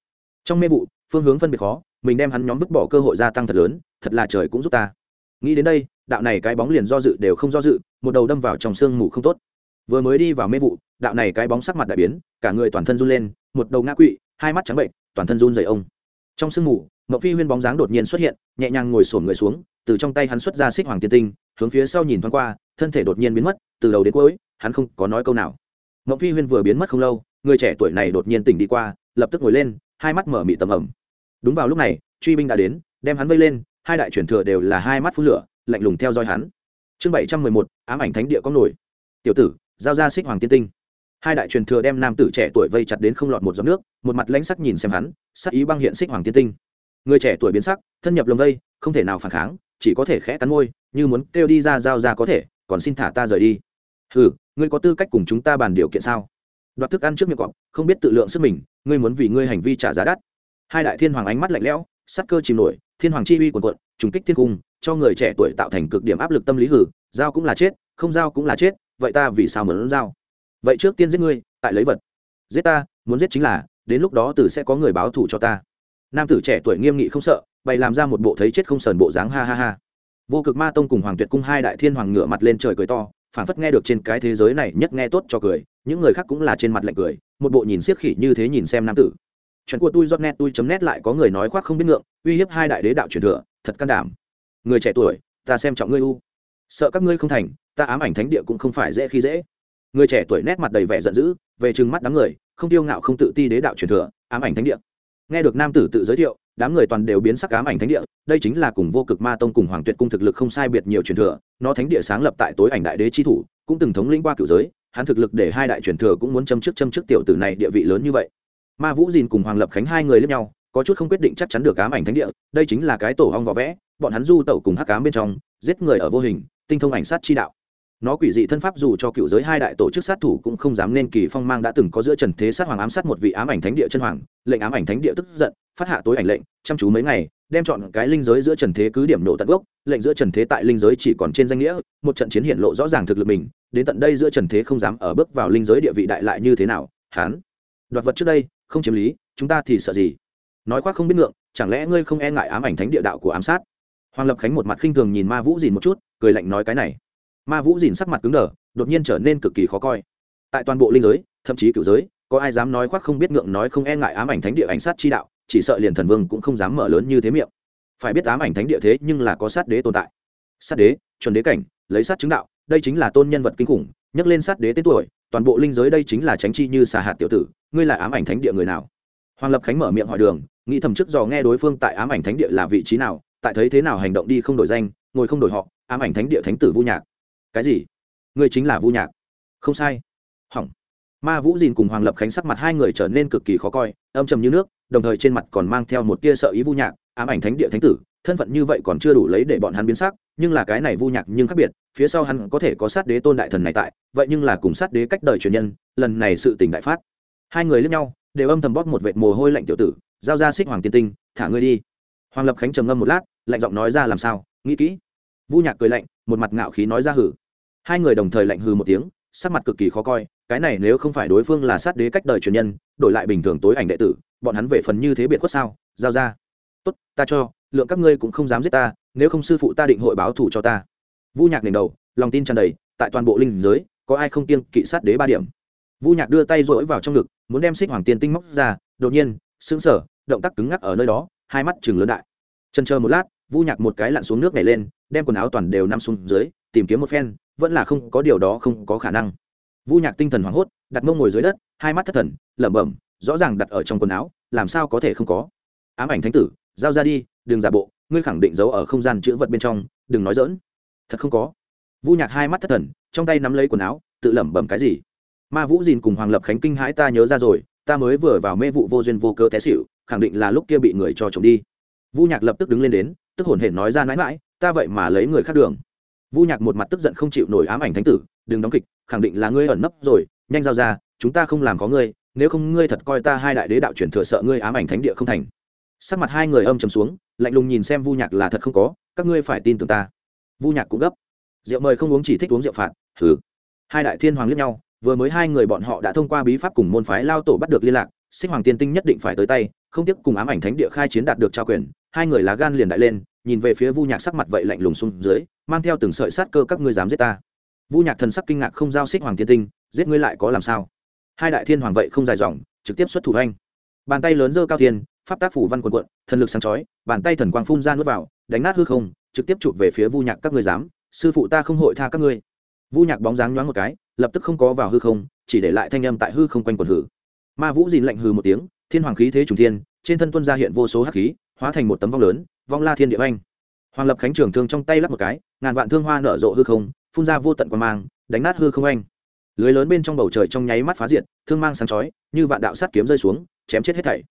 Speaker 1: Trong mê vụ, phương hướng phân biệt khó, mình đem hắn nhóm vứt bỏ cơ hội gia tăng thật lớn, thật là trời cũng giúp ta. Nghĩ đến đây, đạo này cái bóng liền do dự đều không do dự, một đầu đâm vào trong sương mù không tốt. Vừa mới đi vào mê vụ, đạo này cái bóng sắc mặt đại biến, cả người toàn thân run lên, một đầu ngã quỵ, hai mắt trắng bệnh, toàn thân run dày ông. Trong sương mù mậu phi huyên bóng dáng đột nhiên xuất hiện, nhẹ nhàng ngồi sổm người xuống, từ trong tay hắn xuất ra xích hoàng tiên tinh, hướng phía sau nhìn thoáng qua, thân thể đột nhiên biến mất, từ đầu đến cuối, hắn không có nói câu nào. Mậu phi huyên vừa biến mất không lâu người trẻ tuổi này đột nhiên tỉnh đi qua, lập tức ngồi lên, hai mắt mở mị tầm ẩm. Đúng vào lúc này, truy binh đã đến, đem hắn vây lên, hai đại truyền thừa đều là hai mắt phun lửa, lạnh lùng theo dõi hắn. Chương bảy trăm mười một, ám ảnh thánh địa có nổi. Tiểu tử, giao ra xích hoàng tiên tinh. Hai đại truyền thừa đem nam tử trẻ tuổi vây chặt đến không lọt một giọt nước, một mặt lãnh sắc nhìn xem hắn, sắc ý băng hiện xích hoàng tiên tinh. Người trẻ tuổi biến sắc, thân nhập lồng vây, không thể nào phản kháng, chỉ có thể khẽ cắn môi, như muốn kêu đi ra giao ra có thể, còn xin thả ta rời đi. Hừ, ngươi có tư cách cùng chúng ta bàn điều kiện sao? Đoạt thức ăn trước miệng cọp, không biết tự lượng sức mình, ngươi muốn vì ngươi hành vi trả giá đắt. Hai đại thiên hoàng ánh mắt lạnh lẽo, sắc cơ chìm nổi, thiên hoàng chi uy quần quận trùng kích thiên cung, cho người trẻ tuổi tạo thành cực điểm áp lực tâm lý hử, giao cũng là chết, không giao cũng là chết, vậy ta vì sao muốn giao? Vậy trước tiên giết ngươi, tại lấy vật. Giết ta, muốn giết chính là, đến lúc đó tử sẽ có người báo thù cho ta. Nam tử trẻ tuổi nghiêm nghị không sợ, bày làm ra một bộ thấy chết không sờn bộ dáng, ha ha ha. Vô cực ma tông cùng hoàng tuyệt cung hai đại thiên hoàng ngửa mặt lên trời cười to phản phất nghe được trên cái thế giới này nhất nghe tốt cho cười những người khác cũng là trên mặt lạnh cười, một bộ nhìn siết khỉ như thế nhìn xem nam tử. Chuyện của tôi giót net tôi chấm nét lại có người nói khoác không biết ngượng, uy hiếp hai đại đế đạo truyền thừa, thật can đảm. Người trẻ tuổi, ta xem trọng ngươi u. Sợ các ngươi không thành, ta ám ảnh thánh địa cũng không phải dễ khi dễ. Người trẻ tuổi nét mặt đầy vẻ giận dữ, về chừng mắt đám người, không tiêu ngạo không tự ti đế đạo truyền thừa, ám ảnh thánh địa. Nghe được nam tử tự giới thiệu, đám người toàn đều biến sắc ám ảnh thánh địa, đây chính là cùng vô cực ma tông cùng hoàng tuyệt cung thực lực không sai biệt nhiều truyền thừa, nó thánh địa sáng lập tại tối ảnh đại đế chi thủ, cũng từng thống lĩnh qua cựu giới hắn thực lực để hai đại truyền thừa cũng muốn châm trước châm trước tiểu tử này địa vị lớn như vậy. Ma vũ dìn cùng hoàng lập khánh hai người lẫn nhau, có chút không quyết định chắc chắn được ám ảnh thánh địa, đây chính là cái tổ hong vỏ vẽ, bọn hắn du tẩu cùng hắc ám bên trong, giết người ở vô hình, tinh thông ảnh sát chi đạo. Nó quỷ dị thân pháp dù cho cựu giới hai đại tổ chức sát thủ cũng không dám nên kỳ phong mang đã từng có giữa trần thế sát hoàng ám sát một vị ám ảnh thánh địa chân hoàng, lệnh ám ảnh thánh địa tức giận, phát hạ tối ảnh lệnh, chăm chú mấy ngày, đem chọn cái linh giới giữa trần thế cứ điểm nổ tận gốc, lệnh giữa trần thế tại linh giới chỉ còn trên danh nghĩa, một trận chiến hiện lộ rõ ràng thực lực mình đến tận đây giữa trần thế không dám ở bước vào linh giới địa vị đại lại như thế nào, hán. Đoạt vật trước đây, không chiếm lý, chúng ta thì sợ gì? Nói khoác không biết ngượng, chẳng lẽ ngươi không e ngại ám ảnh thánh địa đạo của ám sát? Hoàng lập khánh một mặt khinh thường nhìn ma vũ dìn một chút, cười lạnh nói cái này. Ma vũ dìn sắc mặt cứng đờ, đột nhiên trở nên cực kỳ khó coi. Tại toàn bộ linh giới, thậm chí cựu giới, có ai dám nói khoác không biết ngượng nói không e ngại ám ảnh thánh địa ánh sát chi đạo, chỉ sợ liền thần vương cũng không dám mở lớn như thế miệng. Phải biết ám ảnh thánh địa thế nhưng là có sát đế tồn tại. Sát đế, chuẩn đế cảnh, lấy sát chứng đạo đây chính là tôn nhân vật kinh khủng nhắc lên sát đế tên tuổi, toàn bộ linh giới đây chính là tránh chi như xà hạt tiểu tử, ngươi là ám ảnh thánh địa người nào? Hoàng lập khánh mở miệng hỏi đường, nghĩ thầm trước dò nghe đối phương tại ám ảnh thánh địa là vị trí nào, tại thấy thế nào hành động đi không đổi danh, ngồi không đổi họ, ám ảnh thánh địa thánh tử vu nhạc. Cái gì? Ngươi chính là vu nhạc. Không sai. Hỏng. Ma vũ dìn cùng hoàng lập khánh sắc mặt hai người trở nên cực kỳ khó coi, âm trầm như nước, đồng thời trên mặt còn mang theo một tia sợ ý vu nhạc, ám ảnh thánh địa thánh tử thân phận như vậy còn chưa đủ lấy để bọn hắn biến sắc, nhưng là cái này vu nhạc nhưng khác biệt, phía sau hắn có thể có sát đế tôn đại thần này tại, vậy nhưng là cùng sát đế cách đời truyền nhân, lần này sự tình đại phát. Hai người lẫn nhau, đều âm thầm bóp một vệt mồ hôi lạnh tiểu tử, giao ra xích hoàng tiên tinh, thả ngươi đi. Hoàng lập khánh trầm ngâm một lát, lạnh giọng nói ra, làm sao? Nghĩ kỹ. Vu nhạc cười lạnh, một mặt ngạo khí nói ra hử hai người đồng thời lạnh hừ một tiếng, sắc mặt cực kỳ khó coi, cái này nếu không phải đối phương là sát đế cách đời truyền nhân, đổi lại bình thường tối ảnh đệ tử, bọn hắn về phần như thế biệt khuất sao? Giao ra. Tốt, ta cho lượng các ngươi cũng không dám giết ta, nếu không sư phụ ta định hội báo thù cho ta. Vu nhạc nền đầu, lòng tin tràn đầy, tại toàn bộ linh giới, có ai không kiêng kỵ sát đế ba điểm. Vu nhạc đưa tay rỗi vào trong ngực, muốn đem xích hoàng tiên tinh móc ra, đột nhiên, sững sờ, động tác cứng ngắc ở nơi đó, hai mắt chừng lớn đại. Chân chờ một lát, vu nhạc một cái lặn xuống nước nhảy lên, đem quần áo toàn đều nằm xuống dưới, tìm kiếm một phen, vẫn là không có điều đó không có khả năng. Vu nhạc tinh thần hoảng hốt, đặt mông ngồi dưới đất, hai mắt thất thần, lẩm bẩm, rõ ràng đặt ở trong quần áo, làm sao có thể không có. Ám ảnh thánh tử, giao ra đi đừng giả bộ, ngươi khẳng định giấu ở không gian chữ vật bên trong, đừng nói dỡn thật không có. Vu nhạc hai mắt thất thần, trong tay nắm lấy quần áo, tự lẩm bẩm cái gì? Ma vũ dìn cùng hoàng lập khánh kinh hãi ta nhớ ra rồi, ta mới vừa vào mê vụ vô duyên vô cơ té xịu khẳng định là lúc kia bị người cho trộm đi. Vu nhạc lập tức đứng lên đến, tức hổn hển nói ra mãi mãi, ta vậy mà lấy người khác đường. Vu nhạc một mặt tức giận không chịu nổi ám ảnh thánh tử, đừng đóng kịch, khẳng định là ngươi ẩn nấp rồi, nhanh giao ra, chúng ta không làm có ngươi, nếu không ngươi thật coi ta hai đại đế đạo chuyển thừa sợ ngươi ám ảnh thánh địa không thành sắc mặt hai người âm trầm xuống, lạnh lùng nhìn xem vu nhạc là thật không có, các ngươi phải tin tưởng ta. Vu nhạc cũng gấp. Rượu mời không uống chỉ thích uống rượu phạt thử hai đại thiên hoàng liếc nhau, vừa mới hai người bọn họ đã thông qua bí pháp cùng môn phái lao tổ bắt được liên lạc sinh hoàng tiên tinh nhất định phải tới tay, không tiếc cùng ám ảnh thánh địa khai chiến đạt được trao quyền, hai người lá gan liền đại lên, nhìn về phía vu nhạc sắc mặt vậy lạnh lùng xuống dưới, mang theo từng sợi sát cơ các ngươi dám giết ta. Vu nhạc thần sắc kinh ngạc không giao xích hoàng tiên tinh, giết ngươi lại có làm sao? Hai đại thiên hoàng vậy không dài dòng, trực tiếp xuất thủ anh bàn tay lớn dơ cao thiên pháp tác phủ văn quần quận, thần lực sáng chói, bàn tay thần quang phun ra nuốt vào, đánh nát hư không, trực tiếp chụp về phía vu nhạc, các ngươi dám, sư phụ ta không hội tha các ngươi. Vu nhạc bóng dáng nhoáng một cái, lập tức không có vào hư không, chỉ để lại thanh âm tại hư không quanh quần hử. Ma vũ dìn lạnh hừ một tiếng, thiên hoàng khí thế trùng thiên, trên thân tuân ra hiện vô số hắc khí, hóa thành một tấm vong lớn, vong la thiên địa anh hoàng lập khánh trường thương trong tay lắp một cái, ngàn vạn thương hoa nở rộ hư không, phun ra vô tận quan mang, đánh nát hư không anh lưới lớn bên trong bầu trời trong nháy mắt phá diệt, thương mang sáng chói, như vạn đạo sát kiếm rơi xuống, chém chết hết thảy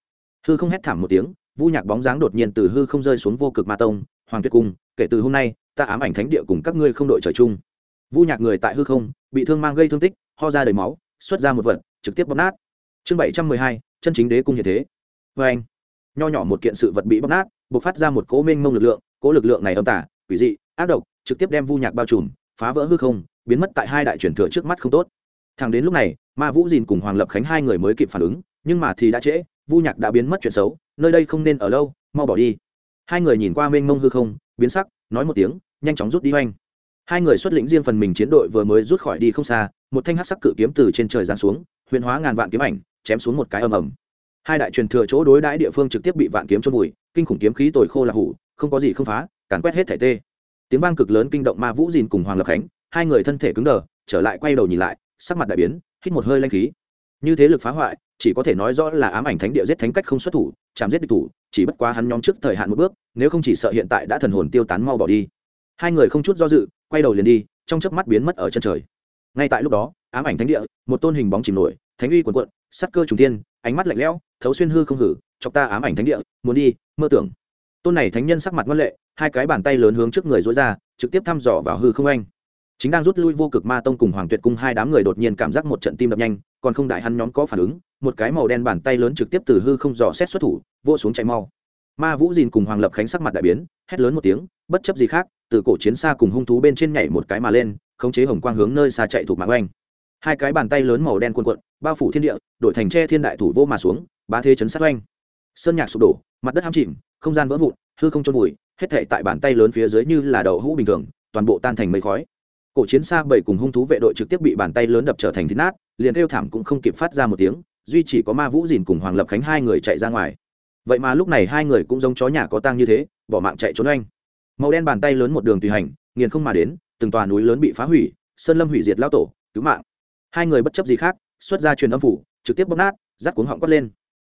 Speaker 1: hư không hét thảm một tiếng, vu nhạc bóng dáng đột nhiên từ hư không rơi xuống vô cực ma tông. Hoàng tuyệt cung, kể từ hôm nay, ta ám ảnh thánh địa cùng các ngươi không đội trời chung. Vu nhạc người tại hư không, bị thương mang gây thương tích, ho ra đầy máu, xuất ra một vật, trực tiếp bóp nát. Chương bảy trăm mười hai, chân chính đế cung như thế. Vê anh, nho nhỏ một kiện sự vật bị bóp nát b ộ c phát ra một cỗ mênh mông lực lượng, cỗ lực lượng này âm tả quỷ dị, ác độc, trực tiếp đem vu nhạc bao trùm, phá vỡ hư không, biến mất tại hai đại truyền thừa trước mắt không tốt. Thằng đến lúc này, ma vũ dìn cùng hoàng lập khánh hai người mới kịp phản ứng, nhưng mà thì đã trễ vu nhạc đã biến mất chuyện xấu, nơi đây không nên ở lâu, mau bỏ đi. Hai người nhìn qua mênh mông hư không, biến sắc, nói một tiếng, nhanh chóng rút đi oanh hai người xuất lĩnh riêng phần mình chiến đội vừa mới rút khỏi đi không xa, một thanh hát sắc cự kiếm từ trên trời giáng xuống, huyền hóa ngàn vạn kiếm ảnh, chém xuống một cái ầm ầm. Hai đại truyền thừa chỗ đối đãi địa phương trực tiếp bị vạn kiếm trôn vùi, kinh khủng kiếm khí tồi khô là hủ, không có gì không phá, càn quét hết thảy tê. Tiếng vang cực lớn kinh động ma vũ dìn cùng hoàng lập khánh, hai người thân thể cứng đờ, trở lại quay đầu nhìn lại, sắc mặt đại biến, hít một hơi lanh khí. Như thế lực phá hoại chỉ có thể nói rõ là ám ảnh thánh địa giết thánh cách không xuất thủ, chạm giết địch thủ, chỉ bất quá hắn nhóm trước thời hạn một bước, nếu không chỉ sợ hiện tại đã thần hồn tiêu tán mau bỏ đi. Hai người không chút do dự, quay đầu liền đi, trong chớp mắt biến mất ở chân trời. Ngay tại lúc đó, ám ảnh thánh địa, một tôn hình bóng chìm nổi, thánh uy quần quận sắc cơ trùng tiên ánh mắt lạnh lẽo, thấu xuyên hư không hử, chọc ta ám ảnh thánh địa, muốn đi, mơ tưởng. Tôn này thánh nhân sắc mặt ngoan lệ, hai cái bàn tay lớn hướng trước người dối ra, trực tiếp thăm dò vào hư không anh. Chính đang rút lui vô cực ma tông cùng hoàng tuyệt cung hai đám người đột nhiên cảm giác một trận tim đập nhanh, còn không đại hắn nhóm có phản ứng một cái màu đen bàn tay lớn trực tiếp từ hư không dò xét xuất thủ vô xuống chạy mau. Ma vũ dìn cùng hoàng lập khánh sắc mặt đại biến, hét lớn một tiếng, bất chấp gì khác, từ cổ chiến xa cùng hung thú bên trên nhảy một cái mà lên, khống chế hồng quang hướng nơi xa chạy thuộc mạng oanh. Hai cái bàn tay lớn màu đen cuộn cuộn, bao phủ thiên địa đổi thành tre thiên đại thủ vô mà xuống ba thế chấn sát oanh. Sơn nhạc sụp đổ, mặt đất ham chìm, không gian vỡ vụn, hư không trôn vùi, hết thệ tại bàn tay lớn phía dưới như là đậu hũ bình thường, toàn bộ tan thành mây khói. Cổ chiến xa bảy cùng hung thú vệ đội trực tiếp bị bàn tay lớn đập trở thành thịt nát, liền kêu thảm cũng không kịp phát ra một tiếng duy chỉ có ma vũ dìn cùng hoàng lập khánh hai người chạy ra ngoài. Vậy mà lúc này hai người cũng giống chó nhà có tang như thế, bỏ mạng chạy trốn anh màu đen bàn tay lớn một đường tùy hành, nghiền không mà đến, từng tòa núi lớn bị phá hủy, sơn lâm hủy diệt lao tổ, cứu mạng. Hai người bất chấp gì khác, xuất ra truyền âm phủ, trực tiếp bóc nát rắt cuống họng quất lên.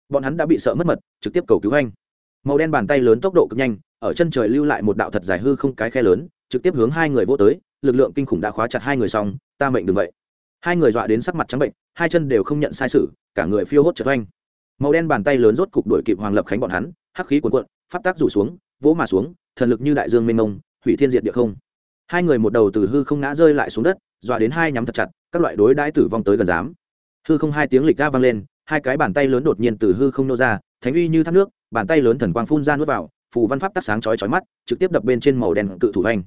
Speaker 1: Bọn hắn đã bị sợ mất mật, trực tiếp cầu cứu anh màu đen bàn tay lớn tốc độ cực nhanh, ở chân trời lưu lại một đạo thật dài hư không cái khe lớn, trực tiếp hướng hai người vô tới, lực lượng kinh khủng đã khóa chặt hai người xong, ta mệnh đừng vậy. Hai người dọa đến sắc mặt trắng bệnh hai chân đều không nhận sai sự, cả người phiêu hốt trật oanh. Màu đen bàn tay lớn rốt cục đuổi kịp hoàng lập khánh bọn hắn, hắc khí cuồn cuộn, pháp tác rủ xuống, vỗ mà xuống, thần lực như đại dương mênh mông, hủy thiên diệt địa không. Hai người một đầu từ hư không ngã rơi lại xuống đất, dọa đến hai nhắm thật chặt, các loại đối đãi tử vong tới gần dám. Hư không hai tiếng lịch ga vang lên, hai cái bàn tay lớn đột nhiên từ hư không nô ra, thánh uy như thác nước, bàn tay lớn thần quang phun ra nuốt vào, phù văn pháp tác sáng chói chói mắt, trực tiếp đập bên trên màu đen cự thủ anh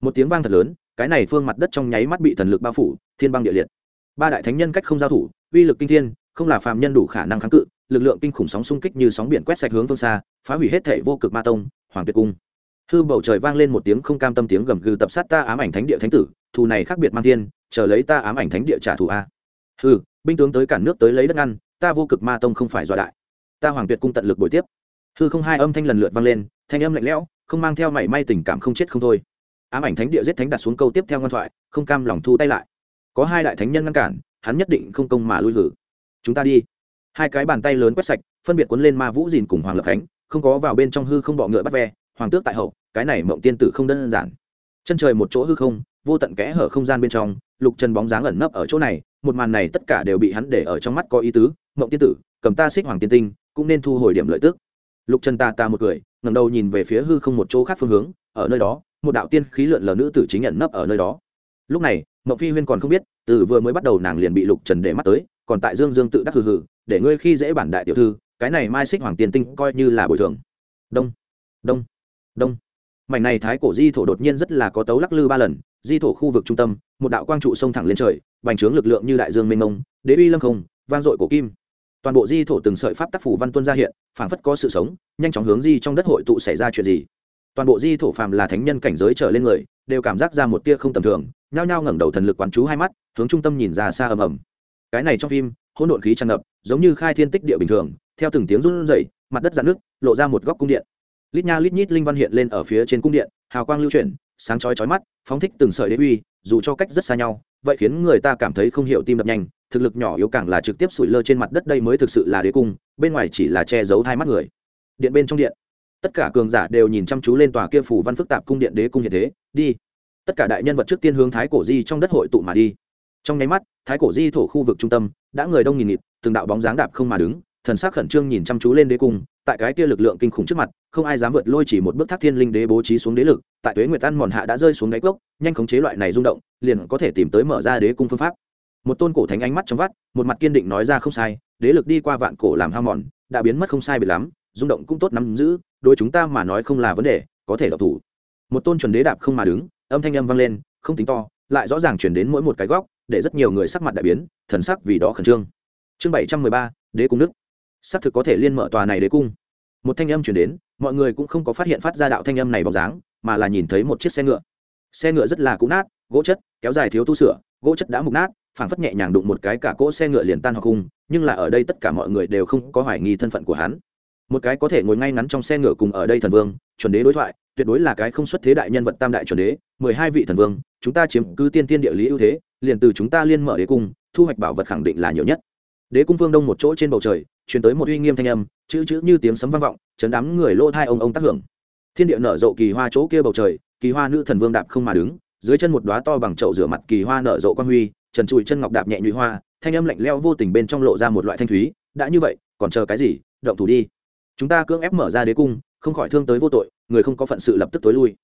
Speaker 1: một tiếng vang thật lớn, cái này phương mặt đất trong nháy mắt bị thần lực bao phủ, thiên băng địa liệt ba đại thánh nhân cách không giao thủ, uy lực kinh thiên, không là phàm nhân đủ khả năng kháng cự, lực lượng kinh khủng sóng xung kích như sóng biển quét sạch hướng phương xa, phá hủy hết thể vô cực ma tông, hoàng tuyệt cung. Hư bầu trời vang lên một tiếng không cam tâm tiếng gầm gừ tập sát ta ám ảnh thánh địa thánh tử, thù này khác biệt mang thiên, chờ lấy ta ám ảnh thánh địa trả thù a. Hư binh tướng tới cản nước tới lấy đất ngăn, ta vô cực ma tông không phải dọa đại. Ta hoàng tuyệt cung tận lực buổi tiếp. Hư không hai âm thanh lần lượt vang lên, thanh âm lạnh lẽo, không mang theo mảy may tình cảm không chết không thôi. Ám ảnh thánh địa giết thánh đặt xuống câu tiếp theo ngoan thoại, không cam lòng thu tay lại có hai đại thánh nhân ngăn cản, hắn nhất định không công mà lui hử. Chúng ta đi. Hai cái bàn tay lớn quét sạch, phân biệt cuốn lên ma vũ dìn cùng hoàng lập khánh, không có vào bên trong hư không bọ ngựa bắt ve, hoàng tước tại hậu, cái này mộng tiên tử không đơn giản. Chân trời một chỗ hư không, vô tận kẽ hở không gian bên trong, lục trần bóng dáng ẩn nấp ở chỗ này, một màn này tất cả đều bị hắn để ở trong mắt có ý tứ, mộng tiên tử, cầm ta xích hoàng tiên tinh, cũng nên thu hồi điểm lợi tức. Lục trần ta ta một cười ngầm đầu nhìn về phía hư không một chỗ khác phương hướng, ở nơi đó, một đạo tiên khí lượn lờ nữ tử chính ẩn nấp ở nơi đó lúc này, mộng phi huyên còn không biết, từ vừa mới bắt đầu nàng liền bị lục trần để mắt tới, còn tại dương dương tự đắc hừ hừ, để ngươi khi dễ bản đại tiểu thư, cái này mai xích hoàng tiền tinh coi như là bồi thường. Đông đông đông. Mảnh này thái cổ di thổ đột nhiên rất là có tấu lắc lư ba lần, di thổ khu vực trung tâm, một đạo quang trụ sông thẳng lên trời, bành trướng lực lượng như đại dương mênh mông, đế uy lâm không, vang dội cổ kim. Toàn bộ di thổ từng sợi pháp tác phủ văn tuân ra hiện, phảng phất có sự sống, nhanh chóng hướng di trong đất hội tụ xảy ra chuyện gì. Toàn bộ di thổ phàm là thánh nhân cảnh giới trở lên người, đều cảm giác ra một tia không tầm thường nhao nhao ngẩng đầu thần lực quán chú hai mắt, hướng trung tâm nhìn ra xa ầm ầm. Cái này trong phim, hỗn độn khí tràn ngập, giống như khai thiên tích địa bình thường, theo từng tiếng run rẩy, mặt đất dạn nước lộ ra một góc cung điện. Lít nha lít nhít linh văn hiện lên ở phía trên cung điện, hào quang lưu chuyển, sáng chói chói mắt, phóng thích từng sợi đế uy, dù cho cách rất xa nhau, vậy khiến người ta cảm thấy không hiểu tim đập nhanh, thực lực nhỏ yếu càng là trực tiếp sủi lơ trên mặt đất đây mới thực sự là đế cung, bên ngoài chỉ là che giấu hai mắt người. Điện bên trong điện, tất cả cường giả đều nhìn chăm chú lên tòa kia phủ văn phức tạp cung điện đế cung hiện thế, đi tất cả đại nhân vật trước tiên hướng thái cổ di trong đất hội tụ mà đi. Trong nháy mắt, thái cổ di thổ khu vực trung tâm đã người đông nghìn nghịt, từng đạo bóng dáng đạp không mà đứng, thần sắc khẩn trương nhìn chăm chú lên đế cung, tại cái kia lực lượng kinh khủng trước mặt, không ai dám vượt lôi chỉ một bước thác thiên linh đế bố trí xuống đế lực, tại tuế nguyệt ăn mòn hạ đã rơi xuống đáy cốc, nhanh khống chế loại này rung động, liền có thể tìm tới mở ra đế cung phương pháp. Một tôn cổ thánh ánh mắt trong vắt, một mặt kiên định nói ra không sai, đế lực đi qua vạn cổ làm hao mòn, đã biến mất không sai bị lắm, rung động cũng tốt nắm giữ đôi chúng ta mà nói không là vấn đề, có thể độc thủ. Một tôn chuẩn đế đạp không mà đứng âm thanh âm vang lên không tính to lại rõ ràng chuyển đến mỗi một cái góc để rất nhiều người sắc mặt đại biến thần sắc vì đó khẩn trương. Chương bảy trăm mười ba đế cung nước, xác thực có thể liên mở tòa này đế cung. Một thanh âm chuyển đến mọi người cũng không có phát hiện phát ra đạo thanh âm này bóng dáng mà là nhìn thấy một chiếc xe ngựa. Xe ngựa rất là cũ nát gỗ chất kéo dài thiếu tu sửa gỗ chất đã mục nát phảng phất nhẹ nhàng đụng một cái cả cỗ xe ngựa liền tan hoặc cung nhưng là ở đây tất cả mọi người đều không có hoài nghi thân phận của hắn. Một cái có thể ngồi ngay ngắn trong xe ngựa cùng ở đây thần vương chuẩn đế đối thoại tuyệt đối là cái không xuất thế đại nhân vật tam đại chuẩn đế mười hai vị thần vương, chúng ta chiếm cứ tiên tiên địa lý ưu thế, liền từ chúng ta liên mở đế cung, thu hoạch bảo vật khẳng định là nhiều nhất. Đế cung phương đông một chỗ trên bầu trời chuyển tới một uy nghiêm thanh âm, chữ chữ như tiếng sấm vang vọng, chấn đám người lỗ thai ông ông tác hưởng. Thiên địa nở rộ kỳ hoa chỗ kia bầu trời, kỳ hoa nữ thần vương đạp không mà đứng, dưới chân một đoá to bằng chậu rửa mặt kỳ hoa nở rộ quan huy, trần trụi chân ngọc đạp nhẹ nhụy hoa, thanh âm lạnh leo vô tình bên trong lộ ra một loại thanh thúy, đã như vậy, còn chờ cái gì? Động thủ đi. Chúng ta cưỡng ép mở ra đế cung, không khỏi thương tới vô tội, người không có phận sự lập tức tối lui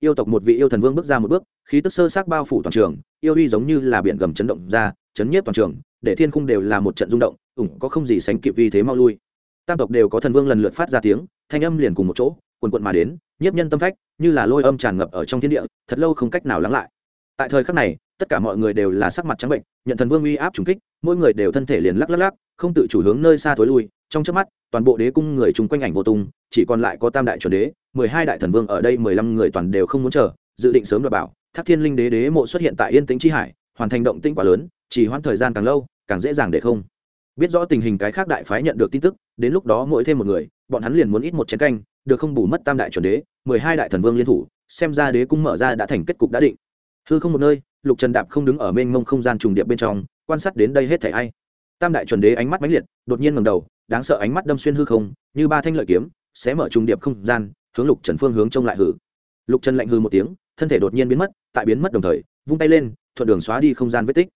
Speaker 1: yêu tộc một vị yêu thần vương bước ra một bước, khí tức sơ sát bao phủ toàn trường, yêu uy giống như là biển gầm chấn động ra, chấn nhiếp toàn trường, để thiên khung đều là một trận rung động, ủng có không gì sánh kịp vì thế mau lui. Tam tộc đều có thần vương lần lượt phát ra tiếng, thanh âm liền cùng một chỗ quần quận mà đến, nhiếp nhân tâm phách, như là lôi âm tràn ngập ở trong thiên địa, thật lâu không cách nào lắng lại tại thời khắc này, tất cả mọi người đều là sắc mặt trắng bệnh, nhận thần vương uy áp trùng kích, mỗi người đều thân thể liền lắc lắc lắc, không tự chủ hướng nơi xa thối lui. Trong trước mắt, toàn bộ đế cung người chung quanh ảnh vô tung, chỉ còn lại có tam đại chuẩn đế, mười hai đại thần vương ở đây, mười lăm người toàn đều không muốn chờ, dự định sớm đ bảo. Thác thiên linh đế đế mộ xuất hiện tại yên tĩnh chi hải, hoàn thành động tĩnh quá lớn, chỉ hoãn thời gian càng lâu, càng dễ dàng để không. Biết rõ tình hình cái khác đại phái nhận được tin tức, đến lúc đó mỗi thêm một người, bọn hắn liền muốn ít một chén canh, được không bù mất tam đại chuẩn đế, mười hai đại thần vương liên thủ, xem ra đế cung mở ra đã thành kết cục đã định hư không một nơi, lục trần đạp không đứng ở mênh mông không gian trùng điệp bên trong, quan sát đến đây hết thảy ai. Tam đại chuẩn đế ánh mắt mãnh liệt, đột nhiên ngầm đầu, đáng sợ ánh mắt đâm xuyên hư không, như ba thanh lợi kiếm, sẽ mở trùng điệp không gian, hướng lục trần phương hướng trông lại hử. Lục trần lạnh hư một tiếng, thân thể đột nhiên biến mất, tại biến mất đồng thời, vung tay lên, thuận đường xóa đi không gian vết tích.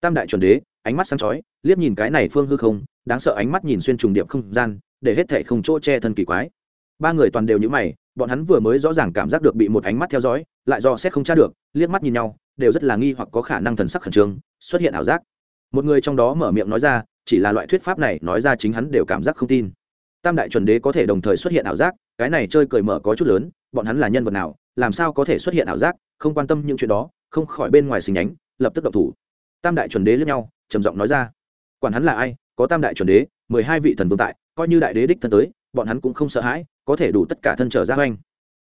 Speaker 1: Tam đại chuẩn đế, ánh mắt sáng chói, liếc nhìn cái này phương hư không, đáng sợ ánh mắt nhìn xuyên trùng điệp không gian, để hết thảy không chỗ che thân kỳ quái ba người toàn đều như mày, bọn hắn vừa mới rõ ràng cảm giác được bị một ánh mắt theo dõi, lại do xét không tra được, liếc mắt nhìn nhau, đều rất là nghi hoặc có khả năng thần sắc khẩn trương, xuất hiện ảo giác. Một người trong đó mở miệng nói ra, chỉ là loại thuyết pháp này, nói ra chính hắn đều cảm giác không tin. Tam đại chuẩn đế có thể đồng thời xuất hiện ảo giác, cái này chơi cười mở có chút lớn, bọn hắn là nhân vật nào, làm sao có thể xuất hiện ảo giác, không quan tâm những chuyện đó, không khỏi bên ngoài xình nhánh, lập tức độc thủ. Tam đại chuẩn đế lẫn nhau, trầm giọng nói ra, quản hắn là ai, có tam đại chuẩn đế, mười hai vị thần vương tại, coi như đại đế đích thân tới, bọn hắn cũng không sợ hãi có thể đủ tất cả thân trở ra hoành.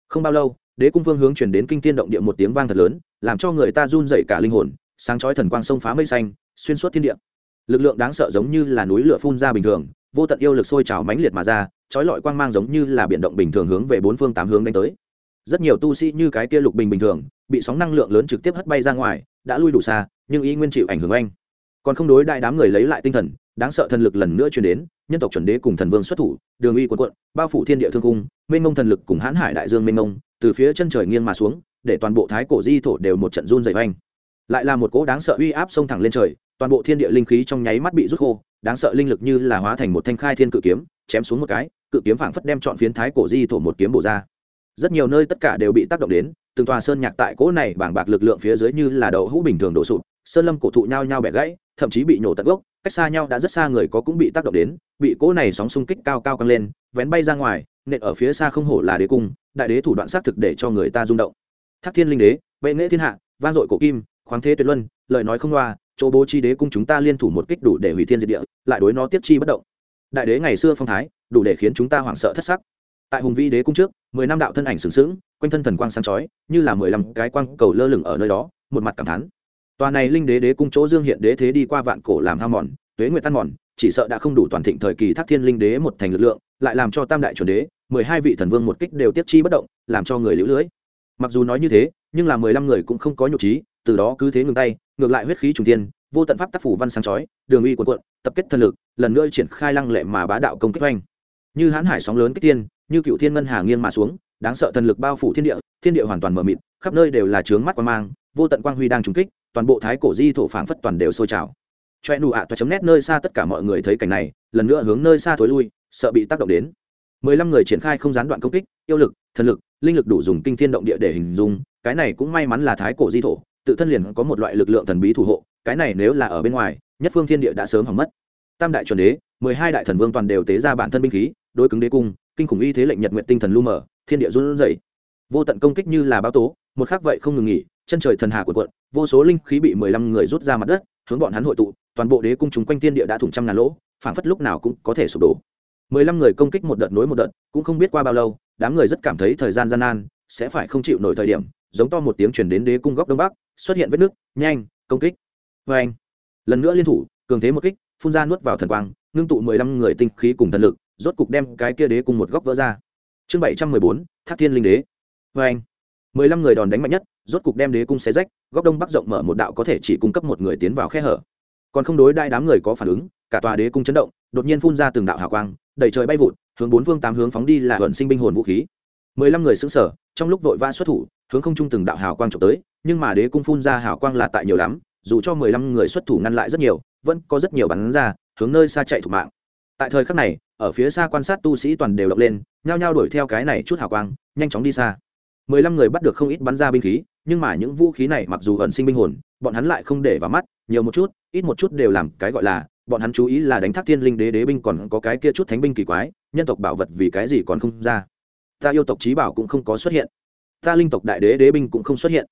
Speaker 1: Không bao lâu, đế cung phương hướng chuyển đến kinh tiên động địa một tiếng vang thật lớn, làm cho người ta run dậy cả linh hồn, sáng chói thần quang sông phá mây xanh, xuyên suốt thiên địa. Lực lượng đáng sợ giống như là núi lửa phun ra bình thường, vô tận yêu lực sôi trào mãnh liệt mà ra, chói lọi quang mang giống như là biển động bình thường hướng về bốn phương tám hướng đánh tới. Rất nhiều tu sĩ như cái kia lục bình bình thường, bị sóng năng lượng lớn trực tiếp hất bay ra ngoài, đã lui đủ xa, nhưng y nguyên chịu ảnh hưởng anh. Còn không đối đại đám người lấy lại tinh thần đáng sợ thần lực lần nữa truyền đến, nhân tộc chuẩn đế cùng thần vương xuất thủ, đường uy quần quận bao phủ thiên địa thương cung mênh mông thần lực cùng hãn hải đại dương mênh mông, từ phía chân trời nghiêng mà xuống, để toàn bộ thái cổ di thổ đều một trận run dày oanh. Lại là một cỗ đáng sợ uy áp xông thẳng lên trời, toàn bộ thiên địa linh khí trong nháy mắt bị rút khô, đáng sợ linh lực như là hóa thành một thanh khai thiên cự kiếm, chém xuống một cái, cự kiếm phảng phất đem chọn phiến thái cổ di thổ một kiếm bổ ra. Rất nhiều nơi tất cả đều bị tác động đến, từng tòa sơn nhạc tại cỗ này bảng bạc lực lượng phía dưới như là đậu hũ bình thường đổ sụp, sơn lâm cổ thụ nhau nhau bẻ gãy, thậm chí bị nổ tận gốc cách xa nhau đã rất xa người có cũng bị tác động đến, bị cỗ này sóng xung kích cao cao căng lên, vén bay ra ngoài, nện ở phía xa không hổ là đế cung, đại đế thủ đoạn xác thực để cho người ta rung động. Thác thiên linh đế, vệ nghệ thiên hạ, vang dội cổ kim, khoáng thế tuyệt luân, lời nói không loa, chỗ bố chi đế cung chúng ta liên thủ một kích đủ để hủy thiên diệt địa, lại đối nó tiếp chi bất động. Đại đế ngày xưa phong thái, đủ để khiến chúng ta hoảng sợ thất sắc. Tại hùng vĩ đế cung trước, mười năm đạo thân ảnh sừng sững, quanh thân thần quang sáng chói, như là mười lăm cái quang cầu lơ lửng ở nơi đó, một mặt cảm thán tòa này linh đế đế cung chỗ dương hiện đế thế đi qua vạn cổ làm hao mòn, tuế nguyệt tan mòn, chỉ sợ đã không đủ toàn thịnh thời kỳ thác thiên linh đế một thành lực lượng, lại làm cho tam đại chuẩn đế, mười hai vị thần vương một kích đều tiếp chi bất động, làm cho người lũ lưới. Mặc dù nói như thế, nhưng là mười lăm người cũng không có nhục trí, từ đó cứ thế ngừng tay, ngược lại huyết khí trùng tiên vô tận pháp tác phủ văn sáng chói, đường uy quần quận tập kết thần lực, lần nữa triển khai lăng lệ mà bá đạo công kích oanh. Như hãn hải sóng lớn kích tiên như cựu thiên ngân hà nghiêng mà xuống, đáng sợ thần lực bao phủ thiên địa thiên địa hoàn toàn mờ mịt, khắp nơi đều là trướng mắt quan mang vô tận quang huy đang trúng kích, toàn bộ thái cổ di thổ phảng phất toàn đều sôi trào. Choe nụ ạ toa chấm nét nơi xa tất cả mọi người thấy cảnh này, lần nữa hướng nơi xa thối lui, sợ bị tác động đến. Mười lăm người triển khai không gián đoạn công kích, yêu lực, thần lực, linh lực đủ dùng kinh thiên động địa để hình dung, cái này cũng may mắn là thái cổ di thổ, tự thân liền có một loại lực lượng thần bí thủ hộ, cái này nếu là ở bên ngoài, nhất phương thiên địa đã sớm hỏng mất. Tam đại chuẩn đế, mười hai đại thần vương toàn đều tế ra bản thân binh khí, đối cứng đế cung, kinh khủng y thế lệnh nhật nguyện tinh thần lu mở thiên địa run rẩy. Vô tận công kích như là báo tố, một khác vậy không ngừng nghỉ chân trời thần hà của quận vô số linh khí bị mười lăm người rút ra mặt đất, hướng bọn hắn hội tụ, toàn bộ đế cung chúng quanh thiên địa đã thủng trăm ngàn lỗ, phảng phất lúc nào cũng có thể sụp đổ. mười lăm người công kích một đợt nối một đợt, cũng không biết qua bao lâu, đám người rất cảm thấy thời gian gian nan, sẽ phải không chịu nổi thời điểm, giống to một tiếng chuyển đến đế cung góc đông bắc, xuất hiện vết nước nhanh, công kích. Vê anh lần nữa liên thủ, cường thế một kích, phun ra nuốt vào thần quang, ngưng tụ mười lăm người tinh khí cùng thần lực, rốt cục đem cái kia đế cung một góc vỡ ra. Chương bảy trăm mười bốn, thác thiên linh đế. Vê anh mười lăm người đòn đánh mạnh nhất, rốt cục đem đế cung xé rách, góc đông bắc rộng mở một đạo có thể chỉ cung cấp một người tiến vào khe hở. Còn không đối đại đám người có phản ứng, cả tòa đế cung chấn động, đột nhiên phun ra từng đạo hào quang đẩy trời bay vụt, hướng bốn phương tám hướng phóng đi là vận sinh binh hồn vũ khí. mười lăm người xứng sở trong lúc vội vã xuất thủ, hướng không trung từng đạo hào quang trộm tới, nhưng mà đế cung phun ra hào quang là tại nhiều lắm, dù cho mười lăm người xuất thủ ngăn lại rất nhiều, vẫn có rất nhiều bắn ra, hướng nơi xa chạy thủ mạng. Tại thời khắc này, ở phía xa quan sát tu sĩ toàn đều động lên, nhao nhao đuổi theo cái này chút hào quang, nhanh chóng đi xa mười lăm người bắt được không ít bắn ra binh khí, nhưng mà những vũ khí này mặc dù ẩn sinh binh hồn, bọn hắn lại không để vào mắt, nhiều một chút, ít một chút đều làm cái gọi là, bọn hắn chú ý là đánh thác thiên linh đế đế binh còn có cái kia chút thánh binh kỳ quái, nhân tộc bảo vật vì cái gì còn không ra. Ta yêu tộc trí bảo cũng không có xuất hiện. Ta linh tộc đại đế đế binh cũng không xuất hiện.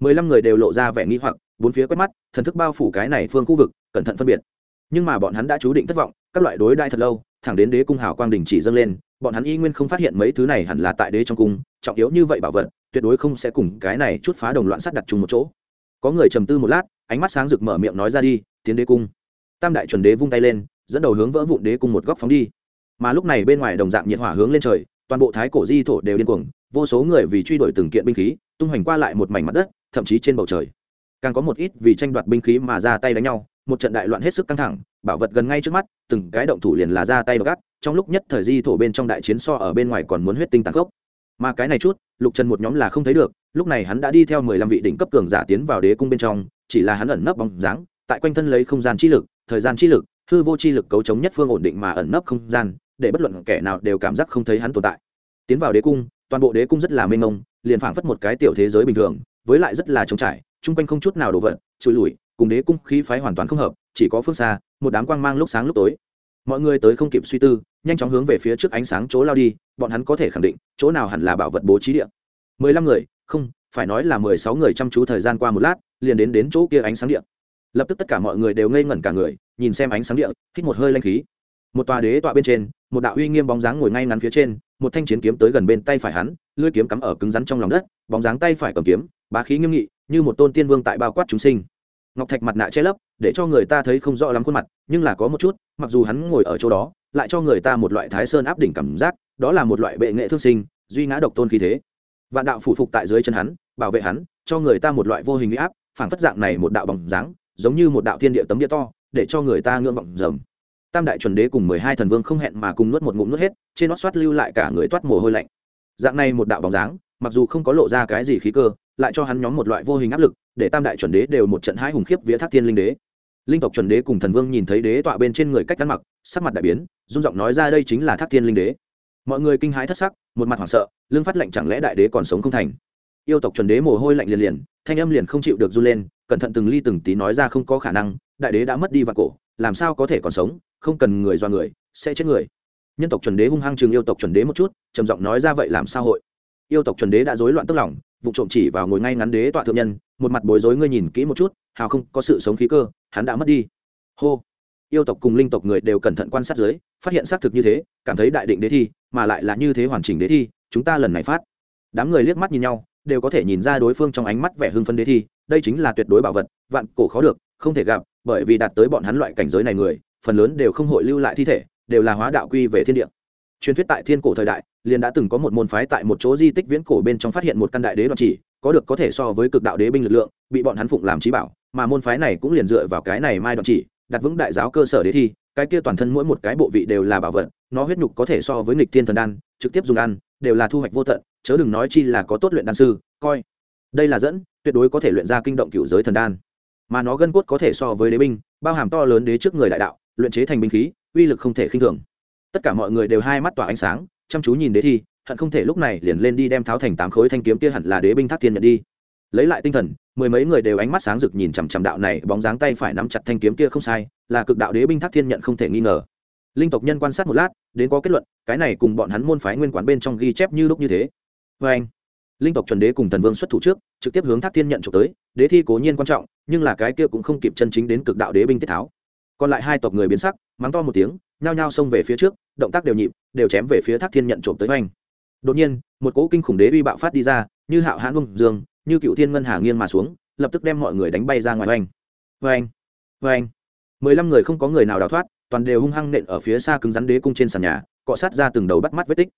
Speaker 1: Mười lăm người đều lộ ra vẻ nghi hoặc, bốn phía quét mắt, thần thức bao phủ cái này phương khu vực, cẩn thận phân biệt. Nhưng mà bọn hắn đã chú định thất vọng, các loại đối đại thật lâu, thẳng đến đế cung hào quang đình chỉ dâng lên, bọn hắn y nguyên không phát hiện mấy thứ này hẳn là tại đế trong cung trọng yếu như vậy bảo vật, tuyệt đối không sẽ cùng cái này chút phá đồng loạn sắt đặt chung một chỗ. Có người trầm tư một lát, ánh mắt sáng rực mở miệng nói ra đi, tiến đế cung. Tam đại chuẩn đế vung tay lên, dẫn đầu hướng vỡ vụn đế cung một góc phóng đi. Mà lúc này bên ngoài đồng dạng nhiệt hỏa hướng lên trời, toàn bộ thái cổ di thổ đều điên cuồng, vô số người vì truy đuổi từng kiện binh khí, tung hoành qua lại một mảnh mặt đất, thậm chí trên bầu trời. Càng có một ít vì tranh đoạt binh khí mà ra tay đánh nhau, một trận đại loạn hết sức căng thẳng, bảo vật gần ngay trước mắt, từng cái động thủ liền là ra tay gắt, trong lúc nhất thời di thổ bên trong đại chiến so ở bên ngoài còn muốn huyết tinh tàn khốc mà cái này chút, lục trần một nhóm là không thấy được, lúc này hắn đã đi theo mười lăm vị đỉnh cấp cường giả tiến vào đế cung bên trong, chỉ là hắn ẩn nấp bóng dáng, tại quanh thân lấy không gian chi lực, thời gian chi lực, hư vô chi lực cấu chống nhất phương ổn định mà ẩn nấp không gian, để bất luận kẻ nào đều cảm giác không thấy hắn tồn tại. Tiến vào đế cung, toàn bộ đế cung rất là mênh mông, liền phảng phất một cái tiểu thế giới bình thường, với lại rất là trống trải, chung quanh không chút nào đổ vật, trôi lùi cùng đế cung khí phái hoàn toàn không hợp, chỉ có phương xa, một đám quang mang lúc sáng lúc tối mọi người tới không kịp suy tư, nhanh chóng hướng về phía trước ánh sáng chỗ lao đi, bọn hắn có thể khẳng định, chỗ nào hẳn là bảo vật bố trí địa. Mười lăm người, không, phải nói là mười sáu người chăm chú thời gian qua một lát, liền đến đến chỗ kia ánh sáng địa. Lập tức tất cả mọi người đều ngây ngẩn cả người, nhìn xem ánh sáng địa, hít một hơi lanh khí. Một tòa đế tọa bên trên, một đạo uy nghiêm bóng dáng ngồi ngay ngắn phía trên, một thanh chiến kiếm tới gần bên tay phải hắn, lưỡi kiếm cắm ở cứng rắn trong lòng đất, bóng dáng tay phải cầm kiếm, bá khí nghiêm nghị, như một tôn tiên vương tại bao quát chúng sinh ngọc thạch mặt nạ che lấp, để cho người ta thấy không rõ lắm khuôn mặt, nhưng là có một chút, mặc dù hắn ngồi ở chỗ đó, lại cho người ta một loại thái sơn áp đỉnh cảm giác, đó là một loại bệ nghệ thương sinh, duy ngã độc tôn khí thế. Vạn đạo phủ phục tại dưới chân hắn, bảo vệ hắn, cho người ta một loại vô hình áp, phảng phất dạng này một đạo bóng dáng, giống như một đạo thiên địa tấm địa to, để cho người ta ngưỡng vọng dầm tam đại chuẩn đế cùng mười hai thần vương không hẹn mà cùng nuốt một ngụm nuốt hết, trên nót xoát lưu lại cả người toát mồ hôi lạnh. Dạng này một đạo bóng dáng, mặc dù không có lộ ra cái gì khí cơ, lại cho hắn nhóm một loại vô hình áp lực để tam đại chuẩn đế đều một trận hai hùng khiếp vía thác thiên linh đế. Linh tộc chuẩn đế cùng thần vương nhìn thấy đế tọa bên trên người cách ăn mặc, sắc mặt đại biến dung giọng nói ra đây chính là thác thiên linh đế. Mọi người kinh hãi thất sắc, một mặt hoảng sợ lương phát lệnh chẳng lẽ đại đế còn sống không thành? Yêu tộc chuẩn đế mồ hôi lạnh liền liền, thanh âm liền không chịu được run lên, cẩn thận từng ly từng tí nói ra không có khả năng, đại đế đã mất đi và cổ, làm sao có thể còn sống, không cần người do người, sẽ chết người. Nhân tộc chuẩn đế hung hăng chừng yêu tộc chuẩn đế một chút, trầm giọng nói ra vậy làm sao hội? Yêu tộc chuẩn đế đã rối loạn tức lòng vụ trộm chỉ vào ngồi ngay ngắn đế tọa thượng nhân, một mặt bối rối ngươi nhìn kỹ một chút, hào không, có sự sống khí cơ, hắn đã mất đi. Hô. Yêu tộc cùng linh tộc người đều cẩn thận quan sát dưới, phát hiện xác thực như thế, cảm thấy đại định đế thi, mà lại là như thế hoàn chỉnh đế thi, chúng ta lần này phát. Đám người liếc mắt nhìn nhau, đều có thể nhìn ra đối phương trong ánh mắt vẻ hưng phân đế thi, đây chính là tuyệt đối bảo vật, vạn cổ khó được, không thể gặp, bởi vì đạt tới bọn hắn loại cảnh giới này người, phần lớn đều không hội lưu lại thi thể, đều là hóa đạo quy về thiên địa truyền thuyết tại thiên cổ thời đại, liền đã từng có một môn phái tại một chỗ di tích viễn cổ bên trong phát hiện một căn đại đế đoạn chỉ, có được có thể so với cực đạo đế binh lực lượng, bị bọn hắn phụng làm trí bảo, mà môn phái này cũng liền dựa vào cái này mai đoạn chỉ, đặt vững đại giáo cơ sở đế thi, cái kia toàn thân mỗi một cái bộ vị đều là bảo vật, nó huyết nhục có thể so với nghịch thiên thần đan, trực tiếp dùng ăn, đều là thu hoạch vô tận, chớ đừng nói chi là có tốt luyện đan sư, coi. Đây là dẫn, tuyệt đối có thể luyện ra kinh động cựu giới thần đan. Mà nó gân cốt có thể so với đế binh, bao hàm to lớn đế trước người đại đạo, luyện chế thành binh khí, uy lực không thể khinh thường tất cả mọi người đều hai mắt tỏa ánh sáng, chăm chú nhìn đế thi, hận không thể lúc này liền lên đi đem tháo thành tám khối thanh kiếm kia hẳn là đế binh thác thiên nhận đi. Lấy lại tinh thần, mười mấy người đều ánh mắt sáng rực nhìn chằm chằm đạo này, bóng dáng tay phải nắm chặt thanh kiếm kia không sai, là cực đạo đế binh thác thiên nhận không thể nghi ngờ. Linh tộc nhân quan sát một lát, đến có kết luận, cái này cùng bọn hắn môn phái nguyên quán bên trong ghi chép như lúc như thế. Vê anh, linh tộc chuẩn đế cùng thần vương xuất thủ trước, trực tiếp hướng thác thiên nhận trục tới, đế thi cố nhiên quan trọng, nhưng là cái kia cũng không kịp chân chính đến cực đạo đế binh tiết tháo còn lại hai tộc người biến sắc, mắng to một tiếng, nhao nhao xông về phía trước, động tác đều nhịp, đều chém về phía thác thiên nhận trộm tới oanh. Đột nhiên, một cỗ kinh khủng đế uy bạo phát đi ra, như hạo hãn bông dương, như cựu thiên ngân hà nghiêng mà xuống, lập tức đem mọi người đánh bay ra ngoài oanh. Oanh oanh. Mười lăm người không có người nào đào thoát, toàn đều hung hăng nện ở phía xa cứng rắn đế cung trên sàn nhà, cọ sát ra từng đầu bắt mắt vết tích.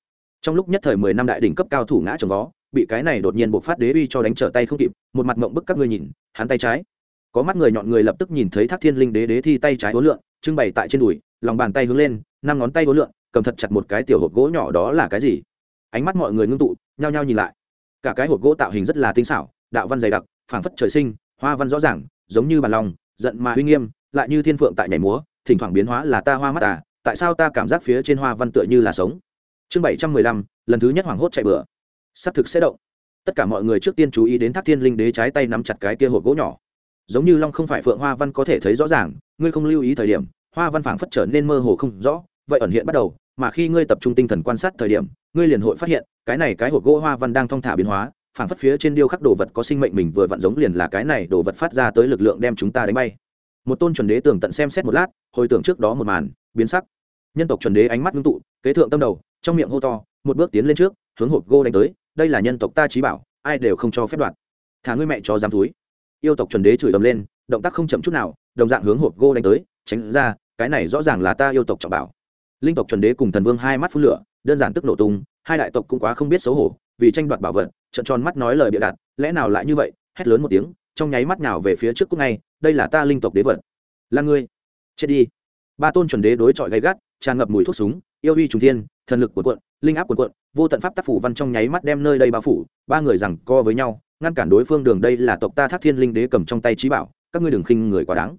Speaker 1: Trong lúc nhất thời mười năm đại đỉnh cấp cao thủ ngã trồng vó, bị cái này đột nhiên buộc phát đế uy cho đánh trở tay không kịp, một mặt mộng bức các ngươi nhìn, hắn tay trái có mắt người nhọn người lập tức nhìn thấy thác thiên linh đế đế thi tay trái hối lượn, trưng bày tại trên đùi, lòng bàn tay hướng lên, năm ngón tay hối lượn, cầm thật chặt một cái tiểu hộp gỗ nhỏ đó là cái gì? Ánh mắt mọi người ngưng tụ, nhao nhao nhìn lại. Cả cái hộp gỗ tạo hình rất là tinh xảo, đạo văn dày đặc, phảng phất trời sinh, hoa văn rõ ràng, giống như bàn lòng, giận mà uy nghiêm, lại như thiên phượng tại nhảy múa, thỉnh thoảng biến hóa là ta hoa mắt à tại sao ta cảm giác phía trên hoa văn tựa như là sống? Chương bảy trăm mười lăm, lần thứ nhất hoảng hốt chạy bừa. Sắp thực sẽ động. Tất cả mọi người trước tiên chú ý đến thác thiên linh đế trái tay nắm chặt cái kia hộp gỗ nhỏ giống như long không phải phượng hoa văn có thể thấy rõ ràng, ngươi không lưu ý thời điểm, hoa văn phảng phất trở nên mơ hồ không rõ, vậy ẩn hiện bắt đầu, mà khi ngươi tập trung tinh thần quan sát thời điểm, ngươi liền hội phát hiện, cái này cái hộp gỗ hoa văn đang thong thả biến hóa, phảng phất phía trên điêu khắc đồ vật có sinh mệnh mình vừa vặn giống liền là cái này đồ vật phát ra tới lực lượng đem chúng ta đánh bay. Một tôn chuẩn đế tưởng tận xem xét một lát, hồi tưởng trước đó một màn, biến sắc. Nhân tộc chuẩn đế ánh mắt ngưng tụ, kế thượng tâm đầu, trong miệng hô to, một bước tiến lên trước, hướng hộp gỗ đánh tới, đây là nhân tộc ta trí bảo, ai đều không cho phép đoạt. Thả ngươi mẹ cho dám túi yêu tộc chuẩn đế chửi ầm lên, động tác không chậm chút nào, đồng dạng hướng hộp gô đánh tới, tránh ra, cái này rõ ràng là ta yêu tộc trọng bảo. Linh tộc chuẩn đế cùng thần vương hai mắt phun lửa, đơn giản tức nổ tung, hai đại tộc cũng quá không biết xấu hổ, vì tranh đoạt bảo vật trận tròn mắt nói lời bịa đặt, lẽ nào lại như vậy, hét lớn một tiếng, trong nháy mắt nào về phía trước cúc ngay, đây là ta linh tộc đế vật. Là ngươi. Chết đi. Ba tôn chuẩn đế đối chọi gay gắt, tràn ngập mùi thuốc súng, yêu uy trùng thiên, thần lực của quận linh áp của quận vô tận pháp tác phủ văn trong nháy mắt đem nơi đây bao phủ, ba người rằng co với nhau ngăn cản đối phương đường đây là tộc ta thác thiên linh đế cầm trong tay trí bảo, các ngươi đừng khinh người quá đáng.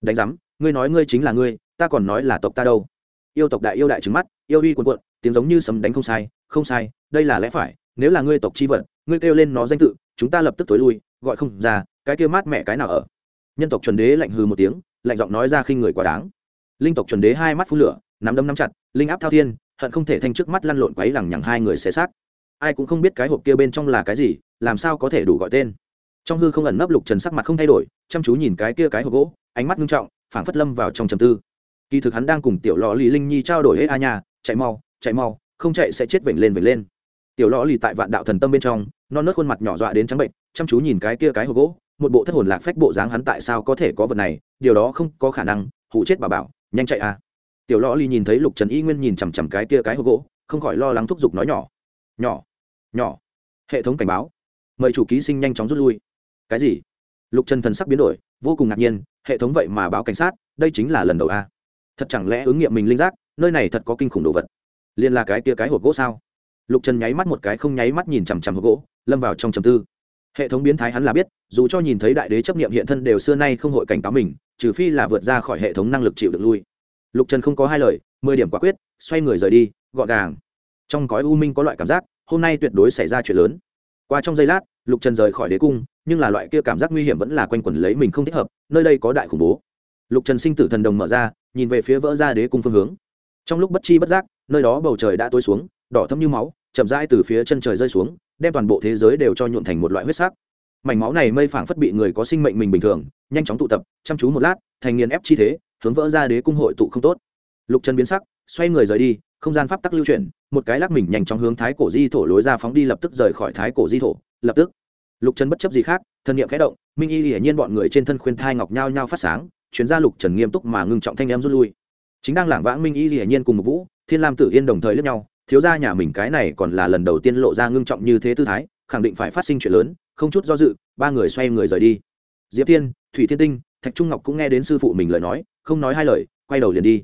Speaker 1: Đánh giám, ngươi nói ngươi chính là ngươi, ta còn nói là tộc ta đâu. Yêu tộc đại yêu đại trứng mắt, yêu uy quần quận tiếng giống như sấm đánh không sai không sai, đây là lẽ phải, nếu là ngươi tộc chi vật, ngươi kêu lên nó danh tự, chúng ta lập tức tối lui, gọi không ra, cái kia mát mẹ cái nào ở. Nhân tộc chuẩn đế lạnh hừ một tiếng, lạnh giọng nói ra khinh người quá đáng. Linh tộc chuẩn đế hai mắt phun lửa, nắm đấm nắm chặt, linh áp thao thiên, hận không thể thanh trước mắt lăn lộn quấy lằng nhằng hai người xé xác ai cũng không biết cái hộp kia bên trong là cái gì, làm sao có thể đủ gọi tên. Trong hư không ẩn nấp lục trần sắc mặt không thay đổi, chăm chú nhìn cái kia cái hộp gỗ, ánh mắt ngưng trọng, phảng phất lâm vào trong trầm tư. Kỳ thực hắn đang cùng tiểu lò lì linh nhi trao đổi hết a nhà chạy mau chạy mau, không chạy sẽ chết vểnh lên vểnh lên. Tiểu lò lì tại vạn đạo thần tâm bên trong, non nớt khuôn mặt nhỏ dọa đến trắng bệnh, chăm chú nhìn cái kia cái hộp gỗ, một bộ thất hồn lạc phách bộ dáng hắn tại sao có thể có vật này, điều đó không có khả năng, hụ chết bà bảo, nhanh chạy a. Tiểu lò lì nhìn thấy lục trần y nguyên nhìn chằm chằm cái kia cái hộp gỗ, không khỏi lo lắng thúc giục nói nhỏ nhỏ nhỏ. Hệ thống cảnh báo. Mời chủ ký sinh nhanh chóng rút lui. Cái gì? Lục trần thần sắc biến đổi, vô cùng ngạc nhiên, hệ thống vậy mà báo cảnh sát, đây chính là lần đầu a. Thật chẳng lẽ ứng nghiệm mình linh giác, nơi này thật có kinh khủng đồ vật. Liên là cái kia cái hộp gỗ sao? Lục trần nháy mắt một cái không nháy mắt nhìn chằm chằm hộp gỗ, lâm vào trong trầm tư. Hệ thống biến thái hắn là biết, dù cho nhìn thấy đại đế chấp nghiệm hiện thân đều xưa nay không hội cảnh cáo mình, trừ phi là vượt ra khỏi hệ thống năng lực chịu được lui. Lục trần không có hai lời, mười điểm quả quyết, xoay người rời đi, gọn gàng trong cõi u minh có loại cảm giác, hôm nay tuyệt đối xảy ra chuyện lớn. Qua trong giây lát, lục trần rời khỏi đế cung, nhưng là loại kia cảm giác nguy hiểm vẫn là quanh quẩn lấy mình không thích hợp, nơi đây có đại khủng bố. Lục trần sinh tử thần đồng mở ra, nhìn về phía vỡ ra đế cung phương hướng. Trong lúc bất chi bất giác, nơi đó bầu trời đã tối xuống, đỏ thâm như máu, chậm rãi từ phía chân trời rơi xuống, đem toàn bộ thế giới đều cho nhuộn thành một loại huyết sắc. Mảnh máu này mây phảng phất bị người có sinh mệnh mình bình thường, nhanh chóng tụ tập, chăm chú một lát, thành nghiền ép chi thế, hướng vỡ ra đế cung hội tụ không tốt. Lục trần biến sắc, xoay người rời đi không gian pháp tắc lưu chuyển, một cái lắc mình nhanh chóng hướng thái cổ di thổ lối ra phóng đi lập tức rời khỏi thái cổ di thổ, lập tức. Lục trần bất chấp gì khác, thân nhiệm khẽ động, minh y hiển nhiên bọn người trên thân khuyên thai ngọc nhao nhao phát sáng, chuyến gia lục trần nghiêm túc mà ngưng trọng thanh em rút lui. Chính đang lảng vãng minh y hiển nhiên cùng một vũ, thiên lam tử yên đồng thời lướt nhau, thiếu gia nhà mình cái này còn là lần đầu tiên lộ ra ngưng trọng như thế tư thái, khẳng định phải phát sinh chuyện lớn, không chút do dự, ba người xoay người rời đi. Diệp thiên, thủy thiên tinh, thạch trung ngọc cũng nghe đến sư phụ mình lời nói, không nói hai lời, quay đầu liền đi.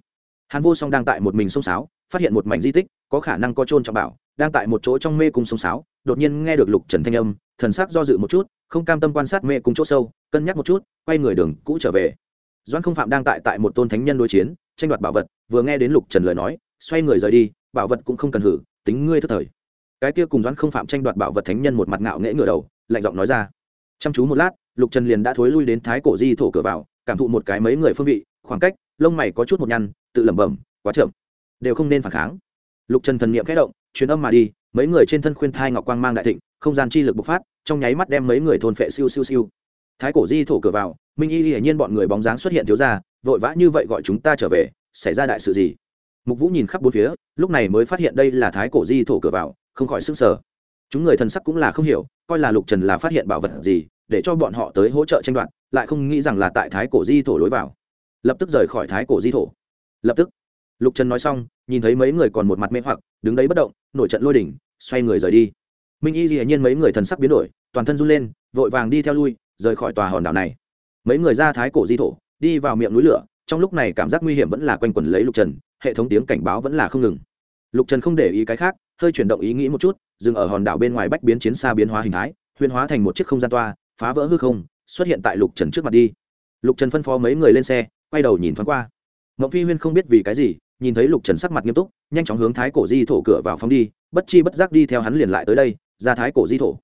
Speaker 1: Hàn vô song đang tại một mình xông xáo phát hiện một mảnh di tích, có khả năng có trôn trọng bảo, đang tại một chỗ trong mê cung sông sáo, đột nhiên nghe được lục trần thanh âm, thần sắc do dự một chút, không cam tâm quan sát mê cung chỗ sâu, cân nhắc một chút, quay người đường cũ trở về. Doan không phạm đang tại tại một tôn thánh nhân đối chiến, tranh đoạt bảo vật, vừa nghe đến lục trần lời nói, xoay người rời đi, bảo vật cũng không cần hử, tính ngươi thất thời. Cái kia cùng doãn không phạm tranh đoạt bảo vật thánh nhân một mặt ngạo nghễ ngửa đầu, lạnh giọng nói ra. Chăm chú một lát, lục trần liền đã thối lui đến thái cổ di thổ cửa vào, cảm thụ một cái mấy người phương vị, khoảng cách, lông mày có chút một nhăn, tự lẩm bẩm, quá chậm đều không nên phản kháng. Lục trần thần niệm khẽ động chuyến âm mà đi, mấy người trên thân khuyên thai ngọc quang mang đại thịnh, không gian chi lực bộc phát, trong nháy mắt đem mấy người thôn phệ siêu siêu siêu. Thái cổ di thổ cửa vào, minh y hiển nhiên bọn người bóng dáng xuất hiện thiếu ra vội vã như vậy gọi chúng ta trở về, xảy ra đại sự gì? Mục vũ nhìn khắp bốn phía, lúc này mới phát hiện đây là thái cổ di thổ cửa vào, không khỏi sức sở chúng người thần sắc cũng là không hiểu, coi là lục trần là phát hiện bảo vật gì, để cho bọn họ tới hỗ trợ tranh đoạt, lại không nghĩ rằng là tại thái cổ di thổ lối vào. Lập tức rời khỏi thái cổ di thổ. Lập tức lục trần nói xong, nhìn thấy mấy người còn một mặt mê hoặc, đứng đấy bất động, nổi trận lôi đỉnh, xoay người rời đi. Minh y dĩ nhiên mấy người thần sắc biến đổi, toàn thân run lên, vội vàng đi theo lui, rời khỏi tòa hòn đảo này. Mấy người ra thái cổ di thổ, đi vào miệng núi lửa, trong lúc này cảm giác nguy hiểm vẫn là quanh quẩn lấy lục trần, hệ thống tiếng cảnh báo vẫn là không ngừng. Lục trần không để ý cái khác, hơi chuyển động ý nghĩ một chút, dừng ở hòn đảo bên ngoài bách biến chiến xa biến hóa hình thái, huyền hóa thành một chiếc không gian toa, phá vỡ hư không, xuất hiện tại lục trần trước mặt đi. Lục trần phân phó mấy người lên xe, quay đầu nhìn thoáng qua. Ngọc phi huyên không biết vì cái gì nhìn thấy lục trần sắc mặt nghiêm túc, nhanh chóng hướng thái cổ di thổ cửa vào phóng đi, bất chi bất giác đi theo hắn liền lại tới đây, ra thái cổ di thổ.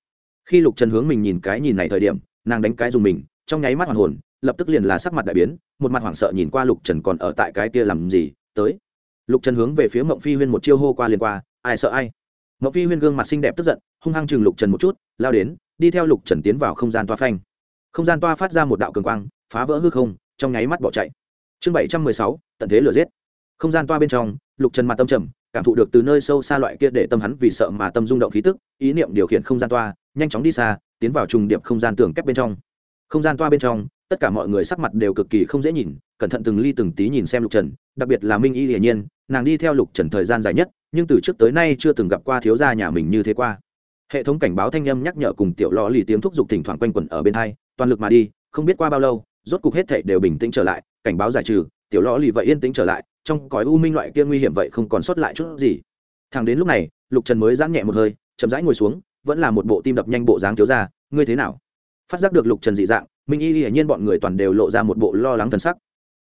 Speaker 1: Khi lục trần hướng mình nhìn cái nhìn này thời điểm, nàng đánh cái dùng mình, trong nháy mắt hoàn hồn, lập tức liền là sắc mặt đại biến, một mặt hoảng sợ nhìn qua lục trần còn ở tại cái kia làm gì, tới. Lục trần hướng về phía mộng phi huyên một chiêu hô qua liền qua, ai sợ ai. Mộng phi huyên gương mặt xinh đẹp tức giận, hung hăng chừng lục trần một chút, lao đến, đi theo lục trần tiến vào không gian toa phanh. Không gian toa phát ra một đạo cường quang, phá vỡ hư không, trong nháy mắt bỏ chạy. Chương bảy trăm mười sáu, tận thế lửa giết không gian toa bên trong, lục trần mặt tâm trầm, cảm thụ được từ nơi sâu xa loại kia để tâm hắn vì sợ mà tâm rung động khí tức, ý niệm điều khiển không gian toa, nhanh chóng đi xa, tiến vào trùng điệp không gian tường kép bên trong. Không gian toa bên trong, tất cả mọi người sắc mặt đều cực kỳ không dễ nhìn, cẩn thận từng ly từng tí nhìn xem lục trần, đặc biệt là minh y hiển nhiên, nàng đi theo lục trần thời gian dài nhất, nhưng từ trước tới nay chưa từng gặp qua thiếu gia nhà mình như thế qua. Hệ thống cảnh báo thanh âm nhắc nhở cùng tiểu lò lì tiếng thúc giục thỉnh thoảng quanh quẩn ở bên hai, toàn lực mà đi, không biết qua bao lâu, rốt cục hết thảy đều bình tĩnh trở lại, cảnh báo giải trừ tiểu lò lì vậy yên tĩnh trở lại, trong cõi u minh loại kia nguy hiểm vậy không còn sót lại chút gì. Thằng đến lúc này, lục trần mới giãn nhẹ một hơi, chậm rãi ngồi xuống, vẫn là một bộ tim đập nhanh bộ dáng thiếu gia, ngươi thế nào? Phát giác được lục trần dị dạng, minh y hiển nhiên bọn người toàn đều lộ ra một bộ lo lắng thần sắc.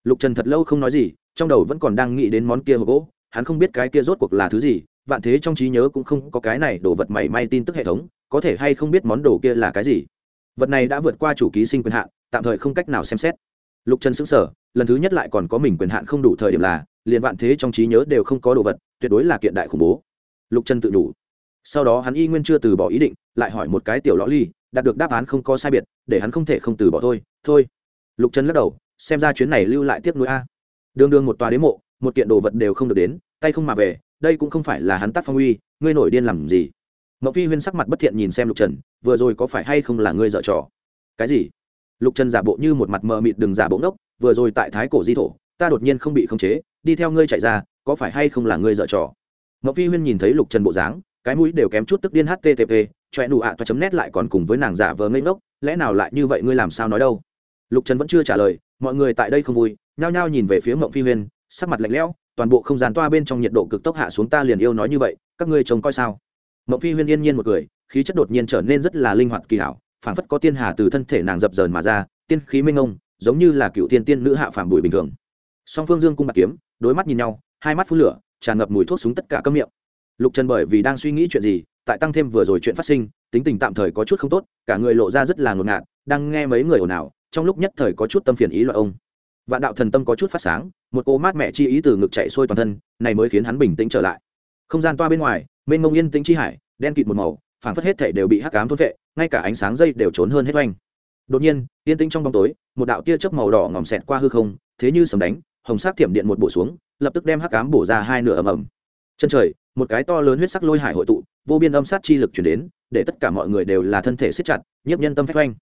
Speaker 1: Lục trần thật lâu không nói gì, trong đầu vẫn còn đang nghĩ đến món kia hộp gỗ, hắn không biết cái kia rốt cuộc là thứ gì, vạn thế trong trí nhớ cũng không có cái này đồ vật mảy may tin tức hệ thống, có thể hay không biết món đồ kia là cái gì. Vật này đã vượt qua chủ ký sinh quyền hạn, tạm thời không cách nào xem xét. Lục trần xứng sở lần thứ nhất lại còn có mình quyền hạn không đủ thời điểm là, liền vạn thế trong trí nhớ đều không có đồ vật, tuyệt đối là kiện đại khủng bố. Lục trần tự đủ sau đó hắn y nguyên chưa từ bỏ ý định, lại hỏi một cái tiểu lõ ly, đạt được đáp án không có sai biệt, để hắn không thể không từ bỏ thôi thôi. Lục trần lắc đầu, xem ra chuyến này lưu lại tiếp nối a. Đường đường một tòa đế mộ, một kiện đồ vật đều không được đến, tay không mà về, đây cũng không phải là hắn tác phong uy, ngươi nổi điên làm gì? Mậu phi huyên sắc mặt bất thiện nhìn xem lục trần vừa rồi có phải hay không là ngươi dở trò? Cái gì? Lục trần giả bộ như một mặt mờ mịt đừng giả bộ ngốc vừa rồi tại thái cổ di thổ, ta đột nhiên không bị khống chế, đi theo ngươi chạy ra, có phải hay không là ngươi dở trò? Ngọc phi huyên nhìn thấy lục trần bộ dáng, cái mũi đều kém chút tức điên http choẹ nụ ạ toa chấm nét lại còn cùng với nàng giả vờ ngây ngốc, lẽ nào lại như vậy ngươi làm sao nói đâu? Lục trần vẫn chưa trả lời, mọi người tại đây không vui, nhao nhao nhìn về phía mộng phi huyên, sắc mặt lạnh lẽo, toàn bộ không gian toa bên trong nhiệt độ cực tốc hạ xuống ta liền yêu nói như vậy, các ngươi trông coi sao? Mộng phi huyên yên nhiên một cười, khí chất đột nhiên trở nên rất là linh hoạt kỳ hảo, phảng phất có tiên hà từ thân thể nàng dập dờn mà ra, tiên khí minh ông giống như là cựu thiên tiên nữ hạ phàm bụi bình thường. Song phương dương cung bạc kiếm, đối mắt nhìn nhau, hai mắt phun lửa, tràn ngập mùi thuốc súng tất cả các miệng. Lục trần bởi vì đang suy nghĩ chuyện gì, tại tăng thêm vừa rồi chuyện phát sinh, tính tình tạm thời có chút không tốt, cả người lộ ra rất là ngột ngạt, đang nghe mấy người ồn ào, trong lúc nhất thời có chút tâm phiền ý loại ông. Vạn đạo thần tâm có chút phát sáng, một cô mát mẹ chi ý từ ngực chạy sôi toàn thân, này mới khiến hắn bình tĩnh trở lại. Không gian toa bên ngoài, mênh mông yên tĩnh chi hải, đen kịt một màu, phảng phất hết thể đều bị hắc cám thôn vệ, ngay cả ánh sáng dây đều trốn hơn hết oanh đột nhiên, yên tĩnh trong bóng tối, một đạo tia chớp màu đỏ ngòm xẹt qua hư không, thế như sầm đánh, hồng sắc thiểm điện một bổ xuống, lập tức đem hắc cám bổ ra hai nửa ầm ầm. Chân trời, một cái to lớn huyết sắc lôi hải hội tụ, vô biên âm sát chi lực chuyển đến, để tất cả mọi người đều là thân thể siết chặt, nhiếp nhân tâm phách oanh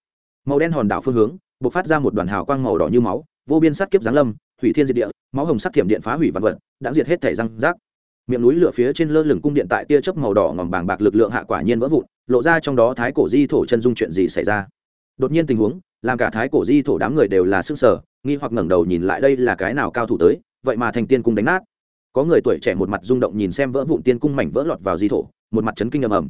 Speaker 1: màu đen hòn đảo phương hướng b ộ c phát ra một đoàn hào quang màu đỏ như máu, vô biên sát kiếp giáng lâm, hủy thiên diệt địa, máu hồng sắc thiểm điện phá hủy vật vật đã diệt hết thể răng rác. Miệng núi lửa phía trên lơ lửng cung điện tại tia chớp màu đỏ ngòm bàng bạc lực lượng hạ quả nhiên vỡ vụn, lộ ra trong đó thái cổ di thổ chân dung chuyện gì xảy ra đột nhiên tình huống, làm cả thái cổ di thổ đám người đều là sức sở nghi hoặc ngẩng đầu nhìn lại đây là cái nào cao thủ tới, vậy mà thành tiên cung đánh nát. Có người tuổi trẻ một mặt rung động nhìn xem vỡ vụn tiên cung mảnh vỡ lọt vào di thổ, một mặt chấn kinh ầm ầm.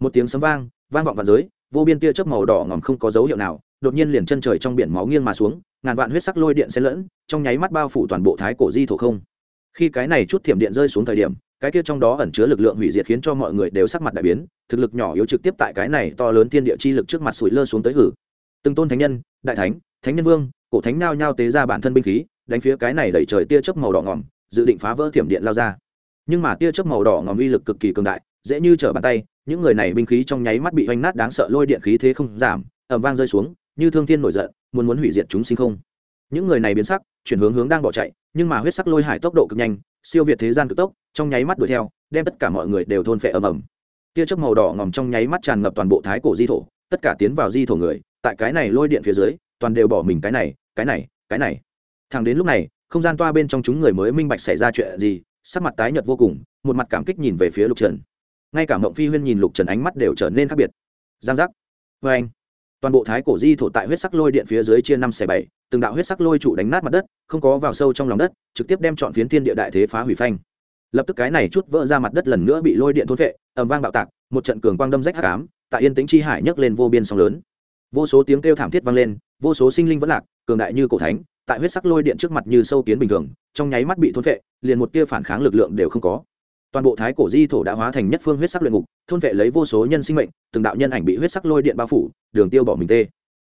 Speaker 1: Một tiếng sấm vang vang vọng vào giới, vô biên tia chớp màu đỏ ngòm không có dấu hiệu nào, đột nhiên liền chân trời trong biển máu nghiêng mà xuống, ngàn vạn huyết sắc lôi điện xen lẫn, trong nháy mắt bao phủ toàn bộ thái cổ di thổ không. Khi cái này chút thiểm điện rơi xuống thời điểm, cái kia trong đó ẩn chứa lực lượng hủy diệt khiến cho mọi người đều sắc mặt đại biến thực lực nhỏ yếu trực tiếp tại cái này to lớn thiên địa chi lực trước mặt sủi lơ xuống tới hử. Từng tôn thánh nhân, đại thánh thánh nhân vương, cổ thánh nao nhao tế ra bản thân binh khí, đánh phía cái này đẩy trời tia chớp màu đỏ ngỏm dự định phá vỡ thiểm điện lao ra. Nhưng mà tia chớp màu đỏ ngòm uy lực cực kỳ cường đại, dễ như trở bàn tay, những người này binh khí trong nháy mắt bị hoành nát đáng sợ lôi điện khí thế không giảm ẩm vang rơi xuống, như thương thiên nổi giận, muốn muốn hủy diệt chúng sinh không. Những người này biến sắc, chuyển hướng hướng đang bỏ chạy, nhưng mà huyết sắc lôi hải tốc độ cực nhanh, siêu việt thế gian cực tốc, trong nháy mắt đuổi theo, đem tất cả mọi người đều thôn phệ ầm ầm tia chớp màu đỏ ngòm trong nháy mắt tràn ngập toàn bộ thái cổ di thổ, tất cả tiến vào di thổ người, tại cái này lôi điện phía dưới, toàn đều bỏ mình cái này cái này cái này. Thẳng đến lúc này, không gian toa bên trong chúng người mới minh bạch xảy ra chuyện gì, sắc mặt tái nhợt vô cùng, một mặt cảm kích nhìn về phía lục trần. Ngay cả mộng phi huyên nhìn lục trần ánh mắt đều trở nên khác biệt. Giang giác. Vê anh, toàn bộ thái cổ di thổ tại huyết sắc lôi điện phía dưới chia năm xẻ bảy, từng đạo huyết sắc lôi trụ đánh nát mặt đất, không có vào sâu trong lòng đất, trực tiếp đem chọn phiến thiên địa đại thế phá hủy phanh lập tức cái này chút vỡ ra mặt đất lần nữa bị lôi điện thôn vệ ẩm vang bạo tạc, một trận cường quang đâm rách hạ ám, tại yên tĩnh chi hải nhấc lên vô biên sóng lớn. Vô số tiếng kêu thảm thiết vang lên, vô số sinh linh vẫn lạc, cường đại như cổ thánh, tại huyết sắc lôi điện trước mặt như sâu kiến bình thường, trong nháy mắt bị thôn vệ liền một tia phản kháng lực lượng đều không có. Toàn bộ thái cổ di thổ đã hóa thành nhất phương huyết sắc luyện ngục, thôn vệ lấy vô số nhân sinh mệnh, từng đạo nhân ảnh bị huyết sắc lôi điện bao phủ, đường tiêu bỏ mình tê.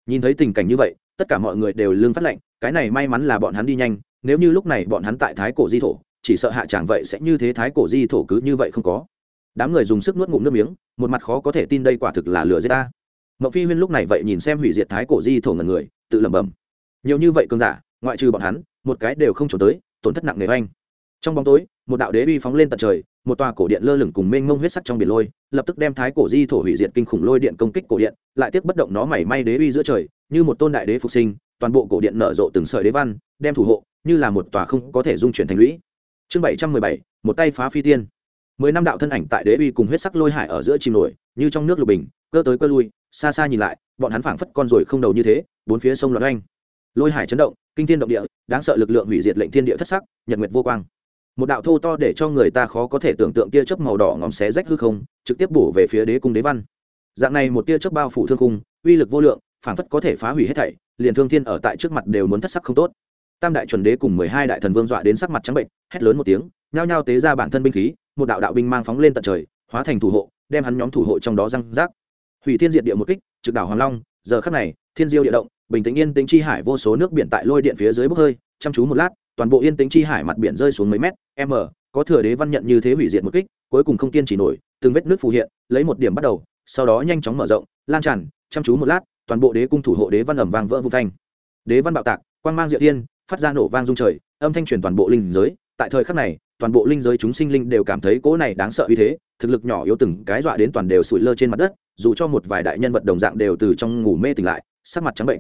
Speaker 1: Nhìn thấy tình cảnh như vậy, tất cả mọi người đều lương phát lệnh cái này may mắn là bọn hắn đi nhanh, nếu như lúc này bọn hắn tại thái cổ di thổ chỉ sợ hạ chẳng vậy sẽ như thế thái cổ di thổ cứ như vậy không có. Đám người dùng sức nuốt ngụm nước miếng, một mặt khó có thể tin đây quả thực là lừa giết ta. Mậu phi huyên lúc này vậy nhìn xem hủy diệt thái cổ di thổ ngần người, tự lẩm bẩm. Nhiều như vậy cơn giả, ngoại trừ bọn hắn, một cái đều không trốn tới, tổn thất nặng nề oanh. Trong bóng tối, một đạo đế uy phóng lên tận trời, một tòa cổ điện lơ lửng cùng mênh mông huyết sắc trong biển lôi, lập tức đem thái cổ di thổ hủy diệt kinh khủng lôi điện công kích cổ điện, lại tiếp bất động nó mảy may đế uy giữa trời, như một tôn đại đế phục sinh, toàn bộ cổ điện nở rộ từng sợi đế văn, đem thủ hộ, như là một tòa không có thể dung chuyển thành lũy chương bảy trăm mười bảy, một tay phá phi tiên. Mười năm đạo thân ảnh tại đế uy cùng huyết sắc lôi hải ở giữa chìm nổi, như trong nước lục bình, cơ tới cơ lui, xa xa nhìn lại, bọn hắn phảng phất con rồi không đầu như thế, bốn phía sông loạn oanh. Lôi hải chấn động, kinh thiên động địa, đáng sợ lực lượng hủy diệt lệnh thiên địa thất sắc, nhật nguyệt vô quang. Một đạo thô to để cho người ta khó có thể tưởng tượng tia chớp màu đỏ ngòm xé rách hư không, trực tiếp bổ về phía đế cung đế văn. Dạng này một tia chớp bao phủ thương cung uy lực vô lượng, phảng phất có thể phá hủy hết thảy, liền thương thiên ở tại trước mặt đều muốn thất sắc không tốt tam đại chuẩn đế cùng mười hai đại thần vương dọa đến sắc mặt trắng bệnh, hét lớn một tiếng, nhao nhao tế ra bản thân binh khí, một đạo đạo binh mang phóng lên tận trời, hóa thành thủ hộ, đem hắn nhóm thủ hộ trong đó răng rác. Hủy thiên diệt địa một kích, trực đảo hoàng long, giờ khắc này, thiên diêu địa động, bình tĩnh yên tĩnh chi hải vô số nước biển tại lôi điện phía dưới bốc hơi, chăm chú một lát, toàn bộ yên tĩnh chi hải mặt biển rơi xuống mấy mét, m, có thừa đế văn nhận như thế hủy diệt một kích, cuối cùng không kiên trì nổi, từng vết nước phù hiện, lấy một điểm bắt đầu, sau đó nhanh chóng mở rộng, lan tràn, chăm chú một lát, toàn bộ đế cung thủ hộ đế văn ẩm vang vỡ vụ thanh đế văn bạo tạc, quang mang diệu tiên phát ra nổ vang rung trời, âm thanh truyền toàn bộ linh giới. Tại thời khắc này, toàn bộ linh giới chúng sinh linh đều cảm thấy cỗ này đáng sợ uy thế, thực lực nhỏ yếu từng cái dọa đến toàn đều sủi lơ trên mặt đất, dù cho một vài đại nhân vật đồng dạng đều từ trong ngủ mê tỉnh lại, sắc mặt trắng bệnh.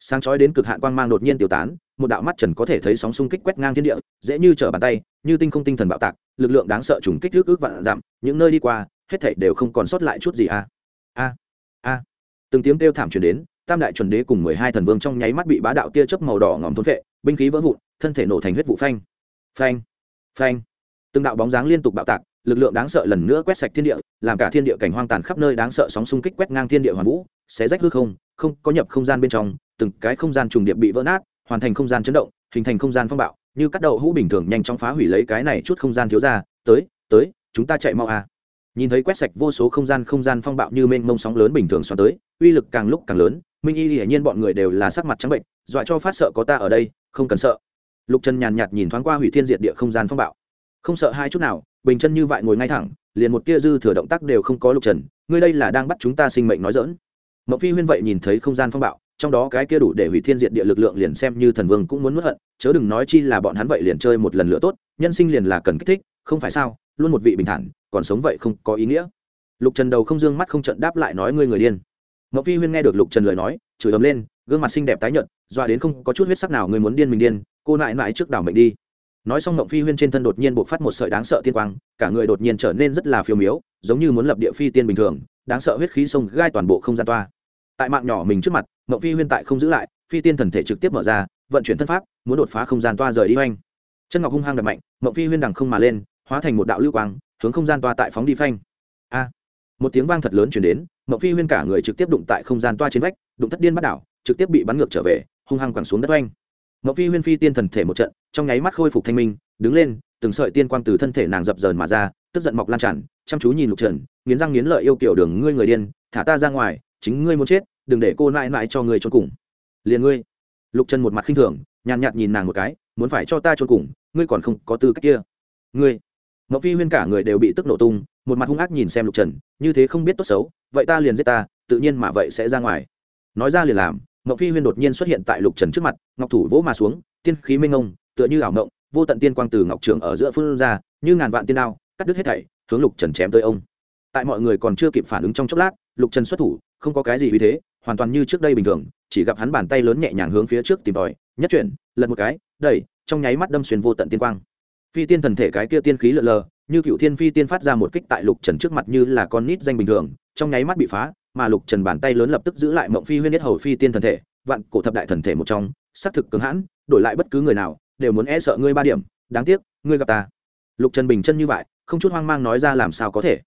Speaker 1: Sáng chói đến cực hạn quang mang đột nhiên tiêu tán, một đạo mắt trần có thể thấy sóng xung kích quét ngang thiên địa, dễ như trở bàn tay, như tinh không tinh thần bạo tạc, lực lượng đáng sợ trùng kích rước ước vạn dặm những nơi đi qua, hết thảy đều không còn sót lại chút gì a a a. Từng tiếng kêu thảm truyền đến, tam đại chuẩn đế cùng mười hai thần vương trong nháy mắt bị bá đạo tia chớp màu đỏ ngòm thôn vệ binh khí vỡ vụn, thân thể nổ thành huyết vụ phanh. Phanh phanh. Từng đạo bóng dáng liên tục bạo tạc, lực lượng đáng sợ lần nữa quét sạch thiên địa, làm cả thiên địa cảnh hoang tàn khắp nơi đáng sợ sóng xung kích quét ngang thiên địa hoàn vũ, xé rách hư không không có nhập không gian bên trong, từng cái không gian trùng điệp bị vỡ nát, hoàn thành không gian chấn động, hình thành không gian phong bạo, như cắt đậu hũ bình thường nhanh chóng phá hủy lấy cái này chút không gian thiếu ra, tới tới, chúng ta chạy mau à. Nhìn thấy quét sạch vô số không gian không gian phong bạo như mênh mông sóng lớn bình thường xoắn tới, uy lực càng lúc càng lớn, minh y hiển nhiên bọn người đều là sắc mặt trắng bệnh, dọa cho phát sợ có ta ở đây không cần sợ. Lục trần nhàn nhạt nhìn thoáng qua hủy thiên diệt địa không gian phong bạo. Không sợ hai chút nào, bình chân như vậy ngồi ngay thẳng, liền một tia dư thừa động tác đều không có lục trần, ngươi đây là đang bắt chúng ta sinh mệnh nói dỡn mậu phi huyên vậy nhìn thấy không gian phong bạo, trong đó cái kia đủ để hủy thiên diệt địa lực lượng liền xem như thần vương cũng muốn nuốt hận, chớ đừng nói chi là bọn hắn vậy liền chơi một lần lửa tốt, nhân sinh liền là cần kích thích, không phải sao, luôn một vị bình thản, còn sống vậy không có ý nghĩa. Lục trần đầu không dương mắt không trận đáp lại nói ngươi người điên. Ngọc phi huyên nghe được lục trần lời nói, chửi ấm lên, gương mặt xinh đẹp tái nhợt doa đến không có chút huyết sắc nào, người muốn điên mình điên, cô nại nại trước đảo mệnh đi. Nói xong Ngọc phi huyên trên thân đột nhiên buộc phát một sợi đáng sợ tiên quang, cả người đột nhiên trở nên rất là phiêu miếu, giống như muốn lập địa phi tiên bình thường, đáng sợ huyết khí sông gai toàn bộ không gian toa. Tại mạng nhỏ mình trước mặt, Ngọc phi huyên tại không giữ lại, phi tiên thần thể trực tiếp mở ra, vận chuyển thân pháp, muốn đột phá không gian toa rời đi hoanh chân ngọc hung hăng đập mạnh, Ngọc phi huyên đằng không mà lên, hóa thành một đạo lưu quang, hướng không gian toa tại phóng đi phanh. A! Một tiếng vang thật lớn chuyển đến mậu phi huyên cả người trực tiếp đụng tại không gian toa trên vách, đụng thất điên bắt đảo, trực tiếp bị bắn ngược trở về, hung hăng quẳng xuống đất oanh. Mậu phi huyên phi tiên thần thể một trận, trong nháy mắt khôi phục thanh minh, đứng lên, từng sợi tiên quang từ thân thể nàng dập dờn mà ra, tức giận mọc lan tràn, chăm chú nhìn lục trần, nghiến răng nghiến lợi yêu kiểu đường ngươi người điên, thả ta ra ngoài, chính ngươi muốn chết, đừng để cô nại nại cho ngươi trốn cùng. Liền ngươi. Lục trần một mặt khinh thường, nhàn nhạt nhìn nàng một cái, muốn phải cho ta trốn cùng, ngươi còn không có tư cách kia. Ngươi ngọc phi huyên cả người đều bị tức nổ tung, một mặt hung ác nhìn xem lục trần, như thế không biết tốt xấu, vậy ta liền giết ta, tự nhiên mà vậy sẽ ra ngoài. Nói ra liền làm, ngọc phi huyên đột nhiên xuất hiện tại lục trần trước mặt, ngọc thủ vỗ mà xuống, tiên khí minh ông tựa như ảo ngộng vô tận tiên quang từ ngọc trường ở giữa phương ra, như ngàn vạn tiên đao, cắt đứt hết thảy, hướng lục trần chém tới ông. Tại mọi người còn chưa kịp phản ứng trong chốc lát, lục trần xuất thủ, không có cái gì uy thế, hoàn toàn như trước đây bình thường, chỉ gặp hắn bàn tay lớn nhẹ nhàng hướng phía trước tìm tòi, nhất chuyển, lật một cái, đẩy, trong nháy mắt đâm xuyên vô tận tiên quang phi tiên thần thể cái kia tiên khí lờ lờ, như cựu thiên phi tiên phát ra một kích tại lục trần trước mặt như là con nít danh bình thường, trong nháy mắt bị phá, mà lục trần bàn tay lớn lập tức giữ lại mộng phi huyên nhất hầu phi tiên thần thể, vạn cổ thập đại thần thể một trong, xác thực cứng hãn, đổi lại bất cứ người nào, đều muốn e sợ ngươi ba điểm, đáng tiếc, ngươi gặp ta. Lục trần bình chân như vậy, không chút hoang mang nói ra làm sao có thể.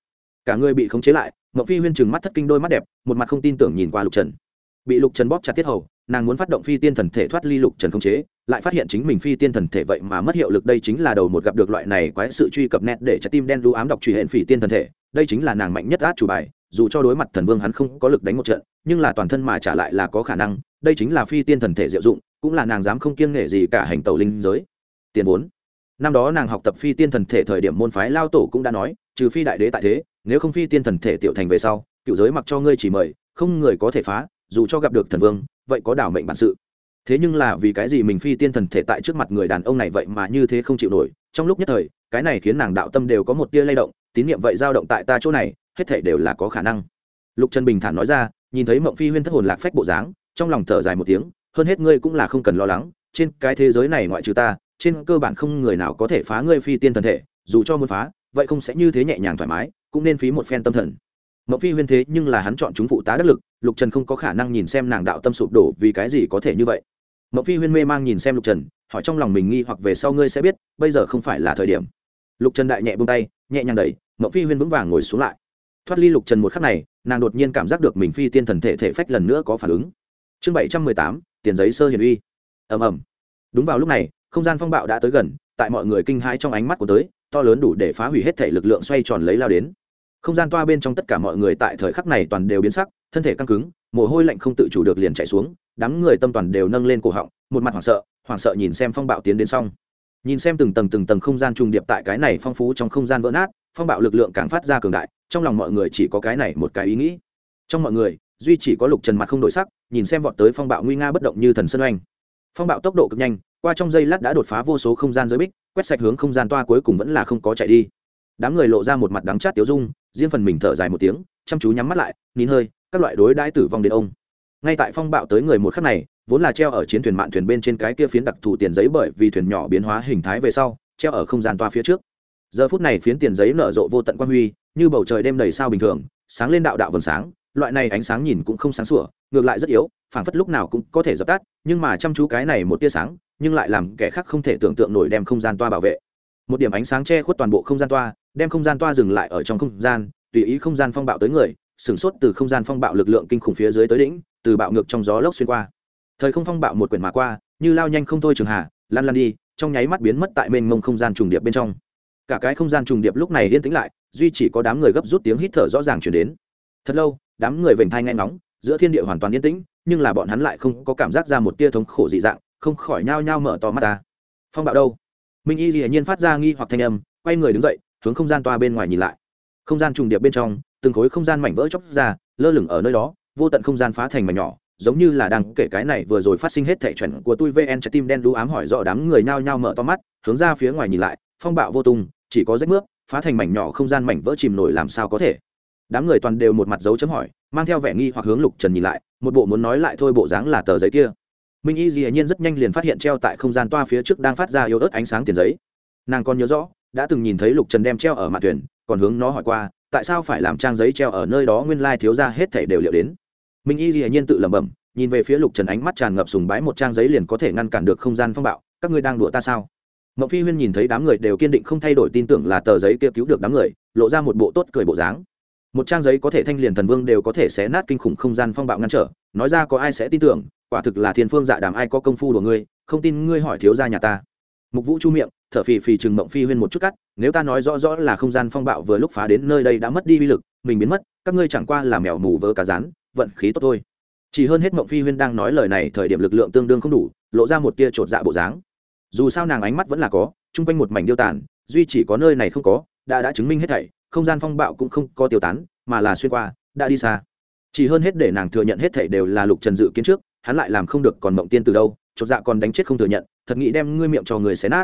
Speaker 1: Cả ngươi bị khống chế lại, mộng phi huyên chừng mắt thất kinh đôi mắt đẹp, một mặt không tin tưởng nhìn qua lục trần. Bị lục trần bóp chặt tiết hầu, nàng muốn phát động phi tiên thần thể thoát ly lục trần không chế lại phát hiện chính mình phi tiên thần thể vậy mà mất hiệu lực, đây chính là đầu một gặp được loại này quái sự truy cập nét để trái tim đen đu ám đọc truy hẹn phi tiên thần thể. Đây chính là nàng mạnh nhất át chủ bài, dù cho đối mặt thần vương hắn không có lực đánh một trận, nhưng là toàn thân mà trả lại là có khả năng, đây chính là phi tiên thần thể diệu dụng, cũng là nàng dám không kiêng nghệ gì cả hành tàu linh giới. Tiền vốn. Năm đó nàng học tập phi tiên thần thể thời điểm môn phái lao tổ cũng đã nói, trừ phi đại đế tại thế, nếu không phi tiên thần thể tiểu thành về sau, cựu giới mặc cho ngươi chỉ mời, không người có thể phá, dù cho gặp được thần vương, vậy có đảo mệnh bản sự thế nhưng là vì cái gì mình phi tiên thần thể tại trước mặt người đàn ông này vậy mà như thế không chịu nổi? Trong lúc nhất thời, cái này khiến nàng đạo tâm đều có một tia lay động, tín nhiệm vậy dao động tại ta chỗ này, hết thể đều là có khả năng. Lục trần bình thản nói ra, nhìn thấy mộng phi huyên thất hồn lạc phách bộ dáng, trong lòng thở dài một tiếng, hơn hết ngươi cũng là không cần lo lắng, trên cái thế giới này ngoại trừ ta, trên cơ bản không người nào có thể phá ngươi phi tiên thần thể, dù cho muốn phá, vậy không sẽ như thế nhẹ nhàng thoải mái, cũng nên phí một phen tâm thần mộng phi huyên thế nhưng là hắn chọn chúng phụ tá đắc lực, lục trần không có khả năng nhìn xem nàng đạo tâm sụp đổ vì cái gì có thể như vậy. Mộng phi huyên mê mang nhìn xem lục trần, hỏi trong lòng mình nghi hoặc về sau ngươi sẽ biết, bây giờ không phải là thời điểm. Lục trần đại nhẹ bông tay, nhẹ nhàng đẩy, mộng phi huyên vững vàng ngồi xuống lại. Thoát ly lục trần một khắc này, nàng đột nhiên cảm giác được mình phi tiên thần thể thể phách lần nữa có phản ứng. Chương bảy trăm mười tám, tiền giấy sơ hiển uy. Ầm ầm. Đúng vào lúc này, không gian phong bạo đã tới gần, tại mọi người kinh hãi trong ánh mắt của tới, to lớn đủ để phá hủy hết thể lực lượng xoay tròn lấy lao đến không gian toa bên trong tất cả mọi người tại thời khắc này toàn đều biến sắc, thân thể căng cứng, mồ hôi lạnh không tự chủ được liền chạy xuống, đám người tâm toàn đều nâng lên cổ họng, một mặt hoảng sợ hoảng sợ nhìn xem phong bạo tiến đến xong. Nhìn xem từng tầng từng tầng không gian trùng điệp tại cái này phong phú trong không gian vỡ nát, phong bạo lực lượng càng phát ra cường đại, trong lòng mọi người chỉ có cái này một cái ý nghĩ. Trong mọi người, duy chỉ có lục trần mặt không đổi sắc, nhìn xem vọt tới phong bạo nguy nga bất động như thần sân oanh. Phong bạo tốc độ cực nhanh, qua trong giây lát đã đột phá vô số không gian giới bích, quét sạch hướng không gian toa cuối cùng vẫn là không có chạy đi đám người lộ ra một mặt đắng chát tiếu dung, riêng phần mình thở dài một tiếng, chăm chú nhắm mắt lại, nín hơi, các loại đối đãi tử vong đến ông. Ngay tại phong bạo tới người một khắc này, vốn là treo ở chiến thuyền mạn thuyền bên trên cái kia phiến đặc thù tiền giấy bởi vì thuyền nhỏ biến hóa hình thái về sau, treo ở không gian toa phía trước. Giờ phút này phiến tiền giấy nở rộ vô tận quan huy, như bầu trời đêm đầy sao bình thường, sáng lên đạo đạo vầng sáng, loại này ánh sáng nhìn cũng không sáng sủa, ngược lại rất yếu, phảng phất lúc nào cũng có thể dập tắt, nhưng mà chăm chú cái này một tia sáng, nhưng lại làm kẻ khác không thể tưởng tượng nổi đem không gian toa bảo vệ. Một điểm ánh sáng che khuất toàn bộ không gian toa đem không gian toa dừng lại ở trong không gian, tùy ý không gian phong bạo tới người, sửng sốt từ không gian phong bạo lực lượng kinh khủng phía dưới tới đỉnh, từ bạo ngược trong gió lốc xuyên qua. Thời không phong bạo một quyển mà qua, như lao nhanh không thôi trường hà lan lan đi, trong nháy mắt biến mất tại mênh mông không gian trùng điệp bên trong. Cả cái không gian trùng điệp lúc này yên tĩnh lại, duy chỉ có đám người gấp rút tiếng hít thở rõ ràng chuyển đến. Thật lâu, đám người vểnh thai nghe ngóng, giữa thiên địa hoàn toàn yên tĩnh, nhưng là bọn hắn lại không có cảm giác ra một tia thống khổ dị dạng, không khỏi nhao nhao mở to mắt ta phong bạo đâu? Minh y dĩ nhiên phát ra nghi hoặc thanh âm, quay người đứng dậy hướng không gian toa bên ngoài nhìn lại. Không gian trùng điệp bên trong, từng khối không gian mảnh vỡ chóc ra, lơ lửng ở nơi đó, vô tận không gian phá thành mảnh nhỏ, giống như là đang kể cái này vừa rồi phát sinh hết thể chuẩn của tôi vn trái tim đen đu ám hỏi rõ đám người nhao nhao mở to mắt, hướng ra phía ngoài nhìn lại, phong bạo vô tung, chỉ có rách nước phá thành mảnh nhỏ không gian mảnh vỡ chìm nổi làm sao có thể. Đám người toàn đều một mặt dấu chấm hỏi, mang theo vẻ nghi hoặc hướng lục trần nhìn lại, một bộ muốn nói lại thôi bộ dáng là tờ giấy kia. Minh y dĩ nhiên rất nhanh liền phát hiện treo tại không gian toa phía trước đang phát ra yếu ớt ánh sáng tiền giấy. Nàng còn nhớ rõ đã từng nhìn thấy lục trần đem treo ở mặt thuyền, còn hướng nó hỏi qua, tại sao phải làm trang giấy treo ở nơi đó nguyên lai thiếu ra hết thể đều liệu đến. Minh y dĩ nhiên tự lẩm bẩm, nhìn về phía lục trần ánh mắt tràn ngập sùng bái một trang giấy liền có thể ngăn cản được không gian phong bạo, các ngươi đang đùa ta sao? Mộng phi huyên nhìn thấy đám người đều kiên định không thay đổi tin tưởng là tờ giấy kia cứu được đám người, lộ ra một bộ tốt cười bộ dáng. Một trang giấy có thể thanh liền thần vương đều có thể xé nát kinh khủng không gian phong bạo ngăn trở, nói ra có ai sẽ tin tưởng, quả thực là thiên phương dạ đàm ai có công phu của ngươi, không tin ngươi hỏi thiếu gia nhà ta. Mục vũ chu miệng thở phì phì chừng mộng phi huyên một chút cắt, nếu ta nói rõ rõ là không gian phong bạo vừa lúc phá đến nơi đây đã mất đi uy lực, mình biến mất, các ngươi chẳng qua là mèo mù vớ cá rán, vận khí tốt thôi. Chỉ hơn hết mộng phi huyên đang nói lời này, thời điểm lực lượng tương đương không đủ, lộ ra một tia chột dạ bộ dáng. Dù sao nàng ánh mắt vẫn là có, chung quanh một mảnh điêu tàn, duy chỉ có nơi này không có, đã đã chứng minh hết thảy, không gian phong bạo cũng không có tiêu tán, mà là xuyên qua, đã đi xa. Chỉ hơn hết để nàng thừa nhận hết thảy đều là lục trần dự kiến trước, hắn lại làm không được còn mộng tiên từ đâu chột dạ còn đánh chết không thừa nhận, thật nghĩ đem ngươi miệng cho người xé nát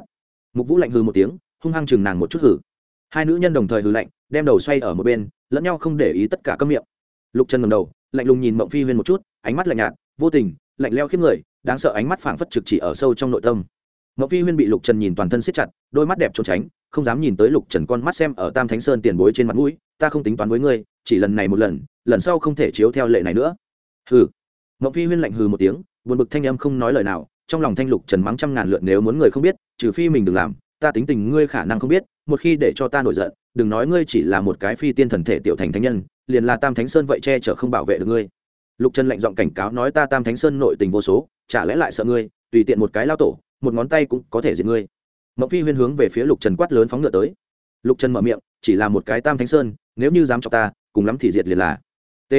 Speaker 1: mục vũ lạnh hừ một tiếng, hung hăng chừng nàng một chút hử. Hai nữ nhân đồng thời hừ lạnh, đem đầu xoay ở một bên, lẫn nhau không để ý tất cả các miệng. Lục trần ngầm đầu, lạnh lùng nhìn mộng phi huyên một chút, ánh mắt lạnh nhạt, vô tình, lạnh leo khiếp người, đáng sợ ánh mắt phảng phất trực chỉ ở sâu trong nội tâm. Mộng phi huyên bị lục trần nhìn toàn thân siết chặt, đôi mắt đẹp trốn tránh, không dám nhìn tới lục trần con mắt xem ở tam thánh sơn tiền bối trên mặt mũi, ta không tính toán với ngươi, chỉ lần này một lần lần sau không thể chiếu theo lệ này nữa. Hừ. Mộng phi huyên lạnh hừ một tiếng, buồn bực thanh âm không nói lời nào, trong lòng thanh lục trần mắng trăm ngàn lượt nếu muốn người không biết trừ phi mình đừng làm, ta tính tình ngươi khả năng không biết, một khi để cho ta nổi giận, đừng nói ngươi chỉ là một cái phi tiên thần thể tiểu thành thánh nhân, liền là tam thánh sơn vậy che chở không bảo vệ được ngươi. Lục trần lạnh giọng cảnh cáo nói ta tam thánh sơn nội tình vô số, chả lẽ lại sợ ngươi, tùy tiện một cái lao tổ, một ngón tay cũng có thể diệt ngươi. Mậu phi huyên hướng về phía lục trần quát lớn phóng ngựa tới. Lục trần mở miệng, chỉ là một cái tam thánh sơn, nếu như dám chọc ta, cùng lắm thì diệt liền là. T.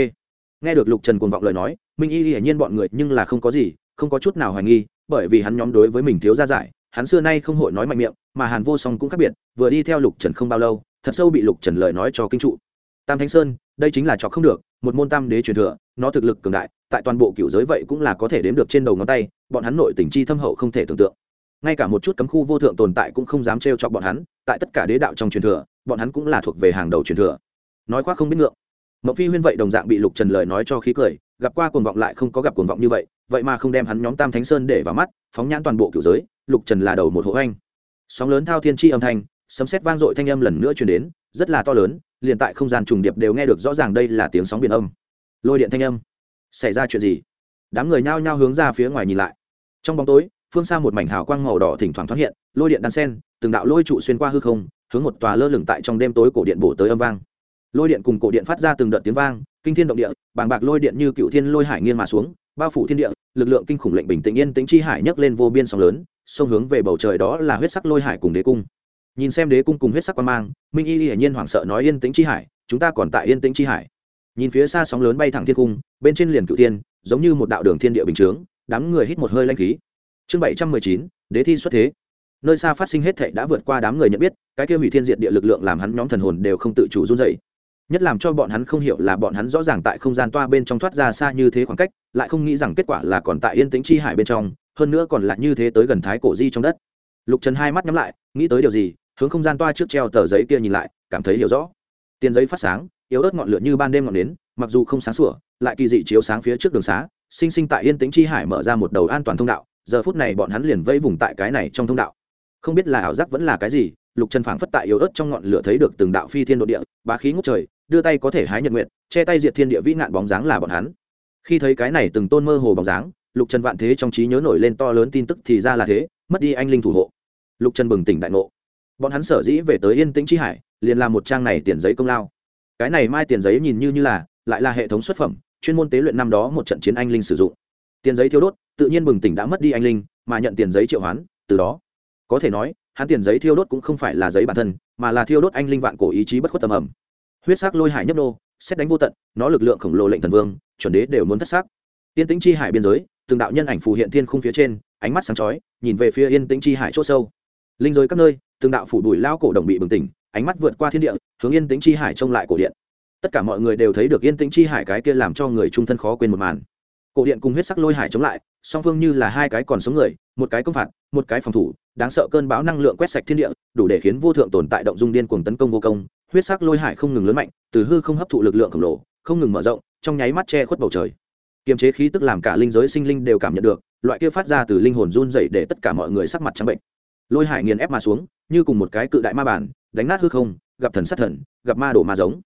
Speaker 1: Nghe được lục trần cuồng vọng lời nói, minh y hiển nhiên bọn người nhưng là không có gì, không có chút nào hoài nghi, bởi vì hắn nhóm đối với mình thiếu gia giải hắn xưa nay không hội nói mạnh miệng, mà hàn vô song cũng khác biệt, vừa đi theo lục trần không bao lâu, thật sâu bị lục trần lời nói cho kinh trụ. Tam thánh sơn, đây chính là trò không được, một môn tam đế truyền thừa, nó thực lực cường đại, tại toàn bộ cựu giới vậy cũng là có thể đếm được trên đầu ngón tay, bọn hắn nội tình chi thâm hậu không thể tưởng tượng. Ngay cả một chút cấm khu vô thượng tồn tại cũng không dám trêu cho bọn hắn, tại tất cả đế đạo trong truyền thừa, bọn hắn cũng là thuộc về hàng đầu truyền thừa. Nói khoác không biết ngượng. Mộng phi huyên vậy đồng dạng bị lục trần lời nói cho khí cười, gặp qua cuồng vọng lại không có gặp cuồng vọng như vậy vậy mà không đem hắn nhóm tam thánh sơn để vào mắt, phóng nhãn toàn bộ cựu giới lục trần là đầu một hộ anh sóng lớn thao thiên tri âm thanh, sấm sét vang dội thanh âm lần nữa truyền đến, rất là to lớn, liền tại không gian trùng điệp đều nghe được rõ ràng đây là tiếng sóng biển âm. Lôi điện thanh âm. Xảy ra chuyện gì? Đám người nhao nhao hướng ra phía ngoài nhìn lại. Trong bóng tối, phương xa một mảnh hào quang màu đỏ thỉnh thoảng thoáng hiện, lôi điện đan sen, từng đạo lôi trụ xuyên qua hư không, hướng một tòa lơ lửng tại trong đêm tối cổ điện bổ tới âm vang. Lôi điện cùng cổ điện phát ra từng đợt tiếng vang, kinh thiên động địa, bàng bạc lôi điện như cựu thiên lôi hải nghiêng mà xuống, bao phủ thiên địa, lực lượng kinh khủng lệnh bình tĩnh yên tĩnh chi hải nhấc lên vô biên sóng lớn xông hướng về bầu trời đó là huyết sắc lôi hải cùng đế cung. Nhìn xem đế cung cùng huyết sắc quan mang, minh y hiển nhiên hoảng sợ nói, yên tĩnh chi hải, chúng ta còn tại yên tĩnh chi hải. Nhìn phía xa sóng lớn bay thẳng thiên cung, bên trên liền cựu thiên, giống như một đạo đường thiên địa bình chướng, đám người hít một hơi lanh khí. Chương bảy trăm mười chín, đế thi xuất thế. Nơi xa phát sinh hết thệ đã vượt qua đám người nhận biết, cái kia hủy thiên diệt địa lực lượng làm hắn nhóm thần hồn đều không tự chủ run dậy nhất làm cho bọn hắn không hiểu là bọn hắn rõ ràng tại không gian toa bên trong thoát ra xa như thế khoảng cách, lại không nghĩ rằng kết quả là còn tại yên tĩnh chi hải bên trong hơn nữa còn lại như thế tới gần thái cổ di trong đất. Lục trần hai mắt nhắm lại, nghĩ tới điều gì, hướng không gian toa trước treo tờ giấy kia nhìn lại, cảm thấy hiểu rõ. Tiền giấy phát sáng, yếu ớt ngọn lửa như ban đêm ngọn nến, mặc dù không sáng sủa, lại kỳ dị chiếu sáng phía trước đường xá, sinh sinh tại yên tĩnh chi hải mở ra một đầu an toàn thông đạo, giờ phút này bọn hắn liền vây vùng tại cái này trong thông đạo. Không biết là ảo giác vẫn là cái gì, lục trần phảng phất tại yếu ớt trong ngọn lửa thấy được từng đạo phi thiên độ địa, bá khí ngốc trời, đưa tay có thể hái nhật nguyện che tay diệt thiên địa vĩ ngạn bóng dáng là bọn hắn. Khi thấy cái này từng tôn mơ hồ bóng dáng lục trần vạn thế trong trí nhớ nổi lên to lớn tin tức thì ra là thế, mất đi anh linh thủ hộ. Lục trần bừng tỉnh đại ngộ. Bọn hắn sở dĩ về tới yên tĩnh chi hải, liền làm một trang này tiền giấy công lao. Cái này mai tiền giấy nhìn như như là, lại là hệ thống xuất phẩm, chuyên môn tế luyện năm đó một trận chiến anh linh sử dụng. Tiền giấy thiếu đốt, tự nhiên bừng tỉnh đã mất đi anh linh, mà nhận tiền giấy triệu hoán, từ đó. Có thể nói, hắn tiền giấy thiêu đốt cũng không phải là giấy bản thân, mà là thiêu đốt anh linh vạn cổ ý chí bất khuất tầm ẩm. Huyết sắc lôi hải nhấp nô, xét đánh vô tận, nó lực lượng khổng lồ lệnh thần vương, chuẩn đế đều muốn thất sắc yên tĩnh chi hải biên giới từng đạo nhân ảnh phù hiện thiên khung phía trên, ánh mắt sáng chói, nhìn về phía yên tĩnh chi hải chỗ sâu. Linh giới các nơi, từng đạo phủ đuổi lao cổ đồng bị bừng tỉnh, ánh mắt vượt qua thiên địa, hướng yên tĩnh chi hải trông lại cổ điện. Tất cả mọi người đều thấy được yên tĩnh chi hải cái kia làm cho người trung thân khó quên một màn. Cổ điện cùng huyết sắc lôi hải chống lại, song phương như là hai cái còn sống người, một cái công phạt, một cái phòng thủ, đáng sợ cơn bão năng lượng quét sạch thiên địa, đủ để khiến vô thượng tồn tại động dung điên cuồng tấn công vô công. Huyết sắc lôi hải không ngừng lớn mạnh, từ hư không hấp thụ lực lượng khổng lồ, không ngừng mở rộng, trong nháy mắt che khuất bầu trời kiềm chế khí tức làm cả linh giới sinh linh đều cảm nhận được, loại kia phát ra từ linh hồn run dậy để tất cả mọi người sắc mặt trắng bệnh. Lôi hải nghiền ép mà xuống, như cùng một cái cự đại ma bản đánh nát hư không, gặp thần sát thần, gặp ma đổ ma giống.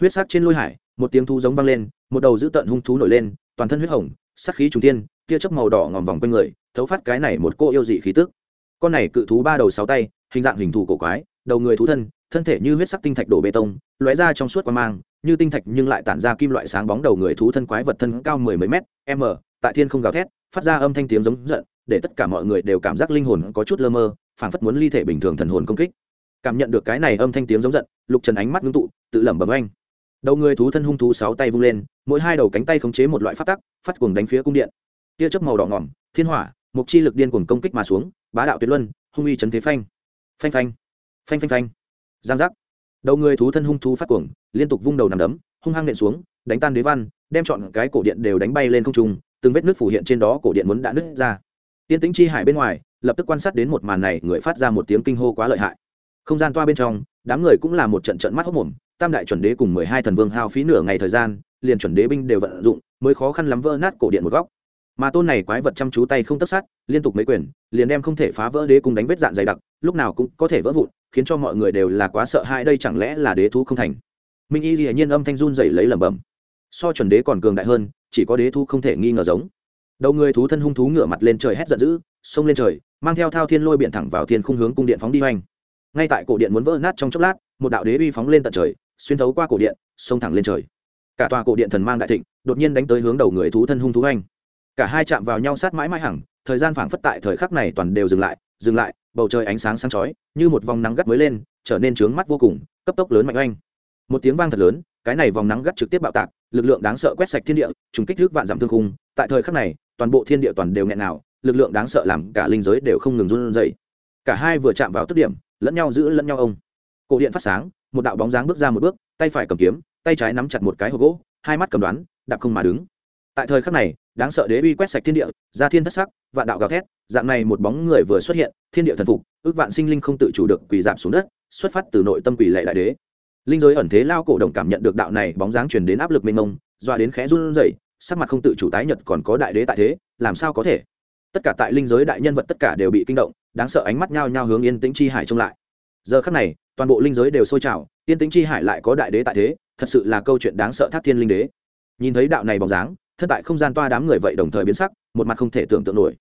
Speaker 1: Huyết sắc trên lôi hải, một tiếng thu giống vang lên, một đầu dữ tận hung thú nổi lên, toàn thân huyết hồng sắc khí trùng tiên tia chớp màu đỏ ngòm vòng quanh người, thấu phát cái này một cô yêu dị khí tức. Con này cự thú ba đầu sáu tay, hình dạng hình thù cổ quái, đầu người thú thân thân thể như huyết sắc tinh thạch đổ bê tông, lóe ra trong suốt qua mang, như tinh thạch nhưng lại tản ra kim loại sáng bóng đầu người thú thân quái vật thân cao mười mấy mét, m, tại thiên không gào thét, phát ra âm thanh tiếng giống giận, để tất cả mọi người đều cảm giác linh hồn có chút lơ mơ, phảng phất muốn ly thể bình thường thần hồn công kích. Cảm nhận được cái này âm thanh tiếng giống giận, lục trần ánh mắt ngưng tụ, tự lẩm bẩm anh đầu người thú thân hung thú sáu tay vung lên, mỗi hai đầu cánh tay khống chế một loại phát tắc, phát cuồng đánh phía cung điện. Tia chớp màu đỏ ngỏm, thiên hỏa, mục chi lực điên cuồng công kích mà xuống, bá đạo tuyệt luân, hung uy chấn thế phanh. Phanh phanh. Phanh phanh phanh giang giác. Đầu người thú thân hung thú phát cuồng, liên tục vung đầu nằm đấm, hung hăng nện xuống, đánh tan đế văn, đem chọn cái cổ điện đều đánh bay lên không trung, từng vết nước phủ hiện trên đó cổ điện muốn đã nứt ra. Tiên tĩnh chi hải bên ngoài, lập tức quan sát đến một màn này, người phát ra một tiếng kinh hô quá lợi hại. Không gian toa bên trong, đám người cũng là một trận trận mắt hốc mồm, tam đại chuẩn đế cùng mười hai thần vương hao phí nửa ngày thời gian, liền chuẩn đế binh đều vận dụng, mới khó khăn lắm vỡ nát cổ điện một góc. Mà tôn này quái vật chăm chú tay không tất sát, liên tục mấy quyền, liền đem không thể phá vỡ đế cùng đánh vết dạn dày đặc, lúc nào cũng có thể vỡ vụn khiến cho mọi người đều là quá sợ hãi đây chẳng lẽ là đế thú không thành? Minh y hiển nhiên âm thanh run dậy lấy lẩm bẩm. So chuẩn đế còn cường đại hơn, chỉ có đế thú không thể nghi ngờ giống. Đầu người thú thân hung thú ngửa mặt lên trời hét giận dữ, xông lên trời, mang theo thao thiên lôi biển thẳng vào thiên khung hướng cung điện phóng đi hoành. Ngay tại cổ điện muốn vỡ nát trong chốc lát, một đạo đế uy phóng lên tận trời, xuyên thấu qua cổ điện, xông thẳng lên trời. Cả tòa cổ điện thần mang đại thịnh, đột nhiên đánh tới hướng đầu người thú thân hung thú hoành. Cả hai chạm vào nhau sát mãi mãi hẳng, thời gian phảng phất tại thời khắc này toàn đều dừng lại dừng lại bầu trời ánh sáng sáng chói, như một vòng nắng gắt mới lên, trở nên trướng mắt vô cùng, cấp tốc lớn mạnh oanh. Một tiếng vang thật lớn, cái này vòng nắng gắt trực tiếp bạo tạc, lực lượng đáng sợ quét sạch thiên địa, trùng kích thước vạn giảm thương khung. Tại thời khắc này, toàn bộ thiên địa toàn đều nghẹn nào lực lượng đáng sợ làm cả linh giới đều không ngừng run rẩy. Cả hai vừa chạm vào tức điểm, lẫn nhau giữ lẫn nhau ông. Cổ điện phát sáng, một đạo bóng dáng bước ra một bước, tay phải cầm kiếm, tay trái nắm chặt một cái hộp gỗ, hai mắt cầm đoán, đạp không mà đứng tại thời khắc này, đáng sợ đế uy quét sạch thiên địa, ra thiên thất sắc, vạn đạo gào thét, dạng này một bóng người vừa xuất hiện, thiên địa thần phục, ước vạn sinh linh không tự chủ được quỳ giảm xuống đất, xuất phát từ nội tâm quỳ lệ đại đế. Linh giới ẩn thế lao cổ đồng cảm nhận được đạo này bóng dáng truyền đến áp lực mênh mông doa đến khẽ run rẩy, sắc mặt không tự chủ tái nhật còn có đại đế tại thế, làm sao có thể? Tất cả tại linh giới đại nhân vật tất cả đều bị kinh động, đáng sợ ánh mắt nhao nhao hướng yên tĩnh chi hải trông lại. Giờ khắc này, toàn bộ linh giới đều sôi trào, yên tĩnh chi hải lại có đại đế tại thế, thật sự là câu chuyện đáng sợ thác thiên linh đế. Nhìn thấy đạo này bóng dáng thân tại không gian toa đám người vậy đồng thời biến sắc, một mặt không thể tưởng tượng nổi.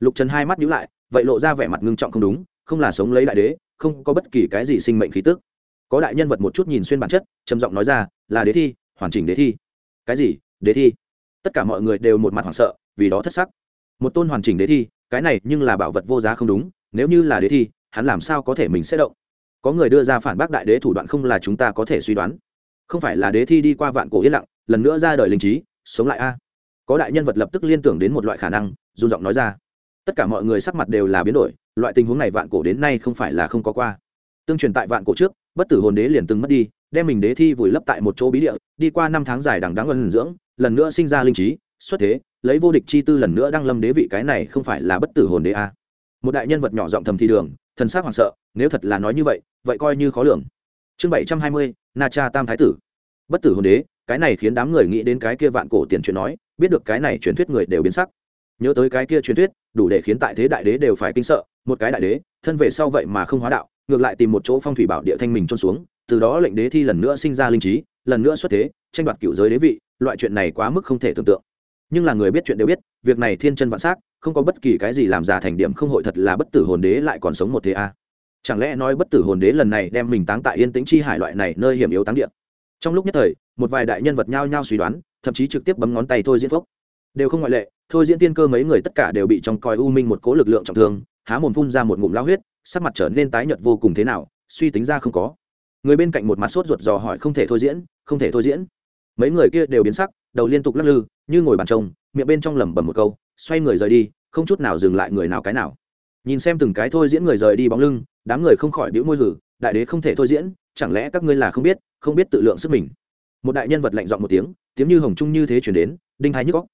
Speaker 1: Lục trần hai mắt nhíu lại, vậy lộ ra vẻ mặt ngưng trọng không đúng, không là sống lấy đại đế, không có bất kỳ cái gì sinh mệnh khí tức. Có đại nhân vật một chút nhìn xuyên bản chất, trầm giọng nói ra, là đế thi, hoàn chỉnh đế thi. Cái gì? Đế thi? Tất cả mọi người đều một mặt hoảng sợ, vì đó thất sắc. Một tôn hoàn chỉnh đế thi, cái này nhưng là bảo vật vô giá không đúng, nếu như là đế thi, hắn làm sao có thể mình sẽ động? Có người đưa ra phản bác đại đế thủ đoạn không là chúng ta có thể suy đoán. Không phải là đế thi đi qua vạn cổ yên lặng, lần nữa ra đời linh trí, sống lại a có đại nhân vật lập tức liên tưởng đến một loại khả năng dù giọng nói ra. Tất cả mọi người sắc mặt đều là biến đổi, loại tình huống này vạn cổ đến nay không phải là không có qua. Tương truyền tại vạn cổ trước, bất tử hồn đế liền từng mất đi, đem mình đế thi vùi lấp tại một chỗ bí địa, đi qua năm tháng dài đằng đáng ân dưỡng, lần nữa sinh ra linh trí, xuất thế, lấy vô địch chi tư lần nữa đăng lâm đế vị cái này không phải là bất tử hồn đế a. Một đại nhân vật nhỏ giọng thầm thi đường, thần sắc hoảng sợ, nếu thật là nói như vậy vậy coi như khó lường. Chương bảy trăm hai mươi, na cha tam thái tử. Bất tử hồn đế cái này khiến đám người nghĩ đến cái kia vạn cổ tiền chuyện nói, biết được cái này truyền thuyết người đều biến sắc. Nhớ tới cái kia truyền thuyết, đủ để khiến tại thế đại đế đều phải kinh sợ, một cái đại đế, thân về sau vậy mà không hóa đạo, ngược lại tìm một chỗ phong thủy bảo địa thanh mình trôn xuống, từ đó lệnh đế thi lần nữa sinh ra linh trí, lần nữa xuất thế, tranh đoạt cựu giới đế vị, loại chuyện này quá mức không thể tưởng tượng. Nhưng là người biết chuyện đều biết, việc này thiên chân vạn s á c không có bất kỳ cái gì làm giả thành điểm không hội thật là bất tử hồn đế lại còn sống một thế a. À. chẳng lẽ nói bất tử hồn đế lần này đem mình táng tại yên tĩnh chi hải loại này nơi hiểm yếu táng địa? Trong lúc nhất thời một vài đại nhân vật nhao nhao suy đoán, thậm chí trực tiếp bấm ngón tay thôi diễn phốc đều không ngoại lệ, thôi diễn tiên cơ mấy người tất cả đều bị trong coi u minh một cố lực lượng trọng thương, há mồm phun ra một ngụm lao huyết, sắc mặt trở nên tái nhợt vô cùng thế nào, suy tính ra không có. Người bên cạnh một mặt sốt ruột dò hỏi không thể thôi diễn, không thể thôi diễn. Mấy người kia đều biến sắc, đầu liên tục lắc lư, như ngồi bàn trông, miệng bên trong lẩm bẩm một câu, xoay người rời đi, không chút nào dừng lại người nào cái nào. Nhìn xem từng cái thôi diễn người rời đi bóng lưng, đám người không khỏi đĩu môi hử, đại đế không thể thôi diễn, chẳng lẽ các ngươi là không biết không biết tự lượng sức mình? Một đại nhân vật lạnh giọng một tiếng tiếng như hồng trung như thế chuyển đến, đinh thái nhức góc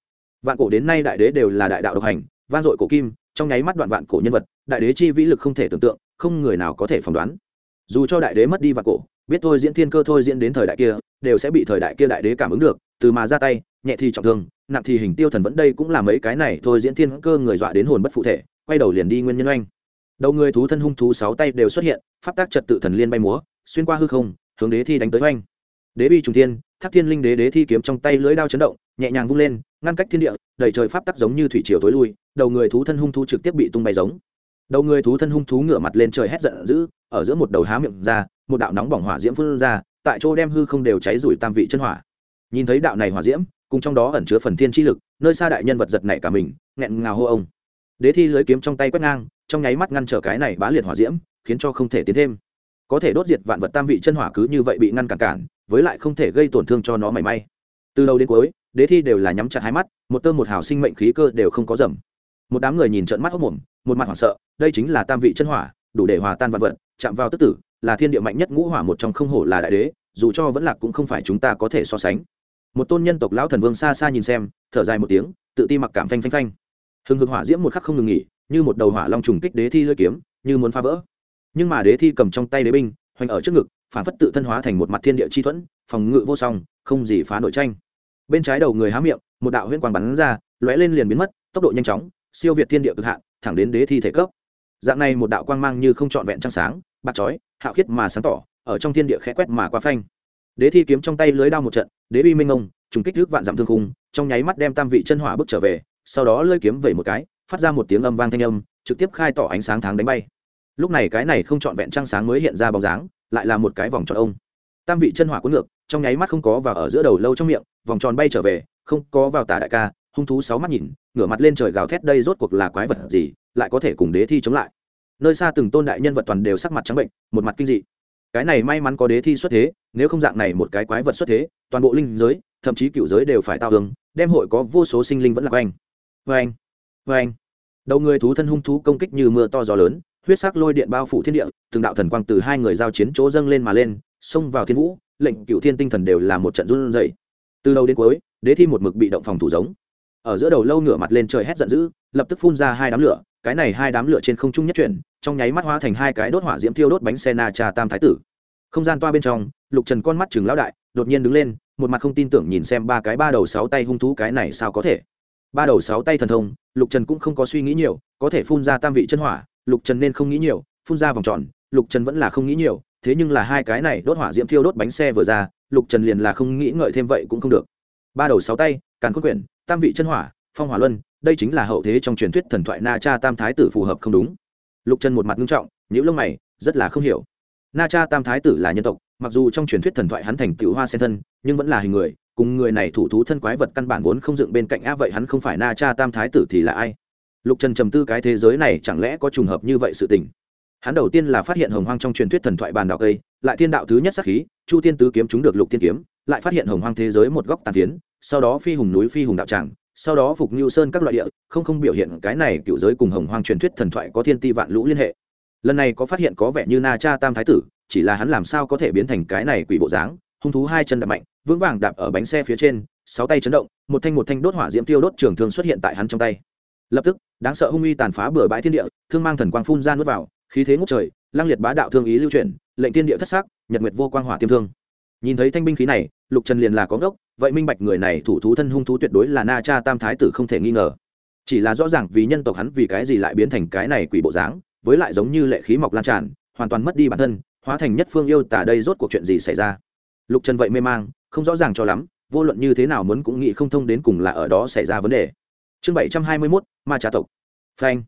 Speaker 1: vạn cổ đến nay đại đế đều là đại đạo độc hành van dội cổ kim, trong nháy mắt đoạn vạn cổ nhân vật, đại đế chi vĩ lực không thể tưởng tượng, không người nào có thể phỏng đoán. Dù cho đại đế mất đi vạn cổ, biết thôi diễn thiên cơ thôi diễn đến thời đại kia, đều sẽ bị thời đại kia đại đế cảm ứng được, từ mà ra tay, nhẹ thì trọng thương, nặng thì hình tiêu thần vẫn đây cũng là mấy cái này thôi diễn thiên cơ người dọa đến hồn bất phụ thể, quay đầu liền đi nguyên nhân oanh. Đầu người thú thân hung thú sáu tay đều xuất hiện, pháp tác trật tự thần liên bay múa, xuyên qua hư không, hướng đế thi đánh tới oanh đế bi trùng thiên, thác thiên linh đế đế thi kiếm trong tay lưới đao chấn động, nhẹ nhàng vung lên, ngăn cách thiên địa, đẩy trời pháp tắc giống như thủy triều tối lui, đầu người thú thân hung thú trực tiếp bị tung bay giống. Đầu người thú thân hung thú ngửa mặt lên trời hét giận dữ, ở giữa một đầu há miệng ra, một đạo nóng bỏng hỏa diễm phun ra, tại chỗ đem hư không đều cháy rủi tam vị chân hỏa. Nhìn thấy đạo này hỏa diễm, cùng trong đó ẩn chứa phần thiên chi lực, nơi xa đại nhân vật giật nảy cả mình, nghẹn ngào hô ông. Đế thi lưới kiếm trong tay quét ngang, trong nháy mắt ngăn trở cái này bá liệt hỏa diễm, khiến cho không thể tiến thêm có thể đốt diệt vạn vật tam vị chân hỏa cứ như vậy bị ngăn cản cản, với lại không thể gây tổn thương cho nó mảy may. Từ đầu đến cuối, đế thi đều là nhắm chặt hai mắt, một tơ một hào sinh mệnh khí cơ đều không có dầm một đám người nhìn trận mắt hốc mồm, một mặt hoảng sợ, đây chính là tam vị chân hỏa, đủ để hòa tan vạn vật, chạm vào tức tử, là thiên địa mạnh nhất ngũ hỏa một trong không hổ là đại đế, dù cho vẫn lạc cũng không phải chúng ta có thể so sánh. Một tôn nhân tộc lão thần vương xa xa nhìn xem, thở dài một tiếng, tự ti mặc cảm phanh phanh phanh. Hừng hực hỏa diễm một khắc không ngừng nghỉ, như một đầu hỏa long trùng kích đế thi lưỡi kiếm, như muốn phá vỡ nhưng mà đế thi cầm trong tay đế binh, hoành ở trước ngực, phản phất tự thân hóa thành một mặt thiên địa chi thuẫn, phòng ngự vô song, không gì phá nội tranh. Bên trái đầu người há miệng, một đạo huyễn quang bắn ra, lóe lên liền biến mất, tốc độ nhanh chóng, siêu việt thiên địa cực hạn, thẳng đến đế thi thể cấp. Dạng này một đạo quang mang như không trọn vẹn trăng sáng, bạc chói, hạo khiết mà sáng tỏ, ở trong thiên địa khẽ quét mà qua phanh. Đế thi kiếm trong tay lưới đao một trận, đế bi minh ông trùng kích trước vạn dặm thương khung, trong nháy mắt đem tam vị chân hỏa bước trở về, sau đó lưỡi kiếm vẩy một cái, phát ra một tiếng âm vang thanh âm, trực tiếp khai tỏ ánh sáng tháng đánh bay lúc này cái này không trọn vẹn trăng sáng mới hiện ra bóng dáng, lại là một cái vòng tròn ông. Tam vị chân hỏa cuốn ngược, trong nháy mắt không có và ở giữa đầu lâu trong miệng, vòng tròn bay trở về, không có vào tà đại ca, hung thú sáu mắt nhìn, ngửa mặt lên trời gào thét đây rốt cuộc là quái vật gì, lại có thể cùng đế thi chống lại. Nơi xa từng tôn đại nhân vật toàn đều sắc mặt trắng bệnh, một mặt kinh dị. Cái này may mắn có đế thi xuất thế, nếu không dạng này một cái quái vật xuất thế, toàn bộ linh giới, thậm chí cựu giới đều phải tao hướng đem hội có vô số sinh linh vẫn là oanh. Oanh oanh. Đầu người thú thân hung thú công kích như mưa to gió lớn huyết sắc lôi điện bao phủ thiên địa, từng đạo thần quang từ hai người giao chiến chỗ dâng lên mà lên, xông vào thiên vũ, lệnh cựu thiên tinh thần đều là một trận run rẩy. Từ đầu đến cuối, đế thi một mực bị động phòng thủ giống. Ở giữa đầu lâu ngửa mặt lên trời hét giận dữ, lập tức phun ra hai đám lửa, cái này hai đám lửa trên không trung nhất chuyển, trong nháy mắt hóa thành hai cái đốt hỏa diễm thiêu đốt bánh xe na trà tam thái tử. Không gian toa bên trong, lục trần con mắt chừng lão đại, đột nhiên đứng lên, một mặt không tin tưởng nhìn xem ba cái ba đầu sáu tay hung thú cái này sao có thể. Ba đầu sáu tay thần thông, lục trần cũng không có suy nghĩ nhiều, có thể phun ra tam vị chân hỏa lục trần nên không nghĩ nhiều, phun ra vòng tròn, lục trần vẫn là không nghĩ nhiều, thế nhưng là hai cái này đốt hỏa diễm thiêu đốt bánh xe vừa ra, lục trần liền là không nghĩ ngợi thêm vậy cũng không được. Ba đầu sáu tay, càn khôn quyển, tam vị chân hỏa, phong hỏa luân, đây chính là hậu thế trong truyền thuyết thần thoại na cha tam thái tử phù hợp không đúng. Lục trần một mặt nghiêm trọng những lông mày, rất là không hiểu. Na cha tam thái tử là nhân tộc, mặc dù trong truyền thuyết thần thoại hắn thành tựu hoa sen thân, nhưng vẫn là hình người, cùng người này thủ thú thân quái vật căn bản vốn không dựng bên cạnh á vậy hắn không phải na cha tam thái tử thì là ai? Lục trần trầm tư cái thế giới này chẳng lẽ có trùng hợp như vậy sự tình? Hắn đầu tiên là phát hiện hồng hoang trong truyền thuyết thần thoại bàn đạo cây, lại thiên đạo thứ nhất sắc khí, chu tiên tứ kiếm chúng được lục tiên kiếm, lại phát hiện hồng hoang thế giới một góc tàn tiến sau đó phi hùng núi phi hùng đạo tràng, sau đó phục ngưu sơn các loại địa, không không biểu hiện cái này cựu giới cùng hồng hoang truyền thuyết thần thoại có thiên ti vạn lũ liên hệ. Lần này có phát hiện có vẻ như na cha tam thái tử, chỉ là hắn làm sao có thể biến thành cái này quỷ bộ dáng, hung thú hai chân đập mạnh, vững vàng đạp ở bánh xe phía trên, sáu tay chấn động, một thanh một thanh đốt hỏa diễm tiêu đốt trường thương xuất hiện tại hắn trong tay. Lập tức đáng sợ hung uy tàn phá bừa bãi thiên địa, thương mang thần quang phun ra nuốt vào, khí thế ngút trời lăng liệt bá đạo thương ý lưu chuyển, lệnh thiên địa thất sắc, nhật nguyệt vô quang hỏa tiêm thương. Nhìn thấy thanh binh khí này, lục trần liền là có ngốc, vậy minh bạch người này thủ thú thân hung thú tuyệt đối là na cha tam thái tử không thể nghi ngờ. Chỉ là rõ ràng vì nhân tộc hắn vì cái gì lại biến thành cái này quỷ bộ dáng, với lại giống như lệ khí mọc lan tràn, hoàn toàn mất đi bản thân, hóa thành nhất phương yêu tả đây rốt cuộc chuyện gì xảy ra. Lục trần vậy mê mang, không rõ ràng cho lắm, vô luận như thế nào muốn cũng nghĩ không thông đến cùng là ở đó xảy ra vấn đề chương bảy trăm hai mươi mốt, ma trà tộc. Phanh.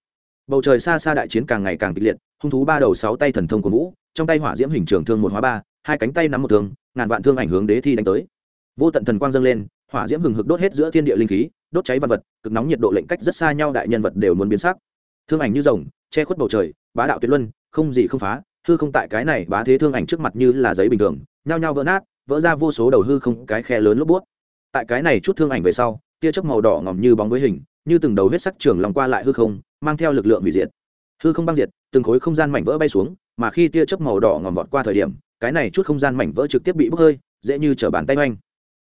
Speaker 1: Bầu trời xa xa đại chiến càng ngày càng kịch liệt, hung thú ba đầu sáu tay thần thông của vũ, trong tay hỏa diễm hình trường thương một hóa ba, hai cánh tay nắm một thương, ngàn vạn thương ảnh hướng đế thi đánh tới. Vô tận thần quang dâng lên, hỏa diễm hừng hực đốt hết giữa thiên địa linh khí, đốt cháy vật vật, cực nóng nhiệt độ lệnh cách rất xa nhau đại nhân vật đều muốn biến sắc. Thương ảnh như rồng, che khuất bầu trời, bá đạo tuyệt luân, không gì không phá, hư không tại cái này bá thế thương ảnh trước mặt như là giấy bình thường, nhao nhao vỡ nát, vỡ ra vô số đầu hư không, cái khe lớn lốp bút. Tại cái này chút thương ảnh về sau tia chớp màu đỏ ngòm như bóng với hình, như từng đầu huyết sắc trường lòng qua lại hư không, mang theo lực lượng hủy diệt. Hư không băng diệt, từng khối không gian mảnh vỡ bay xuống, mà khi tia chớp màu đỏ ngòm vọt qua thời điểm, cái này chút không gian mảnh vỡ trực tiếp bị bốc hơi, dễ như trở bàn tay oanh.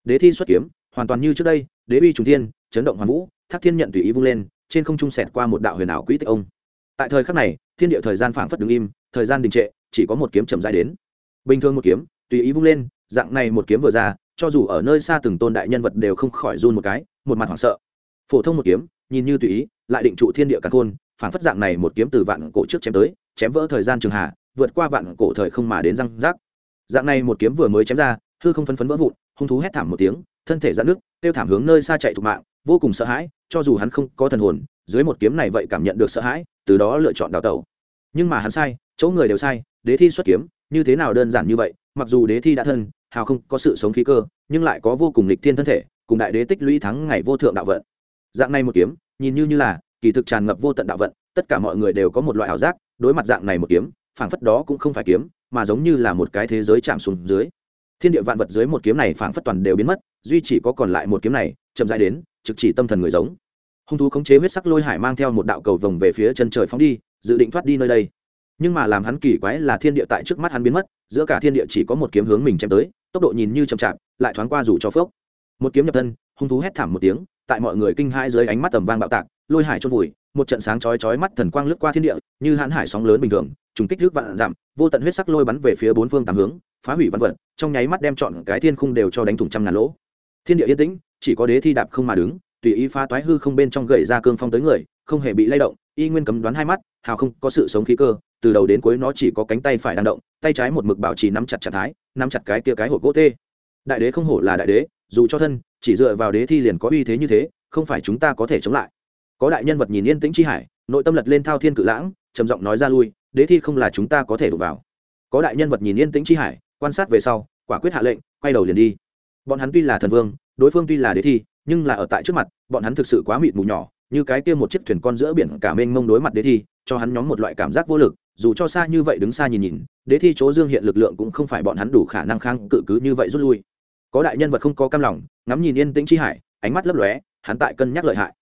Speaker 1: Đế thi xuất kiếm, hoàn toàn như trước đây, đế uy trùng thiên, chấn động hoàn vũ, thác thiên nhận tùy ý vung lên, trên không trung sẹt qua một đạo huyền ảo quỹ tích ông. Tại thời khắc này, thiên địa thời gian phảng phất đứng im, thời gian đình trệ, chỉ có một kiếm chậm dài đến. Bình thường một kiếm, tùy ý vung lên, dạng này một kiếm vừa ra, cho dù ở nơi xa từng tôn đại nhân vật đều không khỏi run một cái một mặt hoảng sợ. Phổ thông một kiếm, nhìn như tùy ý, lại định trụ thiên địa cả khôn, phảng phất dạng này một kiếm từ vạn cổ trước chém tới, chém vỡ thời gian trường hạ, vượt qua vạn cổ thời không mà đến răng rác dạng này một kiếm vừa mới chém ra, hư không phấn phấn vỡ vụn, hung thú hét thảm một tiếng, thân thể dạn nước tiêu thảm hướng nơi xa chạy thục mạng, vô cùng sợ hãi, cho dù hắn không có thần hồn, dưới một kiếm này vậy cảm nhận được sợ hãi, từ đó lựa chọn đào tẩu. Nhưng mà hắn sai, chỗ người đều sai, đế thi xuất kiếm, như thế nào đơn giản như vậy, mặc dù đế thi đã thân, hào không có sự sống khí cơ, nhưng lại có vô cùng lịch thiên thân thể cùng đại đế tích lũy thắng ngày vô thượng đạo vận. Dạng này một kiếm, nhìn như như là, kỳ thực tràn ngập vô tận đạo vận, tất cả mọi người đều có một loại ảo giác, đối mặt dạng này một kiếm, phảng phất đó cũng không phải kiếm, mà giống như là một cái thế giới chạm xuống dưới. Thiên địa vạn vật dưới một kiếm này phảng phất toàn đều biến mất, duy chỉ có còn lại một kiếm này, chậm rãi đến, trực chỉ tâm thần người giống. Hung thú khống chế huyết sắc lôi hải mang theo một đạo cầu vồng về phía chân trời phóng đi, dự định thoát đi nơi đây. Nhưng mà làm hắn kỳ quái là thiên địa tại trước mắt hắn biến mất, giữa cả thiên địa chỉ có một kiếm hướng mình chém tới, tốc độ nhìn như chậm chạp, lại thoáng qua rủ cho phước một kiếm nhập thân, hung thú hét thảm một tiếng, tại mọi người kinh hãi dưới ánh mắt tầm vang bạo tạc, lôi hải trôn vùi, một trận sáng chói chói mắt thần quang lướt qua thiên địa, như hãn hải sóng lớn bình thường, trùng kích rước vạn giảm, vô tận huyết sắc lôi bắn về phía bốn phương tám hướng, phá hủy văn vật, trong nháy mắt đem chọn cái thiên khung đều cho đánh thủng trăm ngàn lỗ. Thiên địa yên tĩnh, chỉ có đế thi đạp không mà đứng, tùy ý phá toái hư không bên trong gậy ra cương phong tới người, không hề bị lay động, y nguyên cấm đoán hai mắt, hào không có sự sống khí cơ, từ đầu đến cuối nó chỉ có cánh tay phải đang động, tay trái một mực bảo trì nắm chặt trạng thái, nắm chặt cái kia cái hộp gỗ tê. Đại đế không hổ là đại đế dù cho thân, chỉ dựa vào đế thi liền có uy thế như thế, không phải chúng ta có thể chống lại. Có đại nhân vật nhìn yên tĩnh chi hải, nội tâm lật lên thao thiên cự lãng, trầm giọng nói ra lui, đế thi không là chúng ta có thể đụng vào. Có đại nhân vật nhìn yên tĩnh chi hải, quan sát về sau, quả quyết hạ lệnh, quay đầu liền đi. Bọn hắn tuy là thần vương, đối phương tuy là đế thi, nhưng là ở tại trước mặt, bọn hắn thực sự quá mịt mù nhỏ, như cái kia một chiếc thuyền con giữa biển cả mênh mông đối mặt đế thi, cho hắn nhóm một loại cảm giác vô lực, dù cho xa như vậy đứng xa nhìn nhìn, đế thi chỗ dương hiện lực lượng cũng không phải bọn hắn đủ khả năng kháng cự cứ như vậy rút lui có đại nhân vật không có cam lòng, ngắm nhìn yên tĩnh chi hải, ánh mắt lấp lóe, hắn tại cân nhắc lợi hại.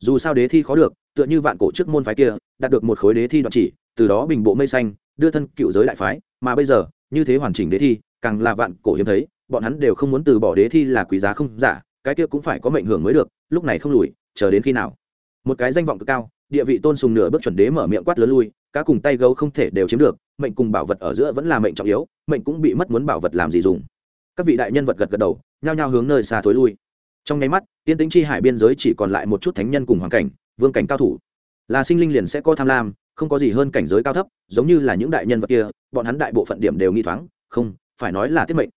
Speaker 1: Dù sao đế thi khó được, tựa như vạn cổ trước môn phái kia, đạt được một khối đế thi đoạn chỉ, từ đó bình bộ mây xanh, đưa thân cựu giới đại phái, mà bây giờ, như thế hoàn chỉnh đế thi, càng là vạn cổ hiếm thấy, bọn hắn đều không muốn từ bỏ đế thi là quý giá không giả, cái kia cũng phải có mệnh hưởng mới được, lúc này không lùi, chờ đến khi nào. Một cái danh vọng cực cao, địa vị tôn sùng nửa bước chuẩn đế mở miệng quát lớn lui, cá cùng tay gấu không thể đều chiếm được, mệnh cùng bảo vật ở giữa vẫn là mệnh trọng yếu, mệnh cũng bị mất muốn bảo vật làm gì dùng các vị đại nhân vật gật gật đầu, nhao nhao hướng nơi xa thối lui. Trong nháy mắt, tiên tính chi hải biên giới chỉ còn lại một chút thánh nhân cùng hoàn cảnh, vương cảnh cao thủ. Là sinh linh liền sẽ có tham lam, không có gì hơn cảnh giới cao thấp, giống như là những đại nhân vật kia, bọn hắn đại bộ phận điểm đều nghi thoáng, không, phải nói là tiết mệnh.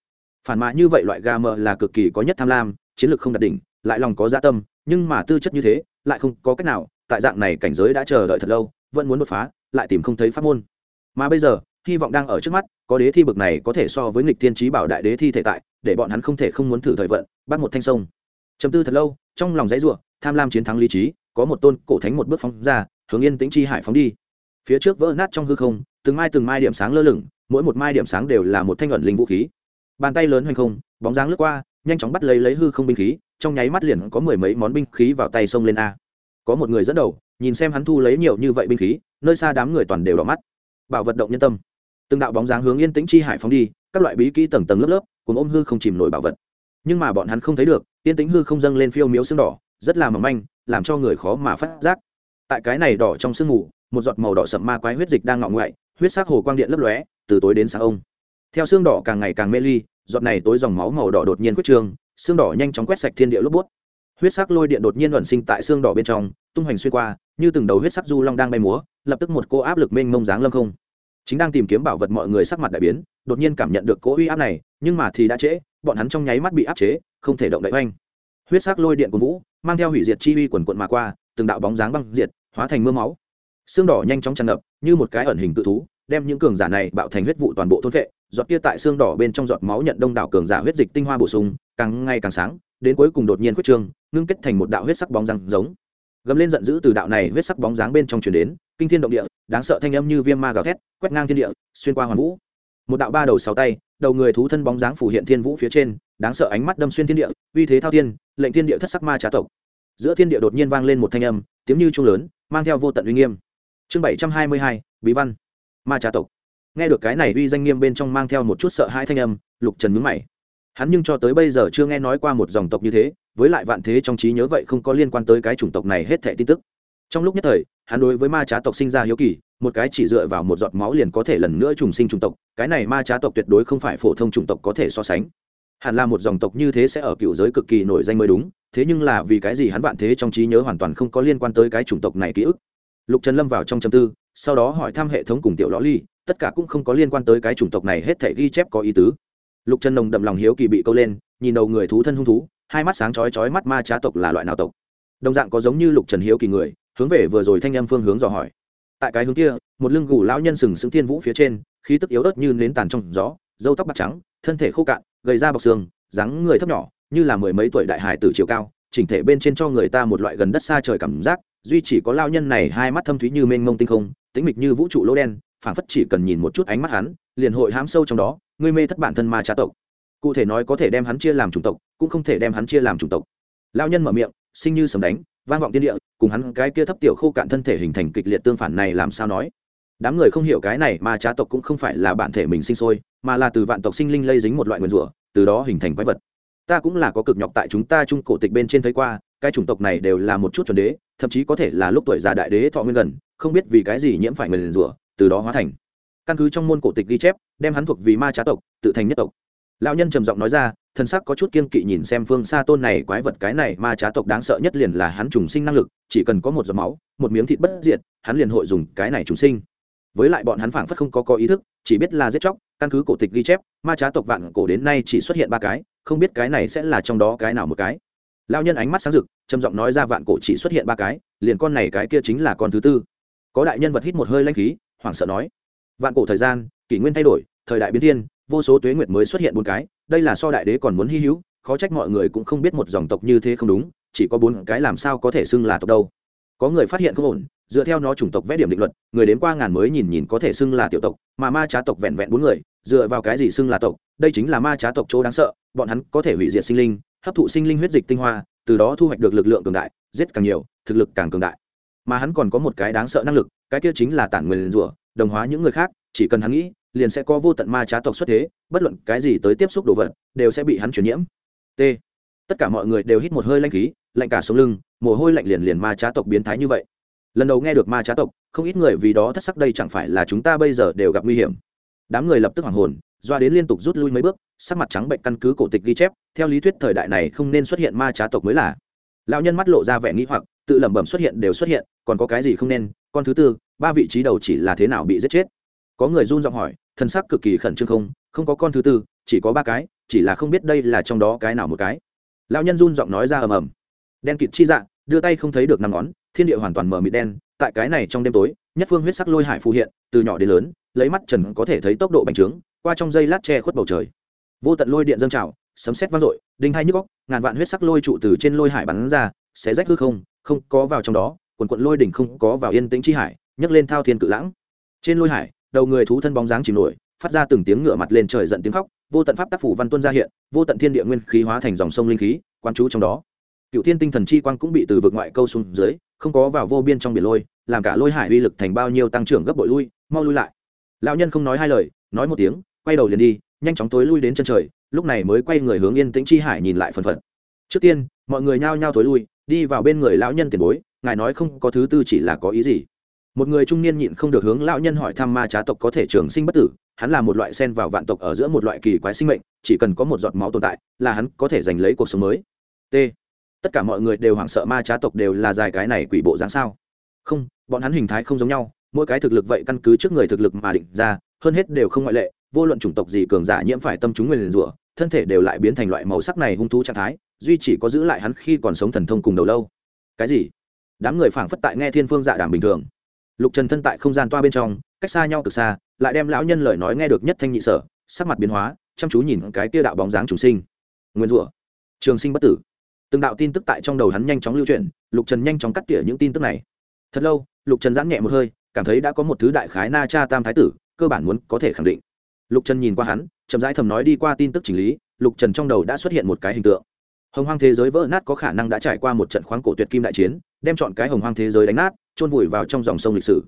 Speaker 1: Phản mạ như vậy loại gà mờ là cực kỳ có nhất tham lam, chiến lược không đạt đỉnh, lại lòng có dạ tâm, nhưng mà tư chất như thế, lại không có cách nào, tại dạng này cảnh giới đã chờ đợi thật lâu, vẫn muốn đột phá, lại tìm không thấy pháp môn. Mà bây giờ hy vọng đang ở trước mắt, có đế thi bực này có thể so với nghịch tiên trí bảo đại đế thi thể tại, để bọn hắn không thể không muốn thử thời vận, bắt một thanh sông. Chấm tư thật lâu, trong lòng dãy ruộng tham lam chiến thắng lý trí, có một tôn cổ thánh một bước phóng ra, hướng yên tĩnh chi hải phóng đi. Phía trước vỡ nát trong hư không, từng mai từng mai điểm sáng lơ lửng, mỗi một mai điểm sáng đều là một thanh ẩn linh vũ khí. Bàn tay lớn hoành không, bóng dáng lướt qua, nhanh chóng bắt lấy lấy hư không binh khí, trong nháy mắt liền có mười mấy món binh khí vào tay xông lên a. Có một người dẫn đầu, nhìn xem hắn thu lấy nhiều như vậy binh khí, nơi xa đám người toàn đều đỏ mắt. Bảo vật động nhân tâm từng đạo bóng dáng hướng yên tĩnh chi hải phóng đi, các loại bí kỹ tầng tầng lớp lớp, cùng ôm hư không chìm nổi bảo vật. Nhưng mà bọn hắn không thấy được, yên tĩnh hư không dâng lên phiêu miếu xương đỏ, rất là mỏng manh, làm cho người khó mà phát giác. Tại cái này đỏ trong sương mù, một giọt màu đỏ sậm ma quái huyết dịch đang ngọ ngoại huyết sắc hồ quang điện lấp lóe, từ tối đến sáng ông. Theo xương đỏ càng ngày càng mê ly, giọt này tối dòng máu màu đỏ đột nhiên quyết trương xương đỏ nhanh chóng quét sạch thiên địa lốp bút. Huyết sắc lôi điện đột nhiên ẩn sinh tại xương đỏ bên trong, tung hoành xuyên qua, như từng đầu huyết sắc du long đang bay múa, lập tức một cô áp lực mênh mông dáng lâm không chính đang tìm kiếm bảo vật mọi người sắc mặt đại biến, đột nhiên cảm nhận được cố uy áp này, nhưng mà thì đã trễ, bọn hắn trong nháy mắt bị áp chế, không thể động đậy oanh. Huyết sắc lôi điện của vũ, mang theo hủy diệt chi uy quần quận mà qua, từng đạo bóng dáng băng diệt, hóa thành mưa máu. Xương đỏ nhanh chóng tràn ngập, như một cái ẩn hình tự thú, đem những cường giả này bạo thành huyết vụ toàn bộ thôn vệ. Giọt kia tại xương đỏ bên trong giọt máu nhận đông đảo cường giả huyết dịch tinh hoa bổ sung, càng ngày càng sáng, đến cuối cùng đột nhiên quyết trương, ngưng kết thành một đạo huyết sắc bóng răng giống gầm lên giận dữ từ đạo này huyết sắc bóng dáng bên trong truyền đến, kinh thiên động địa, đáng sợ thanh âm như viêm ma gào thét, quét ngang thiên địa, xuyên qua hoàn vũ. Một đạo ba đầu sáu tay, đầu người thú thân bóng dáng phủ hiện thiên vũ phía trên, đáng sợ ánh mắt đâm xuyên thiên địa, uy thế thao thiên, lệnh thiên địa thất sắc ma trá tộc. Giữa thiên địa đột nhiên vang lên một thanh âm, tiếng như trung lớn, mang theo vô tận uy nghiêm. Chương bảy trăm hai mươi hai, bí văn. Ma trá tộc. Nghe được cái này uy danh nghiêm bên trong mang theo một chút sợ hãi thanh âm, lục trần mướn mày. Hắn nhưng cho tới bây giờ chưa nghe nói qua một dòng tộc như thế với lại vạn thế trong trí nhớ vậy không có liên quan tới cái chủng tộc này hết thệ tin tức. Trong lúc nhất thời, hắn đối với ma trá tộc sinh ra hiếu kỳ, một cái chỉ dựa vào một giọt máu liền có thể lần nữa trùng sinh chủng tộc, cái này ma trá tộc tuyệt đối không phải phổ thông chủng tộc có thể so sánh. Hẳn là một dòng tộc như thế sẽ ở cựu giới cực kỳ nổi danh mới đúng, thế nhưng là vì cái gì hắn vạn thế trong trí nhớ hoàn toàn không có liên quan tới cái chủng tộc này ký ức? Lục trần lâm vào trong châm tư, sau đó hỏi thăm hệ thống cùng tiểu lõ ly, tất cả cũng không có liên quan tới cái chủng tộc này hết thể ghi chép có ý tứ. Lục trần nồng đậm lòng hiếu kỳ bị câu lên, nhìn đầu người thú thân hung thú hai mắt sáng chói chói mắt ma trá tộc là loại nào tộc? Đồng dạng có giống như lục trần hiếu kỳ người, hướng về vừa rồi thanh em phương hướng dò hỏi. Tại cái hướng kia, một lưng gù lão nhân sừng sững thiên vũ phía trên, khí tức yếu ớt như nến tàn trong gió dâu tóc bạc trắng, thân thể khô cạn, gầy da bọc xương, dáng người thấp nhỏ, như là mười mấy tuổi đại hải tử chiều cao, chỉnh thể bên trên cho người ta một loại gần đất xa trời cảm giác, duy chỉ có lao nhân này hai mắt thâm thúy như mênh mông tinh không, tĩnh mịch như vũ trụ lỗ đen, phảng phất chỉ cần nhìn một chút ánh mắt hắn, liền hội hám sâu trong đó, ngươi mê thất bản thân ma trá tộc cụ thể nói có thể đem hắn chia làm chủng tộc, cũng không thể đem hắn chia làm chủng tộc. Lao nhân mở miệng, sinh như sầm đánh, vang vọng tiên địa, cùng hắn cái kia thấp tiểu khô cạn thân thể hình thành kịch liệt tương phản này làm sao nói? Đám người không hiểu cái này mà trá tộc cũng không phải là bản thể mình sinh sôi, mà là từ vạn tộc sinh linh lây dính một loại nguyên rủa, từ đó hình thành quái vật. Ta cũng là có cực nhọc tại chúng ta trung cổ tịch bên trên thấy qua, cái chủng tộc này đều là một chút chuẩn đế, thậm chí có thể là lúc tuổi già đại đế thọ nguyên gần, không biết vì cái gì nhiễm phải người rủa, từ đó hóa thành. Căn cứ trong môn cổ tịch ghi chép, đem hắn thuộc vì ma trá tộc, tự thành nhất tộc lão nhân trầm giọng nói ra thân sắc có chút kiên kỵ nhìn xem phương xa tôn này quái vật cái này ma trá tộc đáng sợ nhất liền là hắn trùng sinh năng lực, chỉ cần có một giọt máu, một miếng thịt bất diệt, hắn liền hội dùng cái này trùng sinh. Với lại bọn hắn phảng phất không có có ý thức, chỉ biết là giết chóc, căn cứ cổ tịch ghi chép, ma trá tộc vạn cổ đến nay chỉ xuất hiện ba cái, không biết cái này sẽ là trong đó cái nào một cái. Lão nhân ánh mắt sáng rực, trầm giọng nói ra vạn cổ chỉ xuất hiện ba cái, liền con này cái kia chính là con thứ tư. Có đại nhân vật hít một hơi lanh khí, hoảng sợ nói, vạn cổ thời gian, kỷ nguyên thay đổi, thời đại biến thiên vô số tuế nguyệt mới xuất hiện bốn cái, đây là so đại đế còn muốn hy hữu, khó trách mọi người cũng không biết một dòng tộc như thế không đúng, chỉ có bốn cái làm sao có thể xưng là tộc đâu. Có người phát hiện không ổn, dựa theo nó chủng tộc vẽ điểm định luật, người đến qua ngàn mới nhìn nhìn có thể xưng là tiểu tộc, mà ma trá tộc vẹn vẹn bốn người, dựa vào cái gì xưng là tộc, đây chính là ma trá tộc chỗ đáng sợ, bọn hắn có thể hủy diệt sinh linh, hấp thụ sinh linh huyết dịch tinh hoa, từ đó thu hoạch được lực lượng cường đại, giết càng nhiều, thực lực càng cường đại. Mà hắn còn có một cái đáng sợ năng lực, cái kia chính là tản nguyên rủa, đồng hóa những người khác, chỉ cần hắn nghĩ liền sẽ có vô tận ma trá tộc xuất thế, bất luận cái gì tới tiếp xúc đồ vật, đều sẽ bị hắn chuyển nhiễm. T. Tất cả mọi người đều hít một hơi lanh khí, lạnh cả sống lưng, mồ hôi lạnh liền liền ma trá tộc biến thái như vậy. Lần đầu nghe được ma trá tộc, không ít người vì đó thất sắc đây chẳng phải là chúng ta bây giờ đều gặp nguy hiểm. Đám người lập tức hoảng hồn, doa đến liên tục rút lui mấy bước, sắc mặt trắng bệnh căn cứ cổ tịch ghi chép, theo lý thuyết thời đại này không nên xuất hiện ma trá tộc mới là. Lão nhân mắt lộ ra vẻ nghĩ hoặc, tự lẩm bẩm xuất hiện đều xuất hiện, còn có cái gì không nên, con thứ tư, ba vị trí đầu chỉ là thế nào bị giết chết có người run giọng hỏi thân sắc cực kỳ khẩn trương không không có con thứ tư, chỉ có ba cái, chỉ là không biết đây là trong đó cái nào một cái. Lão nhân run giọng nói ra ầm ầm. Đen kịt chi dạ đưa tay không thấy được năm ngón, thiên địa hoàn toàn mờ mịt đen, tại cái này trong đêm tối, nhất phương huyết sắc lôi hải phù hiện, từ nhỏ đến lớn, lấy mắt trần có thể thấy tốc độ bành trướng, qua trong dây lát che khuất bầu trời. Vô tận lôi điện dâng trào, sấm sét vang dội, đinh hai nhức góc ngàn vạn huyết sắc lôi trụ từ trên lôi hải bắn ra, xé rách hư không không có vào trong đó, quần quận lôi đỉnh không có vào yên tĩnh chi hải, nhấc lên thao thiên cự lãng. Trên lôi hải đầu người thú thân bóng dáng chìm nổi, phát ra từng tiếng ngựa mặt lên trời giận tiếng khóc, vô tận pháp tác phủ văn tuân ra hiện, vô tận thiên địa nguyên khí hóa thành dòng sông linh khí quan trú trong đó. Cựu thiên tinh thần chi quang cũng bị từ vực ngoại câu xuống dưới, không có vào vô biên trong biển lôi, làm cả lôi hải uy lực thành bao nhiêu tăng trưởng gấp bội lui, mau lui lại. Lão nhân không nói hai lời, nói một tiếng, quay đầu liền đi, nhanh chóng tối lui đến chân trời, lúc này mới quay người hướng yên tĩnh chi hải nhìn lại phần phật. Trước tiên, mọi người nhao nhao tối lui, đi vào bên người lão nhân tiền bối, ngài nói không có thứ tư chỉ là có ý gì? Một người trung niên nhịn không được hướng lão nhân hỏi thăm ma trá tộc có thể trường sinh bất tử, hắn là một loại sen vào vạn tộc ở giữa một loại kỳ quái sinh mệnh, chỉ cần có một giọt máu tồn tại, là hắn có thể giành lấy cuộc sống mới. T. Tất cả mọi người đều hoảng sợ ma trá tộc đều là dài cái này quỷ bộ dáng sao? Không, bọn hắn hình thái không giống nhau, mỗi cái thực lực vậy căn cứ trước người thực lực mà định ra, hơn hết đều không ngoại lệ, vô luận chủng tộc gì cường giả nhiễm phải tâm chúng nguyền rủa, thân thể đều lại biến thành loại màu sắc này hung thú trạng thái, duy chỉ có giữ lại hắn khi còn sống thần thông cùng đầu lâu. Cái gì? Đám người phảng phất tại nghe thiên phương dạ đàm bình thường lục trần thân tại không gian toa bên trong, cách xa nhau từ xa, lại đem lão nhân lời nói nghe được nhất thanh nhị sở, sắc mặt biến hóa, chăm chú nhìn cái tia đạo bóng dáng trùng sinh. Nguyên rủa. Trường sinh bất tử. Từng đạo tin tức tại trong đầu hắn nhanh chóng lưu chuyển lục trần nhanh chóng cắt tỉa những tin tức này. Thật lâu, lục trần giãn nhẹ một hơi, cảm thấy đã có một thứ đại khái na cha tam thái tử, cơ bản muốn có thể khẳng định. Lục trần nhìn qua hắn, chậm rãi thầm nói đi qua tin tức chỉnh lý, lục trần trong đầu đã xuất hiện một cái hình tượng. Hồng hoang thế giới vỡ nát có khả năng đã trải qua một trận khoáng cổ tuyệt kim đại chiến đem chọn cái hồng hoang thế giới đánh nát trôn vùi vào trong dòng sông lịch sử.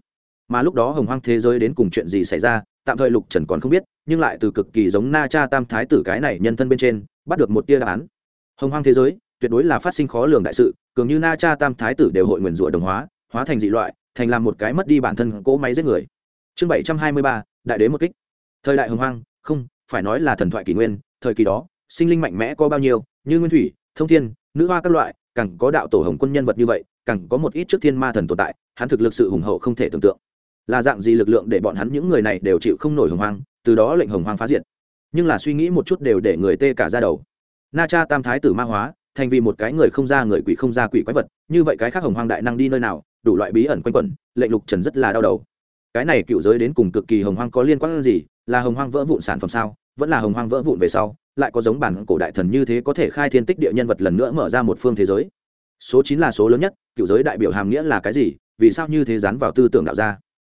Speaker 1: Mà lúc đó hồng hoang thế giới đến cùng chuyện gì xảy ra, tạm thời lục trần còn không biết, nhưng lại từ cực kỳ giống na cha tam thái tử cái này nhân thân bên trên, bắt được một tia đáp án. Hồng hoang thế giới, tuyệt đối là phát sinh khó lường đại sự, cường như na cha tam thái tử đều hội nguyền rủa đồng hóa hóa thành dị loại, thành làm một cái mất đi bản thân cỗ máy giết người. Chương bảy trăm hai mươi ba, đại đế một kích. Thời đại hồng hoang, không, phải nói là thần thoại kỷ nguyên, thời kỳ đó, sinh linh mạnh mẽ có bao nhiêu, như nguyên thủy, thông thiên, nữ hoa các loại, càng có đạo tổ hồng quân nhân vật như vậy càng có một ít trước thiên ma thần tồn tại, hắn thực lực sự hùng hậu không thể tưởng tượng. Là dạng gì lực lượng để bọn hắn những người này đều chịu không nổi hồng hoang, từ đó lệnh hồng hoang phá diệt. Nhưng là suy nghĩ một chút đều để người tê cả ra đầu. Na cha tam thái tử ma hóa, thành vì một cái người không ra người quỷ không ra quỷ quái vật, như vậy cái khác hồng hoang đại năng đi nơi nào, đủ loại bí ẩn quanh quẩn, lệnh lục trần rất là đau đầu. Cái này cựu giới đến cùng cực kỳ hồng hoang có liên quan gì, là hồng hoang vỡ vụn sản phẩm sao, vẫn là hồng hoang vỡ vụn về sau, lại có giống bản cổ đại thần như thế có thể khai thiên tích địa nhân vật lần nữa mở ra một phương thế giới số chín là số lớn nhất, cựu giới đại biểu hàm nghĩa là cái gì, vì sao như thế dán vào tư tưởng đạo gia?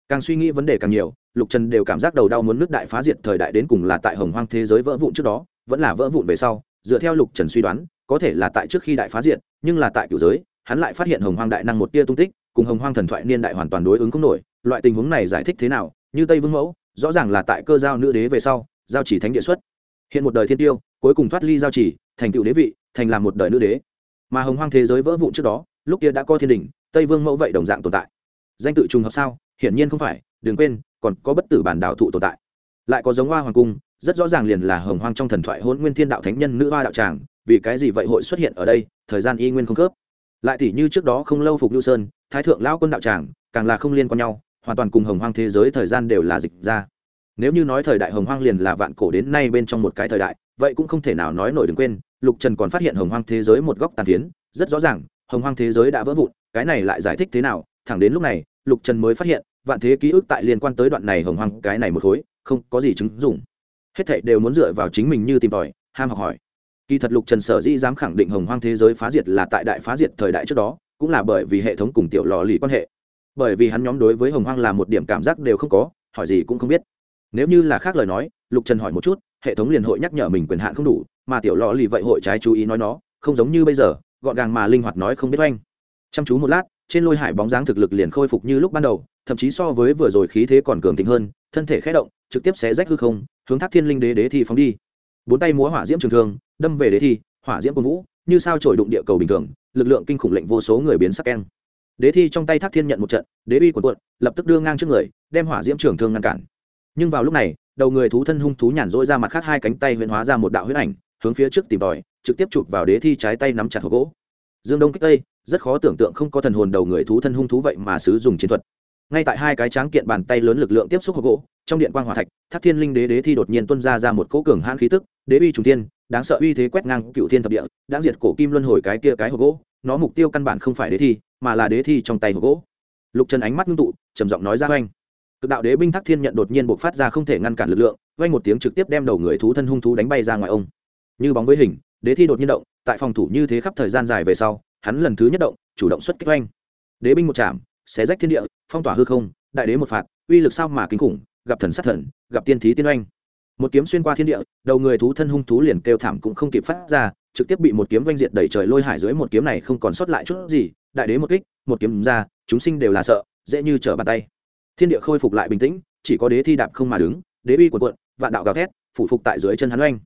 Speaker 1: Càng suy nghĩ vấn đề càng nhiều, lục trần đều cảm giác đầu đau muốn nước đại phá diệt thời đại đến cùng là tại hồng hoang thế giới vỡ vụn trước đó, vẫn là vỡ vụn về sau. Dựa theo lục trần suy đoán, có thể là tại trước khi đại phá diệt, nhưng là tại cựu giới, hắn lại phát hiện hồng hoang đại năng một tia tung tích, cùng hồng hoang thần thoại niên đại hoàn toàn đối ứng không nổi. Loại tình huống này giải thích thế nào? Như tây vương mẫu, rõ ràng là tại cơ giao nữ đế về sau, giao chỉ thánh địa xuất. Hiện một đời thiên tiêu, cuối cùng thoát ly giao chỉ, thành tựu đế vị, thành làm một đời nữ đế mà hồng hoang thế giới vỡ vụn trước đó, lúc kia đã có thiên đình, tây vương mẫu vậy đồng dạng tồn tại. Danh tự trùng hợp sao? Hiển nhiên không phải, đừng quên, còn có bất tử bản đạo thụ tồn tại. Lại có giống hoa hoàng cung, rất rõ ràng liền là hồng hoang trong thần thoại hôn nguyên thiên đạo thánh nhân nữ hoa đạo tràng, vì cái gì vậy hội xuất hiện ở đây, thời gian y nguyên không khớp. Lại tỷ như trước đó không lâu phục lưu sơn, thái thượng lão quân đạo tràng, càng là không liên quan nhau, hoàn toàn cùng hồng hoang thế giới thời gian đều là dịch ra. Nếu như nói thời đại hồng hoang liền là vạn cổ đến nay bên trong một cái thời đại, vậy cũng không thể nào nói nổi đừng quên lục trần còn phát hiện hồng hoang thế giới một góc tàn tiến rất rõ ràng, hồng hoang thế giới đã vỡ vụn, cái này lại giải thích thế nào? Thẳng đến lúc này, lục trần mới phát hiện, vạn thế ký ức tại liên quan tới đoạn này hồng hoang, cái này một khối, không có gì chứng dụng. Hết thảy đều muốn dựa vào chính mình như tìm tòi, ham học hỏi. Kỳ thật lục trần sở dĩ dám khẳng định hồng hoang thế giới phá diệt là tại đại phá diệt thời đại trước đó, cũng là bởi vì hệ thống cùng tiểu lò lì quan hệ. Bởi vì hắn nhóm đối với hồng hoang là một điểm cảm giác đều không có, hỏi gì cũng không biết. Nếu như là khác lời nói, lục trần hỏi một chút, hệ thống liền hội nhắc nhở mình quyền hạn không đủ mà tiểu lò lì vậy hội trái chú ý nói nó, không giống như bây giờ, gọn gàng mà linh hoạt nói không biết oanh. Chăm chú một lát, trên lôi hải bóng dáng thực lực liền khôi phục như lúc ban đầu, thậm chí so với vừa rồi khí thế còn cường thịnh hơn, thân thể khé động, trực tiếp sẽ rách hư không, hướng thác thiên linh đế đế thi phóng đi. Bốn tay múa hỏa diễm trường thương, đâm về đế thi, hỏa diễm quân vũ, như sao trổi đụng địa cầu bình thường, lực lượng kinh khủng lệnh vô số người biến sắc keng. Đế thi trong tay thác thiên nhận một trận, đế uy quần quận lập tức đưa ngang trước người, đem hỏa diễm trường thương ngăn cản. Nhưng vào lúc này, đầu người thú thân hung thú nhàn rỗi ra mặt khác hai cánh tay huyễn hóa ra một đạo huyết ảnh hướng phía trước tìm tòi, trực tiếp chụp vào đế thi trái tay nắm chặt hộp gỗ. Dương đông kích tây, rất khó tưởng tượng không có thần hồn đầu người thú thân hung thú vậy mà sử dụng chiến thuật. Ngay tại hai cái tráng kiện bàn tay lớn lực lượng tiếp xúc hộp gỗ, trong điện quan hỏa thạch, thác thiên linh đế đế thi đột nhiên tuân ra ra một cỗ cường hãn khí tức, đế uy trùng thiên, đáng sợ uy thế quét ngang cựu thiên thập địa đã diệt cổ kim luân hồi cái kia cái hộp gỗ. Nó mục tiêu căn bản không phải đế thi, mà là đế thi trong tay hộp gỗ. Lục trần ánh mắt ngưng tụ, trầm giọng nói ra oanh. Cực đạo đế binh thác thiên nhận đột nhiên buộc phát ra không thể ngăn cản lực lượng, oanh một tiếng trực tiếp đem đầu người thú thân hung thú đánh bay ra ngoài ông như bóng với hình, đế thi đột nhiên động, tại phòng thủ như thế khắp thời gian dài về sau, hắn lần thứ nhất động, chủ động xuất kích oanh. Đế binh một chạm xé rách thiên địa, phong tỏa hư không, đại đế một phạt, uy lực sao mà kinh khủng, gặp thần sát thần, gặp tiên thí tiên oanh. Một kiếm xuyên qua thiên địa, đầu người thú thân hung thú liền kêu thảm cũng không kịp phát ra, trực tiếp bị một kiếm oanh diệt đẩy trời lôi hải dưới một kiếm này không còn sót lại chút gì, đại đế một kích, một kiếm ra, chúng sinh đều là sợ, dễ như trở bàn tay. Thiên địa khôi phục lại bình tĩnh, chỉ có đế thi đạp không mà đứng, đế uy quần quận vạn đạo gào thét, phủ phục tại dưới chân hắn oanh.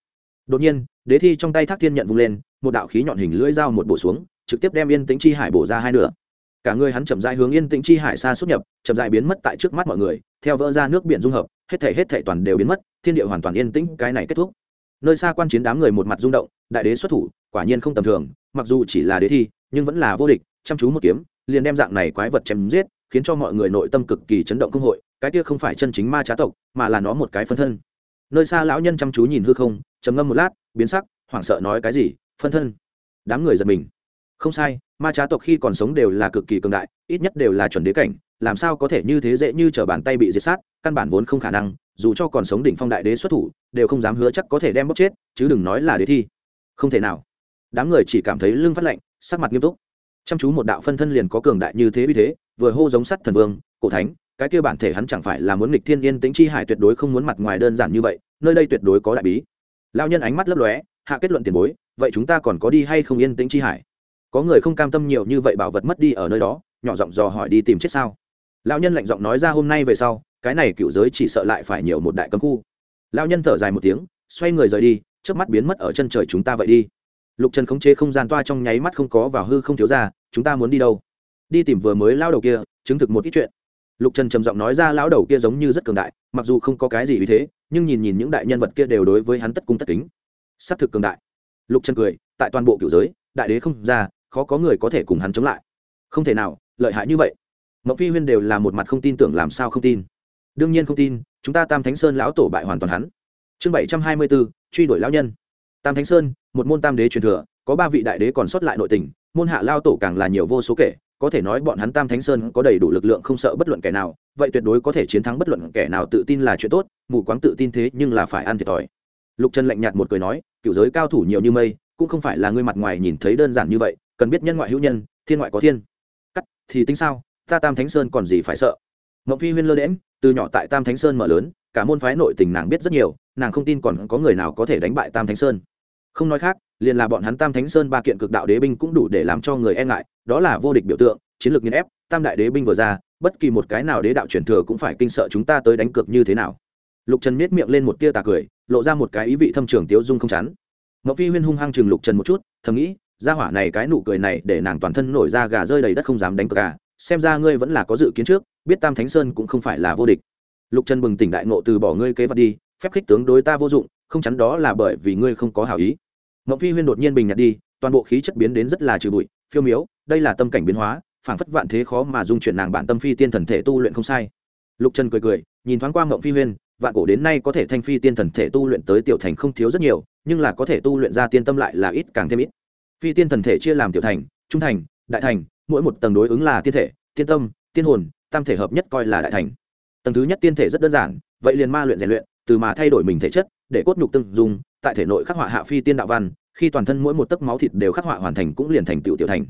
Speaker 1: Đột nhiên đế thi trong tay thác thiên nhận vung lên, một đạo khí nhọn hình lưỡi dao một bổ xuống, trực tiếp đem yên tĩnh chi hải bổ ra hai nửa. Cả người hắn chậm rãi hướng yên tĩnh chi hải xa xuất nhập, chậm rãi biến mất tại trước mắt mọi người, theo vỡ ra nước biển dung hợp, hết thể hết thể toàn đều biến mất, thiên địa hoàn toàn yên tĩnh, cái này kết thúc. Nơi xa quan chiến đám người một mặt rung động, đại đế xuất thủ, quả nhiên không tầm thường, mặc dù chỉ là đế thi, nhưng vẫn là vô địch, chăm chú một kiếm, liền đem dạng này quái vật chém giết, khiến cho mọi người nội tâm cực kỳ chấn động công hội, cái kia không phải chân chính ma trá tộc, mà là nó một cái phân thân. Nơi xa lão nhân chăm chú nhìn hư không, trầm ngâm một lát biến sắc, hoảng sợ nói cái gì, phân thân. Đám người giật mình. Không sai, ma trá tộc khi còn sống đều là cực kỳ cường đại, ít nhất đều là chuẩn đế cảnh, làm sao có thể như thế dễ như t r ở bàn tay bị diệt sát, căn bản vốn không khả năng, dù cho còn sống đỉnh phong đại đế xuất thủ, đều không dám hứa chắc có thể đem bóc chết, chứ đừng nói là đế thi. Không thể nào. Đám người chỉ cảm thấy lưng phát lạnh, sắc mặt nghiêm túc. Chăm chú một đạo phân thân liền có cường đại như thế uy thế, vừa hô giống sắt thần vương, cổ thánh, cái kia bản thể hắn chẳng phải là muốn nghịch thiên yên tĩnh chi hải tuyệt đối không muốn mặt ngoài đơn giản như vậy, nơi đây tuyệt đối có đại bí lao nhân ánh mắt lấp lóe, hạ kết luận tiền bối, vậy chúng ta còn có đi hay không yên tĩnh chi hải? Có người không cam tâm nhiều như vậy bảo vật mất đi ở nơi đó, nhỏ giọng dò hỏi đi tìm chết sao? Lão nhân lạnh giọng nói ra hôm nay về sau, cái này cựu giới chỉ sợ lại phải nhiều một đại cấm khu. Lão nhân thở dài một tiếng, xoay người rời đi trước mắt biến mất ở chân trời chúng ta vậy đi. Lục trần khống chế không gian toa trong nháy mắt không có vào hư không thiếu ra, chúng ta muốn đi đâu? Đi tìm vừa mới lao đầu kia, chứng thực một ít chuyện lục trần trầm giọng nói ra lão đầu kia giống như rất cường đại, mặc dù không có cái gì vì thế, nhưng nhìn nhìn những đại nhân vật kia đều đối với hắn tất cung tất kính. S á c thực cường đại. Lục trần cười, tại toàn bộ cựu giới, đại đế không ra, khó có người có thể cùng hắn chống lại. Không thể nào, lợi hại như vậy. Mậu phi huyên đều là một mặt không tin tưởng làm sao không tin. Đương nhiên không tin, chúng ta tam thánh sơn lão tổ bại hoàn toàn hắn. Chương bảy trăm hai mươi bốn, truy đuổi lão nhân. Tam thánh sơn, một môn tam đế truyền thừa, có ba vị đại đế còn sót lại nội tình, môn hạ lao tổ càng là nhiều vô số kể có thể nói bọn hắn tam thánh sơn có đầy đủ lực lượng không sợ bất luận kẻ nào, vậy tuyệt đối có thể chiến thắng bất luận kẻ nào tự tin là chuyện tốt, mù quáng tự tin thế nhưng là phải ăn thiệt thòi. Lục trần lạnh nhạt một cười nói cựu giới cao thủ nhiều như mây, cũng không phải là ngươi mặt ngoài nhìn thấy đơn giản như vậy, cần biết nhân ngoại hữu nhân, thiên ngoại có thiên. Cắt, thì tính sao? Ta tam thánh sơn còn gì phải sợ? Ngọc phi huyên lơ đễm từ nhỏ tại tam thánh sơn mở lớn, cả môn phái nội tình nàng biết rất nhiều, nàng không tin còn có người nào có thể đánh bại tam thánh sơn. Không nói khác, liền là bọn hắn tam thánh sơn ba kiện cực đạo đế binh cũng đủ để làm cho người e ngại đó là vô địch biểu tượng, chiến lược nghiên ép, tam đại đế binh vừa ra, bất kỳ một cái nào đế đạo truyền thừa cũng phải kinh sợ chúng ta tới đánh cược như thế nào. Lục trần miết miệng lên một tia tà cười, lộ ra một cái ý vị thâm trường tiếu dung không chắn ngọc phi huyên hung hăng chừng lục trần một chút, thầm nghĩ ra hỏa này cái nụ cười này để nàng toàn thân nổi ra gà rơi đầy đất không dám đánh cược gà. xem ra ngươi vẫn là có dự kiến trước, biết tam thánh sơn cũng không phải là vô địch. Lục trần bừng tỉnh đại ngộ từ bỏ ngươi kế vật đi, phép khích tướng đối ta vô dụng, không chắn đó là bởi vì ngươi không có hảo ý. Ngọc phi huyên đột nhiên bình nhặt đi, toàn bộ khí chất biến đến rất là trừ bụi phiêu miếu, đây là tâm cảnh biến hóa, phảng phất vạn thế khó mà dung chuyển nàng bản tâm phi tiên thần thể tu luyện không sai. Lục trần cười cười, nhìn thoáng qua mộng phi huyên, vạn cổ đến nay có thể thanh phi tiên thần thể tu luyện tới tiểu thành không thiếu rất nhiều, nhưng là có thể tu luyện ra tiên tâm lại là ít càng thêm ít. Phi tiên thần thể chia làm tiểu thành, trung thành, đại thành, mỗi một tầng đối ứng là tiên thể, tiên tâm, tiên hồn, tam thể hợp nhất coi là đại thành. Tầng thứ nhất tiên thể rất đơn giản, vậy liền ma luyện rèn luyện, từ mà thay đổi mình thể chất, để cốt nhục tương dùng tại thể nội khắc họa hạ phi tiên đạo văn khi toàn thân mỗi một tấc máu thịt đều khắc họa hoàn thành cũng liền thành tựu tiểu thành.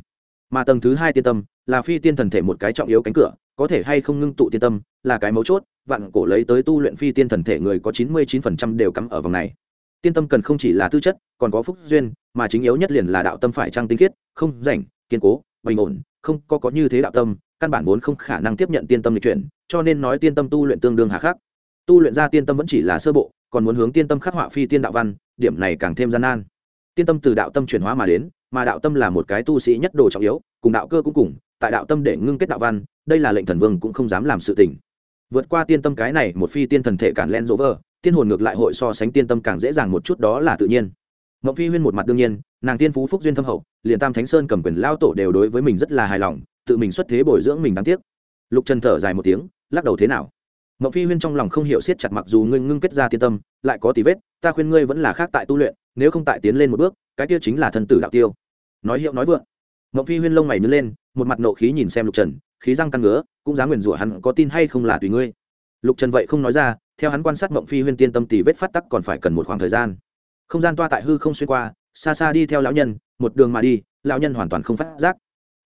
Speaker 1: Mà tầng thứ hai tiên tâm là phi tiên thần thể một cái trọng yếu cánh cửa, có thể hay không ngưng tụ tiên tâm là cái mấu chốt, vạn cổ lấy tới tu luyện phi tiên thần thể người có chín mươi chín phần trăm đều cắm ở vòng này. Tiên tâm cần không chỉ là tư chất, còn có phúc duyên, mà chính yếu nhất liền là đạo tâm phải trăng tinh khiết, không rảnh, kiên cố, bình ổn, không có có như thế đạo tâm, căn bản vốn không khả năng tiếp nhận tiên tâm lịch chuyển, cho nên nói tiên tâm tu luyện tương đương hà khắc. Tu luyện ra tiên tâm vẫn chỉ là sơ bộ, còn muốn hướng tiên tâm khắc họa phi tiên đạo văn, điểm này càng thêm gian nan tiên tâm từ đạo tâm chuyển hóa mà đến, mà đạo tâm là một cái tu sĩ nhất đồ trọng yếu, cùng đạo cơ cũng cùng, tại đạo tâm để ngưng kết đạo văn, đây là lệnh thần vương cũng không dám làm sự tình. Vượt qua tiên tâm cái này một phi tiên thần thể cản len rỗ vờ tiên hồn ngược lại hội so sánh tiên tâm càng dễ dàng một chút đó là tự nhiên. Ngọc phi huyên một mặt đương nhiên, nàng tiên phú phúc duyên thâm hậu, liền tam thánh sơn cầm quyền lao tổ đều đối với mình rất là hài lòng, tự mình xuất thế bồi dưỡng mình đáng tiếc. Lục trần thở dài một tiếng, lắc đầu thế nào? Ngọc phi huyên trong lòng không hiểu siết chặt mặc dù ngươi ngưng kết ra tiên tâm, lại có tí vết, ta khuyên ngươi vẫn là khác tại tu luyện nếu không tại tiến lên một bước, cái kia chính là thân tử đạo tiêu. Nói hiệu nói vượng. Mộng phi huyên lông mày nhớ lên, một mặt nộ khí nhìn xem lục trần, khí răng căn ngứa, cũng dám nguyền rủa hắn có tin hay không là tùy ngươi. Lục trần vậy không nói ra, theo hắn quan sát mộng phi huyên tiên tâm tỷ vết phát tắc còn phải cần một khoảng thời gian. Không gian toa tại hư không xuyên qua, xa xa đi theo lão nhân, một đường mà đi, lão nhân hoàn toàn không phát giác.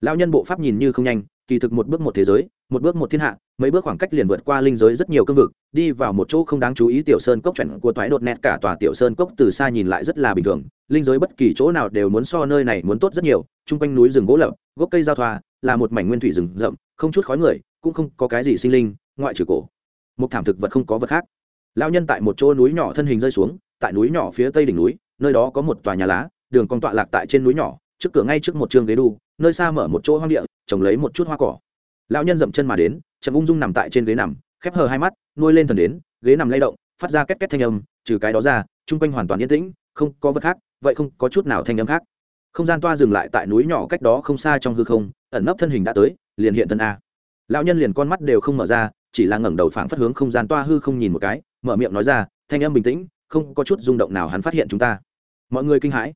Speaker 1: Lão nhân bộ pháp nhìn như không nhanh, kỳ thực một bước một thế giới một bước một thiên hạ, mấy bước khoảng cách liền vượt qua linh giới rất nhiều cương vực, đi vào một chỗ không đáng chú ý tiểu sơn cốc chuẩn của toái đột nét cả tòa tiểu sơn cốc từ xa nhìn lại rất là bình thường, linh giới bất kỳ chỗ nào đều muốn so nơi này muốn tốt rất nhiều, chung quanh núi rừng gỗ lợp gốc cây giao thoa, là một mảnh nguyên thủy rừng rậm, không chút khói người, cũng không có cái gì sinh linh, ngoại trừ cổ. Một thảm thực vật không có vật khác. Lao nhân tại một chỗ núi nhỏ thân hình rơi xuống, tại núi nhỏ phía tây đỉnh núi, nơi đó có một tòa nhà lá, đường con tọa lạc tại trên núi nhỏ, trước cửa ngay trước một trường ghế đu, nơi xa mở một chỗ hoang địa, trồng lấy một chút hoa cỏ lão nhân dậm chân mà đến, chậm ung dung nằm tại trên ghế nằm, khép hờ hai mắt, nuôi lên thần đến, ghế nằm lay động, phát ra két két thanh âm, trừ cái đó ra, chung quanh hoàn toàn yên tĩnh, không có vật khác, vậy không có chút nào thanh âm khác. Không gian toa dừng lại tại núi nhỏ cách đó không xa trong hư không, ẩn nấp thân hình đã tới, liền hiện thân a. Lão nhân liền con mắt đều không mở ra, chỉ là ngẩng đầu phảng phất hướng không gian toa hư không nhìn một cái, mở miệng nói ra, thanh âm bình tĩnh, không có chút rung động nào hắn phát hiện chúng ta. Mọi người kinh hãi.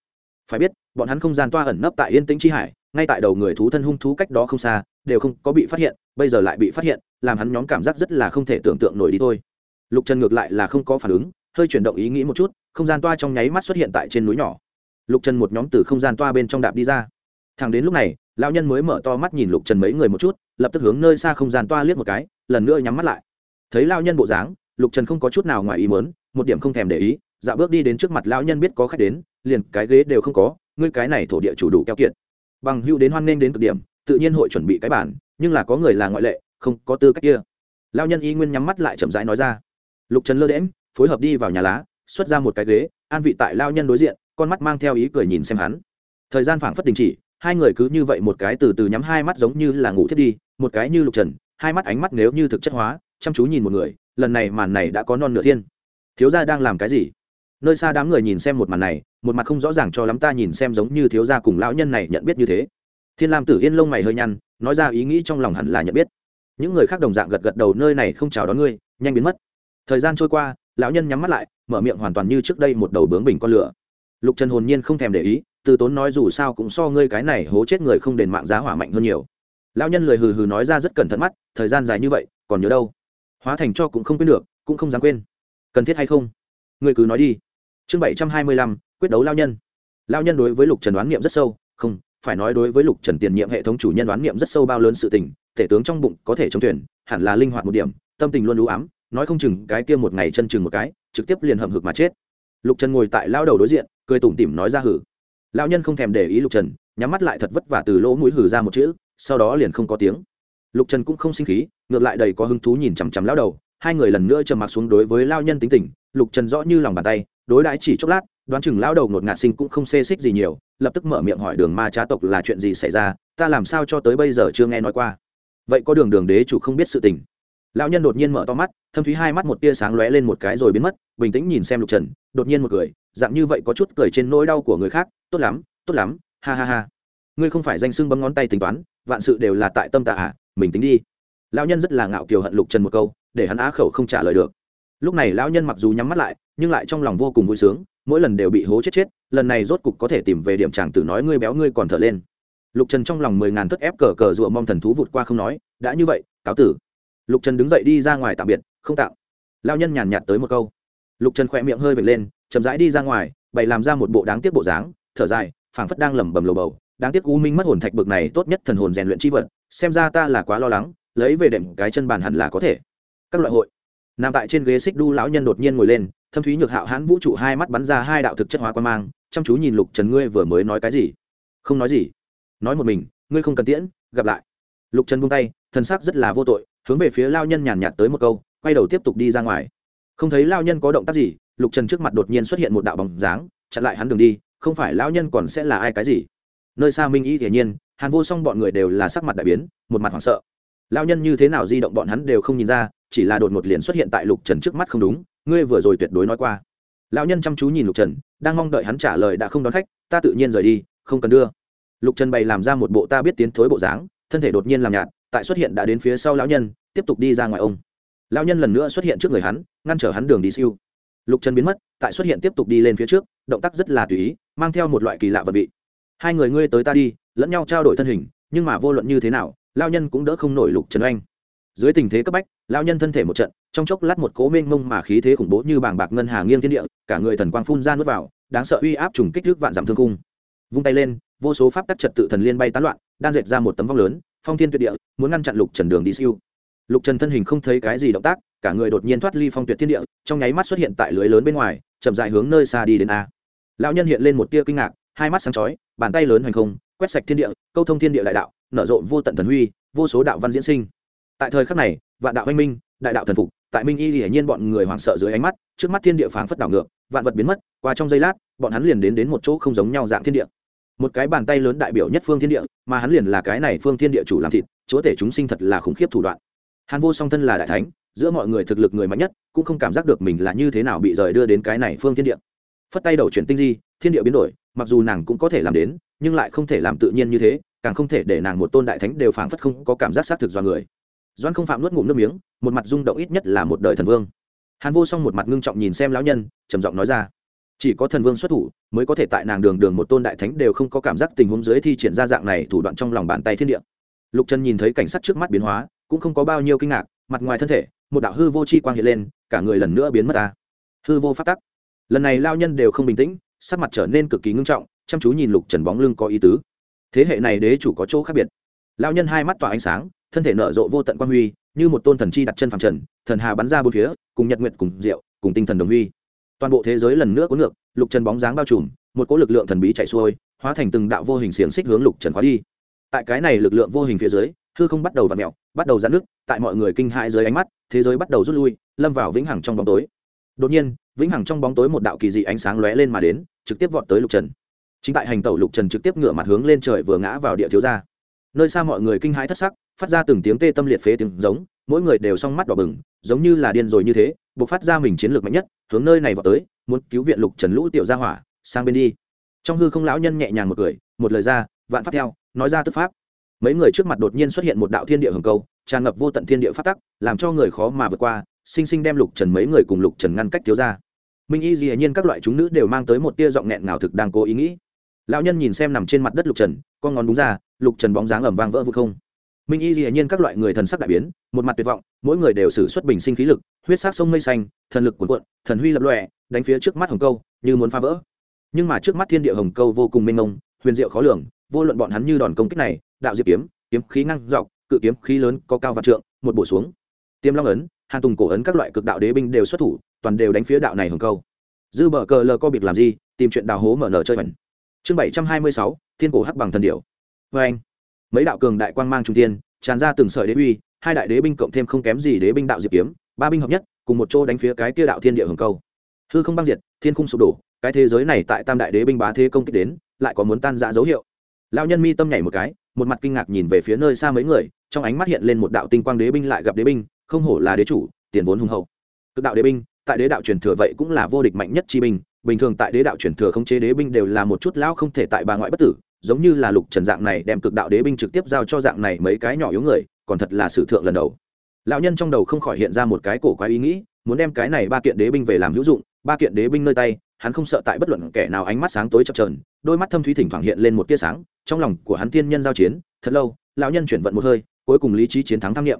Speaker 1: Phải biết, bọn hắn không gian toa ẩn nấp tại yên tĩnh chi hải ngay tại đầu người thú thân hung thú cách đó không xa, đều không có bị phát hiện, bây giờ lại bị phát hiện, làm hắn nhóm cảm giác rất là không thể tưởng tượng nổi đi thôi. Lục trần ngược lại là không có phản ứng, hơi chuyển động ý nghĩ một chút, không gian toa trong nháy mắt xuất hiện tại trên núi nhỏ. Lục trần một nhóm từ không gian toa bên trong đạp đi ra. Thằng đến lúc này, lão nhân mới mở to mắt nhìn lục trần mấy người một chút, lập tức hướng nơi xa không gian toa liếc một cái, lần nữa nhắm mắt lại. Thấy lao nhân bộ dáng, lục trần không có chút nào ngoài ý mớn một điểm không thèm để ý, dạo bước đi đến trước mặt lão nhân biết có khách đến, liền cái ghế đều không có, ngươi cái này thổ địa chủ đủ keo kiệt bằng hữu đến hoan nghênh đến cực điểm, tự nhiên hội chuẩn bị cái bản, nhưng là có người là ngoại lệ, không, có tư cách kia. Lao nhân y nguyên nhắm mắt lại chậm rãi nói ra. Lục trần lơ đễm phối hợp đi vào nhà lá, xuất ra một cái ghế, an vị tại lao nhân đối diện, con mắt mang theo ý cười nhìn xem hắn. Thời gian phảng phất đình chỉ, hai người cứ như vậy một cái từ từ nhắm hai mắt giống như là ngủ thiết đi, một cái như lục trần, hai mắt ánh mắt nếu như thực chất hóa, chăm chú nhìn một người, lần này màn này đã có non nửa thiên. Thiếu gia đang làm cái gì? Nơi xa đám người nhìn xem một màn này, một mặt không rõ ràng cho lắm ta nhìn xem giống như thiếu gia cùng lão nhân này nhận biết như thế. Thiên lam tử yên lông mày hơi nhăn, nói ra ý nghĩ trong lòng hẳn là nhận biết. Những người khác đồng dạng gật gật đầu, nơi này không chào đón ngươi, nhanh biến mất. Thời gian trôi qua, lão nhân nhắm mắt lại, mở miệng hoàn toàn như trước đây một đầu bướng bình con lửa. Lục trần hồn nhiên không thèm để ý, từ tốn nói dù sao cũng so ngươi cái này hố chết người không đền mạng giá hỏa mạnh hơn nhiều. Lão nhân lời hừ hừ nói ra rất cẩn thận mắt, thời gian dài như vậy, còn nhớ đâu? Hóa thành cho cũng không quên được, cũng không dám quên. Cần thiết hay không? Ngươi cứ nói đi chương bảy trăm hai mươi lăm, quyết đấu lao nhân. Lao nhân đối với lục trần đoán niệm rất sâu, không, phải nói đối với lục trần tiền nhiệm hệ thống chủ nhân đoán niệm rất sâu bao lớn sự tình, thể tướng trong bụng có thể chống thuyền, hẳn là linh hoạt một điểm, tâm tình luôn u ám, nói không chừng cái kia một ngày chân chừng một cái, trực tiếp liền hầm hực mà chết. Lục trần ngồi tại lao đầu đối diện, cười tủm tỉm nói ra hử. Lao nhân không thèm để ý lục trần, nhắm mắt lại thật vất vả từ lỗ mũi hử ra một chữ, sau đó liền không có tiếng. Lục trần cũng không sinh khí, ngược lại đầy có hứng thú nhìn chằm chằm lao đầu, hai người lần nữa trầm mặc xuống đối với lao nhân tính tình, lục trần rõ như lòng bàn tay đối đãi chỉ chốc lát, đoán chừng lão đầu ngột ngạt sinh cũng không xê xích gì nhiều, lập tức mở miệng hỏi đường ma trá tộc là chuyện gì xảy ra, ta làm sao cho tới bây giờ chưa nghe nói qua. Vậy có đường đường đế chủ không biết sự tình. Lão nhân đột nhiên mở to mắt, thâm thúy hai mắt một tia sáng lóe lên một cái rồi biến mất, bình tĩnh nhìn xem lục trần, đột nhiên một cười, dạng như vậy có chút cười trên nỗi đau của người khác, tốt lắm tốt lắm, ha ha ha. Ngươi không phải danh xưng bấm ngón tay tính toán, vạn sự đều là tại tâm tạ à mình tính đi. Lão nhân rất là ngạo kiều hận lục trần một câu, để hắn á khẩu không trả lời được. Lúc này lão nhân mặc dù nhắm mắt lại nhưng lại trong lòng vô cùng vui sướng, mỗi lần đều bị hố chết chết, lần này rốt cục có thể tìm về điểm chàng tử nói ngươi béo ngươi còn thở lên. Lục trần trong lòng mười ngàn thất ép cờ cờ rụa mong thần thú vụt qua không nói, đã như vậy, cáo tử. Lục trần đứng dậy đi ra ngoài tạm biệt, không tạo. Lao nhân nhàn nhạt tới một câu. Lục trần khỏe miệng hơi vệt lên, chậm rãi đi ra ngoài, bày làm ra một bộ đáng tiếc bộ dáng, thở dài, phảng phất đang lẩm bẩm lầu bầu. Đáng tiếc u minh mất hồn thạch bực này tốt nhất thần hồn rèn luyện chi vật, xem ra ta là quá lo lắng, lấy về đệm cái chân bàn hẳn là có thể. Các loại hội. Nằm tại trên ghế xích đu, lão nhân đột nhiên ngồi lên thâm thúy nhược hạo hãn vũ trụ hai mắt bắn ra hai đạo thực chất hóa quan mang, chăm chú nhìn lục trần ngươi vừa mới nói cái gì? Không nói gì. Nói một mình, ngươi không cần tiễn, gặp lại. Lục trần buông tay thân xác rất là vô tội, hướng về phía lao nhân nhàn nhạt tới một câu, quay đầu tiếp tục đi ra ngoài. Không thấy lao nhân có động tác gì, lục trần trước mặt đột nhiên xuất hiện một đạo bóng dáng, chặn lại hắn đường đi, không phải lao nhân còn sẽ là ai cái gì? Nơi xa minh y hiển nhiên, hàn vô song bọn người đều là sắc mặt đại biến, một mặt hoảng sợ. Lao nhân như thế nào di động bọn hắn đều không nhìn ra, chỉ là đột ngột liền xuất hiện tại lục trần trước mắt không đúng ngươi vừa rồi tuyệt đối nói qua. Lão nhân chăm chú nhìn lục trần, đang mong đợi hắn trả lời đã không đón khách, ta tự nhiên rời đi, không cần đưa. Lục trần bày làm ra một bộ ta biết tiến thối bộ dáng, thân thể đột nhiên làm nhạt, tại xuất hiện đã đến phía sau lão nhân, tiếp tục đi ra ngoài ông. Lão nhân lần nữa xuất hiện trước người hắn, ngăn trở hắn đường đi siêu. Lục trần biến mất, tại xuất hiện tiếp tục đi lên phía trước, động tác rất là tùy ý, mang theo một loại kỳ lạ vật vị. Hai người ngươi tới ta đi, lẫn nhau trao đổi thân hình, nhưng mà vô luận như thế nào lao nhân cũng đỡ không nổi lục trần oanh dưới tình thế cấp bách lao nhân thân thể một trận, trong chốc lát một cố mênh mông mà khí thế khủng bố như bàng bạc ngân hà nghiêng thiên địa, cả người thần quang phun ra nuốt vào, đáng sợ uy áp trùng kích thước vạn giảm thương cung vung tay lên, vô số pháp tắc trật tự thần liên bay tán loạn đang dệt ra một tấm vong lớn, phong thiên tuyệt địa, muốn ngăn chặn lục trần đường đi siêu. Lục trần thân hình không thấy cái gì động tác, cả người đột nhiên thoát ly phong tuyệt thiên địa, trong nháy mắt xuất hiện tại lưới lớn bên ngoài, chậm dại hướng nơi xa đi đến a. Lão nhân hiện lên một tia kinh ngạc, hai mắt sáng chói, bàn tay lớn hoành không, quét sạch thiên địa, câu thông thiên địa đại đạo, nở rộ vô tận thần huy, vô số đạo văn diễn sinh tại thời khắc này, vạn đạo anh minh, đại đạo thần phục, tại minh y hiển nhiên bọn người hoảng sợ dưới ánh mắt, trước mắt thiên địa phảng phất đảo ngược, vạn vật biến mất, qua trong giây lát, bọn hắn liền đến đến một chỗ không giống nhau dạng thiên địa. Một cái bàn tay lớn đại biểu nhất phương thiên địa, mà hắn liền là cái này phương thiên địa chủ làm thịt, chúa tể chúng sinh thật là khủng khiếp thủ đoạn. Hàn vô song thân là đại thánh, giữa mọi người thực lực người mạnh nhất, cũng không cảm giác được mình là như thế nào bị rời đưa đến cái này phương thiên địa. Phất tay đầu chuyển tinh di, thiên địa biến đổi, mặc dù nàng cũng có thể làm đến, nhưng lại không thể làm tự nhiên như thế, càng không thể để nàng một tôn đại thánh đều phảng phất không có cảm giác xác thực do người doan không phạm nuốt ngụm nước miếng, một mặt rung động ít nhất là một đời thần vương. Hàn vô song một mặt ngưng trọng nhìn xem lão nhân, trầm giọng nói ra, chỉ có thần vương xuất thủ, mới có thể tại nàng đường đường một tôn đại thánh đều không có cảm giác tình huống dưới thi triển ra dạng này thủ đoạn trong lòng bàn tay thiên địa. Lục trần nhìn thấy cảnh sát trước mắt biến hóa, cũng không có bao nhiêu kinh ngạc, mặt ngoài thân thể, một đạo hư vô chi quang hiện lên, cả người lần nữa biến mất ta. Hư vô phát tắc. Lần này lao nhân đều không bình tĩnh, sắc mặt trở nên cực kỳ ngưng trọng, chăm chú nhìn lục trần bóng lưng có ý tứ. Thế hệ này đế chủ có chỗ khác biệt lao nhân hai mắt tỏa ánh sáng, thân thể nở rộ vô tận quan huy, như một tôn thần chi đặt chân phẳng trần, thần hà bắn ra bốn phía, cùng nhật nguyện cùng rượu cùng tinh thần đồng huy. Toàn bộ thế giới lần nữa cuốn ngược, lục trần bóng dáng bao trùm, một cỗ lực lượng thần bí chạy xuôi, hóa thành từng đạo vô hình xiềng xích hướng lục trần khóa đi. Tại cái này lực lượng vô hình phía dưới, hư không bắt đầu v ặ mẹo bắt đầu giãn nước tại mọi người kinh hãi dưới ánh mắt, thế giới bắt đầu rút lui, lâm vào vĩnh hằng trong bóng tối. Đột nhiên, vĩnh hằng trong bóng tối một đạo kỳ dị ánh sáng lóe lên mà đến, trực tiếp vọt tới lục trần. Chính tại hành tẩu lục trần trực tiếp ngựa mặt hướng lên trời vừa ngã vào địa thiếu ra nơi xa mọi người kinh hãi thất sắc, phát ra từng tiếng tê tâm liệt phế tiếng giống, mỗi người đều s mắt đỏ bừng, giống như là điên rồi như thế buộc phát ra mình chiến lược mạnh nhất, hướng nơi này vào tới, muốn cứu viện lục trần lũ tiểu gia hỏa, sang bên đi. Trong hư không lão nhân nhẹ nhàng một cười, một lời ra, vạn pháp theo, nói ra tức pháp. Mấy người trước mặt đột nhiên xuất hiện một đạo thiên địa hồng câu, tràn ngập vô tận thiên địa phát tắc, làm cho người khó mà vượt qua, sinh sinh đem lục trần mấy người cùng lục trần ngăn cách thiếu ra. Minh y dĩ nhiên các loại chúng nữ đều mang tới một tia giọng nghẹn nào thực đang cố ý nghĩ. Lão nhân nhìn xem nằm trên mặt đất lục trần, con ngón đúng ra lục trần bóng dáng ẩm vang vỡ vụ không. Minh y dĩ nhiên các loại người thần sắc đại biến, một mặt tuyệt vọng, mỗi người đều xử xuất bình sinh khí lực, huyết sắc sông mây xanh, thần lực cuồn cuộn, thần huy lập lòe, đánh phía trước mắt hồng câu, như muốn phá vỡ. Nhưng mà trước mắt thiên địa hồng câu vô cùng mênh mông, huyền diệu khó lường, vô luận bọn hắn như đòn công kích này, đạo diệp kiếm kiếm khí ngăn dọc, cự kiếm khí lớn có cao vạn trượng, một bổ xuống. Tiêm long ấn, hàn tùng cổ ấn các loại cực đạo đế binh đều xuất thủ, toàn đều đánh phía đạo này hồng câu. Dư bờ cờ lờ co biệt làm gì, tìm chuyện đào hố mở nở chơi bẩn chương bảy trăm hai mươi sáu, thiên cổ hắc bằng thần điệu vê anh. Mấy đạo cường đại quang mang trung tiên tràn ra từng sợi đế uy, hai đại đế binh cộng thêm không kém gì đế binh đạo diệp kiếm, ba binh hợp nhất, cùng một chỗ đánh phía cái kia đạo thiên địa hồng câu. Hư không băng diệt, thiên khung sụp đổ, cái thế giới này tại tam đại đế binh bá thế công kích đến, lại có muốn tan rã dấu hiệu. Lão nhân mi tâm nhảy một cái, một mặt kinh ngạc nhìn về phía nơi xa mấy người, trong ánh mắt hiện lên một đạo tinh quang đế binh lại gặp đế binh, không hổ là đế chủ, tiền vốn hùng hậu. Cực đạo đế binh, tại đế đạo truyền thừa vậy cũng là vô địch mạnh nhất chi binh, bình thường tại đế đạo truyền thừa khống chế đế binh đều là một chút lão không thể tại bà ngoại bất tử giống như là lục trần dạng này đem cực đạo đế binh trực tiếp giao cho dạng này mấy cái nhỏ yếu người, còn thật là sử thượng lần đầu. Lão nhân trong đầu không khỏi hiện ra một cái cổ quái ý nghĩ, muốn đem cái này ba kiện đế binh về làm hữu dụng, ba kiện đế binh nơi tay, hắn không sợ tại bất luận kẻ nào ánh mắt sáng tối chập trờn đôi mắt thâm thúy thỉnh thoảng hiện lên một tia sáng, trong lòng của hắn tiên nhân giao chiến, thật lâu, lão nhân chuyển vận một hơi, cuối cùng lý trí chiến thắng tham nghiệm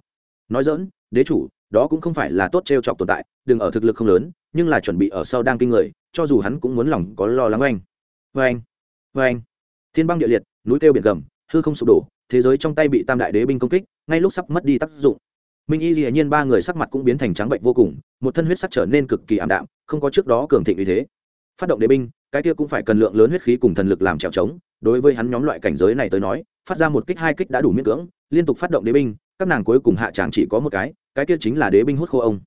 Speaker 1: nói dỡn đế chủ, đó cũng không phải là tốt trêu chọc tồn tại, đừng ở thực lực không lớn, nhưng là chuẩn bị ở sau đang kinh người, cho dù hắn cũng muốn lòng có lo lắng oanh. Oanh oanh thiên băng địa liệt, núi kêu biển gầm, hư không sụp đổ, thế giới trong tay bị tam đại đế binh công kích, ngay lúc sắp mất đi tác dụng. Minh y dĩ nhiên ba người sắc mặt cũng biến thành trắng bệnh vô cùng, một thân huyết sắc trở nên cực kỳ ảm đạm, không có trước đó cường thịnh như thế. Phát động đế binh, cái kia cũng phải cần lượng lớn huyết khí cùng thần lực làm trèo trống, đối với hắn nhóm loại cảnh giới này tới nói, phát ra một kích hai kích đã đủ miễn cưỡng, liên tục phát động đế binh, các nàng cuối cùng hạ tràng chỉ có một cái cái kia chính là đế binh hút khô ông.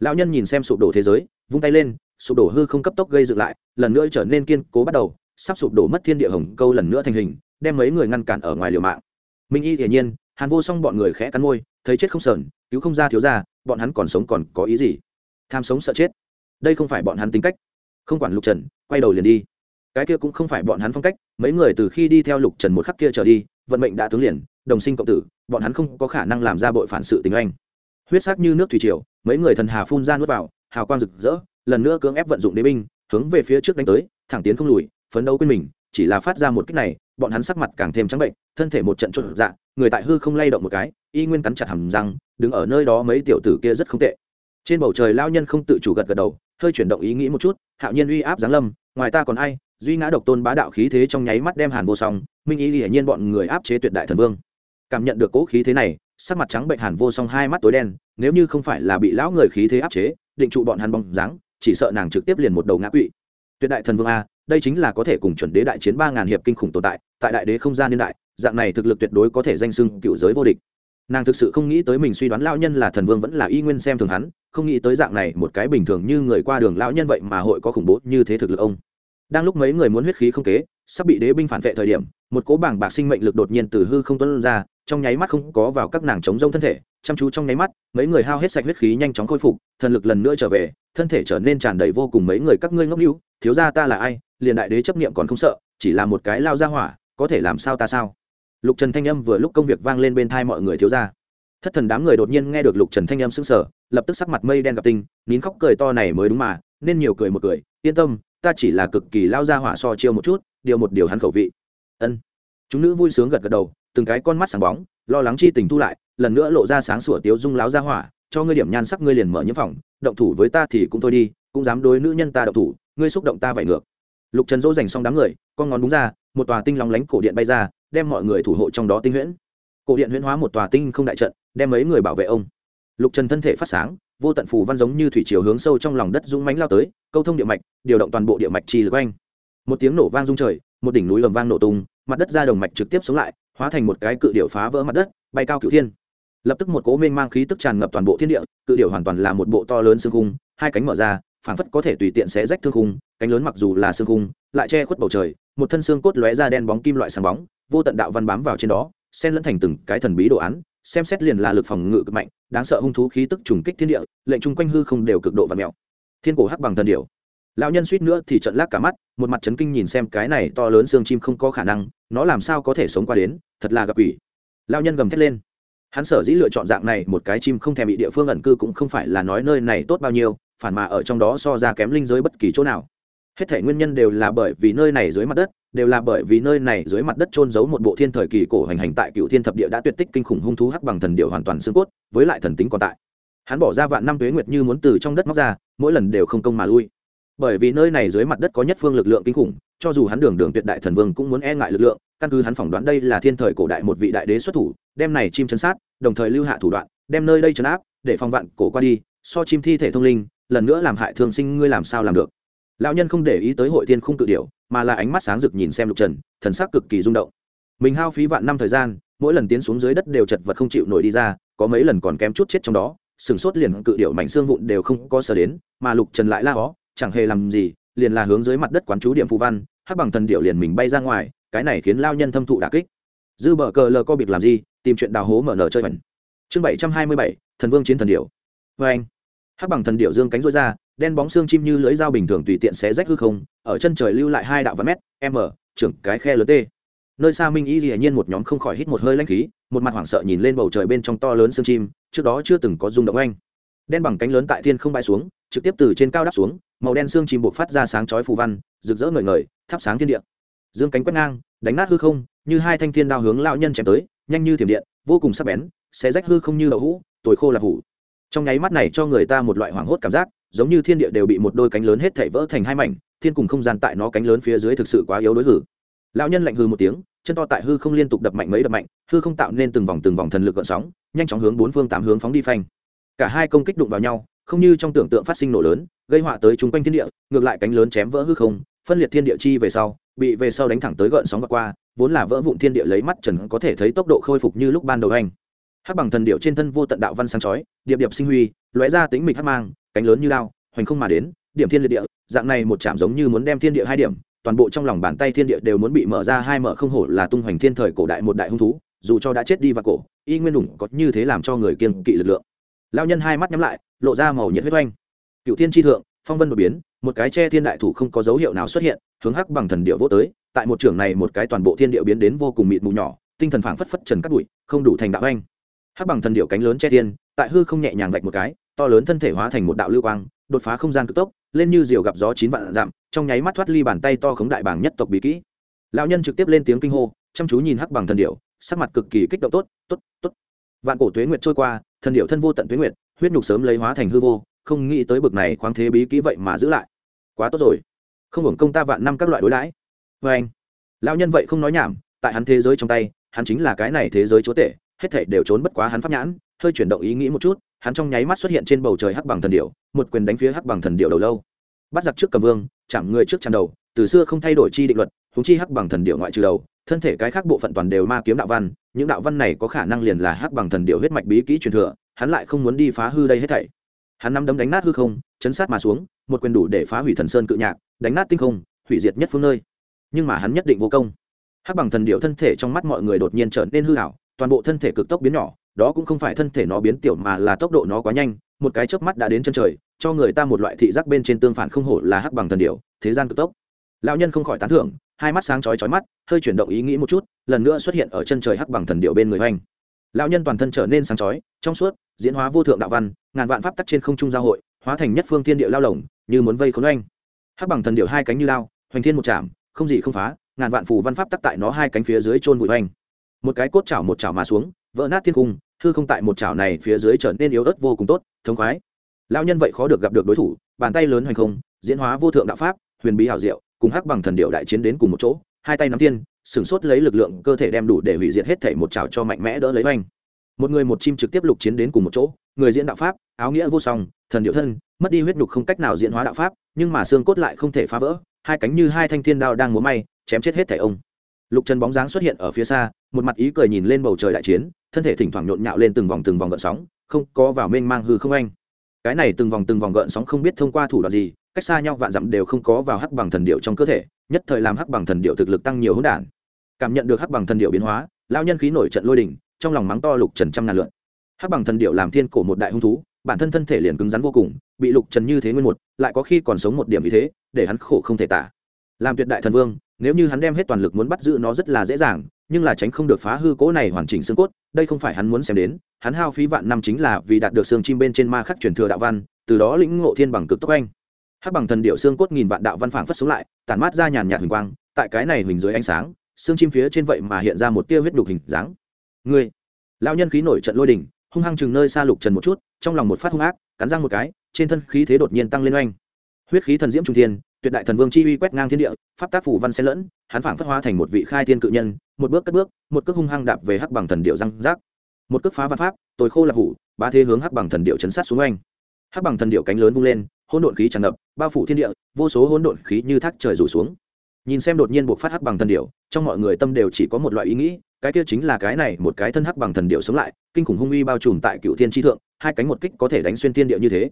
Speaker 1: Lão nhân nhìn xem sụp đổ thế giới, vung tay lên, sụp đổ hư không cấp tốc gây dựng lại, lần nữa trở nên kiên cố bắt đầu sắp sụp đổ mất thiên địa hồng câu lần nữa thành hình, đem mấy người ngăn cản ở ngoài liều mạng. Minh y hiển nhiên, hàn vô song bọn người khẽ cắn môi, thấy chết không sờn, cứu không ra thiếu ra bọn hắn còn sống còn có ý gì? Tham sống sợ chết. Đây không phải bọn hắn tính cách. Không quản lục trần, quay đầu liền đi. Cái kia cũng không phải bọn hắn phong cách, mấy người từ khi đi theo lục trần một khắc kia trở đi, vận mệnh đã tướng liền, đồng sinh cộng tử, bọn hắn không có khả năng làm ra bội phản sự tình anh. Huyết sắc như nước thủy triều, mấy người thần hà phun ra nuốt vào, hào quang rực rỡ, lần nữa cưỡng ép vận dụng đế binh, hướng về phía trước đánh tới, thẳng tiến không lùi phấn đấu quên mình, chỉ là phát ra một cách này, bọn hắn sắc mặt càng thêm trắng bệnh, thân thể một trận trộn dạ người tại hư không lay động một cái, y nguyên cắn chặt hầm răng, đứng ở nơi đó mấy tiểu tử kia rất không tệ. Trên bầu trời lao nhân không tự chủ gật gật đầu, hơi chuyển động ý nghĩ một chút, hạo nhiên uy áp giáng lâm, ngoài ta còn ai, duy ngã độc tôn bá đạo khí thế trong nháy mắt đem hàn vô song, minh ý hiển nhiên bọn người áp chế tuyệt đại thần vương. Cảm nhận được cỗ khí thế này, sắc mặt trắng bệnh hàn vô song hai mắt tối đen, nếu như không phải là bị lão người khí thế áp chế, định trụ bọn hàn bóng dáng, chỉ sợ nàng trực tiếp liền một đầu ngã quỵ. Tuyệt đại thần vương a đây chính là có thể cùng chuẩn đế đại chiến ba ngàn hiệp kinh khủng tồn tại tại đại đế không gian niên đại, dạng này thực lực tuyệt đối có thể danh sưng cựu giới vô địch. Nàng thực sự không nghĩ tới mình suy đoán lão nhân là thần vương vẫn là y nguyên xem thường hắn, không nghĩ tới dạng này một cái bình thường như người qua đường lão nhân vậy mà hội có khủng bố như thế thực lực ông. Đang lúc mấy người muốn huyết khí không kế, sắp bị đế binh phản vệ thời điểm, một cố bảng bạc sinh mệnh lực đột nhiên từ hư không tuân ra, trong nháy mắt không có vào các nàng chống rông thân thể, chăm chú trong nháy mắt, mấy người hao hết sạch huyết khí nhanh chóng khôi phục, thần lực lần nữa trở về, thân thể trở nên tràn đầy vô cùng mấy người các ngươi ngốc hữu thiếu gia ta là ai liền đại đế chấp niệm còn không sợ, chỉ là một cái lao ra hỏa, có thể làm sao ta sao? Lục trần thanh âm vừa lúc công việc vang lên bên thai mọi người thiếu gia thất thần đám người đột nhiên nghe được lục trần thanh âm sững sờ, lập tức sắc mặt mây đen gặp tinh, nín khóc cười to này mới đúng mà, nên nhiều cười một cười, yên tâm, ta chỉ là cực kỳ lao ra hỏa so chiêu một chút, điều một điều hắn khẩu vị. Ân. Chúng nữ vui sướng gật gật đầu, từng cái con mắt sáng bóng, lo lắng chi tình thu lại, lần nữa lộ ra sáng sủa tiếu dung láo ra hỏa, cho ngươi điểm nhan sắc ngươi liền mở nhiễm phòng, động thủ với ta thì cũng thôi đi, cũng dám đối nữ nhân ta động thủ, ngươi xúc động ta vậy ngược lục trần dỗ dành xong đám người, con ngón đúng ra, một tòa tinh lóng lánh cổ điện bay ra, đem mọi người thủ hộ trong đó tinh huyễn. Cổ điện huyễn hóa một tòa tinh không đại trận, đem mấy người bảo vệ ông. Lục trần thân thể phát sáng, vô tận phù văn giống như thủy chiều hướng sâu trong lòng đất dũng mánh lao tới, câu thông địa mạch, điều động toàn bộ địa mạch chi lực anh một tiếng nổ vang rung trời, một đỉnh núi ầm vang nổ tung, mặt đất ra đồng mạch trực tiếp sống lại, hóa thành một cái cự điệu phá vỡ mặt đất, bay cao cửu thiên. Lập tức một cố mênh mang khí tức tràn ngập toàn bộ thiên địa, cự điệu hoàn toàn là một bộ to lớn xương khung, hai cánh mở ra phảng phất có thể tùy tiện xé rách thương khung, cánh lớn mặc dù là xương khung, lại che khuất bầu trời, một thân xương cốt lóe ra đen bóng kim loại sáng bóng, vô tận đạo văn bám vào trên đó, xen lẫn thành từng cái thần bí đồ án, xem xét liền là lực phòng ngự cực mạnh, đáng sợ hung thú khí tức trùng kích thiên địa, lệnh chung quanh hư không đều cực độ và mẹo thiên cổ hắc bằng thần điểu. Lão nhân suýt nữa thì trận lác cả mắt, một mặt chấn kinh nhìn xem cái này to lớn xương chim không có khả năng, nó làm sao có thể sống qua đến, thật là gặp quỷ. Lão nhân gầm thét lên. Hắn sở dĩ lựa chọn dạng này, một cái chim không thèm bị địa phương ẩn cư cũng không phải là nói nơi này tốt bao nhiêu phản mà ở trong đó so ra kém linh giới bất kỳ chỗ nào. Hết thể nguyên nhân đều là bởi vì nơi này dưới mặt đất, đều là bởi vì nơi này dưới mặt đất trôn giấu một bộ thiên thời kỳ cổ hành hành tại cựu thiên thập địa đã tuyệt tích kinh khủng hung thú hắc bằng thần điệu hoàn toàn xương cốt, với lại thần tính còn tại. Hắn bỏ ra vạn năm tuế nguyệt như muốn từ trong đất móc ra, mỗi lần đều không công mà lui. Bởi vì nơi này dưới mặt đất có nhất phương lực lượng kinh khủng, cho dù hắn đường đường tuyệt đại thần vương cũng muốn e ngại lực lượng, căn cứ hắn phỏng đoán đây là thiên thời cổ đại một vị đại đế xuất thủ, đem này chim chấn sát, đồng thời lưu hạ thủ đoạn, đem nơi đây chấn áp, để phòng vạn cổ qua đi, so chim thi thể thông linh lần nữa làm hại thương sinh ngươi làm sao làm được. Lão nhân không để ý tới hội tiên khung tự điểu, mà là ánh mắt sáng rực nhìn xem lục trần thần sắc cực kỳ rung động. Mình hao phí vạn năm thời gian mỗi lần tiến xuống dưới đất đều chật vật không chịu nổi đi ra có mấy lần còn kém chút chết trong đó sừng sốt liền cự điệu mảnh xương vụn đều không có sở đến mà lục trần lại la ó chẳng hề làm gì liền là hướng dưới mặt đất quán chú điểm phù văn hắc bằng thần điệu liền mình bay ra ngoài cái này khiến lao nhân thâm thụ đà kích. Dư bờ cờ lờ co biệt làm gì tìm chuyện đào hố mở nở chơi mẩn chương bảy trăm hai mươi bảy thần vương chiến thần điệu vê vâng. anh hắc bằng thần điệu dương cánh rối ra, đen bóng xương chim như lưỡi dao bình thường tùy tiện xé rách hư không, ở chân trời lưu lại hai đạo vạn mét m trưởng cái khe lớn t nơi xa minh y hiển nhiên một nhóm không khỏi hít một hơi lanh khí, một mặt hoảng sợ nhìn lên bầu trời bên trong to lớn xương chim, trước đó chưa từng có rung động anh đen bằng cánh lớn tại thiên không bay xuống, trực tiếp từ trên cao đáp xuống, màu đen xương chim buộc phát ra sáng chói phù văn, rực rỡ ngời ngời, thắp sáng thiên địa. Dương cánh quét ngang, đánh nát hư không, như hai thanh thiên đao hướng lão nhân chém tới, nhanh như thiểm điện, vô cùng sắc bén, xé rách hư không như đậu hũ, tồi khô là hủ trong nháy mắt này cho người ta một loại hoảng hốt cảm giác, giống như thiên địa đều bị một đôi cánh lớn hết thảy vỡ thành hai mảnh, thiên cùng không gian tại nó cánh lớn phía dưới thực sự quá yếu đối hử. Lão nhân lạnh hư một tiếng, chân to tại hư không liên tục đập mạnh mấy đập mạnh, hư không tạo nên từng vòng từng vòng thần lực gợn sóng, nhanh chóng hướng bốn phương tám hướng phóng đi phanh. Cả hai công kích đụng vào nhau, không như trong tưởng tượng phát sinh nổ lớn, gây họa tới chúng quanh thiên địa, ngược lại cánh lớn chém vỡ hư không, phân liệt thiên địa chi về sau, bị về sau đánh thẳng tới gợn sóng và qua, vốn là vỡ vụn thiên địa lấy mắt trần có thể thấy tốc độ khôi phục như lúc ban đầu anh hắc bằng thần điệu trên thân vô tận đạo văn sáng chói, điệp điệp sinh huy, lóe ra tính mịch hắc mang, cánh lớn như lao hoành không mà đến, điểm thiên liệt địa, dạng này một chạm giống như muốn đem thiên địa hai điểm, toàn bộ trong lòng bàn tay thiên địa đều muốn bị mở ra hai mở không hổ là tung hoành thiên thời cổ đại một đại hung thú, dù cho đã chết đi và cổ, y nguyên đủng có như thế làm cho người kiêng kỵ lực lượng. Lao nhân hai mắt nhắm lại, lộ ra màu nhiệt huyết oanh. Cựu thiên tri thượng, phong vân đột biến, một cái che thiên đại thủ không có dấu hiệu nào xuất hiện, hướng hắc bằng thần điệu vô tới, tại một trường này một cái toàn bộ thiên điệu biến đến vô cùng mịt mù nhỏ, tinh thần phảng phất phất trần cắt bụi, không đủ thành đạo anh hắc bằng thần điệu cánh lớn che thiên, tại hư không nhẹ nhàng vạch một cái, to lớn thân thể hóa thành một đạo lưu quang, đột phá không gian cực tốc, lên như diều gặp gió chín vạn dặm, trong nháy mắt thoát ly bàn tay to khống đại bảng nhất tộc bí kỹ. Lão nhân trực tiếp lên tiếng kinh hô, chăm chú nhìn hắc bằng thần điệu, sắc mặt cực kỳ kích động tốt tốt tốt. Vạn cổ tuế nguyệt trôi qua, thần điệu thân vô tận tuế nguyệt, huyết nhục sớm lấy hóa thành hư vô, không nghĩ tới bực này khoáng thế bí kỹ vậy mà giữ lại. Quá tốt rồi. Không hưởng công ta vạn năm các loại đối đãi. Vê anh lão nhân vậy không nói nhảm, tại hắn thế giới trong tay, hắn chính là cái này thế giới chúa tể hết thảy đều trốn bất quá hắn pháp nhãn, hơi chuyển động ý nghĩ một chút, hắn trong nháy mắt xuất hiện trên bầu trời hắc bằng thần điệu một quyền đánh phía hắc bằng thần điệu đầu lâu. Bắt giặc trước cầm vương, chạm người trước chạm đầu, từ xưa không thay đổi chi định luật, huống chi hắc bằng thần điệu ngoại trừ đầu, thân thể cái khác bộ phận toàn đều ma kiếm đạo văn, những đạo văn này có khả năng liền là hắc bằng thần điệu huyết mạch bí kỹ truyền thừa, hắn lại không muốn đi phá hư đây hết thảy. Hắn năm đấm đánh nát hư không, chấn sát mà xuống, một quyền đủ để phá hủy thần sơn cự nhạc, đánh nát tinh không, hủy diệt nhất phương nơi. Nhưng mà hắn nhất định vô công. Hắc bằng thần điệu thân thể trong mắt mọi người đột nhiên trở nên hư ảo toàn bộ thân thể cực tốc biến nhỏ, đó cũng không phải thân thể nó biến tiểu mà là tốc độ nó quá nhanh, một cái chớp mắt đã đến chân trời, cho người ta một loại thị giác bên trên tương phản không hổ là hắc bằng thần điệu thế gian cực tốc. Lão nhân không khỏi tán thưởng, hai mắt sáng chói chói mắt, hơi chuyển động ý nghĩ một chút, lần nữa xuất hiện ở chân trời hắc bằng thần điệu bên người hoành. Lão nhân toàn thân trở nên sáng chói, trong suốt, diễn hóa vô thượng đạo văn, ngàn vạn pháp tắc trên không trung giao hội, hóa thành nhất phương thiên địa lao lồng, như muốn vây khốn oanh. Hắc bằng thần điệu hai cánh như lao, hoành thiên một chạm không gì không phá, ngàn vạn phù văn pháp tắc tại nó hai cánh phía dưới chôn vùi hoành một cái cốt chảo một chảo mà xuống, vỡ nát thiên cung, hư không tại một chảo này phía dưới trở nên yếu ớt vô cùng tốt thống khoái. Lão nhân vậy khó được gặp được đối thủ, bàn tay lớn hoành không, diễn hóa vô thượng đạo pháp, huyền bí hảo diệu, cùng hắc bằng thần điệu đại chiến đến cùng một chỗ, hai tay nắm tiên sửng sốt lấy lực lượng cơ thể đem đủ để hủy diệt hết thể một chảo cho mạnh mẽ đỡ lấy oanh. Một người một chim trực tiếp lục chiến đến cùng một chỗ, người diễn đạo pháp, áo nghĩa vô song, thần điệu thân, mất đi huyết nhục không cách nào diễn hóa đạo pháp, nhưng mà xương cốt lại không thể phá vỡ, hai cánh như hai thanh thiên đao đang múa may, chém chết hết thể ông lục trần bóng dáng xuất hiện ở phía xa, một mặt ý cười nhìn lên bầu trời đại chiến, thân thể thỉnh thoảng nhộn nhạo lên từng vòng từng vòng gợn sóng, không có vào mênh mang hư không anh. Cái này từng vòng từng vòng gợn sóng không biết thông qua thủ đoạn gì, cách xa nhau vạn dặm đều không có vào hắc bằng thần điệu trong cơ thể, nhất thời làm hắc bằng thần điệu thực lực tăng nhiều hỗn đản. Cảm nhận được hắc bằng thần điệu biến hóa lao nhân khí nổi trận lôi đình, trong lòng mắng to lục trần trăm ngàn lượn. Hắc bằng thần điệu làm thiên cổ một đại hung thú, bản thân thân thể liền cứng rắn vô cùng, bị lục trần như thế nguyên một, lại có khi còn sống một điểm như thế, để hắn khổ không thể tả. Làm tuyệt đại thần vương nếu như hắn đem hết toàn lực muốn bắt giữ nó rất là dễ dàng nhưng là tránh không được phá hư cỗ này hoàn chỉnh xương cốt đây không phải hắn muốn xem đến. Hắn hao phí vạn năm chính là vì đạt được xương chim bên trên ma khắc truyền thừa đạo văn từ đó lĩnh ngộ thiên bằng cực tốc anh. Hắc bằng thần điệu xương cốt nghìn vạn đạo văn phảng phất xuống lại tản mát ra nhàn nhạt huỳnh quang tại cái này huỳnh dưới ánh sáng xương chim phía trên vậy mà hiện ra một tia huyết đục hình dáng. Người, lão nhân khí nổi trận lôi đỉnh hung hăng chừng nơi xa lục trần một chút trong lòng một phát hung ác cắn răng một cái trên thân khí thế đột nhiên tăng lên oanh. Huyết khí thần diễm trung thiên tuyệt đại thần vương chi uy quét ngang thiên địa, pháp tác phủ văn xen lẫn, hắn phảng phất hóa thành một vị khai thiên cự nhân, một bước cất bước, một cước hung hăng đạp về hắc bằng thần điệu răng rác. Một cước phá văn pháp, tồi khô lạc hủ ba thế hướng hắc bằng thần điệu chấn sát xuống oanh. Hắc bằng thần điệu cánh lớn vung lên, hỗn độn khí tràn ngập, bao phủ thiên địa, vô số hỗn độn khí như thác trời rủ xuống. Nhìn xem đột nhiên buộc phát hắc bằng thần điệu, trong mọi người tâm đều chỉ có một loại ý nghĩ, cái kia chính là cái này, một cái thân hắc bằng thần điệu sống lại, kinh khủng hung uy bao trùm tại cựu thiên tri thượng, hai cánh một kích có thể đánh xuyên thiên địa như thế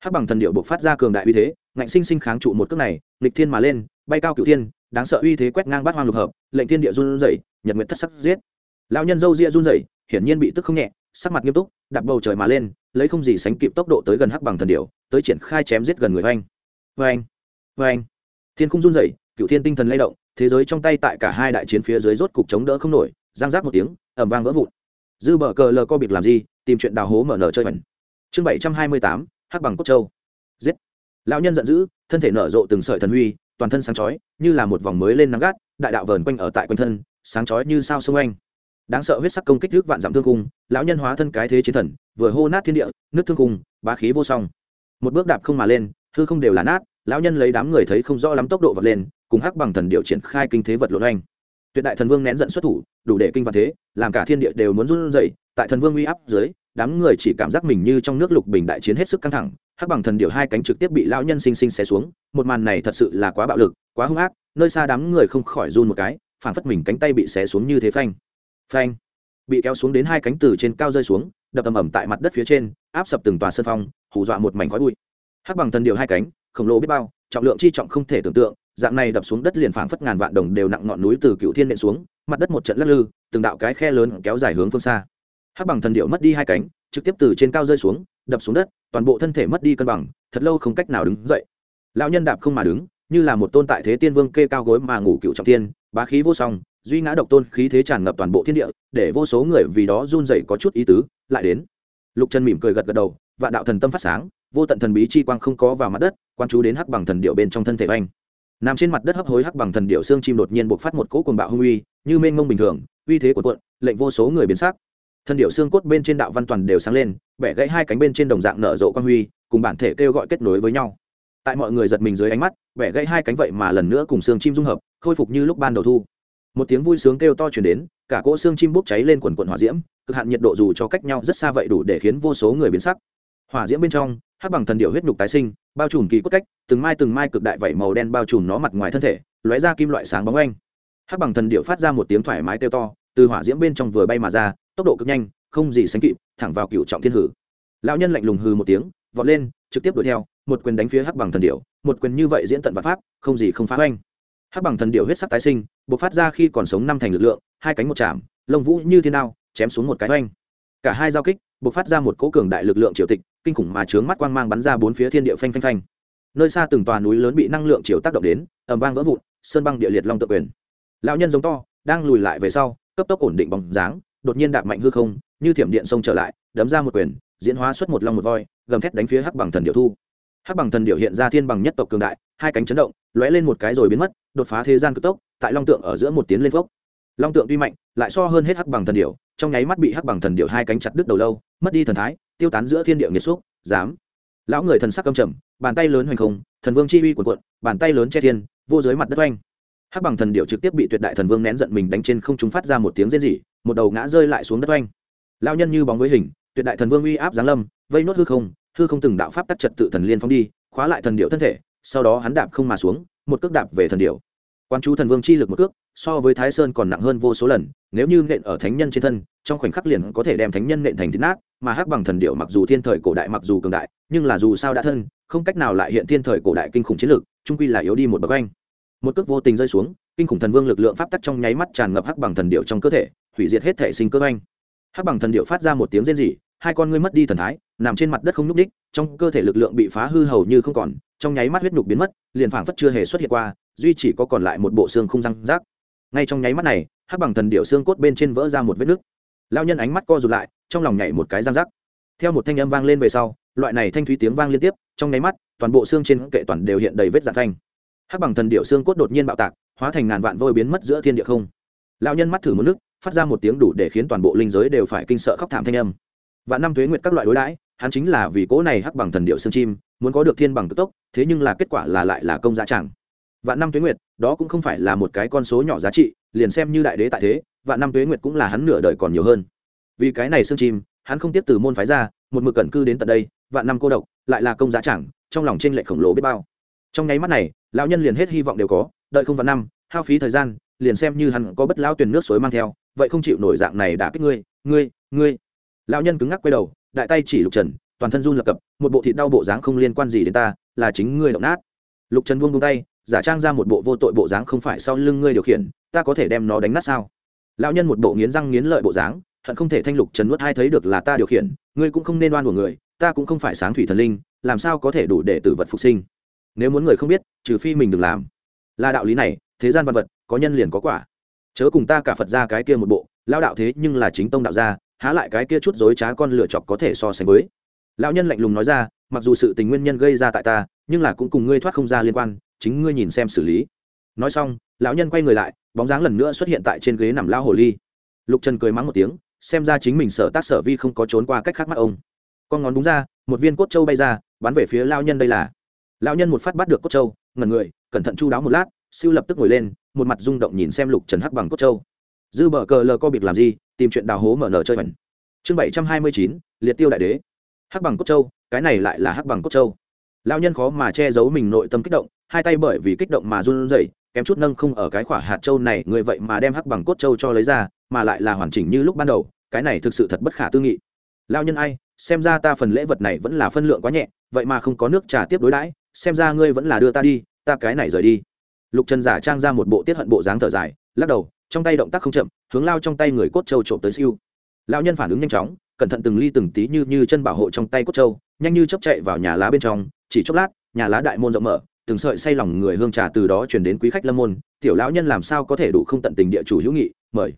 Speaker 1: hắc bằng thần điệu buộc phát ra cường đại uy thế, ngạnh sinh sinh kháng trụ một cước này lịch thiên mà lên, bay cao cựu thiên, đáng sợ uy thế quét ngang bát hoang lục hợp, lệnh thiên địa run rẩy, nhật nguyện thất sắc giết. Lão nhân dâu ria run rẩy, hiển nhiên bị tức không nhẹ, sắc mặt nghiêm túc đặt bầu trời mà lên, lấy không gì sánh kịp tốc độ tới gần hắc bằng thần điệu, tới triển khai chém giết gần người oanh. Oanh oanh. Thiên khung run rẩy cựu thiên tinh thần lay động, thế giới trong tay tại cả hai đại chiến phía dưới rốt cục chống đỡ không nổi, giang giác một tiếng ẩm vang vỡ vụn. Dư bờ cờ lờ co biệt làm gì, tìm chuyện đào hố mở nở chơi vẩn. chương bảy trăm hai mươi tám hắc bằng cốt châu. Giết. Lão nhân giận dữ, thân thể nở rộ từng sợi thần huy, toàn thân sáng chói, như là một vòng mới lên nắng gắt, đại đạo vờn quanh ở tại quanh thân, sáng chói như sao sông anh đáng sợ huyết sắc công kích trước vạn dặm thương cung lão nhân hóa thân cái thế chiến thần, vừa hô nát thiên địa, nước thương cung bá khí vô song. Một bước đạp không mà lên, hư không đều là nát, lão nhân lấy đám người thấy không rõ lắm tốc độ vật lên, cùng hắc bằng thần điệu triển khai kinh thế vật lộn anh tuyệt đại thần vương nén giận xuất thủ, đủ để kinh văn thế, làm cả thiên địa đều muốn run rẩy, tại thần vương uy áp dưới đám người chỉ cảm giác mình như trong nước lục bình đại chiến hết sức căng thẳng, hắc bằng thần điệu hai cánh trực tiếp bị lão nhân sinh sinh xé xuống, một màn này thật sự là quá bạo lực, quá hung ác, nơi xa đám người không khỏi run một cái phản phất mình cánh tay bị xé xuống như thế phanh. Phanh. Bị kéo xuống đến hai cánh từ trên cao rơi xuống, đập ầm ầm tại mặt đất phía trên, áp sập từng tòa sân phong, hù dọa một mảnh khói bụi. Hắc bằng thần điệu hai cánh, khổng lồ biết bao, trọng lượng chi trọng không thể tưởng tượng, dạng này đập xuống đất liền phảng phất ngàn vạn đồng đều nặng ngọn núi từ cựu thiên nện xuống, mặt đất một trận lắc lư, từng đạo cái khe lớn kéo dài hướng phương xa hắc bằng thần điệu mất đi hai cánh trực tiếp từ trên cao rơi xuống đập xuống đất toàn bộ thân thể mất đi cân bằng thật lâu không cách nào đứng dậy. Lão nhân đạp không mà đứng như là một tôn tại thế tiên vương kê cao gối mà ngủ cựu trọng tiên bá khí vô song duy ngã độc tôn khí thế tràn ngập toàn bộ thiên địa để vô số người vì đó run rẩy có chút ý tứ lại đến. Lục trần mỉm cười gật gật đầu vạn đạo thần tâm phát sáng vô tận thần bí chi quang không có vào mặt đất quan chú đến hắc bằng thần điệu bên trong thân thể anh nằm trên mặt đất hấp hối hắc bằng thần điệu xương chim đột nhiên bộc phát một cỗ cuồng bạo hung uy như mênh mông bình thường uy thế của quận, lệnh vô số người biến sắc thần điệu xương cốt bên trên đạo văn toàn đều sáng lên, bẻ gãy hai cánh bên trên đồng dạng nở rộ quang huy, cùng bản thể kêu gọi kết nối với nhau. Tại mọi người giật mình dưới ánh mắt, bẻ gãy hai cánh vậy mà lần nữa cùng xương chim dung hợp, khôi phục như lúc ban đầu thu. Một tiếng vui sướng kêu to chuyển đến, cả cỗ xương chim bốc cháy lên quần quần hỏa diễm, cực hạn nhiệt độ dù cho cách nhau rất xa vậy đủ để khiến vô số người biến sắc. Hỏa diễm bên trong, hắc bằng thần điệu huyết nhục tái sinh, bao trùm kỳ cốt cách, từng mai từng mai cực đại vẩy màu đen bao trùm nó mặt ngoài thân thể, lóe ra kim loại sáng bóng anh hắc bằng thần điệu phát ra một tiếng thoải mái kêu to từ hỏa diễm bên trong vừa bay mà ra, tốc độ cực nhanh, không gì sánh kịp, thẳng vào cựu trọng thiên hử. Lão nhân lạnh lùng hừ một tiếng, vọt lên, trực tiếp đuổi theo, một quyền đánh phía hắc bằng thần điệu một quyền như vậy diễn tận vật pháp, không gì không phá oanh hắc bằng thần điệu huyết sắc tái sinh, bộc phát ra khi còn sống năm thành lực lượng, hai cánh một chạm, lông vũ như thiên đao, chém xuống một cái oanh cả hai giao kích, bộc phát ra một cỗ cường đại lực lượng triều tịch, kinh khủng mà trướng mắt quang mang bắn ra bốn phía thiên địa phanh phanh phanh. Nơi xa từng tòa núi lớn bị năng lượng chiều tác động đến, ầm vang vỡ vụn, sơn băng địa liệt long tự quyền. Lão nhân giống to, đang lùi lại về sau cấp tốc ổn định bóng dáng, đột nhiên đạp mạnh hư không, như thiểm điện sông trở lại, đấm ra một quyền, diễn hóa xuất một long một voi, gầm thét đánh phía hắc bằng thần điệu thu. Hắc bằng thần điệu hiện ra thiên bằng nhất tộc cường đại, hai cánh chấn động, lóe lên một cái rồi biến mất, đột phá thế gian cực tốc, tại long tượng ở giữa một tiến lên phốc. Long tượng tuy mạnh, lại so hơn hết hắc bằng thần điệu trong nháy mắt bị hắc bằng thần điệu hai cánh chặt đứt đầu lâu, mất đi thần thái, tiêu tán giữa thiên địa nghiệt xúc, dám. Lão người thần sắc căm trầm, bàn tay lớn hoành không, thần vương chi uy cuộn cuộn, bàn tay lớn che thiên, vô dưới mặt đất oanh hắc bằng thần điệu trực tiếp bị tuyệt đại thần vương nén giận mình đánh trên không trung phát ra một tiếng rên rỉ, một đầu ngã rơi lại xuống đất oanh. Lão nhân như bóng với hình, tuyệt đại thần vương uy áp giáng lâm, vây nốt hư không hư không từng đạo pháp tắc trật tự thần liên phóng đi, khóa lại thần điệu thân thể, sau đó hắn đạp không mà xuống, một cước đạp về thần điệu quan chú thần vương chi lực một cước, so với thái sơn còn nặng hơn vô số lần, nếu như nện ở thánh nhân trên thân, trong khoảnh khắc liền có thể đem thánh nhân nện thành thịt nát, mà hắc bằng thần điệu mặc dù thiên thời cổ đại mặc dù cường đại, nhưng là dù sao đã thân, không cách nào lại hiện thiên thời cổ đại kinh khủng chiến lực trung quy là yếu đi một bậc anh một cước vô tình rơi xuống, kinh khủng thần vương lực lượng pháp tắc trong nháy mắt tràn ngập hắc bằng thần điệu trong cơ thể, hủy diệt hết thể sinh cơ anh hắc bằng thần điệu phát ra một tiếng rên rỉ, hai con ngươi mất đi thần thái, nằm trên mặt đất không nhúc đích trong cơ thể lực lượng bị phá hư hầu như không còn, trong nháy mắt huyết nhục biến mất, liền phảng phất chưa hề xuất hiện qua, duy chỉ có còn lại một bộ xương không răng rác. Ngay trong nháy mắt này, hắc bằng thần điệu xương cốt bên trên vỡ ra một vết nứt. Lao nhân ánh mắt co rụt lại, trong lòng nhảy một cái răng rác. Theo một thanh âm vang lên về sau, loại này thanh thúy tiếng vang liên tiếp, trong nháy mắt, toàn bộ xương trên kệ toàn đều hiện đầy vết dạn thanh hắc bằng thần điệu xương cốt đột nhiên bạo tạc, hóa thành ngàn vạn vôi biến mất giữa thiên địa không. Lao nhân mắt thử một nước, phát ra một tiếng đủ để khiến toàn bộ linh giới đều phải kinh sợ khóc thảm thanh âm. Và năm thuế nguyệt các loại đối đãi, hắn chính là vì cỗ này hắc bằng thần điệu xương chim, muốn có được thiên bằng cực tốc, thế nhưng là kết quả là lại là công giá chẳng. Vạn năm tuế nguyệt, đó cũng không phải là một cái con số nhỏ giá trị, liền xem như đại đế tại thế, vạn năm tuế nguyệt cũng là hắn nửa đời còn nhiều hơn. Vì cái này xương chim, hắn không tiếp từ môn phái ra, một mực cẩn cư đến tận đây, vạn năm cô độc, lại là công giá chẳng, trong lòng trên lệ khổng lồ biết bao. Trong nháy mắt này lão nhân liền hết hy vọng đều có, đợi không vạn năm, hao phí thời gian, liền xem như hắn có bất lao tuyển nước suối mang theo, vậy không chịu nổi dạng này đã kích ngươi ngươi ngươi. Lão nhân cứng ngắc quay đầu, đại tay chỉ lục trần, toàn thân run lập cập, một bộ thịt đau bộ dáng không liên quan gì đến ta, là chính ngươi động nát. Lục trần buông buông tay, giả trang ra một bộ vô tội bộ dáng không phải sau lưng ngươi điều khiển, ta có thể đem nó đánh nát sao? Lão nhân một bộ nghiến răng nghiến lợi bộ dáng, hận không thể thanh lục trần nuốt hai thấy được là ta điều khiển, ngươi cũng không nên oan của người, ta cũng không phải sáng thủy thần linh, làm sao có thể đủ để tử vật phục sinh? Nếu muốn người không biết, trừ phi mình đừng làm. Là đạo lý này, thế gian văn vật, có nhân liền có quả. Chớ cùng ta cả phật ra cái kia một bộ lao đạo thế nhưng là chính tông đạo gia, há lại cái kia chút dối trá con lựa chọc có thể so sánh với. Lão nhân lạnh lùng nói ra, mặc dù sự tình nguyên nhân gây ra tại ta, nhưng là cũng cùng ngươi thoát không ra liên quan, chính ngươi nhìn xem xử lý. Nói xong, lão nhân quay người lại, bóng dáng lần nữa xuất hiện tại trên ghế nằm lao hồ ly. Lục trần cười mắng một tiếng, xem ra chính mình sợ tác sở vi không có trốn qua cách khác mắt ông. Con ngón đúng ra, một viên cốt trâu bay ra, bắn về phía lao nhân đây là lão nhân một phát bắt được cốt trâu ngần người, cẩn thận chu đáo một lát, siêu lập tức ngồi lên, một mặt rung động nhìn xem lục trần hắc bằng cốt trâu. Dư bờ cờ lờ co biệt làm gì, tìm chuyện đào hố mở nở chơi vẩn. chương bảy trăm hai mươi chín, liệt tiêu đại đế. Hắc bằng cốt trâu, cái này lại là hắc bằng cốt trâu. Lão nhân khó mà che giấu mình nội tâm kích động, hai tay bởi vì kích động mà run rẩy, kém chút nâng không ở cái khỏa hạt trâu này, người vậy mà đem hắc bằng cốt trâu cho lấy ra, mà lại là hoàn chỉnh như lúc ban đầu, cái này thực sự thật bất khả tư nghị. Lao nhân ai, xem ra ta phần lễ vật này vẫn là phân lượng quá nhẹ, vậy mà không có nước trà tiếp đối đãi xem ra ngươi vẫn là đưa ta đi, ta cái này rời đi. Lục trần giả trang ra một bộ tiết hận bộ dáng thở dài, lắc đầu, trong tay động tác không chậm, hướng lao trong tay người cốt trâu trộm tới siêu. Lão nhân phản ứng nhanh chóng, cẩn thận từng ly từng tí như như chân bảo hộ trong tay cốt trâu nhanh như chấp chạy vào nhà lá bên trong, chỉ chốc lát, nhà lá đại môn rộng mở, từng sợi say lòng người hương trà từ đó chuyển đến quý khách lâm môn, tiểu lão nhân làm sao có thể đủ không tận tình địa chủ hữu nghị, mời.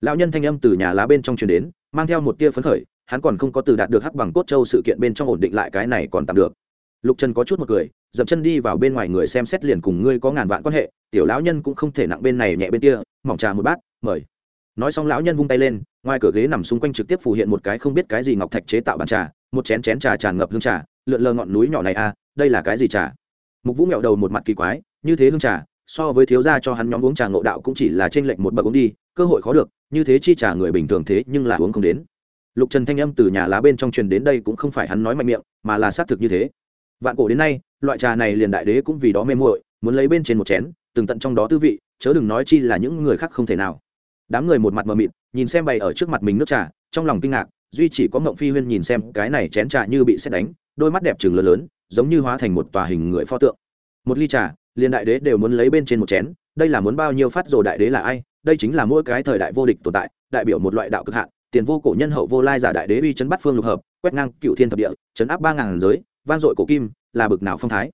Speaker 1: Lão nhân thanh âm từ nhà lá bên trong chuyển đến, mang theo một tia phấn khởi, hắn còn không có từ đạt được hắc bằng cốt châu sự kiện bên trong ổn định lại cái này còn tạm được. Lục trần có chút một cười dậm chân đi vào bên ngoài người xem xét liền cùng ngươi có ngàn vạn quan hệ, tiểu lão nhân cũng không thể nặng bên này nhẹ bên kia, mỏng trà một bát, mời. Nói xong lão nhân vung tay lên, ngoài cửa ghế nằm xung quanh trực tiếp phủ hiện một cái không biết cái gì ngọc thạch chế tạo bàn trà, một chén chén trà tràn ngập hương trà, lượn lờ ngọn núi nhỏ này à đây là cái gì trà? Mục vũ mẹo đầu một mặt kỳ quái, như thế hương trà, so với thiếu gia cho hắn nhóm uống trà ngộ đạo cũng chỉ là trên lệnh một bậc uống đi, cơ hội khó được, như thế chi trà người bình thường thế nhưng là uống không đến. Lục trần thanh âm từ nhà lá bên trong truyền đến đây cũng không phải hắn nói mạnh miệng, mà là xác thực như thế vạn cổ đến nay, loại trà này liền đại đế cũng vì đó mê muội, muốn lấy bên trên một chén, từng tận trong đó tư vị, chớ đừng nói chi là những người khác không thể nào. Đám người một mặt mờ mịt, nhìn xem bày ở trước mặt mình nước trà, trong lòng kinh ngạc, duy chỉ có mộng phi huyên nhìn xem cái này chén trà như bị xét đánh, đôi mắt đẹp trừng lớn lớn, giống như hóa thành một tòa hình người pho tượng. Một ly trà, liền đại đế đều muốn lấy bên trên một chén, đây là muốn bao nhiêu phát rồ đại đế là ai, đây chính là mỗi cái thời đại vô địch tồn tại, đại biểu một loại đạo cực hạn, tiền vô cổ nhân hậu vô lai giả đại đế uy chấn bắt phương lục hợp, quét ngang cựu thiên thập địa, chấn áp ba ngàn giới van dội cổ kim, là bực nào phong thái.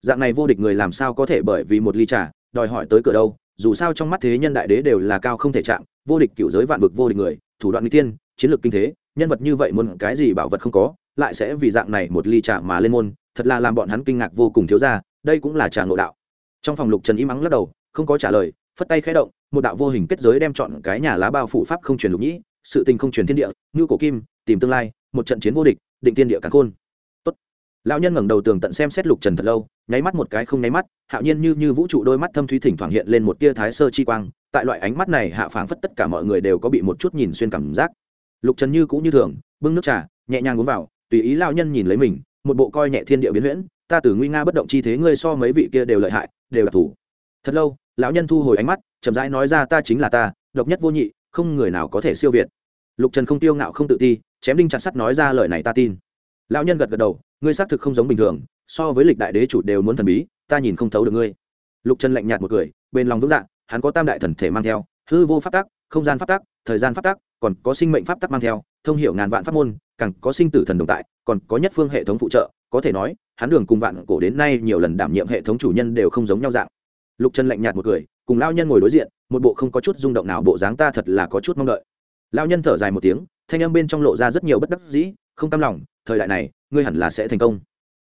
Speaker 1: Dạng này vô địch người làm sao có thể bởi vì một ly trà, đòi hỏi tới cửa đâu, dù sao trong mắt thế nhân đại đế đều là cao không thể chạm, vô địch cựu giới vạn vực vô địch người, thủ đoạn n tiên chiến lược kinh thế, nhân vật như vậy muốn cái gì bảo vật không có, lại sẽ vì dạng này một ly trà mà lên môn, thật là làm bọn hắn kinh ngạc vô cùng thiếu ra đây cũng là trà ngộ đạo. Trong phòng lục trần im ắng lắc đầu, không có trả lời, phất tay khé động, một đạo vô hình kết giới đem chọn cái nhà lá bao phủ pháp không truyền lục nhĩ, sự tình không truyền thiên địa ngưu cổ kim, tìm tương lai, một trận chiến vô địch, định tiên địa cắn khôn lão nhân ngẩng đầu tường tận xem xét lục trần thật lâu, nháy mắt một cái không nháy mắt, hạo nhiên như như vũ trụ đôi mắt thâm thúy thỉnh thoảng hiện lên một tia thái sơ chi quang, tại loại ánh mắt này hạ phảng phất tất cả mọi người đều có bị một chút nhìn xuyên cảm giác. Lục trần như cũng như thường, bưng nước trà, nhẹ nhàng uống vào, tùy ý lão nhân nhìn lấy mình, một bộ coi nhẹ thiên địa biến huyễn, ta từ nguy nga bất động chi thế ngươi so mấy vị kia đều lợi hại, đều là thủ. Thật lâu, lão nhân thu hồi ánh mắt, chậm rãi nói ra ta chính là ta, độc nhất vô nhị, không người nào có thể siêu việt. Lục trần không tiêu ngạo không tự ti, chém đinh chặt sắt nói ra lời này ta tin. Lão nhân gật gật đầu ngươi xác thực không giống bình thường, so với lịch đại đế chủ đều muốn thần bí, ta nhìn không thấu được ngươi. Lục trần lạnh nhạt một cười, bên lòng vững dạng hắn có tam đại thần thể mang theo, hư vô pháp tắc, không gian pháp tắc, thời gian pháp tắc, còn có sinh mệnh pháp tắc mang theo, thông hiểu ngàn vạn pháp môn, càng có sinh tử thần đồng tại, còn có nhất phương hệ thống phụ trợ, có thể nói, hắn đường cùng vạn cổ đến nay nhiều lần đảm nhiệm hệ thống chủ nhân đều không giống nhau dạng. Lục trần lạnh nhạt một cười, cùng lao nhân ngồi đối diện, một bộ không có chút rung động nào bộ dáng ta thật là có chút mong đợi. Lao nhân thở dài một tiếng, thanh âm bên trong lộ ra rất nhiều bất đắc dĩ không tâm lòng, thời đại này, ngươi hẳn là sẽ thành công.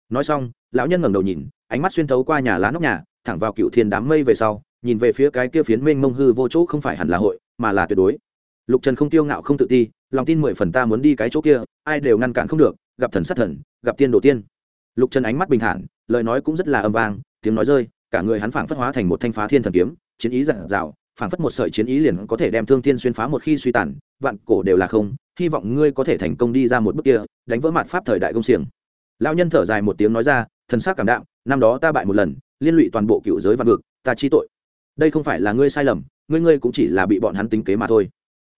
Speaker 1: Nói xong, lão nhân ngẩng đầu nhìn, ánh mắt xuyên thấu qua nhà lá nóc nhà, thẳng vào cựu thiên đám mây về sau, nhìn về phía cái kia phiến mênh mông hư vô chỗ không phải hẳn là hội, mà là tuyệt đối. Lục trần không tiêu ngạo không tự ti, lòng tin mười phần ta muốn đi cái chỗ kia, ai đều ngăn cản không được, gặp thần sát thần, gặp tiên đồ tiên. Lục trần ánh mắt bình thản, lời nói cũng rất là âm vang, tiếng nói rơi, cả người hắn phảng phất hóa thành một thanh phá thiên thần kiếm, chiến ý dặn dào, phảng phất một sợi chiến ý liền có thể đem thương thiên xuyên phá một khi suy tàn, vạn cổ đều là không hy vọng ngươi có thể thành công đi ra một bước kia, đánh vỡ mặt pháp thời đại công xiềng. Lão nhân thở dài một tiếng nói ra, thần sắc cảm đạm, năm đó ta bại một lần, liên lụy toàn bộ cựu giới vạn vực, ta chi tội. Đây không phải là ngươi sai lầm, ngươi ngươi cũng chỉ là bị bọn hắn tính kế mà thôi.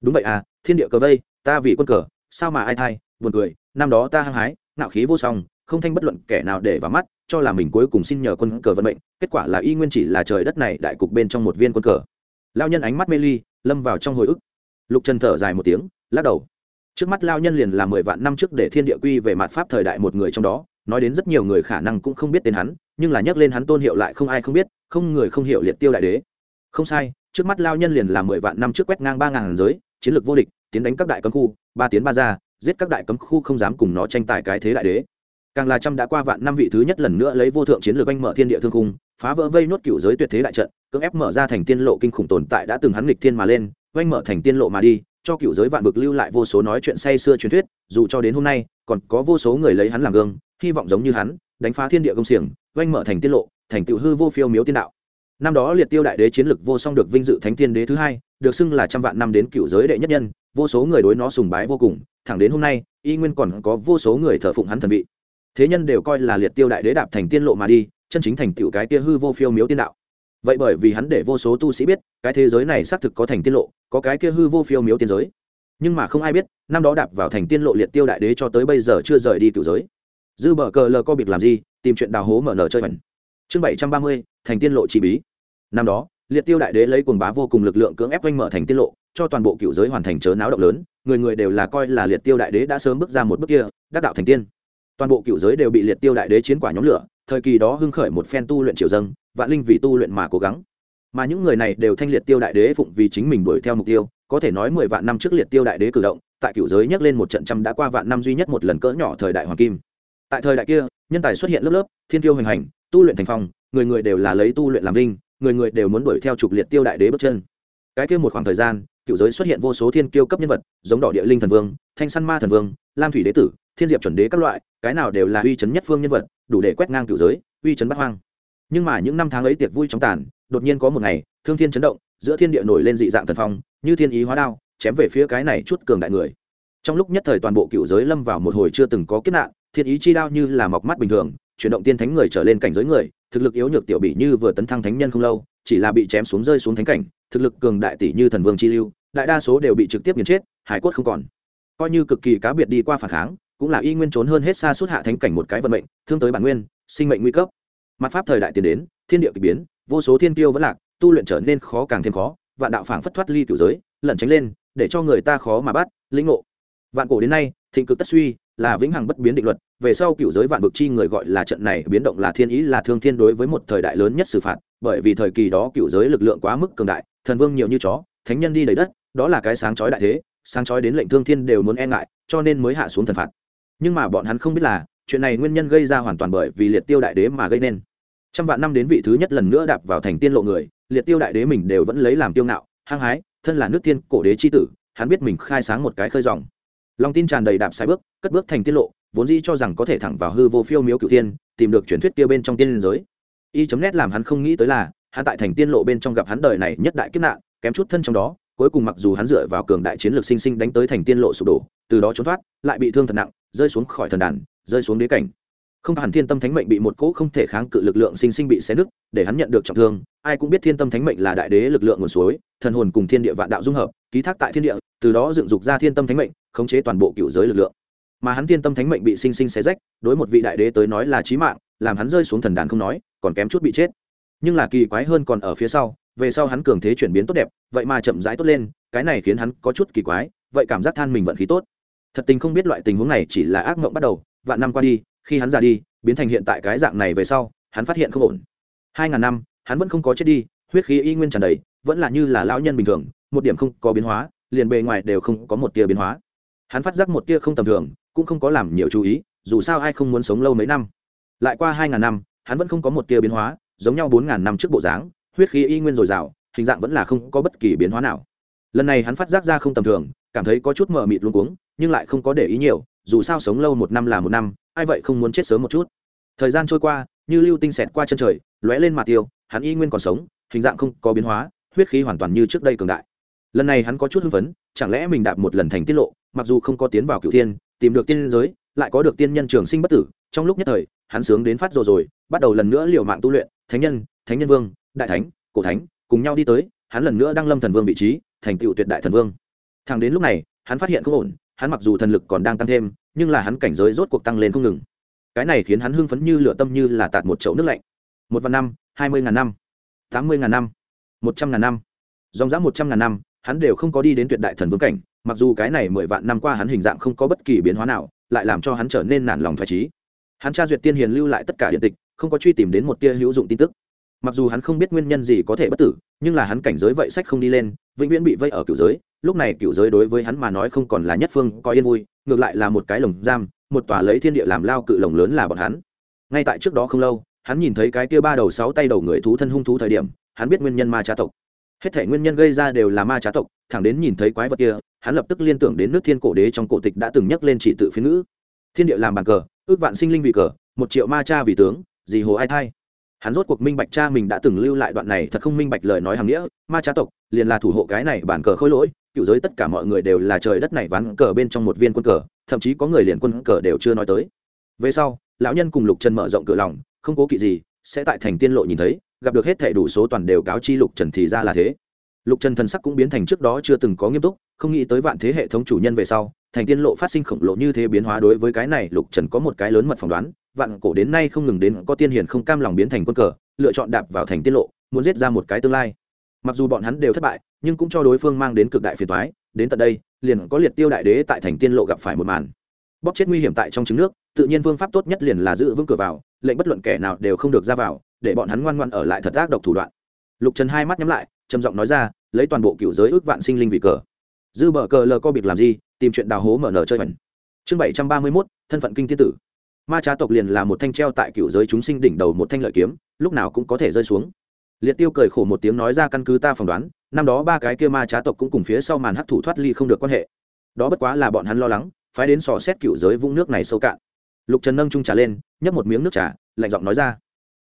Speaker 1: Đúng vậy à thiên địa cờ vây, ta vì quân cờ, sao mà ai thay buồn cười, năm đó ta hăng hái, ngạo khí vô song, không thanh bất luận kẻ nào để vào mắt, cho là mình cuối cùng xin nhờ quân cờ vận mệnh, kết quả là y nguyên chỉ là trời đất này đại cục bên trong một viên quân cờ. Lao nhân ánh mắt mê ly, lâm vào trong hồi ức. Lục trần thở dài một tiếng, lắc đầu trước mắt lao nhân liền là mười vạn năm trước để thiên địa quy về mặt pháp thời đại một người trong đó, nói đến rất nhiều người khả năng cũng không biết tên hắn, nhưng là nhắc lên hắn tôn hiệu lại không ai không biết, không người không hiểu liệt tiêu đại đế. Không sai, trước mắt lao nhân liền là mười vạn năm trước quét ngang ba ngàn giới, chiến lược vô địch, tiến đánh các đại cấm khu, ba tiến ba ra, giết các đại cấm khu không dám cùng nó tranh tài cái thế đại đế. Càng là trăm đã qua vạn năm vị thứ nhất lần nữa lấy vô thượng chiến lược anh mở thiên địa thương khung, phá vỡ vây nốt cựu giới tuyệt thế đại trận, cưỡng ép mở ra thành tiên lộ kinh khủng tồn tại đã từng hắn nghịch thiên mà lên, oanh mở thành tiên lộ mà đi cho cựu giới vạn vực lưu lại vô số nói chuyện say xưa truyền thuyết, dù cho đến hôm nay, còn có vô số người lấy hắn làm gương, hy vọng giống như hắn, đánh phá thiên địa công xiềng, oanh mở thành tiên lộ, thành tựu hư vô phiêu miếu tiên đạo. Năm đó liệt tiêu đại đế chiến lực vô song được vinh dự thánh tiên đế thứ hai, được xưng là trăm vạn năm đến cựu giới đệ nhất nhân, vô số người đối nó sùng bái vô cùng, thẳng đến hôm nay, y nguyên còn có vô số người thờ phụng hắn thần vị. Thế nhân đều coi là liệt tiêu đại đế đạp thành tiên lộ mà đi, chân chính thành tựu cái kia hư vô phiêu miếu tiên đạo vậy bởi vì hắn để vô số tu sĩ biết, cái thế giới này xác thực có thành tiên lộ, có cái kia hư vô phiêu miếu tiên giới. Nhưng mà không ai biết, năm đó đạp vào thành tiên lộ liệt tiêu đại đế cho tới bây giờ chưa rời đi cựu giới. Dư bờ cờ lờ co biệt làm gì, tìm chuyện đào hố mở nở chơi mẩn chương bảy trăm ba mươi, thành tiên lộ chi bí. Năm đó, liệt tiêu đại đế lấy quần bá vô cùng lực lượng cưỡng ép oanh mở thành tiết lộ, cho toàn bộ cựu giới hoàn thành chớ náo động lớn, người người đều là coi là liệt tiêu đại đế đã sớm bước ra một bước kia, đắc đạo thành tiên. Toàn bộ cựu giới đều bị liệt tiêu đại đế chiến quả nhóm lửa, thời kỳ đó hưng khởi một phen tu luyện triều dâng vạn linh vì tu luyện mà cố gắng. Mà những người này đều thanh liệt tiêu đại đế phụng vì chính mình đuổi theo mục tiêu, có thể nói mười vạn năm trước liệt tiêu đại đế cử động, tại cựu giới nhắc lên một trận trăm đã qua vạn năm duy nhất một lần cỡ nhỏ thời đại hoàng kim. Tại thời đại kia, nhân tài xuất hiện lớp lớp, thiên tiêu hoành hành, tu luyện thành phong, người người đều là lấy tu luyện làm linh người người đều muốn đuổi theo trục liệt tiêu đại đế bước chân. Cái kia một khoảng thời gian, cựu giới xuất hiện vô số thiên kiêu cấp nhân vật, giống đỏ địa linh thần vương, thanh săn ma thần vương, lam thủy đế tử, thiên diệp chuẩn đế các loại, cái nào đều là uy chấn nhất phương nhân vật, đủ để quét ngang cựu giới, uy chấn bắt hoang nhưng mà những năm tháng ấy tiệc vui trong tàn, đột nhiên có một ngày, thương thiên chấn động, giữa thiên địa nổi lên dị dạng thần phong, như thiên ý hóa đao, chém về phía cái này chút cường đại người. Trong lúc nhất thời toàn bộ cựu giới lâm vào một hồi chưa từng có kiếp nạn, thiên ý chi đao như là mọc mắt bình thường, chuyển động tiên thánh người trở lên cảnh giới người, thực lực yếu nhược tiểu bị như vừa tấn thăng thánh nhân không lâu, chỉ là bị chém xuống rơi xuống thánh cảnh, thực lực cường đại tỷ như thần vương chi lưu, đại đa số đều bị trực tiếp nghiền chết, hải quất không còn. Coi như cực kỳ cá biệt đi qua phản kháng, cũng là y nguyên trốn hơn hết xa suốt hạ thánh cảnh một cái vận mệnh, thương tới bản nguyên, sinh mệnh nguy cấp mặt pháp thời đại tiến đến, thiên địa k ỳ biến, vô số thiên tiêu vẫn lạc, tu luyện trở nên khó càng thêm khó, vạn đạo phảng phất thoát ly cựu giới, lẩn tránh lên, để cho người ta khó mà bắt, lĩnh ngộ. Vạn cổ đến nay, thịnh cực tất suy, là vĩnh hằng bất biến định luật, về sau cựu giới vạn vực chi người gọi là trận này biến động là thiên ý, là thương thiên đối với một thời đại lớn nhất xử phạt, bởi vì thời kỳ đó cựu giới lực lượng quá mức cường đại, thần vương nhiều như chó, thánh nhân đi đầy đất, đó là cái sáng chói đại thế, sáng chói đến lệnh thương thiên đều muốn e ngại, cho nên mới hạ xuống thần phạt. Nhưng mà bọn hắn không biết là, chuyện này nguyên nhân gây ra hoàn toàn bởi vì liệt tiêu đại đế mà gây nên trăm vạn năm đến vị thứ nhất lần nữa đạp vào thành tiên lộ người, liệt tiêu đại đế mình đều vẫn lấy làm tiêu ngạo, hăng hái, thân là nước tiên, cổ đế c h i tử, hắn biết mình khai sáng một cái khơi dòng. Lòng tin tràn đầy đạp sai bước, cất bước thành tiết lộ, vốn dĩ cho rằng có thể thẳng vào hư vô phiêu miếu cựu tiên tìm được truyền thuyết kia bên trong tiên liên giới. Y chấm nét làm hắn không nghĩ tới là, hắn tại thành tiên lộ bên trong gặp hắn đời này nhất đại kiếp nạn, kém chút thân trong đó, cuối cùng mặc dù hắn dựa vào cường đại chiến lược sinh sinh đánh tới thành tiên lộ sụp đổ, từ đó trốn thoát, lại bị thương thật nặng, rơi xuống khỏi thần đàn, rơi xuống đế cảnh không hẳn thiên tâm thánh mệnh bị một cỗ không thể kháng cự lực lượng sinh sinh bị xé nứt, để hắn nhận được trọng thương, ai cũng biết thiên tâm thánh mệnh là đại đế lực lượng nguồn suối, thần hồn cùng thiên địa vạn đạo dung hợp, ký thác tại thiên địa, từ đó dựng dục ra thiên tâm thánh mệnh, khống chế toàn bộ cựu giới lực lượng. Mà hắn thiên tâm thánh mệnh bị sinh sinh xé rách, đối một vị đại đế tới nói là chí mạng, làm hắn rơi xuống thần đàn không nói, còn kém chút bị chết. Nhưng là kỳ quái hơn còn ở phía sau, về sau hắn cường thế chuyển biến tốt đẹp, vậy mà chậm rãi tốt lên, cái này khiến hắn có chút kỳ quái, vậy cảm giác than mình vận khí tốt. Thật tình không biết loại tình huống này chỉ là ác mộng bắt đầu, vạn năm qua đi khi hắn già đi, biến thành hiện tại cái dạng này về sau, hắn phát hiện không ổn. Hai ngàn năm, hắn vẫn không có chết đi, huyết khí y nguyên tràn đầy, vẫn là như là lão nhân bình thường, một điểm không có biến hóa, liền bề ngoài đều không có một tia biến hóa. Hắn phát giác một tia không tầm thường, cũng không có làm nhiều chú ý, dù sao ai không muốn sống lâu mấy năm. Lại qua hai ngàn năm, hắn vẫn không có một tia biến hóa, giống nhau bốn ngàn năm trước bộ dáng, huyết khí y nguyên dồi dào, hình dạng vẫn là không có bất kỳ biến hóa nào. Lần này hắn phát giác ra không tầm thường, cảm thấy có chút mờ mịt luôn cuống, nhưng lại không có để ý nhiều, dù sao sống lâu một năm là một năm ai vậy không muốn chết sớm một chút? Thời gian trôi qua, như lưu tinh xẹt qua chân trời, lóe lên mà tiêu, hắn y nguyên còn sống, hình dạng không có biến hóa, huyết khí hoàn toàn như trước đây cường đại. Lần này hắn có chút hưng phấn, chẳng lẽ mình đạp một lần thành tiết lộ, mặc dù không có tiến vào cựu thiên, tìm được tiên giới, lại có được tiên nhân trường sinh bất tử, trong lúc nhất thời, hắn sướng đến phát rồi rồi, bắt đầu lần nữa liều mạng tu luyện, thánh nhân thánh nhân vương, đại thánh, cổ thánh, cùng nhau đi tới, hắn lần nữa đăng lâm thần vương vị trí, thành tựu tuyệt đại thần vương. Thẳng đến lúc này, hắn phát hiện không ổn, hắn mặc dù thần lực còn đang tăng thêm nhưng là hắn cảnh giới rốt cuộc tăng lên không ngừng. Cái này khiến hắn hưng phấn như lửa tâm như là tạt một chậu nước lạnh. Một vạn năm, hai mươi ngàn năm, tám mươi ngàn năm, một trăm ngàn năm, dòng dã một trăm ngàn năm, hắn đều không có đi đến tuyệt đại thần vương cảnh, mặc dù cái này mười vạn năm qua hắn hình dạng không có bất kỳ biến hóa nào, lại làm cho hắn trở nên nản lòng thoải trí hắn tra duyệt tiên hiền lưu lại tất cả điện tịch, không có truy tìm đến một tia hữu dụng tin tức. Mặc dù hắn không biết nguyên nhân gì có thể bất tử, nhưng là hắn cảnh giới vậy sách không đi lên, vĩnh viễn bị vây ở cựu giới lúc này cựu giới đối với hắn mà nói không còn là nhất phương có yên vui, ngược lại là một cái lồng giam, một tòa lấy thiên địa làm lao cự lồng lớn là bọn hắn. Ngay tại trước đó không lâu, hắn nhìn thấy cái kia ba đầu sáu tay đầu người thú thân hung thú thời điểm, hắn biết nguyên nhân ma trá tộc. Hết thể nguyên nhân gây ra đều là ma trá tộc, thẳng đến nhìn thấy quái vật kia, hắn lập tức liên tưởng đến nước thiên cổ đế trong cổ tịch đã từng nhắc lên chỉ tự phiên ngữ. Thiên địa làm bàn cờ, ước vạn sinh linh vị cờ, một triệu ma cha vì tướng gì hồ ai thay hắn rốt cuộc minh bạch cha mình đã từng lưu lại đoạn này thật không minh bạch lời nói hàng nghĩa, ma trá tộc, liền là thủ hộ cái này bản cờ khôi lỗi cựu giới tất cả mọi người đều là trời đất này ván cờ bên trong một viên quân cờ, thậm chí có người liền quân cờ đều chưa nói tới. Về sau, lão nhân cùng lục trần mở rộng cửa lòng, không cố kỵ gì, sẽ tại thành tiên lộ nhìn thấy, gặp được hết thảy đủ số toàn đều cáo chi lục trần thì ra là thế. Lục trần thần sắc cũng biến thành trước đó chưa từng có nghiêm túc, không nghĩ tới vạn thế hệ thống chủ nhân về sau, thành tiên lộ phát sinh khổng lồ như thế biến hóa đối với cái này, lục trần có một cái lớn mật phỏng đoán, vạn cổ đến nay không ngừng đến có tiên hiền không cam lòng biến thành quân cờ, lựa chọn đạp vào thành tiên lộ, muốn giết ra một cái tương lai mặc dù bọn hắn đều thất bại, nhưng cũng cho đối phương mang đến cực đại phiền toái, đến tận đây, liền có liệt tiêu đại đế tại thành tiên lộ gặp phải một màn. Bóp chết nguy hiểm tại trong trứng nước, tự nhiên phương pháp tốt nhất liền là giữ vững cửa vào, lệnh bất luận kẻ nào đều không được ra vào, để bọn hắn ngoan ngoan ở lại thật ác độc thủ đoạn. Lục trần hai mắt nhắm lại, trầm giọng nói ra, lấy toàn bộ cựu giới ước vạn sinh linh vì cờ. Dư bờ cờ lờ co việc làm gì, tìm chuyện đào hố mở nở chơi bẩn chương bảy trăm ba mươi mốt, thân phận kinh tiên tử. Ma trá tộc liền là một thanh treo tại cựu giới chúng sinh đỉnh đầu một thanh lợi kiếm, lúc nào cũng có thể rơi xuống liệt tiêu cười khổ một tiếng nói ra căn cứ ta phỏng đoán, năm đó ba cái kia ma trá tộc cũng cùng phía sau màn hắc thủ thoát ly không được quan hệ. Đó bất quá là bọn hắn lo lắng, phái đến sò xét cựu giới vũng nước này sâu cạn. Lục trần nâng trung trà lên, nhấp một miếng nước trà, lạnh giọng nói ra.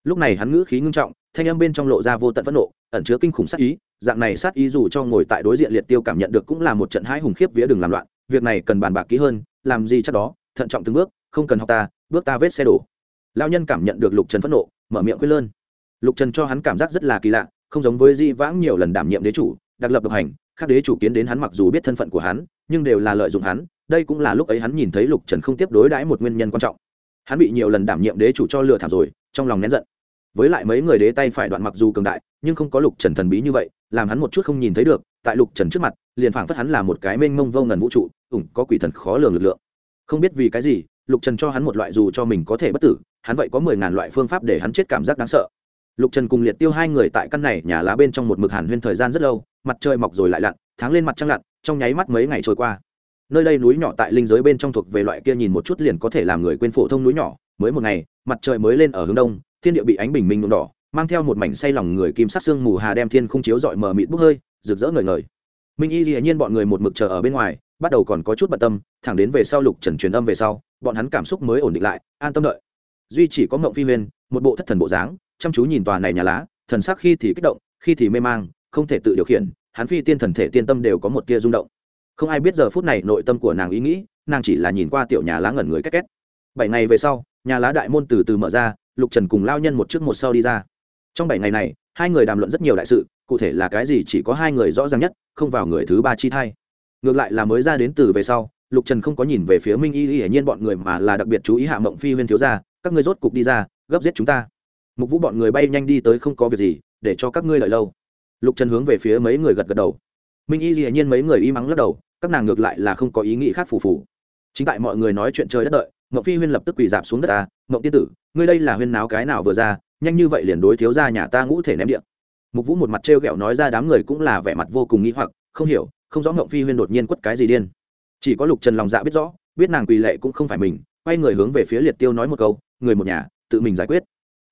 Speaker 1: Lúc này hắn ngữ khí ngưng trọng, thanh âm bên trong lộ ra vô tận phẫn nộ, ẩn chứa kinh khủng sát ý, dạng này sát ý dù cho ngồi tại đối diện liệt tiêu cảm nhận được cũng là một trận hãi hùng khiếp vía đừng làm loạn, việc này cần bàn bạc kỹ hơn, làm gì chắc đó, thận trọng từng bước, không cần học ta, bước ta vết xe đổ. Lao nhân cảm nhận được lục trần phẫn nộ, mở miệng khuyên lơn lục trần cho hắn cảm giác rất là kỳ lạ, không giống với di vãng nhiều lần đảm nhiệm đế chủ, đặc lập độc hành các đế chủ kiến đến hắn mặc dù biết thân phận của hắn, nhưng đều là lợi dụng hắn, đây cũng là lúc ấy hắn nhìn thấy lục trần không tiếp đối đãi một nguyên nhân quan trọng. Hắn bị nhiều lần đảm nhiệm đế chủ cho lừa thảm rồi, trong lòng nén giận. Với lại mấy người đế tay phải đoạn mặc dù cường đại, nhưng không có lục trần thần bí như vậy, làm hắn một chút không nhìn thấy được, tại lục trần trước mặt, liền phảng phất hắn là một cái mênh mông vô ngần vũ trụ, ủng có quỷ thần khó lường lực lượng. Không biết vì cái gì, lục trần cho hắn một loại dù cho mình có thể bất tử, hắn vậy có mười ngàn loại phương pháp để hắn chết cảm giác đáng sợ lục trần cùng liệt tiêu hai người tại căn này nhà lá bên trong một mực hàn huyên thời gian rất lâu, mặt trời mọc rồi lại lặn, tháng lên mặt trăng lặn, trong nháy mắt mấy ngày trôi qua. Nơi đây núi nhỏ tại linh giới bên trong thuộc về loại kia nhìn một chút liền có thể làm người quên phổ thông núi nhỏ, mới một ngày, mặt trời mới lên ở hướng đông, thiên địa bị ánh bình minh nhuộm đỏ, mang theo một mảnh say lòng người kim sắc xương mù hà đem thiên không chiếu dọi mờ mịt bốc hơi, rực rỡ ngời ngời. Minh y dĩ nhiên bọn người một mực chờ ở bên ngoài, bắt đầu còn có chút bận tâm, thẳng đến về sau lục trần truyền âm về sau, bọn hắn cảm xúc mới ổn định lại, an tâm đợi. Duy chỉ có mộng phi huyên một bộ thất thần bộ dáng chăm chú nhìn tòa này nhà lá, thần sắc khi thì kích động, khi thì mê mang, không thể tự điều khiển, hắn phi tiên thần thể tiên tâm đều có một tia rung động. Không ai biết giờ phút này nội tâm của nàng ý nghĩ, nàng chỉ là nhìn qua tiểu nhà lá ngẩn người két két. Bảy ngày về sau, nhà lá đại môn từ từ mở ra, lục trần cùng lao nhân một trước một sau đi ra. Trong bảy ngày này, hai người đàm luận rất nhiều đại sự, cụ thể là cái gì chỉ có hai người rõ ràng nhất, không vào người thứ ba chi thai. Ngược lại là mới ra đến từ về sau, lục trần không có nhìn về phía minh y y, hiển nhiên bọn người mà là đặc biệt chú ý hạ mộng phi huyên thiếu gia, các ngươi rốt cục đi ra, gấp giết chúng ta mục vũ bọn người bay nhanh đi tới không có việc gì, để cho các ngươi lợi lâu. Lục trần hướng về phía mấy người gật gật đầu. Minh y dĩ nhiên mấy người y mắng lắc đầu, các nàng ngược lại là không có ý nghĩ khác phù phù. Chính tại mọi người nói chuyện trời đất đợi mậu phi huyên lập tức quỳ dạp xuống đất à, ta mậu tiên tử, ngươi đây là huyên náo cái nào vừa ra, nhanh như vậy liền đối thiếu ra nhà ta ngũ thể ném điện mục vũ một mặt trêu ghẹo nói ra đám người cũng là vẻ mặt vô cùng nghĩ hoặc, không hiểu, không rõ mậu phi huyên đột nhiên quất cái gì điên. Chỉ có lục trần lòng dạ biết rõ, biết nàng quỳ lệ cũng không phải mình, quay người hướng về phía liệt tiêu nói một câu, người một nhà, tự mình giải quyết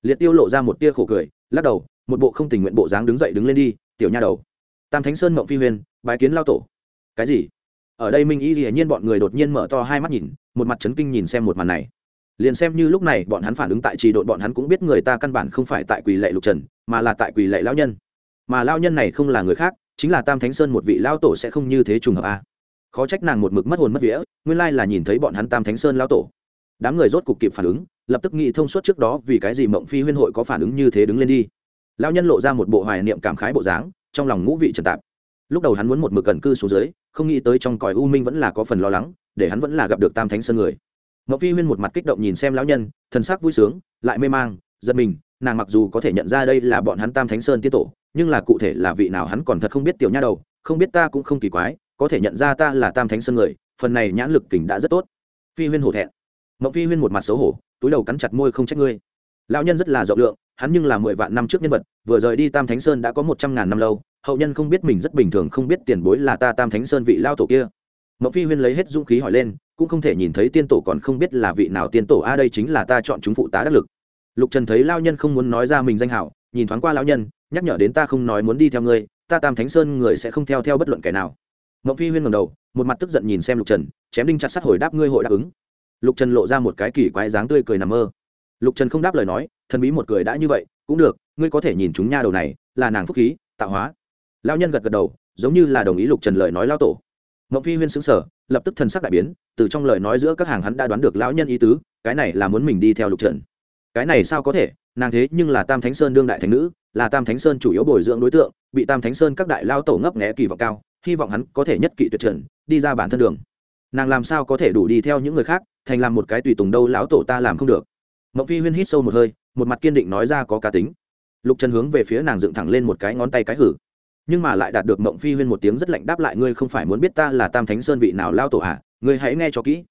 Speaker 1: liệt tiêu lộ ra một tia khổ cười lắc đầu một bộ không tình nguyện bộ dáng đứng dậy đứng lên đi tiểu nha đầu. Tam thánh sơn mộng phi Huyền, bái kiến lao tổ. Cái gì? Ở đây minh y hiển nhiên bọn người đột nhiên mở to hai mắt nhìn một mặt chấn kinh nhìn xem một màn này. Liền xem như lúc này bọn hắn phản ứng tại trì đội bọn hắn cũng biết người ta căn bản không phải tại quỳ lệ lục trần mà là tại quỳ lệ lão nhân. Mà lao nhân này không là người khác chính là tam thánh sơn một vị lao tổ sẽ không như thế trùng hợp a khó trách nàng một mực mất hồn mất vía nguyên lai là nhìn thấy bọn hắn tam thánh sơn lao tổ. Đám người rốt cục kịp phản ứng lập tức nghĩ thông suốt trước đó vì cái gì mộng phi huyên hội có phản ứng như thế đứng lên đi. Lao nhân lộ ra một bộ hoài niệm cảm khái bộ dáng, trong lòng ngũ vị trần tạp. Lúc đầu hắn muốn một mực cần cư xuống dưới, không nghĩ tới trong cõi u minh vẫn là có phần lo lắng, để hắn vẫn là gặp được tam thánh sơn người. Mộng phi huyên một mặt kích động nhìn xem lão nhân, thần sắc vui sướng, lại mê mang, giật mình, nàng mặc dù có thể nhận ra đây là bọn hắn tam thánh sơn tiết tổ, nhưng là cụ thể là vị nào hắn còn thật không biết tiểu nha đầu, không biết ta cũng không kỳ quái, có thể nhận ra ta là tam thánh sơn người, phần này nhãn lực kình đã rất tốt. Phi huyên hổ thẹn. Mộng phi huyên một mặt xấu hổ túi đầu cắn chặt môi không trách ngươi. Lão nhân rất là rộng lượng, hắn nhưng là mười vạn năm trước nhân vật, vừa rời đi tam thánh sơn đã có một trăm ngàn năm lâu, hậu nhân không biết mình rất bình thường không biết tiền bối là ta tam thánh sơn vị lao tổ kia. Mộng phi huyên lấy hết dũng khí hỏi lên, cũng không thể nhìn thấy tiên tổ còn không biết là vị nào tiên tổ, a, đây chính là ta chọn chúng phụ tá đắc lực. Lục trần thấy lao nhân không muốn nói ra mình danh hảo, nhìn thoáng qua lão nhân, nhắc nhở đến ta không nói muốn đi theo ngươi, ta tam thánh sơn người sẽ không theo theo bất luận kẻ nào. Mộng phi huyên ngầm đầu, một mặt tức giận nhìn xem lục trần, chém đinh chặt sắt hồi đáp ngươi hội đáp ứng lục trần lộ ra một cái kỳ quái dáng tươi cười nằm mơ. Lục trần không đáp lời nói, thần bí một cười đã như vậy, cũng được, ngươi có thể nhìn chúng nha đầu này, là nàng phúc khí, tạo hóa. Lao nhân gật gật đầu, giống như là đồng ý lục trần lời nói lao tổ. Ngọc phi huyên xứng sở lập tức thần sắc đại biến, từ trong lời nói giữa các hàng hắn đã đoán được lão nhân ý tứ, cái này là muốn mình đi theo lục trần. Cái này sao có thể, nàng thế nhưng là tam thánh sơn đương đại thánh nữ, là tam thánh sơn chủ yếu bồi dưỡng đối tượng, bị tam thánh sơn các đại lao tổ ngấp nghé kỳ vọng cao, hy vọng hắn có thể nhất kỵ tuyệt trần, đi ra bản thân đường. Nàng làm sao có thể đủ đi theo những người khác? Thành làm một cái tùy tùng đâu lão tổ ta làm không được. Mộng phi huyên hít sâu một hơi, một mặt kiên định nói ra có cá tính. Lục trần hướng về phía nàng dựng thẳng lên một cái ngón tay cái hử. Nhưng mà lại đạt được mộng phi huyên một tiếng rất lạnh đáp lại, ngươi không phải muốn biết ta là tam thánh sơn vị nào lao tổ hạ ngươi hãy nghe cho kỹ.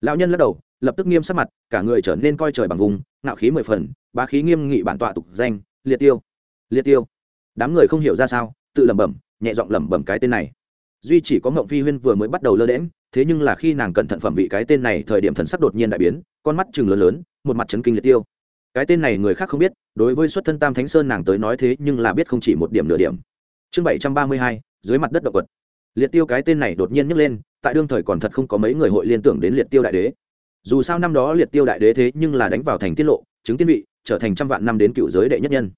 Speaker 1: Lão nhân lắc đầu, lập tức nghiêm sắc mặt, cả người trở nên coi trời bằng vùng, ngạo khí mười phần, bá khí nghiêm nghị bản tọa tục danh, liệt tiêu. Liệt tiêu. Đám người không hiểu ra sao, tự lẩm bẩm, nhẹ giọng lẩm bẩm cái tên này. Duy chỉ có mộng phi huyên vừa mới bắt đầu lơ đễm thế nhưng là khi nàng cẩn thận phẩm vị cái tên này, thời điểm thần sắc đột nhiên đại biến, con mắt chừng lớn lớn, một mặt chấn kinh liệt tiêu. Cái tên này người khác không biết, đối với xuất thân tam thánh sơn nàng tới nói thế nhưng là biết không chỉ một điểm nửa điểm. Chương bảy trăm ba mươi hai, dưới mặt đất động vật. Liệt tiêu cái tên này đột nhiên nhấc lên, tại đương thời còn thật không có mấy người hội liên tưởng đến liệt tiêu đại đế. Dù sao năm đó liệt tiêu đại đế thế nhưng là đánh vào thành tiết lộ, chứng tiên vị, trở thành trăm vạn năm đến cựu giới đệ nhất nhân.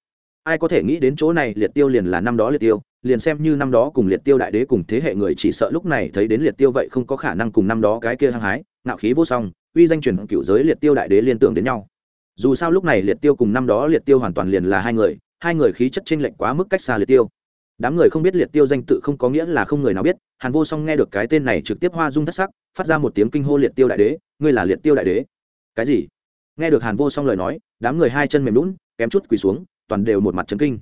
Speaker 1: Ai có thể nghĩ đến chỗ này liệt tiêu liền là năm đó liệt tiêu liền xem như năm đó cùng liệt tiêu đại đế cùng thế hệ người chỉ sợ lúc này thấy đến liệt tiêu vậy không có khả năng cùng năm đó cái kia hăng hái nạo khí vô song, uy danh truyền cựu giới liệt tiêu đại đế liên tưởng đến nhau. Dù sao lúc này liệt tiêu cùng năm đó liệt tiêu hoàn toàn liền là hai người hai người khí chất chênh lệch quá mức cách xa liệt tiêu. Đám người không biết liệt tiêu danh tự không có nghĩa là không người nào biết, hàn vô song nghe được cái tên này trực tiếp hoa dung thất sắc, phát ra một tiếng kinh hô liệt tiêu đại đế, ngươi là liệt tiêu đại đế? Cái gì? Nghe được hàn vô song lời nói, đám người hai chân mềm lún kém chút quỳ xuống, toàn đều một mặt trấn kinh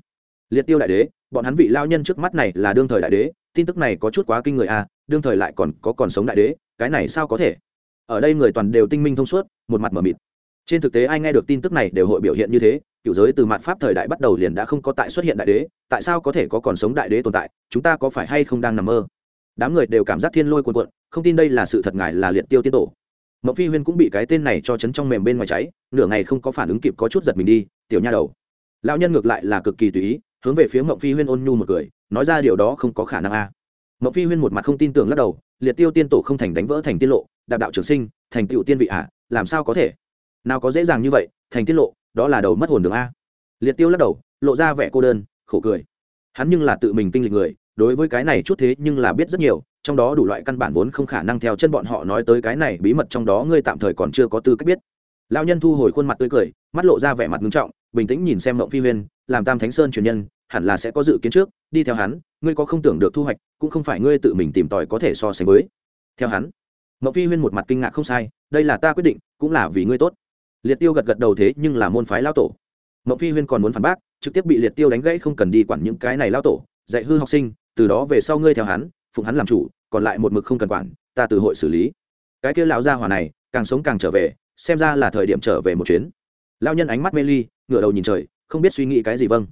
Speaker 1: liệt tiêu đại đế bọn hắn vị lao nhân trước mắt này là đương thời đại đế tin tức này có chút quá kinh người a à, đương thời lại còn có còn sống đại đế cái này sao có thể? Ở đây người toàn đều tinh minh thông suốt một mặt m ở mịt. Trên thực tế ai nghe được tin tức này đều hội biểu hiện như thế cựu giới từ mặt pháp thời đại bắt đầu liền đã không có tại xuất hiện đại đế tại sao có thể có còn sống đại đế tồn tại chúng ta có phải hay không đang nằm mơ? Đám người đều cảm giác thiên lôi cuồn cuộn không tin đây là sự thật ngài là liệt tiêu tiên tổ. Mộng phi huyên cũng bị cái tên này cho chấn trong mềm bên ngoài cháy nửa ngày không có phản ứng kịp có chút giật mình đi tiểu nha đầu. Lão nhân ngược lại là cực kỳ tùy ý hướng về phía mộng phi huyên ôn nhu một cười, nói ra điều đó không có khả năng a. Mộng phi huyên một mặt không tin tưởng lắc đầu, liệt tiêu tiên tổ không thành đánh vỡ thành tiết lộ, đạp đạo trường sinh, thành tựu tiên vị ạ làm sao có thể? Nào có dễ dàng như vậy, thành tiết lộ, đó là đầu mất hồn đường a. Liệt tiêu lắc đầu, lộ ra vẻ cô đơn, khổ cười. Hắn nhưng là tự mình kinh lịch người, đối với cái này chút thế nhưng là biết rất nhiều, trong đó đủ loại căn bản vốn không khả năng theo chân bọn họ nói tới cái này bí mật trong đó ngươi tạm thời còn chưa có tư cách biết. Lao nhân thu hồi khuôn mặt tươi cười, mắt lộ ra vẻ mặt nghiêm trọng, bình tĩnh nhìn xem mộng phi huyên, làm tam thánh sơn truyền nhân hẳn là sẽ có dự kiến trước, đi theo hắn, ngươi có không tưởng được thu hoạch, cũng không phải ngươi tự mình tìm tòi có thể so sánh với. Theo hắn mậu phi huyên một mặt kinh ngạc không sai, đây là ta quyết định, cũng là vì ngươi tốt. Liệt tiêu gật gật đầu thế nhưng là môn phái lao tổ. Mậu phi huyên còn muốn phản bác, trực tiếp bị liệt tiêu đánh gãy không cần đi quản những cái này lao tổ, dạy hư học sinh, từ đó về sau ngươi theo hắn, phụng hắn làm chủ, còn lại một mực không cần quản, ta từ hội xử lý. Cái kia lão gia hỏa này, càng sống càng trở về, xem ra là thời điểm trở về một chuyến. Lao nhân ánh mắt mê ly, ngửa đầu nhìn trời, không biết suy nghĩ cái gì vâng.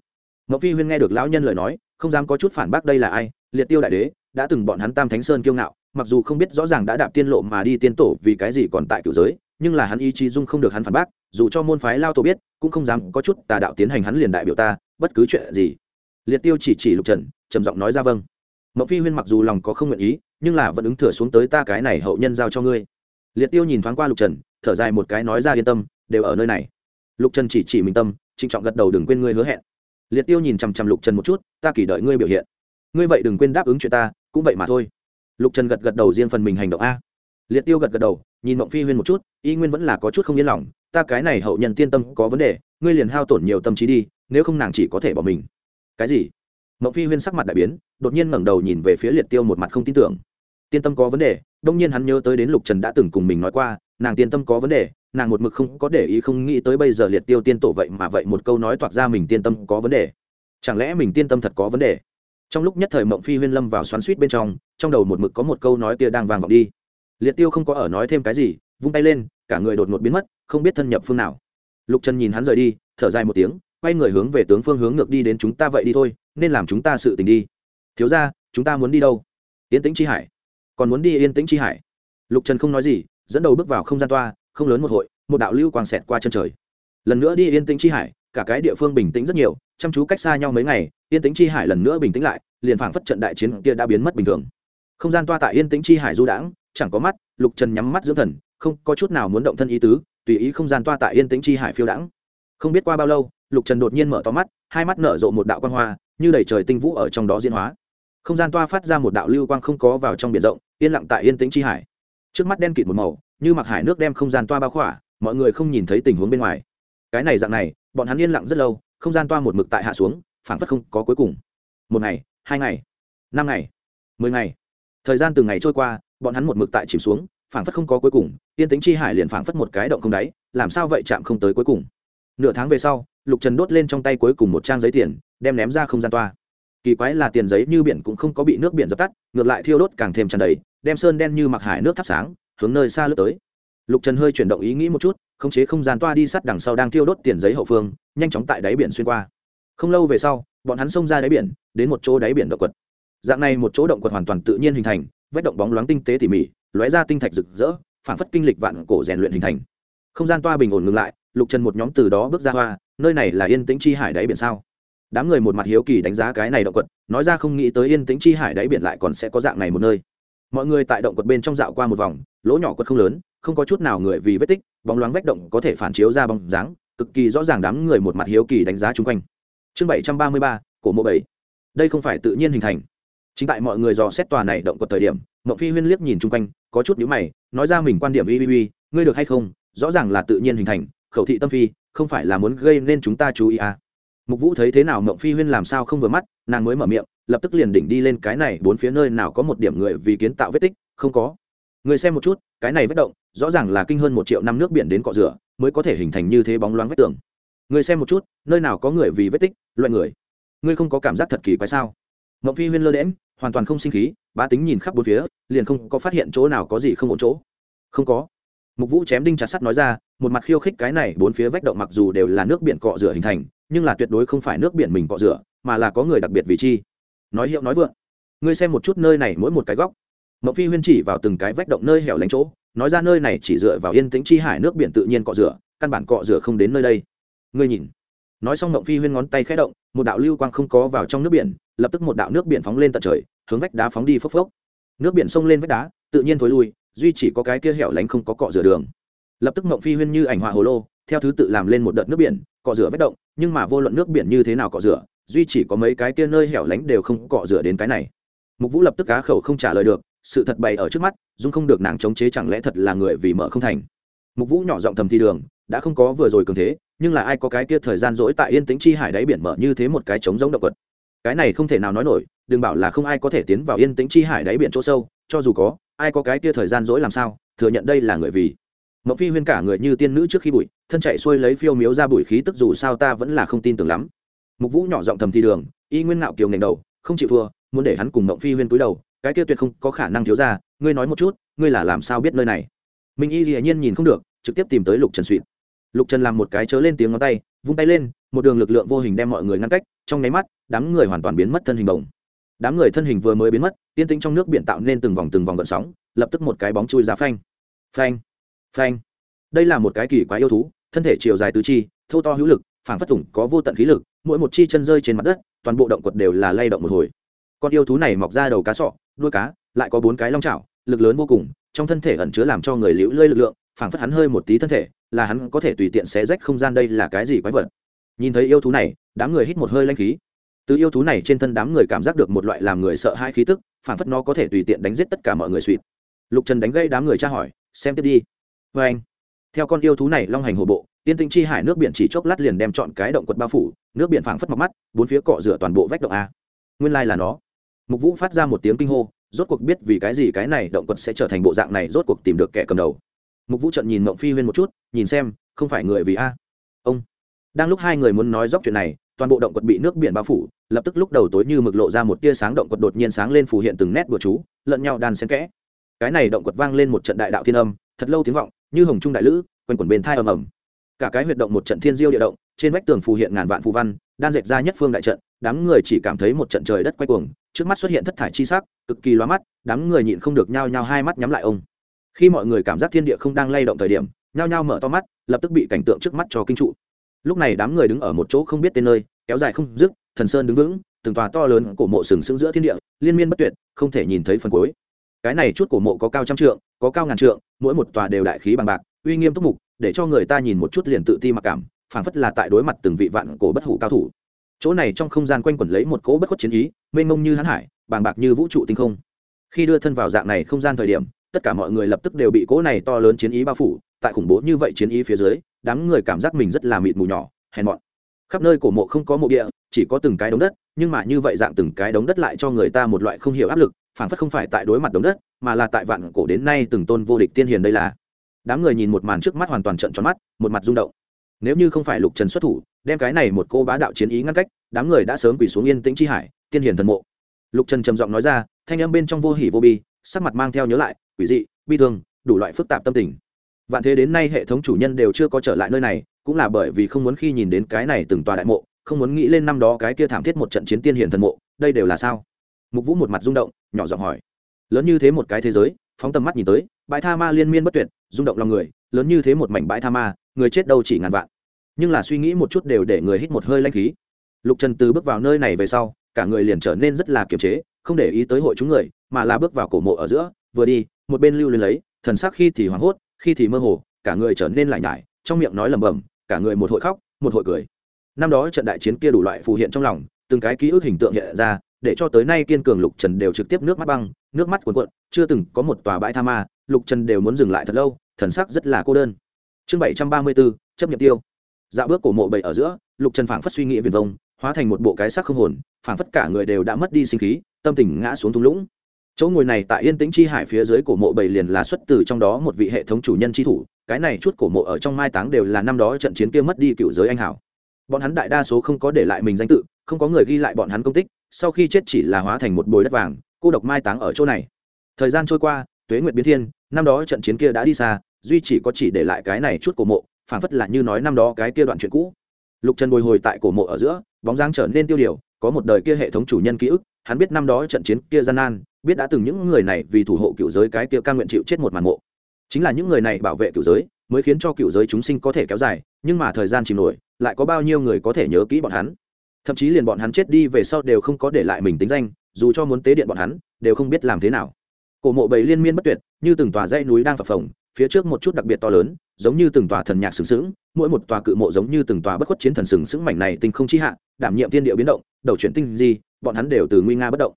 Speaker 1: Ngọc phi huyên nghe được lão nhân lời nói, không dám có chút phản bác đây là ai, liệt tiêu đại đế, đã từng bọn hắn tam thánh sơn kiêu ngạo, mặc dù không biết rõ ràng đã đạp tiên lộ mà đi tiên tổ vì cái gì còn tại cửu giới, nhưng là hắn ý chí dung không được hắn phản bác, dù cho môn phái lao tổ biết, cũng không dám có chút tà đạo tiến hành hắn liền đại biểu ta, bất cứ chuyện gì. Liệt tiêu chỉ chỉ lục trần, trầm giọng nói ra vâng. Mậu phi huyên mặc dù lòng có không nguyện ý, nhưng là vẫn ứng thừa xuống tới ta cái này hậu nhân giao cho ngươi. Liệt tiêu nhìn thoáng qua lục trần, thở dài một cái nói ra yên tâm, đều ở nơi này. Lục trần chỉ chỉ mình tâm, trịnh trọng gật đầu đừng quên ngươi hứa hẹn liệt tiêu nhìn chằm chằm lục trần một chút, ta kỳ đợi ngươi biểu hiện. Ngươi vậy đừng quên đáp ứng chuyện ta, cũng vậy mà thôi. Lục trần gật gật đầu riêng phần mình hành động a. Liệt tiêu gật gật đầu, nhìn mộng phi huyên một chút, y nguyên vẫn là có chút không yên lòng, ta cái này hậu nhân tiên tâm có vấn đề, ngươi liền hao tổn nhiều tâm trí đi, nếu không nàng chỉ có thể bỏ mình. Cái gì? Mộng phi huyên sắc mặt đại biến, đột nhiên ngẩng đầu nhìn về phía liệt tiêu một mặt không tin tưởng. Tiên tâm có vấn đề, đông nhiên hắn nhớ tới đến lục trần đã từng cùng mình nói qua, nàng tiên tâm có vấn đề nàng một mực không có để ý không nghĩ tới bây giờ liệt tiêu tiên tổ vậy mà vậy một câu nói toạc ra mình tiên tâm có vấn đề. Chẳng lẽ mình tiên tâm thật có vấn đề? Trong lúc nhất thời mộng phi huyên lâm vào xoắn suýt bên trong trong đầu một mực có một câu nói kia đang vang vọng đi. Liệt tiêu không có ở nói thêm cái gì, vung tay lên, cả người đột ngột biến mất, không biết thân nhập phương nào. Lục trần nhìn hắn rời đi, thở dài một tiếng, quay người hướng về tướng phương hướng ngược đi đến chúng ta vậy đi thôi, nên làm chúng ta sự tình đi. Thiếu ra chúng ta muốn đi đâu? Yên tĩnh chi hải. Còn muốn đi yên tĩnh chi hải? Lục trần không nói gì, dẫn đầu bước vào không gian toa không lớn một hội, một đạo lưu quang xẹt qua chân trời. Lần nữa đi yên tĩnh chi hải, cả cái địa phương bình tĩnh rất nhiều, chăm chú cách xa nhau mấy ngày, yên tĩnh chi hải lần nữa bình tĩnh lại, liền phảng phất trận đại chiến kia đã biến mất bình thường. Không gian toa tại yên tĩnh chi hải du đãng, chẳng có mắt, lục trần nhắm mắt dưỡng thần, không có chút nào muốn động thân ý tứ, tùy ý không gian toa tại yên tĩnh chi hải phiêu đãng. Không biết qua bao lâu, lục trần đột nhiên mở to mắt, hai mắt nở rộ một đạo quan hoa, như đầy trời tinh vũ ở trong đó diễn hóa. Không gian toa phát ra một đạo lưu quang không có vào trong biển rộng, yên lặng tại yên tĩnh chi hải. Trước mắt đen kịt một màu như mặc hải nước đem không gian toa bao khỏa, mọi người không nhìn thấy tình huống bên ngoài. Cái này dạng này, bọn hắn yên lặng rất lâu, không gian toa một mực tại hạ xuống, phảng phất không có cuối cùng. Một ngày, hai ngày, năm ngày, mười ngày. Thời gian từng ngày trôi qua, bọn hắn một mực tại chìm xuống, phảng phất không có cuối cùng. Yên tính chi hải liền phảng phất một cái động không đáy, làm sao vậy chạm không tới cuối cùng? Nửa tháng về sau, lục trần đốt lên trong tay cuối cùng một trang giấy tiền, đem ném ra không gian toa. Kỳ quái là tiền giấy như biển cũng không có bị nước biển dập tắt, ngược lại thiêu đốt càng thêm tràn đầy, đem sơn đen như mặc hải nước thắp sáng hướng nơi xa lướt tới. Lục trần hơi chuyển động ý nghĩ một chút, khống chế không gian toa đi sát đằng sau đang thiêu đốt tiền giấy hậu phương, nhanh chóng tại đáy biển xuyên qua. Không lâu về sau, bọn hắn xông ra đáy biển, đến một chỗ đáy biển động quật. Dạng này một chỗ động quật hoàn toàn tự nhiên hình thành, vách động bóng loáng tinh tế tỉ mỉ, lóe ra tinh thạch rực rỡ, phản phất kinh lịch vạn cổ rèn luyện hình thành. Không gian toa bình ổn ngừng lại, lục trần một nhóm từ đó bước ra hoa, nơi này là yên tĩnh chi hải đáy biển sao? Đám người một mặt hiếu kỳ đánh giá cái này động quật, nói ra không nghĩ tới yên tĩnh chi hải đáy biển lại còn sẽ có dạng này một nơi. Mọi người tại động quật bên trong dạo qua một vòng lỗ nhỏ quật không lớn, không có chút nào người vì vết tích, bóng loáng vách động có thể phản chiếu ra bóng dáng, cực kỳ rõ ràng đám người một mặt hiếu kỳ đánh giá chung quanh. Chương bảy trăm ba mươi ba, cổ mộ bảy. Đây không phải tự nhiên hình thành. Chính tại mọi người dò xét tòa này động quật thời điểm, mộng phi huyên liếc nhìn chung quanh, có chút nhữ mày, nói ra mình quan điểm uy uy uy, ngươi được hay không? Rõ ràng là tự nhiên hình thành, khẩu thị tâm phi, không phải là muốn gây nên chúng ta chú ý à. mục vũ thấy thế nào mộng phi huyên làm sao không vừa mắt, nàng mới mở miệng, lập tức liền đỉnh đi lên cái này, bốn phía nơi nào có một điểm người vì kiến tạo vết tích? Không có người xem một chút, cái này vết động, rõ ràng là kinh hơn một triệu năm nước biển đến cọ rửa, mới có thể hình thành như thế bóng loáng vết tường. Người xem một chút, nơi nào có người vì vết tích, loại người. Ngươi không có cảm giác thật kỳ quái sao? Ngọc phi huyên lơ đễm hoàn toàn không sinh khí, bá tính nhìn khắp bốn phía, liền không có phát hiện chỗ nào có gì không ổn chỗ. Không có. Mục vũ chém đinh chặt sắt nói ra, một mặt khiêu khích cái này, bốn phía vách động mặc dù đều là nước biển cọ rửa hình thành, nhưng là tuyệt đối không phải nước biển mình cọ rửa, mà là có người đặc biệt vì chi. Nói hiệu nói vượng. Ngươi xem một chút nơi này mỗi một cái góc mậu phi huyên chỉ vào từng cái vách động nơi hẻo lánh chỗ, nói ra nơi này chỉ dựa vào yên tĩnh chi hải nước biển tự nhiên cọ rửa, căn bản cọ rửa không đến nơi đây. Ngươi nhìn. Nói xong mậu phi huyên ngón tay khẽ động, một đạo lưu quang không có vào trong nước biển, lập tức một đạo nước biển phóng lên tận trời, hướng vách đá phóng đi phốc phốc. Nước biển xông lên vách đá, tự nhiên thối lui, duy chỉ có cái kia hẻo lánh không có cọ rửa đường. Lập tức mộng phi huyên như ảnh họa hồ lô, theo thứ tự làm lên một đợt nước biển, cọ rửa vết động, nhưng mà vô luận nước biển như thế nào cọ rửa, duy chỉ có mấy cái kia nơi hẻo lánh đều không cọ rửa đến cái này. Mục vũ lập tức cá khẩu không trả lời được sự thật bày ở trước mắt, dung không được nàng chống chế chẳng lẽ thật là người vì mở không thành. Mục vũ nhỏ giọng thầm thi đường, đã không có vừa rồi cường thế, nhưng là ai có cái kia thời gian rỗi tại yên tĩnh chi hải đáy biển mở như thế một cái trống giống động quật cái này không thể nào nói nổi, đừng bảo là không ai có thể tiến vào yên tĩnh chi hải đáy biển chỗ sâu, cho dù có, ai có cái kia thời gian rỗi làm sao, thừa nhận đây là người vì. Mộng phi huyên cả người như tiên nữ trước khi bụi, thân chạy xuôi lấy phiêu miếu ra bụi khí tức dù sao ta vẫn là không tin tưởng lắm. Mục vũ nhỏ giọng thầm thi đường, y nguyên ngạo kiều ngành đầu, không chịu thua, muốn để hắn cùng mộng phi huyên túi đầu cái kia tuyệt không có khả năng thiếu ra, ngươi nói một chút, ngươi là làm sao biết nơi này? Minh y dĩ nhiên nhìn không được, trực tiếp tìm tới lục trần suỵt lục trần làm một cái chớ lên tiếng ngón tay, vung tay lên, một đường lực lượng vô hình đem mọi người ngăn cách, trong nháy mắt, đám người hoàn toàn biến mất thân hình bồng. Đám người thân hình vừa mới biến mất, yên tĩnh trong nước biển tạo nên từng vòng từng vòng gợn sóng, lập tức một cái bóng chui ra phanh. Phanh phanh. Đây là một cái kỳ quái yêu thú, thân thể chiều dài tứ chi, thô to hữu lực, phảng phất thủng có vô tận khí lực, mỗi một chi chân rơi trên mặt đất, toàn bộ động quật đều là lay động một hồi. Con yêu thú này mọc ra đầu cá sọ đuôi cá, lại có bốn cái long chảo, lực lớn vô cùng, trong thân thể ẩn chứa làm cho người liễu lơi lực lượng, phảng phất hắn hơi một tí thân thể, là hắn có thể tùy tiện xé rách không gian đây là cái gì quái vật. Nhìn thấy yêu thú này, đám người hít một hơi lanh khí. Từ yêu thú này trên thân đám người cảm giác được một loại làm người sợ hai khí tức, phảng phất nó có thể tùy tiện đánh giết tất cả mọi người suỵt lục trần đánh gây đám người tra hỏi, xem tiếp đi. Vê anh. Theo con yêu thú này long hành hồ bộ tiên tinh chi hải nước biển chỉ chốc lát liền đem chọn cái động quật bao phủ, nước biển phảng phất mọc mắt, bốn phía cọ rửa toàn bộ vách động a. Nguyên lai là nó mục vũ phát ra một tiếng kinh hô, rốt cuộc biết vì cái gì cái này động quật sẽ trở thành bộ dạng này, rốt cuộc tìm được kẻ cầm đầu. Mục vũ trận nhìn mộng phi huyên một chút, nhìn xem, không phải người vì a. Ông. Đang lúc hai người muốn nói dốc chuyện này, toàn bộ động quật bị nước biển bao phủ, lập tức lúc đầu tối như mực lộ ra một tia sáng động quật đột nhiên sáng lên phủ hiện từng nét bừa chú, lẫn nhau đan xen kẽ. Cái này động quật vang lên một trận đại đạo thiên âm, thật lâu tiếng vọng, như hồng trung đại lữ, quanh quẩn bên thai ầm ầm. Cả cái huyệt động một trận thiên diêu địa động, trên vách tường phù hiện ngàn vạn phù văn đan dệt ra nhất phương đại trận, đám người chỉ cảm thấy một trận trời đất quay cuồng, trước mắt xuất hiện thất thải chi sắc, cực kỳ loa mắt, đám người nhịn không được nhao nhao hai mắt nhắm lại ông. Khi mọi người cảm giác thiên địa không đang lay động thời điểm, nhao nhao mở to mắt, lập tức bị cảnh tượng trước mắt cho kinh trụ. Lúc này đám người đứng ở một chỗ không biết tên nơi, kéo dài không dứt, thần sơn đứng vững, từng tòa to lớn cổ mộ sừng sững giữa thiên địa, liên miên bất tuyệt, không thể nhìn thấy phần cuối. Cái này chút cổ mộ có cao trăm trượng, có cao ngàn trượng, mỗi một tòa đều đại khí bằng bạc, uy nghiêm túc mục, để cho người ta nhìn một chút liền tự ti mặc cảm phảng phất là tại đối mặt từng vị vạn cổ bất hủ cao thủ. Chỗ này trong không gian quanh quẩn lấy một cỗ bất khuất chiến ý, mênh mông như hãn hải, bàng bạc như vũ trụ tinh không. Khi đưa thân vào dạng này không gian thời điểm, tất cả mọi người lập tức đều bị cỗ này to lớn chiến ý bao phủ, tại khủng bố như vậy chiến ý phía dưới, đám người cảm giác mình rất là mịt mù nhỏ, hèn mọn. Khắp nơi cổ mộ không có mộ địa, chỉ có từng cái đống đất, nhưng mà như vậy dạng từng cái đống đất lại cho người ta một loại không hiểu áp lực, phảng phất không phải tại đối mặt đống đất, mà là tại vạn cổ đến nay từng tôn vô địch tiên hiền đây là. Đám người nhìn một màn trước mắt hoàn toàn trận tròn mắt, một mặt rung động nếu như không phải lục trần xuất thủ, đem cái này một cô bá đạo chiến ý ngăn cách, đám người đã sớm quỳ xuống yên tĩnh chi hải, tiên hiền thần mộ. Lục trần trầm giọng nói ra, thanh âm bên trong vô hỉ vô bi, sắc mặt mang theo nhớ lại, quỷ dị, bi thương, đủ loại phức tạp tâm tình. Vạn thế đến nay hệ thống chủ nhân đều chưa có trở lại nơi này, cũng là bởi vì không muốn khi nhìn đến cái này từng tòa đại mộ, không muốn nghĩ lên năm đó cái kia thảm thiết một trận chiến tiên hiền thần mộ, đây đều là sao? Mục vũ một mặt rung động, nhỏ giọng hỏi. Lớn như thế một cái thế giới, phóng tầm mắt nhìn tới, bãi tha ma liên miên bất tuyệt, rung động lòng người, lớn như thế một mảnh bãi tha ma, người chết đâu chỉ ngàn vạn nhưng là suy nghĩ một chút đều để người hít một hơi lanh khí. Lục trần từ bước vào nơi này về sau, cả người liền trở nên rất là kiềm chế, không để ý tới hội chúng người, mà là bước vào cổ mộ ở giữa, vừa đi, một bên lưu lên lấy, thần sắc khi thì hoảng hốt, khi thì mơ hồ, cả người trở nên lại nhải trong miệng nói lẩm bẩm, cả người một hội khóc, một hội cười. Năm đó trận đại chiến kia đủ loại phù hiện trong lòng, từng cái ký ức hình tượng hiện ra, để cho tới nay kiên cường lục trần đều trực tiếp nước mắt băng, nước mắt cuồn cuộn, chưa từng có một tòa bãi tha ma, lục trần đều muốn dừng lại thật lâu, thần sắc rất là cô đơn. Chương bảy trăm ba mươi bốn, chấp nhận tiêu dạo bước cổ mộ bậy ở giữa, lục trần phảng phất suy nghĩ viền vông, hóa thành một bộ cái sắc không hồn, phảng phất cả người đều đã mất đi sinh khí, tâm tình ngã xuống thung lũng. Chỗ ngồi này tại yên tĩnh chi hải phía dưới cổ mộ bảy liền là xuất từ trong đó một vị hệ thống chủ nhân chi thủ, cái này chút cổ mộ ở trong mai táng đều là năm đó trận chiến kia mất đi cựu giới anh hảo bọn hắn đại đa số không có để lại mình danh tự, không có người ghi lại bọn hắn công tích, sau khi chết chỉ là hóa thành một bồi đất vàng, cô độc mai táng ở chỗ này. Thời gian trôi qua, tuế nguyệt biến thiên, năm đó trận chiến kia đã đi xa, duy chỉ có chỉ để lại cái này chút cổ mộ phảng phất là như nói năm đó cái kia đoạn chuyện cũ. Lục trần bồi hồi tại cổ mộ ở giữa, bóng dáng trở nên tiêu điều, có một đời kia hệ thống chủ nhân ký ức, hắn biết năm đó trận chiến kia gian nan, biết đã từng những người này vì thủ hộ cựu giới cái kia ca nguyện chịu chết một màn mộ. Chính là những người này bảo vệ cựu giới, mới khiến cho cựu giới chúng sinh có thể kéo dài, nhưng mà thời gian chìm nổi, lại có bao nhiêu người có thể nhớ kỹ bọn hắn. Thậm chí liền bọn hắn chết đi về sau đều không có để lại mình tính danh, dù cho muốn tế điện bọn hắn, đều không biết làm thế nào. Cổ mộ bầy liên miên bất tuyệt, như từng tòa dãy núi đang phập phồng, phía trước một chút đặc biệt to lớn giống như từng tòa thần nhạc sừng sững, mỗi một tòa cự mộ giống như từng tòa bất khuất chiến thần sừng sững mảnh này tinh không chi hạ, đảm nhiệm thiên địa biến động, đầu chuyển tinh gì bọn hắn đều từ nguy nga bất động.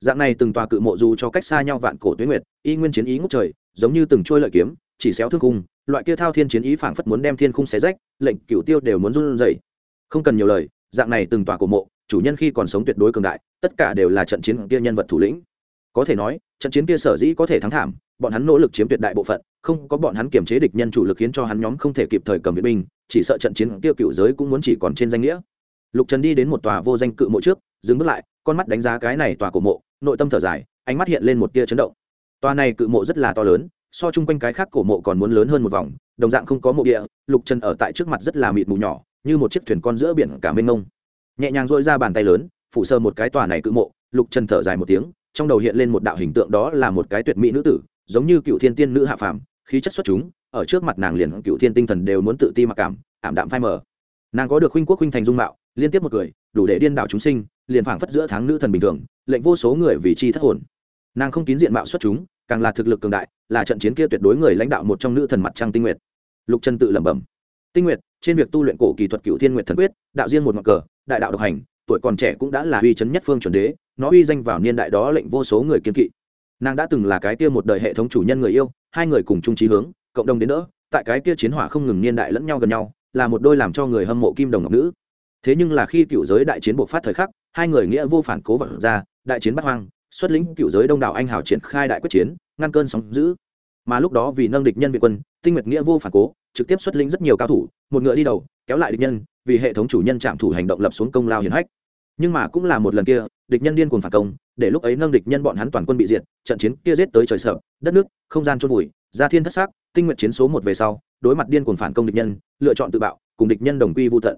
Speaker 1: Dạng này từng tòa cự mộ dù cho cách xa nhau vạn cổ tuyến nguyệt, y nguyên chiến ý ngút trời, giống như từng trôi lợi kiếm, chỉ xéo thương cung loại kia thao thiên chiến ý phảng phất muốn đem thiên khung xé rách, lệnh cửu tiêu đều muốn run rẩy. Không cần nhiều lời, dạng này từng tòa cổ mộ, chủ nhân khi còn sống tuyệt đối cường đại, tất cả đều là trận chiến kia nhân vật thủ lĩnh. Có thể nói, trận chiến kia sở dĩ có thể thắng thảm, bọn hắn nỗ lực chiếm tuyệt đại bộ phận không có bọn hắn kiểm chế địch nhân chủ lực khiến cho hắn nhóm không thể kịp thời cầm viện binh, chỉ sợ trận chiến kia cựu giới cũng muốn chỉ còn trên danh nghĩa. Lục trần đi đến một tòa vô danh cự mộ trước, dừng bước lại, con mắt đánh giá cái này tòa cổ mộ, nội tâm thở dài, ánh mắt hiện lên một tia chấn động. Tòa này cự mộ rất là to lớn, so chung quanh cái khác cổ mộ còn muốn lớn hơn một vòng, đồng dạng không có mộ địa, lục trần ở tại trước mặt rất là mịt mù nhỏ, như một chiếc thuyền con giữa biển cả mênh mông. Nhẹ nhàng dội ra bàn tay lớn, phủ sơ một cái tòa này cự mộ, lục trần thở dài một tiếng, trong đầu hiện lên một đạo hình tượng đó là một cái tuyệt mỹ nữ tử giống như cựu thiên tiên nữ hạ phàm, khí chất xuất chúng, ở trước mặt nàng liền cựu thiên tinh thần đều muốn tự ti mặc cảm, ảm đạm phai mờ. Nàng có được huynh quốc huynh thành dung mạo, liên tiếp một cười, đủ để điên đảo chúng sinh, liền phảng phất giữa tháng nữ thần bình thường, lệnh vô số người vì chi thất hồn. Nàng không kín diện mạo xuất chúng, càng là thực lực cường đại, là trận chiến kia tuyệt đối người lãnh đạo một trong nữ thần mặt trăng tinh nguyệt. Lục trần tự lẩm bẩm. Tinh nguyệt, trên việc tu luyện cổ kỳ thuật cựu thiên nguyệt thần quyết, đạo riêng một ngọn cờ, đại đạo độc hành, tuổi còn trẻ cũng đã là uy chấn nhất phương chuẩn đế, nó uy danh vào niên đại đó lệnh vô số người kiên kỵ nàng đã từng là cái kia một đời hệ thống chủ nhân người yêu, hai người cùng chung trí hướng, cộng đồng đến đỡ, tại cái kia chiến hỏa không ngừng niên đại lẫn nhau gần nhau, là một đôi làm cho người hâm mộ kim đồng ngọc nữ. Thế nhưng là khi cựu giới đại chiến buộc phát thời khắc, hai người nghĩa vô phản cố vật ra, đại chiến bắt hoang, xuất lĩnh cựu giới đông đảo anh hào triển khai đại quyết chiến, ngăn cơn sóng giữ mà lúc đó vì nâng địch nhân việt quân, tinh nguyệt nghĩa vô phản cố, trực tiếp xuất lĩnh rất nhiều cao thủ, một ngựa đi đầu, kéo lại địch nhân, vì hệ thống chủ nhân trạm thủ hành động lập xuống công lao hiển hách nhưng mà cũng là một lần kia, địch nhân điên cuồng phản công, để lúc ấy nâng địch nhân bọn hắn toàn quân bị diệt, trận chiến kia giết tới trời sợ, đất nước, không gian trôn vùi, gia thiên thất xác, tinh nguyện chiến số một về sau, đối mặt điên cuồng phản công địch nhân, lựa chọn tự bạo, cùng địch nhân đồng quy vô tận.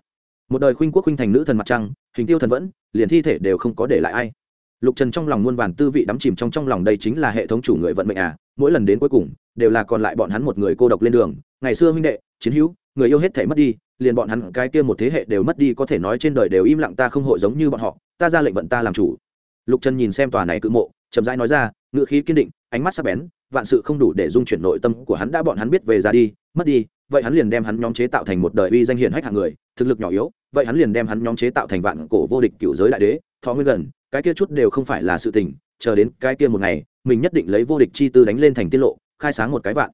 Speaker 1: Một đời khuynh quốc khuynh thành nữ thần mặt trăng, hình tiêu thần vẫn, liền thi thể đều không có để lại ai. Lục trần trong lòng muôn vàn tư vị đắm chìm trong trong lòng đây chính là hệ thống chủ người vận mệnh à mỗi lần đến cuối cùng, đều là còn lại bọn hắn một người cô độc lên đường. Ngày xưa huynh đệ, chiến hữu, người yêu hết thể mất đi liền bọn hắn cái kia một thế hệ đều mất đi, có thể nói trên đời đều im lặng, ta không hội giống như bọn họ, ta ra lệnh vận ta làm chủ. Lục trần nhìn xem tòa này cự mộ, chậm rãi nói ra ngựa khí kiên định, ánh mắt sắc bén, vạn sự không đủ để dung chuyển nội tâm của hắn, đã bọn hắn biết về ra đi, mất đi, vậy hắn liền đem hắn nhóm chế tạo thành một đời uy danh hiển hách hạng người, thực lực nhỏ yếu, vậy hắn liền đem hắn nhóm chế tạo thành vạn cổ vô địch cựu giới đại đế, thọ nguyên gần, cái kia chút đều không phải là sự tình, chờ đến cái kia một ngày, mình nhất định lấy vô địch chi tư đánh lên thành tiết lộ, khai sáng một cái vạn.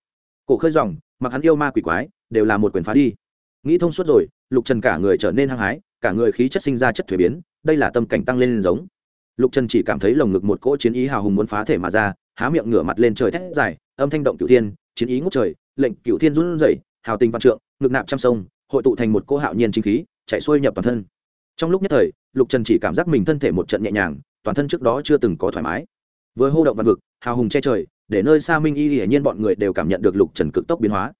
Speaker 1: Cổ khơi dòng, mặc hắn yêu ma quỷ quái, đều là một quyền phá đi nghĩ thông suốt rồi, lục trần cả người trở nên hăng hái, cả người khí chất sinh ra chất thuế biến, đây là tâm cảnh tăng lên giống. Lục trần chỉ cảm thấy lồng ngực một cỗ chiến ý hào hùng muốn phá thể mà ra, há miệng ngửa mặt lên trời thét dài, âm thanh động cửu thiên, chiến ý ngút trời, lệnh cửu thiên run rẩy, hào tình văn trượng, ngực nạp trăm sông, hội tụ thành một cô hạo nhiên chính khí, chạy xuôi nhập toàn thân. Trong lúc nhất thời, lục trần chỉ cảm giác mình thân thể một trận nhẹ nhàng, toàn thân trước đó chưa từng có thoải mái. Vừa hô động văn vực, hào hùng che trời, để nơi xa minh y hiển nhiên bọn người đều cảm nhận được lục trần cực tốc biến hóa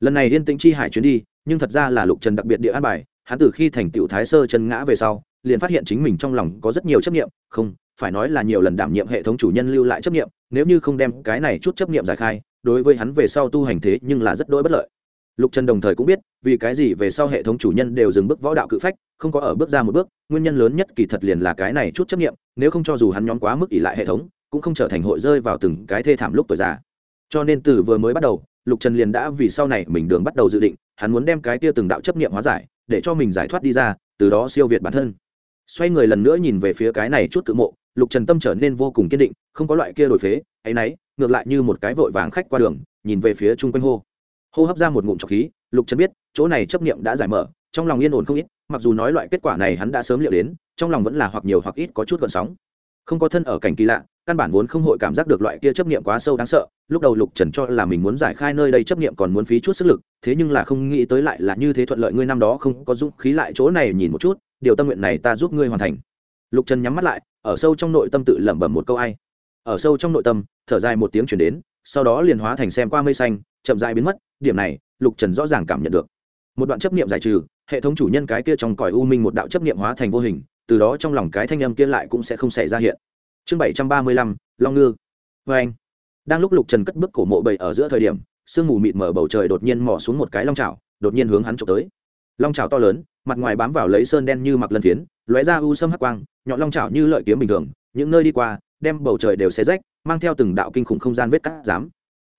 Speaker 1: lần này yên tĩnh chi hải chuyến đi, nhưng thật ra là lục trần đặc biệt địa an bài. Hắn từ khi thành tựu thái sơ chân ngã về sau, liền phát hiện chính mình trong lòng có rất nhiều chấp nghiệm không, phải nói là nhiều lần đảm nhiệm hệ thống chủ nhân lưu lại chấp nghiệm nếu như không đem cái này chút chấp nghiệm giải khai, đối với hắn về sau tu hành thế nhưng là rất đỗi bất lợi. Lục trần đồng thời cũng biết, vì cái gì về sau hệ thống chủ nhân đều dừng bước võ đạo cự phách, không có ở bước ra một bước, nguyên nhân lớn nhất kỳ thật liền là cái này chút chấp nghiệm nếu không cho dù hắn nhóm quá mức ỉ lại hệ thống, cũng không trở thành hội rơi vào từng cái thê thảm lúc tuổi già. Cho nên từ vừa mới bắt đầu lục trần liền đã vì sau này mình đường bắt đầu dự định, hắn muốn đem cái kia từng đạo chấp nghiệm hóa giải, để cho mình giải thoát đi ra, từ đó siêu việt bản thân. Xoay người lần nữa nhìn về phía cái này chút cự mộ, lục trần tâm trở nên vô cùng kiên định, không có loại kia đổi phế ấ y n ấ y ngược lại như một cái vội vàng khách qua đường, nhìn về phía chung quanh hô. Hô hấp ra một ngụm trọc khí, lục trần biết, chỗ này chấp nghiệm đã giải mở, trong lòng yên ổn không ít, mặc dù nói loại kết quả này hắn đã sớm liệu đến, trong lòng vẫn là hoặc nhiều hoặc ít có chút gợn sóng. Không có thân ở cảnh kỳ lạ, căn bản vốn không hội cảm giác được loại kia chấp nghiệm quá sâu đáng sợ lúc đầu lục trần cho là mình muốn giải khai nơi đây chấp nghiệm còn muốn phí chút sức lực, thế nhưng là không nghĩ tới lại là như thế thuận lợi ngươi năm đó không có dũng khí lại chỗ này nhìn một chút, điều tâm nguyện này ta giúp ngươi hoàn thành. Lục trần nhắm mắt lại, ở sâu trong nội tâm tự lẩm bẩm một câu ai. Ở sâu trong nội tâm, thở dài một tiếng chuyển đến, sau đó liền hóa thành xem qua mây xanh, chậm dài biến mất, điểm này, lục trần rõ ràng cảm nhận được. Một đoạn chấp nghiệm giải trừ, hệ thống chủ nhân cái kia trong cõi u minh một đạo chấp nghiệm hóa thành vô hình, từ đó trong lòng cái thanh âm kia lại cũng sẽ không xảy ra hiện. Chương bảy trăm ba mươi lăm, long ngư. Vê anh đang lúc lục trần cất bước cổ mộ bầy ở giữa thời điểm, sương mù mịt mở bầu trời đột nhiên mỏ xuống một cái long trào đột nhiên hướng hắn trộm tới. Long trào to lớn, mặt ngoài bám vào lấy sơn đen như mặc lân phiến, lóe ra u sâm hắc quang, nhọn long trào như lợi kiếm bình thường, những nơi đi qua, đem bầu trời đều xé rách, mang theo từng đạo kinh khủng không gian vết cắt dám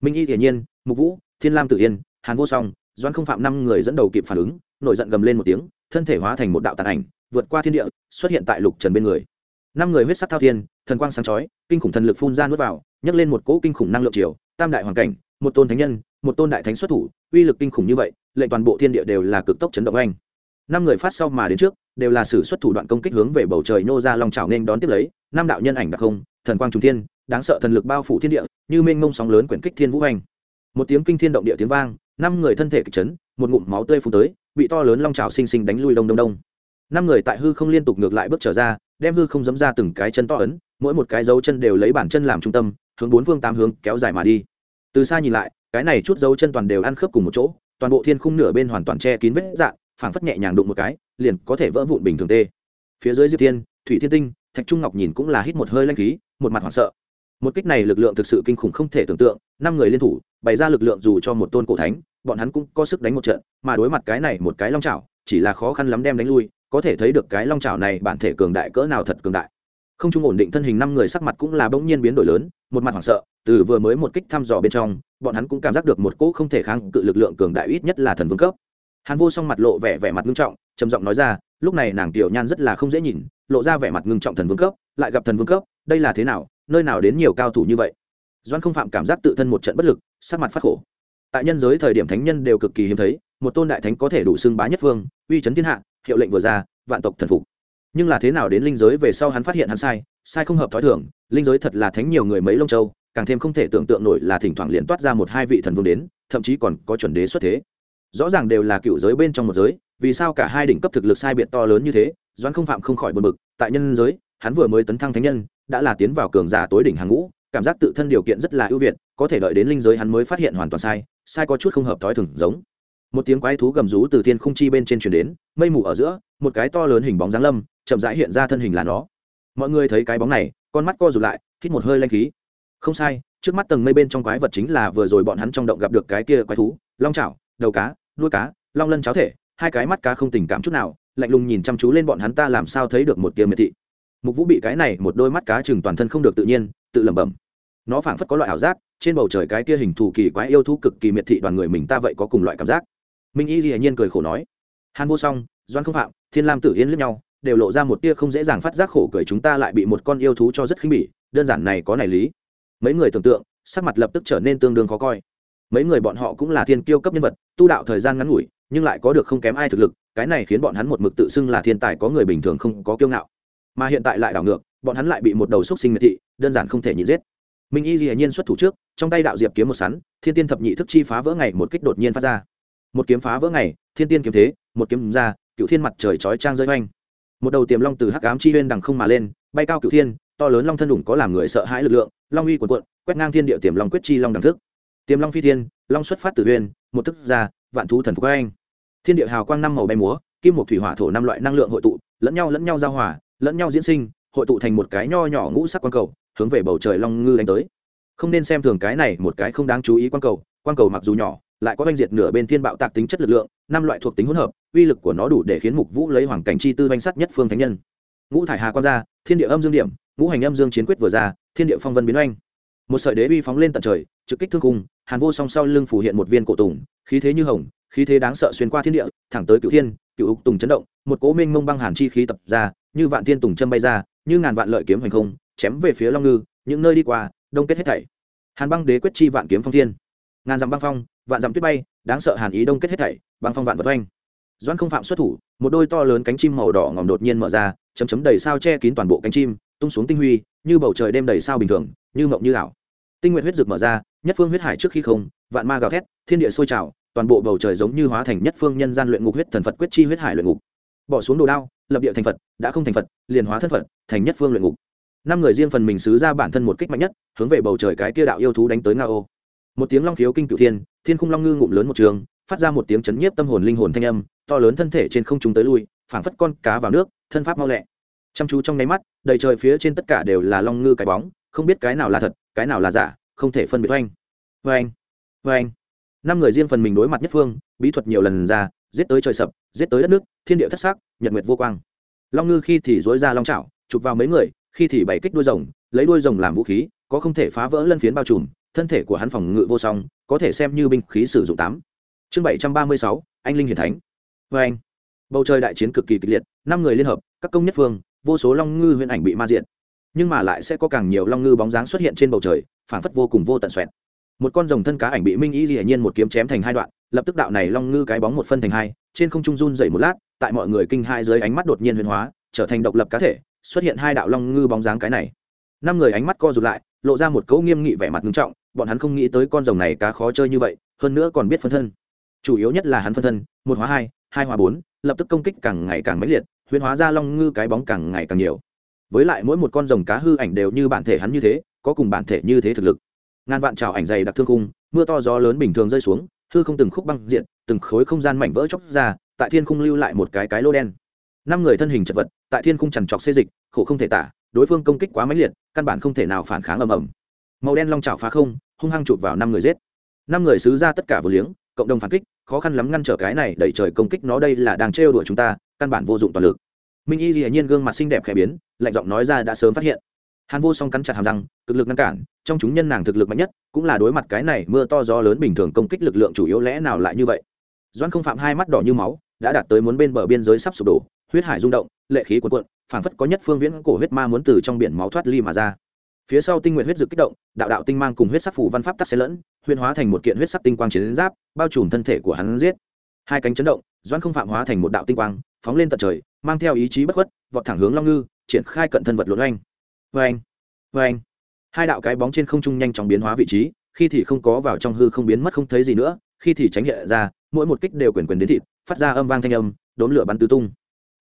Speaker 1: minh y hiển nhiên, mục vũ, thiên lam tự yên, hàn vô song doan không phạm năm người dẫn đầu kịp phản ứng, nổi giận gầm lên một tiếng, thân thể hóa thành một đạo tàn ảnh, vượt qua thiên địa, xuất hiện tại lục trần bên người. Năm người huyết sắc thao thiên, thần quang sáng chói, kinh khủng thần lực phun ra nuốt vào nhấc lên một cỗ kinh khủng năng lượng chiều tam đại hoàn cảnh, một tôn thánh nhân, một tôn đại thánh xuất thủ, uy lực kinh khủng như vậy, lệnh toàn bộ thiên địa đều là cực tốc chấn động anh. Năm người phát sau mà đến trước, đều là sử xuất thủ đoạn công kích hướng về bầu trời nô ra long trào nên đón tiếp lấy, năm đạo nhân ảnh đặc không, thần quang trung thiên, đáng sợ thần lực bao phủ thiên địa, như mênh mông sóng lớn quyển kích thiên vũ hành một tiếng kinh thiên động địa tiếng vang, năm người thân thể kịch chấn, một ngụm máu tươi phun tới, bị to lớn long trào xinh xinh đánh lui đông đông đông. Năm người tại hư không liên tục ngược lại bước trở ra, đem hư không dấm ra từng cái chân to ấn, mỗi một cái dấu chân đều lấy bản chân làm trung tâm hướng bốn phương tám hướng kéo dài mà đi. Từ xa nhìn lại, cái này chút dấu chân toàn đều ăn khớp cùng một chỗ, toàn bộ thiên khung nửa bên hoàn toàn che kín vết dạn phảng phất nhẹ nhàng đụng một cái, liền có thể vỡ vụn bình thường tê. Phía dưới diệp thiên, thủy thiên tinh, thạch trung ngọc nhìn cũng là hít một hơi lanh khí, một mặt hoảng sợ. Một kích này lực lượng thực sự kinh khủng không thể tưởng tượng, năm người liên thủ, bày ra lực lượng dù cho một tôn cổ thánh, bọn hắn cũng có sức đánh một trận, mà đối mặt cái này một cái long chảo, chỉ là khó khăn lắm đem đánh lui, có thể thấy được cái long chảo này bản thể cường đại cỡ nào thật cường đại. Không chung ổn định thân hình năm người sắc mặt cũng là bỗng nhiên biến đổi lớn một mặt hoảng sợ, từ vừa mới một kích thăm dò bên trong, bọn hắn cũng cảm giác được một cỗ không thể kháng cự lực lượng cường đại ít nhất là thần vương cấp. Hàn vô song mặt lộ vẻ vẻ mặt ngưng trọng, trầm giọng nói ra, lúc này nàng tiểu nhan rất là không dễ nhìn, lộ ra vẻ mặt ngưng trọng thần vương cấp, lại gặp thần vương cấp, đây là thế nào, nơi nào đến nhiều cao thủ như vậy? Doan không phạm cảm giác tự thân một trận bất lực, sắc mặt phát khổ. Tại nhân giới thời điểm thánh nhân đều cực kỳ hiếm thấy, một tôn đại thánh có thể đủ xưng bá nhất phương uy chấn thiên hạ, hiệu lệnh vừa ra, vạn tộc thần phục. Nhưng là thế nào đến linh giới về sau hắn phát hiện hắn sai sai không hợp thói thường, linh giới thật là thánh nhiều người mấy lông châu, càng thêm không thể tưởng tượng nổi là thỉnh thoảng liền toát ra một hai vị thần vương đến, thậm chí còn có chuẩn đế xuất thế. Rõ ràng đều là cựu giới bên trong một giới, vì sao cả hai đỉnh cấp thực lực sai biệt to lớn như thế, doãn không phạm không khỏi buồn bực, tại nhân giới, hắn vừa mới tấn thăng thánh nhân, đã là tiến vào cường giả tối đỉnh hàng ngũ, cảm giác tự thân điều kiện rất là ưu việt, có thể đợi đến linh giới hắn mới phát hiện hoàn toàn sai sai có chút không hợp thói thường giống. Một tiếng quái thú gầm rú từ thiên khung chi bên trên truyền đến, mây mù ở giữa, một cái to lớn hình bóng giáng lâm, chậm rãi hiện ra thân hình là nó mọi người thấy cái bóng này, con mắt co rụt lại, hít một hơi lanh khí. Không sai, trước mắt tầng mây bên trong quái vật chính là vừa rồi bọn hắn trong động gặp được cái kia quái thú, long chảo, đầu cá, đuôi cá, long lân cháo thể, hai cái mắt cá không tình cảm chút nào, lạnh lùng nhìn chăm chú lên bọn hắn ta làm sao thấy được một tia miệt thị. Mục vũ bị cái này một đôi mắt cá chừng toàn thân không được tự nhiên, tự lẩm bẩm. Nó phảng phất có loại ảo giác, trên bầu trời cái kia hình thù kỳ quái yêu thú cực kỳ miệt thị đoàn người mình ta vậy có cùng loại cảm giác. Minh y dĩ nhiên cười khổ nói, hàn vô song doan không phạm, thiên lam tử yên lướt nhau đều lộ ra một tia không dễ dàng phát giác khổ cười, chúng ta lại bị một con yêu thú cho rất khinh bỉ, đơn giản này có này lý. Mấy người tưởng tượng, sắc mặt lập tức trở nên tương đương khó coi. Mấy người bọn họ cũng là thiên kiêu cấp nhân vật, tu đạo thời gian ngắn ngủi, nhưng lại có được không kém ai thực lực, cái này khiến bọn hắn một mực tự xưng là thiên tài có người bình thường không có kiêu ngạo. Mà hiện tại lại đảo ngược, bọn hắn lại bị một đầu xúc sinh miệt thị, đơn giản không thể nhịn giết. Minh y dĩ nhiên xuất thủ trước, trong tay đạo diệp kiếm một sắn, thiên tiên thập nhị thức chi phá vỡ ngày một kích đột nhiên phát ra. Một kiếm phá vỡ ngày, thiên tiên kiếm thế, một kiếm ra, cựu thiên mặt trời chói trang rơi oanh một đầu tiềm long từ hắc ám chi huyên đằng không mà lên, bay cao cửu thiên, to lớn long thân đủng có làm người sợ hãi lực lượng, long uy quần quận quét ngang thiên địa tiềm long quyết chi long đẳng thức. Tiềm long phi thiên, long xuất phát từ huyên một thức ra, vạn thú thần phục anh. Thiên địa hào quang năm màu bay múa, kim một thủy hỏa thổ năm loại năng lượng hội tụ, lẫn nhau lẫn nhau giao hòa, lẫn nhau diễn sinh, hội tụ thành một cái nho nhỏ ngũ sắc quang cầu, hướng về bầu trời long ngư đánh tới. Không nên xem thường cái này một cái không đáng chú ý quang cầu quang cầu mặc dù nhỏ lại có oanh diệt nửa bên thiên bạo tạc tính chất lực lượng, năm loại thuộc tính hỗn hợp, uy lực của nó đủ để khiến mục vũ lấy hoàng cảnh chi tư oanh sắt nhất phương thánh nhân. Ngũ thải hà quan ra, thiên địa âm dương điểm, ngũ hành âm dương chiến quyết vừa ra, thiên địa phong vân biến oanh. Một sợi đế uy phóng lên tận trời, trực kích thương cung hàn vô song sau lưng phủ hiện một viên cổ tùng, khí thế như hồng, khí thế đáng sợ xuyên qua thiên địa, thẳng tới cựu thiên cựu ục tùng chấn động, một cố minh mông băng hàn chi khí tập ra, như vạn thiên tùng châm bay ra, như ngàn vạn lợi kiếm hành không, chém về phía long ngư, những nơi đi qua, đông kết hết thảy. Hàn băng đế quyết chi vạn kiếm phong thiên ngàn dặm băng phong, vạn dặm tuyết bay, đáng sợ hàn ý đông kết hết thảy, băng phong vạn vật oanh. Doan không phạm xuất thủ, một đôi to lớn cánh chim màu đỏ ngòm đột nhiên mở ra, chấm chấm đầy sao che kín toàn bộ cánh chim, tung xuống tinh huy, như bầu trời đêm đầy sao bình thường, như mộng như ảo. Tinh nguyện huyết rực mở ra, nhất phương huyết hải trước khi không, vạn ma gào thét, thiên địa sôi trào, toàn bộ bầu trời giống như hóa thành nhất phương nhân gian luyện ngục huyết thần phật quyết chi huyết hải luyện ngục. Bỏ xuống đồ đao, lập địa thành phật, đã không thành phật, liền hóa thân phật, thành nhất phương luyện ngục. Năm người riêng phần mình xứ ra bản thân một kích mạnh nhất, hướng về bầu trời cái kia đạo yêu thú đánh tới nga ô một tiếng long khiếu kinh cựu thiên thiên khung long ngư ngụm lớn một trường, phát ra một tiếng chấn nhiếp tâm hồn linh hồn thanh âm, to lớn thân thể trên không trung tới lui, phảng phất con cá vào nước, thân pháp mau lẹ. Chăm chú trong nháy mắt, đầy trời phía trên tất cả đều là long ngư cái bóng, không biết cái nào là thật, cái nào là giả, không thể phân biệt. Oanh oanh oanh. Năm người riêng phần mình đối mặt nhất phương, bí thuật nhiều lần ra, giết tới trời sập, giết tới đất nước, thiên địa thất xác nhật nguyệt vô quang. Long ngư khi thì dối ra long trào chụp vào mấy người, khi thì bày kích đuôi rồng, lấy đuôi rồng làm vũ khí, có không thể phá vỡ lân phiến bao trùm thân thể của hắn phòng ngự vô song, có thể xem như binh khí sử dụng tám. Chương bảy trăm ba mươi sáu, anh linh hiển thánh. Vê anh, bầu trời đại chiến cực kỳ kịch liệt, năm người liên hợp, các công nhất phương, vô số long ngư huyễn ảnh bị ma diện nhưng mà lại sẽ có càng nhiều long ngư bóng dáng xuất hiện trên bầu trời phản phất vô cùng vô tận xoẹt. Một con rồng thân cá ảnh bị minh y dĩ nhiên một kiếm chém thành hai đoạn, lập tức đạo này long ngư cái bóng một phân thành hai, trên không trung run dậy một lát, tại mọi người kinh hai dưới ánh mắt đột nhiên huyền hóa, trở thành độc lập cá thể, xuất hiện hai đạo long ngư bóng dáng cái này. Năm người ánh mắt co rụt lại, lộ ra một cấu nghiêm nghị vẻ mặt nghiêm trọng bọn hắn không nghĩ tới con rồng này cá khó chơi như vậy, hơn nữa còn biết phân thân. Chủ yếu nhất là hắn phân thân, một hóa hai hai hóa bốn, lập tức công kích càng ngày càng mãnh liệt huyền hóa ra long ngư cái bóng càng ngày càng nhiều. Với lại mỗi một con rồng cá hư ảnh đều như bản thể hắn như thế, có cùng bản thể như thế thực lực. Ngàn vạn trào ảnh dày đặc thương khung, mưa to gió lớn bình thường rơi xuống, hư không từng khúc băng diện, từng khối không gian mảnh vỡ chóc ra, tại thiên khung lưu lại một cái cái lô đen. Năm người thân hình chật vật, tại thiên khung trằn trọc xê dịch, khổ không thể tả, đối phương công kích quá mãnh liệt, căn bản không thể nào phản kháng ầm ầm. Màu đen long trào phá không hung hăng chụp vào năm người giết. Năm người xứ ra tất cả vừa liếng, cộng đồng phản kích, khó khăn lắm ngăn trở cái này đẩy trời công kích nó đây là đang trêu đuổi chúng ta, căn bản vô dụng toàn lực. Minh y hiển nhiên gương mặt xinh đẹp khẽ biến, lạnh giọng nói ra đã sớm phát hiện. Hàn vô song cắn chặt hàm răng, cực lực ngăn cản, trong chúng nhân nàng thực lực mạnh nhất, cũng là đối mặt cái này mưa to gió lớn bình thường công kích lực lượng chủ yếu lẽ nào lại như vậy. Doan không phạm hai mắt đỏ như máu, đã đạt tới muốn bên bờ biên giới sắp sụp đổ, huyết hải rung động, lệ khí cuộn cuộn, phảng phất có nhất phương viễn cổ huyết ma muốn từ trong biển máu thoát ly mà ra phía sau tinh nguyện huyết dực kích động, đạo đạo tinh mang cùng huyết sắc phủ văn pháp tắc xen lẫn huyên hóa thành một kiện huyết sắc tinh quang chiến giáp, bao trùm thân thể của hắn giết. Hai cánh chấn động doan không phạm hóa thành một đạo tinh quang, phóng lên tận trời, mang theo ý chí bất khuất, vọt thẳng hướng long ngư, triển khai cận thân vật lộn oanh. Vê anh hai đạo cái bóng trên không trung nhanh chóng biến hóa vị trí, khi thì không có vào trong hư không biến mất không thấy gì nữa, khi thì tránh hiện ra, mỗi một kích đều quyền quyền đến thịt, phát ra âm vang thanh âm, đốn lửa bắn tứ tung.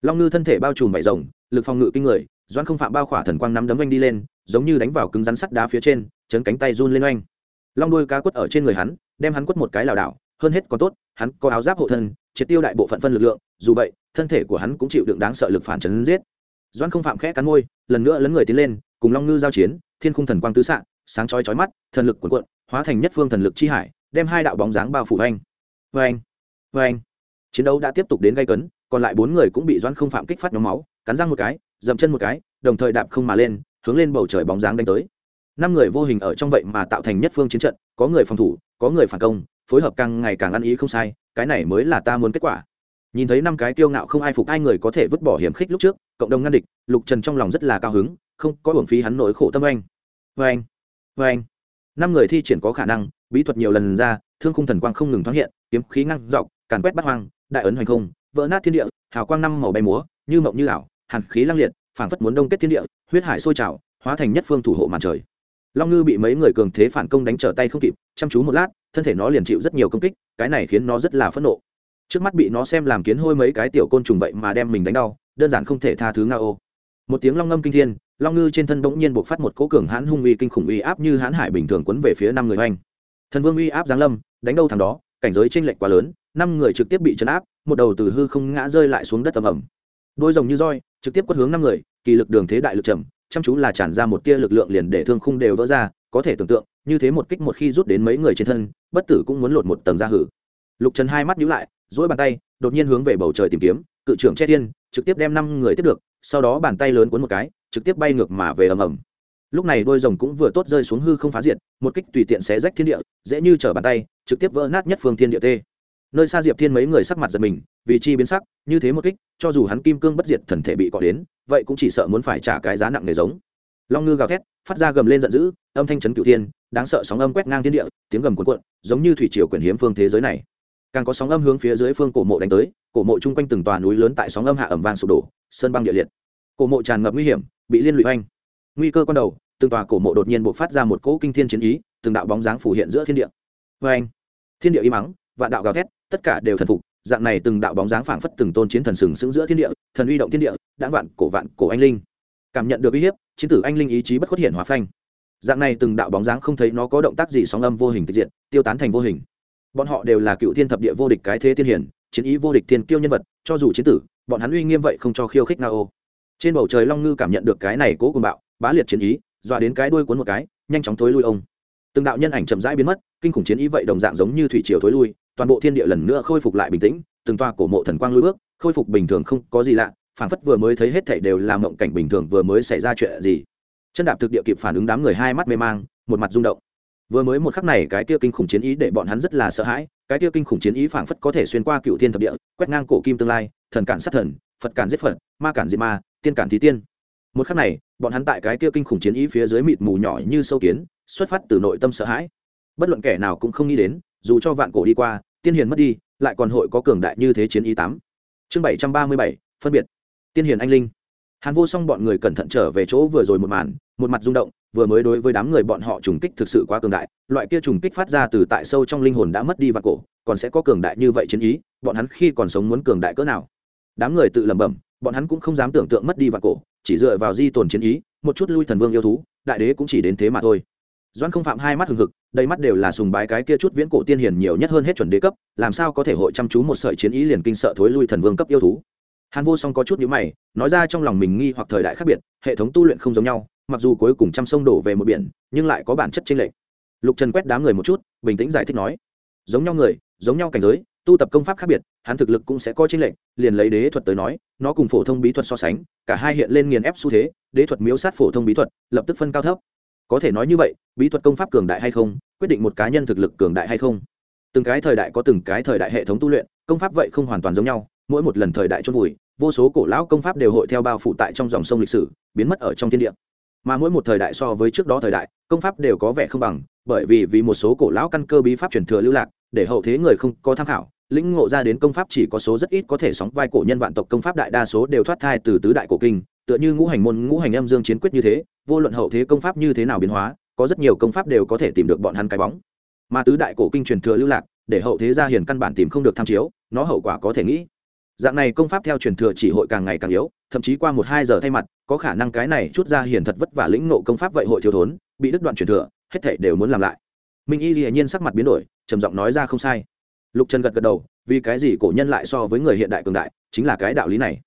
Speaker 1: Long ngư thân thể bao trùm vải rồng, lực phòng ngự kinh người doan không phạm bao khỏa thần quang nắm đấm oanh đi lên giống như đánh vào cứng rắn sắt đá phía trên, chấn cánh tay run lên oanh. Long đuôi cá quất ở trên người hắn, đem hắn quất một cái lảo đảo, hơn hết còn tốt, hắn có áo giáp hộ thân, triệt tiêu đại bộ phận phân lực lượng, dù vậy, thân thể của hắn cũng chịu đựng đáng sợ lực phản chấn giết. Doan không phạm khẽ cắn môi, lần nữa lấn người tiến lên, cùng long ngư giao chiến, thiên khung thần quang tứ xạ sáng chói chói mắt, thần lực cuộn cuộn, hóa thành nhất phương thần lực chi hải, đem hai đạo bóng dáng bao phủ anh vê anh vê anh chiến đấu đã tiếp tục đến gây cấn, còn lại bốn người cũng bị doan không phạm kích phát nhóm máu, cắn răng một cái, dậm chân một cái, đồng thời đạp không mà lên hướng lên bầu trời bóng dáng đánh tới. Năm người vô hình ở trong vậy mà tạo thành nhất phương chiến trận, có người phòng thủ, có người phản công, phối hợp càng ngày càng ăn ý không sai, cái này mới là ta muốn kết quả. Nhìn thấy năm cái kiêu ngạo không ai phục ai người có thể vứt bỏ hiểm khích lúc trước, cộng đồng ngăn địch, lục trần trong lòng rất là cao hứng, không có hưởng phí hắn nỗi khổ tâm anh vê anh vê anh năm người thi triển có khả năng, bí thuật nhiều lần ra, thương khung thần quang không ngừng thoáng hiện, kiếm khí ngăn dọc, càn quét bắt hoang, đại ấn hoành không, vỡ nát thiên địa, hào quang năm màu bay múa, như mộng như ảo, hàn khí lăng liệt phảng phất muốn đông kết thiên địa, huyết hải sôi trào, hóa thành nhất phương thủ hộ màn trời. Long ngư bị mấy người cường thế phản công đánh trở tay không kịp, chăm chú một lát, thân thể nó liền chịu rất nhiều công kích, cái này khiến nó rất là phẫn nộ. Trước mắt bị nó xem làm kiến hôi mấy cái tiểu côn trùng vậy mà đem mình đánh đau, đơn giản không thể tha thứ nga ô một tiếng long ngâm kinh thiên, long ngư trên thân bỗng nhiên buộc phát một cỗ cường hãn hung uy kinh khủng uy áp như hãn hải bình thường quấn về phía năm người hoành. Thần vương uy áp giáng lâm, đánh đâu thằng đó, cảnh giới tranh lệch quá lớn, năm người trực tiếp bị chấn áp, một đầu từ hư không ngã rơi lại xuống đất tầm ẩm đôi rồng như roi, trực tiếp quất hướng năm người, kỳ lực đường thế đại lực trầm, chăm chú là tràn ra một tia lực lượng liền để thương khung đều vỡ ra, có thể tưởng tượng, như thế một kích một khi rút đến mấy người trên thân, bất tử cũng muốn lột một tầng ra hử. Lục trần hai mắt nhíu lại dỗi bàn tay, đột nhiên hướng về bầu trời tìm kiếm, cự trưởng che thiên, trực tiếp đem năm người tiếp được, sau đó bàn tay lớn cuốn một cái, trực tiếp bay ngược mà về ầm ầm. Lúc này đôi rồng cũng vừa tốt rơi xuống hư không phá diệt, một kích tùy tiện xé rách thiên địa, dễ như trở bàn tay, trực tiếp vỡ nát nhất phương thiên địa tê nơi xa diệp thiên mấy người sắc mặt giật mình, vì chi biến sắc, như thế một kích, cho dù hắn kim cương bất diệt thần thể bị cọ đến, vậy cũng chỉ sợ muốn phải trả cái giá nặng nề giống. Long ngư gào thét, phát ra gầm lên giận dữ, âm thanh chấn cửu thiên, đáng sợ sóng âm quét ngang thiên địa, tiếng gầm cuộn cuộn, giống như thủy triều quyển hiếm phương thế giới này. Càng có sóng âm hướng phía dưới phương cổ mộ đánh tới, cổ mộ chung quanh từng tòa núi lớn tại sóng âm hạ ẩm vang sụp đổ, sơn băng địa liệt. Cổ mộ tràn ngập nguy hiểm, bị liên lụy oanh. Nguy cơ con đầu, từng tòa cổ mộ đột nhiên buộc phát ra một cỗ kinh thiên chiến ý, từng đạo bóng dáng phủ hiện giữa thiên địa. Vê anh thiên địa im mắng vạn đạo gào thét tất cả đều thần phục, dạng này từng đạo bóng dáng phảng phất từng tôn chiến thần sừng sững giữa thiên địa, thần uy động thiên địa, đã vạn cổ vạn cổ anh linh. Cảm nhận được uy hiếp, chiến tử anh linh ý chí bất khuất hiện hóa phanh. Dạng này từng đạo bóng dáng không thấy nó có động tác gì sóng âm vô hình tịch diện tiêu tán thành vô hình. Bọn họ đều là cựu thiên thập địa vô địch cái thế tiên hiển, chiến ý vô địch thiên kiêu nhân vật, cho dù chiến tử, bọn hắn uy nghiêm vậy không cho khiêu khích nga ô trên bầu trời long ngư cảm nhận được cái này cố cùng bạo, bá liệt chiến ý, dọa đến cái đuôi cuốn một cái, nhanh chóng thối lui ông. Từng đạo nhân ảnh chậm rãi biến mất, kinh khủng chiến ý vậy đồng dạng giống như thủy triều thối lui toàn bộ thiên địa lần nữa khôi phục lại bình tĩnh, từng toa cổ mộ thần quang lui bước, khôi phục bình thường không có gì lạ, phảng phất vừa mới thấy hết thảy đều là mộng cảnh bình thường vừa mới xảy ra chuyện gì. Chân đạp thực địa kịp phản ứng đám người hai mắt mê mang, một mặt rung động. Vừa mới một khắc này cái kia kinh khủng chiến ý để bọn hắn rất là sợ hãi, cái kia kinh khủng chiến ý phảng phất có thể xuyên qua cựu thiên thập địa, quét ngang cổ kim tương lai, thần cản sát thần, phật cản giết phật, ma cản diệt ma, tiên cản thí tiên. Một khắc này, bọn hắn tại cái kia kinh khủng chiến ý phía dưới mịt mù nhỏ như sâu kiến, xuất phát từ nội tâm sợ hãi. Bất luận kẻ nào cũng không nghĩ đến dù cho vạn cổ đi qua, tiên hiền mất đi, lại còn hội có cường đại như thế chiến ý tám. Chương bảy trăm ba mươi bảy, phân biệt. Tiên hiền anh linh. Hàn vô song bọn người cẩn thận trở về chỗ vừa rồi một màn, một mặt rung động, vừa mới đối với đám người bọn họ trùng kích thực sự quá cường đại, loại kia trùng kích phát ra từ tại sâu trong linh hồn đã mất đi vạn cổ, còn sẽ có cường đại như vậy chiến ý, bọn hắn khi còn sống muốn cường đại cỡ nào? Đám người tự lẩm bẩm, bọn hắn cũng không dám tưởng tượng mất đi vạn cổ, chỉ dựa vào di tồn chiến ý, một chút lui thần vương yêu thú, đại đế cũng chỉ đến thế mà thôi doan không phạm hai mắt hừng hực, đầy mắt đều là sùng bái cái kia chút viễn cổ tiên hiền nhiều nhất hơn hết chuẩn đế cấp, làm sao có thể hội chăm chú một sợi chiến ý liền kinh sợ thối lui thần vương cấp yêu thú. Hàn vô song có chút nhữ mày, nói ra trong lòng mình nghi hoặc thời đại khác biệt, hệ thống tu luyện không giống nhau, mặc dù cuối cùng trăm sông đổ về một biển, nhưng lại có bản chất chênh lệch. Lục trần quét đám người một chút, bình tĩnh giải thích nói, giống nhau người, giống nhau cảnh giới, tu tập công pháp khác biệt, hắn thực lực cũng sẽ có chênh lệch, liền lấy đế thuật tới nói, nó cùng phổ thông bí thuật so sánh, cả hai hiện lên nghiền ép xu thế, đế thuật miếu sát phổ thông bí thuật, lập tức phân cao thấp có thể nói như vậy, bí thuật công pháp cường đại hay không, quyết định một cá nhân thực lực cường đại hay không. Từng cái thời đại có từng cái thời đại hệ thống tu luyện, công pháp vậy không hoàn toàn giống nhau, mỗi một lần thời đại chôn vùi, vô số cổ lão công pháp đều hội theo bao phủ tại trong dòng sông lịch sử, biến mất ở trong thiên địa. Mà mỗi một thời đại so với trước đó thời đại, công pháp đều có vẻ không bằng, bởi vì vì một số cổ lão căn cơ bí pháp truyền thừa lưu lạc, để hậu thế người không có tham khảo, lĩnh ngộ ra đến công pháp chỉ có số rất ít có thể sóng vai cổ nhân vạn tộc công pháp đại đa số đều thoát thai từ tứ đại cổ kinh, tựa như ngũ hành môn, ngũ hành âm dương chiến quyết như thế vô luận hậu thế công pháp như thế nào biến hóa, có rất nhiều công pháp đều có thể tìm được bọn hắn cái bóng. Mà tứ đại cổ kinh truyền thừa lưu lạc, để hậu thế gia hiền căn bản tìm không được tham chiếu, nó hậu quả có thể nghĩ. Dạng này công pháp theo truyền thừa chỉ hội càng ngày càng yếu, thậm chí qua một hai giờ thay mặt, có khả năng cái này chút ra hiền thật vất vả lĩnh nộ công pháp vậy hội thiếu thốn, bị đứt đoạn truyền thừa, hết thể đều muốn làm lại. Minh y hiển nhiên sắc mặt biến đổi, trầm giọng nói ra không sai. Lục trần gật gật đầu, vì cái gì cổ nhân lại so với người hiện đại cường đại, chính là cái đạo lý này.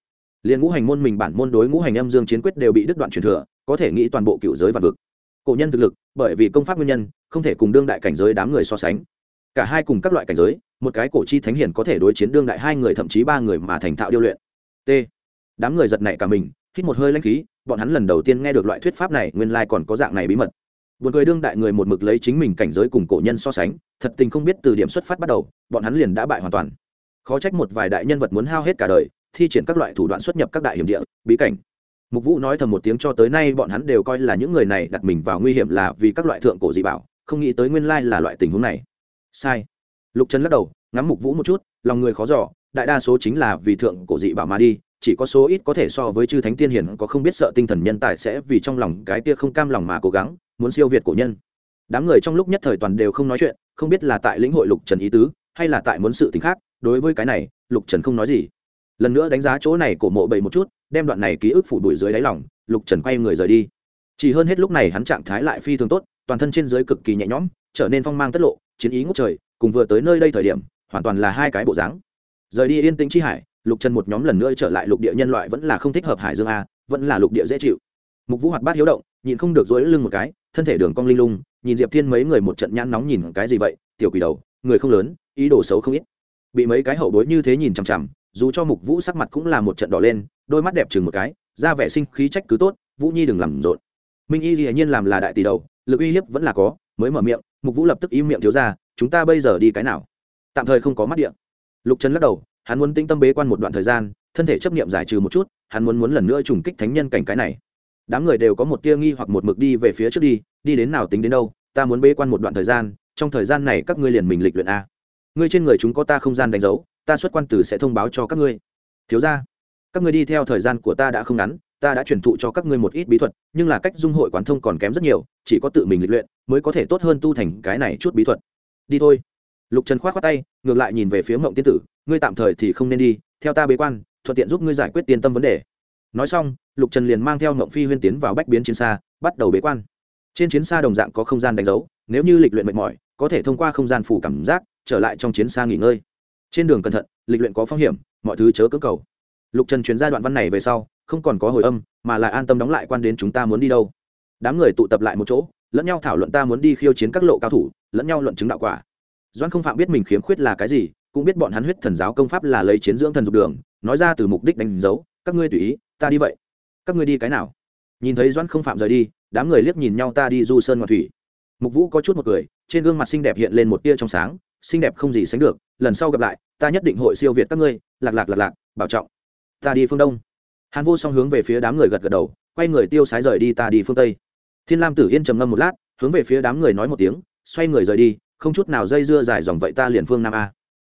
Speaker 1: Liền ngũ hành môn mình bản môn đối ngũ hành âm dương chiến quyết đều bị đứt đoạn truyền thừa có thể nghĩ toàn bộ cựu giới và vực. Cổ nhân thực lực, bởi vì công pháp nguyên nhân, không thể cùng đương đại cảnh giới đám người so sánh. Cả hai cùng các loại cảnh giới, một cái cổ chi thánh hiền có thể đối chiến đương đại hai người, thậm chí ba người mà thành thạo điêu luyện. T. Đám người giật nảy cả mình, hít một hơi lanh khí, bọn hắn lần đầu tiên nghe được loại thuyết pháp này, nguyên lai còn có dạng này bí mật. Buồn cười đương đại người một mực lấy chính mình cảnh giới cùng cổ nhân so sánh, thật tình không biết từ điểm xuất phát bắt đầu, bọn hắn liền đã bại hoàn toàn. Khó trách một vài đại nhân vật muốn hao hết cả đời, thi triển các loại thủ đoạn xuất nhập các đại hiểm địa, bí cảnh mục vũ nói thầm một tiếng cho tới nay bọn hắn đều coi là những người này đặt mình vào nguy hiểm là vì các loại thượng cổ dị bảo, không nghĩ tới nguyên lai là loại tình huống này. Sai. Lục trần lắc đầu, ngắm mục vũ một chút, lòng người khó giỏ đại đa số chính là vì thượng cổ dị bảo mà đi, chỉ có số ít có thể so với chư thánh tiên hiển có không biết sợ tinh thần nhân tài sẽ vì trong lòng cái kia không cam lòng mà cố gắng, muốn siêu việt cổ nhân. Đám người trong lúc nhất thời toàn đều không nói chuyện, không biết là tại lĩnh hội lục trần ý tứ, hay là tại muốn sự t ì n h khác, đối với cái này, lục trần không nói gì lần nữa đánh giá chỗ này cổ mộ bậy một chút, đem đoạn này ký ức phủ đuổi dưới đáy lỏng lục trần quay người rời đi. Chỉ hơn hết lúc này hắn trạng thái lại phi thường tốt, toàn thân trên dưới cực kỳ nhẹ nhõm, trở nên phong mang tất lộ, chiến ý ngốc trời, cùng vừa tới nơi đây thời điểm, hoàn toàn là hai cái bộ dáng. Rời đi yên tĩnh chi hải, lục trần một nhóm lần nữa trở lại lục địa nhân loại vẫn là không thích hợp hải dương a, vẫn là lục địa dễ chịu. Mục vũ hoạt bát hiếu động nhìn không được dối lưng một cái, thân thể đường cong linh lung, nhìn diệp thiên mấy người một trận nhãn nóng nhìn cái gì vậy, tiểu quỷ đầu, người không lớn, ý đồ xấu không ít. Bị mấy cái hậu bối như thế nhìn chằm chằm dù cho mục vũ sắc mặt cũng là một trận đỏ lên, đôi mắt đẹp chừng một cái ra vẻ sinh khí trách cứ tốt, vũ nhi đừng làm rộn. Minh y hiển nhiên làm là đại tỷ đầu, lực uy hiếp vẫn là có, mới mở miệng, mục vũ lập tức im miệng thiếu ra, chúng ta bây giờ đi cái nào? Tạm thời không có mắt điện. Lục trần lắc đầu, hắn muốn tinh tâm bế quan một đoạn thời gian, thân thể chấp niệm giải trừ một chút, hắn muốn muốn lần nữa trùng kích thánh nhân cảnh cái này. Đám người đều có một tia nghi hoặc một mực đi về phía trước đi đi đến nào tính đến đâu, ta muốn bế quan một đoạn thời gian, trong thời gian này các ngươi liền mình lịch luyện a. Ngươi trên người chúng có ta không gian đánh dấu ta xuất quan tử sẽ thông báo cho các ngươi. Thiếu ra các ngươi đi theo thời gian của ta đã không ngắn, ta đã truyền thụ cho các ngươi một ít bí thuật, nhưng là cách dung hội quán thông còn kém rất nhiều, chỉ có tự mình lịch luyện mới có thể tốt hơn tu thành cái này chút bí thuật. Đi thôi. Lục trần k h o á t khoác tay, ngược lại nhìn về phía mộng tiên tử, ngươi tạm thời thì không nên đi, theo ta bế quan, thuận tiện giúp ngươi giải quyết tiên tâm vấn đề. Nói xong, lục trần liền mang theo mộng phi huyên tiến vào bách biến chiến xa, bắt đầu bế quan. Trên chiến xa đồng dạng có không gian đánh dấu, nếu như lịch luyện mệt mỏi, có thể thông qua không gian phủ cảm giác, trở lại trong chiến xa nghỉ ngơi trên đường cẩn thận, lịch luyện có phong hiểm, mọi thứ chớ cơ cầu. Lục trần chuyển ra đoạn văn này về sau, không còn có hồi âm, mà lại an tâm đóng lại quan đến chúng ta muốn đi đâu. Đám người tụ tập lại một chỗ, lẫn nhau thảo luận ta muốn đi khiêu chiến các lộ cao thủ, lẫn nhau luận chứng đạo quả. Doan không phạm biết mình khiếm khuyết là cái gì, cũng biết bọn hắn huyết thần giáo công pháp là lấy chiến dưỡng thần dục đường, nói ra từ mục đích đánh dấu, các ngươi tùy ý, ta đi vậy. Các ngươi đi cái nào? Nhìn thấy doan không phạm rời đi, đám người liếc nhìn nhau ta đi du sơn ngoại thủy. Mục vũ có chút một cười, trên gương mặt xinh đẹp hiện lên một tia trong sáng xinh đẹp không gì sánh được, lần sau gặp lại, ta nhất định hội siêu việt các ngươi, lạc lạc lạc lạc, bảo trọng. Ta đi phương đông. Hàn vô song hướng về phía đám người gật gật đầu, quay người tiêu sái rời đi ta đi phương tây. Thiên lam tử yên trầm ngâm một lát, hướng về phía đám người nói một tiếng, xoay người rời đi, không chút nào dây dưa dài dòng vậy ta liền phương nam a.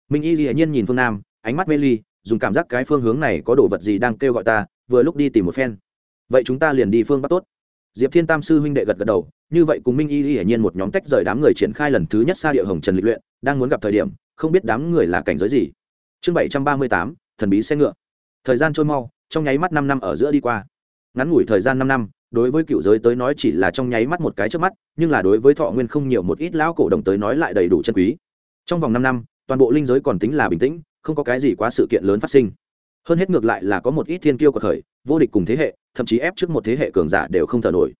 Speaker 1: Minh y dĩ nhiên nhìn phương nam, ánh mắt mê ly, dùng cảm giác cái phương hướng này có đồ vật gì đang kêu gọi ta, vừa lúc đi tìm một phen. Vậy chúng ta liền đi phương bắc tốt diệp thiên tam sư huynh đệ gật gật đầu, như vậy cùng minh y hiển nhiên một nhóm tách rời đám người triển khai lần thứ nhất xa địa hồng trần lịch luyện, đang muốn gặp thời điểm, không biết đám người là cảnh giới gì. Chương bảy trăm ba mươi tám, thần bí xe ngựa. Thời gian trôi mau, trong nháy mắt năm năm ở giữa đi qua. Ngắn ngủi thời gian năm năm, đối với cựu giới tới nói chỉ là trong nháy mắt một cái trước mắt, nhưng là đối với thọ nguyên không nhiều một ít lão cổ đồng tới nói lại đầy đủ chân quý. Trong vòng năm năm, toàn bộ linh giới còn tính là bình tĩnh, không có cái gì quá sự kiện lớn phát sinh. Hơn hết ngược lại là có một ít thiên kiêu của khởi vô địch cùng thế hệ thậm chí ép trước một thế hệ cường giả đều không thở nổi.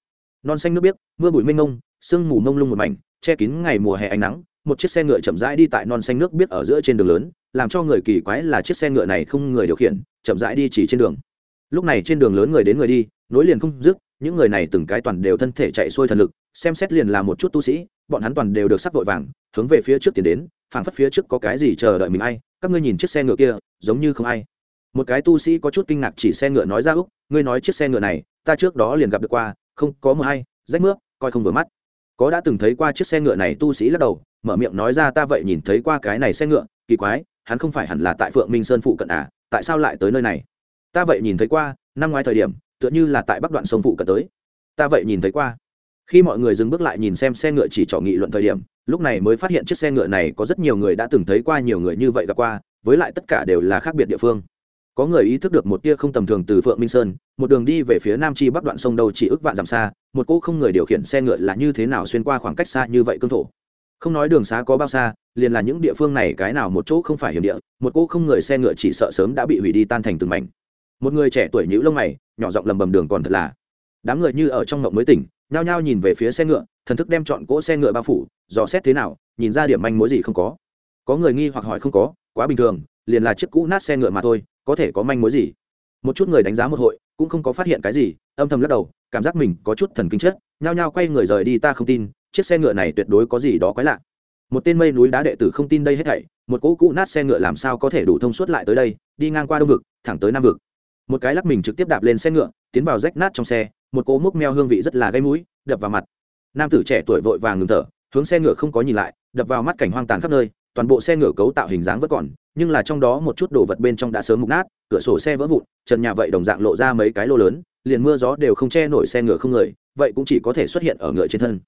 Speaker 1: Non xanh nước biếc, mưa bụi mênh mông, sương mù mông lung một mảnh, che kín ngày mùa hè ánh nắng, một chiếc xe ngựa chậm rãi đi tại non xanh nước biếc ở giữa trên đường lớn, làm cho người kỳ quái là chiếc xe ngựa này không người điều khiển, chậm rãi đi chỉ trên đường. Lúc này trên đường lớn người đến người đi, nối liền không dứt, những người này từng cái toàn đều thân thể chạy xuôi thần lực, xem xét liền là một chút tu sĩ, bọn hắn toàn đều được sắc vội vàng, hướng về phía trước tiến đến, phảng phất phía trước có cái gì chờ đợi mình ai, các ngươi nhìn chiếc xe ngựa kia, giống như không ai một cái tu sĩ có chút kinh ngạc chỉ xe ngựa nói ra, úc, ngươi nói chiếc xe ngựa này, ta trước đó liền gặp được qua, không, có mờ hay, rách mướp, coi không vừa mắt. Có đã từng thấy qua chiếc xe ngựa này tu sĩ lắc đầu, mở miệng nói ra, ta vậy nhìn thấy qua cái này xe ngựa, kỳ quái, hắn không phải hẳn là tại phượng minh sơn phụ cận à tại sao lại tới nơi này? Ta vậy nhìn thấy qua, năm ngoái thời điểm, tựa như là tại bắc đoạn sông phụ cận tới. Ta vậy nhìn thấy qua. Khi mọi người dừng bước lại nhìn xem xe ngựa chỉ trỏ nghị luận thời điểm, lúc này mới phát hiện chiếc xe ngựa này có rất nhiều người đã từng thấy qua, nhiều người như vậy gặp qua, với lại tất cả đều là khác biệt địa phương có người ý thức được một tia không tầm thường từ phượng minh sơn, một đường đi về phía nam chi bắc đoạn sông đâu chỉ ước vạn dặm xa, một cô không người điều khiển xe ngựa là như thế nào xuyên qua khoảng cách xa như vậy cương thổ? Không nói đường xá có bao xa, liền là những địa phương này cái nào một chỗ không phải hiểm địa, một cô không người xe ngựa chỉ sợ sớm đã bị hủy đi tan thành từng mảnh. Một người trẻ tuổi nhữ lông mày, nhỏ giọng lầm bầm đường còn thật là. Đám người như ở trong ngộng mới tỉnh, nhao nhao nhìn về phía xe ngựa, thần thức đem chọn cỗ xe ngựa bao phủ, dò xét thế nào, nhìn ra điểm manh mối gì không có. Có người nghi hoặc hỏi không có, quá bình thường, liền là chiếc cũ nát xe ngựa mà thôi có thể có manh mối gì? Một chút người đánh giá một hội, cũng không có phát hiện cái gì, âm thầm lắc đầu, cảm giác mình có chút thần kinh chất nhao nhao quay người rời đi, ta không tin, chiếc xe ngựa này tuyệt đối có gì đó quái lạ. Một tên mây núi đá đệ tử không tin đây hết thảy, một cỗ cũ nát xe ngựa làm sao có thể đủ thông suốt lại tới đây, đi ngang qua đông vực, thẳng tới nam vực. Một cái lắc mình trực tiếp đạp lên xe ngựa, tiến vào rách nát trong xe, một cỗ múc meo hương vị rất là gây mũi, đập vào mặt. Nam tử trẻ tuổi vội vàng ngừng thở, hướng xe ngựa không có nhìn lại, đập vào mắt cảnh hoang tàn khắp nơi toàn bộ xe ngựa cấu tạo hình dáng vẫn còn, nhưng là trong đó một chút đồ vật bên trong đã sớm mục nát, cửa sổ xe vỡ vụn, trần nhà vậy đồng dạng lộ ra mấy cái lô lớn, liền mưa gió đều không che nổi xe ngựa không người, vậy cũng chỉ có thể xuất hiện ở ngựa trên thân.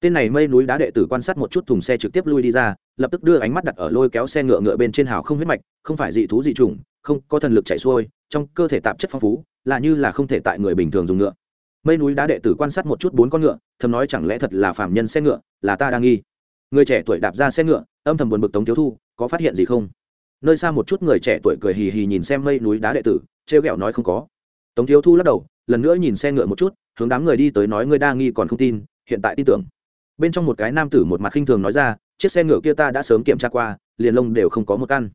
Speaker 1: Tên này mây núi đá đệ tử quan sát một chút thùng xe trực tiếp lui đi ra, lập tức đưa ánh mắt đặt ở lôi kéo xe ngựa ngựa bên trên hào không huyết mạch, không phải dị thú dị chủng, không, có thần lực chạy xuôi, trong cơ thể tạp chất phong phú, là như là không thể tại người bình thường dùng ngựa. Mây núi đá đệ tử quan sát một chút bốn con ngựa, thầm nói chẳng lẽ thật là phạm nhân xe ngựa, là ta đang nghi. Người trẻ tuổi đạp ra xe ngựa âm thầm buồn bực tống thiếu thu, có phát hiện gì không? Nơi xa một chút người trẻ tuổi cười hì hì nhìn xem mây núi đá đệ tử, trêu ghẹo nói không có. Tống thiếu thu lắc đầu, lần nữa nhìn xe ngựa một chút, hướng đám người đi tới nói ngươi đa nghi còn không tin, hiện tại tin tưởng. Bên trong một cái nam tử một mặt khinh thường nói ra, chiếc xe ngựa kia ta đã sớm kiểm tra qua, liền lông đều không có một căn.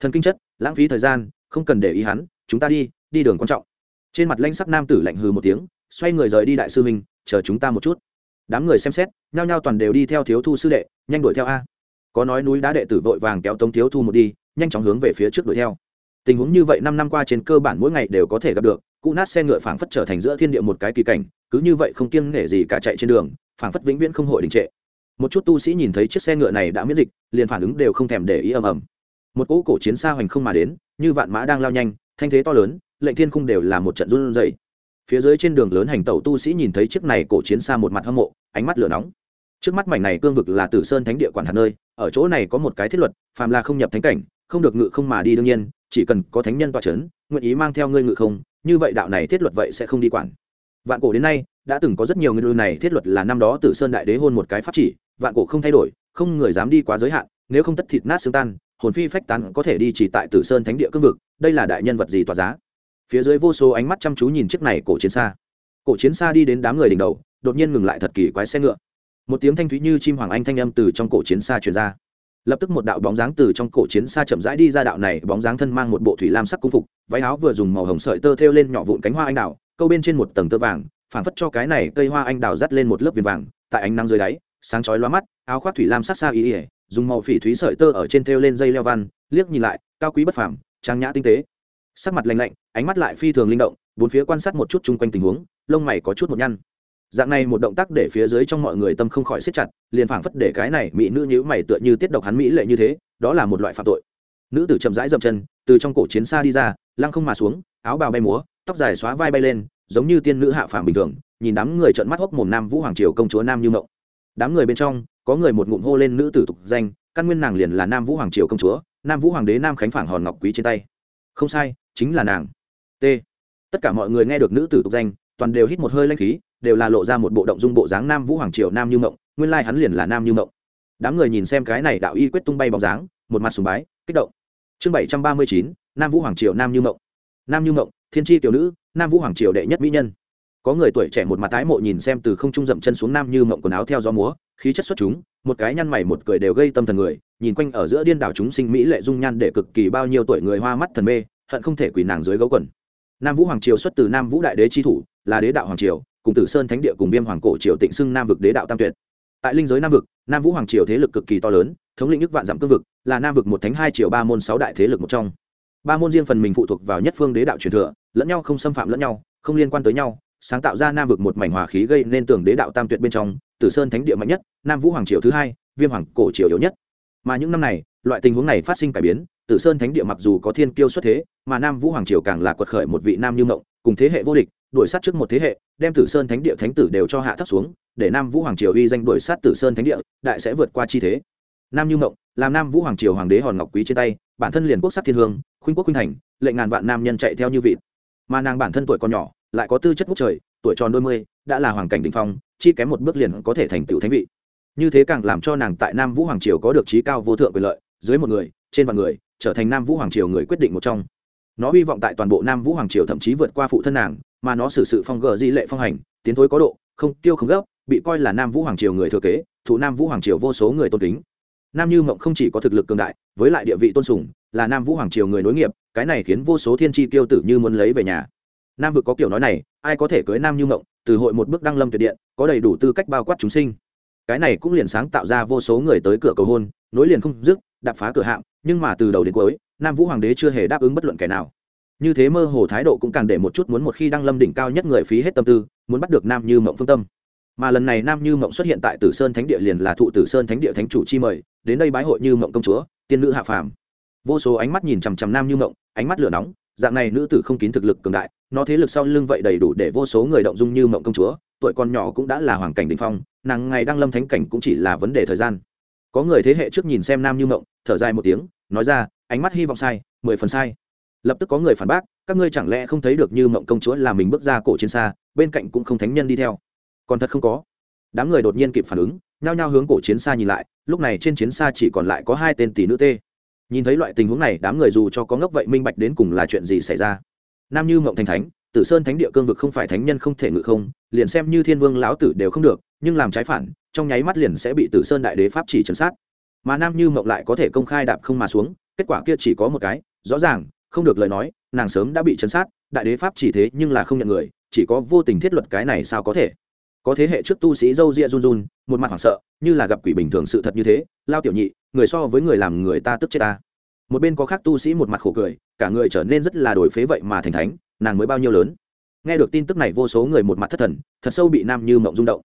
Speaker 1: Thần kinh chất, lãng phí thời gian, không cần để ý hắn, chúng ta đi đi đường quan trọng. Trên mặt lanh sắc nam tử lạnh hừ một tiếng, xoay người rời đi đại sư minh chờ chúng ta một chút. Đám người xem xét, nhao nhao toàn đều đi theo thiếu thu sư đệ, nhanh đuổi theo a có nói núi đá đệ tử vội vàng kéo tống thiếu thu một đi, nhanh chóng hướng về phía trước đuổi theo. Tình huống như vậy năm năm qua trên cơ bản mỗi ngày đều có thể gặp được cụ nát xe ngựa phảng phất trở thành giữa thiên địa một cái kỳ cảnh, cứ như vậy không kiêng nể gì cả chạy trên đường, phảng phất vĩnh viễn không hội đình trệ. Một chút tu sĩ nhìn thấy chiếc xe ngựa này đã miễn dịch, liền phản ứng đều không thèm để ý ầm ầm. Một cỗ cổ chiến xa hoành không mà đến, như vạn mã đang lao nhanh, thanh thế to lớn, lệnh thiên khung đều là một trận run rẩy. Phía dưới trên đường lớn hành tẩu tu sĩ nhìn thấy chiếc này cổ chiến xa một mặt hâm mộ, ánh mắt lửa nóng trước mắt mảnh này cương vực là tử sơn thánh địa quản hạt nơi, ở chỗ này có một cái thiết luật, phàm là không nhập thánh cảnh, không được ngự không mà đi đương nhiên, chỉ cần có thánh nhân tọa c h ấ n nguyện ý mang theo ngươi ngự không, như vậy đạo này thiết luật vậy sẽ không đi quản. Vạn cổ đến nay, đã từng có rất nhiều người này thiết luật là năm đó tử sơn đại đế hôn một cái pháp chỉ, vạn cổ không thay đổi, không người dám đi quá giới hạn, nếu không tất thịt nát xương tan, hồn phi phách tán có thể đi chỉ tại tử sơn thánh địa cương vực, đây là đại nhân vật gì tỏa giá? Phía dưới vô số ánh mắt chăm chú nhìn chiếc này cổ chiến xa. Cổ chiến xa đi đến đám người đỉnh đầu, đột nhiên ngừng lại thật kỳ quái xe ngựa một tiếng thanh thúy như chim hoàng anh thanh âm từ trong cổ chiến xa truyền ra. Lập tức một đạo bóng dáng từ trong cổ chiến xa chậm rãi đi ra đạo này, bóng dáng thân mang một bộ thủy lam sắc cung phục, váy áo vừa dùng màu hồng sợi tơ thêu lên nhỏ vụn cánh hoa anh đào, câu bên trên một tầng tơ vàng, phảng phất cho cái này cây hoa anh đào dắt lên một lớp viền vàng, tại ánh nắng dưới đáy, sáng chói lóa mắt, áo khoác thủy lam sắc xa ý ỉa dùng màu phỉ thúy sợi tơ ở trên thêu lên dây leo văn, liếc nhìn lại, cao quý bất phàm, trang nhã tinh tế. Sắc mặt lạnh lạnh, ánh mắt lại phi thường linh động, bốn phía quan sát một chút chung quanh tình huống, lông mày có chút một nhăn dạng này một động tác để phía dưới trong mọi người tâm không khỏi siết chặt, liền phảng phất để cái này mỹ nữ nhữ mày tựa như tiết độc hắn mỹ lệ như thế, đó là một loại phạm tội. Nữ tử chậm rãi dậm chân, từ trong cổ chiến xa đi ra, lăng không mà xuống, áo bào bay múa, tóc dài xóa vai bay lên, giống như tiên nữ hạ phàm bình thường, nhìn đám người trợn mắt hốc mồm nam vũ hoàng triều công chúa nam như mộng. Đám người bên trong, có người một ngụm hô lên nữ tử tục danh, căn nguyên nàng liền là nam vũ hoàng triều công chúa, nam vũ hoàng đế nam khánh phản hòn ngọc quý trên tay. Không sai, chính là nàng. T. Tất cả mọi người nghe được nữ tử tục danh, toàn đều hít một hơi lanh khí đều là lộ ra một bộ động dung bộ dáng nam vũ hoàng triều nam như mộng, nguyên lai hắn liền là nam như mộng. Đám người nhìn xem cái này đạo y quyết tung bay bóng dáng, một mặt sùng bái, kích động. Chương bảy trăm ba mươi chín, nam vũ hoàng triều, nam như mộng. Nam như mộng, thiên tri tiểu nữ, nam vũ hoàng triều đệ nhất mỹ nhân. Có người tuổi trẻ một mặt tái mộ nhìn xem từ không trung dậm chân xuống nam như mộng quần áo theo gió múa, khí chất xuất chúng, một cái nhăn mày một cười đều gây tâm thần người, nhìn quanh ở giữa điên đảo chúng sinh mỹ lệ dung nhan để cực kỳ bao nhiêu tuổi người hoa mắt thần mê, hận không thể quỳ nàng dưới gấu quần. Nam vũ hoàng triều xuất từ nam vũ đại đế chi thủ, là đế đạo hoàng triều cùng tử sơn thánh địa cùng viêm hoàng cổ triều tịnh xưng nam vực đế đạo tam tuyệt. Tại linh giới nam vực, nam vũ hoàng triều thế lực cực kỳ to lớn, thống lĩnh nước vạn dặm cương vực, là nam vực một thánh hai triều ba môn sáu đại thế lực một trong. Ba môn riêng phần mình phụ thuộc vào nhất phương đế đạo truyền thừa, lẫn nhau không xâm phạm lẫn nhau, không liên quan tới nhau, sáng tạo ra nam vực một mảnh hòa khí gây nên tưởng đế đạo tam tuyệt bên trong, tử sơn thánh địa mạnh nhất, nam vũ hoàng triều thứ hai, viêm hoàng cổ triều yếu nhất. Mà những năm này, loại tình huống này phát sinh cải biến, tử sơn thánh địa mặc dù có thiên kiêu xuất thế, mà nam vũ hoàng triều càng là quật khởi một vị nam như mộng cùng thế hệ vô địch đuổi sát trước một thế hệ, đem tử sơn thánh địa thánh tử đều cho hạ thấp xuống, để nam vũ hoàng triều uy danh đuổi sát tử sơn thánh địa, đại sẽ vượt qua chi thế. Nam như mộng, làm nam vũ hoàng triều hoàng đế hòn ngọc quý trên tay, bản thân liền quốc sắc thiên hương, khuynh quốc khuynh thành, lệnh ngàn vạn nam nhân chạy theo như vịt. Mà nàng bản thân tuổi còn nhỏ, lại có tư chất ngút trời, tuổi tròn đôi mươi, đã là hoàng cảnh đình phong, chi kém một bước liền có thể thành tựu thánh vị. Như thế càng làm cho nàng tại nam vũ hoàng triều có được trí cao vô thượng quyền lợi, dưới một người, trên vạn người, trở thành nam vũ hoàng triều người quyết định một trong. Nó hy vọng tại toàn bộ nam vũ hoàng triều thậm chí vượt qua phụ thân nàng mà nó xử sự phong gờ di lệ phong hành, tiến thối có độ, không tiêu không gấp, bị coi là nam vũ hoàng triều người thừa kế thủ nam vũ hoàng triều vô số người tôn kính. Nam như mộng không chỉ có thực lực cường đại, với lại địa vị tôn sùng, là nam vũ hoàng triều người nối nghiệp, cái này khiến vô số thiên tri tiêu tử như muốn lấy về nhà. Nam vực có kiểu nói này, ai có thể cưới nam như mộng, từ hội một bước đăng lâm tuyệt điện, có đầy đủ tư cách bao quát chúng sinh. Cái này cũng liền sáng tạo ra vô số người tới cửa cầu hôn, nối liền không dứt, đạp phá cửa hạm, nhưng mà từ đầu đến cuối, nam vũ hoàng đế chưa hề đáp ứng bất luận kẻ nào như thế mơ hồ thái độ cũng càng để một chút muốn một khi đăng lâm đỉnh cao nhất người phí hết tâm tư, muốn bắt được nam như mộng phương tâm. Mà lần này nam như mộng xuất hiện tại tử sơn thánh địa liền là thụ tử sơn thánh địa thánh chủ chi mời, đến đây bái hội như mộng công chúa, tiên nữ hạ phàm. Vô số ánh mắt nhìn chằm chằm nam như mộng, ánh mắt lửa nóng, dạng này nữ tử không kín thực lực cường đại, nó thế lực sau lưng vậy đầy đủ để vô số người động dung như mộng công chúa, tuổi còn nhỏ cũng đã là hoàng cảnh đình phong, nàng ngày đang lâm thánh cảnh cũng chỉ là vấn đề thời gian. Có người thế hệ trước nhìn xem nam như mộng, thở dài một tiếng, nói ra, ánh mắt hy vọng sai, mười phần sai lập tức có người phản bác, các ngươi chẳng lẽ không thấy được như mộng công chúa là mình bước ra cổ trên xa, bên cạnh cũng không thánh nhân đi theo. Còn thật không có. Đám người đột nhiên kịp phản ứng, nhao nhao hướng cổ chiến xa nhìn lại, lúc này trên chiến xa chỉ còn lại có hai tên tỷ nữ tê. Nhìn thấy loại tình huống này, đám người dù cho có ngốc vậy minh bạch đến cùng là chuyện gì xảy ra. Nam như mộng thành thánh, tử sơn thánh địa cương vực không phải thánh nhân không thể ngự không, liền xem như thiên vương lão tử đều không được, nhưng làm trái phản, trong nháy mắt liền sẽ bị tử sơn đại đế pháp chỉ chấn sát. Mà nam như mộng lại có thể công khai đạp không mà xuống, kết quả kia chỉ có một cái, rõ ràng không được lời nói, nàng sớm đã bị chấn sát, đại đế pháp chỉ thế nhưng là không nhận người, chỉ có vô tình thiết luật cái này sao có thể? Có thế hệ trước tu sĩ dâu ria run run, một mặt hoảng sợ, như là gặp quỷ bình thường sự thật như thế, lao tiểu nhị, người so với người làm người ta tức chết ta. Một bên có khác tu sĩ một mặt khổ cười, cả người trở nên rất là đổi phế vậy mà thành thánh, nàng mới bao nhiêu lớn? Nghe được tin tức này vô số người một mặt thất thần, thật sâu bị nam như mộng rung động.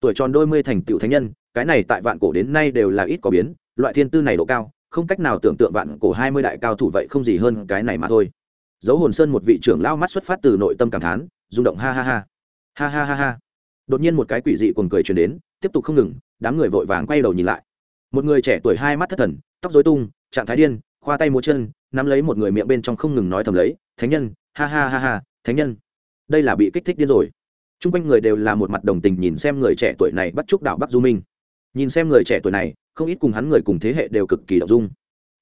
Speaker 1: Tuổi tròn đôi mươi thành tựu thánh nhân, cái này tại vạn cổ đến nay đều là ít có biến, loại thiên tư này độ cao không cách nào tưởng tượng vạn cổ hai mươi đại cao thủ vậy không gì hơn cái này mà thôi. Dấu hồn sơn một vị trưởng lao mắt xuất phát từ nội tâm cảm thán, rung động ha ha ha. Ha ha ha ha. Đột nhiên một cái quỷ dị cuồng cười truyền đến, tiếp tục không ngừng, đám người vội vàng quay đầu nhìn lại. Một người trẻ tuổi hai mắt thất thần, tóc rối tung, trạng thái điên, khoa tay múa chân, nắm lấy một người miệng bên trong không ngừng nói thầm lấy, thánh nhân, ha ha ha ha, thánh nhân. Đây là bị kích thích điên rồi. T r u n g quanh người đều là một mặt đồng tình nhìn xem người trẻ tuổi này bắt chúc đạo bắc du minh. Nhìn xem người trẻ tuổi này không ít cùng hắn người cùng thế hệ đều cực kỳ động dung.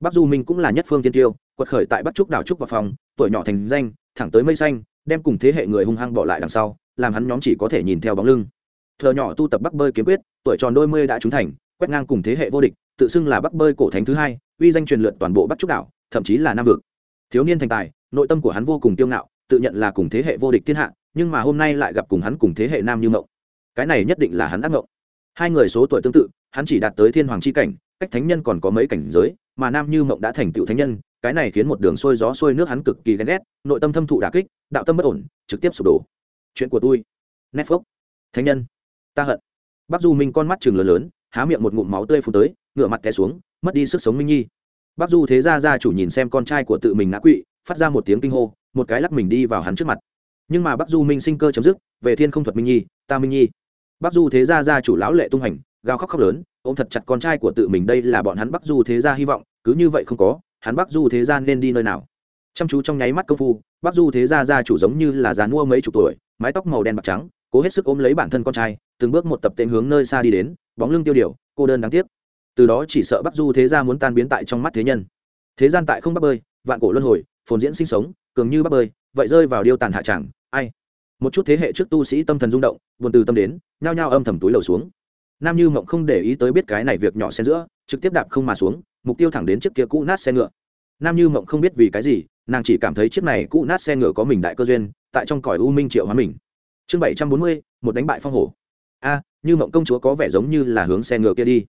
Speaker 1: Bắc du minh cũng là nhất phương tiên tiêu, quật khởi tại bắc trúc đảo trúc vào phòng, tuổi nhỏ thành danh, thẳng tới mây xanh, đem cùng thế hệ người hung hăng bỏ lại đằng sau, làm hắn nhóm chỉ có thể nhìn theo bóng lưng. Thợ nhỏ tu tập bắc bơi kiếm quyết, tuổi tròn đôi mươi đã trúng thành, quét ngang cùng thế hệ vô địch, tự xưng là bắc bơi cổ thánh thứ hai, uy danh truyền lượt toàn bộ bắc trúc đảo, thậm chí là nam vực. Thiếu niên thành tài, nội tâm của hắn vô cùng tiêu ngạo, tự nhận là cùng thế hệ vô địch thiên hạ, nhưng mà hôm nay lại gặp cùng hắn cùng thế hệ nam như mộng. Cái này nhất định là hắn ác mộng hai người số tuổi tương tự, hắn chỉ đạt tới thiên hoàng c h i cảnh, cách thánh nhân còn có mấy cảnh giới, mà nam như mộng đã thành tựu thánh nhân, cái này khiến một đường sôi gió sôi nước hắn cực kỳ ghen ghét, nội tâm thâm thụ đà kích, đạo tâm bất ổn, trực tiếp sụp đổ. Chuyện của tôi. Nét phốc thánh nhân. Ta hận. Bác du minh con mắt chừng lớn lớn, há miệng một ngụm máu tươi phun tới ngựa mặt té xuống, mất đi sức sống minh nhi. Bác du thế ra ra chủ nhìn xem con trai của tự mình ngã quỵ, phát ra một tiếng kinh hô, một cái lắc mình đi vào hắn trước mặt. Nhưng mà bác du minh sinh cơ chấm dứt, về thiên không thuật minh nhi, ta minh nhi. Bắc du thế Gia gia chủ lão lệ tung hành, gào khóc khóc lớn, ôm thật chặt con trai của tự mình đây là bọn hắn bắc du thế gia hy vọng, cứ như vậy không có, hắn bắc du thế gia nên đi nơi nào? Chăm chú trong nháy mắt công phu, bắc du thế gia gia chủ giống như là già mua mấy chục tuổi, mái tóc màu đen bạc trắng, cố hết sức ôm lấy bản thân con trai, từng bước một tập tên hướng nơi xa đi đến, bóng lưng tiêu điều, cô đơn đáng tiếc. Từ đó chỉ sợ bắc du thế gia muốn tan biến tại trong mắt thế nhân. Thế gian tại không bắc bơi, vạn cổ luân hồi, phồn diễn sinh sống, cường như bắc bơi, vậy rơi vào điêu tàn hạ tràng, ai? Một chút thế hệ trước tu sĩ tâm thần rung động, buồn từ tâm đến, nhao nhao âm thầm túi lầu xuống. Nam như mộng không để ý tới biết cái này việc nhỏ xen giữa, trực tiếp đạp không mà xuống, mục tiêu thẳng đến chiếc kia cũ nát xe ngựa. Nam như mộng không biết vì cái gì, nàng chỉ cảm thấy chiếc này cũ nát xe ngựa có mình đại cơ duyên, tại trong cõi u minh triệu hóa mình. Chương bảy trăm bốn mươi, một đánh bại phong hổ. A, như mộng công chúa có vẻ giống như là hướng xe ngựa kia đi.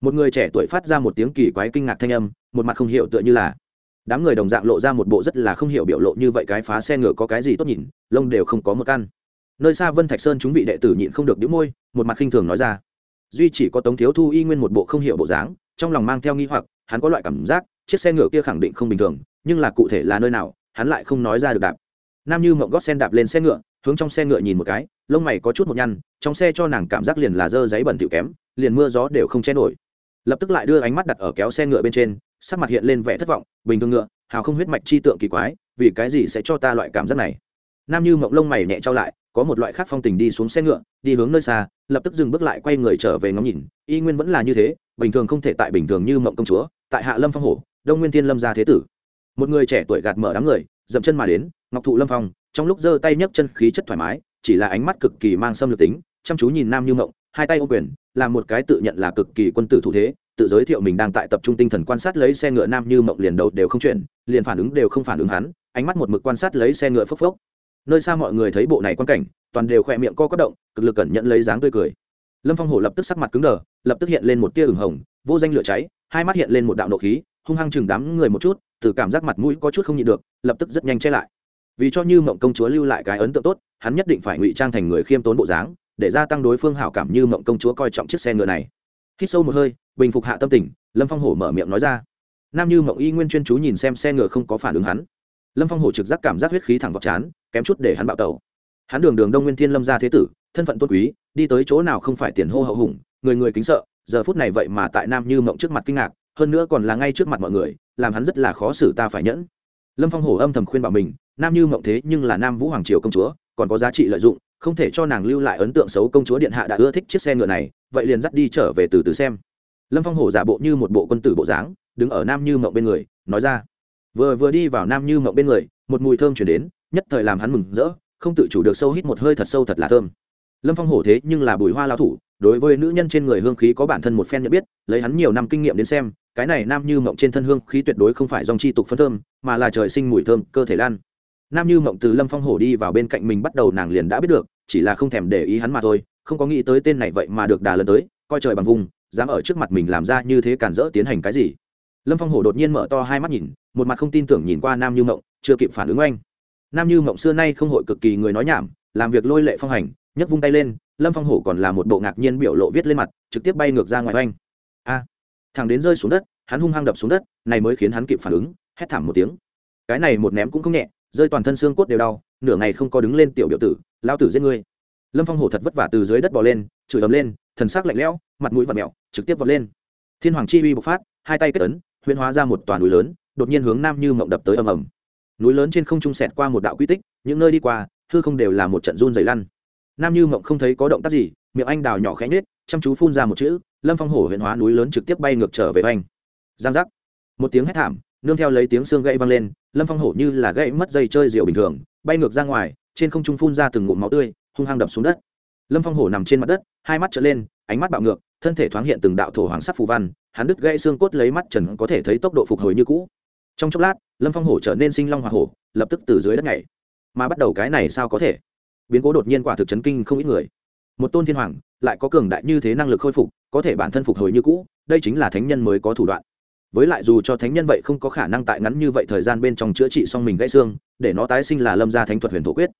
Speaker 1: Một người trẻ tuổi phát ra một tiếng kỳ quái kinh ngạc thanh âm, một mặt không hiểu tựa như là. Đám người đồng dạng lộ ra một bộ rất là không hiểu biểu lộ như vậy cái phá xe ngựa có cái gì tốt nhìn lông đều không có một căn. Nơi xa vân thạch sơn chúng vị đệ tử nhịn không được đĩu môi, một mặt khinh thường nói ra. Duy chỉ có tống thiếu thu y nguyên một bộ không hiểu bộ dáng, trong lòng mang theo nghi hoặc, hắn có loại cảm giác, chiếc xe ngựa kia khẳng định không bình thường, nhưng là cụ thể là nơi nào, hắn lại không nói ra được đạp. Nam như mộng gót sen đạp lên xe ngựa, hướng trong xe ngựa nhìn một cái, lông mày có chút một nhăn, trong xe cho nàng cảm giác liền là dơ giấy bẩn thỉu kém, liền mưa gió đều không che nổi. Lập tức lại đưa ánh mắt đặt ở kéo xe ngựa bên trên, sắc mặt hiện lên vẻ thất vọng, bình thường ngựa, hào không huyết mạch chi tượng kỳ quái, vì cái gì sẽ cho ta loại cảm giác này? Nam như mộng lông mày nhẹ trao lại, có một loại khác phong tình đi xuống xe ngựa, đi hướng nơi xa, lập tức dừng bước lại quay người trở về ngắm nhìn. Y nguyên vẫn là như thế, bình thường không thể tại bình thường như mộng công chúa, tại hạ lâm phong hổ, đông nguyên thiên lâm gia thế tử. Một người trẻ tuổi gạt mở đám người, dậm chân mà đến, ngọc thụ lâm phong, trong lúc giơ tay nhấc chân khí chất thoải mái, chỉ là ánh mắt cực kỳ mang xâm lược tính, chăm chú nhìn nam như mộng, hai tay ô quyền là một cái tự nhận là cực kỳ quân tử thủ thế, tự giới thiệu mình đang tại tập trung tinh thần quan sát lấy xe ngựa nam như mộng liền đầu đều không chuyển, liền phản ứng đều không phản ứng hắn, ánh mắt một mực quan sát lấy xe ngựa phốc phốc nơi xa mọi người thấy bộ này quan cảnh, toàn đều khỏe miệng co quất động, cực lực cẩn nhận lấy dáng tươi cười. Lâm phong hổ lập tức sắc mặt cứng đờ, lập tức hiện lên một tia ửng hồng, vô danh lửa cháy, hai mắt hiện lên một đạo nộ khí, hung hăng chừng đám người một chút, từ cảm giác mặt mũi có chút không nhịn được, lập tức rất nhanh che lại. Vì cho như mộng công chúa lưu lại cái ấn tượng tốt, hắn nhất định phải ngụy trang thành người khiêm tốn bộ dáng, để gia tăng đối phương hảo cảm như mộng công chúa coi trọng chiếc xe ngựa này. Hít sâu một hơi, bình phục hạ tâm tình, lâm phong hổ mở miệng nói ra. Nam như mộng y nguyên chuyên chú nhìn xem xe ngựa không có phản ứng hắn lâm phong hổ trực giác cảm giác huyết khí thẳng vào chán kém chút để hắn bạo tẩu. Hắn đường đường đông nguyên thiên lâm ra thế tử, thân phận tôn quý, đi tới chỗ nào không phải tiền hô hậu hùng, người người kính sợ, giờ phút này vậy mà tại nam như mộng trước mặt kinh ngạc, hơn nữa còn là ngay trước mặt mọi người, làm hắn rất là khó xử ta phải nhẫn. Lâm phong hổ âm thầm khuyên bảo mình, nam như mộng thế nhưng là nam vũ hoàng triều công chúa, còn có giá trị lợi dụng, không thể cho nàng lưu lại ấn tượng xấu công chúa điện hạ đã ưa thích chiếc xe ngựa này, vậy liền dắt đi trở về từ từ xem. Lâm phong hổ giả bộ như một bộ quân tử bộ dáng, đứng ở nam như mộng bên người, nói ra vừa vừa đi vào nam như mộng bên người, một mùi thơm chuyển đến, nhất thời làm hắn mừng rỡ, không tự chủ được sâu hít một hơi thật sâu thật là thơm. Lâm phong hổ thế nhưng là bùi hoa lao thủ, đối với nữ nhân trên người hương khí có bản thân một phen nhận biết, lấy hắn nhiều năm kinh nghiệm đến xem, cái này nam như mộng trên thân hương khí tuyệt đối không phải dòng chi tục phân thơm, mà là trời sinh mùi thơm, cơ thể lan. Nam như mộng từ lâm phong hổ đi vào bên cạnh mình bắt đầu nàng liền đã biết được, chỉ là không thèm để ý hắn mà thôi, không có nghĩ tới tên này vậy mà được đà lần tới, coi trời bằng vùng, dám ở trước mặt mình làm ra như thế cản rỡ tiến hành cái gì. Lâm phong hổ đột nhiên mở to hai mắt nhìn một mặt không tin tưởng nhìn qua nam như mộng, chưa kịp phản ứng oanh. Nam như mộng xưa nay không hội cực kỳ người nói nhảm, làm việc lôi lệ phong hành, nhấc vung tay lên, lâm phong hổ còn là một bộ ngạc nhiên biểu lộ viết lên mặt, trực tiếp bay ngược ra ngoài oanh. A, thằng đến rơi xuống đất, hắn hung hăng đập xuống đất, này mới khiến hắn kịp phản ứng, hét thảm một tiếng. Cái này một ném cũng không nhẹ, rơi toàn thân xương cốt đều đau, nửa ngày không có đứng lên tiểu biểu tử, lao tử giết ngươi. Lâm phong hổ thật vất vả từ dưới đất bò lên, chửi ấm lên, thần sắc lạnh lẽo, mặt mũi và mẹo trực tiếp vọt lên. Thiên hoàng chi uy bộc phát, hai tay kết ấn, huyễn hóa ra một toàn núi lớn đột nhiên hướng nam như mộng đập tới ầm ầm. Núi lớn trên không trung sẹt qua một đạo quy tích, những nơi đi qua, hư không đều là một trận run dày lăn. Nam như mộng không thấy có động tác gì, miệng anh đào nhỏ khẽ nhết chăm chú phun ra một chữ, lâm phong hổ huyện hóa núi lớn trực tiếp bay ngược trở về oanh. Giang giác. Một tiếng hét thảm, nương theo lấy tiếng xương gãy vang lên, lâm phong hổ như là gãy mất dây chơi rượu bình thường, bay ngược ra ngoài, trên không trung phun ra từng ngụm máu tươi, hung hăng đập xuống đất. Lâm phong hổ nằm trên mặt đất, hai mắt trở lên, ánh mắt bạo ngược, thân thể thoáng hiện từng đạo thổ hoàng sắc phù văn, hắn đứt gãy xương cốt lấy mắt trần có thể thấy tốc độ phục hồi như cũ trong chốc lát, lâm phong hổ trở nên sinh long hoa hổ, lập tức từ dưới đất nhảy. Mà bắt đầu cái này sao có thể? Biến cố đột nhiên quả thực chấn kinh không ít người. Một tôn thiên hoàng, lại có cường đại như thế năng lực khôi phục, có thể bản thân phục hồi như cũ, đây chính là thánh nhân mới có thủ đoạn. Với lại dù cho thánh nhân vậy không có khả năng tại ngắn như vậy thời gian bên trong chữa trị xong mình gãy xương, để nó tái sinh là lâm gia thánh thuật huyền thổ quyết.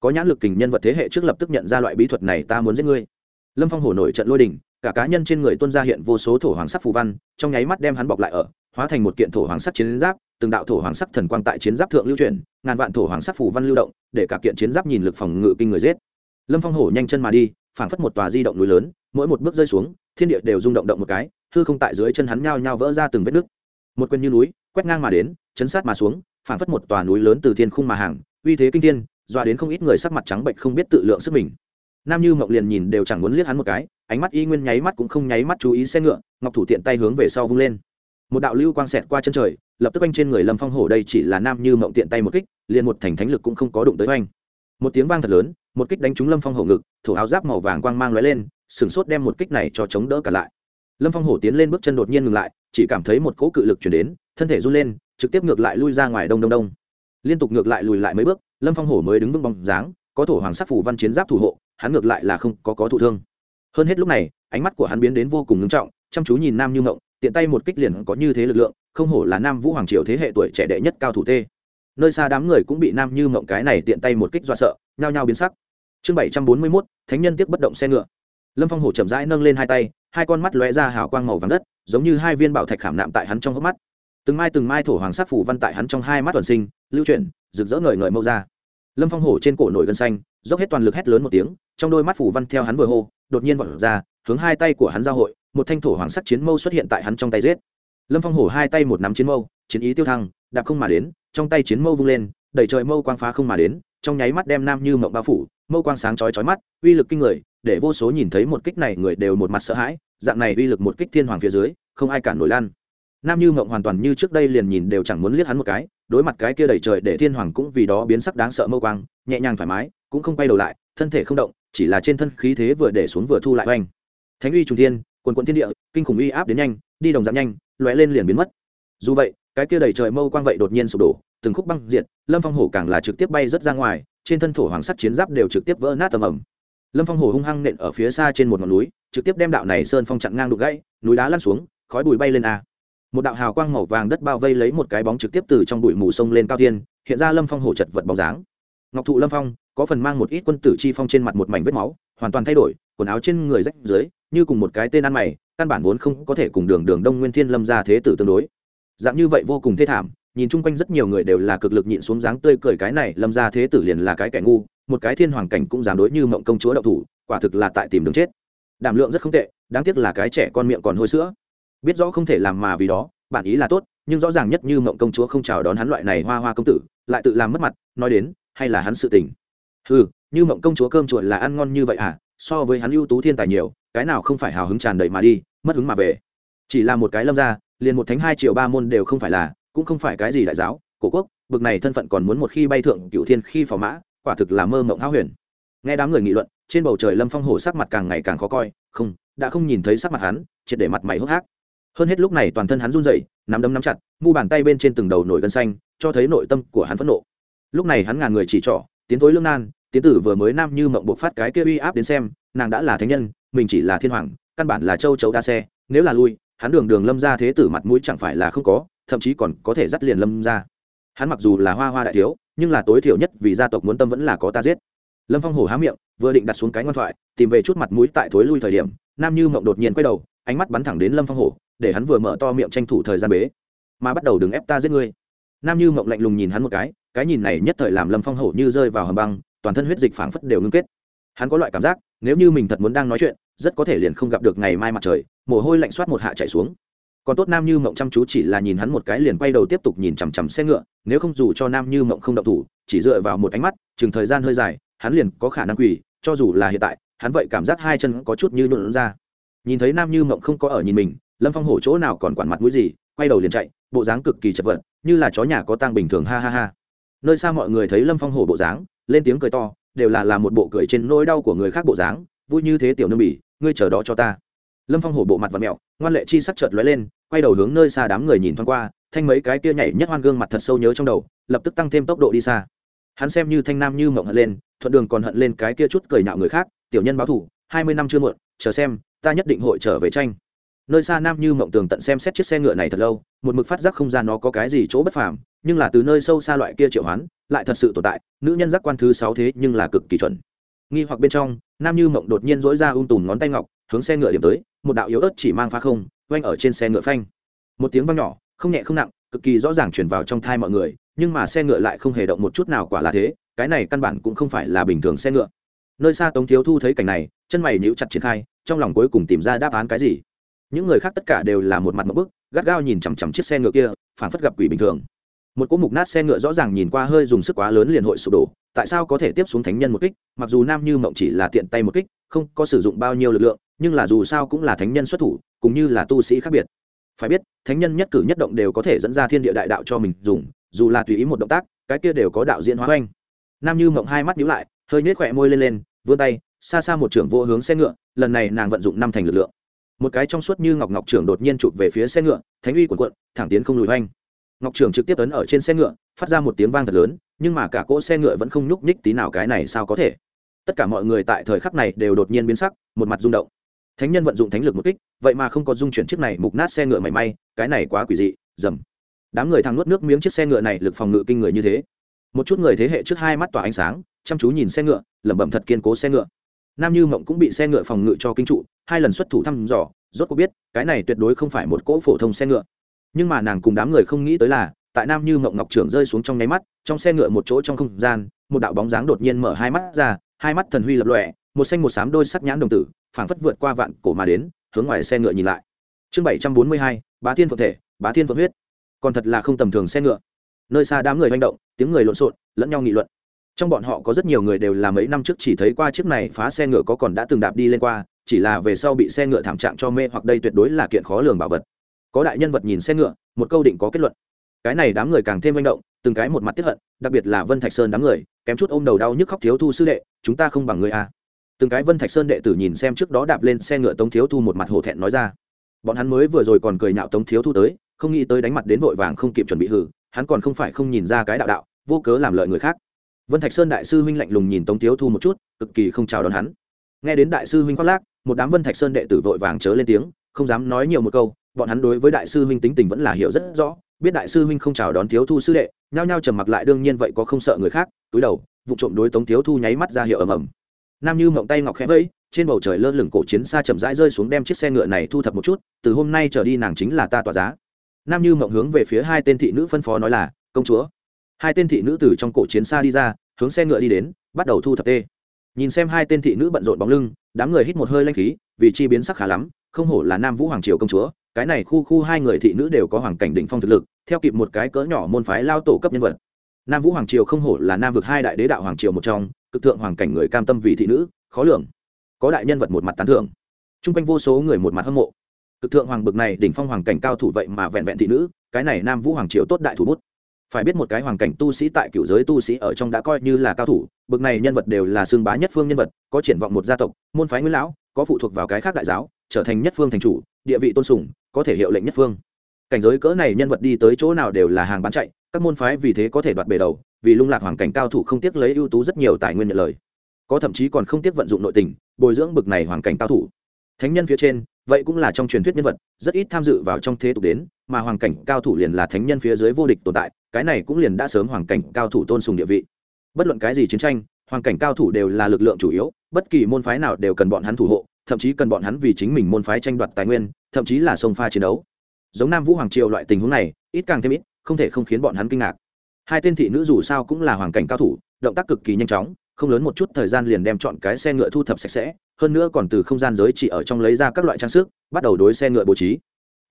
Speaker 1: Có nhãn lực kình nhân vật thế hệ trước lập tức nhận ra loại bí thuật này ta muốn giết ngươi. Lâm phong hổ nổi trận lôi đình, cả cá nhân trên người tuân ra hiện vô số thổ hoàng sắc phù văn, trong nháy mắt đem hắn bọc lại ở, hóa thành một kiện thổ hoàng sắc chiến giáp từng đạo thổ hoàng sắc thần quang tại chiến giáp thượng lưu chuyển, ngàn vạn thổ hoàng sắc phù văn lưu động, để cả kiện chiến giáp nhìn lực phòng ngự kinh người giết. Lâm phong hổ nhanh chân mà đi, phảng phất một tòa di động núi lớn, mỗi một bước rơi xuống, thiên địa đều rung động động một cái, hư không tại dưới chân hắn nhao nhao vỡ ra từng vết nứt. Một quyền như núi, quét ngang mà đến, chấn sát mà xuống, phảng phất một tòa núi lớn từ thiên khung mà hàng, uy thế kinh thiên, dọa đến không ít người sắc mặt trắng bệnh không biết tự lượng sức mình. Nam như mộng liền nhìn đều chẳng muốn liếc hắn một cái, ánh mắt y nguyên nháy mắt cũng không nháy mắt chú ý xe ngựa, ngọc thủ tiện tay hướng về sau vung lên một đạo lưu quang xẹt qua chân trời, lập tức anh trên người lâm phong hổ đây chỉ là nam như mộng tiện tay một kích, liền một thành thánh lực cũng không có đụng tới oanh. Một tiếng vang thật lớn, một kích đánh trúng lâm phong hổ ngực thủ áo giáp màu vàng quang mang lóe lên sửng sốt đem một kích này cho chống đỡ cả lại. Lâm phong hổ tiến lên bước chân đột nhiên ngừng lại, chỉ cảm thấy một cỗ cự lực chuyển đến, thân thể run lên, trực tiếp ngược lại lui ra ngoài đông đông đông. Liên tục ngược lại lùi lại mấy bước, lâm phong hổ mới đứng vững bóng dáng, có thổ hoàng sắc phủ văn chiến giáp thủ hộ, hắn ngược lại là không có có thụ thương. Hơn hết lúc này, ánh mắt của hắn biến đến vô cùng ngưng trọng, chăm chú nhìn nam như ngộng tiện tay một kích liền có như thế lực lượng, không hổ là nam vũ hoàng triều thế hệ tuổi trẻ đệ nhất cao thủ tê. Nơi xa đám người cũng bị nam như mộng cái này tiện tay một kích dọa sợ, nhao nhao biến sắc. Chương bảy trăm bốn mươi mốt, thánh nhân tiếp bất động xe ngựa. Lâm phong hổ chậm rãi nâng lên hai tay, hai con mắt lóe ra hào quang màu vàng đất, giống như hai viên bảo thạch khảm nạm tại hắn trong hốc mắt. Từng mai từng mai thổ hoàng sắc phủ văn tại hắn trong hai mắt toàn sinh, lưu chuyển, rực rỡ ngời ngời mâu ra. Lâm phong hổ trên cổ nổi gân xanh, dốc hết toàn lực hét lớn một tiếng, trong đôi mắt phủ văn theo hắn vừa hô, đột nhiên vọt ra, hướng hai tay của hắn giao hội một thanh thổ hoàng sắc chiến mâu xuất hiện tại hắn trong tay giết. Lâm phong hổ hai tay một nắm chiến mâu, chiến ý tiêu thăng, đạp không mà đến, trong tay chiến mâu vung lên, đẩy trời mâu quang phá không mà đến, trong nháy mắt đem nam như mộng bao phủ, mâu quang sáng chói chói mắt, uy lực kinh người, để vô số nhìn thấy một kích này người đều một mặt sợ hãi, dạng này uy lực một kích thiên hoàng phía dưới, không ai cản nổi lan. Nam như mộng hoàn toàn như trước đây liền nhìn đều chẳng muốn liếc hắn một cái, đối mặt cái kia đẩy trời để thiên hoàng cũng vì đó biến sắc đáng sợ mâu quang, nhẹ nhàng thoải mái, cũng không quay đầu lại, thân thể không động, chỉ là trên thân khí thế vừa để xuống vừa thu lại oanh. Thánh uy trùng thiên quần quận thiên địa, kinh khủng uy áp đến nhanh, đi đồng giảm nhanh, lóe lên liền biến mất. Dù vậy, cái kia đầy trời mâu quang vậy đột nhiên sụp đổ, từng khúc băng diệt, lâm phong hổ càng là trực tiếp bay rớt ra ngoài, trên thân thổ hoàng sắt chiến giáp đều trực tiếp vỡ nát tầm ẩm lâm phong hổ hung hăng nện ở phía xa trên một ngọn núi, trực tiếp đem đạo này sơn phong chặn ngang đục gãy, núi đá lăn xuống, khói bụi bay lên a. Một đạo hào quang màu vàng đất bao vây lấy một cái bóng trực tiếp từ trong bụi mù sông lên cao tiên hiện ra lâm phong hổ chật vật bóng dáng. Ngọc thụ lâm phong, có phần mang một ít quân tử chi phong trên mặt một mảnh vết máu, hoàn toàn thay đổi, quần áo trên người rách dưới như cùng một cái tên ăn mày, căn bản vốn không có thể cùng đường đường đông nguyên thiên lâm ra thế tử tương đối. Dạng như vậy vô cùng thê thảm, nhìn chung quanh rất nhiều người đều là cực lực nhịn xuống dáng tươi cười cái này, lâm ra thế tử liền là cái kẻ ngu, một cái thiên hoàng cảnh cũng dám đối như mộng công chúa đậu thủ, quả thực là tại tìm đường chết. Đảm lượng rất không tệ, đáng tiếc là cái trẻ con miệng còn hôi sữa. Biết rõ không thể làm mà vì đó bản ý là tốt, nhưng rõ ràng nhất như mộng công chúa không chào đón hắn loại này hoa hoa công tử, lại tự làm mất mặt, nói đến, hay là hắn sự tình. Ừ như mộng công chúa cơm chuột là ăn ngon như vậy à so với hắn ưu tú thiên tài nhiều cái nào không phải hào hứng tràn đầy mà đi, mất hứng mà về. Chỉ là một cái lâm ra liền một thánh hai triệu ba môn đều không phải là, cũng không phải cái gì đại giáo, cổ quốc, bực này thân phận còn muốn một khi bay thượng cựu thiên khi phò mã, quả thực là mơ mộng háo huyền. Nghe đám người nghị luận, trên bầu trời lâm phong hổ sắc mặt càng ngày càng khó coi, không, đã không nhìn thấy sắc mặt hắn, triệt để mặt mày hốc hác. Hơn hết lúc này toàn thân hắn run rẩy, nắm đấm nắm chặt, mu bàn tay bên trên từng đầu nổi gân xanh, cho thấy nội tâm của hắn phẫn nộ. Lúc này hắn ngàn người chỉ trỏ, tiến thối lương nan, tiến tử vừa mới nam như mộng buộc phát cái kia uy áp đến xem, nàng đã là thánh nhân mình chỉ là thiên hoàng, căn bản là châu chấu đa xe, nếu là lui, hắn đường đường lâm ra thế tử mặt mũi chẳng phải là không có, thậm chí còn có thể dắt liền lâm ra. Hắn mặc dù là hoa hoa đại thiếu, nhưng là tối thiểu nhất vì gia tộc muốn tâm vẫn là có ta giết. Lâm phong hổ há miệng, vừa định đặt xuống cái ngoan thoại, tìm về chút mặt mũi tại thối lui thời điểm, nam như mộng đột nhiên quay đầu, ánh mắt bắn thẳng đến lâm phong hổ, để hắn vừa mở to miệng tranh thủ thời gian bế. Mà bắt đầu đừng ép ta giết ngươi. Nam như mộng lạnh lùng nhìn hắn một cái cái nhìn này nhất thời làm lâm phong hổ như rơi vào hầm băng, toàn thân huyết dịch phảng phất đều ngưng kết. Hắn có loại cảm giác, nếu như mình thật muốn đang nói chuyện rất có thể liền không gặp được ngày mai mặt trời, mồ hôi lạnh soát một hạ chạy xuống. Còn tốt nam như mộng chăm chú chỉ là nhìn hắn một cái liền quay đầu tiếp tục nhìn chằm chằm xe ngựa, nếu không dù cho nam như mộng không động thủ, chỉ dựa vào một ánh mắt, chừng thời gian hơi dài, hắn liền có khả năng quỳ, cho dù là hiện tại, hắn vậy cảm giác hai chân có chút như nhuộn ra. Nhìn thấy nam như mộng không có ở nhìn mình, lâm phong hổ chỗ nào còn quản mặt mũi gì, quay đầu liền chạy, bộ dáng cực kỳ chật vật, như là chó nhà có tang bình thường, ha ha ha. Nơi xa mọi người thấy lâm phong hổ bộ dáng, lên tiếng cười to, đều là làm một bộ cười trên nỗi đau của người khác bộ dáng, vui như thế tiểu nương bỉ ngươi chờ đó cho ta. Lâm phong hổ bộ mặt và mẹo, ngoan lệ chi sắc chợt lóe lên, quay đầu hướng nơi xa đám người nhìn thoáng qua, thanh mấy cái kia nhảy nhất hoan gương mặt thật sâu nhớ trong đầu, lập tức tăng thêm tốc độ đi xa. Hắn xem như thanh nam như mộng hận lên, thuận đường còn hận lên cái kia chút cười nhạo người khác, tiểu nhân báo thủ, hai mươi năm chưa muộn, chờ xem, ta nhất định hội trở về tranh. Nơi xa nam như mộng tường tận xem xét chiếc xe ngựa này thật lâu, một mực phát giác không gian nó có cái gì chỗ bất phàm, nhưng là từ nơi sâu xa loại kia triệu hoán, lại thật sự tồn tại, nữ nhân giác quan thứ sáu thế nhưng là cực kỳ chuẩn nghi hoặc bên trong, nam như mộng đột nhiên dỗi ra ung tùm ngón tay ngọc, hướng xe ngựa điểm tới, một đạo yếu ớt chỉ mang pha không oanh ở trên xe ngựa phanh. Một tiếng vang nhỏ, không nhẹ không nặng, cực kỳ rõ ràng chuyển vào trong thai mọi người, nhưng mà xe ngựa lại không hề động một chút nào quả là thế, cái này căn bản cũng không phải là bình thường xe ngựa. Nơi xa tống thiếu thu thấy cảnh này, chân mày níu chặt triển khai, trong lòng cuối cùng tìm ra đáp án cái gì. Những người khác tất cả đều là một mặt một bức, gắt gao nhìn chằm chằm chiếc xe ngựa kia phản phất gặp quỷ bình thường một cỗ mục nát xe ngựa rõ ràng nhìn qua hơi dùng sức quá lớn liền hội sụp đổ, tại sao có thể tiếp xuống thánh nhân một kích, mặc dù nam như mộng chỉ là tiện tay một kích, không có sử dụng bao nhiêu lực lượng, nhưng là dù sao cũng là thánh nhân xuất thủ, cũng như là tu sĩ khác biệt. Phải biết, thánh nhân nhất cử nhất động đều có thể dẫn ra thiên địa đại đạo cho mình dùng, dù là tùy ý một động tác, cái kia đều có đạo diễn hóa oanh nam như mộng hai mắt nhíu lại, hơi nhếch khỏe môi lên lên, vươn tay, xa xa một trưởng vô hướng xe ngựa, lần này nàng vận dụng năm thành lực lượng. Một cái trong suốt như ngọc ngọc trưởng đột nhiên chụp về phía xe ngựa, thánh uy quần quận thẳng tiến không lùi oanh ngọc trưởng trực tiếp ấn ở trên xe ngựa, phát ra một tiếng vang thật lớn, nhưng mà cả cỗ xe ngựa vẫn không nhúc nhích tí nào cái này sao có thể. Tất cả mọi người tại thời khắc này đều đột nhiên biến sắc, một mặt rung động. Thánh nhân vận dụng thánh lực một kích, vậy mà không có dung chuyển chiếc này mục nát xe ngựa mảy may, cái này quá quỷ dị dầm đám người thang nuốt nước miếng chiếc xe ngựa này lực phòng ngự kinh người như thế. Một chút người thế hệ trước hai mắt tỏa ánh sáng, chăm chú nhìn xe ngựa, lẩm bẩm thật kiên cố xe ngựa. Nam như mộng cũng bị xe ngựa phòng ngự cho kinh trụ, hai lần xuất thủ thăm dò, rốt cuộc biết, cái này tuyệt đối không phải một cỗ phổ thông xe ngựa nhưng mà nàng cùng đám người không nghĩ tới là, tại nam như mộng ngọc trưởng rơi xuống trong nháy mắt, trong xe ngựa một chỗ trong không gian, một đạo bóng dáng đột nhiên mở hai mắt ra, hai mắt thần huy lập lọe một xanh một xám đôi sắc nhãn đồng tử, phảng phất vượt qua vạn cổ mà đến, hướng ngoài xe ngựa nhìn lại. Chương bảy trăm bốn mươi hai, bá thiên phượng thể, bá thiên phượng huyết. Còn thật là không tầm thường xe ngựa. Nơi xa đám người manh động, tiếng người lộn xộn, lẫn nhau nghị luận. Trong bọn họ có rất nhiều người đều là mấy năm trước chỉ thấy qua chiếc này phá xe ngựa có còn đã từng đạp đi lên qua, chỉ là về sau bị xe ngựa thảm trạng cho mê hoặc đây tuyệt đối là kiện khó lường bảo vật có đại nhân vật nhìn xe ngựa, một câu định có kết luận. Cái này đám người càng thêm manh động, từng cái một mặt tiếp hận, đặc biệt là vân thạch sơn đám người, kém chút ôm đầu đau nhức khóc thiếu thu sư đệ, chúng ta không bằng người à. từng cái vân thạch sơn đệ tử nhìn xem trước đó đạp lên xe ngựa tống thiếu thu một mặt hổ thẹn nói ra. Bọn hắn mới vừa rồi còn cười nhạo tống thiếu thu tới, không nghĩ tới đánh mặt đến vội vàng không kịp chuẩn bị hử, hắn còn không phải không nhìn ra cái đạo đạo, vô cớ làm lợi người khác. Vân thạch sơn đại sư huynh lạnh lùng nhìn tống thiếu thu một chút, cực kỳ không chào đón hắn. Nghe đến đại sư huynh khoác lác, một đám vân thạch sơn đệ tử vội vàng chớ lên tiếng, không dám nói nhiều một câu bọn hắn đối với đại sư huynh tính tình vẫn là hiểu rất rõ, biết đại sư huynh không chào đón thiếu thu sư đệ, nhao nhao trầm mặc lại đương nhiên vậy có không sợ người khác, túi đầu, vụ trộm đối tống thiếu thu nháy mắt ra hiệu ầm ầm. Nam như mộng tay ngọc khẽ vẫy, trên bầu trời lơ lửng cổ chiến xa chậm rãi rơi xuống đem chiếc xe ngựa này thu thập một chút, từ hôm nay trở đi nàng chính là ta tỏa giá. Nam như mộng hướng về phía hai tên thị nữ phân phó nói là, công chúa. Hai tên thị nữ từ trong cổ chiến xa đi ra, hướng xe ngựa đi đến, bắt đầu thu thập tê. Nhìn xem hai tên thị nữ bận rộn bóng lưng, đám người hít một hơi lanh khí, vì chi biến sắc khá lắm, không hổ là nam vũ hoàng triều công chúa cái này khu khu hai người thị nữ đều có hoàng cảnh đỉnh phong thực lực, theo kịp một cái cỡ nhỏ môn phái lao tổ cấp nhân vật. Nam vũ hoàng triều không hổ là nam vực hai đại đế đạo hoàng triều một trong, cực thượng hoàng cảnh người cam tâm vì thị nữ, khó lường. Có đại nhân vật một mặt tán thưởng. Chung quanh vô số người một mặt hâm mộ. Cực thượng hoàng bực này đỉnh phong hoàng cảnh cao thủ vậy mà vẹn vẹn thị nữ, cái này nam vũ hoàng triều tốt đại thủ bút. Phải biết một cái hoàng cảnh tu sĩ tại cựu giới tu sĩ ở trong đã coi như là cao thủ, bực này nhân vật đều là xương bá nhất phương nhân vật, có triển vọng một gia tộc, môn phái nguyên lão, có phụ thuộc vào cái khác đại giáo, trở thành nhất phương thành chủ, địa vị tôn sùng có thể hiệu lệnh nhất phương. Cảnh giới cỡ này nhân vật đi tới chỗ nào đều là hàng bán chạy, các môn phái vì thế có thể đoạt bề đầu, vì lung lạc hoàng cảnh cao thủ không tiếc lấy ưu tú rất nhiều tài nguyên nhận lời. Có thậm chí còn không tiếc vận dụng nội tình, bồi dưỡng bực này hoàng cảnh cao thủ. Thánh nhân phía trên, vậy cũng là trong truyền thuyết nhân vật, rất ít tham dự vào trong thế tục đến, mà hoàng cảnh cao thủ liền là thánh nhân phía dưới vô địch tồn tại, cái này cũng liền đã sớm hoàng cảnh cao thủ tôn sùng địa vị. Bất luận cái gì chiến tranh, hoàng cảnh cao thủ đều là lực lượng chủ yếu, bất kỳ môn phái nào đều cần bọn hắn thủ hộ thậm chí cần bọn hắn vì chính mình môn phái tranh đoạt tài nguyên, thậm chí là sông pha chiến đấu. Giống nam vũ hoàng triều loại tình huống này, ít càng thêm ít, không thể không khiến bọn hắn kinh ngạc. Hai tên thị nữ dù sao cũng là hoàng cảnh cao thủ, động tác cực kỳ nhanh chóng, không lớn một chút thời gian liền đem chọn cái xe ngựa thu thập sạch sẽ, hơn nữa còn từ không gian giới chỉ ở trong lấy ra các loại trang sức, bắt đầu đối xe ngựa bố trí.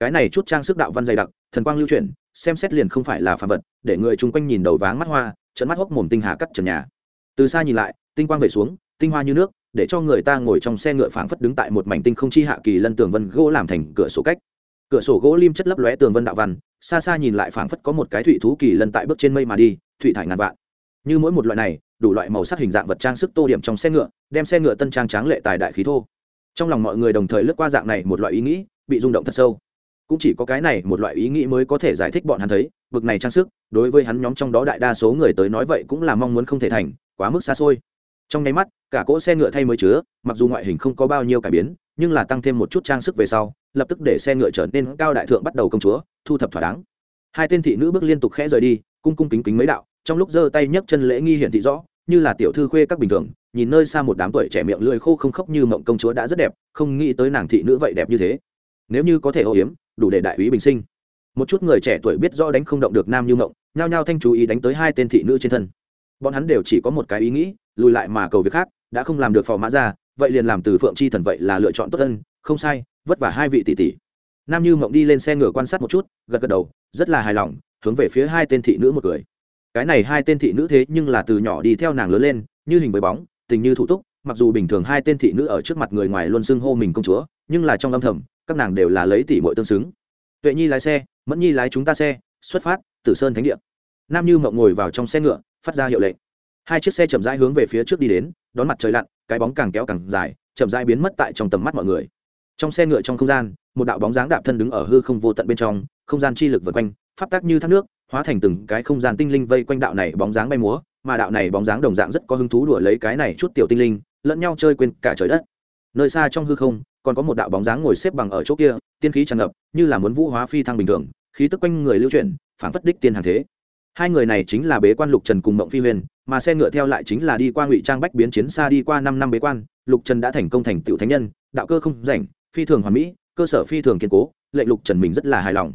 Speaker 1: Cái này chút trang sức đạo văn dày đặc, thần quang lưu chuyển, xem xét liền không phải là phàm vật, để người chung quanh nhìn đầu váng mắt hoa trận mắt hốc mồm tinh hà cắt trần nhà. Từ xa nhìn lại, tinh quang về xuống, tinh hoa như nước để cho người ta ngồi trong xe ngựa phảng phất đứng tại một mảnh tinh không chi hạ kỳ lân tường vân gỗ làm thành cửa sổ cách. Cửa sổ gỗ lim chất lấp lóe tường vân đạo văn, xa xa nhìn lại phảng phất có một cái thủy thú kỳ lân tại bước trên mây mà đi, thủy thải ngàn vạn. Như mỗi một loại này, đủ loại màu sắc hình dạng vật trang sức tô điểm trong xe ngựa, đem xe ngựa tân trang tráng lệ tài đại khí thô. Trong lòng mọi người đồng thời lướt qua dạng này một loại ý nghĩ, bị rung động thật sâu. Cũng chỉ có cái này một loại ý nghĩ mới có thể giải thích bọn hắn thấy, bực này trang sức, đối với hắn nhóm trong đó đại đa số người tới nói vậy cũng là mong muốn không thể thành, quá mức xa xôi trong nháy mắt, cả cỗ xe ngựa thay mới chứa, mặc dù ngoại hình không có bao nhiêu cải biến, nhưng là tăng thêm một chút trang sức về sau, lập tức để xe ngựa trở nên cao đại thượng bắt đầu công chúa, thu thập thỏa đáng. Hai tên thị nữ bước liên tục khẽ rời đi, cung cung kính kính mấy đạo, trong lúc giơ tay nhấc chân lễ nghi hiển thị rõ, như là tiểu thư khuê các bình thường, nhìn nơi xa một đám tuổi trẻ miệng lưỡi khô không khóc như mộng công chúa đã rất đẹp, không nghĩ tới nàng thị nữ vậy đẹp như thế. Nếu như có thể ô hiếm, đủ để đại úy bình sinh. Một chút người trẻ tuổi biết rõ đánh không động được nam như mộng, nhao nhao thanh chú ý đánh tới hai tên thị nữ trên thân. Bọn hắn đều chỉ có một cái ý nghĩ lùi lại mà cầu việc khác, đã không làm được phò mã ra, vậy liền làm từ phượng chi thần vậy là lựa chọn tốt hơn, không sai, vất vả hai vị tỷ tỷ. Nam như mộng đi lên xe ngựa quan sát một chút, gật gật đầu, rất là hài lòng, hướng về phía hai tên thị nữ một người. Cái này hai tên thị nữ thế nhưng là từ nhỏ đi theo nàng lớn lên, như hình với bóng, tình như thủ túc, mặc dù bình thường hai tên thị nữ ở trước mặt người ngoài luôn xưng hô mình công chúa, nhưng là trong âm thầm, các nàng đều là lấy tỷ muội tương xứng. Tuệ nhi lái xe, mẫn nhi lái chúng ta xe, xuất phát từ sơn thánh địa. Nam như mộng ngồi vào trong xe ngựa, phát ra hiệu lệnh hai chiếc xe chậm rãi hướng về phía trước đi đến, đón mặt trời lặn, cái bóng càng kéo càng dài, chậm rãi biến mất tại trong tầm mắt mọi người. Trong xe ngựa trong không gian, một đạo bóng dáng đạp thân đứng ở hư không vô tận bên trong, không gian chi lực vượt quanh, pháp tác như thác nước, hóa thành từng cái không gian tinh linh vây quanh đạo này bóng dáng bay múa, mà đạo này bóng dáng đồng dạng rất có hứng thú đùa lấy cái này chút tiểu tinh linh, lẫn nhau chơi quên cả trời đất. Nơi xa trong hư không, còn có một đạo bóng dáng ngồi xếp bằng ở chỗ kia, tiên khí tràn ngập, như là muốn vũ hóa phi thăng bình thường, khí tức quanh người lưu chuyển phản phất đích tiên hàng thế. Hai người này chính là bế quan lục trần cùng mộng phi huyền mà xe ngựa theo lại chính là đi qua ngụy trang bách biến chiến xa đi qua năm năm bế quan, lục trần đã thành công thành tựu thánh nhân, đạo cơ không rảnh, phi thường hoàn mỹ, cơ sở phi thường kiên cố, lệnh lục trần mình rất là hài lòng.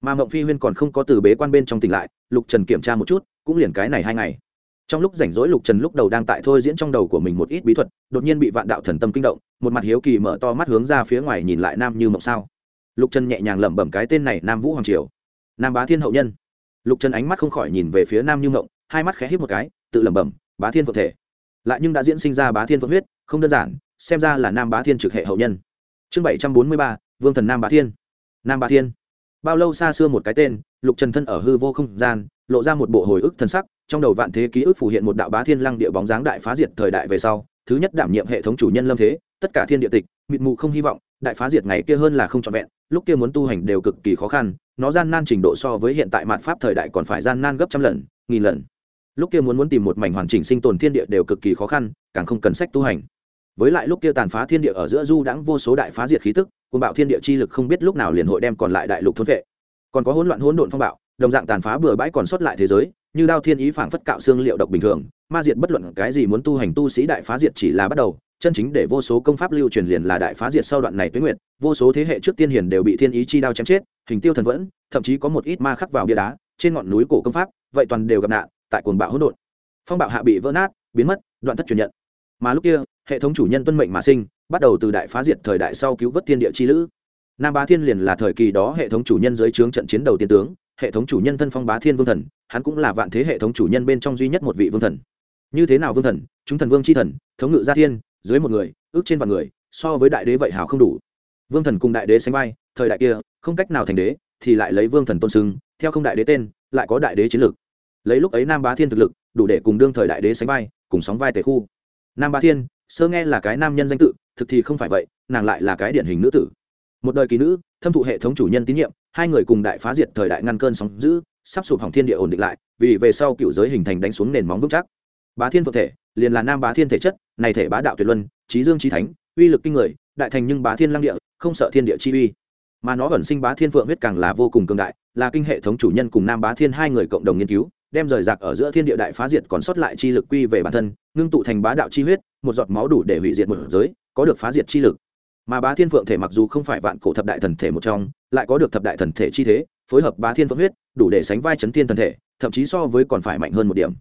Speaker 1: Mà mộng phi huyên còn không có từ bế quan bên trong tỉnh lại, lục trần kiểm tra một chút, cũng liền cái này hai ngày. Trong lúc rảnh rỗi lục trần lúc đầu đang tại thôi diễn trong đầu của mình một ít bí thuật, đột nhiên bị vạn đạo thần tâm kinh động, một mặt hiếu kỳ mở to mắt hướng ra phía ngoài nhìn lại nam như mộng sao. Lục trần nhẹ nhàng lẩm bẩm cái tên này, nam vũ hoàng triều. Nam bá thiên hậu nhân. Lục trần ánh mắt không khỏi nhìn về phía nam như mộng, hai mắt khẽ hít một cái tự lẩm bẩm, bá thiên phượng thể. Lại nhưng đã diễn sinh ra bá thiên phượng huyết, không đơn giản, xem ra là nam bá thiên trực hệ hậu nhân. Chương bảy trăm bốn mươi ba, vương thần nam bá thiên. Nam bá thiên. Bao lâu xa xưa một cái tên, lục trần thân ở hư vô không gian, lộ ra một bộ hồi ức thân sắc, trong đầu vạn thế ký ức phủ hiện một đạo bá thiên lăng địa bóng dáng đại phá diệt thời đại về sau, thứ nhất đảm nhiệm hệ thống chủ nhân lâm thế, tất cả thiên địa tịch, mịt mù không hy vọng, đại phá diệt ngày kia hơn là không trọn vẹn, lúc kia muốn tu hành đều cực kỳ khó khăn, nó gian nan trình độ so với hiện tại mạn pháp thời đại còn phải gian nan gấp trăm lần, nghìn lần lúc kia muốn muốn tìm một mảnh hoàn chỉnh sinh tồn thiên địa đều cực kỳ khó khăn, càng không cần sách tu hành. Với lại lúc kia tàn phá thiên địa ở giữa du đãng vô số đại phá diệt khí tức côn bạo thiên địa chi lực không biết lúc nào liền hội đem còn lại đại lục thôn vệ. Còn có hỗn loạn hỗn độn phong bạo, đồng dạng tàn phá bừa bãi còn sót lại thế giới, như đao thiên ý phảng phất cạo xương liệu độc bình thường, ma diệt bất luận cái gì muốn tu hành tu sĩ đại phá diệt chỉ là bắt đầu, chân chính để vô số công pháp lưu truyền liền là đại phá diệt sau đoạn này tuyến nguyệt, vô số thế hệ trước tiên hiền đều bị thiên ý chi đao chém chết, hình tiêu thần vẫn, thậm chí có một ít ma khắc vào bia đá, trên ngọn núi cổ công pháp, vậy toàn đều gặp nạn tại cuồng bạo hỗn độn. Phong bạo hạ bị vỡ nát, biến mất, đoạn thất truyền nhận. Mà lúc kia, hệ thống chủ nhân tuân mệnh mà sinh, bắt đầu từ đại phá diệt thời đại sau cứu vớt thiên địa chi lữ. Nam bá thiên liền là thời kỳ đó hệ thống chủ nhân dưới trướng trận chiến đầu tiên tướng, hệ thống chủ nhân thân phong bá thiên vương thần, hắn cũng là vạn thế hệ thống chủ nhân bên trong duy nhất một vị vương thần. Như thế nào vương thần? Chúng thần vương c h i thần, thống ngự gia thiên, dưới một người, ước trên vạn người, so với đại đế vậy hảo không đủ. Vương thần cùng đại đế sánh vai, thời đại kia, không cách nào thành đế, thì lại lấy vương thần tôn sưng theo không đại đế tên, lại có đại đế chiến lược lấy lúc ấy nam bá thiên thực lực, đủ để cùng đương thời đại đế sánh vai, cùng sóng vai tề khu. Nam bá thiên, sơ nghe là cái nam nhân danh tự, thực thì không phải vậy, nàng lại là cái điển hình nữ tử. Một đời kỳ nữ, thâm thụ hệ thống chủ nhân tín nhiệm, hai người cùng đại phá diệt thời đại ngăn cơn sóng giữ sắp sụp hỏng thiên địa ổn định lại, vì về sau cựu giới hình thành đánh xuống nền móng vững chắc. Bá thiên phượng thể, liền là nam bá thiên thể chất, này thể bá đạo tuyệt luân, trí dương trí thánh, uy lực kinh người, đại thành nhưng bá thiên lăng địa, không sợ thiên địa chi uy. Mà nó ẩn sinh bá thiên phượng huyết càng là vô cùng cường đại, là kinh hệ thống chủ nhân cùng nam bá thiên hai người cộng đồng nghiên cứu đem rời rạc ở giữa thiên địa đại phá diệt còn sót lại chi lực quy về bản thân, ngưng tụ thành bá đạo chi huyết, một giọt máu đủ để hủy diệt một giới, có được phá diệt chi lực. Mà bá thiên phượng thể mặc dù không phải vạn cổ thập đại thần thể một trong, lại có được thập đại thần thể chi thế, phối hợp bá thiên phượng huyết, đủ để sánh vai chấn thiên thần thể, thậm chí so với còn phải mạnh hơn một điểm.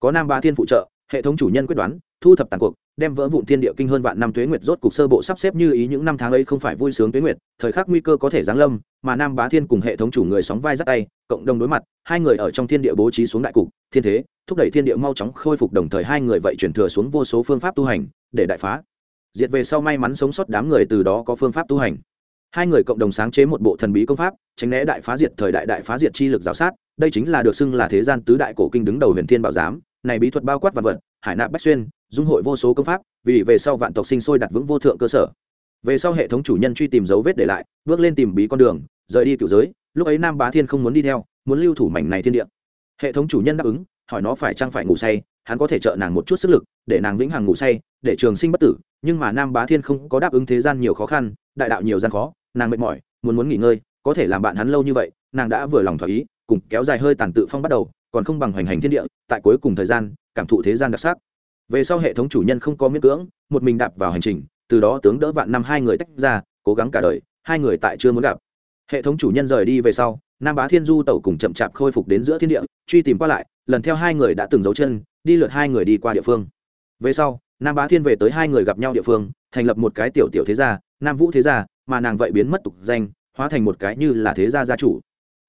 Speaker 1: Có nam bá thiên phụ trợ, hệ thống chủ nhân quyết đoán thu thập tàn cuộc, đem vỡ vụn thiên địa kinh hơn vạn năm tuế nguyệt rốt cục sơ bộ sắp xếp như ý những năm tháng ấy không phải vui sướng tuế nguyệt, thời khắc nguy cơ có thể giáng lâm, mà nam bá thiên cùng hệ thống chủ người sóng vai dắt tay, cộng đồng đối mặt, hai người ở trong thiên địa bố trí xuống đại cục, thiên thế, thúc đẩy thiên địa mau chóng khôi phục đồng thời hai người vậy chuyển thừa xuống vô số phương pháp tu hành, để đại phá. Diệt về sau may mắn sống sót đám người từ đó có phương pháp tu hành. Hai người cộng đồng sáng chế một bộ thần bí công pháp, tránh né đại phá diệt thời đại đại phá diệt chi lực giáo sát, đây chính là được xưng là thế gian tứ đại cổ kinh đứng đầu huyền thiên bảo giám, này bí thuật bao quát vật vật, hải nạp bách xuyên dung hội vô số công pháp, vì về sau vạn tộc sinh sôi đặt vững vô thượng cơ sở. Về sau hệ thống chủ nhân truy tìm dấu vết để lại, bước lên tìm bí con đường, rời đi cựu giới, lúc ấy nam bá thiên không muốn đi theo, muốn lưu thủ mảnh này thiên địa. Hệ thống chủ nhân đáp ứng, hỏi nó phải chăng phải ngủ say, hắn có thể trợ nàng một chút sức lực, để nàng vĩnh hằng ngủ say, để trường sinh bất tử, nhưng mà nam bá thiên không có đáp ứng thế gian nhiều khó khăn, đại đạo nhiều gian khó, nàng mệt mỏi, muốn muốn nghỉ ngơi, có thể làm bạn hắn lâu như vậy, nàng đã vừa lòng thỏa ý, cùng kéo dài hơi tàn tự phong bắt đầu, còn không bằng hoành hành thiên địa, tại cuối cùng thời gian, cảm thụ thế gian đặc sắc về sau hệ thống chủ nhân không có miễn cưỡng, một mình đạp vào hành trình, từ đó tướng đỡ vạn năm hai người tách ra, cố gắng cả đời, hai người tại chưa muốn gặp. Hệ thống chủ nhân rời đi về sau, nam bá thiên du tẩu cùng chậm chạp khôi phục đến giữa thiên địa, truy tìm qua lại, lần theo hai người đã từng giấu chân, đi lượt hai người đi qua địa phương. Về sau, nam bá thiên về tới hai người gặp nhau địa phương, thành lập một cái tiểu tiểu thế gia, nam vũ thế gia, mà nàng vậy biến mất tục danh, hóa thành một cái như là thế gia gia chủ.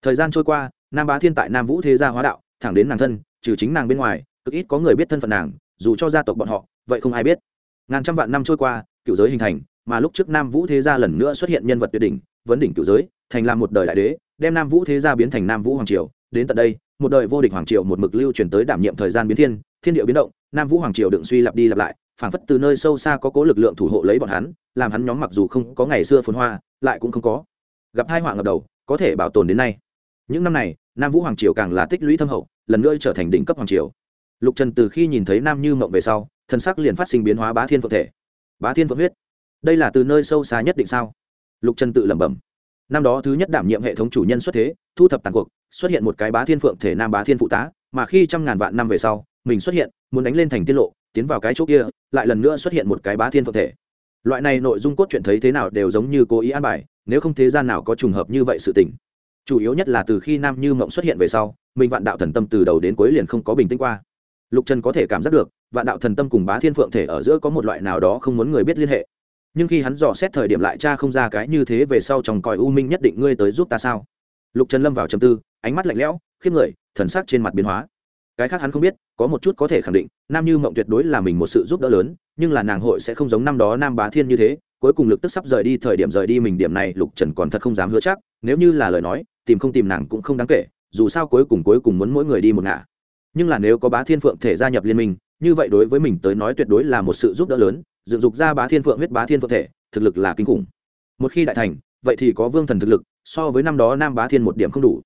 Speaker 1: Thời gian trôi qua, nam bá thiên tại nam vũ thế gia hóa đạo, thẳng đến nàng thân, trừ chính nàng bên ngoài, cực ít có người biết thân phận nàng dù cho gia tộc bọn họ, vậy không ai biết. Ngàn trăm vạn năm trôi qua, cựu giới hình thành, mà lúc trước nam vũ thế gia lần nữa xuất hiện nhân vật tuyệt đỉnh, vấn đỉnh cựu giới, thành làm một đời đại đế, đem nam vũ thế gia biến thành nam vũ hoàng triều. Đến tận đây, một đời vô địch hoàng triều một mực lưu truyền tới đảm nhiệm thời gian biến thiên thiên địa biến động, nam vũ hoàng triều đựng suy lặp đi lặp lại, phảng phất từ nơi sâu xa có cố lực lượng thủ hộ lấy bọn hắn, làm hắn nhóm mặc dù không có ngày xưa phồn hoa, lại cũng không có gặp hai họa ngập đầu, có thể bảo tồn đến nay. Những năm này, nam vũ hoàng triều càng là tích lũy thâm hậu, lần nữa trở thành đỉnh cấp hoàng triều lục trần từ khi nhìn thấy nam như mộng về sau thần sắc liền phát sinh biến hóa bá thiên phượng thể. Bá thiên phượng huyết. Đây là từ nơi sâu xa nhất định sao? Lục trần tự lẩm bẩm. Năm đó thứ nhất đảm nhiệm hệ thống chủ nhân xuất thế, thu thập tàn cuộc, xuất hiện một cái bá thiên phượng thể nam bá thiên phụ tá, mà khi trăm ngàn vạn năm về sau, mình xuất hiện, muốn đánh lên thành tiết lộ, tiến vào cái chỗ kia, lại lần nữa xuất hiện một cái bá thiên phượng thể. Loại này nội dung cốt truyện thấy thế nào đều giống như cố ý an bài, nếu không thế gian nào có trùng hợp như vậy sự tình. Chủ yếu nhất là từ khi nam như mộng xuất hiện về sau, mình vạn đạo thần tâm từ đầu đến cuối liền không có bình tĩnh qua lục trần có thể cảm giác được, vạn đạo thần tâm cùng bá thiên phượng thể ở giữa có một loại nào đó không muốn người biết liên hệ. Nhưng khi hắn dò xét thời điểm lại cha không ra cái như thế về sau trong còi u minh nhất định ngươi tới giúp ta sao? Lục trần lâm vào trầm tư, ánh mắt lạnh lẽo, khiếp người, thần sắc trên mặt biến hóa. Cái khác hắn không biết, có một chút có thể khẳng định, nam như mộng tuyệt đối là mình một sự giúp đỡ lớn, nhưng là nàng hội sẽ không giống năm đó nam bá thiên như thế, cuối cùng lực tức sắp rời đi, thời điểm rời đi mình điểm này lục trần còn thật không dám hứa chắc, nếu như là lời nói, tìm không tìm nàng cũng không đáng kể, dù sao cuối cùng cuối cùng muốn mỗi người đi một ngả nhưng là nếu có bá thiên phượng thể gia nhập liên minh, như vậy đối với mình tới nói tuyệt đối là một sự giúp đỡ lớn, dựng dục ra bá thiên phượng huyết bá thiên phượng thể, thực lực là kinh khủng. Một khi đại thành, vậy thì có vương thần thực lực, so với năm đó nam bá thiên một điểm không đủ.